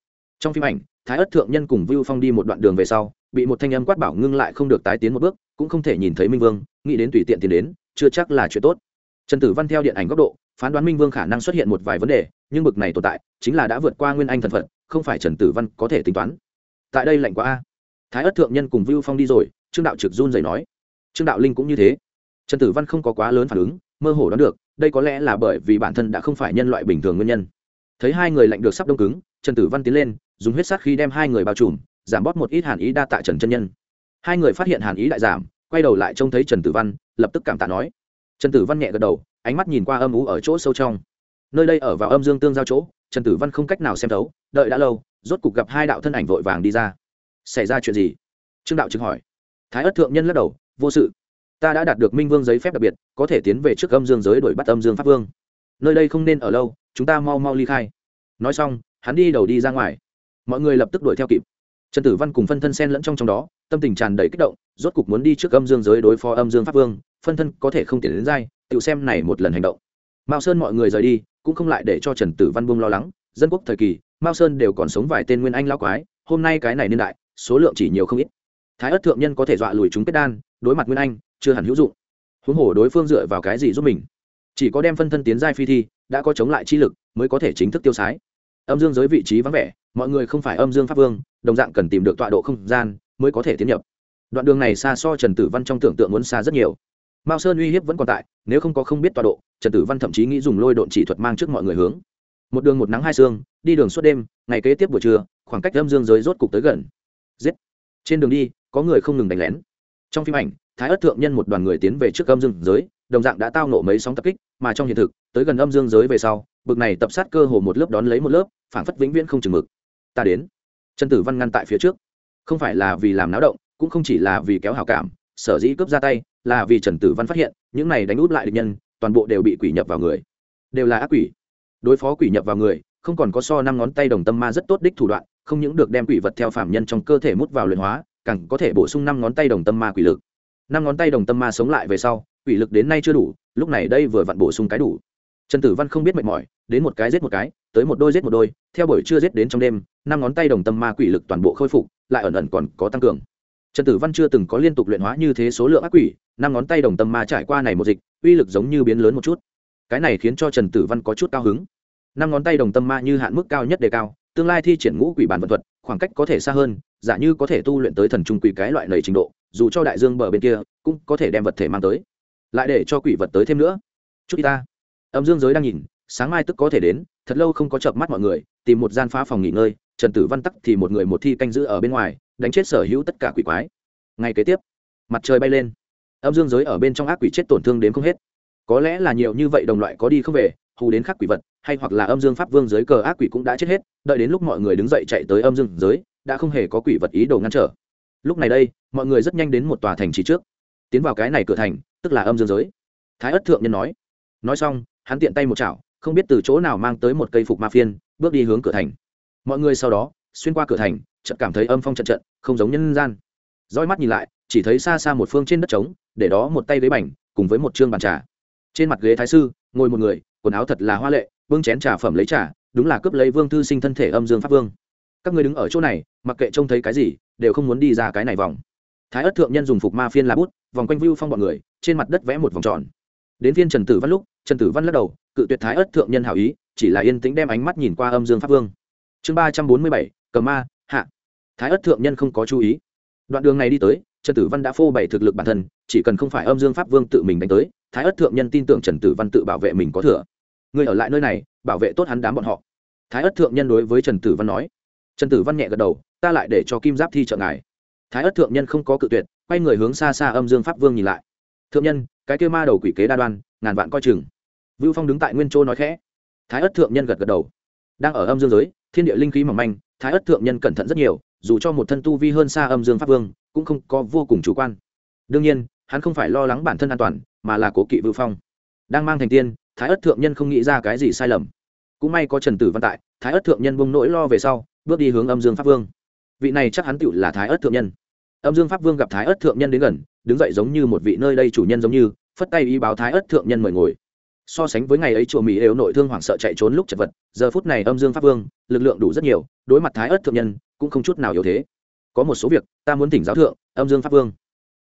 Trong phim ảnh, thái ất thượng nhân cùng vưu phong đi một đoạn đường về sau bị một thanh âm quát bảo ngưng lại không được tái tiến một bước, cũng không thể nhìn thấy minh vương, nghĩ đến tùy tiện tiến đến, chưa chắc là chuyện tốt. Trần tử văn theo điện ảnh góc độ, phán đoán minh vương khả năng xuất hiện một vài vấn đề, nhưng bực này tồn tại, chính là đã vượt qua nguyên anh thần phật, không phải trần tử văn có thể tính toán. Tại đây lạnh quá a. Thái ất thượng nhân cùng vưu phong đi rồi, trương đạo trực run dậy nói. Trương đạo linh cũng như thế. Trần tử văn không có quá lớn phản ứng, mơ hồ đoán được, đây có lẽ là bởi vì bản thân đã không phải nhân loại bình thường nguyên nhân. Thấy hai người lạnh được sắp đông cứng, trần tử văn tiến lên, dùng huyết sát khi đem hai người bao trùm giảm bóp một ít hàn ý đa tạ trần chân nhân. Hai người phát hiện hàn ý đại giảm, quay đầu lại trông thấy trần tử văn, lập tức cảm tạ nói. Trần tử văn nhẹ gật đầu, ánh mắt nhìn qua âm ú ở chỗ sâu trong. Nơi đây ở vào âm dương tương giao chỗ, trần tử văn không cách nào xem thấu, đợi đã lâu, rốt cục gặp hai đạo thân ảnh vội vàng đi ra. Xảy ra chuyện gì? Trương đạo chứng hỏi. Thái ất thượng nhân lắc đầu, vô sự. Ta đã đạt được minh vương giấy phép đặc biệt, có thể tiến về trước âm dương giới đổi bắt âm dương pháp vương. Nơi đây không nên ở lâu, chúng ta mau mau ly khai. Nói xong, hắn đi đầu đi ra ngoài. Mọi người lập tức đuổi theo kịp trần tử văn cùng phân thân sen lẫn trong trong đó, tâm tình tràn đầy kích động, rốt cục muốn đi trước âm dương giới đối phó âm dương pháp vương, phân thân có thể không tiến đến dai tự xem này một lần hành động. Mao sơn mọi người rời đi, cũng không lại để cho trần tử văn buông lo lắng, dân quốc thời kỳ, mao sơn đều còn sống vài tên nguyên anh lao quái, hôm nay cái này niên đại, số lượng chỉ nhiều không ít. Thái ất thượng nhân có thể dọa lùi chúng kết đan, đối mặt nguyên anh, chưa hẳn hữu dụng. Huống hồ đối phương dựa vào cái gì giúp mình? Chỉ có đem phân thân tiến giai phi thi, đã có chống lại chi lực, mới có thể chính thức tiêu sái. Âm dương giới vị trí vắng vẻ mọi người không phải âm dương pháp vương, đồng dạng cần tìm được tọa độ không gian mới có thể tiến nhập. Đoạn đường này xa so trần tử văn trong tưởng tượng muốn xa rất nhiều. Mao sơn uy hiếp vẫn còn tại, nếu không có không biết tọa độ, trần tử văn thậm chí nghĩ dùng lôi độn chỉ thuật mang trước mọi người hướng. Một đường một nắng hai sương, đi đường suốt đêm, ngày kế tiếp buổi trưa, khoảng cách âm dương giới rốt cục tới gần. Giết! Trên đường đi, có người không ngừng đánh lén. Trong phim ảnh, thái ất thượng nhân một đoàn người tiến về trước âm dương giới, đồng dạng đã tao nộ mấy sóng tập kích, mà trong hiện thực, tới gần âm dương giới về sau, bực này tập sát cơ hồ một lớp đón lấy một lớp phản phất vĩnh viễn không chừng mực ta đến. Trần tử văn ngăn tại phía trước. Không phải là vì làm náo động, cũng không chỉ là vì kéo hào cảm, sở dĩ cướp ra tay, là vì trần tử văn phát hiện, những này đánh út lại địch nhân, toàn bộ đều bị quỷ nhập vào người. Đều là ác quỷ. Đối phó quỷ nhập vào người, không còn có so năm ngón tay đồng tâm ma rất tốt đích thủ đoạn, không những được đem quỷ vật theo phạm nhân trong cơ thể mút vào luyện hóa, càng có thể bổ sung năm ngón tay đồng tâm ma quỷ lực. Năm ngón tay đồng tâm ma sống lại về sau, quỷ lực đến nay chưa đủ, lúc này đây vừa vặn bổ sung cái đủ. Trần tử văn không biết mệt mỏi, đến một cái giết một cái tới một đôi giết một đôi, theo buổi trưa giết đến trong đêm, năm ngón tay đồng tâm ma quỷ lực toàn bộ khôi phục, lại ẩn ẩn còn có tăng cường. Trần tử văn chưa từng có liên tục luyện hóa như thế số lượng ác quỷ, năm ngón tay đồng tâm ma trải qua này một dịch, uy lực giống như biến lớn một chút. Cái này khiến cho trần tử văn có chút cao hứng. Năm ngón tay đồng tâm ma như hạn mức cao nhất đề cao, tương lai thi triển ngũ quỷ bản vận thuật, khoảng cách có thể xa hơn, giả như có thể tu luyện tới thần trung quỷ cái loại lầy trình độ, dù cho đại dương bờ bên kia, cũng có thể đem vật thể mang tới. Lại để cho quỷ vật tới thêm nữa. Chút y ta. Âm dương giới đang nhìn sáng mai tức có thể đến, thật lâu không có chợp mắt mọi người, tìm một gian phá phòng nghỉ ngơi, trần tử văn tắc thì một người một thi canh giữ ở bên ngoài, đánh chết sở hữu tất cả quỷ quái. Ngay kế tiếp, mặt trời bay lên. Âm dương giới ở bên trong ác quỷ chết tổn thương đến không hết. Có lẽ là nhiều như vậy đồng loại có đi không về, hù đến khắc quỷ vật, hay hoặc là âm dương pháp vương giới cờ ác quỷ cũng đã chết hết, đợi đến lúc mọi người đứng dậy chạy tới âm dương giới, đã không hề có quỷ vật ý đồ ngăn trở. Lúc này đây, mọi người rất nhanh đến một tòa thành trì trước. Tiến vào cái này cửa thành, tức là âm dương giới. Thái ất thượng nhân nói. Nói xong, hắn tiện tay một chảo không biết từ chỗ nào mang tới một cây phục ma phiên, bước đi hướng cửa thành. Mọi người sau đó, xuyên qua cửa thành, chợt cảm thấy âm phong trận trận, không giống nhân gian. Roi mắt nhìn lại, chỉ thấy xa xa một phương trên đất trống, để đó một tay ghế bành, cùng với một chương bàn trà. Trên mặt ghế thái sư, ngồi một người, quần áo thật là hoa lệ, bưng chén trà phẩm lấy trà, đúng là cướp lấy vương thư sinh thân thể âm dương pháp vương. Các người đứng ở chỗ này, mặc kệ trông thấy cái gì, đều không muốn đi ra cái này vòng. Thái ất thượng nhân dùng phục ma phiên là bút, vòng quanh vưu phong bọn người, trên mặt đất vẽ một vòng tròn. Đến phiên trần tử văn lúc, trần tử văn lắc đầu cự tuyệt thái ất thượng nhân hảo ý, chỉ là yên tĩnh đem ánh mắt nhìn qua âm dương pháp vương. Chương ba trăm bốn mươi bảy, cờ ma, hạ. Thái ất thượng nhân không có chú ý. Đoạn đường này đi tới, trần tử văn đã phô bày thực lực bản thân, chỉ cần không phải âm dương pháp vương tự mình đánh tới, thái ất thượng nhân tin tưởng trần tử văn tự bảo vệ mình có thừa. Người ở lại nơi này, bảo vệ tốt hắn đám bọn họ. Thái ất thượng nhân đối với trần tử văn nói. Trần tử văn nhẹ gật đầu, ta lại để cho kim giáp thi trợ ngài. Thái ất thượng nhân không có cự tuyệt, quay người hướng xa xa âm dương pháp vương nhìn lại. Thượng nhân, cái kêu ma đầu quỷ kế đa đoan, ngàn vạn coi chừng vưu phong đứng tại nguyên châu nói khẽ. Thái ất thượng nhân gật gật đầu. Đang ở âm dương giới, thiên địa linh khí mỏng manh, thái ất thượng nhân cẩn thận rất nhiều, dù cho một thân tu vi hơn xa âm dương pháp vương, cũng không có vô cùng chủ quan. Đương nhiên, hắn không phải lo lắng bản thân an toàn, mà là cố kỵ vưu phong. Đang mang thành tiên, thái ất thượng nhân không nghĩ ra cái gì sai lầm. Cũng may có trần tử văn tại, thái ất thượng nhân bông nỗi lo về sau, bước đi hướng âm dương pháp vương. Vị này chắc hắn tựu là thái ất thượng nhân. Âm dương pháp vương gặp thái ất thượng nhân đến gần, đứng dậy giống như một vị nơi đây chủ nhân giống như, phất tay ý báo thái ất thượng nhân mời ngồi so sánh với ngày ấy chùa mỹ đều nội thương hoảng sợ chạy trốn lúc chật vật, giờ phút này âm dương pháp vương, lực lượng đủ rất nhiều, đối mặt thái ớt thượng nhân, cũng không chút nào yếu thế. Có một số việc, ta muốn thỉnh giáo thượng, âm dương pháp vương.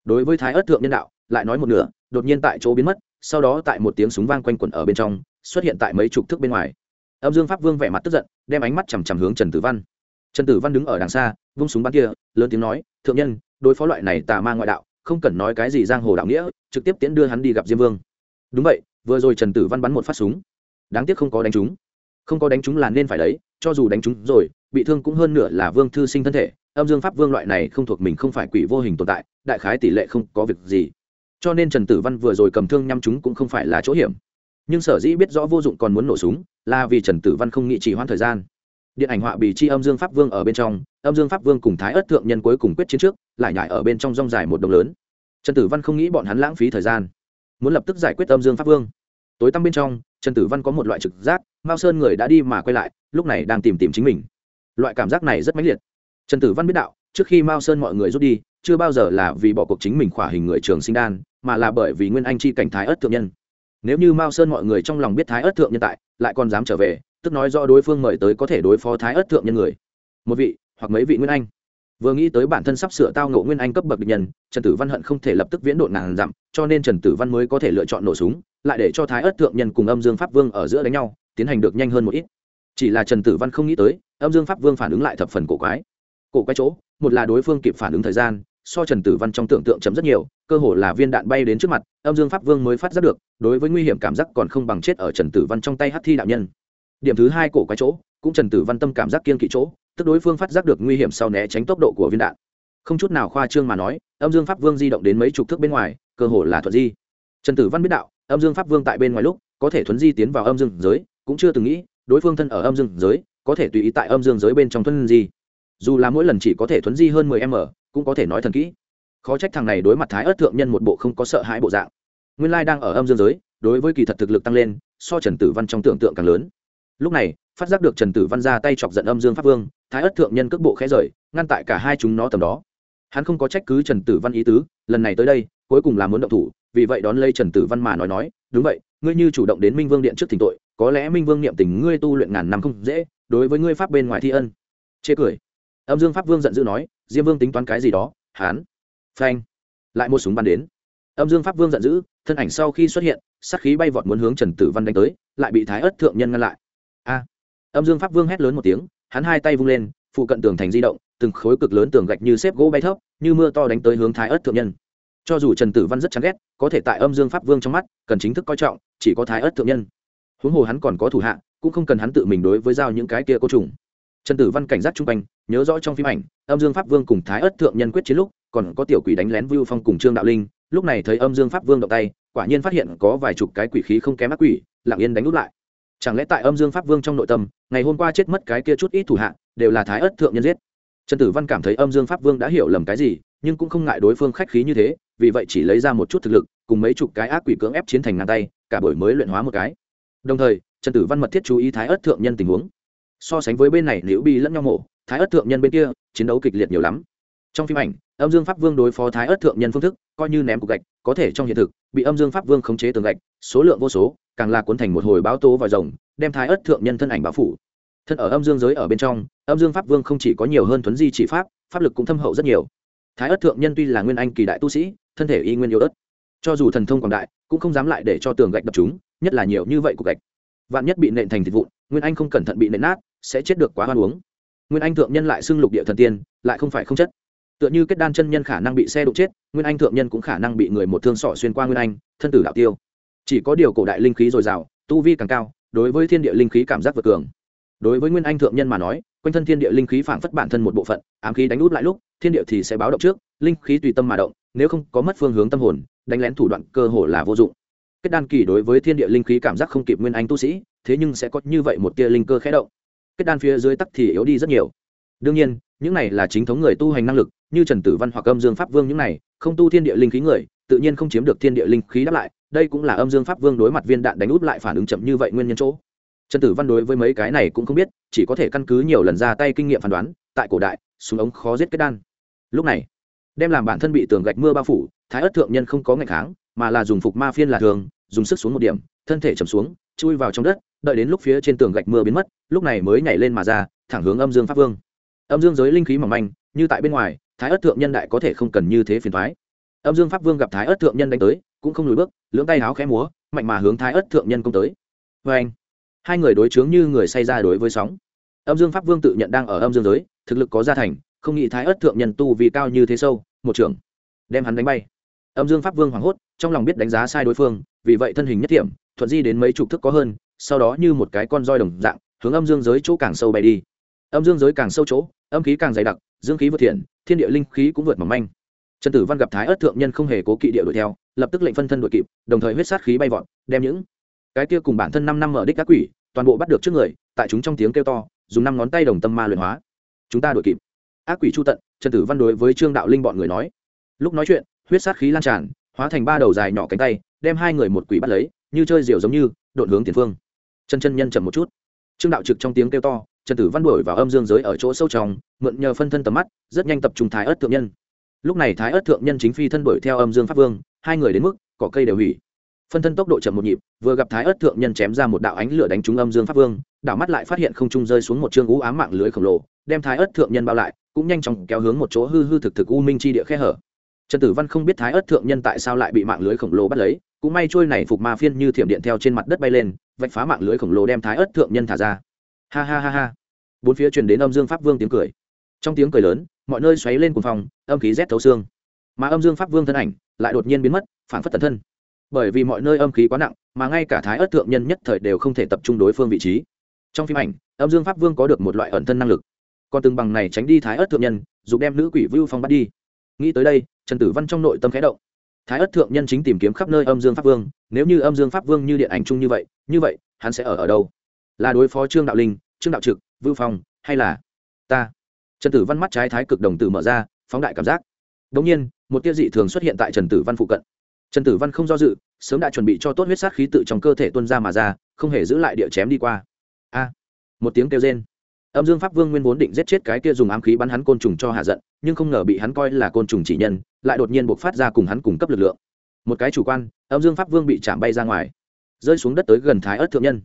Đối với thái ớt thượng nhân đạo, lại nói một nửa, đột nhiên tại chỗ biến mất, sau đó tại một tiếng súng vang quanh quẩn ở bên trong, xuất hiện tại mấy chục thước bên ngoài. Âm dương pháp vương vẻ mặt tức giận, đem ánh mắt chằm chằm hướng trần tử văn. Trần tử văn đứng ở đằng xa, vung súng bắn kia, lớn tiếng nói, thượng nhân, đối phó loại này tà ma ngoại đạo, không cần nói cái gì giang hồ đạo nghĩa, trực tiếp tiễn đưa hắn đi gặp diêm vương. Đúng vậy vừa rồi trần tử văn bắn một phát súng đáng tiếc không có đánh trúng không có đánh trúng là nên phải đấy cho dù đánh trúng rồi bị thương cũng hơn nửa là vương thư sinh thân thể âm dương pháp vương loại này không thuộc mình không phải quỷ vô hình tồn tại đại khái tỷ lệ không có việc gì cho nên trần tử văn vừa rồi cầm thương nhắm chúng cũng không phải là chỗ hiểm nhưng sở dĩ biết rõ vô dụng còn muốn nổ súng là vì trần tử văn không nghĩ chỉ hoãn thời gian điện ảnh họa bị chi âm dương pháp vương ở bên trong âm dương pháp vương cùng thái ất thượng nhân cuối cùng quyết chiến trước lại nhải ở bên trong rong dài một đồng lớn trần tử văn không nghĩ bọn hắn lãng phí thời gian muốn lập tức giải quyết âm dương pháp vương. Tối tăm bên trong, trần tử văn có một loại trực giác, mao sơn người đã đi mà quay lại, lúc này đang tìm tìm chính mình. Loại cảm giác này rất mãnh liệt. Trần tử văn biết đạo, trước khi mao sơn mọi người rút đi, chưa bao giờ là vì bỏ cuộc chính mình khỏa hình người trường sinh đan, mà là bởi vì nguyên anh chi cảnh thái ất thượng nhân. Nếu như mao sơn mọi người trong lòng biết thái ất thượng nhân tại, lại còn dám trở về, tức nói do đối phương mời tới có thể đối phó thái ất thượng nhân người. Một vị, hoặc mấy vị nguyên anh. Vừa nghĩ tới bản thân sắp sửa tao ngộ nguyên anh cấp bậc địch nhân, trần tử văn hận không thể lập tức viễn độn ngàn dặm cho nên trần tử văn mới có thể lựa chọn nổ súng, lại để cho thái ất thượng nhân cùng âm dương pháp vương ở giữa đánh nhau, tiến hành được nhanh hơn một ít. Chỉ là trần tử văn không nghĩ tới, âm dương pháp vương phản ứng lại thập phần cổ quái. Cổ quái chỗ, một là đối phương kịp phản ứng thời gian, so trần tử văn trong tưởng tượng chấm rất nhiều, cơ hồ là viên đạn bay đến trước mặt, âm dương pháp vương mới phát giác được, đối với nguy hiểm cảm giác còn không bằng chết ở trần tử văn trong tay hát thi đạo nhân. Điểm thứ hai cổ quái chỗ, cũng trần tử văn tâm cảm giác kiên kỵ chỗ, tức đối phương phát giác được nguy hiểm sau né tránh tốc độ của viên đạn. Không chút nào khoa trương mà nói, âm dương pháp vương di động đến mấy chục thước bên ngoài cơ hồ là thuận di. Trần tử văn biết đạo, âm dương pháp vương tại bên ngoài lúc, có thể thuấn di tiến vào âm dương giới, cũng chưa từng nghĩ, đối phương thân ở âm dương giới, có thể tùy ý tại âm dương giới bên trong thuấn di. Dù là mỗi lần chỉ có thể thuấn di hơn mười m, cũng có thể nói thần kỹ. Khó trách thằng này đối mặt thái ớt thượng nhân một bộ không có sợ hãi bộ dạng. Nguyên lai đang ở âm dương giới, đối với kỳ thật thực lực tăng lên, so trần tử văn trong tưởng tượng càng lớn. Lúc này, phát giác được trần tử văn ra tay chọc giận âm dương pháp vương, thái ất thượng nhân cước bộ khẽ rời, ngăn tại cả hai chúng nó tầm đó. Hắn không có trách cứ trần tử văn ý tứ, lần này tới đây cuối cùng là muốn động thủ, vì vậy đón lấy trần tử văn mà nói nói, đúng vậy, ngươi như chủ động đến minh vương điện trước thỉnh tội, có lẽ minh vương niệm tình ngươi tu luyện ngàn năm không dễ, đối với ngươi pháp bên ngoài thi ân. Chê cười. Âm dương pháp vương giận dữ nói, diêm vương tính toán cái gì đó, hán, phanh, lại một súng bắn đến. Âm dương pháp vương giận dữ, thân ảnh sau khi xuất hiện, sát khí bay vọt muốn hướng trần tử văn đánh tới, lại bị thái ất thượng nhân ngăn lại. A! Âm dương pháp vương hét lớn một tiếng, hắn hai tay vung lên, phụ cận tường thành di động, từng khối cực lớn tường gạch như xếp gỗ bay thấp, như mưa to đánh tới hướng thái ất thượng nhân cho dù trần tử văn rất chán ghét, có thể tại âm dương pháp vương trong mắt, cần chính thức coi trọng, chỉ có thái ớt thượng nhân. Huống hồ hắn còn có thủ hạ, cũng không cần hắn tự mình đối với giao những cái kia cô trùng. Trần tử văn cảnh giác chung quanh, nhớ rõ trong phim ảnh, âm dương pháp vương cùng thái ớt thượng nhân quyết chiến lúc, còn có tiểu quỷ đánh lén vưu phong cùng trương đạo linh, lúc này thấy âm dương pháp vương động tay, quả nhiên phát hiện có vài chục cái quỷ khí không kém ác quỷ, lặng yên đánh úp lại. Chẳng lẽ tại âm dương pháp vương trong nội tâm, ngày hôm qua chết mất cái kia chút ít thủ hạ, đều là thái ớt thượng nhân giết? Trần tử văn cảm thấy âm dương pháp vương đã hiểu lầm cái gì, nhưng cũng không ngại đối phương khách khí như thế vì vậy chỉ lấy ra một chút thực lực, cùng mấy chục cái ác quỷ cưỡng ép chiến thành ngang tay, cả buổi mới luyện hóa một cái. Đồng thời, trần tử văn mật thiết chú ý thái ất thượng nhân tình huống. So sánh với bên này liễu bi lẫn nhau mổ, thái ất thượng nhân bên kia chiến đấu kịch liệt nhiều lắm. Trong phim ảnh, âm dương pháp vương đối phó thái ớt thượng nhân phương thức, coi như ném cục gạch, có thể trong hiện thực, bị âm dương pháp vương khống chế tường gạch, số lượng vô số, càng là cuốn thành một hồi báo tố vòi rồng, đem thái ớt thượng nhân thân ảnh báo phủ. Thân ở âm dương giới ở bên trong, âm dương pháp vương không chỉ có nhiều hơn thuấn di chỉ pháp pháp lực cũng thâm hậu rất nhiều. Thái ớt thượng nhân tuy là nguyên anh kỳ đại tu sĩ thân thể y nguyên yếu ớt. Cho dù thần thông quảng đại, cũng không dám lại để cho tường gạch đập chúng, nhất là nhiều như vậy cục gạch. Vạn nhất bị nện thành thịt vụn, nguyên anh không cẩn thận bị nện nát, sẽ chết được quá hoan uống. Nguyên anh thượng nhân lại xưng lục địa thần tiên, lại không phải không chất tựa như kết đan chân nhân khả năng bị xe đụng chết, nguyên anh thượng nhân cũng khả năng bị người một thương sọ xuyên qua nguyên anh, thân tử đạo tiêu. Chỉ có điều cổ đại linh khí dồi dào, tu vi càng cao, đối với thiên địa linh khí cảm giác vượt cường. Đối với nguyên anh thượng nhân mà nói, quanh thân thiên địa linh khí phảng phất bản thân một bộ phận, ám khí đánh út lại lúc, thiên địa thì sẽ báo động trước linh khí tùy tâm mà động, nếu không có mất phương hướng tâm hồn, đánh lén thủ đoạn cơ hồ là vô dụng. Kết đan kỳ đối với thiên địa linh khí cảm giác không kịp nguyên anh tu sĩ, thế nhưng sẽ có như vậy một tia linh cơ khẽ động. Kết đan phía dưới tắc thì yếu đi rất nhiều. Đương nhiên, những này là chính thống người tu hành năng lực, như trần tử văn hoặc âm dương pháp vương những này, không tu thiên địa linh khí người, tự nhiên không chiếm được thiên địa linh khí đáp lại, đây cũng là âm dương pháp vương đối mặt viên đạn đánh út lại phản ứng chậm như vậy nguyên nhân chỗ. Trần tử văn đối với mấy cái này cũng không biết, chỉ có thể căn cứ nhiều lần ra tay kinh nghiệm phán đoán, tại cổ đại, súng ống khó giết kết đan. Lúc này đem làm bản thân bị tường gạch mưa bao phủ, thái ất thượng nhân không có ngày kháng, mà là dùng phục ma phiên là thường, dùng sức xuống một điểm, thân thể chầm xuống, chui vào trong đất, đợi đến lúc phía trên tường gạch mưa biến mất, lúc này mới nhảy lên mà ra, thẳng hướng âm dương pháp vương. Âm dương giới linh khí mỏng manh, như tại bên ngoài, thái ất thượng nhân đại có thể không cần như thế phiền thoái âm dương pháp vương gặp thái ất thượng nhân đánh tới, cũng không lùi bước, lưỡng tay háo khẽ múa, mạnh mà hướng thái ất thượng nhân công tới. Vê anh, hai người đối chướng như người say ra đối với sóng. Âm dương pháp vương tự nhận đang ở âm dương giới, thực lực có gia thành không nghĩ thái ất thượng nhân tu vì cao như thế sâu một trưởng đem hắn đánh bay. Âm dương pháp vương hoảng hốt trong lòng biết đánh giá sai đối phương vì vậy thân hình nhất thiểm, thuận di đến mấy chục thức có hơn sau đó như một cái con roi đồng dạng hướng âm dương giới chỗ càng sâu bay đi. Âm dương giới càng sâu chỗ âm khí càng dày đặc dương khí vượt thiện thiên địa linh khí cũng vượt mỏng manh. Trần tử văn gặp thái ớt thượng nhân không hề cố kỵ địa đuổi theo lập tức lệnh phân thân đuổi kịp đồng thời huyết sát khí bay vọt đem những cái kia cùng bản thân năm năm ở đích các quỷ toàn bộ bắt được trước người tại chúng trong tiếng kêu to dùng năm ngón tay đồng tâm ma luyện hóa. Chúng ta đuổi kịp ác quỷ chu tận, trần tử văn đối với trương đạo linh bọn người nói. Lúc nói chuyện, huyết sát khí lan tràn, hóa thành ba đầu dài nhỏ cánh tay, đem hai người một quỷ bắt lấy, như chơi diều giống như đột hướng tiền phương. Chân chân nhân chậm một chút. Trương đạo trực trong tiếng kêu to, trần tử văn đuổi vào âm dương giới ở chỗ sâu trong, mượn nhờ phân thân tầm mắt, rất nhanh tập trung thái ớt thượng nhân. Lúc này thái ớt thượng nhân chính phi thân đuổi theo âm dương pháp vương, hai người đến mức, cỏ cây đều hủy. Phân thân tốc độ chậm một nhịp, vừa gặp thái ớt thượng nhân chém ra một đạo ánh lửa đánh trúng âm dương pháp vương, đảo mắt lại phát hiện không trung rơi xuống một chương ú ám mạng lưới khổng lồ đem thái ớt thượng nhân bao lại, cũng nhanh chóng kéo hướng một chỗ hư hư thực thực u minh chi địa khe hở. Trần tử văn không biết thái ớt thượng nhân tại sao lại bị mạng lưới khổng lồ bắt lấy, cũng may trôi này phục ma phiên như thiểm điện theo trên mặt đất bay lên, vạch phá mạng lưới khổng lồ đem thái ớt thượng nhân thả ra. Ha ha ha ha. Bốn phía truyền đến âm dương pháp vương tiếng cười. Trong tiếng cười lớn, mọi nơi xoáy lên cùng phòng âm khí rét thấu xương. Mà âm dương pháp vương thân ảnh lại đột nhiên biến mất phản phất tần thân. Bởi vì mọi nơi âm khí quá nặng, mà ngay cả thái ớt thượng nhân nhất thời đều không thể tập trung đối phương vị trí. Trong phim ảnh, âm dương pháp vương có được một loại ẩn thân năng lực còn từng bằng này tránh đi thái ớt thượng nhân, dục đem nữ quỷ vưu phong bắt đi. Nghĩ tới đây, trần tử văn trong nội tâm khẽ động. Thái ớt thượng nhân chính tìm kiếm khắp nơi âm dương pháp vương, nếu như âm dương pháp vương như điện ảnh chung như vậy như vậy, hắn sẽ ở ở đâu? Là đối phó trương đạo linh, trương đạo trực, vưu phong, hay là ta? Trần tử văn mắt trái thái cực đồng tử mở ra, phóng đại cảm giác. Đống nhiên, một tiêu dị thường xuất hiện tại trần tử văn phụ cận. Trần tử văn không do dự, sớm đã chuẩn bị cho tốt huyết sát khí tự trong cơ thể tuân ra mà ra, không hề giữ lại địa chém đi qua. A! Một tiếng kêu rên âm dương pháp vương nguyên vốn định giết chết cái kia dùng ám khí bắn hắn côn trùng cho hạ giận, nhưng không ngờ bị hắn coi là côn trùng chỉ nhân, lại đột nhiên buộc phát ra cùng hắn cung cấp lực lượng. Một cái chủ quan, âm dương pháp vương bị chạm bay ra ngoài, rơi xuống đất tới gần thái ớt thượng nhân.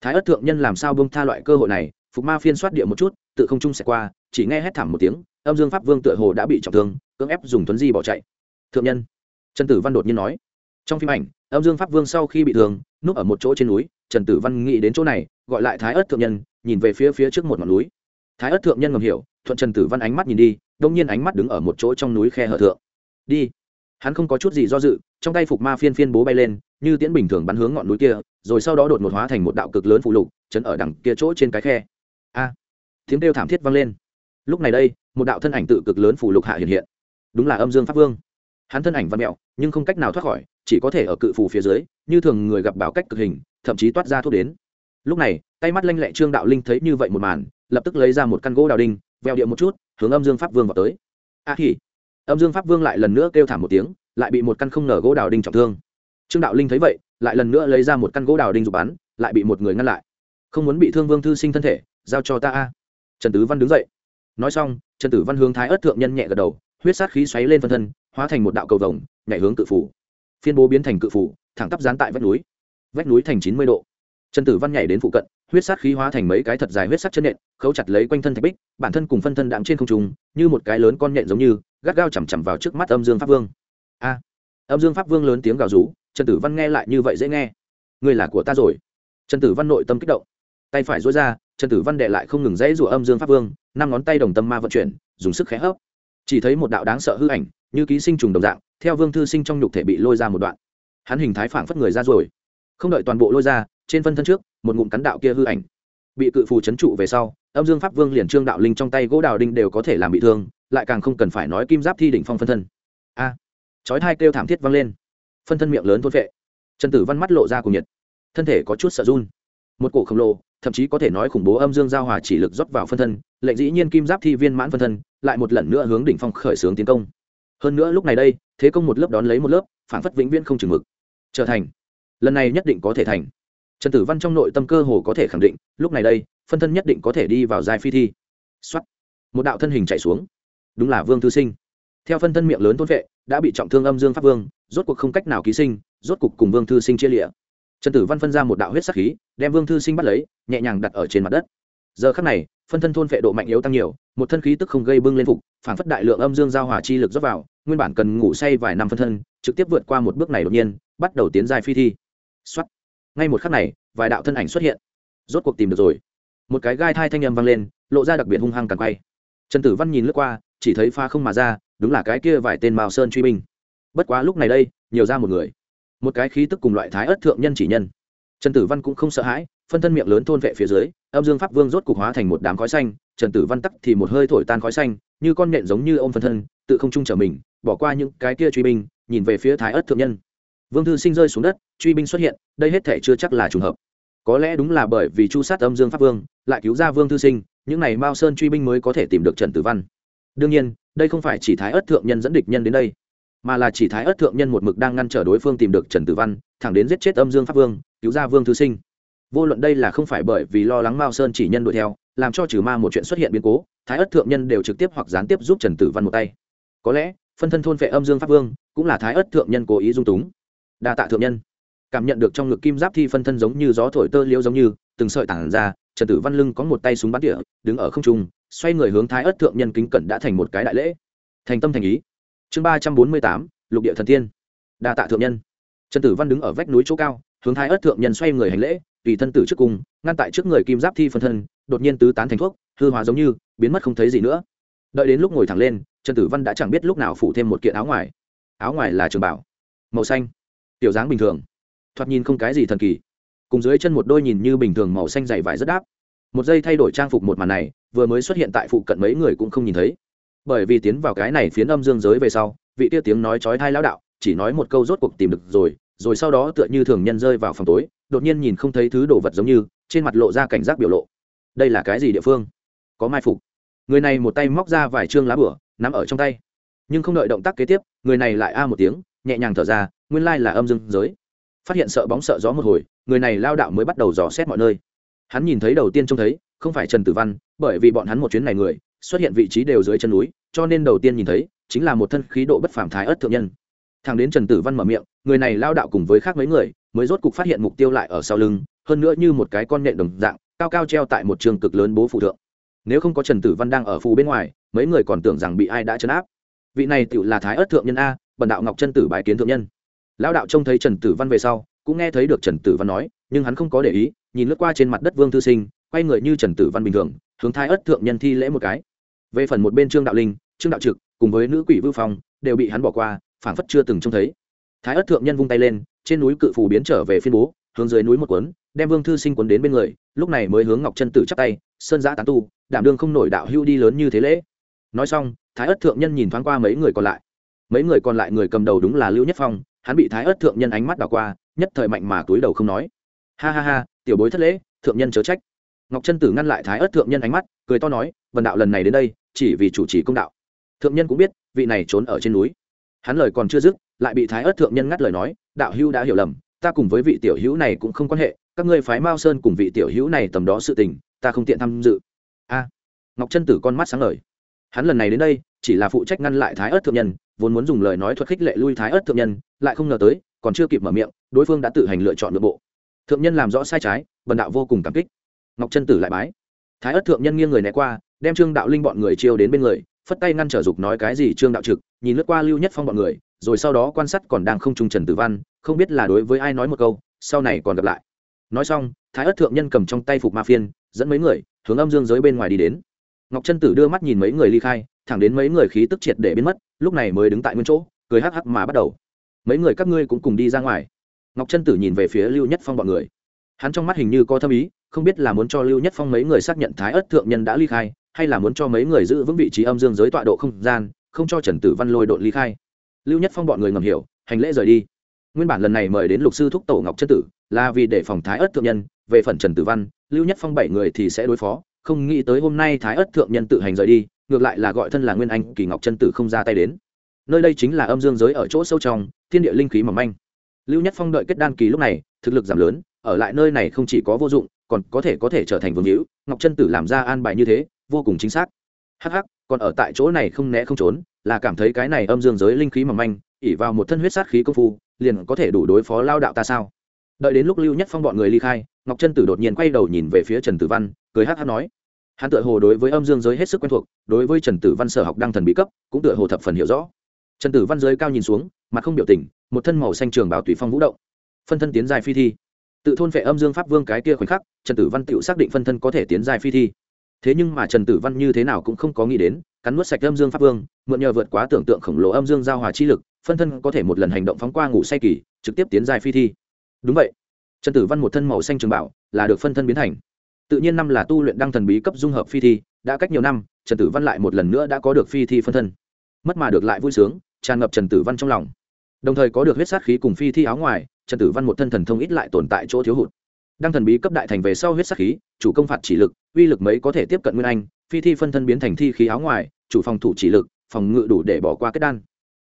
Thái ớt thượng nhân làm sao bông tha loại cơ hội này, phục ma phiên soát địa một chút, tự không trung sẽ qua, chỉ nghe hét thảm một tiếng, âm dương pháp vương tựa hồ đã bị trọng thương, cưỡng ép dùng tuấn di bỏ chạy. Thượng nhân. Trần tử văn đột nhiên nói. Trong phim ảnh, âm dương pháp vương sau khi bị thương, núp ở một chỗ trên núi trần tử văn nghĩ đến chỗ này, gọi lại thái ớt thượng nhân, nhìn về phía phía trước một ngọn núi. Thái ớt thượng nhân ngầm hiểu, thuận trần tử văn ánh mắt nhìn đi, đông nhiên ánh mắt đứng ở một chỗ trong núi khe hở thượng. Đi. Hắn không có chút gì do dự, trong tay phục ma phiên phiên bố bay lên, như tiễn bình thường bắn hướng ngọn núi kia, rồi sau đó đột ngột hóa thành một đạo cực lớn phụ lục, chấn ở đằng kia chỗ trên cái khe. A. Tiếng kêu thảm thiết vang lên. Lúc này đây, một đạo thân ảnh tự cực lớn phụ lục hạ hiện hiện. Đúng là âm dương pháp vương. Hắn thân ảnh văn mẹo, nhưng không cách nào thoát khỏi, chỉ có thể ở cự phù phía dưới, như thường người gặp bảo cách cực hình thậm chí toát ra thuốc đến. Lúc này, tay mắt lanh lẹ trương đạo linh thấy như vậy một màn, lập tức lấy ra một căn gỗ đào đinh, veo điện một chút, hướng âm dương pháp vương vào tới. A à thì âm dương pháp vương lại lần nữa kêu thảm một tiếng, lại bị một căn không nở gỗ đào đinh trọng thương. Trương đạo linh thấy vậy, lại lần nữa lấy ra một căn gỗ đào đinh dục bắn, lại bị một người ngăn lại. Không muốn bị thương vương thư sinh thân thể, giao cho ta a. Trần tứ văn đứng dậy. Nói xong, trần tử văn hướng thái ớt thượng nhân nhẹ gật đầu, huyết sát khí xoáy lên phân thân, hóa thành một đạo cầu vồng, nhảy hướng cự phủ. Phiên bố biến thành cự phủ, thẳng tắp dán tại vách núi vách núi thành chín mươi độ. Trần tử văn nhảy đến phụ cận, huyết sát khí hóa thành mấy cái thật dài huyết sắc chân nện, khấu chặt lấy quanh thân thạch bích, bản thân cùng phân thân đạm trên không trung, như một cái lớn con nhện giống như, gắt gao chằm chằm vào trước mắt âm dương pháp vương. A! Âm dương pháp vương lớn tiếng gào rú, trần tử văn nghe lại như vậy dễ nghe. Người là của ta rồi. Trần tử văn nội tâm kích động. Tay phải dối ra, trần tử văn đệ lại không ngừng dãy rủa âm dương pháp vương, năm ngón tay đồng tâm ma vận chuyển, dùng sức khẽ hấp. Chỉ thấy một đạo đáng sợ hư ảnh, như ký sinh trùng đồng dạng, theo vương thư sinh trong nhục thể bị lôi ra một đoạn. Hắn hình thái phảng phất người ra rồi không đợi toàn bộ lôi ra trên phân thân trước một ngụm cắn đạo kia hư ảnh. Bị cự phù c h ấ n trụ về sau âm dương pháp vương liền trương đạo linh trong tay gỗ đào đinh đều có thể làm bị thương lại càng không cần phải nói kim giáp thi đỉnh phong phân thân. A! À, chói hai kêu thảm thiết vang lên. Phân thân miệng lớn thôn vệ trần tử văn mắt lộ ra cùng nhiệt. Thân thể có chút sợ run. Một cổ khổng lồ thậm chí có thể nói khủng bố âm dương giao hòa chỉ lực rót vào phân thân lệnh dĩ nhiên kim giáp thi viên mãn phân thân lại một lần nữa hướng đỉnh phong khởi xướng tiến công. Hơn nữa lúc này đây thế công một lớp đón lấy một lớp phản phất vĩnh viễn không chừng mực. Trở thành lần này nhất định có thể thành. Trần tử văn trong nội tâm cơ hồ có thể khẳng định, lúc này đây, phân thân nhất định có thể đi vào giai phi thi. X một đạo thân hình chạy xuống. Đúng là vương thư sinh. Theo phân thân miệng lớn thôn vệ, đã bị trọng thương âm dương pháp vương, rốt cuộc không cách nào ký sinh, rốt cuộc cùng vương thư sinh chia lịa. Trần tử văn phân ra một đạo huyết sắc khí, đem vương thư sinh bắt lấy, nhẹ nhàng đặt ở trên mặt đất. Giờ khắc này, phân thân thôn vệ độ mạnh yếu tăng nhiều, một thân khí tức không gây bưng lên phục, phản phất đại lượng âm dương giao hòa chi lực dốc vào, nguyên bản cần ngủ say vài năm phân thân, trực tiếp vượt qua một bước này đột nhiên, bắt đầu tiến dài phi thi. Soát. ngay một khắc này, vài đạo thân ảnh xuất hiện. Rốt cuộc tìm được rồi. Một cái gai thai thanh âm vang lên, lộ ra đặc biệt hung hăng càng quay. Trần tử văn nhìn lướt qua, chỉ thấy pha không mà ra, đúng là cái kia vài tên mao sơn truy binh. Bất quá lúc này đây, nhiều ra một người. Một cái khí tức cùng loại thái ớt thượng nhân chỉ nhân. Trần tử văn cũng không sợ hãi, phân thân miệng lớn thôn vệ phía dưới, âm dương pháp vương rốt cục hóa thành một đám khói xanh, trần tử văn tắc thì một hơi thổi tan khói xanh, như con nện giống như ôm phân thân, tự không trung trở mình, bỏ qua những cái kia truy binh, nhìn về phía thái ớt thượng nhân vương thư sinh rơi xuống đất, truy binh xuất hiện, đây hết thể chưa chắc là trùng hợp. Có lẽ đúng là bởi vì chu sát âm dương pháp vương, lại cứu ra vương thư sinh, những n à y mao sơn truy binh mới có thể tìm được trần tử văn. Đương nhiên, đây không phải chỉ thái ớt thượng nhân dẫn địch nhân đến đây, mà là chỉ thái ớt thượng nhân một mực đang ngăn trở đối phương tìm được trần tử văn, thẳng đến giết chết âm dương pháp vương, cứu ra vương thư sinh. Vô luận đây là không phải bởi vì lo lắng mao sơn chỉ nhân đuổi theo, làm cho trừ ma một chuyện xuất hiện biến cố, thái ớt thượng nhân đều trực tiếp hoặc gián tiếp giúp trần tử văn một tay. Có lẽ, phân thân thôn vệ âm dương pháp vương cũng là thái ớt thượng nhân cố ý dung túng đa tạ thượng nhân. Cảm nhận được trong ngực kim giáp thi phân thân giống như gió thổi tơ liễu giống như, từng sợi tản ra, trần tử văn lưng có một tay súng bắn địa đứng ở không trung, xoay người hướng thái ớt thượng nhân kính cẩn đã thành một cái đại lễ. Thành tâm thành ý. Chương ba trăm bốn mươi tám, lục địa thần tiên. Đa tạ thượng nhân. Trần tử văn đứng ở vách núi chỗ cao, hướng thái ớt thượng nhân xoay người hành lễ, tùy thân tử trước cùng, ngăn tại trước người kim giáp thi phân thân, đột nhiên tứ tán thành thuốc, hư hóa giống như, biến mất không thấy gì nữa. Đợi đến lúc ngồi thẳng lên, trần tử văn đã chẳng biết lúc nào phủ thêm một kiện áo ngoài. Áo ngoài là trường bảo. Màu xanh tiểu dáng bình thường. Thoạt nhìn không cái gì thần kỳ. Cùng dưới chân một đôi nhìn như bình thường màu xanh dày vải rất đáp. Một giây thay đổi trang phục một màn này, vừa mới xuất hiện tại phụ cận mấy người cũng không nhìn thấy. Bởi vì tiến vào cái này phiến âm dương giới về sau, vị tia tiếng nói chói thai lão đạo chỉ nói một câu rốt cuộc tìm được rồi rồi sau đó tựa như thường nhân rơi vào phòng tối, đột nhiên nhìn không thấy thứ đồ vật giống như, trên mặt lộ ra cảnh giác biểu lộ. Đây là cái gì địa phương? Có mai phục. Người này một tay móc ra vài chương lá bửa, nắm ở trong tay. Nhưng không đợi động tác kế tiếp, người này lại a một tiếng, nhẹ nhàng thở ra nguyên lai là âm dương giới. Phát hiện sợ bóng sợ gió một hồi, người này lao đạo mới bắt đầu dò xét mọi nơi. Hắn nhìn thấy đầu tiên trông thấy, không phải trần tử văn, bởi vì bọn hắn một chuyến này người, xuất hiện vị trí đều dưới chân núi, cho nên đầu tiên nhìn thấy, chính là một thân khí độ bất phàm thái ớt thượng nhân. Thằng đến trần tử văn mở miệng, người này lao đạo cùng với khác mấy người, mới rốt cục phát hiện mục tiêu lại ở sau lưng, hơn nữa như một cái con nhện đồng dạng, cao cao treo tại một trường cực lớn bố phụ thượng. Nếu không có trần tử văn đang ở phù bên ngoài, mấy người còn tưởng rằng bị ai đã chấn áp. Vị này tự là thái ớt thượng nhân a, bần đạo ngọc chân tử bái kiến thượng nhân lão đạo trông thấy trần tử văn về sau, cũng nghe thấy được trần tử văn nói, nhưng hắn không có để ý, nhìn lướt qua trên mặt đất vương thư sinh, quay người như trần tử văn bình thường, hướng thái ất thượng nhân thi lễ một cái. Về phần một bên trương đạo linh, trương đạo trực, cùng với nữ quỷ vư phong, đều bị hắn bỏ qua, phảng phất chưa từng trông thấy. Thái ất thượng nhân vung tay lên, trên núi cự phù biến trở về phiên bố, hướng dưới núi một cuốn, đem vương thư sinh cuốn đến bên người, lúc này mới hướng ngọc chân tử chắp tay, sơn giã tán tu, đảm đương không nổi đạo hưu đi lớn như thế lễ. Nói xong, thái ất thượng nhân nhìn thoáng qua mấy người còn lại. Mấy người còn lại người cầm đầu đúng là lưu nhất phong hắn bị thái ớt thượng nhân ánh mắt đảo qua, nhất thời mạnh mà túi đầu không nói. Ha ha ha, tiểu bối thất lễ, thượng nhân chớ trách. Ngọc trân tử ngăn lại thái ớt thượng nhân ánh mắt, cười to nói vần đạo lần này đến đây, chỉ vì chủ trì công đạo. Thượng nhân cũng biết, vị này trốn ở trên núi. Hắn lời còn chưa dứt, lại bị thái ớt thượng nhân ngắt lời nói, đạo hữu đã hiểu lầm, ta cùng với vị tiểu hữu này cũng không quan hệ, các ngươi phái mao sơn cùng vị tiểu hữu này tầm đó sự tình, ta không tiện tham dự. A. Ngọc trân tử con mắt sáng lời hắn lần này đến đây, chỉ là phụ trách ngăn lại thái ớt thượng nhân, vốn muốn dùng lời nói thuật khích lệ lui thái ớt thượng nhân, lại không ngờ tới, còn chưa kịp mở miệng, đối phương đã tự hành lựa chọn nội bộ. Thượng nhân làm rõ sai trái, bần đạo vô cùng cảm kích. Ngọc Trân tử lại bái. Thái ớt thượng nhân nghiêng người né qua, đem trương đạo linh bọn người chiêu đến bên người, phất tay ngăn trở dục nói cái gì trương đạo trực, nhìn lướt qua lưu nhất phong bọn người, rồi sau đó quan sát còn đang không trung trần tử văn, không biết là đối với ai nói một câu, sau này còn gặp lại. Nói xong, thái ớt thượng nhân cầm trong tay phục ma phiên, dẫn mấy người, hướng âm dương giới bên ngoài đi đến ngọc chân tử đưa mắt nhìn mấy người ly khai, thẳng đến mấy người khí tức triệt để biến mất, lúc này mới đứng tại nguyên chỗ, cười hắc hắc mà bắt đầu. Mấy người các ngươi cũng cùng đi ra ngoài. Ngọc chân tử nhìn về phía lưu nhất phong bọn người. Hắn trong mắt hình như có thâm ý, không biết là muốn cho lưu nhất phong mấy người xác nhận thái ất thượng nhân đã ly khai, hay là muốn cho mấy người giữ vững vị trí âm dương giới tọa độ không gian, không cho trần tử văn lôi đội ly khai. Lưu nhất phong bọn người ngầm hiểu, hành lễ rời đi. Nguyên bản lần này mời đến lục sư thúc tổ ngọc chân tử, là vì để phòng thái ất thượng nhân, về phần trần tử văn, lưu nhất phong bảy người thì sẽ đối phó không nghĩ tới hôm nay thái ất thượng nhân tự hành rời đi ngược lại là gọi thân là nguyên anh kỳ ngọc chân tử không ra tay đến. Nơi đây chính là âm dương giới ở chỗ sâu trong thiên địa linh khí mỏng manh. Lưu nhất phong đợi kết đan kỳ lúc này thực lực giảm lớn ở lại nơi này không chỉ có vô dụng còn có thể có thể trở thành vương hữu ngọc chân tử làm ra an bài như thế vô cùng chính xác. Hắc hắc, còn ở tại chỗ này không né không trốn là cảm thấy cái này âm dương giới linh khí mỏng manh ỉ vào một thân huyết sát khí công phu liền có thể đủ đối phó lao đạo ta sao? Đợi đến lúc lưu nhất phong bọn người ly khai ngọc chân tử đột nhiên quay đầu nhìn về phía trần tử văn cười hát hát nói. Hắn tựa hồ đối với âm dương giới hết sức quen thuộc, đối với trần tử văn sở học đăng thần bí cấp, cũng tựa hồ thập phần hiểu rõ. Trần tử văn giới cao nhìn xuống, mặt không biểu tình, một thân màu xanh trường bảo tùy phong vũ động. Phân thân tiến dài phi thi. Tự thôn vệ âm dương pháp vương cái kia khoảnh khắc, trần tử văn tự xác định phân thân có thể tiến dài phi thi. Thế nhưng mà trần tử văn như thế nào cũng không có nghĩ đến, cắn nuốt sạch âm dương pháp vương, mượn nhờ vượt quá tưởng tượng khổng lồ âm dương giao hòa chi lực, phân thân có thể một lần hành động phóng qua ngủ say kỳ, trực tiếp tiến dài phi thi. Đúng vậy. Trần tử văn một thân màu xanh trường bảo, là được phân thân biến thành tự nhiên năm là tu luyện đăng thần bí cấp dung hợp phi thi, đã cách nhiều năm, trần tử văn lại một lần nữa đã có được phi thi phân thân. Mất mà được lại vui sướng, tràn ngập trần tử văn trong lòng. Đồng thời có được huyết sát khí cùng phi thi áo ngoài, trần tử văn một thân thần thông ít lại tồn tại chỗ thiếu hụt. Đăng thần bí cấp đại thành về sau huyết sát khí, chủ công phạt chỉ lực, uy lực mấy có thể tiếp cận nguyên anh, phi thi phân thân biến thành thi khí áo ngoài, chủ phòng thủ chỉ lực, phòng ngự đủ để bỏ qua kết đan.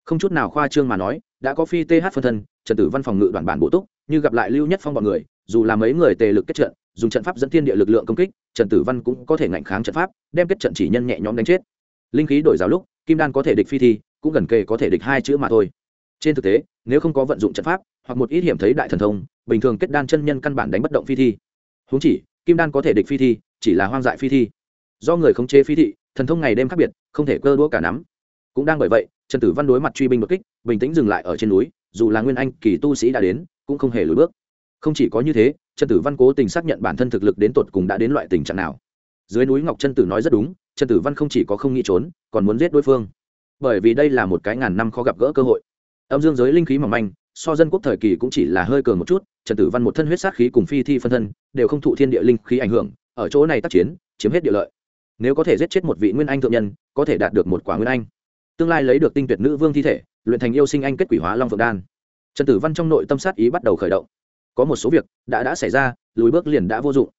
Không chút nào khoa trương mà nói, đã có phi th phân thân, trần tử văn phòng ngự đoàn bản bổ túc, như gặp lại lưu nhất phong bọn người dù là mấy người tề lực kết trận, dùng trận pháp dẫn thiên địa lực lượng công kích, trần tử văn cũng có thể ngạnh kháng trận pháp, đem kết trận chỉ nhân nhẹ nhõm đánh chết. Linh khí đổi giáo lúc, kim đan có thể địch phi thi, cũng gần kề có thể địch hai chữ mà thôi. Trên thực tế, nếu không có vận dụng trận pháp, hoặc một ít hiểm thấy đại thần thông, bình thường kết đan chân nhân căn bản đánh bất động phi thi. Húng chỉ, kim đan có thể địch phi thi, chỉ là hoang dại phi thi. Do người khống chế phi thị, thần thông ngày đêm khác biệt, không thể cơ đũa cả nắm. Cũng đang bởi vậy, trần tử văn đối mặt truy binh đột kích, bình tĩnh dừng lại ở trên núi, dù là nguyên anh kỳ tu sĩ đã đến, cũng không hề lùi bước không chỉ có như thế, trần tử văn cố tình xác nhận bản thân thực lực đến tột cùng đã đến loại tình trạng nào. Dưới núi ngọc trân tử nói rất đúng, trần tử văn không chỉ có không nghĩ trốn, còn muốn giết đối phương. Bởi vì đây là một cái ngàn năm khó gặp gỡ cơ hội. Âm dương giới linh khí mỏng manh, so dân quốc thời kỳ cũng chỉ là hơi cường một chút, trần tử văn một thân huyết sát khí cùng phi thi phân thân, đều không thụ thiên địa linh khí ảnh hưởng, ở chỗ này tác chiến, chiếm hết địa lợi. Nếu có thể giết chết một vị nguyên anh thượng nhân, có thể đạt được một quả nguyên anh. Tương lai lấy được tinh tuyệt nữ vương thi thể, luyện thành yêu sinh anh kết quỷ hóa long phượng đan. Trần tử văn trong nội tâm sát ý bắt đầu khởi động có một số việc đã đã xảy ra, lùi bước liền đã vô dụng.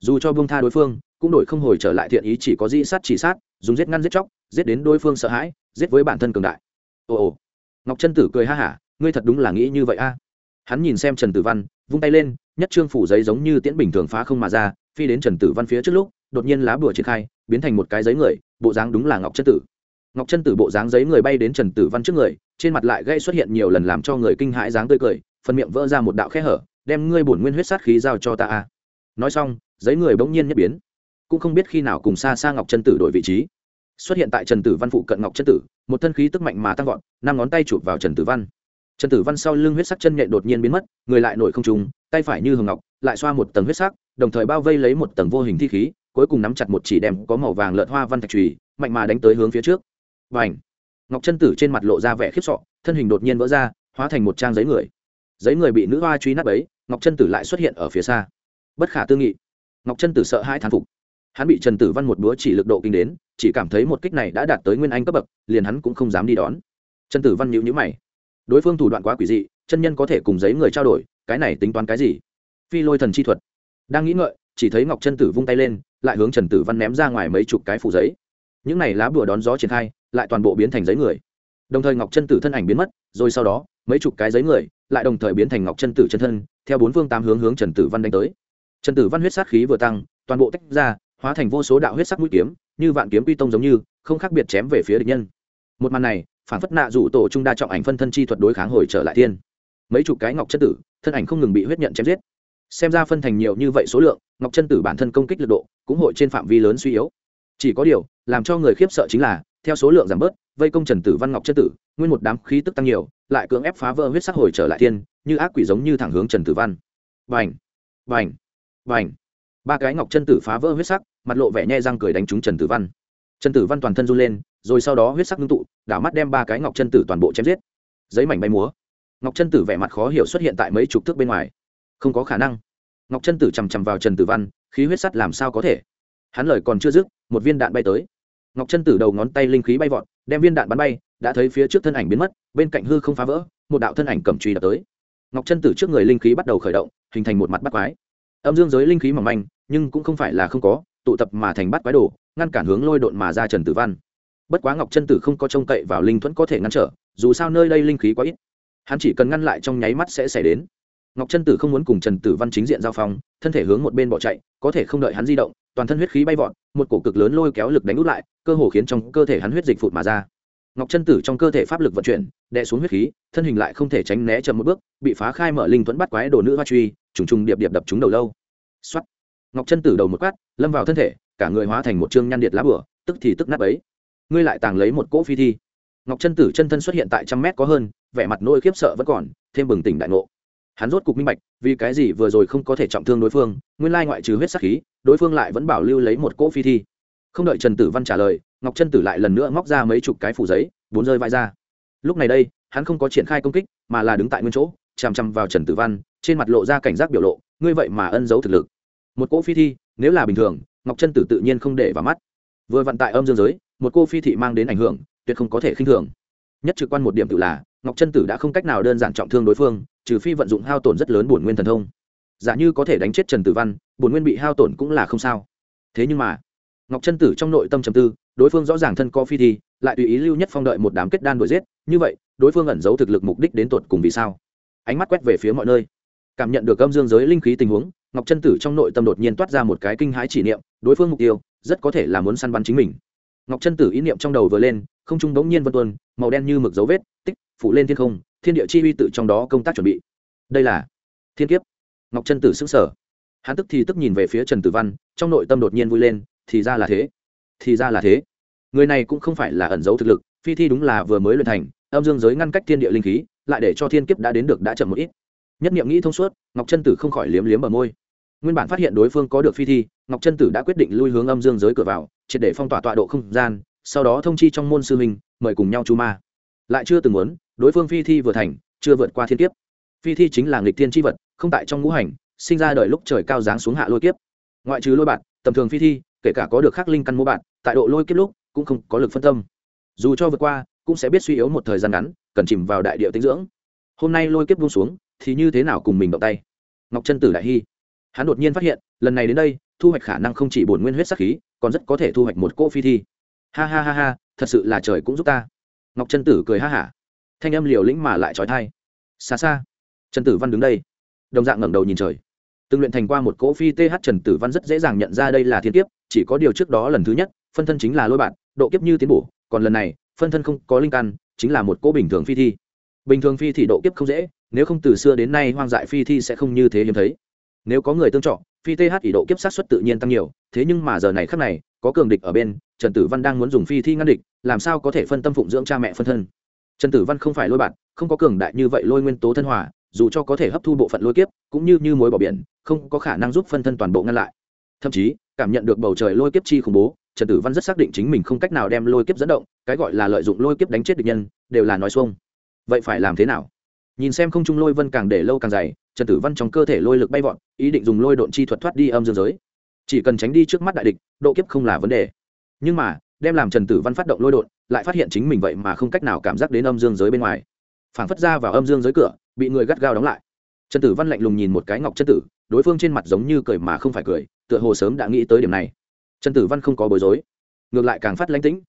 Dù cho bông tha đối phương, cũng đổi không hồi trở lại thiện ý chỉ có di sát chỉ sát, dùng giết ngăn giết chóc, giết đến đối phương sợ hãi, giết với bản thân cường đại. Ồ ồ. Ngọc trân tử cười ha hả, ngươi thật đúng là nghĩ như vậy a. Hắn nhìn xem trần tử văn, vung tay lên, nhất trương phủ giấy giống như tiễn bình thường phá không mà ra, phi đến trần tử văn phía trước lúc, đột nhiên lá bùa triển khai, biến thành một cái giấy người, bộ dáng đúng là ngọc trân tử. Ngọc trân tử bộ dáng giấy người bay đến trần tử văn trước người, trên mặt lại gây xuất hiện nhiều lần làm cho người kinh hãi dáng tươi cười, phần miệng vỡ ra một đạo khe hở đem ngươi bổn nguyên huyết sát khí giao cho ta a. Nói xong, giấy người bỗng nhiên nhất biến. Cũng không biết khi nào cùng xa xa ngọc chân tử đổi vị trí. Xuất hiện tại trần tử văn phụ cận ngọc chân tử, một thân khí tức mạnh mà tăng vọt, năm ngón tay chụp vào trần tử văn. Trần tử văn sau lưng huyết sắc chân nhện đột nhiên biến mất, người lại nổi không trùng tay phải như hường ngọc, lại xoa một tầng huyết sắc, đồng thời bao vây lấy một tầng vô hình thi khí, cuối cùng nắm chặt một chỉ đem có màu vàng lợn hoa văn thạch trùy mạnh mà đánh tới hướng phía trước. Và ảnh ngọc chân tử trên mặt lộ ra vẻ khiếp sọ thân hình đột nhiên vỡ ra, hóa thành một trang giấy người. Giấy người bị nữ hoa truy nát ấy ngọc chân tử lại xuất hiện ở phía xa. Bất khả tư nghị, ngọc chân tử sợ hai thán phục. Hắn bị trần tử văn một búa chỉ lực độ kinh đến, chỉ cảm thấy một kích này đã đạt tới nguyên anh cấp bậc, liền hắn cũng không dám đi đón. Trần tử văn nhịu nhữ mày. Đối phương thủ đoạn quá quỷ dị, chân nhân có thể cùng giấy người trao đổi, cái này tính toán cái gì? Phi lôi thần chi thuật. Đang nghĩ ngợi, chỉ thấy ngọc chân tử vung tay lên, lại hướng trần tử văn ném ra ngoài mấy chục cái phủ giấy. Những này lá bùa đón gió triển khai, lại toàn bộ biến thành giấy người. Đồng thời ngọc chân tử thân ảnh biến mất, rồi sau đó mấy chục cái giấy người, lại đồng thời biến thành ngọc chân tử chân thân, theo bốn phương tám hướng hướng trần tử văn đánh tới. Trần tử văn huyết sát khí vừa tăng, toàn bộ tách ra, hóa thành vô số đạo huyết sắc mũi kiếm, như vạn kiếm quy tông giống như, không khác biệt chém về phía địch nhân. Một màn này, phản phất nạ rủ tổ trung đa trọng ảnh phân thân chi thuật đối kháng hồi trở lại thiên. Mấy chục cái ngọc chân tử, thân ảnh không ngừng bị huyết nhận chém giết. Xem ra phân thành nhiều như vậy số lượng, ngọc chân tử bản thân công kích lực độ cũng hội trên phạm vi lớn suy yếu. Chỉ có điều, làm cho người khiếp sợ chính là theo số lượng giảm bớt, vây công trần tử văn ngọc chân tử, nguyên một đám khí tức tăng nhiều, lại cưỡng ép phá vỡ huyết sắc hồi trở lại thiên, như ác quỷ giống như thẳng hướng trần tử văn. Vành vành vành ba cái ngọc chân tử phá vỡ huyết sắc, mặt lộ vẻ nhẹ răng cười đánh trúng trần tử văn. Trần tử văn toàn thân run lên, rồi sau đó huyết sắc ngưng tụ, đảo mắt đem ba cái ngọc chân tử toàn bộ chém giết. Giấy mảnh bay múa. Ngọc chân tử vẻ mặt khó hiểu xuất hiện tại mấy chục thước bên ngoài. Không có khả năng. Ngọc chân tử chằm chằm vào trần tử văn, khí huyết sắt làm sao có thể? Hắn lời còn chưa dứt, một viên đạn bay tới ngọc chân tử đầu ngón tay linh khí bay vọt, đem viên đạn bắn bay, đã thấy phía trước thân ảnh biến mất, bên cạnh hư không phá vỡ, một đạo thân ảnh cầm truy đập tới. Ngọc chân tử trước người linh khí bắt đầu khởi động, hình thành một mặt bắt quái. Âm dương giới linh khí mỏng manh, nhưng cũng không phải là không có, tụ tập mà thành bắt quái đồ, ngăn cản hướng lôi độn mà ra trần tử văn. Bất quá ngọc chân tử không có trông cậy vào linh thuẫn có thể ngăn trở, dù sao nơi đây linh khí quá ít. Hắn chỉ cần ngăn lại trong nháy mắt sẽ xảy đến ngọc Trân tử không muốn cùng trần tử văn chính diện giao phong, thân thể hướng một bên bỏ chạy, có thể không đợi hắn di động, toàn thân huyết khí bay vọt, một cổ cực lớn lôi kéo lực đánh út lại, cơ hồ khiến trong cơ thể hắn huyết dịch phụt mà ra. Ngọc Trân tử trong cơ thể pháp lực vận chuyển, đè xuống huyết khí, thân hình lại không thể tránh né chậm một bước, bị phá khai mở linh thuẫn bắt quái đồ nữ hoa truy, trùng trùng điệp điệp đập trúng đầu lâu. Xuất ngọc Trân tử đầu một quát, lâm vào thân thể, cả người hóa thành một chương nhăn điện lá bửa tức thì tức nát ấy ngươi lại tàng lấy một cỗ phi thi. Ngọc Trân tử chân thân xuất hiện tại trăm mét có hơn, vẻ mặt nỗi khiếp sợ vẫn còn, thêm bừng tỉnh đại ngộ hắn rốt cục minh bạch, vì cái gì vừa rồi không có thể trọng thương đối phương, nguyên lai ngoại trừ huyết sắc khí, đối phương lại vẫn bảo lưu lấy một cỗ phi thi. Không đợi trần tử văn trả lời, ngọc Trân tử lại lần nữa móc ra mấy chục cái phủ giấy, bốn rơi vai ra. Lúc này đây, hắn không có triển khai công kích, mà là đứng tại nguyên chỗ, chằm chằm vào trần tử văn, trên mặt lộ ra cảnh giác biểu lộ, ngươi vậy mà ân giấu thực lực. Một cỗ phi thi, nếu là bình thường, ngọc Trân tử tự nhiên không để vào mắt. Vừa vận tại âm dương giới, một cô phi thị mang đến ảnh hưởng, tuyệt không có thể khinh thường. Nhất trực quan một điểm tự là ngọc chân tử đã không cách nào đơn giản trọng thương đối phương, trừ phi vận dụng hao tổn rất lớn bổn nguyên thần thông. Giả như có thể đánh chết trần tử văn, bổn nguyên bị hao tổn cũng là không sao. Thế nhưng mà, ngọc chân tử trong nội tâm trầm tư, đối phương rõ ràng thân co phi thi, lại tùy ý lưu nhất phong đợi một đám kết đan đuổi giết, như vậy, đối phương ẩn giấu thực lực mục đích đến tột cùng vì sao? Ánh mắt quét về phía mọi nơi. Cảm nhận được âm dương giới linh khí tình huống, ngọc chân tử trong nội tâm đột nhiên toát ra một cái kinh hãi chỉ niệm, đối phương mục tiêu, rất có thể là muốn săn bắn chính mình. Ngọc chân tử ý niệm trong đầu vừa lên, không trung bỗng nhiên vân tuân màu đen như mực dấu vết, tích phủ lên thiên không, thiên địa chi uy tự trong đó công tác chuẩn bị. Đây là thiên kiếp. Ngọc chân tử xứng sở hắn tức thì tức nhìn về phía trần tử văn, trong nội tâm đột nhiên vui lên, thì ra là thế. Thì ra là thế. Người này cũng không phải là ẩn giấu thực lực, phi thi đúng là vừa mới luyện thành, âm dương giới ngăn cách thiên địa linh khí, lại để cho thiên kiếp đã đến được đã chậm một ít. Nhất niệm nghĩ thông suốt, ngọc chân tử không khỏi liếm liếm ở môi. Nguyên bản phát hiện đối phương có được phi thi, ngọc chân tử đã quyết định lui hướng âm dương giới cửa vào, triệt để phong tỏa tọa độ không gian, sau đó thông chi trong môn sư minh mời cùng nhau chú ma. Lại chưa từng muốn đối phương phi thi vừa thành, chưa vượt qua thiên kiếp. Phi thi chính là nghịch thiên tri vật, không tại trong ngũ hành, sinh ra đời lúc trời cao giáng xuống hạ lôi kiếp. Ngoại trừ lôi bạn tầm thường phi thi, kể cả có được khắc linh căn mô bạn tại độ lôi kiếp lúc cũng không có lực phân tâm. Dù cho vượt qua, cũng sẽ biết suy yếu một thời gian ngắn, cần chìm vào đại địa tinh dưỡng. Hôm nay lôi kiếp buông xuống, thì như thế nào cùng mình động tay? Ngọc chân tử đại hy hắn đột nhiên phát hiện, lần này đến đây, thu hoạch khả năng không chỉ bổn nguyên huyết sắc khí, còn rất có thể thu hoạch một cỗ phi thi. Ha ha ha ha, thật sự là trời cũng giúp ta. Ngọc trân tử cười ha hả thanh âm liều lĩnh mà lại trói thai. Xa xa, trần tử văn đứng đây, đồng dạng ngẩng đầu nhìn trời. Từng luyện thành qua một cỗ phi th trần tử văn rất dễ dàng nhận ra đây là thiên kiếp, chỉ có điều trước đó lần thứ nhất, phân thân chính là lôi bạn, độ kiếp như tiến bổ, còn lần này, phân thân không có linh căn, chính là một cỗ bình thường phi thi. Bình thường phi thì độ kiếp không dễ, nếu không từ xưa đến nay hoang dại phi thi sẽ không như thế hiếm thấy. Nếu có người tương trọ, phi th ỷ độ kiếp sát xuất tự nhiên tăng nhiều, thế nhưng mà giờ này khắc này, có cường địch ở bên, trần tử văn đang muốn dùng phi thi ngăn địch, làm sao có thể phân tâm phụng dưỡng cha mẹ phân thân? Trần tử văn không phải lôi bạn, không có cường đại như vậy lôi nguyên tố thân hòa, dù cho có thể hấp thu bộ phận lôi kiếp, cũng như như mối bỏ biển, không có khả năng giúp phân thân toàn bộ ngăn lại. Thậm chí, cảm nhận được bầu trời lôi kiếp chi khủng bố, trần tử văn rất xác định chính mình không cách nào đem lôi kiếp dẫn động, cái gọi là lợi dụng lôi kiếp đánh chết địch nhân, đều là nói xuông. Vậy phải làm thế nào? Nhìn xem không trung lôi vân càng để lâu càng dày, trần tử văn trong cơ thể lôi lực bay vọt, ý định dùng lôi độn chi thuật thoát đi âm dương giới. Chỉ cần tránh đi trước mắt đại địch, độ kiếp không là vấn đề. Nhưng mà, đem làm trần tử văn phát động lôi độn lại phát hiện chính mình vậy mà không cách nào cảm giác đến âm dương giới bên ngoài. Phảng phất ra vào âm dương giới cửa, bị người gắt gao đóng lại. Trần tử văn lạnh lùng nhìn một cái ngọc chân tử, đối phương trên mặt giống như cười mà không phải cười, tựa hồ sớm đã nghĩ tới điểm này. Trần tử văn không có bối rối, ngược lại càng phát lánh tĩnh.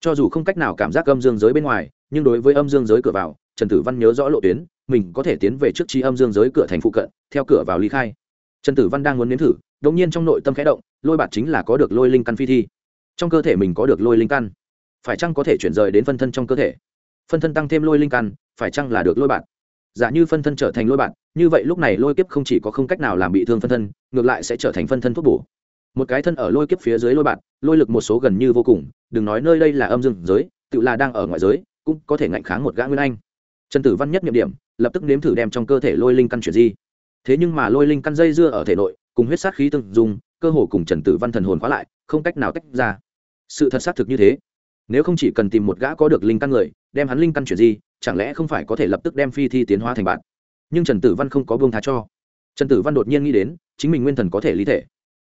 Cho dù không cách nào cảm giác âm dương giới bên ngoài, nhưng đối với âm dương giới cửa vào, trần tử văn nhớ rõ lộ tuyến, mình có thể tiến về trước chi âm dương giới cửa thành phụ cận, theo cửa vào ly khai. Trần tử văn đang muốn nếm thử, đột nhiên trong nội tâm khẽ động, lôi bạt chính là có được lôi linh căn phi thi. Trong cơ thể mình có được lôi linh căn phải chăng có thể chuyển rời đến phân thân trong cơ thể? Phân thân tăng thêm lôi linh căn, phải chăng là được lôi bạn? Giả như phân thân trở thành lôi bạn, như vậy lúc này lôi kiếp không chỉ có không cách nào làm bị thương phân thân, ngược lại sẽ trở thành phân thân thuốc bổ. Một cái thân ở lôi kiếp phía dưới lôi bạn, lôi lực một số gần như vô cùng, đừng nói nơi đây là âm dương giới, tự là đang ở ngoại giới, cũng có thể ngạnh kháng một gã nguyên anh. Trần tử văn nhất nhiệm điểm, lập tức nếm thử đem trong cơ thể lôi linh căn chuyển di. Thế nhưng mà lôi linh căn dây dưa ở thể nội, cùng huyết sát khí tương dùng, cơ hồ cùng trần tử văn thần hồn khóa lại, không cách nào tách ra. Sự thật xác thực như thế nếu không chỉ cần tìm một gã có được linh căn người, đem hắn linh căn chuyển di, chẳng lẽ không phải có thể lập tức đem phi thi tiến hóa thành bạn? Nhưng trần tử văn không có buông tha cho. Trần tử văn đột nhiên nghĩ đến, chính mình nguyên thần có thể lý thể.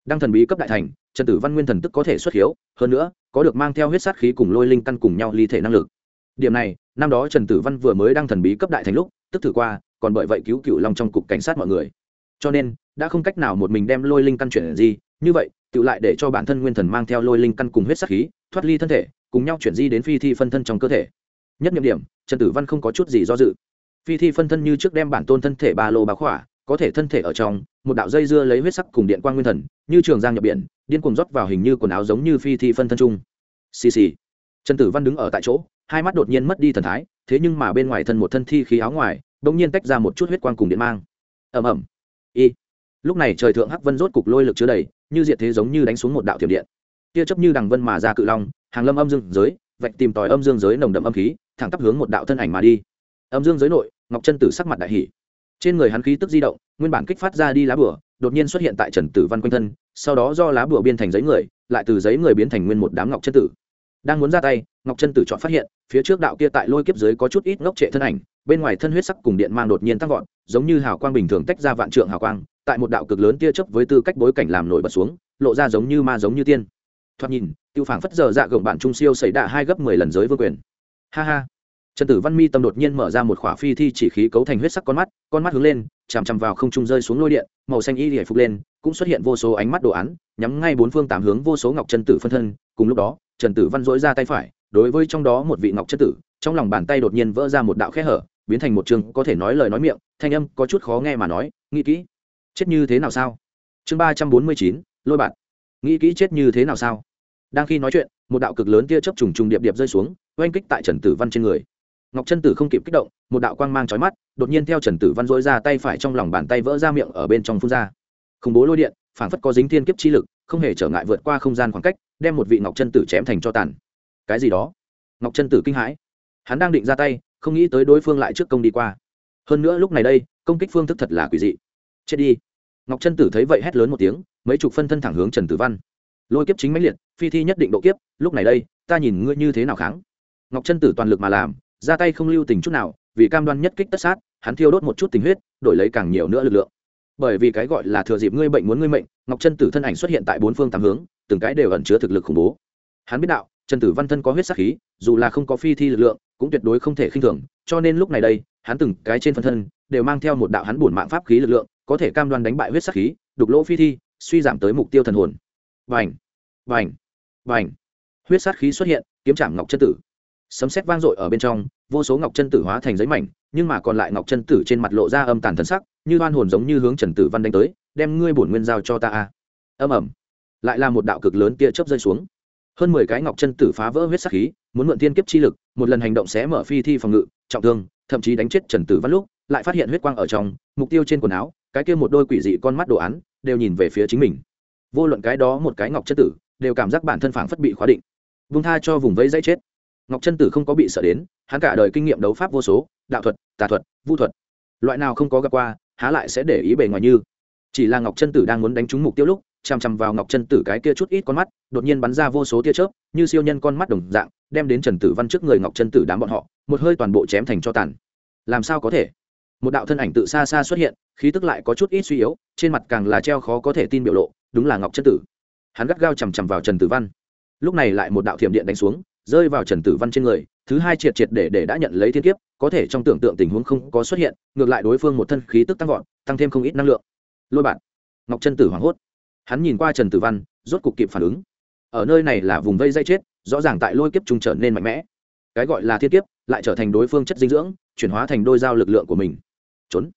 Đăng thần bí cấp đại thành, trần tử văn nguyên thần tức có thể xuất hiếu, hơn nữa, có được mang theo huyết sát khí cùng lôi linh căn cùng nhau ly thể năng lực. Điểm này, năm đó trần tử văn vừa mới đăng thần bí cấp đại thành lúc, tức thử qua, còn bởi vậy cứu cựu long trong cục cảnh sát mọi người. Cho nên, đã không cách nào một mình đem lôi linh căn chuyển gì như vậy tự lại để cho bản thân nguyên thần mang theo lôi linh căn cùng huyết sát khí thoát ly thân thể, cùng nhau chuyển di đến phi thi phân thân trong cơ thể. Nhất nhiệm điểm, trần tử văn không có chút gì do dự. Phi thi phân thân như trước đem bản tôn thân thể ba lô bá khỏa, có thể thân thể ở trong, một đạo dây dưa lấy huyết sắc cùng điện quang nguyên thần, như trường giang nhập biển, điên cuồng rót vào hình như quần áo giống như phi thi phân thân chung. Xì xì. Trần tử văn đứng ở tại chỗ, hai mắt đột nhiên mất đi thần thái, thế nhưng mà bên ngoài thân một thân thi khí áo ngoài bỗng nhiên tách ra một chút huyết quang cùng điện mang. Ầm ầm. Y. Lúc này trời thượng hắc vân rốt cục lôi lực chứa đầy, như diệt thế giống như đánh xuống một đạo thiểm điện tia chấp như đằng vân mà ra cự long, hàng lâm âm dương giới, vạch tìm tòi âm dương giới nồng đậm âm khí, thẳng tắp hướng một đạo thân ảnh mà đi. Âm dương giới nội, ngọc chân tử sắc mặt đại hỷ trên người hắn khí tức di động, nguyên bản kích phát ra đi lá bửa đột nhiên xuất hiện tại trần tử văn quanh thân, sau đó do lá bửa biên thành giấy người, lại từ giấy người biến thành nguyên một đám ngọc chân tử. Đang muốn ra tay, ngọc chân tử chọn phát hiện, phía trước đạo kia tại lôi kiếp dưới có chút ít ngốc trệ thân ảnh, bên ngoài thân huyết sắc cùng điện mang đột nhiên tăng vọt, giống như hào quang bình thường tách ra vạn trượng hào quang, tại một đạo cực lớn tia chớp với tư cách bối cảnh làm nổi bật xuống, lộ ra giống như ma giống như tiên thoạt nhìn, tiêu phảng phất giờ dạ gồng bạn trung siêu xảy đạ hai gấp mười lần giới vương quyền. Ha ha. Trần tử văn mi tâm đột nhiên mở ra một khỏa phi thi chỉ khí cấu thành huyết sắc con mắt con mắt hướng lên, chằm chằm vào không trung rơi xuống lôi điện, màu xanh y hề phục lên, cũng xuất hiện vô số ánh mắt đồ án, nhắm ngay bốn phương tám hướng vô số ngọc chân tử phân thân. Cùng lúc đó, trần tử văn dỗi ra tay phải, đối với trong đó một vị ngọc chân tử, trong lòng bàn tay đột nhiên vỡ ra một đạo khe hở, biến thành một chương có thể nói lời nói miệng, thanh âm có chút khó nghe mà nói, nghĩ kỹ, chết như thế nào sao? Chương ba trăm bốn mươi chín, lôi bạn. Nghĩ kỹ chết như thế nào sao? Đang khi nói chuyện, một đạo cực lớn tia chớp trùng trùng điệp điệp rơi xuống, oanh kích tại trần tử văn trên người. Ngọc Trân tử không kịp kích động, một đạo quang mang trói mắt, đột nhiên theo trần tử văn dối ra tay phải trong lòng bàn tay vỡ ra miệng ở bên trong phun ra. Khủng bố lôi điện, phảng phất có dính thiên kiếp chi lực, không hề trở ngại vượt qua không gian khoảng cách, đem một vị ngọc Trân tử chém thành cho tàn. Cái gì đó? Ngọc Trân tử kinh hãi. Hắn đang định ra tay, không nghĩ tới đối phương lại trước công đi qua. Hơn nữa lúc này đây, công kích phương thức thật là quỷ dị. Chết đi. Ngọc Trân tử thấy vậy hét lớn một tiếng, mấy chục phân thân thẳng hướng trần tử văn lôi kiếp chính mãnh liệt, phi thi nhất định độ kiếp, lúc này đây, ta nhìn ngươi như thế nào kháng. Ngọc chân tử toàn lực mà làm, ra tay không lưu tình chút nào, vì cam đoan nhất kích tất sát, hắn thiêu đốt một chút tình huyết, đổi lấy càng nhiều nữa lực lượng. Bởi vì cái gọi là thừa dịp ngươi bệnh muốn ngươi mệnh, ngọc chân tử thân ảnh xuất hiện tại bốn phương tám hướng, từng cái đều ẩn chứa thực lực khủng bố. Hắn biết đạo, chân tử văn thân có huyết sắc khí, dù là không có phi thi lực lượng, cũng tuyệt đối không thể khinh thường, cho nên lúc này đây, hắn từng cái trên phân thân, đều mang theo một đạo hắn bổn mạng pháp khí lực lượng, có thể cam đoan đánh bại huyết sắc khí, đục lỗ phi thi, suy giảm tới mục tiêu thần hồn vành vành vành huyết sát khí xuất hiện, kiếm trảm ngọc chân tử. Sấm sét vang dội ở bên trong, vô số ngọc chân tử hóa thành giấy mảnh, nhưng mà còn lại ngọc chân tử trên mặt lộ ra âm tàn thân sắc, như đoan hồn giống như hướng trần tử văn đánh tới, đem ngươi bổn nguyên giao cho ta a. Âm ẩm lại là một đạo cực lớn kia chớp rơi xuống. Hơn mười cái ngọc chân tử phá vỡ huyết sắc khí, muốn mượn tiên kiếp chi lực, một lần hành động sẽ mở phi thi phòng ngự, trọng thương, thậm chí đánh chết trần tử văn lúc, lại phát hiện huyết quang ở trong, mục tiêu trên quần áo, cái kia một đôi quỷ dị con mắt đồ án, đều nhìn về phía chính mình vô luận cái đó một cái ngọc chân tử, đều cảm giác bản thân phản phất bị khóa định. Vung tha cho vùng vẫy dãy chết. Ngọc chân tử không có bị sợ đến, hắn cả đời kinh nghiệm đấu pháp vô số, đạo thuật, tà thuật, vu thuật. Loại nào không có gặp qua, há lại sẽ để ý bề ngoài như. Chỉ là ngọc chân tử đang muốn đánh trúng mục tiêu lúc, chằm chằm vào ngọc chân tử cái kia chút ít con mắt, đột nhiên bắn ra vô số tia chớp, như siêu nhân con mắt đồng dạng, đem đến trần tử văn trước người ngọc chân tử đám bọn họ, một hơi toàn bộ chém thành cho tàn. Làm sao có thể? Một đạo thân ảnh tự xa xa xuất hiện, khí tức lại có chút ít suy yếu, trên mặt càng là treo khó có thể tin biểu lộ đúng là ngọc chân tử. Hắn gắt gao chằm chằm vào trần tử văn. Lúc này lại một đạo thiểm điện đánh xuống, rơi vào trần tử văn trên người, thứ hai triệt triệt để để đã nhận lấy thiên kiếp, có thể trong tưởng tượng tình huống không có xuất hiện, ngược lại đối phương một thân khí tức tăng vọt, tăng thêm không ít năng lượng. Lôi bạn, ngọc chân tử hoảng hốt. Hắn nhìn qua trần tử văn, rốt cục kịp phản ứng. Ở nơi này là vùng vây dây chết, rõ ràng tại lôi kiếp trung trở nên mạnh mẽ. Cái gọi là thiên kiếp, lại trở thành đối phương chất dinh dưỡng, chuyển hóa thành đôi dao lực lượng của mình. Trốn.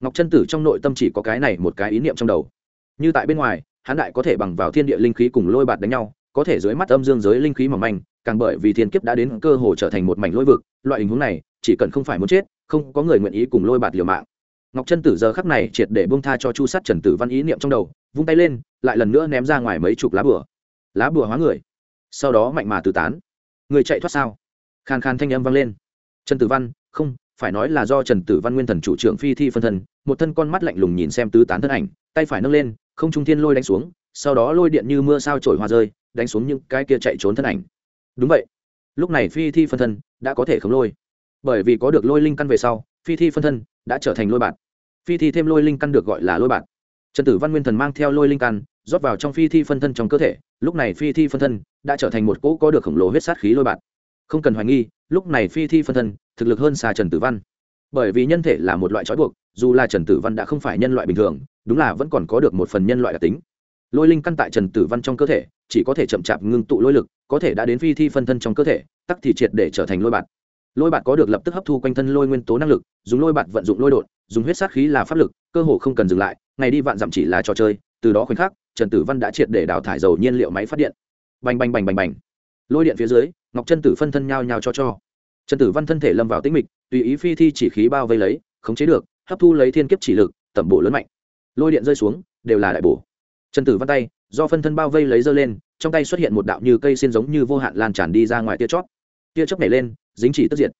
Ngọc chân tử trong nội tâm chỉ có cái này một cái ý niệm trong đầu. Như tại bên ngoài hắn đại có thể bằng vào thiên địa linh khí cùng lôi bạt đánh nhau, có thể dưới mắt âm dương giới linh khí mỏng manh, càng bởi vì thiên kiếp đã đến cơ hồ trở thành một mảnh lôi vực, loại hình huống này, chỉ cần không phải muốn chết, không có người nguyện ý cùng lôi bạt liều mạng. Ngọc chân tử giờ khắc này triệt để bông tha cho chu sát trần tử văn ý niệm trong đầu, vung tay lên, lại lần nữa ném ra ngoài mấy chục lá bùa. Lá bùa hóa người, sau đó mạnh mà tứ tán. Người chạy thoát sao? Khàn khàn thanh âm vang lên. Trần tử văn, không, phải nói là do trần tử văn nguyên thần chủ trưởng phi thi phân thân, một thân con mắt lạnh lùng nhìn xem tứ tán thân ảnh, tay phải nâng lên không trung thiên lôi đánh xuống, sau đó lôi điện như mưa sao trổi hoa rơi, đánh xuống những cái kia chạy trốn thân ảnh. Đúng vậy. Lúc này phi thi phân thân đã có thể khống lôi. Bởi vì có được lôi linh căn về sau, phi thi phân thân đã trở thành lôi bạn. Phi thi thêm lôi linh căn được gọi là lôi bạn. Trần tử văn nguyên thần mang theo lôi linh căn, rót vào trong phi thi phân thân trong cơ thể, lúc này phi thi phân thân đã trở thành một cỗ có được khổng lồ huyết sát khí lôi bạn. Không cần hoài nghi, lúc này phi thi phân thân thực lực hơn xa trần tử văn. Bởi vì nhân thể là một loại trói buộc, dù là trần tử văn đã không phải nhân loại bình thường đúng là vẫn còn có được một phần nhân loại đặc tính. Lôi linh căn tại trần tử văn trong cơ thể, chỉ có thể chậm chạp ngưng tụ lôi lực, có thể đã đến phi thi phân thân trong cơ thể, tắc thì triệt để trở thành lôi bạt. Lôi bạt có được lập tức hấp thu quanh thân lôi nguyên tố năng lực, dùng lôi bạt vận dụng lôi đột dùng huyết sát khí là pháp lực, cơ hồ không cần dừng lại, ngày đi vạn dặm chỉ là trò chơi, từ đó khoảnh khắc, trần tử văn đã triệt để đào thải dầu nhiên liệu máy phát điện. Bành bành bành bành bành. Lôi điện phía dưới, ngọc chân tử phân thân nhao nhao cho cho. Trần tử văn thân thể lâm vào tĩnh mịch, tùy ý phi thi chỉ khí bao vây lấy, khống chế được, hấp thu lấy thiên kiếp chỉ lực, tẩm bổ lớn mạnh lôi điện rơi xuống, đều là đại bổ. Trần tử văn tay, do phân thân bao vây lấy dơ lên, trong tay xuất hiện một đạo như cây xin giống như vô hạn lan tràn đi ra ngoài tia chót tia chớp nhảy lên, dính chỉ tức diệt.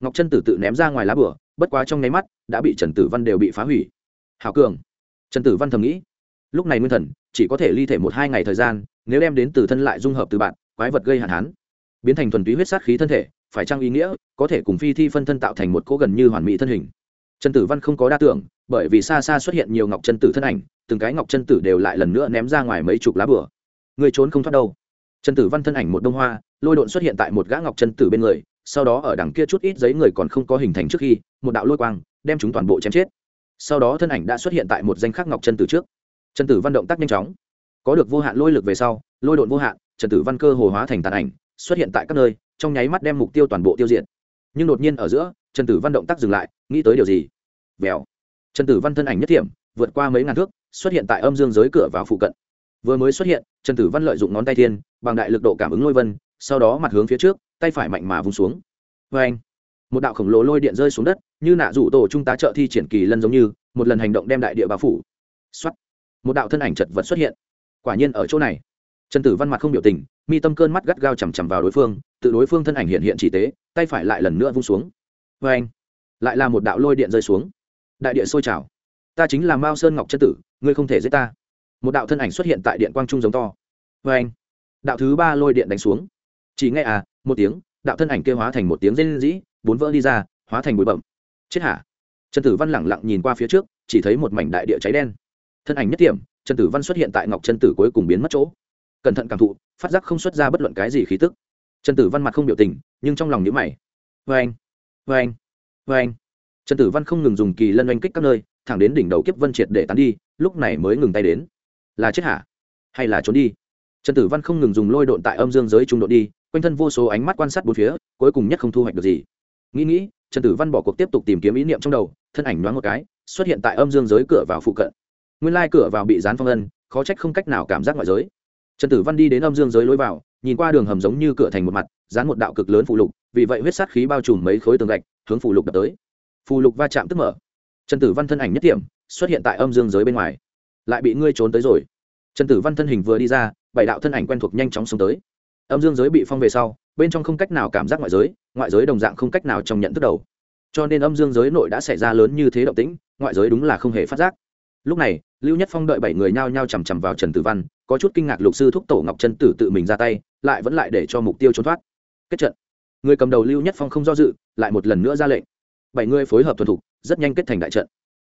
Ngọc trân tử tự ném ra ngoài lá bửa, bất quá trong nháy mắt, đã bị trần tử văn đều bị phá hủy. Hảo cường. Trần tử văn thầm nghĩ, lúc này nguyên thần, chỉ có thể ly thể một hai ngày thời gian, nếu đem đến từ thân lại dung hợp từ bạn, quái vật gây hạn hán. Biến thành thuần túy huyết sát khí thân thể, phải trang ý nghĩa, có thể cùng phi thi phân thân tạo thành một cỗ gần như hoàn mỹ thân hình. Trần tử văn không có đa tưởng bởi vì xa xa xuất hiện nhiều ngọc chân tử thân ảnh, từng cái ngọc chân tử đều lại lần nữa ném ra ngoài mấy chục lá bửa người trốn không thoát đâu. Trần tử văn thân ảnh một đông hoa, lôi độn xuất hiện tại một gã ngọc chân tử bên người, sau đó ở đằng kia chút ít giấy người còn không có hình thành trước khi, một đạo lôi quang, đem chúng toàn bộ chém chết. Sau đó thân ảnh đã xuất hiện tại một danh khắc ngọc chân tử trước. Trần tử văn động tác nhanh chóng. Có được vô hạn lôi lực về sau, lôi độn vô hạn trần tử văn cơ hồ hóa thành tàn ảnh, xuất hiện tại các nơi, trong nháy mắt đem mục tiêu toàn bộ tiêu diệt. Nhưng đột nhiên ở giữa trần tử văn động tác dừng lại, nghĩ tới điều gì? Vèo trần tử văn thân ảnh nhất điểm vượt qua mấy ngàn thước, xuất hiện tại âm dương giới cửa vào phụ cận. Vừa mới xuất hiện, trần tử văn lợi dụng ngón tay thiên, bằng đại lực độ cảm ứng lôi vân, sau đó mặt hướng phía trước, tay phải mạnh mà vùng xuống. Vê anh, một đạo khổng lồ lôi điện rơi xuống đất, như nạ rủ tổ trung tá trợ thi triển kỳ lân giống như, một lần hành động đem đại địa bao phủ. Xuất một đạo thân ảnh chật vật xuất hiện. Quả nhiên ở chỗ này. Trần tử văn mặt không biểu tình, mi tâm cơn mắt gắt gao chằm chằm vào đối phương, tự đối phương thân ảnh hiện hiện chỉ tế, tay phải lại lần nữa vung xuống. Vê anh, lại là một đạo lôi điện rơi xuống đại địa sôi trào. Ta chính là mao sơn ngọc chân tử ngươi không thể giết ta. Một đạo thân ảnh xuất hiện tại điện quang trung giống to. Vê anh đạo thứ ba lôi điện đánh xuống. Chỉ nghe à một tiếng đạo thân ảnh kêu hóa thành một tiếng rên rỉ, bốn vỡ đi ra hóa thành bụi bậm chết hả? Trần tử văn lẳng lặng nhìn qua phía trước chỉ thấy một mảnh đại địa cháy đen. Thân ảnh nhất điểm trần tử văn xuất hiện tại ngọc chân tử cuối cùng biến mất chỗ. Cẩn thận cảm thụ phát giác không xuất ra bất luận cái gì khí tức. Trần tử văn mặt không biểu tình nhưng trong lòng nhữ mày. Vê anh vê anh vê anh trần tử văn không ngừng dùng kỳ lân oanh kích các nơi, thẳng đến đỉnh đầu kiếp vân triệt để tán đi, lúc này mới ngừng tay đến. Là chết hả? Hay là trốn đi? Trần tử văn không ngừng dùng lôi độn tại âm dương giới trung độ đi, quanh thân vô số ánh mắt quan sát bốn phía, cuối cùng nhất không thu hoạch được gì. Nghĩ nghĩ, trần tử văn bỏ cuộc tiếp tục tìm kiếm ý niệm trong đầu, thân ảnh nhoáng một cái, xuất hiện tại âm dương giới cửa vào phụ cận. Nguyên lai cửa vào bị dán phong ân, khó trách không cách nào cảm giác ngoại giới. Trần tử văn đi đến âm dương giới lối vào, nhìn qua đường hầm giống như cửa thành một mặt, dán một đạo cực lớn phụ lục, vì vậy huyết sát khí bao trùm mấy khối tường gạch, hướng phụ lục đập tới phù lục va chạm tức mở. Trần tử văn thân ảnh nhất điểm xuất hiện tại âm dương giới bên ngoài. Lại bị ngươi trốn tới rồi. Trần tử văn thân hình vừa đi ra, bảy đạo thân ảnh quen thuộc nhanh chóng xuống tới. Âm dương giới bị phong về sau, bên trong không cách nào cảm giác ngoại giới ngoại giới đồng dạng không cách nào trong nhận thức đầu. Cho nên âm dương giới nội đã xảy ra lớn như thế động tĩnh, ngoại giới đúng là không hề phát giác. Lúc này, lưu nhất phong đợi bảy người nhao nhao chằm chằm vào trần tử văn, có chút kinh ngạc lục sư thúc tổ ngọc trân tử tự mình ra tay, lại vẫn lại để cho mục tiêu trốn thoát. Kết trận. Người cầm đầu lưu nhất phong không do dự, lại một lần nữa ra lệnh bảy người phối hợp thuần thục, rất nhanh kết thành đại trận.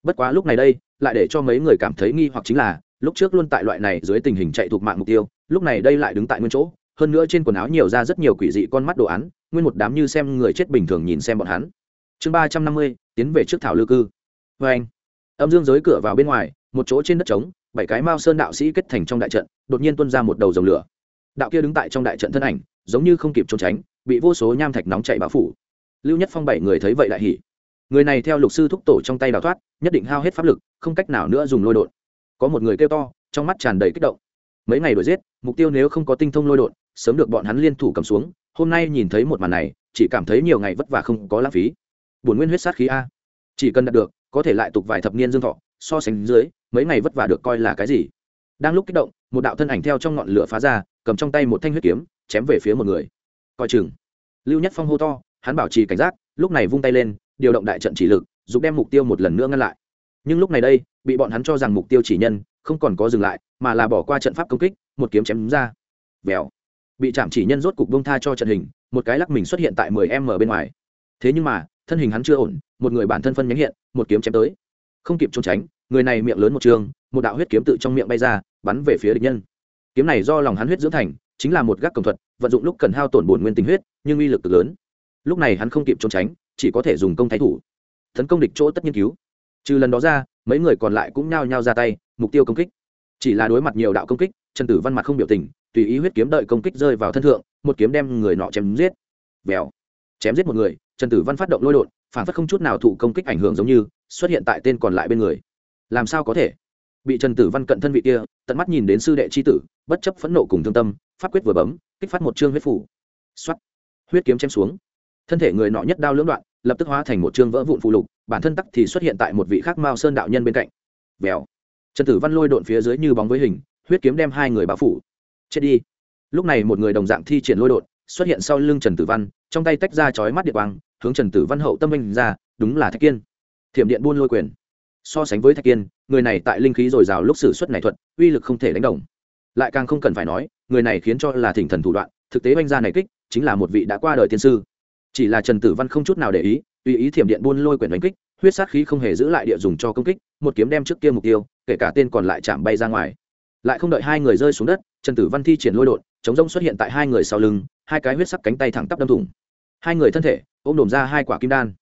Bất quá lúc này đây, lại để cho mấy người cảm thấy nghi hoặc chính là, lúc trước luôn tại loại này dưới tình hình chạy thuộc mạng mục tiêu, lúc này đây lại đứng tại nguyên chỗ, hơn nữa trên quần áo nhiều ra rất nhiều quỷ dị con mắt đồ án, nguyên một đám như xem người chết bình thường nhìn xem bọn hắn. Chương ba trăm năm mươi, tiến về trước thảo lư cư. Vê anh, âm dương giới cửa vào bên ngoài, một chỗ trên đất trống, bảy cái mao sơn đạo sĩ kết thành trong đại trận, đột nhiên tuôn ra một đầu dòng lửa. Đạo kia đứng tại trong đại trận thân ảnh, giống như không kịp trốn tránh, bị vô số nham thạch nóng chạy bao phủ. Lưu nhất phong bảy người thấy vậy lại hỉ người này theo lục sư thúc tổ trong tay đào thoát, nhất định hao hết pháp lực, không cách nào nữa dùng lôi đột có một người kêu to, trong mắt tràn đầy kích động. Mấy ngày đuổi giết, mục tiêu nếu không có tinh thông lôi đột sớm được bọn hắn liên thủ cầm xuống, hôm nay nhìn thấy một màn này, chỉ cảm thấy nhiều ngày vất vả không có lãng phí. Buồn nguyên huyết sát khí a. Chỉ cần đạt được, có thể lại tục vài thập niên dương thọ, so sánh dưới, mấy ngày vất vả được coi là cái gì? Đang lúc kích động, một đạo thân ảnh theo trong ngọn lửa phá ra, cầm trong tay một thanh huyết kiếm, chém về phía một người. Coi chừng. Lưu nhất phong hô to, hắn bảo trì cảnh giác, lúc này vung tay lên điều động đại trận chỉ lực, giúp đem mục tiêu một lần nữa ngăn lại. Nhưng lúc này đây, bị bọn hắn cho rằng mục tiêu chỉ nhân, không còn có dừng lại, mà là bỏ qua trận pháp công kích, một kiếm chém ra. Vèo. Bị chạm chỉ nhân rốt cục bông tha cho trận hình, một cái lắc mình xuất hiện tại mười m bên ngoài. Thế nhưng mà, thân hình hắn chưa ổn, một người bản thân phân nhánh hiện, một kiếm chém tới. Không kịp trốn tránh, người này miệng lớn một trường, một đạo huyết kiếm tự trong miệng bay ra, bắn về phía địch nhân. Kiếm này do lòng hắn huyết dưỡng thành, chính là một gác công thuật, vận dụng lúc cần hao tổn bổn nguyên tình huyết, nhưng uy lực cực lớn. Lúc này hắn không kịp trốn tránh chỉ có thể dùng công thái thủ. Tấn công địch chỗ tất nhiên cứu. Trừ lần đó ra, mấy người còn lại cũng nhao nhao ra tay, mục tiêu công kích. Chỉ là đối mặt nhiều đạo công kích, trần tử văn mặt không biểu tình, tùy ý huyết kiếm đợi công kích rơi vào thân thượng, một kiếm đem người nọ chém giết. Vèo. Chém giết một người, trần tử văn phát động lôi đột, phản phất không chút nào thụ công kích ảnh hưởng giống như, xuất hiện tại tên còn lại bên người. Làm sao có thể? Bị trần tử văn cận thân vị kia, tận mắt nhìn đến sư đệ c h i tử, bất chấp phẫn nộ cùng thương tâm, pháp quyết vừa bấm, kích phát một chương huyết phủ. X huyết kiếm chém xuống thân thể người nọ nhất đao lưỡng đoạn, lập tức hóa thành một chương vỡ vụn phụ lục, bản thân tắc thì xuất hiện tại một vị khác mao sơn đạo nhân bên cạnh. Vèo. Trần tử văn lôi độn phía dưới như bóng với hình, huyết kiếm đem hai người bao phủ. Chết đi. Lúc này một người đồng dạng thi triển lôi đột xuất hiện sau lưng trần tử văn, trong tay tách ra chói mắt điện quang, hướng trần tử văn hậu tâm minh ra, đúng là thạch kiên. Thiểm điện buôn lôi quyền. So sánh với thạch kiên, người này tại linh khí dồi dào lúc xử suất này thuật, uy lực không thể đánh đồng. Lại càng không cần phải nói, người này khiến cho là thỉnh thần thủ đoạn, thực tế oanh gia này kích, chính là một vị đã qua đời tiên sư chỉ là trần tử văn không chút nào để ý, tùy ý thiểm điện buôn lôi quyển đánh kích, huyết sát khí không hề giữ lại địa dùng cho công kích, một kiếm đem trước kia mục tiêu, kể cả tên còn lại chạm bay ra ngoài. Lại không đợi hai người rơi xuống đất, trần tử văn thi triển lôi đột, chống rông xuất hiện tại hai người sau lưng, hai cái huyết sắc cánh tay thẳng tắp đâm thủng. Hai người thân thể, ôm đồm ra hai quả kim đan.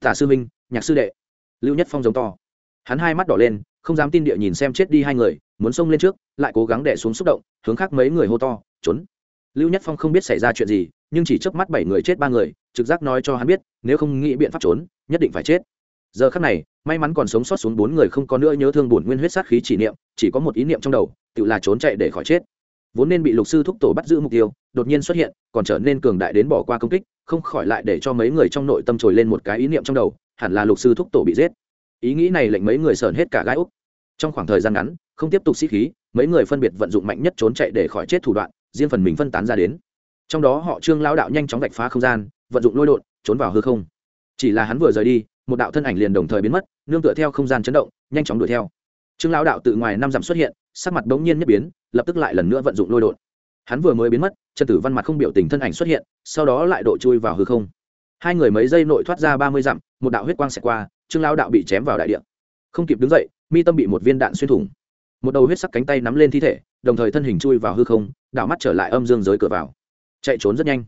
Tả sư minh nhạc sư đệ. Lưu nhất phong giống to. Hắn hai mắt đỏ lên, không dám tin địa nhìn xem chết đi hai người, muốn xông lên trước, lại cố gắng đẻ xuống xúc động, hướng khác mấy người hô to, trốn. Lưu nhất phong không biết xảy ra chuyện gì nhưng chỉ trước mắt bảy người chết ba người, trực giác nói cho hắn biết, nếu không nghĩ biện pháp trốn, nhất định phải chết. Giờ khắc này, may mắn còn sống sót xuống bốn người không có nữa nhớ thương bổn nguyên huyết sát khí chỉ niệm, chỉ có một ý niệm trong đầu, tự là trốn chạy để khỏi chết. Vốn nên bị lục sư thúc tổ bắt giữ mục tiêu, đột nhiên xuất hiện, còn trở nên cường đại đến bỏ qua công kích, không khỏi lại để cho mấy người trong nội tâm trồi lên một cái ý niệm trong đầu, hẳn là lục sư thúc tổ bị giết. Ý nghĩ này lệnh mấy người sờn hết cả gai úc trong khoảng thời gian ngắn, không tiếp tục sĩ khí, mấy người phân biệt vận dụng mạnh nhất trốn chạy để khỏi chết thủ đoạn, riêng phần mình phân tán ra đến trong đó họ trương lao đạo nhanh chóng vạch phá không gian, vận dụng lôi đột trốn vào hư không. Chỉ là hắn vừa rời đi, một đạo thân ảnh liền đồng thời biến mất, nương tựa theo không gian chấn động, nhanh chóng đuổi theo. Trương lao đạo tự ngoài năm dặm xuất hiện, sắc mặt bỗng nhiên nhất biến, lập tức lại lần nữa vận dụng lôi đột hắn vừa mới biến mất, trần tử văn mặt không biểu tình thân ảnh xuất hiện, sau đó lại độ chui vào hư không. Hai người mấy giây nội thoát ra ba mươi dặm, một đạo huyết quang xẹt qua, trương lao đạo bị chém vào đại địa. Không kịp đứng dậy, mi tâm bị một viên đạn xuyên thủng. Một đầu huyết sắc cánh tay nắm lên thi thể, đồng thời thân hình chui vào hư không đảo mắt trở lại âm dương giới cửa vào chạy trốn rất nhanh.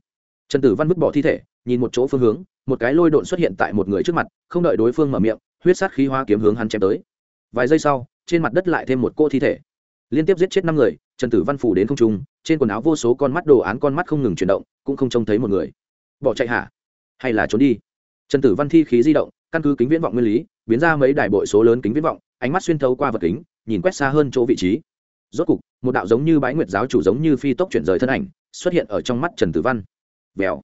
Trần tử văn vứt bỏ thi thể, nhìn một chỗ phương hướng, một cái lôi độn xuất hiện tại một người trước mặt, không đợi đối phương mở miệng, huyết sát khí hoa kiếm hướng hắn chém tới. Vài giây sau, trên mặt đất lại thêm một cô thi thể. Liên tiếp giết chết năm người, trần tử văn phủ đến không trung, trên quần áo vô số con mắt đồ án con mắt không ngừng chuyển động, cũng không trông thấy một người. Bỏ chạy hả? Hay là trốn đi? Trần tử văn thi khí di động, căn cứ kính viễn vọng nguyên lý, biến ra mấy đài bội số lớn kính viễn vọng, ánh mắt xuyên thấu qua vật kính, nhìn quét xa hơn chỗ vị trí rốt cục, một đạo giống như bái nguyệt giáo chủ giống như phi tốc chuyển rời thân ảnh, xuất hiện ở trong mắt trần tử văn. Vèo.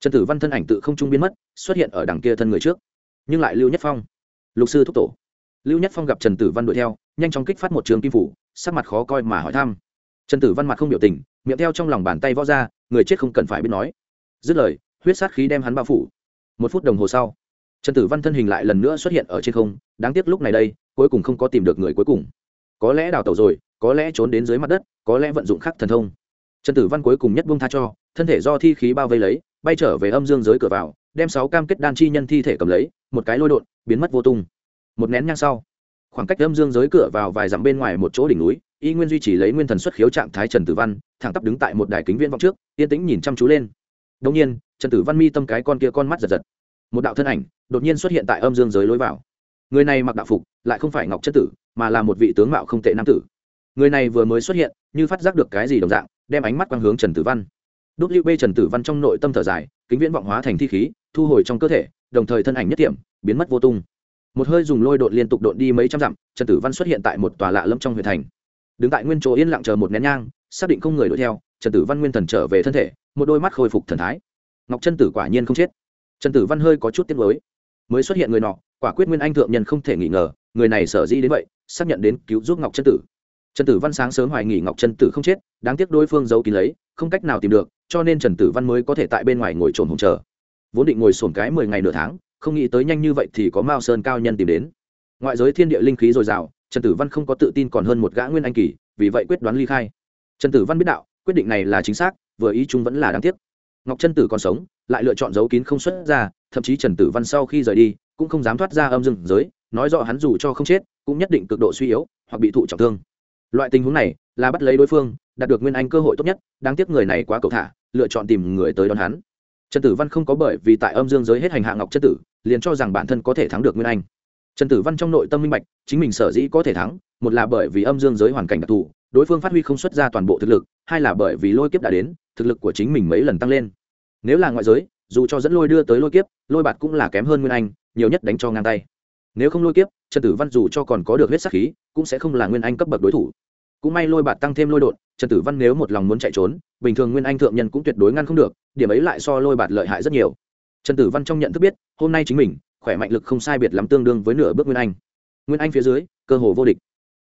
Trần tử văn thân ảnh tự không trung biến mất, xuất hiện ở đằng kia thân người trước. Nhưng lại lưu nhất phong. Lục sư thúc tổ. Lưu nhất phong gặp trần tử văn đuổi theo, nhanh chóng kích phát một trường kim phủ, sắc mặt khó coi mà hỏi thăm. Trần tử văn mặt không biểu tình, miệng theo trong lòng bàn tay võ ra, người chết không cần phải biết nói. Dứt lời, huyết sát khí đem hắn bao phủ. Một phút đồng hồ sau, trần tử văn thân hình lại lần nữa xuất hiện ở trên không, đáng tiếc lúc này đây, cuối cùng không có tìm được người cuối cùng có lẽ đào tẩu rồi, có lẽ trốn đến dưới mặt đất, có lẽ vận dụng khắc thần thông. Trần tử văn cuối cùng nhất buông tha cho, thân thể do thi khí bao vây lấy, bay trở về âm dương giới cửa vào, đem sáu cam kết đan chi nhân thi thể cầm lấy, một cái lôi đột biến mất vô tung. Một nén nhang sau, khoảng cách âm dương giới cửa vào vài dặm bên ngoài một chỗ đỉnh núi, y nguyên duy trì lấy nguyên thần xuất khiếu trạng thái trần tử văn, thẳng tắp đứng tại một đài kính viễn vọng trước, yên tĩnh nhìn chăm chú lên. Đông nhiên, trần tử văn mi tâm cái con kia con mắt giật giật. Một đạo thân ảnh đột nhiên xuất hiện tại âm dương giới lối vào người này mặc đạo phục, lại không phải ngọc chất tử, mà là một vị tướng mạo không tệ nam tử. Người này vừa mới xuất hiện, như phát giác được cái gì đồng dạng, đem ánh mắt quang hướng trần tử văn. Wb trần tử văn trong nội tâm thở dài, kính viễn vọng hóa thành thi khí, thu hồi trong cơ thể, đồng thời thân ảnh nhất tiệm, biến mất vô tung. Một hơi dùng lôi đột liên tục đột đi mấy trăm dặm, trần tử văn xuất hiện tại một tòa lạ lâm trong huyện thành. Đứng tại nguyên chỗ yên lặng chờ một nén nhang, xác định không người đuổi theo, trần tử văn nguyên thần trở về thân thể, một đôi mắt khôi phục thần thái. Ngọc chân tử quả nhiên không chết. Trần tử văn hơi có chút tiếc mới mới xuất hiện người nọ quả quyết nguyên anh thượng nhân không thể nghi ngờ, người này sở dĩ đến vậy, xác nhận đến cứu giúp ngọc chân tử. Trần tử văn sáng sớm hoài nghỉ ngọc chân tử không chết, đáng tiếc đối phương giấu kín lấy, không cách nào tìm được, cho nên trần tử văn mới có thể tại bên ngoài ngồi trồn hùng chờ. Vốn định ngồi sồn cái mười ngày nửa tháng, không nghĩ tới nhanh như vậy thì có mao sơn cao nhân tìm đến. Ngoại giới thiên địa linh khí dồi dào, trần tử văn không có tự tin còn hơn một gã nguyên anh kỳ, vì vậy quyết đoán ly khai. Trần tử văn biết đạo, quyết định này là chính xác, vừa ý chúng vẫn là đáng tiếc. Ngọc trân tử còn sống, lại lựa chọn giấu kín không xuất ra, thậm chí trần tử văn sau khi rời đi cũng không dám thoát ra âm dương giới, nói rõ hắn dù cho không chết, cũng nhất định cực độ suy yếu, hoặc bị thụ trọng thương. Loại tình huống này là bắt lấy đối phương, đạt được nguyên anh cơ hội tốt nhất, đáng tiếc người này quá cầu thả, lựa chọn tìm người tới đón hắn. Trần tử văn không có bởi vì tại âm dương giới hết hành hạ ngọc chất tử, liền cho rằng bản thân có thể thắng được nguyên anh. Trần tử văn trong nội tâm minh bạch, chính mình sở dĩ có thể thắng, một là bởi vì âm dương giới hoàn cảnh đặc thù, đối phương phát huy không xuất ra toàn bộ thực lực, hai là bởi vì lôi kiếp đã đến, thực lực của chính mình mấy lần tăng lên. Nếu là ngoại giới dù cho dẫn lôi đưa tới lôi kiếp, lôi bạt cũng là kém hơn nguyên anh, nhiều nhất đánh cho ngang tay. Nếu không lôi kiếp, trần tử văn dù cho còn có được huyết sắc khí, cũng sẽ không là nguyên anh cấp bậc đối thủ. Cũng may lôi bạt tăng thêm lôi đột trần tử văn nếu một lòng muốn chạy trốn, bình thường nguyên anh thượng nhân cũng tuyệt đối ngăn không được, điểm ấy lại so lôi bạt lợi hại rất nhiều. Trần tử văn trong nhận thức biết, hôm nay chính mình, khỏe mạnh lực không sai biệt lắm tương đương với nửa bước nguyên anh. Nguyên anh phía dưới, cơ hồ vô địch.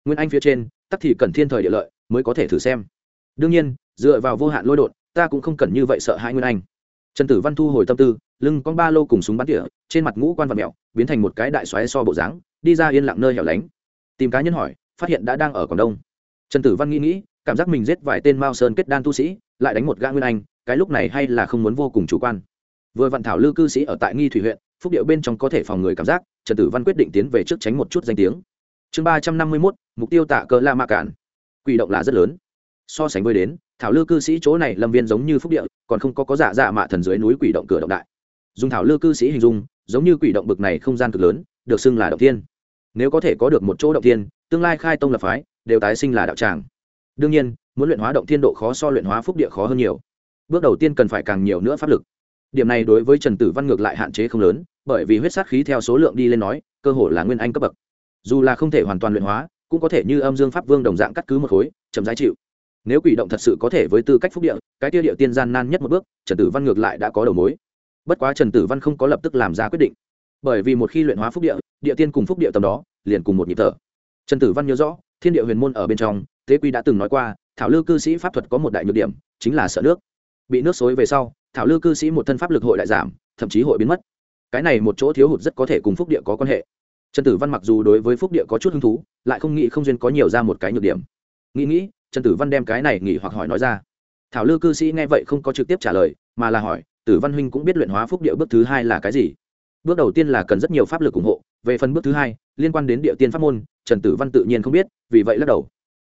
Nguyên anh phía trên, tắc thì cần thiên thời địa lợi mới có thể thử xem. Đương nhiên, dựa vào vô hạn lôi đột ta cũng không cần như vậy sợ hai nguyên anh trần tử văn thu hồi tâm tư, lưng con ba lô cùng súng bắn tỉa, trên mặt ngũ quan vật mẹo, biến thành một cái đại xoáy so bộ dáng, đi ra yên lặng nơi hẻo lánh. Tìm cá nhân hỏi, phát hiện đã đang ở quảng đông. Trần tử văn nghĩ nghĩ, cảm giác mình giết vài tên mao sơn kết đan tu sĩ, lại đánh một gã nguyên anh, cái lúc này hay là không muốn vô cùng chủ quan. Vừa vạn thảo lư cư sĩ ở tại nghi thủy huyện, phúc điệu bên trong có thể phòng người cảm giác, trần tử văn quyết định tiến về trước tránh một chút danh tiếng. Chương ba trăm năm mươi mốt, mục tiêu tạ cờ la mạ cản quỷ động là rất lớn. So sánh với đến thảo lư cư sĩ chỗ này lâm viên giống như phúc địa, còn không có có giả dạ mạ thần dưới núi quỷ động cửa động đại. Dùng thảo lư cư sĩ hình dung, giống như quỷ động bực này không gian cực lớn, được xưng là động thiên. Nếu có thể có được một chỗ động thiên, tương lai khai tông lập phái, đều tái sinh là đạo tràng. Đương nhiên, muốn luyện hóa động thiên độ khó so luyện hóa phúc địa khó hơn nhiều. Bước đầu tiên cần phải càng nhiều nữa pháp lực. Điểm này đối với trần tử văn ngược lại hạn chế không lớn, bởi vì huyết sát khí theo số lượng đi lên nói, cơ hội là nguyên anh cấp bậc. Dù là không thể hoàn toàn luyện hóa, cũng có thể như âm dương pháp vương đồng dạng cắt cứ một khối, chậm giá chịu nếu quỷ động thật sự có thể với tư cách phúc địa, cái tiêu địa tiên gian nan nhất một bước, trần tử văn ngược lại đã có đầu mối. Bất quá trần tử văn không có lập tức làm ra quyết định. Bởi vì một khi luyện hóa phúc địa địa tiên cùng phúc địa tầm đó, liền cùng một nhịp thở. Trần tử văn nhớ rõ, thiên địa huyền môn ở bên trong, tế quy đã từng nói qua, thảo lư cư sĩ pháp thuật có một đại nhược điểm, chính là sợ nước. Bị nước xối về sau, thảo lư cư sĩ một thân pháp lực hội lại giảm, thậm chí hội biến mất. Cái này một chỗ thiếu hụt rất có thể cùng phúc địa có quan hệ. Trần tử văn mặc dù đối với phúc địa có chút hứng thú, lại không nghĩ không duyên có nhiều ra một cái nhược điểm. Nghĩ nghĩ trần tử văn đem cái này nghỉ hoặc hỏi nói ra. Thảo lư cư sĩ nghe vậy không có trực tiếp trả lời, mà là hỏi, tử văn huynh cũng biết luyện hóa phúc địa bước thứ hai là cái gì? Bước đầu tiên là cần rất nhiều pháp lực ủng hộ, về phần bước thứ hai, liên quan đến địa tiên pháp môn, trần tử văn tự nhiên không biết, vì vậy lắc đầu.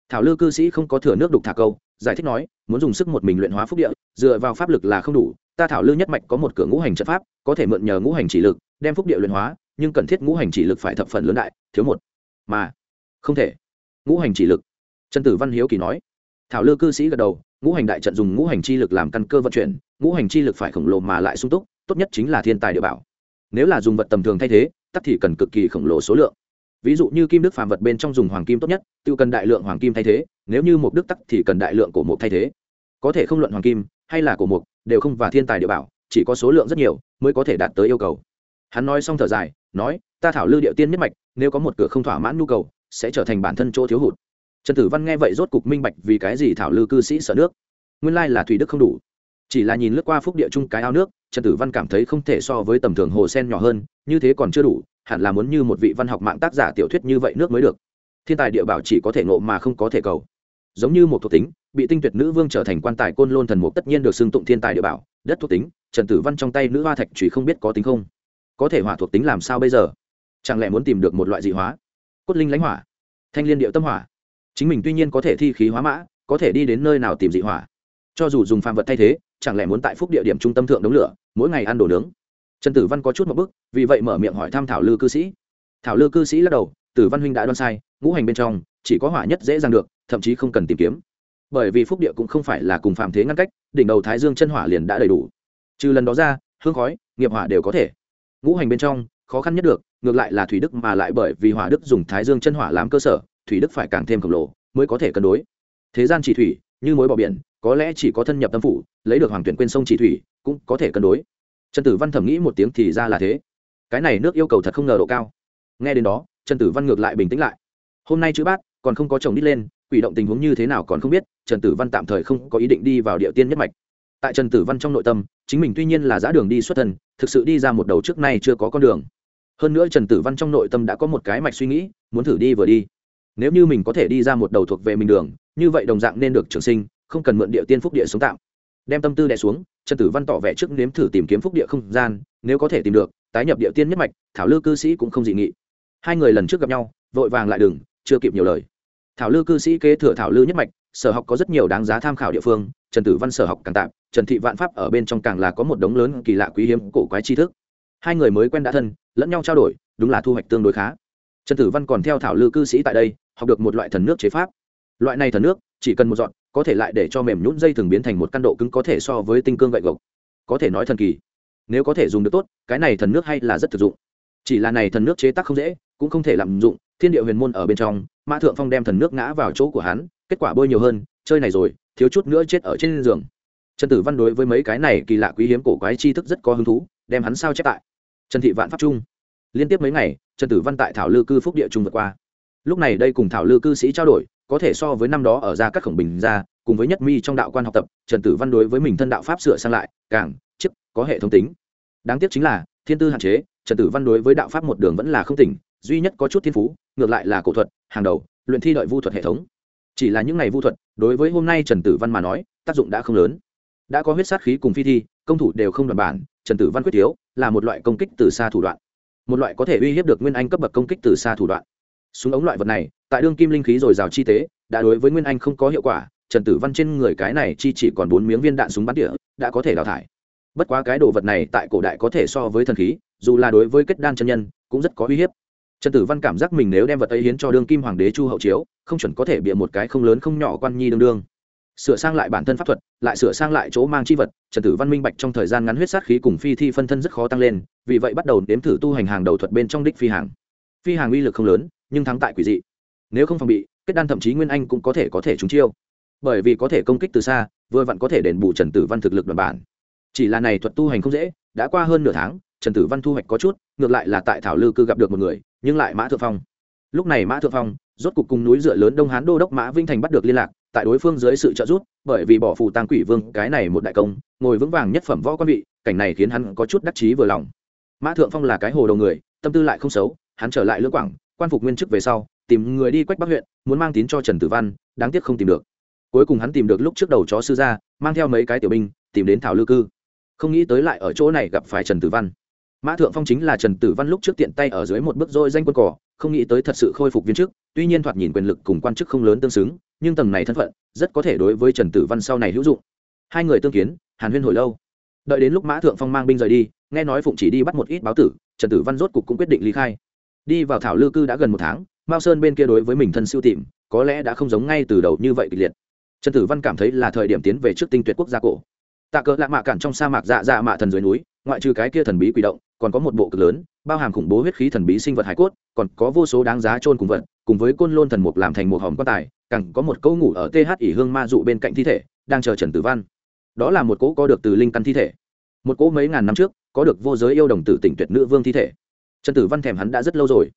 Thảo lư cư sĩ không có thừa nước đục thả câu, giải thích nói, muốn dùng sức một mình luyện hóa phúc địa, dựa vào pháp lực là không đủ, ta thảo lư nhất mạch có một cửa ngũ hành trận pháp, có thể mượn nhờ ngũ hành chỉ lực, đem phúc địa luyện hóa, nhưng cần thiết ngũ hành chỉ lực phải thập phần lớn đại, thiếu một. Mà, không thể. Ngũ hành chỉ lực trần tử văn hiếu kỳ nói. Thảo lư cư sĩ gật đầu, ngũ hành đại trận dùng ngũ hành chi lực làm căn cơ vận chuyển, ngũ hành chi lực phải khổng lồ mà lại sung túc, tốt nhất chính là thiên tài địa bảo. Nếu là dùng vật tầm thường thay thế, tắc thì cần cực kỳ khổng lồ số lượng. Ví dụ như kim đức phàm vật bên trong dùng hoàng kim tốt nhất tự cần đại lượng hoàng kim thay thế, nếu như một đức tắc thì cần đại lượng cổ mục thay thế. Có thể không luận hoàng kim, hay là cổ mục, đều không và thiên tài địa bảo, chỉ có số lượng rất nhiều mới có thể đạt tới yêu cầu. Hắn nói xong thở dài, nói, ta thảo lư địa tiên nhất mạch, nếu có một cửa không thỏa mãn nhu cầu, sẽ trở thành bản thân chỗ thiếu hụt trần tử văn nghe vậy rốt cục minh bạch vì cái gì thảo lư cư sĩ sợ nước. Nguyên lai là thủy đức không đủ. Chỉ là nhìn lướt qua phúc địa chung cái ao nước, trần tử văn cảm thấy không thể so với tầm thường hồ sen nhỏ hơn, như thế còn chưa đủ, hẳn là muốn như một vị văn học mạng tác giả tiểu thuyết như vậy nước mới được. Thiên tài địa bảo chỉ có thể ngộ mà không có thể cầu. Giống như một thuộc tính, bị tinh tuyệt nữ vương trở thành quan tài côn lôn thần mục tất nhiên được xưng tụng thiên tài địa bảo, đất thuộc tính, trần tử văn trong tay nữ hoa thạch chỉ không biết có tính không? Có thể hỏa thuộc tính làm sao bây giờ? Chẳng lẽ muốn tìm được một loại dị hóa? Cốt linh lãnh hỏa, thanh liên điệu tâm hỏa chính mình tuy nhiên có thể thi khí hóa mã, có thể đi đến nơi nào tìm dị hỏa. Cho dù dùng phàm vật thay thế, chẳng lẽ muốn tại phúc địa điểm trung tâm thượng đống lửa, mỗi ngày ăn đồ nướng? Trần tử văn có chút một bức vì vậy mở miệng hỏi thăm thảo lư cư sĩ. Thảo lư cư sĩ lắc đầu, tử văn huynh đã đoán sai, ngũ hành bên trong, chỉ có hỏa nhất dễ dàng được, thậm chí không cần tìm kiếm. Bởi vì phúc địa cũng không phải là cùng phạm thế ngăn cách, đỉnh đầu thái dương chân hỏa liền đã đầy đủ. Trừ lần đó ra, hương khói, nghiệp hỏa đều có thể. Ngũ hành bên trong, khó khăn nhất được, ngược lại là thủy đức mà lại bởi vì hỏa đức dùng thái dương chân hỏa làm cơ sở thủy đức phải càng thêm khổng lồ mới có thể cân đối. Thế gian chỉ thủy, như mối bỏ biển, có lẽ chỉ có thân nhập tâm phủ, lấy được hoàng tuyển quên sông chỉ thủy, cũng có thể cân đối. Trần tử văn thẩm nghĩ một tiếng thì ra là thế. Cái này nước yêu cầu thật không ngờ độ cao. Nghe đến đó, trần tử văn ngược lại bình tĩnh lại. Hôm nay chữ bát, còn không có chồng đít lên, quỷ động tình huống như thế nào còn không biết, trần tử văn tạm thời không có ý định đi vào địa tiên nhất mạch. Tại trần tử văn trong nội tâm, chính mình tuy nhiên là giã đường đi xuất thân, thực sự đi ra một đầu trước nay chưa có con đường. Hơn nữa trần tử văn trong nội tâm đã có một cái mạch suy nghĩ, muốn thử đi vừa đi nếu như mình có thể đi ra một đầu thuộc về mình đường, như vậy đồng dạng nên được trường sinh, không cần mượn địa tiên phúc địa sống tạm. Đem tâm tư đẻ xuống, trần tử văn tỏ vẻ trước nếm thử tìm kiếm phúc địa không gian, nếu có thể tìm được, tái nhập địa tiên nhất mạch, thảo lư cư sĩ cũng không dị nghị. Hai người lần trước gặp nhau, vội vàng lại đừng chưa kịp nhiều lời. Thảo lư cư sĩ kế thừa thảo lư nhất mạch, sở học có rất nhiều đáng giá tham khảo địa phương, trần tử văn sở học càng tạm, trần thị vạn pháp ở bên trong càng là có một đống lớn kỳ lạ quý hiếm cổ quái tri thức. Hai người mới quen đã thân, lẫn nhau trao đổi, đúng là thu hoạch tương đối khá. Trần tử văn còn theo thảo lư cư sĩ tại đây học được một loại thần nước chế pháp. Loại này thần nước, chỉ cần một dọn có thể lại để cho mềm nhún dây thường biến thành một căn độ cứng có thể so với tinh cương gậy gộc. Có thể nói thần kỳ. Nếu có thể dùng được tốt, cái này thần nước hay là rất thực dụng. Chỉ là này thần nước chế tác không dễ, cũng không thể lạm dụng, thiên địa huyền môn ở bên trong, mã thượng phong đem thần nước ngã vào chỗ của hắn, kết quả bôi nhiều hơn, chơi này rồi, thiếu chút nữa chết ở trên giường. Trần tử văn đối với mấy cái này kỳ lạ quý hiếm cổ quái tri thức rất có hứng thú, đem hắn sao chép tại trần thị vạn pháp trung. Liên tiếp mấy ngày, trần tử văn tại thảo lư cư phúc địa trung vượt qua lúc này đây cùng thảo lư cư sĩ trao đổi, có thể so với năm đó ở ra các khổng bình ra cùng với nhất mi trong đạo quan học tập, trần tử văn đối với mình thân đạo pháp sửa sang lại, càng chức có hệ thống tính. Đáng tiếc chính là, thiên tư hạn chế, trần tử văn đối với đạo pháp một đường vẫn là không tỉnh, duy nhất có chút thiên phú, ngược lại là cổ thuật, hàng đầu, luyện thi đợi vu thuật hệ thống. Chỉ là những ngày vu thuật, đối với hôm nay trần tử văn mà nói, tác dụng đã không lớn. Đã có huyết sát khí cùng phi thi, công thủ đều không đoàn bản, trần tử văn quyết thiếu là một loại công kích từ xa thủ đoạn. Một loại có thể uy hiếp được nguyên anh cấp bậc công kích từ xa thủ đoạn súng ống loại vật này, tại đương kim linh khí dồi dào chi tế, đã đối với nguyên anh không có hiệu quả, trần tử văn trên người cái này chi chỉ còn bốn miếng viên đạn súng bắn địa đã có thể đào thải. Bất quá cái đồ vật này tại cổ đại có thể so với thần khí, dù là đối với kết đan chân nhân, cũng rất có uy hiếp. Trần tử văn cảm giác mình nếu đem vật ấy hiến cho đương kim hoàng đế chu hậu chiếu, không chuẩn có thể bịa một cái không lớn không nhỏ quan nhi đương đương. Sửa sang lại bản thân pháp thuật, lại sửa sang lại chỗ mang chi vật, trần tử văn minh bạch trong thời gian ngắn huyết sát khí cùng phi thi phân thân rất khó tăng lên, vì vậy bắt đầu đếm thử tu hành hàng đầu thuật bên trong đích phi hàng. Phi hàng uy lực không lớn nhưng thắng tại quỷ dị. Nếu không phòng bị, kết đan thậm chí nguyên anh cũng có thể có thể trúng chiêu. Bởi vì có thể công kích từ xa, vừa vặn có thể đền bù trần tử văn thực lực đoàn bản. Chỉ là này thuật tu hành không dễ, đã qua hơn nửa tháng, trần tử văn thu hoạch có chút, ngược lại là tại thảo lư cư gặp được một người, nhưng lại mã thượng phong. Lúc này mã thượng phong, rốt cục cùng núi dựa lớn đông hán đô đốc mã vinh thành bắt được liên lạc, tại đối phương dưới sự trợ giúp, bởi vì bỏ phù tăng quỷ vương, cái này một đại công, ngồi vững vàng nhất phẩm võ quan vị, cảnh này khiến hắn có chút đắc chí vừa lòng. Mã thượng phong là cái hồ đầu người, tâm tư lại không xấu, hắn trở lại lưỡng quảng quan phục nguyên chức về sau, tìm người đi quách bắc huyện, muốn mang tín cho trần tử văn, đáng tiếc không tìm được. Cuối cùng hắn tìm được lúc trước đầu chó sư gia, mang theo mấy cái tiểu binh, tìm đến thảo lư cư. Không nghĩ tới lại ở chỗ này gặp phải trần tử văn. Mã thượng phong chính là trần tử văn lúc trước tiện tay ở dưới một bước dôi danh quân cỏ, không nghĩ tới thật sự khôi phục viên chức, tuy nhiên thoạt nhìn quyền lực cùng quan chức không lớn tương xứng, nhưng tầng này thân phận, rất có thể đối với trần tử văn sau này hữu dụng. Hai người tương kiến, hàn huyên hồi lâu. Đợi đến lúc mã thượng phong mang binh rời đi, nghe nói phụng chỉ đi bắt một ít báo tử, trần tử văn rốt cục cũng quyết định ly khai đi vào thảo lư cư đã gần một tháng, mao sơn bên kia đối với mình thân siêu tìm có lẽ đã không giống ngay từ đầu như vậy kịch liệt. Trần tử văn cảm thấy là thời điểm tiến về trước tinh tuyệt quốc gia cổ. Tạ cỡ lạ mạ cản trong sa mạc dạ dạ mạ thần dưới núi, ngoại trừ cái kia thần bí quỷ động, còn có một bộ cực lớn, bao hàm khủng bố huyết khí thần bí sinh vật hải cốt, còn có vô số đáng giá trôn cùng vật, cùng với côn lôn thần mục làm thành một hòm quan tài cẳng có một cỗ ngủ ở th ỉ hương ma dụ bên cạnh thi thể, đang chờ trần tử văn. Đó là một cỗ có được từ linh căn thi thể. Một cỗ mấy ngàn năm trước, có được vô giới yêu đồng tử tỉnh tuyệt nữ vương thi thể trần tử văn thèm hắn đã rất lâu rồi.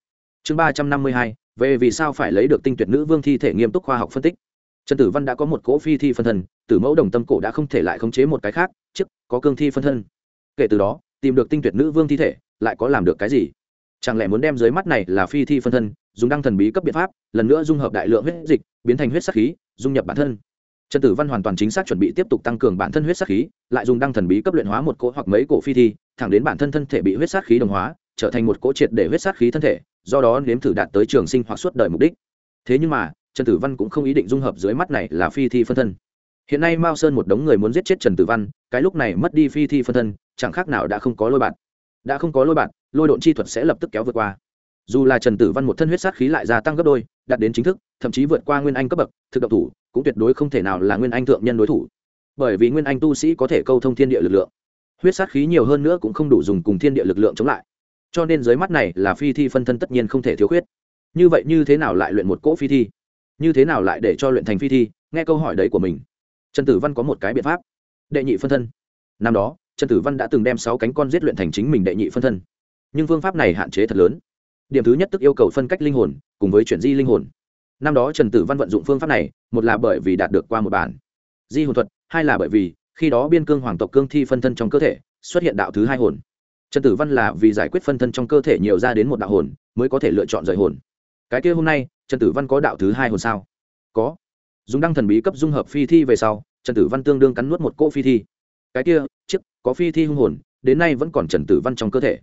Chương ba trăm năm mươi hai, về vì sao phải lấy được tinh tuyệt nữ vương thi thể nghiêm túc khoa học phân tích. Trần tử văn đã có một cỗ phi thi phân thân tử mẫu đồng tâm cổ đã không thể lại khống chế một cái khác, trước, có cương thi phân thân. Kể từ đó, tìm được tinh tuyệt nữ vương thi thể, lại có làm được cái gì? Chẳng lẽ muốn đem dưới mắt này là phi thi phân thân, dùng đăng thần bí cấp biện pháp, lần nữa dung hợp đại lượng huyết dịch, biến thành huyết sắc khí, dung nhập bản thân? Trần tử văn hoàn toàn chính xác chuẩn bị tiếp tục tăng cường bản thân huyết sắc khí, lại dùng đăng thần bí cấp luyện hóa một cỗ hoặc mấy cổ phi thi, thẳng đến bản thân thân thể bị huyết sắc khí đồng hóa trở thành một cỗ triệt để huyết sát khí thân thể, do đó nếm thử đạt tới trường sinh hoặc suốt đời mục đích. Thế nhưng mà, trần tử văn cũng không ý định dung hợp dưới mắt này là phi thi phân thân. Hiện nay mao sơn một đống người muốn giết chết trần tử văn, cái lúc này mất đi phi thi phân thân, chẳng khác nào đã không có lôi bạn đã không có lôi bạn lôi độn chi thuật sẽ lập tức kéo vượt qua. Dù là trần tử văn một thân huyết sát khí lại gia tăng gấp đôi, đạt đến chính thức, thậm chí vượt qua nguyên anh cấp bậc, thực độc thủ, cũng tuyệt đối không thể nào là nguyên anh thượng nhân đối thủ. Bởi vì nguyên anh tu sĩ có thể câu thông thiên địa lực lượng. Huyết sát khí nhiều hơn nữa cũng không đủ dùng cùng thiên địa lực lượng chống lại cho nên dưới mắt này là phi thi phân thân tất nhiên không thể thiếu khuyết. Như vậy như thế nào lại luyện một cỗ phi thi? Như thế nào lại để cho luyện thành phi thi? Nghe câu hỏi đấy của mình, trần tử văn có một cái biện pháp. Đệ nhị phân thân. Năm đó, trần tử văn đã từng đem sáu cánh con giết luyện thành chính mình đệ nhị phân thân. Nhưng phương pháp này hạn chế thật lớn. Điểm thứ nhất tức yêu cầu phân cách linh hồn, cùng với chuyển di linh hồn. Năm đó trần tử văn vận dụng phương pháp này, một là bởi vì đạt được qua một bản di hồn thuật, hai là bởi vì khi đó biên cương hoàng tộc cương thi phân thân trong cơ thể, xuất hiện đạo thứ hai hồn trần tử văn là vì giải quyết phân thân trong cơ thể nhiều ra đến một đạo hồn, mới có thể lựa chọn rời hồn. Cái kia hôm nay, trần tử văn có đạo thứ hai hồn sao? Có. Dùng đăng thần bí cấp dung hợp phi thi về sau, trần tử văn tương đương cắn nuốt một cỗ phi thi. Cái kia, chiếc, có phi thi hung hồn, đến nay vẫn còn trần tử văn trong cơ thể.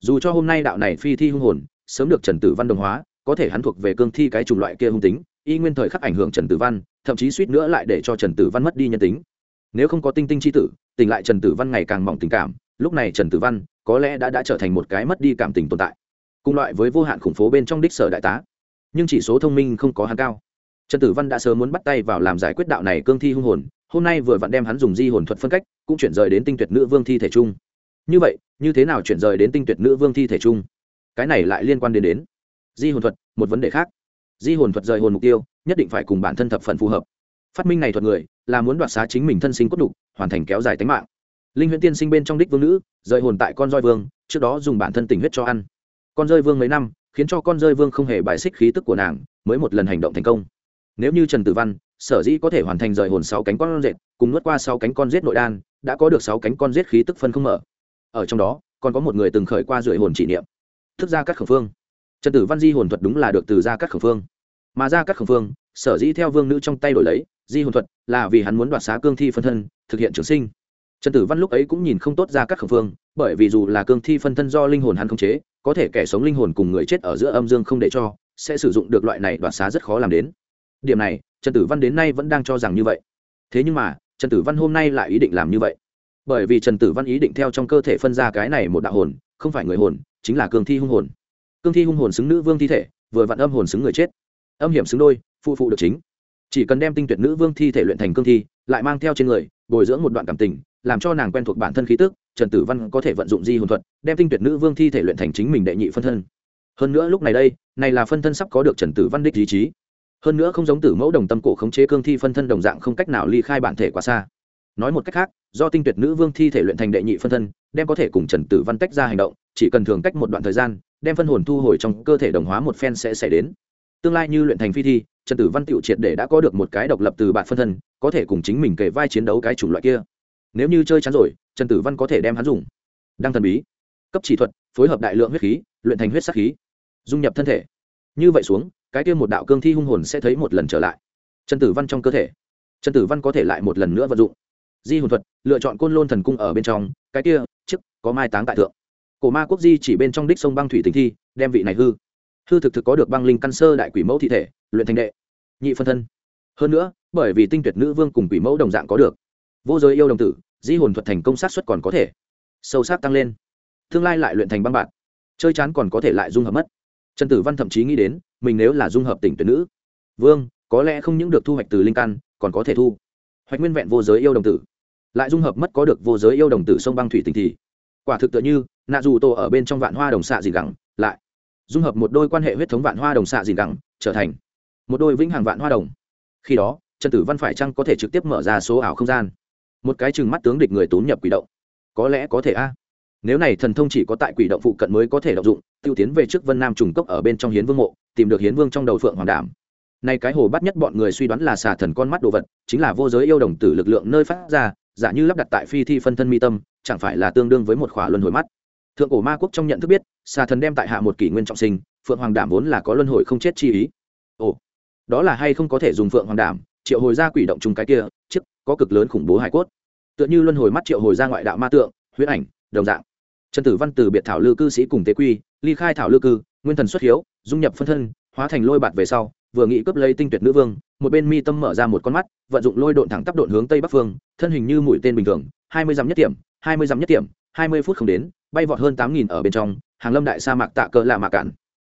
Dù cho hôm nay đạo này phi thi hung hồn, sớm được trần tử văn đồng hóa, có thể hắn thuộc về cương thi cái chủng loại kia hung tính, y nguyên thời khắc ảnh hưởng trần tử văn, thậm chí suýt nữa lại để cho trần tử văn mất đi nhân tính. Nếu không có tinh tinh c h i tử, tỉnh lại trần tử văn ngày càng mỏng tình cảm, lúc này trần tử văn có lẽ đã đã trở thành một cái mất đi cảm tình tồn tại, cùng loại với vô hạn khủng phố bên trong đích sở đại tá. Nhưng chỉ số thông minh không có hắn cao. Trần tử văn đã sớm muốn bắt tay vào làm giải quyết đạo này cương thi hung hồn, hôm nay vừa vặn đem hắn dùng di hồn thuật phân cách, cũng chuyển rời đến tinh tuyệt nữ vương thi thể chung. Như vậy, như thế nào chuyển rời đến tinh tuyệt nữ vương thi thể chung? Cái này lại liên quan đến đến di hồn thuật, một vấn đề khác. Di hồn thuật rời hồn mục tiêu, nhất định phải cùng bản thân thập phần phù hợp. Phát minh này thuật người, là muốn đoạt xá chính mình thân sinh cốt đục hoàn thành kéo dài tính mạng linh huyễn tiên sinh bên trong đích vương nữ, rời hồn tại con roi vương, trước đó dùng bản thân tình huyết cho ăn. Con rơi vương mấy năm, khiến cho con rơi vương không hề bài xích khí tức của nàng, mới một lần hành động thành công. Nếu như trần tử văn, sở dĩ có thể hoàn thành rời hồn sáu cánh con rết, cùng nuốt qua sáu cánh con rết nội đan, đã có được sáu cánh con rết khí tức phân không mở. Ở trong đó, còn có một người từng khởi qua rưỡi hồn chỉ niệm. Thức ra các khẩu phương. Trần tử văn di hồn thuật đúng là được từ ra các khẩu phương. Mà ra các khẩu phương, sở dĩ theo vương nữ trong tay đổi lấy, di hồn thuật là vì hắn muốn đoạt xá cương thi phân thân, thực hiện trường sinh trần tử văn lúc ấy cũng nhìn không tốt ra các khẩu phương, bởi vì dù là cương thi phân thân do linh hồn hắn không chế, có thể kẻ sống linh hồn cùng người chết ở giữa âm dương không để cho, sẽ sử dụng được loại này đoạt xá rất khó làm đến. Điểm này, trần tử văn đến nay vẫn đang cho rằng như vậy. Thế nhưng mà, trần tử văn hôm nay lại ý định làm như vậy. Bởi vì trần tử văn ý định theo trong cơ thể phân ra cái này một đạo hồn, không phải người hồn, chính là cương thi hung hồn. Cương thi hung hồn xứng nữ vương thi thể, vừa vặn âm hồn xứng người chết. Âm hiểm xứng đôi, phụ phụ được chính. Chỉ cần đem tinh tuyệt nữ vương thi thể luyện thành cương thi, lại mang theo trên người, bồi dưỡng một đoạn cảm tình làm cho nàng quen thuộc bản thân khí tức, trần tử văn có thể vận dụng di hồn thuật, đem tinh tuyệt nữ vương thi thể luyện thành chính mình đệ nhị phân thân. Hơn nữa lúc này đây, này là phân thân sắp có được trần tử văn đích ý chí. Hơn nữa không giống tử mẫu đồng tâm cổ khống chế cương thi phân thân đồng dạng không cách nào ly khai bản thể quá xa. Nói một cách khác, do tinh tuyệt nữ vương thi thể luyện thành đệ nhị phân thân, đem có thể cùng trần tử văn tách ra hành động, chỉ cần thường cách một đoạn thời gian, đem phân hồn thu hồi trong cơ thể đồng hóa một phen sẽ xảy đến. Tương lai như luyện thành phi thi, trần tử văn Tiệu triệt để đã có được một cái độc lập từ bạn phân thân, có thể cùng chính mình kể vai chiến đấu cái chủng loại kia nếu như chơi chắn rồi, trần tử văn có thể đem hắn dùng. Đăng thần bí, cấp chỉ thuật, phối hợp đại lượng huyết khí, luyện thành huyết sắc khí, dung nhập thân thể. Như vậy xuống, cái kia một đạo cương thi hung hồn sẽ thấy một lần trở lại. Trần tử văn trong cơ thể. Trần tử văn có thể lại một lần nữa vận dụng. Di hồn thuật, lựa chọn côn lôn thần cung ở bên trong, cái kia chức có mai táng tại thượng. Cổ ma quốc di chỉ bên trong đích sông băng thủy tình thi, đem vị này hư. Hư thực thực có được băng linh căn sơ đại quỷ mẫu thi thể, luyện thành đệ, nhị phân thân. Hơn nữa, bởi vì tinh tuyệt nữ vương cùng quỷ mẫu đồng dạng có được vô giới yêu đồng tử, di hồn thuật thành công sát xuất còn có thể. Sâu sắc tăng lên. Tương lai lại luyện thành băng bạn. Chơi chán còn có thể lại dung hợp mất. Trần tử văn thậm chí nghĩ đến, mình nếu là dung hợp tỉnh tuyển nữ. Vương, có lẽ không những được thu hoạch từ linh căn, còn có thể thu hoạch nguyên vẹn vô giới yêu đồng tử. Lại dung hợp mất có được vô giới yêu đồng tử sông băng thủy tình thì, quả thực tựa như, nạ dù tổ ở bên trong vạn hoa đồng xạ dìn gẳng, lại dung hợp một đôi quan hệ huyết thống vạn hoa đồng xạ dìn gẳng, trở thành một đôi vĩnh hằng vạn hoa đồng. Khi đó, trần tử văn phải chăng có thể trực tiếp mở ra số ảo không gian? Một cái chừng mắt tướng địch người tốn nhập quỷ động. Có lẽ có thể a. Nếu này thần thông chỉ có tại quỷ động phụ cận mới có thể động dụng, tiêu tiến về trước vân nam trùng cốc ở bên trong hiến vương mộ, tìm được hiến vương trong đầu phượng hoàng đảm. Nay cái hồ bắt nhất bọn người suy đoán là xà thần con mắt đồ vật, chính là vô giới yêu đồng tử lực lượng nơi phát ra, giả như lắp đặt tại phi thi phân thân mi tâm, chẳng phải là tương đương với một khỏa luân hồi mắt. Thượng cổ ma quốc trong nhận thức biết, xà thần đem tại hạ một kỷ nguyên trọng sinh, phượng hoàng đảm vốn là có luân hồi không chết chi ý. Ồ, đó là hay không có thể dùng phượng hoàng đảm, triệu hồi ra quỷ động chung cái kia có cực lớn khủng bố hải cốt. Tựa như luân hồi mắt triệu hồi ra ngoại đạo ma tượng huyết ảnh, đồng dạng. Trần tử văn từ biệt thảo lư cư sĩ cùng tế quy, ly khai thảo lư cư, nguyên thần xuất hiếu, dung nhập phân thân, hóa thành lôi bạt về sau, vừa nghĩ cướp lấy tinh tuyệt nữ vương, một bên mi tâm mở ra một con mắt, vận dụng lôi độn thẳng tắp độn hướng tây bắc phương, thân hình như mũi tên bình thường, hai mươi dặm nhất điểm hai mươi dặm nhất điểm hai mươi phút không đến, bay vọt hơn tám nghìn ở bên trong, hàng lâm đại sa mạc tạ cơ là mạc cản